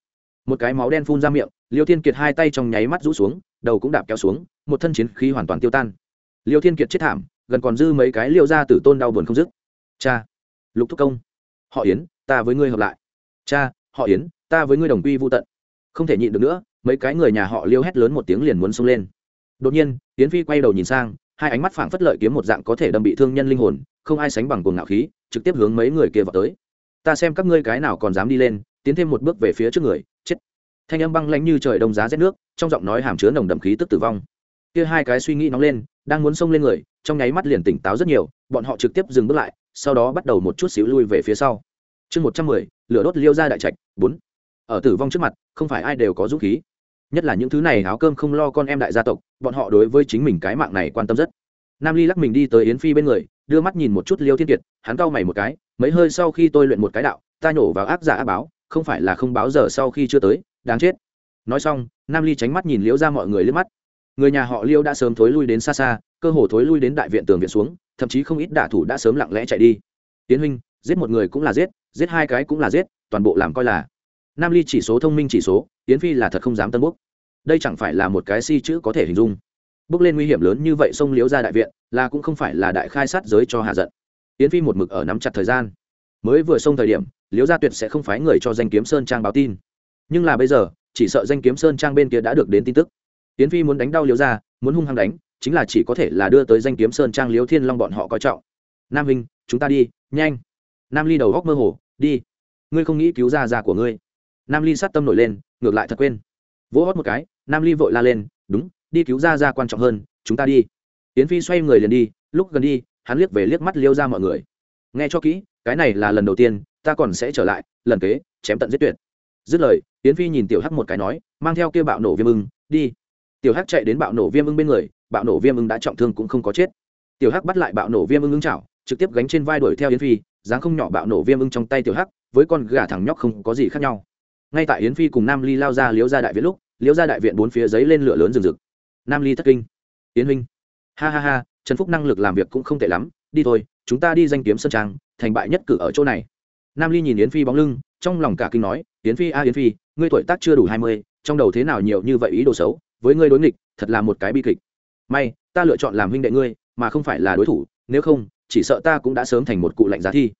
Một cái máu đen phun ra miệng, liễu thiên kiệt hai tay trong nháy mắt rũ xuống, đầu cũng đạp kéo xuống, một thân chiến khí hoàn toàn tiêu tan. Liễu thiên kiệt chết thảm, gần còn dư mấy cái liễu ra tử tôn đau buồn không dứt. Cha. Lục thúc công. Họ yến, ta với ngươi hợp lại. Cha, họ yến, ta với ngươi đồng quy vô tận. Không thể nhịn được nữa, mấy cái người nhà họ liêu hét lớn một tiếng liền muốn xông lên đột nhiên, yến phi quay đầu nhìn sang, hai ánh mắt phảng phất lợi kiếm một dạng có thể đâm bị thương nhân linh hồn, không ai sánh bằng cuồng ngạo khí, trực tiếp hướng mấy người kia vào tới. Ta xem các ngươi cái nào còn dám đi lên, tiến thêm một bước về phía trước người, chết. Thanh âm băng lãnh như trời đông giá rét nước, trong giọng nói hàm chứa nồng đậm khí tức tử vong. Kia hai cái suy nghĩ nóng lên, đang muốn xông lên người, trong nháy mắt liền tỉnh táo rất nhiều, bọn họ trực tiếp dừng bước lại, sau đó bắt đầu một chút xíu lui về phía sau. Chương một trăm mười, lửa đốt liêu ra đại trạch, bốn. Ở tử vong trước mặt, không phải ai đều có dũng khí nhất là những thứ này áo cơm không lo con em đại gia tộc, bọn họ đối với chính mình cái mạng này quan tâm rất. Nam ly lắc mình đi tới yến phi bên người, đưa mắt nhìn một chút liêu thiên kiệt, hắn cau mày một cái, mấy hơi sau khi tôi luyện một cái đạo, ta nhổ vào ác giả ác báo, không phải là không báo giờ sau khi chưa tới, đáng chết. Nói xong, nam ly tránh mắt nhìn liễu ra mọi người liếc mắt. Người nhà họ liêu đã sớm thối lui đến xa xa, cơ hồ thối lui đến đại viện tường viện xuống, thậm chí không ít đả thủ đã sớm lặng lẽ chạy đi. Tiến huynh, giết một người cũng là giết giết hai cái cũng là giết, toàn bộ làm coi là. Nam ly chỉ số thông minh chỉ số yến phi là thật không dám tân bốc. Đây chẳng phải là một cái si chữ có thể hình dung. Bước lên nguy hiểm lớn như vậy xông liếu ra đại viện, là cũng không phải là đại khai sát giới cho hạ giận. Yến phi một mực ở nắm chặt thời gian. Mới vừa xông thời điểm liếu gia tuyệt sẽ không phái người cho danh kiếm sơn trang báo tin. Nhưng là bây giờ, chỉ sợ danh kiếm sơn trang bên kia đã được đến tin tức. Yến phi muốn đánh đau liếu gia, muốn hung hăng đánh, chính là chỉ có thể là đưa tới danh kiếm sơn trang liếu thiên long bọn họ coi trọng. Nam hình chúng ta đi, nhanh. Nam ly đầu góc mơ hồ, đi. Ngươi không nghĩ cứu ra già của ngươi nam ly sát tâm nổi lên, ngược lại thật quên. Vỗ hót một cái, nam ly vội la lên, đúng, đi cứu ra ra quan trọng hơn, chúng ta đi. Yến phi xoay người liền đi, lúc gần đi, hắn liếc về liếc mắt liêu ra mọi người. Nghe cho kỹ, cái này là lần đầu tiên, ta còn sẽ trở lại, lần kế, chém tận giết tuyệt. Dứt lời, yến phi nhìn tiểu hắc một cái nói, mang theo kia bạo nổ viêm ưng, đi. Tiểu hắc chạy đến bạo nổ viêm ưng bên người, bạo nổ viêm ưng đã trọng thương cũng không có chết. Tiểu hắc bắt lại bạo nổ viêm ưng ưng chảo, trực tiếp gánh trên vai đuổi theo yến phi, dáng không nhỏ bạo nổ viêm ưng trong tay tiểu hắc, với con gà thằng nhóc không có gì khác nhau ngay tại yến phi cùng nam ly lao ra liếu ra đại viện lúc liếu ra đại viện bốn phía giấy lên lửa lớn rừng rực. Nam ly thất kinh. Yến huynh, ha ha ha, trần phúc năng lực làm việc cũng không tệ lắm, đi thôi, chúng ta đi danh kiếm sơn trang, thành bại nhất cử ở chỗ này. Nam ly nhìn yến phi bóng lưng, trong lòng cả kinh nói, yến phi a, yến phi, ngươi tuổi tác chưa đủ hai mươi, trong đầu thế nào nhiều như vậy ý đồ xấu, với ngươi đối nghịch, thật là một cái bi kịch. May, ta lựa chọn làm huynh đệ ngươi, mà không phải là đối thủ, nếu không, chỉ sợ ta cũng đã sớm thành một cụ lạnh giá thi.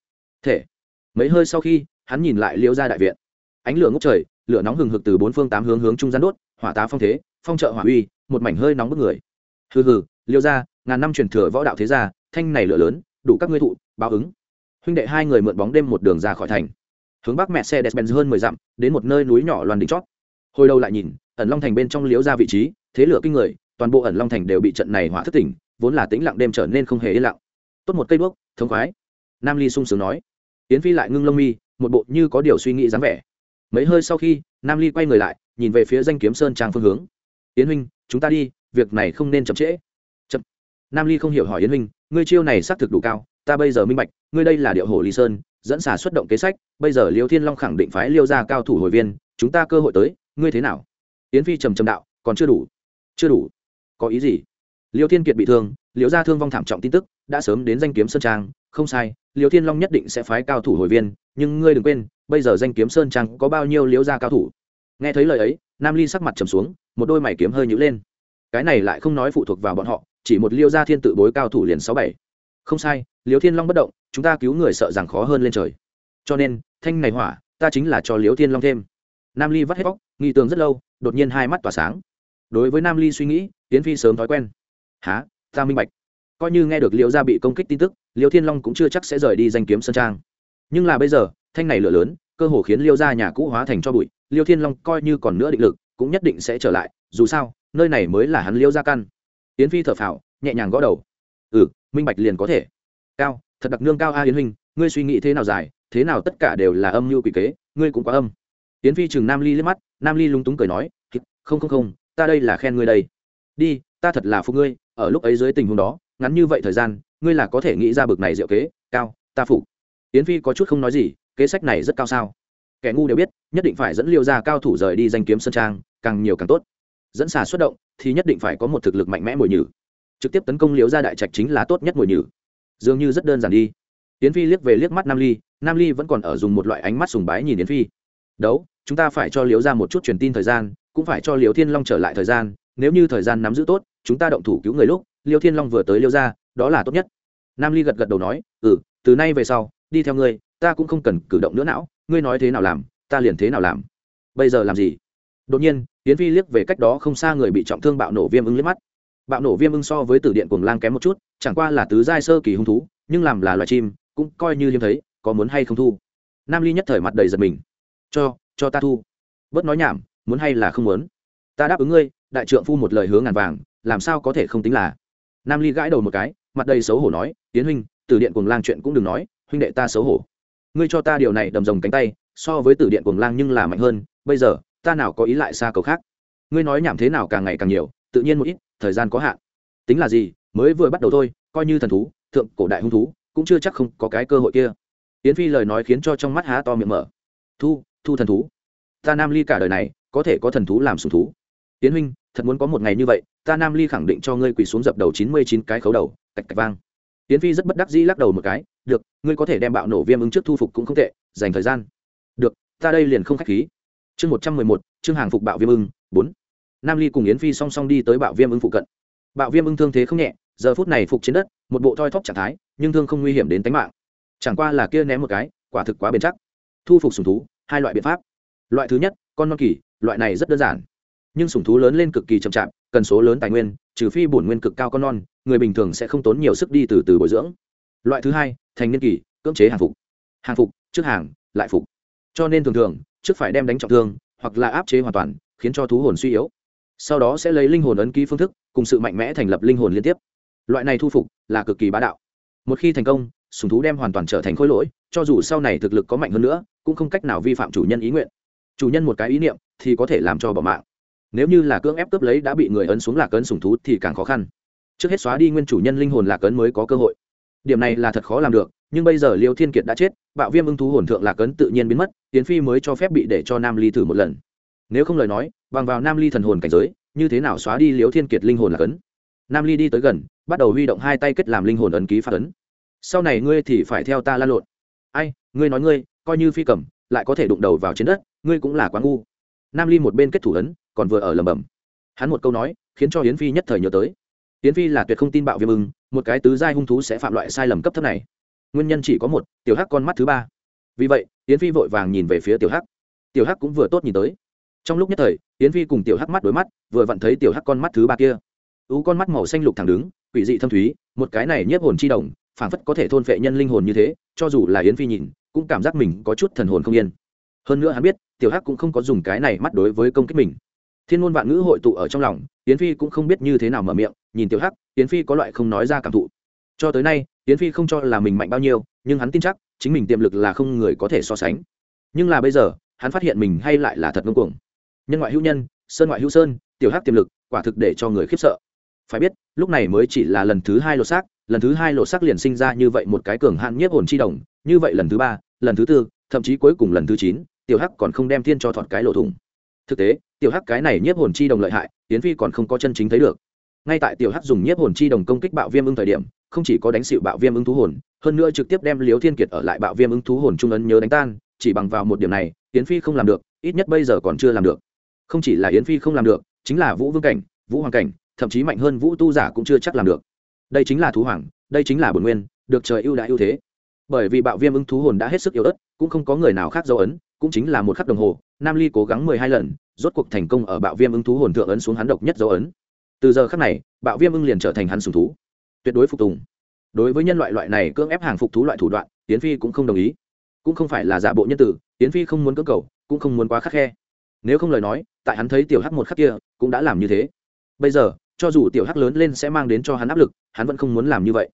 Thể, mấy hơi sau khi, hắn nhìn lại liễu ra đại viện ánh lửa ngốc trời, lửa nóng hừng hực từ bốn phương tám hướng hướng trung gian đốt, hỏa tá phong thế, phong trợ hỏa uy, một mảnh hơi nóng bức người. Hừ hừ, liêu ra ngàn năm truyền thừa võ đạo thế gia, thanh này lửa lớn, đủ các ngươi thụ, báo ứng. Huynh đệ hai người mượn bóng đêm một đường ra khỏi thành. Hướng bắc mẹ xe despen hơn mười dặm, đến một nơi núi nhỏ loan đỉnh chót. Hồi đầu lại nhìn, ẩn long thành bên trong liếu ra vị trí, thế lửa kinh người, toàn bộ ẩn long thành đều bị trận này hỏa thất tỉnh, vốn là tĩnh lặng đêm trở nên không hề yên lặng. Tốt một cây đuốc, thống khoái. Nam ly sung sướng nói. Yến phi lại ngưng lông mi, một bộ như có điều suy nghĩ dáng vẻ mấy hơi sau khi, nam ly quay người lại, nhìn về phía danh kiếm sơn trang phương hướng. Yến huynh, chúng ta đi, việc này không nên chậm trễ. Chậm. Nam ly không hiểu hỏi yến huynh, ngươi chiêu này xác thực đủ cao, ta bây giờ minh bạch, ngươi đây là điệu hồ ly sơn, dẫn xả xuất động kế sách, bây giờ liêu thiên long khẳng định phái liêu ra cao thủ hồi viên, chúng ta cơ hội tới, ngươi thế nào? Yến phi trầm trầm đạo, còn chưa đủ. Chưa đủ? Có ý gì? Liêu thiên kiệt bị thương, Liêu gia thương vong thảm trọng tin tức đã sớm đến danh kiếm sơn trang, không sai, Liêu thiên long nhất định sẽ phái cao thủ hồi viên, nhưng ngươi đừng quên bây giờ danh kiếm sơn trang có bao nhiêu liếu gia cao thủ? Nghe thấy lời ấy, nam ly sắc mặt trầm xuống, một đôi mày kiếm hơi nhữ lên. Cái này lại không nói phụ thuộc vào bọn họ, chỉ một liêu gia thiên tự bối cao thủ liền sáu bảy. Không sai liếu thiên long bất động, chúng ta cứu người sợ rằng khó hơn lên trời. Cho nên, thanh này hỏa, ta chính là cho liếu thiên long thêm. Nam ly vắt hết bóc nghi tường rất lâu, đột nhiên hai mắt tỏa sáng. Đối với nam ly suy nghĩ tiến phi sớm thói quen. Há ta minh bạch. Coi như nghe được liễu gia bị công kích tin tức, liễu thiên long cũng chưa chắc sẽ rời đi danh kiếm sơn trang. Nhưng là bây giờ, thanh này lửa lớn cơ hồ khiến liêu gia nhà cũ hóa thành cho bụi, liêu thiên long coi như còn nữa định lực, cũng nhất định sẽ trở lại, dù sao, nơi này mới là hắn liêu gia căn. Yến phi thở phào, nhẹ nhàng gõ đầu. Ừ minh bạch liền có thể. Cao, thật đặc nương cao a yến huynh, ngươi suy nghĩ thế nào dài, thế nào tất cả đều là âm mưu quỷ kế, ngươi cũng quá âm. Yến phi chừng nam ly liếc mắt, nam ly lúng túng cười nói không không không, ta đây là khen ngươi đây. Đi, ta thật là phục ngươi, ở lúc ấy dưới tình huống đó, ngắn như vậy thời gian, ngươi là có thể nghĩ ra bực này diệu kế, cao, ta phục. Yến phi có chút không nói gì kế sách này rất cao sao? Kẻ ngu đều biết, nhất định phải dẫn liêu ra cao thủ rời đi danh kiếm sơn trang, càng nhiều càng tốt. Dẫn xà xuất động, thì nhất định phải có một thực lực mạnh mẽ mồi nhử. Trực tiếp tấn công Liêu ra đại trạch chính là tốt nhất mồi nhử. Dường như rất đơn giản đi. Yến phi liếc về liếc mắt nam ly nam ly vẫn còn ở dùng một loại ánh mắt sùng bái nhìn yến phi. Đấu, chúng ta phải cho liếu ra một chút truyền tin thời gian, cũng phải cho liều thiên long trở lại thời gian, nếu như thời gian nắm giữ tốt, chúng ta động thủ cứu người lúc, liêu thiên long vừa tới liêu ra đó là tốt nhất. Nam ly gật gật đầu nói ừ từ nay về sau, đi theo ngươi ta cũng không cần cử động nữa não, ngươi nói thế nào làm, ta liền thế nào làm. Bây giờ làm gì? Đột nhiên tiến phi liếc về cách đó không xa người bị trọng thương bạo nổ viêm ưng liếc mắt. Bạo nổ viêm ưng so với tử điện cuồng lang kém một chút, chẳng qua là tứ giai sơ kỳ hung thú, nhưng làm là loài chim, cũng coi như hiếm thấy, có muốn hay không thu. Nam ly nhất thời mặt đầy giật mình. Cho cho ta thu. Bớt nói nhảm, muốn hay là không muốn. Ta đáp ứng ngươi, đại trượng phu một lời hứa ngàn vàng, làm sao có thể không tính là. Nam ly gãi đầu một cái, mặt đầy xấu hổ nói tiến huynh từ điện cuồng lang chuyện cũng đừng nói, huynh đệ ta xấu hổ ngươi cho ta điều này đầm rồng cánh tay, so với tử điện cuồng lang nhưng là mạnh hơn, bây giờ, ta nào có ý lại xa cầu khác. Ngươi nói nhảm thế nào càng ngày càng nhiều, tự nhiên một ít, thời gian có hạn. Tính là gì, mới vừa bắt đầu thôi, coi như thần thú, thượng cổ đại hung thú, cũng chưa chắc không có cái cơ hội kia. Yến phi lời nói khiến cho trong mắt há to miệng mở. Thu thu thần thú. Ta nam ly cả đời này, có thể có thần thú làm sùng thú. Yến huynh, thật muốn có một ngày như vậy, ta nam ly khẳng định cho ngươi quỳ xuống dập đầu chín mươi chín cái khấu đầu, cạch cạch vang tiến phi rất bất đắc dĩ lắc đầu một cái, được, ngươi có thể đem bạo nổ viêm ứng trước thu phục cũng không tệ, dành thời gian. Được, ta đây liền không khách khí. Chương một trăm mười một, chương hàng phục bạo viêm ưng, bốn. Nam ly cùng yến phi song song đi tới bạo viêm ưng phụ cận. Bạo viêm ưng thương thế không nhẹ, giờ phút này phục trên đất, một bộ thoi thóp trạng thái, nhưng thương không nguy hiểm đến tính mạng. Chẳng qua là kia ném một cái, quả thực quá bền chắc. Thu phục sủng thú, hai loại biện pháp. Loại thứ nhất, con non kỳ, loại này rất đơn giản. Nhưng sủng thú lớn lên cực kỳ chậm chạp, cần số lớn tài nguyên trừ phi bổn nguyên cực cao con non, người bình thường sẽ không tốn nhiều sức đi từ từ bồi dưỡng. Loại thứ hai, thành niên kỳ, cưỡng chế hàng phục. Hàng phục, trước hàng, lại phục. Cho nên thường thường, trước phải đem đánh trọng thương, hoặc là áp chế hoàn toàn, khiến cho thú hồn suy yếu. Sau đó sẽ lấy linh hồn ấn ký phương thức, cùng sự mạnh mẽ thành lập linh hồn liên tiếp. Loại này thu phục là cực kỳ bá đạo. Một khi thành công, sùng thú đem hoàn toàn trở thành khối lỗi, cho dù sau này thực lực có mạnh hơn nữa, cũng không cách nào vi phạm chủ nhân ý nguyện. Chủ nhân một cái ý niệm thì có thể làm cho bỏ mạng nếu như là cưỡng ép cướp lấy đã bị người ấn xuống lạc ấn sùng thú thì càng khó khăn. Trước hết xóa đi nguyên chủ nhân linh hồn lạc ấn mới có cơ hội. Điểm này là thật khó làm được, nhưng bây giờ liêu thiên kiệt đã chết, bạo viêm ưng thú hồn thượng lạc ấn tự nhiên biến mất tiến phi mới cho phép bị để cho nam ly thử một lần. Nếu không lời nói, bằng vào nam ly thần hồn cảnh giới, như thế nào xóa đi liêu thiên kiệt linh hồn lạc ấn? Nam ly đi tới gần, bắt đầu huy động hai tay kết làm linh hồn ấn ký phát ấn. Sau này ngươi thì phải theo ta lan lộn. Ai, ngươi nói ngươi, coi như phi cầm, lại có thể đụng đầu vào trên đất, ngươi cũng là quá ngu. Nam ly một bên kết thủ ấn còn vừa ở lầm bầm. Hắn một câu nói, khiến cho hiến phi nhất thời nhớ tới. Hiến phi là tuyệt không tin bạo viêm ưng, một cái tứ giai hung thú sẽ phạm loại sai lầm cấp thấp này. Nguyên nhân chỉ có một, tiểu hắc con mắt thứ ba. Vì vậy hiến phi vội vàng nhìn về phía tiểu hắc. Tiểu hắc cũng vừa tốt nhìn tới. Trong lúc nhất thời hiến phi cùng tiểu hắc mắt đối mắt, vừa vặn thấy tiểu hắc con mắt thứ ba kia. Ú con mắt màu xanh lục thẳng đứng, quỷ dị thâm thúy, một cái này nhiếp hồn chi đồng phảng phất có thể thôn phệ nhân linh hồn như thế, cho dù là yến phi nhìn, cũng cảm giác mình có chút thần hồn không yên. Hơn nữa hắn biết, tiểu hắc cũng không có dùng cái này mắt đối với công kích mình thiên ngôn vạn ngữ hội tụ ở trong lòng, yến phi cũng không biết như thế nào mở miệng, nhìn tiểu hắc, yến phi có loại không nói ra cảm thụ. Cho tới nay, yến phi không cho là mình mạnh bao nhiêu, nhưng hắn tin chắc, chính mình tiềm lực là không người có thể so sánh. Nhưng là bây giờ, hắn phát hiện mình hay lại là thật ngưng cuồng. Nhân ngoại hữu nhân, sơn ngoại hữu sơn, tiểu hắc tiềm lực, quả thực để cho người khiếp sợ. Phải biết, lúc này mới chỉ là lần thứ hai lột xác, lần thứ hai lột xác liền sinh ra như vậy một cái cường hạn nhiếp hồn chi đồng, như vậy lần thứ ba, lần thứ tư, thậm chí cuối cùng lần thứ chín, tiểu hắc còn không đem thiên cho thọt cái lộ thủng. Thực tế tiểu hắc cái này nhiếp hồn chi đồng lợi hại tiến phi còn không có chân chính thấy được. Ngay tại tiểu hắc dùng nhiếp hồn chi đồng công kích bạo viêm ưng thời điểm, không chỉ có đánh xịu bạo viêm ưng thú hồn, hơn nữa trực tiếp đem liếu thiên kiệt ở lại bạo viêm ưng thú hồn trung ấn nhớ đánh tan, chỉ bằng vào một điểm này, yến phi không làm được, ít nhất bây giờ còn chưa làm được. Không chỉ là yến phi không làm được, chính là vũ vương cảnh, vũ hoàng cảnh, thậm chí mạnh hơn vũ tu giả cũng chưa chắc làm được. Đây chính là thú hoàng, đây chính là bồn nguyên, được trời ưu đãi ưu thế. Bởi vì bạo viêm ưng thú hồn đã hết sức yếu ớt, cũng không có người nào khác dấu ấn, cũng chính là một khắc đồng hồ, nam ly cố gắng mười hai lần rốt cuộc thành công ở bạo viêm ưng thú hồn thượng ấn xuống hắn độc nhất dấu ấn. Từ giờ khắc này, bạo viêm ưng liền trở thành hắn sùng thú. Tuyệt đối phục tùng. Đối với nhân loại loại này cưỡng ép hàng phục thú loại thủ đoạn tiến phi cũng không đồng ý. Cũng không phải là giả bộ nhân tử tiến phi không muốn cưỡng cầu, cũng không muốn quá khắc khe. Nếu không lời nói, tại hắn thấy tiểu hắc một khắc kia, cũng đã làm như thế. Bây giờ, cho dù tiểu hắc lớn lên sẽ mang đến cho hắn áp lực, hắn vẫn không muốn làm như vậy.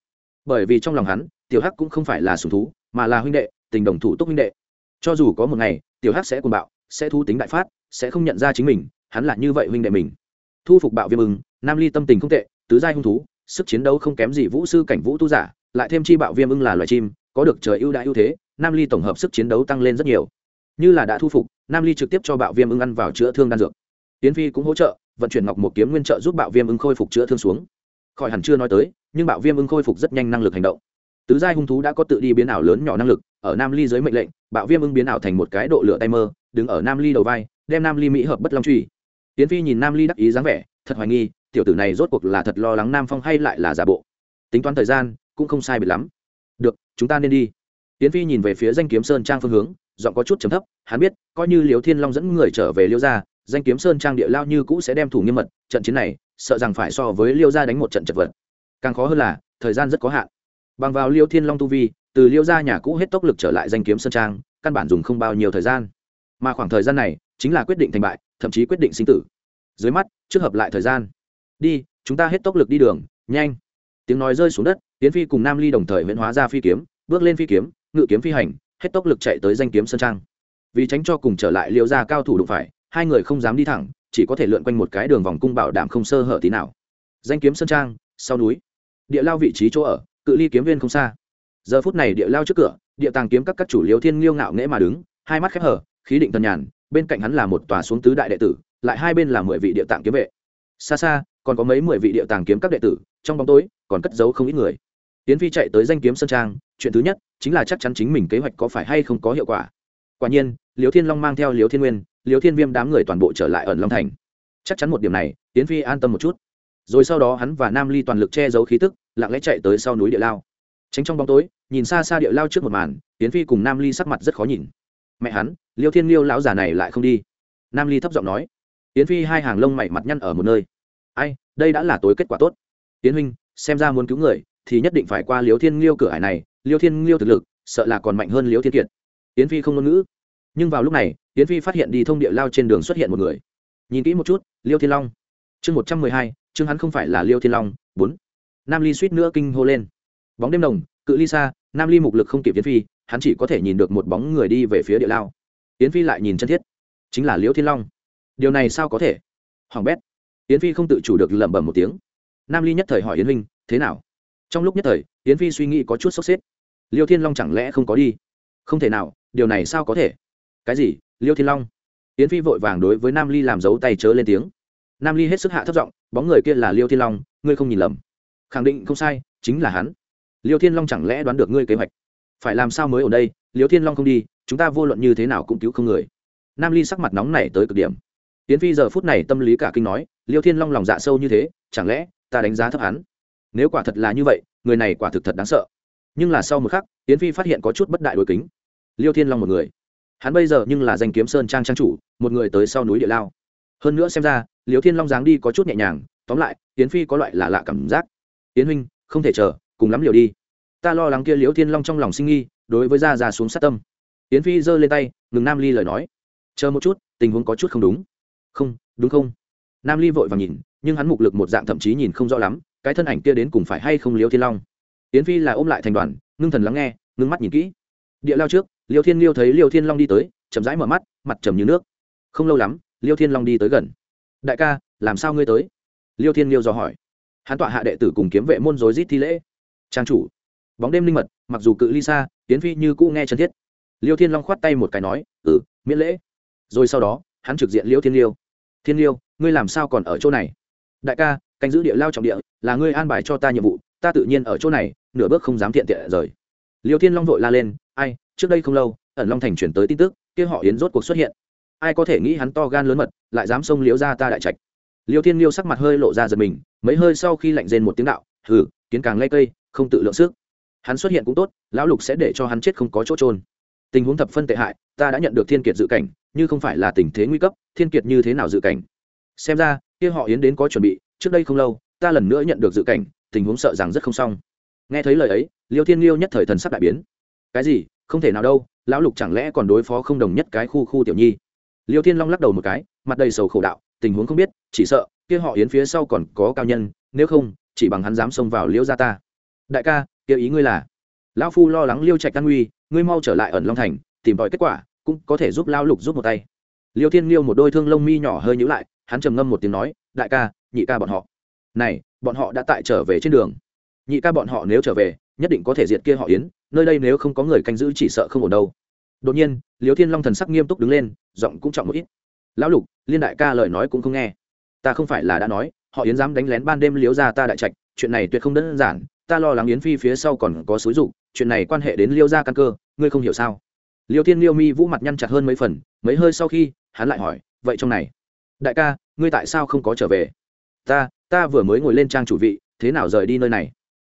Bởi vì trong lòng hắn, tiểu hắc cũng không phải là sùng thú, mà là huynh đệ, tình đồng thủ túc huynh đệ. Cho dù có một ngày, tiểu hắc sẽ cuồng bạo, sẽ thu tính đại phát sẽ không nhận ra chính mình, hắn là như vậy huynh đệ mình. Thu phục bạo viêm ưng, nam ly tâm tình không tệ, tứ giai hung thú, sức chiến đấu không kém gì vũ sư cảnh vũ tu giả, lại thêm chi bạo viêm ưng là loài chim, có được trời ưu đãi ưu thế, nam ly tổng hợp sức chiến đấu tăng lên rất nhiều. Như là đã thu phục, nam ly trực tiếp cho bạo viêm ưng ăn vào chữa thương đan dược. Tiến phi cũng hỗ trợ, vận chuyển ngọc một kiếm nguyên trợ giúp bạo viêm ưng khôi phục chữa thương xuống. Khỏi hẳn chưa nói tới, nhưng bạo viêm ưng khôi phục rất nhanh năng lực hành động. Tứ giai hung thú đã có tự đi biến ảo lớn nhỏ năng lực, ở nam ly dưới mệnh lệnh, bạo viêm ưng biến ảo thành một cái độ lửa tay mơ đứng ở nam ly đầu vai đem nam ly mỹ hợp bất long truy. Tiến phi nhìn nam ly đắc ý dáng vẻ, thật hoài nghi, tiểu tử này rốt cuộc là thật lo lắng nam phong hay lại là giả bộ. Tính toán thời gian, cũng không sai biệt lắm. Được, chúng ta nên đi. Tiến phi nhìn về phía danh kiếm sơn trang phương hướng, giọng có chút trầm thấp, hắn biết, coi như liều thiên long dẫn người trở về liêu gia, danh kiếm sơn trang địa lao như cũ sẽ đem thủ nghiêm mật, trận chiến này, sợ rằng phải so với liêu gia đánh một trận chật vật. Càng khó hơn là, thời gian rất có hạn. Bằng vào liêu thiên long tu vi, từ liêu gia nhà cũ hết tốc lực trở lại danh kiếm sơn trang, căn bản dùng không bao nhiêu thời gian. Mà khoảng thời gian này chính là quyết định thành bại, thậm chí quyết định sinh tử. Dưới mắt, trước hợp lại thời gian. Đi, chúng ta hết tốc lực đi đường, nhanh. Tiếng nói rơi xuống đất tiến phi cùng nam ly đồng thời huyễn hóa ra phi kiếm, bước lên phi kiếm, ngự kiếm phi hành, hết tốc lực chạy tới danh kiếm sơn trang. Vì tránh cho cùng trở lại liêu ra cao thủ đụng phải, hai người không dám đi thẳng, chỉ có thể lượn quanh một cái đường vòng cung bảo đảm không sơ hở tí nào. Danh kiếm sơn trang, sau núi. Địa lao vị trí chỗ ở, cự ly kiếm viên không xa. Giờ phút này địa lao trước cửa, địa tàng kiếm các các chủ liêu thiên liêu ngạo nghễ mà đứng, hai mắt khép hở, khí định thần nhàn bên cạnh hắn là một tòa xuống tứ đại đệ tử, lại hai bên là mười vị địa tàng kiếm vệ. Xa xa, còn có mấy mười vị địa tàng kiếm các đệ tử, trong bóng tối, còn cất giấu không ít người. Tiến phi chạy tới danh kiếm sơn trang, chuyện thứ nhất chính là chắc chắn chính mình kế hoạch có phải hay không có hiệu quả. Quả nhiên liều thiên long mang theo liều thiên nguyên liều thiên viêm đám người toàn bộ trở lại ẩn long thành. Chắc chắn một điểm này, tiến phi an tâm một chút. Rồi sau đó hắn và nam ly toàn lực che giấu khí tức, lặng lẽ chạy tới sau núi địa lao. Tránh trong bóng tối, nhìn xa xa địa lao trước một màn, tiến phi cùng nam ly sắc mặt rất khó nhìn. Mẹ hắn liêu thiên liêu lão già này lại không đi. Nam ly thấp giọng nói. Yến phi hai hàng lông mày mặt nhăn ở một nơi. Ai, đây đã là tối kết quả tốt. Yến huynh, xem ra muốn cứu người, thì nhất định phải qua liêu thiên liêu cửa hải này. Liêu thiên liêu thực lực, sợ là còn mạnh hơn liêu thiên kiệt. Yến phi không ngôn ngữ. Nhưng vào lúc này, yến phi phát hiện đi thông địa lao trên đường xuất hiện một người. Nhìn kỹ một chút, liêu thiên long. Chương một trăm mười hai, chương hắn không phải là liêu thiên long, bốn. Nam ly suýt nữa kinh hô lên. Bóng đêm đồng cự ly xa, nam ly mục lực không kịp yến phi, hắn chỉ có thể nhìn được một bóng người đi về phía địa lao. Yến phi lại nhìn chân thiết. Chính là liêu thiên long. Điều này sao có thể? Hoàng bét. Yến phi không tự chủ được lẩm bẩm một tiếng. Nam ly nhất thời hỏi yến Minh, thế nào? Trong lúc nhất thời yến phi suy nghĩ có chút sốc xếp. Liêu thiên long chẳng lẽ không có đi? Không thể nào điều này sao có thể? Cái gì? Liêu thiên long? Yến phi vội vàng đối với nam ly làm dấu tay chớ lên tiếng. Nam ly hết sức hạ thấp giọng bóng người kia là liêu thiên long ngươi không nhìn lầm. Khẳng định không sai chính là hắn. Liêu thiên long chẳng lẽ đoán được ngươi kế hoạch? Phải làm sao mới ở đây? Liêu thiên long không đi, chúng ta vô luận như thế nào cũng cứu không người. Nam ly sắc mặt nóng này tới cực điểm. Tiến phi giờ phút này tâm lý cả kinh nói, liêu thiên long lòng dạ sâu như thế, chẳng lẽ ta đánh giá thấp hắn? Nếu quả thật là như vậy, người này quả thực thật đáng sợ. Nhưng là sau một khắc tiến phi phát hiện có chút bất đại đối kính. Liêu thiên long một người. Hắn bây giờ nhưng là danh kiếm sơn trang trang chủ, một người tới sau núi địa lao. Hơn nữa xem ra, liêu thiên long dáng đi có chút nhẹ nhàng, tóm lại tiến phi có loại là lạ cảm giác. Tiến huynh, không thể chờ, cùng lắm liều đi. Ta lo lắng kia liêu thiên long trong lòng sinh nghi đối với ra ra xuống sát tâm. Tiến phi giơ lên tay, ngừng nam ly lời nói. Chờ một chút, tình huống có chút không đúng. Không đúng không? Nam ly vội vàng nhìn, nhưng hắn mục lực một dạng thậm chí nhìn không rõ lắm, cái thân ảnh kia đến cùng phải hay không liêu thiên long. Yến phi là ôm lại thành đoàn, ngưng thần lắng nghe, ngưng mắt nhìn kỹ. Địa lao trước, liêu thiên liêu thấy liêu thiên long đi tới, chậm rãi mở mắt, mặt trầm như nước. Không lâu lắm, liêu thiên long đi tới gần. Đại ca, làm sao ngươi tới? Liêu thiên liêu dò hỏi. Hắn tọa hạ đệ tử cùng kiếm vệ môn rối rít thi lễ. Trang chủ bóng đêm linh mật, mặc dù cự ly xa tiến phi như cũ nghe chân thiết. Liêu thiên long khoát tay một cái nói ừ miễn lễ. Rồi sau đó, hắn trực diện liêu thiên liêu. Thiên liêu, ngươi làm sao còn ở chỗ này? Đại ca, canh giữ địa lao trọng địa, là ngươi an bài cho ta nhiệm vụ, ta tự nhiên ở chỗ này, nửa bước không dám thiện tiện rời. Liêu thiên long vội la lên, ai, trước đây không lâu, ẩn long thành chuyển tới tin tức, kia họ yến rốt cuộc xuất hiện. Ai có thể nghĩ hắn to gan lớn mật, lại dám xông liếu ra ta đại trạch. Liêu thiên liêu sắc mặt hơi lộ ra giật mình, mấy hơi sau khi lạnh rên một tiếng đạo, hừ, kiến càng lây cây, không tự lượng sức hắn xuất hiện cũng tốt, lão lục sẽ để cho hắn chết không có chỗ trôn tình huống thập phân tệ hại, ta đã nhận được thiên kiệt dự cảnh, như không phải là tình thế nguy cấp, thiên kiệt như thế nào dự cảnh? Xem ra, kia họ yến đến có chuẩn bị, trước đây không lâu, ta lần nữa nhận được dự cảnh, tình huống sợ rằng rất không xong. Nghe thấy lời ấy, liêu thiên liêu nhất thời thần sắc đại biến. Cái gì? Không thể nào đâu, lão lục chẳng lẽ còn đối phó không đồng nhất cái khu khu tiểu nhi? Liêu thiên long lắc đầu một cái, mặt đầy sầu khổ đạo, tình huống không biết, chỉ sợ, kia họ yến phía sau còn có cao nhân, nếu không, chỉ bằng hắn dám xông vào liễu gia ta. Đại ca kia ý ngươi là, lão phu lo lắng liêu trạch căn nguy, ngươi mau trở lại ẩn long thành, tìm tòi kết quả, cũng có thể giúp lão lục giúp một tay. Liêu thiên liêu một đôi thương lông mi nhỏ hơi nhữ lại, hắn trầm ngâm một tiếng nói, đại ca, nhị ca bọn họ. Này, bọn họ đã tại trở về trên đường. Nhị ca bọn họ nếu trở về, nhất định có thể diệt kia họ yến, nơi đây nếu không có người canh giữ chỉ sợ không ổn đâu. Đột nhiên, liêu thiên long thần sắc nghiêm túc đứng lên, giọng cũng trọng một ít. Lão lục, liên đại ca lời nói cũng không nghe. Ta không phải là đã nói, họ yến dám đánh lén ban đêm liếu ra ta đại trạch, chuyện này tuyệt không đơn giản ta lo lắng yến phi phía sau còn có xúi dục, chuyện này quan hệ đến liêu gia căn cơ, ngươi không hiểu sao? Liêu thiên liêu mi vũ mặt nhăn chặt hơn mấy phần, mấy hơi sau khi, hắn lại hỏi, vậy trong này, đại ca, ngươi tại sao không có trở về? Ta ta vừa mới ngồi lên trang chủ vị, thế nào rời đi nơi này?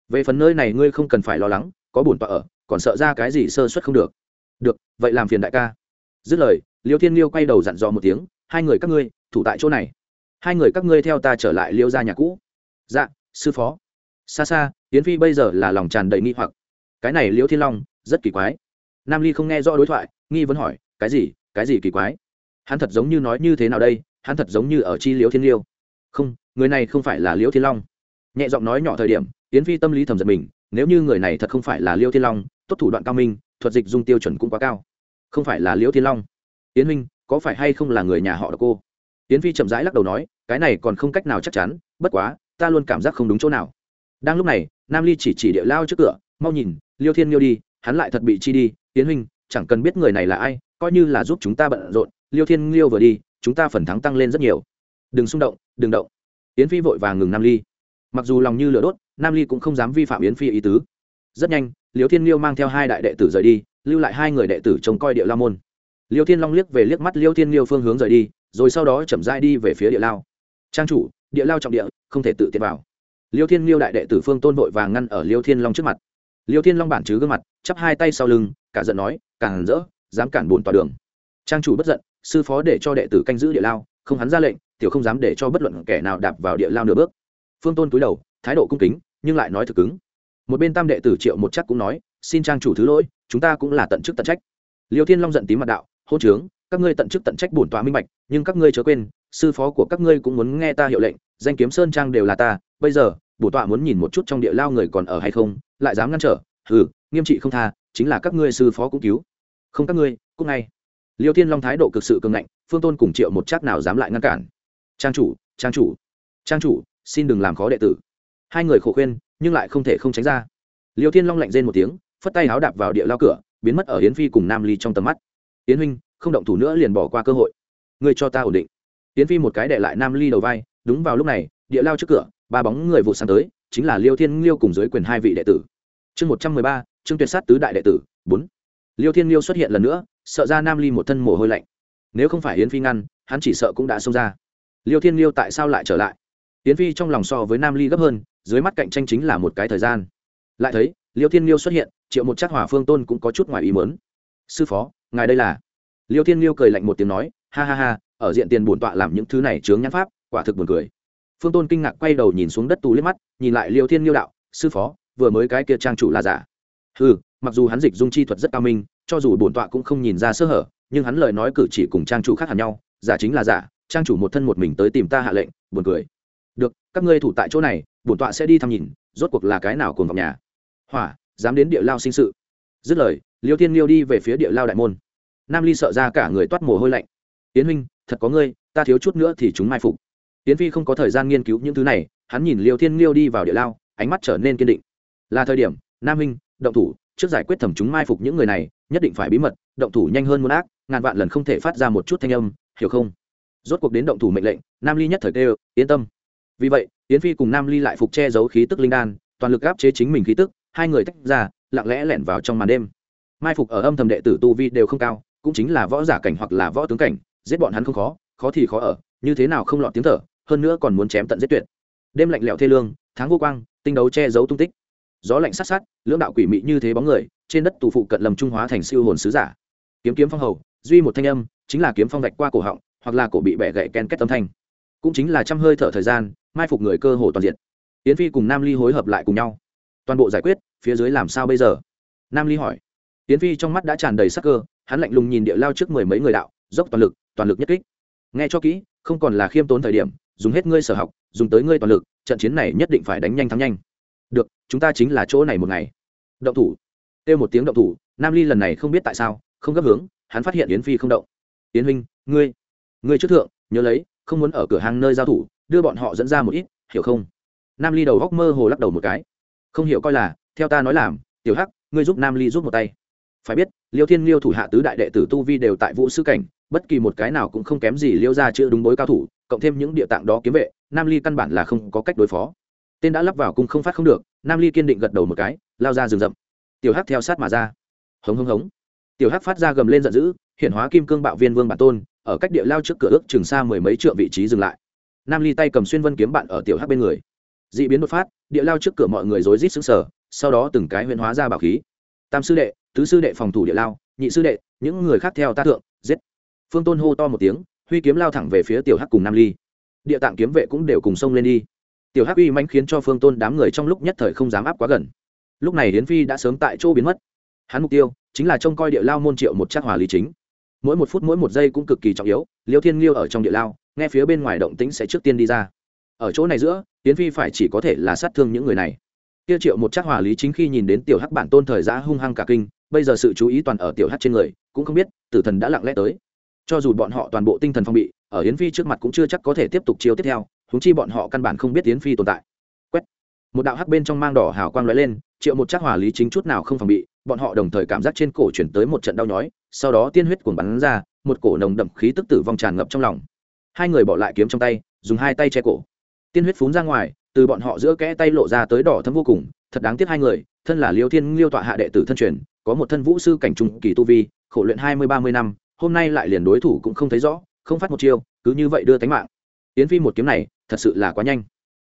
Về phần nơi này ngươi không cần phải lo lắng, có bổn tọa ở, còn sợ ra cái gì sơ suất không được. Được, vậy làm phiền đại ca. Dứt lời, liêu thiên liêu quay đầu dặn dò một tiếng, hai người các ngươi, thủ tại chỗ này. Hai người các ngươi theo ta trở lại liêu ra nhà cũ. Dạ sư phó. Xa xa yến phi bây giờ là lòng tràn đầy nghi hoặc. Cái này liêu thiên long, rất kỳ quái. Nam ly không nghe rõ đối thoại, nghi vấn hỏi, cái gì? Cái gì kỳ quái? Hắn thật giống như nói như thế nào đây, hắn thật giống như ở chi liêu thiên liêu. Không, người này không phải là liêu thiên long. Nhẹ giọng nói nhỏ thời điểm, yến phi tâm lý thầm giật mình, nếu như người này thật không phải là liêu thiên long, tốt thủ đoạn cao minh, thuật dịch dung tiêu chuẩn cũng quá cao. Không phải là liêu thiên long. Yến huynh, có phải hay không là người nhà họ đ cô? Yến phi chậm rãi lắc đầu nói, cái này còn không cách nào chắc chắn, bất quá, ta luôn cảm giác không đúng chỗ nào đang lúc này, nam ly chỉ chỉ địa lao trước cửa, mau nhìn, liêu thiên liêu đi, hắn lại thật bị chi đi, yến huynh, chẳng cần biết người này là ai, coi như là giúp chúng ta bận rộn, liêu thiên liêu vừa đi, chúng ta phần thắng tăng lên rất nhiều. Đừng xung động, đừng động. Yến phi vội vàng ngừng nam ly. Mặc dù lòng như lửa đốt, nam ly cũng không dám vi phạm yến phi ý tứ. Rất nhanh, liêu thiên liêu mang theo hai đại đệ tử rời đi, lưu lại hai người đệ tử trông coi địa la môn. Liêu thiên long liếc về liếc mắt liêu thiên liêu phương hướng rời đi, rồi sau đó chậm rãi đi về phía địa lao. Trang chủ, địa lao trọng địa, không thể tự tiện vào liêu thiên liêu đại đệ tử phương tôn vội vàng ngăn ở liêu thiên long trước mặt. Liêu thiên long bản chứ gương mặt, chắp hai tay sau lưng, cả giận nói, càng rỡ, dám cản bồn tòa đường. Trang chủ bất giận, sư phó để cho đệ tử canh giữ địa lao, không hắn ra lệnh, tiểu không dám để cho bất luận kẻ nào đạp vào địa lao nửa bước. Phương tôn cúi đầu, thái độ cung kính, nhưng lại nói thực cứng. Một bên tam đệ tử triệu một chắc cũng nói, xin trang chủ thứ lỗi, chúng ta cũng là tận chức tận trách. Liêu thiên long giận tím mặt đạo hôn trướng, các ngươi tận chức tận trách bổn tòa minh bạch, nhưng các ngươi chớ quên, sư phó của các ngươi cũng muốn nghe ta hiệu lệnh, danh kiếm sơn trang đều là ta, bây giờ Bổ tọa muốn nhìn một chút trong địa lao người còn ở hay không lại dám ngăn trở ừ, nghiêm trị không tha chính là các ngươi sư phó cũng cứu. Không các ngươi cũng ngay. Liêu thiên long thái độ cực sự cường ngạnh phương tôn cùng triệu một chắc nào dám lại ngăn cản. Trang chủ trang chủ trang chủ xin đừng làm khó đệ tử. Hai người khổ khuyên nhưng lại không thể không tránh ra. Liêu thiên long lạnh rên một tiếng phất tay háo đạp vào địa lao cửa biến mất ở hiến phi cùng nam ly trong tầm mắt. Yến huynh không động thủ nữa liền bỏ qua cơ hội. Ngươi cho ta ổn định. Yến phi một cái đệ lại nam ly đầu vai đúng vào lúc này địa lao trước cửa ba bóng người vụ sang tới, chính là liêu thiên liêu cùng dưới quyền hai vị đệ tử. Chương một trăm mười ba chương tuyệt sát tứ đại đệ tử, bốn. Liêu thiên liêu xuất hiện lần nữa, sợ ra nam ly một thân mồ hôi lạnh. Nếu không phải yến phi ngăn, hắn chỉ sợ cũng đã xông ra. Liêu thiên liêu tại sao lại trở lại? Yến phi trong lòng so với nam ly gấp hơn, dưới mắt cạnh tranh chính là một cái thời gian. Lại thấy, liêu thiên liêu xuất hiện, triệu một chắc hỏa phương tôn cũng có chút ngoài ý mớn sư phó, ngài đây là? Liêu thiên liêu cười lạnh một tiếng nói, ha ha ha, ở diện tiền bổn tọa làm những thứ này chướng nhãn pháp, quả thực buồn cười phương tôn kinh ngạc quay đầu nhìn xuống đất tù liếc mắt, nhìn lại liêu thiên nhiêu đạo, sư phó, vừa mới cái kia trang chủ là giả? Ừ mặc dù hắn dịch dung chi thuật rất cao minh, cho dù bổn tọa cũng không nhìn ra sơ hở, nhưng hắn lời nói cử chỉ cùng trang chủ khác hẳn nhau, giả chính là giả, trang chủ một thân một mình tới tìm ta hạ lệnh, buồn cười. Được, các ngươi thủ tại chỗ này, bổn tọa sẽ đi thăm nhìn, rốt cuộc là cái nào cùng vào nhà? Hỏa, dám đến địa lao sinh sự. Dứt lời, liêu thiên liêu đi về phía địa lao đại môn. Nam ly sợ ra cả người toát mồ hôi lạnh. Yến huynh, thật có ngươi, ta thiếu chút nữa thì chúng mai phục. Tiến phi không có thời gian nghiên cứu những thứ này, hắn nhìn liêu thiên liêu đi vào địa lao, ánh mắt trở nên kiên định. Là thời điểm, nam huynh động thủ, trước giải quyết thẩm chúng mai phục những người này, nhất định phải bí mật, động thủ nhanh hơn muốn ác, ngàn vạn lần không thể phát ra một chút thanh âm, hiểu không? Rốt cuộc đến động thủ mệnh lệnh, nam ly nhất thời kêu, yên tâm. Vì vậy, Tiễn phi cùng nam ly lại phục che giấu khí tức linh đan, toàn lực áp chế chính mình khí tức, hai người tách ra, lặng lẽ lẻn vào trong màn đêm. Mai phục ở âm thầm đệ tử tu vi đều không cao, cũng chính là võ giả cảnh hoặc là võ tướng cảnh, giết bọn hắn không khó khó thì khó ở, như thế nào không lọt tiếng thở hơn nữa còn muốn chém tận giết tuyệt. Đêm lạnh lẽo thê lương, tháng vô quang, tinh đấu che giấu tung tích. Gió lạnh sát sát, lưỡng đạo quỷ mị như thế bóng người, trên đất tù phụ cận lầm trung hóa thành siêu hồn sứ giả. Kiếm kiếm phong hầu, duy một thanh âm, chính là kiếm phong vạch qua cổ họng, hoặc là cổ bị bẻ gậy ken kết âm thanh. Cũng chính là trăm hơi thở thời gian, mai phục người cơ hồ toàn diện. Yến phi cùng nam ly hối hợp lại cùng nhau. Toàn bộ giải quyết, phía dưới làm sao bây giờ? Nam ly hỏi. Yến phi trong mắt đã tràn đầy sắc cơ, hắn lạnh lùng nhìn địa lao trước mười mấy người đạo, dốc toàn lực toàn lực nhất kích. Nghe cho kỹ, không còn là khiêm tốn thời điểm dùng hết ngươi sở học, dùng tới ngươi toàn lực, trận chiến này nhất định phải đánh nhanh thắng nhanh. Được, chúng ta chính là chỗ này một ngày. Động thủ. Kêu một tiếng động thủ, nam ly lần này không biết tại sao, không gấp hướng, hắn phát hiện yến phi không động. Yến huynh, ngươi ngươi trước thượng, nhớ lấy, không muốn ở cửa hàng nơi giao thủ, đưa bọn họ dẫn ra một ít, hiểu không? Nam ly đầu góc mơ hồ lắc đầu một cái. Không hiểu coi là, theo ta nói làm, tiểu hắc, ngươi giúp nam ly giúp một tay. Phải biết, liêu thiên liêu thủ hạ tứ đại đệ tử tu vi đều tại vũ sư cảnh, bất kỳ một cái nào cũng không kém gì liêu ra chữ đúng bối cao thủ cộng thêm những địa tạng đó kiếm vệ, nam ly căn bản là không có cách đối phó. Tên đã lắp vào cung không phát không được, nam ly kiên định gật đầu một cái, lao ra rừng rậm. Tiểu hắc theo sát mà ra. Hống hống hống. Tiểu hắc phát ra gầm lên giận dữ, hiện hóa kim cương bạo viên vương bản tôn, ở cách địa lao trước cửa ước chừng xa mười mấy trượng vị trí dừng lại. Nam ly tay cầm xuyên vân kiếm bạn ở tiểu hắc bên người. D ị biến đột phát, địa lao trước cửa mọi người rối rít xứng sở sau đó từng cái huyễn hóa ra bảo khí. Tam sư đệ, tứ sư đệ phòng thủ địa lao, nhị sư đệ, những người khác theo ta thượng, giết. Phương tôn hô to một tiếng huy kiếm lao thẳng về phía tiểu hắc cùng nam ly địa tạng kiếm vệ cũng đều cùng xông lên đi tiểu hắc uy manh khiến cho phương tôn đám người trong lúc nhất thời không dám áp quá gần lúc này hiến phi đã sớm tại chỗ biến mất hắn mục tiêu chính là trông coi địa lao môn triệu một chắc hòa lý chính mỗi một phút mỗi một giây cũng cực kỳ trọng yếu liêu thiên liêu ở trong địa lao nghe phía bên ngoài động tĩnh sẽ trước tiên đi ra ở chỗ này giữa hiến phi phải chỉ có thể là sát thương những người này tiêu triệu một chắc hòa lý chính khi nhìn đến tiểu hắc bản tôn thời giã hung hăng cả kinh bây giờ sự chú ý toàn ở tiểu hắc trên người cũng không biết tử thần đã lặng lẽ tới cho dù bọn họ toàn bộ tinh thần phong bị, ở Yến phi trước mặt cũng chưa chắc có thể tiếp tục chiếu tiếp theo húng chi bọn họ căn bản không biết Yến phi tồn tại. Quét. Một đạo hắc bên trong mang đỏ hào quang lóe lên, triệu một chắc hỏa lý chính chút nào không phòng bị, bọn họ đồng thời cảm giác trên cổ chuyển tới một trận đau nhói, sau đó tiên huyết cuồng bắn ra, một cổ nồng đậm khí tức tử vong tràn ngập trong lòng. Hai người bỏ lại kiếm trong tay, dùng hai tay che cổ. Tiên huyết phún ra ngoài, từ bọn họ giữa kẽ tay lộ ra tới đỏ thấm vô cùng, thật đáng tiếc hai người, thân là liêu thiên liêu tọa hạ đệ tử thân truyền, có một thân vũ sư cảnh trung kỳ tu vi, khổ luyện hai mươi ba mươi năm hôm nay lại liền đối thủ cũng không thấy rõ, không phát một chiêu, cứ như vậy đưa tánh mạng. Yến phi một kiếm này, thật sự là quá nhanh.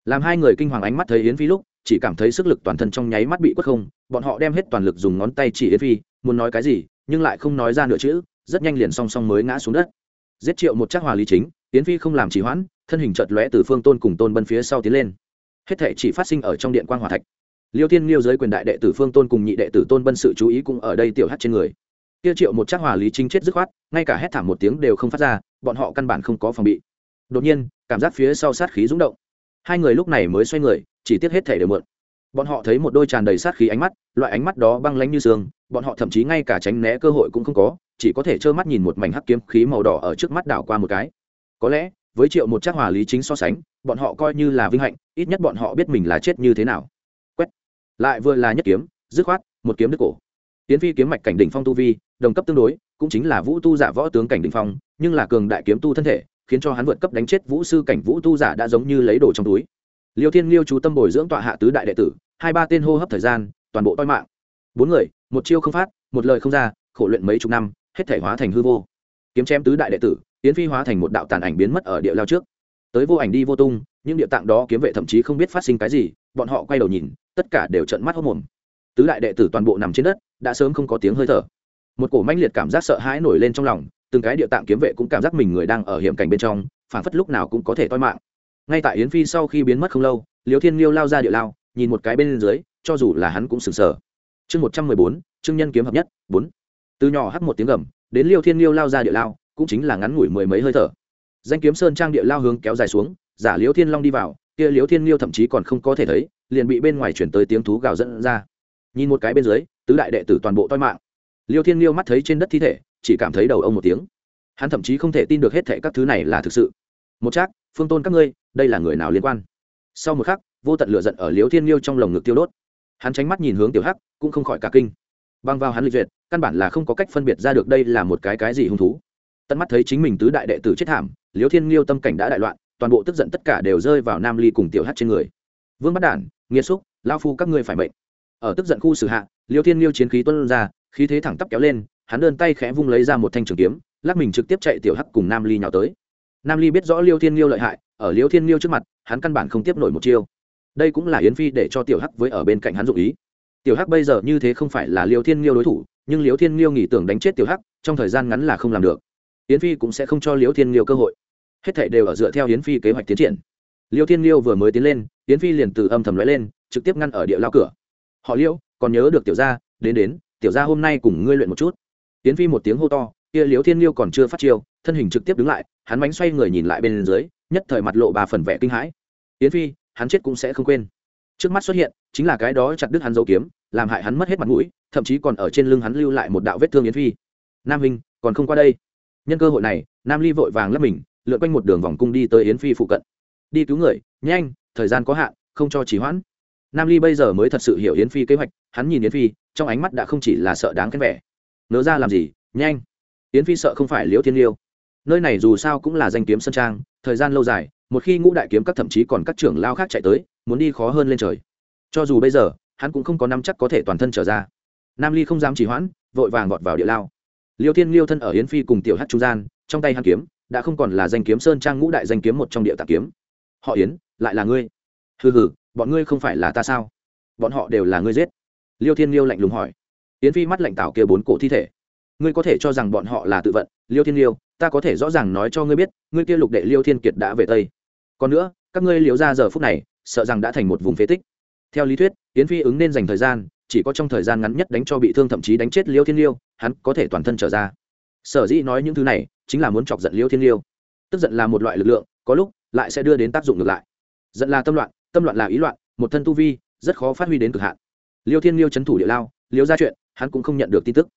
Làm hai người kinh hoàng ánh mắt thấy yến phi lúc, chỉ cảm thấy sức lực toàn thân trong nháy mắt bị quất không, bọn họ đem hết toàn lực dùng ngón tay chỉ yến phi, muốn nói cái gì, nhưng lại không nói ra nửa chữ, rất nhanh liền song song mới ngã xuống đất. Giết triệu một chắc hòa lý chính, yến phi không làm trì hoãn, thân hình chợt lóe từ phương tôn cùng tôn bân phía sau tiến lên. Hết thể chỉ phát sinh ở trong điện quan hòa thạch. Liêu thiên liêu giới quyền đại đệ tử phương tôn cùng nhị đệ tử tôn bân sự chú ý cũng ở đây tiểu hát trên người kia triệu một chắc hòa lý chính chết dứt khoát, ngay cả hét thảm một tiếng đều không phát ra, bọn họ căn bản không có phòng bị. Đột nhiên, cảm giác phía sau sát khí rúng động. Hai người lúc này mới xoay người, chỉ tiếc hết thể đều mượn. Bọn họ thấy một đôi tràn đầy sát khí ánh mắt, loại ánh mắt đó băng lánh như xương bọn họ thậm chí ngay cả tránh né cơ hội cũng không có, chỉ có thể trơ mắt nhìn một mảnh hắc kiếm khí màu đỏ ở trước mắt đảo qua một cái. Có lẽ, với triệu một chắc hòa lý chính so sánh, bọn họ coi như là vinh hạnh, ít nhất bọn họ biết mình là chết như thế nào. Quét. Lại vừa là nhất kiếm, dứt khoát, một kiếm đứt cổ. Tiến phi kiếm mạch cảnh đỉnh phong tu vi đồng cấp tương đối, cũng chính là vũ tu giả võ tướng cảnh đỉnh phong, nhưng là cường đại kiếm tu thân thể, khiến cho hắn vượt cấp đánh chết vũ sư cảnh vũ tu giả đã giống như lấy đồ trong túi. Liêu thiên liêu chú tâm bồi dưỡng tọa hạ tứ đại đệ tử, hai ba tên hô hấp thời gian, toàn bộ toi mạng. Bốn người, một chiêu không phát, một lời không ra, khổ luyện mấy chục năm, hết thể hóa thành hư vô. Kiếm chém tứ đại đệ tử, tiến phi hóa thành một đạo tàn ảnh biến mất ở địa lao trước. Tới vô ảnh đi vô tung, những địa tạng đó kiếm vệ thậm chí không biết phát sinh cái gì, bọn họ quay đầu nhìn, tất cả đều trận mắt hốc mồm. Tứ đại đệ tử toàn bộ nằm trên đất, đã sớm không có tiếng hơi thở một cổ manh liệt cảm giác sợ hãi nổi lên trong lòng, từng cái địa tạng kiếm vệ cũng cảm giác mình người đang ở hiểm cảnh bên trong, phản phất lúc nào cũng có thể toi mạng. Ngay tại yến phi sau khi biến mất không lâu liều thiên liêu lao ra địa lao, nhìn một cái bên dưới, cho dù là hắn cũng sừng sờ. Chương một trăm mười bốn chương nhân kiếm hợp nhất, bốn. Từ nhỏ hắt một tiếng gầm, đến liêu thiên liêu lao ra địa lao, cũng chính là ngắn ngủi mười mấy hơi thở. Danh kiếm sơn trang địa lao hướng kéo dài xuống, giả liêu thiên long đi vào, kia liêu thiên liêu thậm chí còn không có thể thấy, liền bị bên ngoài chuyển tới tiếng thú gào dẫn ra. Nhìn một cái bên dưới, tứ đại đệ tử toàn bộ toi mạng liêu thiên liêu mắt thấy trên đất thi thể, chỉ cảm thấy đầu ông một tiếng. Hắn thậm chí không thể tin được hết thệ các thứ này là thực sự. Một chắc phương tôn các ngươi, đây là người nào liên quan? Sau một khắc, vô tận lửa giận ở liêu thiên liêu trong lồng ngực tiêu đốt. Hắn tránh mắt nhìn hướng tiểu hắc, cũng không khỏi cả kinh. Băng vào hắn lịch duyệt, căn bản là không có cách phân biệt ra được đây là một cái cái gì hung thú. Tận mắt thấy chính mình tứ đại đệ tử chết thảm, liêu thiên liêu tâm cảnh đã đại loạn, toàn bộ tức giận tất cả đều rơi vào nam ly cùng tiểu hát trên người. Vương bắt đản nghiêm xúc lao phu các ngươi phải mệnh. Ở tức giận khu xử hạ, liêu thiên liêu chiến khí tuân ra khí thế thẳng tắp kéo lên, hắn đơn tay khẽ vung lấy ra một thanh trường kiếm, lắc mình trực tiếp chạy tiểu hắc cùng nam ly nhào tới. Nam ly biết rõ liêu thiên liêu lợi hại, ở liêu thiên liêu trước mặt, hắn căn bản không tiếp nổi một chiêu. Đây cũng là yến phi để cho tiểu hắc với ở bên cạnh hắn dụ ý. Tiểu hắc bây giờ như thế không phải là liêu thiên liêu đối thủ, nhưng liêu thiên liêu nghĩ tưởng đánh chết tiểu hắc, trong thời gian ngắn là không làm được. Yến phi cũng sẽ không cho liêu thiên liêu cơ hội. Hết thảy đều ở dựa theo yến phi kế hoạch tiến triển. Liêu thiên liêu vừa mới tiến lên, yến phi liền từ âm thầm lóe lên, trực tiếp ngăn ở địa lao cửa. Họ liêu, còn nhớ được tiểu gia, đến đến tiểu gia hôm nay cùng ngươi luyện một chút. Yến phi một tiếng hô to, kia liếu thiên liêu còn chưa phát chiêu, thân hình trực tiếp đứng lại, hắn bánh xoay người nhìn lại bên dưới, nhất thời mặt lộ ba phần vẻ kinh hãi. Yến phi, hắn chết cũng sẽ không quên. Trước mắt xuất hiện, chính là cái đó chặt đứt hắn dấu kiếm, làm hại hắn mất hết mặt mũi, thậm chí còn ở trên lưng hắn lưu lại một đạo vết thương yến phi. Nam hình còn không qua đây. Nhân cơ hội này, nam ly vội vàng lấp mình, lượn quanh một đường vòng cung đi tới yến phi phụ cận. Đi cứu người, nhanh, thời gian có hạn, không cho trì hoãn. Nam ly bây giờ mới thật sự hiểu yến phi kế hoạch, hắn nhìn yến phi trong ánh mắt đã không chỉ là sợ đáng khen vẻ. Nỡ ra làm gì? Nhanh. Yến phi sợ không phải liễu thiên liêu. Nơi này dù sao cũng là danh kiếm sân trang, thời gian lâu dài, một khi ngũ đại kiếm các thậm chí còn các trưởng lao khác chạy tới, muốn đi khó hơn lên trời. Cho dù bây giờ, hắn cũng không có năm chắc có thể toàn thân trở ra. Nam ly không dám chỉ hoãn, vội vàng vọt vào địa lao. Liêu thiên liêu thân ở yến phi cùng tiểu hát trung gian, trong tay hắn kiếm, đã không còn là danh kiếm sơn trang ngũ đại danh kiếm một trong địa tạc kiếm. Họ yến, lại là ngươi. Hừ hừ, bọn ngươi không phải là ta sao? Bọn họ đều là ngươi giết liêu thiên liêu lạnh lùng hỏi. Yến phi mắt lạnh tạo kia bốn cổ thi thể. Ngươi có thể cho rằng bọn họ là tự vận, liêu thiên liêu, ta có thể rõ ràng nói cho ngươi biết, ngươi kia lục đệ liêu thiên kiệt đã về tây. Còn nữa, các ngươi liếu ra giờ phút này, sợ rằng đã thành một vùng phế tích. Theo lý thuyết, yến phi ứng nên dành thời gian, chỉ có trong thời gian ngắn nhất đánh cho bị thương thậm chí đánh chết liêu thiên liêu, hắn có thể toàn thân trở ra. Sở dĩ nói những thứ này, chính là muốn chọc giận liêu thiên liêu. Tức giận là một loại lực lượng, có lúc, lại sẽ đưa đến tác dụng ngược lại. Giận là tâm loạn tâm loạn là ý loạn, một thân tu vi, rất khó phát huy đến cực hạn liêu thiên liêu c h ấ n thủ địa lao, liêu ra chuyện, hắn cũng không nhận được tin tức.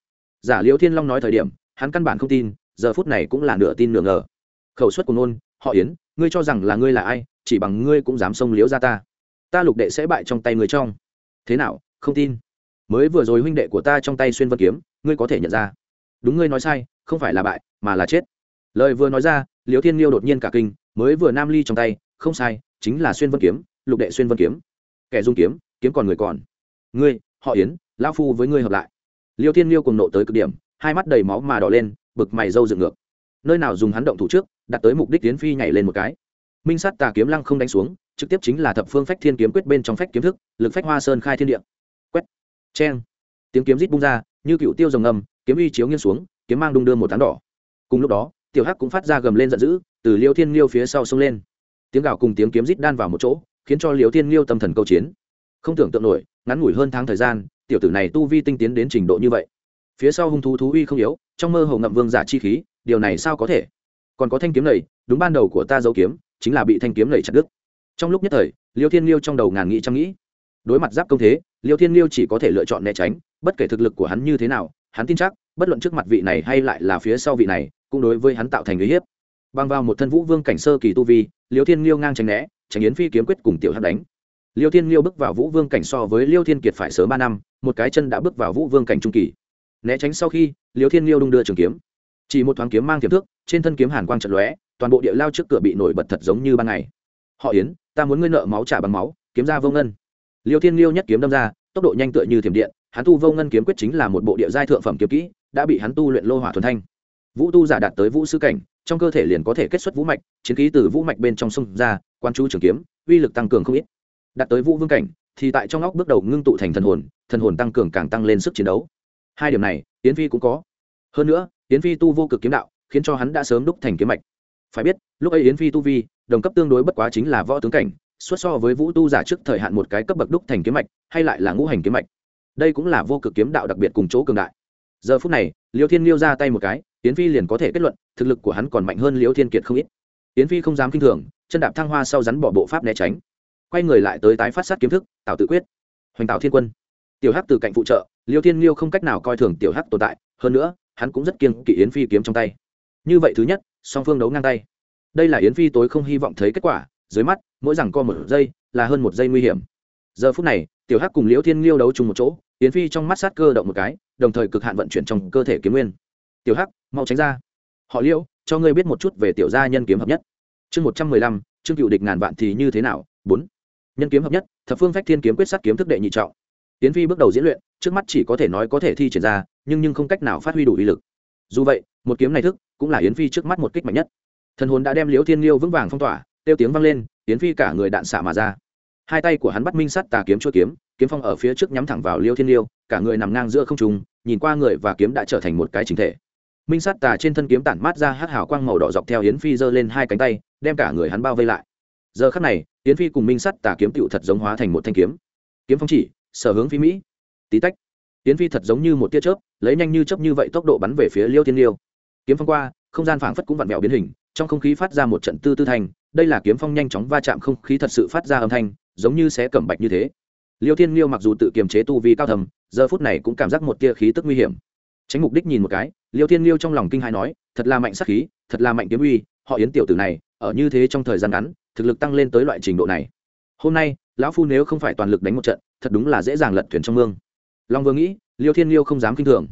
Giả liêu thiên long nói thời điểm, hắn căn bản không tin, giờ phút này cũng là nửa tin nửa ngờ. Khẩu suất của nôn họ yến, ngươi cho rằng là ngươi là ai, chỉ bằng ngươi cũng dám xông liễu ra ta. Ta lục đệ sẽ bại trong tay người trong. Thế nào, không tin? Mới vừa rồi huynh đệ của ta trong tay xuyên vân kiếm, ngươi có thể nhận ra. Đúng ngươi nói sai, không phải là bại, mà là chết. Lời vừa nói ra, liêu thiên liêu đột nhiên cả kinh, mới vừa nam ly trong tay, không sai, chính là xuyên vân kiếm, lục đệ xuyên vân kiếm. Kẻ dung kiếm kiếm còn người còn ngươi, họ yến, lão phu với ngươi hợp lại. Liêu thiên liêu cùng nộ tới cực điểm, hai mắt đầy máu mà đỏ lên, bực mày râu dựng ngược. Nơi nào dùng hắn động thủ trước, đặt tới mục đích tiến phi nhảy lên một cái. Minh sát tà kiếm lăng không đánh xuống, trực tiếp chính là thập phương phách thiên kiếm quyết bên trong phách kiếm thức, lực phách hoa sơn khai thiên địa. Quét. Cheng. Tiếng kiếm rít bung ra, như cựu tiêu rồng ngầm, kiếm uy chiếu nghiêng xuống, kiếm mang đung đưa một tán đỏ. Cùng lúc đó, tiểu hắc cũng phát ra gầm lên giận dữ, từ liêu thiên liêu phía sau xông lên. Tiếng gào cùng tiếng kiếm rít đan vào một chỗ, khiến cho liêu thiên liêu tâm thần câu chiến. Không tưởng tượng nổi ngắn ngủi hơn tháng thời gian, tiểu tử này tu vi tinh tiến đến trình độ như vậy. Phía sau hung thú thú uy không yếu, trong mơ hồ ngậm vương giả chi khí, điều này sao có thể? Còn có thanh kiếm này đúng ban đầu của ta giấu kiếm, chính là bị thanh kiếm này chặt đứt. Trong lúc nhất thời, liêu thiên liêu trong đầu ngàn nghĩ trăm nghĩ. Đối mặt giáp công thế, liêu thiên liêu chỉ có thể lựa chọn né tránh, bất kể thực lực của hắn như thế nào, hắn tin chắc, bất luận trước mặt vị này hay lại là phía sau vị này, cũng đối với hắn tạo thành uy hiếp. Băng vào một thân vũ vương cảnh sơ kỳ tu vi, liêu thiên liêu ngang tránh né, tránh yến phi kiếm quyết cùng tiểu hắc đánh liêu thiên liêu bước vào vũ vương cảnh so với liêu thiên kiệt phải sớm ba năm, một cái chân đã bước vào vũ vương cảnh trung kỳ. Né tránh sau khi, liêu thiên liêu đung đưa trường kiếm. Chỉ một thoáng kiếm mang tiềm thức trên thân kiếm hàn quang trận lóe, toàn bộ địa lao trước cửa bị nổi bật thật giống như ban ngày. Họ yến, ta muốn ngươi nợ máu trả bằng máu, kiếm ra vô ngân. Liêu thiên liêu nhất kiếm đâm ra, tốc độ nhanh tựa như thiểm điện, hắn tu vô ngân kiếm quyết chính là một bộ địa giai thượng phẩm kiếm kỹ, đã bị hắn tu luyện lô hỏa thuần thanh. Vũ tu giả đạt tới vũ sư cảnh, trong cơ thể liền có thể kết xuất vũ mạch, chiến khí từ vũ mạch bên trong sông ra quan chú trường kiếm, uy lực tăng cường không ít đạt tới vũ vương cảnh, thì tại trong óc bước đầu ngưng tụ thành thần hồn thần hồn tăng cường càng tăng lên sức chiến đấu. Hai điểm này tiến phi cũng có. Hơn nữa tiến phi tu vô cực kiếm đạo, khiến cho hắn đã sớm đúc thành kiếm mạch. Phải biết, lúc ấy yến phi tu vi, đồng cấp tương đối bất quá chính là võ tướng cảnh, xuất so với vũ tu giả trước thời hạn một cái cấp bậc đúc thành kiếm mạch, hay lại là ngũ hành kiếm mạch. Đây cũng là vô cực kiếm đạo đặc biệt cùng chỗ cường đại. Giờ phút này, liêu thiên liêu ra tay một cái, yến phi liền có thể kết luận, thực lực của hắn còn mạnh hơn liêu thiên kiệt không ít. Yến phi không dám k i n h thường, chân đạp thăng hoa sau rắn bỏ bộ pháp né tránh quay người lại tới tái phát sát kiếm thức tạo tự quyết. Hoành tạo thiên quân. Tiểu hắc từ cạnh phụ trợ, liêu thiên liêu không cách nào coi thường tiểu hắc tồn tại, hơn nữa, hắn cũng rất kiên kỵ yến phi kiếm trong tay. Như vậy thứ nhất, song phương đấu ngang tay. Đây là yến phi tối không hy vọng thấy kết quả, dưới mắt, mỗi rằng co một giây, là hơn một giây nguy hiểm. Giờ phút này, tiểu hắc cùng liễu thiên liêu đấu chung một chỗ, yến phi trong mắt sát cơ động một cái, đồng thời cực hạn vận chuyển trong cơ thể kiếm nguyên. Tiểu hắc, mau tránh ra. Họ liễu cho ngươi biết một chút về tiểu gia nhân kiếm hợp nhất. Chương một trăm mười lăm chương cựu địch ngàn vạn thì như thế nào? Bốn nhân kiếm hợp nhất, thập phương phách thiên kiếm quyết sát kiếm thức đệ nhị trọng. Tiến phi bước đầu diễn luyện, trước mắt chỉ có thể nói có thể thi triển ra, nhưng nhưng không cách nào phát huy đủ uy lực. Dù vậy, một kiếm này thức cũng là yến phi trước mắt một kích mạnh nhất. Thần hồn đã đem liễu thiên liêu vững vàng phong tỏa tiêu tiếng vang lên, yến phi cả người đạn xạ mà ra. Hai tay của hắn bắt minh sắt tà kiếm chua kiếm kiếm phong ở phía trước nhắm thẳng vào liêu thiên liêu cả người nằm ngang giữa không trùng nhìn qua người và kiếm đã trở thành một cái chính thể. Minh sắt tà trên thân kiếm tản mát ra hắc hào quang màu đỏ dọc theo yến phi giơ lên hai cánh tay, đem cả người hắn bao vây lại giờ khắc này, yến phi cùng minh sắt tà kiếm tựu thật giống hóa thành một thanh kiếm. Kiếm phong chỉ, sở hướng phi mỹ, tí tách. Yến phi thật giống như một tia chớp, lấy nhanh như chớp như vậy tốc độ bắn về phía liêu thiên liêu. Kiếm phong qua, không gian phảng phất cũng vặn vẹo biến hình, trong không khí phát ra một trận tư tư thành đây là kiếm phong nhanh chóng va chạm không khí thật sự phát ra âm thanh, giống như xé cẩm bạch như thế. Liêu thiên liêu mặc dù tự kiềm chế tu vi cao thầm, giờ phút này cũng cảm giác một tia khí tức nguy hiểm. Tránh mục đích nhìn một cái, liêu thiên liêu trong lòng kinh hãi nói, thật là mạnh sắc khí, thật là mạnh kiếm uy, họ yến tiểu tử này, ở như thế trong thời gian ngắn thực lực tăng lên tới loại trình độ này. Hôm nay, lão phu nếu không phải toàn lực đánh một trận, thật đúng là dễ dàng lật thuyền trong mương. Long vừa nghĩ, liêu thiên liêu không dám kinh thường.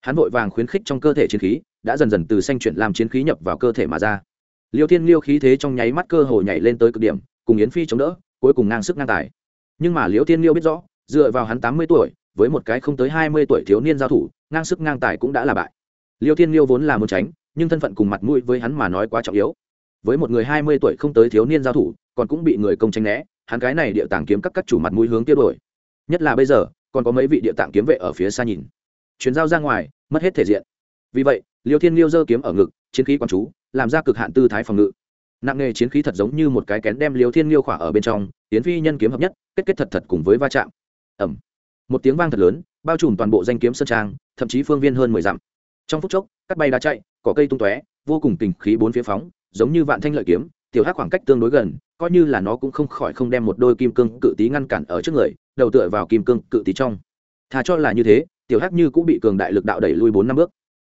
Hắn vội vàng khuyến khích trong cơ thể chiến khí, đã dần dần từ xanh chuyển làm chiến khí nhập vào cơ thể mà ra. Liêu thiên liêu khí thế trong nháy mắt cơ hồ nhảy lên tới cực điểm, cùng yến phi chống đỡ, cuối cùng ngang sức ngang tài. Nhưng mà liêu thiên liêu biết rõ, dựa vào hắn tám mươi tuổi, với một cái không tới hai mươi tuổi thiếu niên giao thủ, ngang sức ngang tài cũng đã là bại. Liêu thiên liêu vốn là muốn tránh, nhưng thân phận cùng mặt mũi với hắn mà nói quá trọng yếu với một người hai mươi tuổi không tới thiếu niên giao thủ, còn cũng bị người công tranh né, hắn cái này địa tàng kiếm các các chủ mặt mũi hướng tiêu đổi nhất là bây giờ, còn có mấy vị địa tạng kiếm vệ ở phía xa nhìn. Chuyến giao ra ngoài, mất hết thể diện. Vì vậy, liêu thiên liêu dơ kiếm ở ngực, chiến khí quán chú, làm ra cực hạn tư thái phòng ngự. Nặng nề chiến khí thật giống như một cái kén đem liêu thiên liêu khỏa ở bên trong tiến phi nhân kiếm hợp nhất, kết kết thật thật cùng với va chạm. Ẩm một tiếng vang thật lớn, bao trùm toàn bộ danh kiếm sơn trang, thậm chí phương viên hơn mười dặm. Trong phút chốc cắt bay đá chạy, cỏ cây tung tóe, vô cùng tình khí bốn phía phóng giống như vạn thanh lợi kiếm, tiểu hắc khoảng cách tương đối gần, coi như là nó cũng không khỏi không đem một đôi kim cương cự tí ngăn cản ở trước người, đầu tựa vào kim cương cự tí trong. Thà cho là như thế, tiểu hắc như cũng bị cường đại lực đạo đẩy lui bốn năm bước.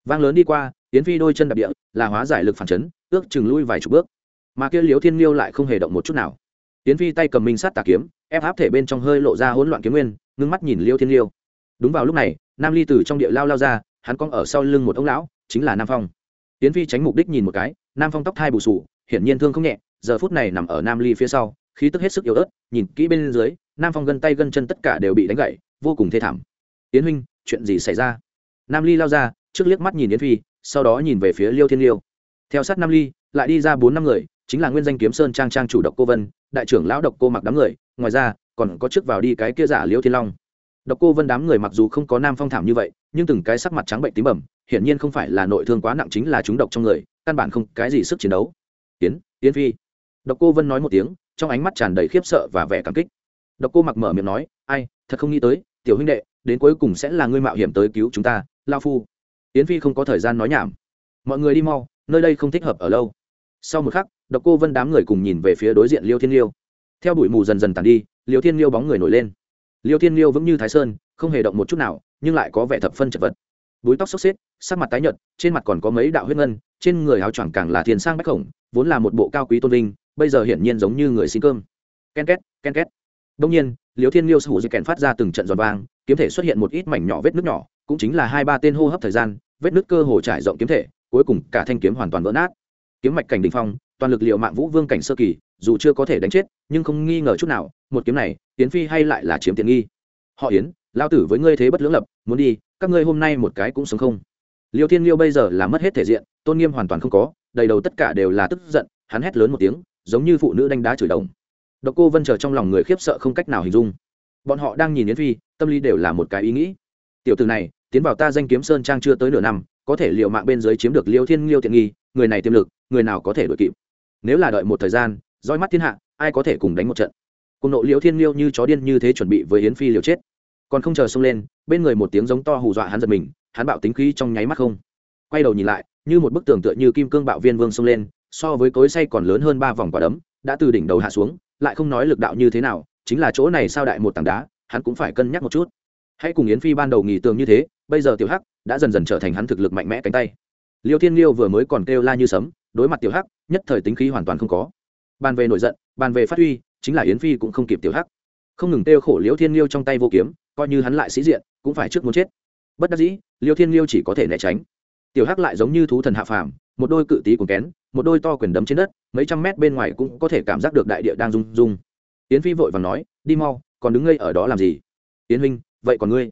Vang lớn đi qua tiến phi đôi chân đạp địa, là hóa giải lực phản chấn, ước chừng lui vài chục bước. Mà kia liếu thiên liêu lại không hề động một chút nào. Tiến phi tay cầm minh sát tà kiếm, ép áp thể bên trong hơi lộ ra hỗn loạn kiếm nguyên, ngưng mắt nhìn liêu thiên liêu đúng vào lúc này, nam ly từ trong địa lao lao ra, hắn cong ở sau lưng một ông lão, chính là nam phong. Tiến phi tránh mục đích nhìn một cái nam phong tóc thai bù sù, hiển nhiên thương không nhẹ, giờ phút này nằm ở nam ly phía sau, khí tức hết sức yếu ớt, nhìn kỹ bên dưới, nam phong gân tay gân chân tất cả đều bị đánh gậy vô cùng thê thảm. Yến huynh, chuyện gì xảy ra? Nam ly lao ra, trước liếc mắt nhìn yến phi, sau đó nhìn về phía liêu thiên liêu. Theo sát nam ly, lại đi ra bốn năm người, chính là nguyên danh kiếm sơn trang trang chủ độc cô vân, đại trưởng lão độc cô mặc đám người, ngoài ra, còn có trước vào đi cái kia giả liêu thiên long. Độc cô vân đám người mặc dù không có nam phong thảm như vậy, nhưng từng cái sắc mặt trắng bệnh tím bẩm hiển nhiên không phải là nội thương quá nặng chính là chúng độc trong người căn bản không cái gì sức chiến đấu. Tiến tiến phi. Độc cô vân nói một tiếng, trong ánh mắt tràn đầy khiếp sợ và vẻ cảm kích. Độc cô mặc mở miệng nói, ai, thật không nghĩ tới, tiểu huynh đệ, đến cuối cùng sẽ là ngươi mạo hiểm tới cứu chúng ta, lao phu. Yến phi không có thời gian nói nhảm. Mọi người đi mau, nơi đây không thích hợp ở lâu. Sau một khắc, độc cô vân đám người cùng nhìn về phía đối diện liêu thiên liêu. Theo bụi mù dần dần tàn đi, liêu thiên liêu bóng người nổi lên. Liêu thiên liêu vững như thái sơn, không hề động một chút nào, nhưng lại có vẻ thập phân chật vật búi tóc xốc xếp, sắc mặt tái nhợt, trên mặt còn có mấy đạo huyết ngân, trên người áo choàng càng là thiền sang bách khổng, vốn là một bộ cao quý tôn vinh, bây giờ hiển nhiên giống như người xin cơm. Ken két ken két. Đông nhiên liều thiên liêu sủ di kèn phát ra từng trận giòn vang, kiếm thể xuất hiện một ít mảnh nhỏ vết nước nhỏ, cũng chính là hai ba tên hô hấp thời gian, vết nước cơ hồ trải rộng kiếm thể, cuối cùng cả thanh kiếm hoàn toàn vỡ nát. Kiếm mạch cảnh đình phong, toàn lực liệu mạng vũ vương cảnh sơ kỳ, dù chưa có thể đánh chết, nhưng không nghi ngờ chút nào, một kiếm này tiến phi hay lại là chiếm tiện nghi. Họ yến, lao tử với ngươi thế bất lưỡng lập, muốn đi các ngươi hôm nay một cái cũng sống không? Liêu thiên liêu bây giờ là mất hết thể diện, tôn nghiêm hoàn toàn không có, đầy đầu tất cả đều là tức giận, hắn hét lớn một tiếng, giống như phụ nữ đánh đá chửi đồng. Độc cô vân chờ trong lòng người khiếp sợ không cách nào hình dung. Bọn họ đang nhìn yến phi, tâm lý đều là một cái ý nghĩ. Tiểu từ này, tiến vào ta danh kiếm sơn trang chưa tới nửa năm, có thể liệu mạng bên dưới chiếm được liêu thiên liêu tiện nghi, người này tiềm lực, người nào có thể đuổi kịp. Nếu là đợi một thời gian, roi mắt thiên hạ, ai có thể cùng đánh một trận? Cùng nộ liêu thiên liêu như chó điên như thế chuẩn bị với yến phi liều chết. Còn không chờ xông lên bên người một tiếng giống to hù dọa hắn giật mình, hắn bạo tính khí trong nháy mắt không. Quay đầu nhìn lại, như một bức tường tựa như kim cương bạo viên vương xông lên, so với cối say còn lớn hơn ba vòng quả đấm, đã từ đỉnh đầu hạ xuống, lại không nói lực đạo như thế nào, chính là chỗ này sao đại một tảng đá, hắn cũng phải cân nhắc một chút. Hãy cùng yến phi ban đầu nghỉ tường như thế, bây giờ tiểu hắc đã dần dần trở thành hắn thực lực mạnh mẽ cánh tay. Liêu thiên liêu vừa mới còn kêu la như sấm, đối mặt tiểu hắc, nhất thời tính khí hoàn toàn không có. Bàn về nổi giận, bàn về phát huy, chính là yến phi cũng không kịp tiểu hắc. Không ngừng kêu khổ liêu thiên liêu trong tay vô kiếm coi như hắn lại sĩ diện, cũng phải trước muốn chết. Bất đắc dĩ, liêu thiên liêu chỉ có thể né tránh. Tiểu hắc lại giống như thú thần hạ phàm, một đôi cự tí cùng kén, một đôi to quyền đấm trên đất, mấy trăm mét bên ngoài cũng có thể cảm giác được đại địa đang rung rung. Yến phi vội và nói, đi mau, còn đứng ngây ở đó làm gì? Yến huynh, vậy còn ngươi?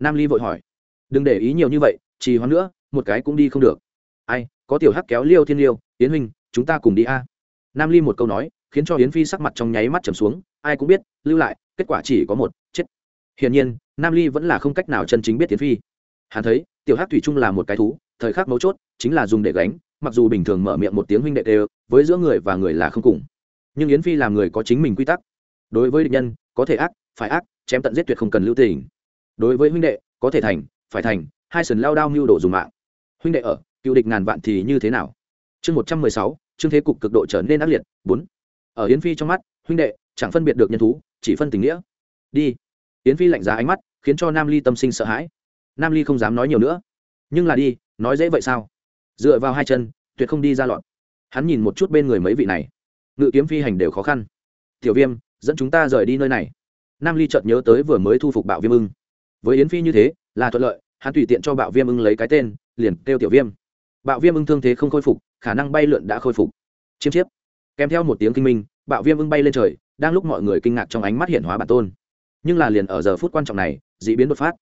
Nam ly vội hỏi. Đừng để ý nhiều như vậy trì hoãn nữa, một cái cũng đi không được. Ai, có tiểu hắc kéo liêu thiên liêu, yến huynh, chúng ta cùng đi a. Nam ly một câu nói, khiến cho yến phi sắc mặt trong nháy mắt trầm xuống, ai cũng biết, lưu lại, kết quả chỉ có một, chết hiển nhiên, nam ly vẫn là không cách nào chân chính biết yến phi. Hắn thấy, tiểu hắc thủy trung là một cái thú, thời khắc mấu chốt, chính là dùng để gánh, mặc dù bình thường mở miệng một tiếng huynh đệ đều, với giữa người và người là không cùng. Nhưng yến phi làm người có chính mình quy tắc. Đối với địch nhân, có thể ác, phải ác, chém tận giết tuyệt không cần lưu tình. Đối với huynh đệ, có thể thành, phải thành, hai sần lao đao mưu đồ dùng mạng. Huynh đệ ở, cựu địch ngàn vạn thì như thế nào? Chương một trăm mười sáu, chương thế cục cực độ trở nên ác liệt, bốn. Ở yến phi trong mắt, huynh đệ, chẳng phân biệt được nhân thú, chỉ phân tình nghĩa. Đi yến phi lạnh giá ánh mắt, khiến cho nam ly tâm sinh sợ hãi. Nam ly không dám nói nhiều nữa. Nhưng là đi, nói dễ vậy sao? Dựa vào hai chân, tuyệt không đi ra lọt. Hắn nhìn một chút bên người mấy vị này. Ngự kiếm phi hành đều khó khăn. Tiểu viêm, dẫn chúng ta rời đi nơi này. Nam ly chợt nhớ tới vừa mới thu phục bạo viêm ưng. Với yến phi như thế, là thuận lợi, hắn tùy tiện cho bạo viêm ưng lấy cái tên, liền kêu tiểu viêm. Bạo viêm ưng thương thế không khôi phục, khả năng bay lượn đã khôi phục. Chiêm chiếp. Kèm theo một tiếng kinh minh, bạo viêm ưng bay lên trời, đang lúc mọi người kinh ngạc trong ánh mắt hiện hóa bản tôn nhưng là liền ở giờ phút quan trọng này, d ị biến đột phát.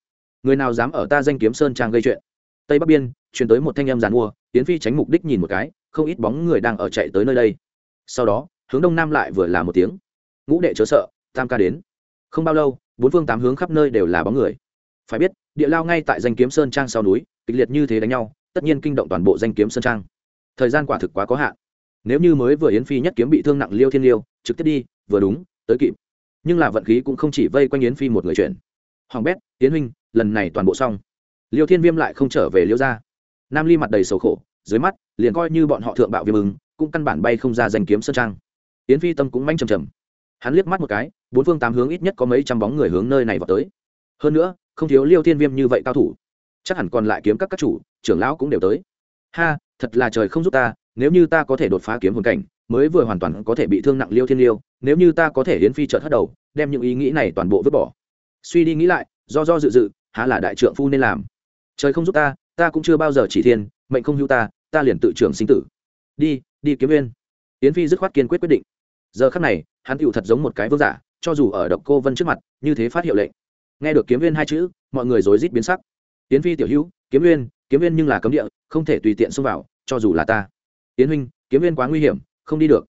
Người nào dám ở ta danh kiếm sơn trang gây chuyện? Tây bắc biên, chuyển tới một thanh em giàn mua tiến phi tránh mục đích nhìn một cái, không ít bóng người đang ở chạy tới nơi đây. Sau đó, hướng đông nam lại vừa là một tiếng. Ngũ đệ chớ sợ, tam ca đến. Không bao lâu, bốn phương tám hướng khắp nơi đều là bóng người. Phải biết, địa lao ngay tại danh kiếm sơn trang sau núi, kịch liệt như thế đánh nhau, tất nhiên kinh động toàn bộ danh kiếm sơn trang. Thời gian quả thực quá có hạn. Nếu như mới vừa yến phi nhất kiếm bị thương nặng liêu thiên liêu, trực tiếp đi, vừa đúng, tới kịp nhưng là vận khí cũng không chỉ vây quanh yến phi một người chuyển hoàng bét, yến huynh, lần này toàn bộ xong. Liêu thiên viêm lại không trở về liêu ra nam ly mặt đầy sầu khổ, dưới mắt, liền coi như bọn họ thượng bạo viêm ứng cũng căn bản bay không ra danh kiếm sơn trang. Yến phi tâm cũng manh trầm trầm. Hắn liếc mắt một cái, bốn phương tám hướng ít nhất có mấy trăm bóng người hướng nơi này vào tới. Hơn nữa, không thiếu liêu thiên viêm như vậy cao thủ. Chắc hẳn còn lại kiếm các các chủ, trưởng lão cũng đều tới. Ha, thật là trời không giúp ta, nếu như ta có thể đột phá kiếm hồn cảnh mới vừa hoàn toàn có thể bị thương nặng liêu thiên liêu, nếu như ta có thể hiến phi trợt hất đầu, đem những ý nghĩ này toàn bộ vứt bỏ. Suy đi nghĩ lại, do do dự dự, há là đại trượng phu nên làm. Trời không giúp ta ta cũng chưa bao giờ chỉ thiên, mệnh không hữu ta ta liền tự trưởng sinh tử. Đi đi kiếm viên yến phi dứt khoát kiên quyết quyết định. Giờ khắc này, hắn tựu thật giống một cái vương giả, cho dù ở độc cô vân trước mặt, như thế phát hiệu lệnh. Nghe được kiếm viên hai chữ, mọi người rối rít biến sắc. Yến phi tiểu hữu, kiếm viên kiếm viên nhưng là cấm địa, không thể tùy tiện xông vào, cho dù là ta. Yến huynh, kiếm viên quá nguy hiểm không đi được.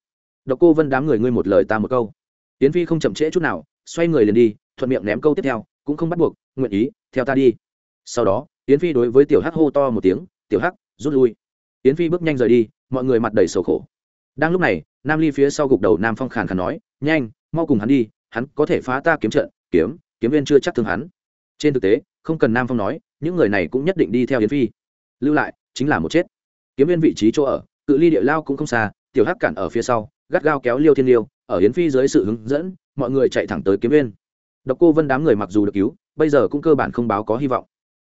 Độc cô vân đám người ngươi một lời ta một câu. Tiến phi không chậm trễ chút nào, xoay người liền đi, thuận miệng ném câu tiếp theo, cũng không bắt buộc, nguyện ý, theo ta đi. Sau đó tiến phi đối với tiểu hắc hô to một tiếng, tiểu hắc, rút lui. Tiến phi bước nhanh rời đi, mọi người mặt đầy sầu khổ. Đang lúc này, nam ly phía sau gục đầu nam phong khàn khàn nói, nhanh, mau cùng hắn đi, hắn có thể phá ta kiếm trận, kiếm kiếm viên chưa chắc thương hắn. Trên thực tế, không cần nam phong nói, những người này cũng nhất định đi theo yến phi. Lưu lại, chính là một chết. Kiếm viên vị trí chỗ ở, cự ly địa lao cũng không xa tiểu hắc cản ở phía sau, gắt gao kéo liêu thiên liêu, ở yến phi dưới sự hướng dẫn, mọi người chạy thẳng tới kiếm viên. Độc cô vân đám người mặc dù được cứu, bây giờ cũng cơ bản không báo có hy vọng.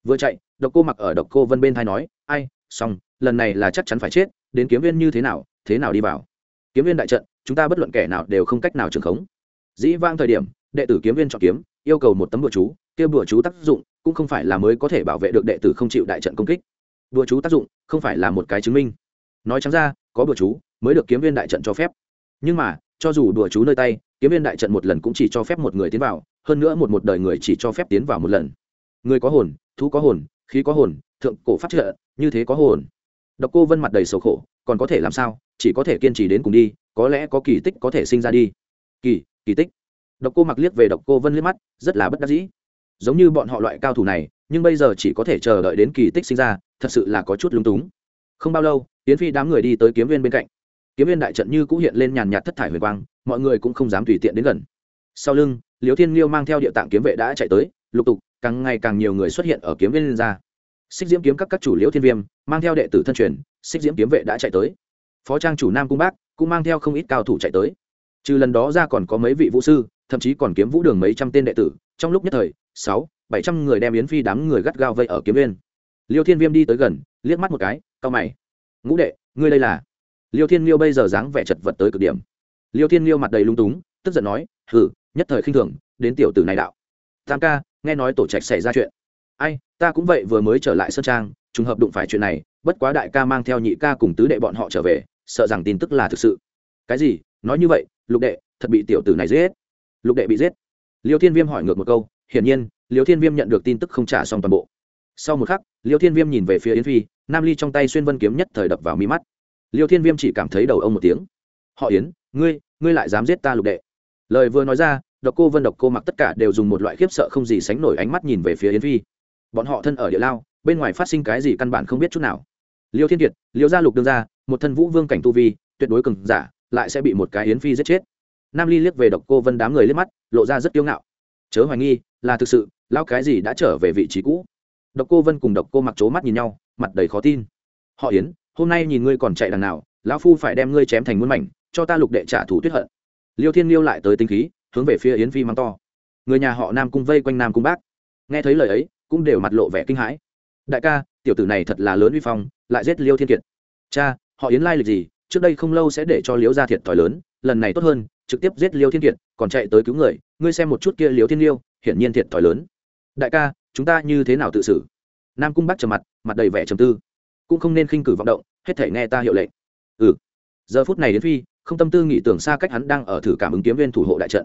Vừa chạy, độc cô mặc ở độc cô vân bên thai nói, ai, xong, lần này là chắc chắn phải chết, đến kiếm viên như thế nào thế nào đi vào. Kiếm viên đại trận, chúng ta bất luận kẻ nào đều không cách nào trường khống. Dĩ vang thời điểm, đệ tử kiếm viên chọn kiếm, yêu cầu một tấm bùa chú kêu bùa chú tác dụng cũng không phải là mới có thể bảo vệ được đệ tử không chịu đại trận công kích. Bùa chú tác dụng không phải là một cái chứng minh. Nói chẳng ra, có bùa chú mới được kiếm viên đại trận cho phép. Nhưng mà, cho dù đùa chú nơi tay, kiếm viên đại trận một lần cũng chỉ cho phép một người tiến vào, hơn nữa một một đời người chỉ cho phép tiến vào một lần. Người có hồn, thú có hồn, khí có hồn, thượng cổ phát trợ, như thế có hồn. Độc cô vân mặt đầy sầu khổ, còn có thể làm sao? Chỉ có thể kiên trì đến cùng đi, có lẽ có kỳ tích có thể sinh ra đi. Kỳ kỳ tích. Độc cô mặc liếc về độc cô vân liếc mắt, rất là bất đắc dĩ. Giống như bọn họ loại cao thủ này, nhưng bây giờ chỉ có thể chờ đợi đến kỳ tích sinh ra, thật sự là có chút lung túng. Không bao lâu tiến phi đám người đi tới kiếm viên bên cạnh kiếm viên đại trận như cũng hiện lên nhàn nhạt thất thải huyền quang, mọi người cũng không dám tùy tiện đến gần. Sau lưng liều thiên liêu mang theo địa tạng kiếm vệ đã chạy tới, lục tục, càng ngày càng nhiều người xuất hiện ở kiếm viên lên ra. Xích diễm kiếm các các chủ liễu thiên viêm, mang theo đệ tử thân truyền, xích diễm kiếm vệ đã chạy tới. Phó trang chủ nam cung bác cũng mang theo không ít cao thủ chạy tới. Trừ lần đó ra còn có mấy vị vũ sư, thậm chí còn kiếm vũ đường mấy trăm tên đệ tử. Trong lúc nhất thời, sáu, bảy trăm người đem yến phi đám người gắt gao vây ở kiếm viên. Liêu thiên viêm đi tới gần, liếc mắt một cái cao mày. Ngũ đệ, ngươi đây là liêu thiên liêu bây giờ dáng vẻ chật vật tới cực điểm. Liêu thiên liêu mặt đầy lung túng, tức giận nói hử nhất thời khinh thường, đến tiểu tử này đạo. Tam ca, nghe nói tổ trạch xảy ra chuyện. Ai, ta cũng vậy vừa mới trở lại sơn trang, trùng hợp đụng phải chuyện này, bất quá đại ca mang theo nhị ca cùng tứ đệ bọn họ trở về, sợ rằng tin tức là thực sự. Cái gì? Nói như vậy, lục đệ, thật bị tiểu tử này giết. Lục đệ bị giết? Liêu thiên viêm hỏi ngược một câu, hiển nhiên, liêu thiên viêm nhận được tin tức không trả xong toàn bộ. Sau một khắc, liêu thiên viêm nhìn về phía yến phi, nam ly trong tay xuyên vân kiếm nhất thời đập vào mi mắt liêu thiên viêm chỉ cảm thấy đầu ông một tiếng. Họ yến, ngươi ngươi lại dám giết ta lục đệ. Lời vừa nói ra, độc cô vân, độc cô mặc tất cả đều dùng một loại khiếp sợ không gì sánh nổi ánh mắt nhìn về phía yến phi. Bọn họ thân ở địa lao, bên ngoài phát sinh cái gì căn bản không biết chút nào. Liêu thiên kiệt, liêu gia lục đương ra, một thân vũ vương cảnh tu vi, tuyệt đối cường giả, lại sẽ bị một cái yến phi giết chết. Nam ly liếc về độc cô vân đám người liếc mắt, lộ ra rất kiêu ngạo. Chớ hoài nghi, là thực sự lao cái gì đã trở về vị trí cũ? Độc cô vân cùng độc cô mặc c mắt nhìn nhau, mặt đầy khó tin. Họ yến hôm nay nhìn ngươi còn chạy đằng nào, lão phu phải đem ngươi chém thành muôn mảnh, cho ta lục đệ trả thù tuyết hận. Liêu thiên liêu lại tới tinh khí, hướng về phía yến phi mắng to. Người nhà họ nam cung vây quanh nam cung bác. Nghe thấy lời ấy, cũng đều mặt lộ vẻ kinh hãi. Đại ca, tiểu tử này thật là lớn uy phong, lại giết liêu thiên kiệt. Cha, họ yến lai lịch gì, trước đây không lâu sẽ để cho liễu gia thiệt thòi lớn, lần này tốt hơn, trực tiếp giết liêu thiên kiệt, còn chạy tới cứu người, ngươi xem một chút kia liêu thiên liêu, hiển nhiên thiệt thòi lớn. Đại ca, chúng ta như thế nào tự xử? Nam cung bắc trầm mặt mặt đầy vẻ trầm tư cũng không nên khinh cử vọng động, hết thể nghe ta hiệu lệnh. Ừ. Giờ phút này đến phi, không tâm tư nghĩ tưởng xa cách hắn đang ở thử cảm ứng kiếm viên thủ hộ đại trận.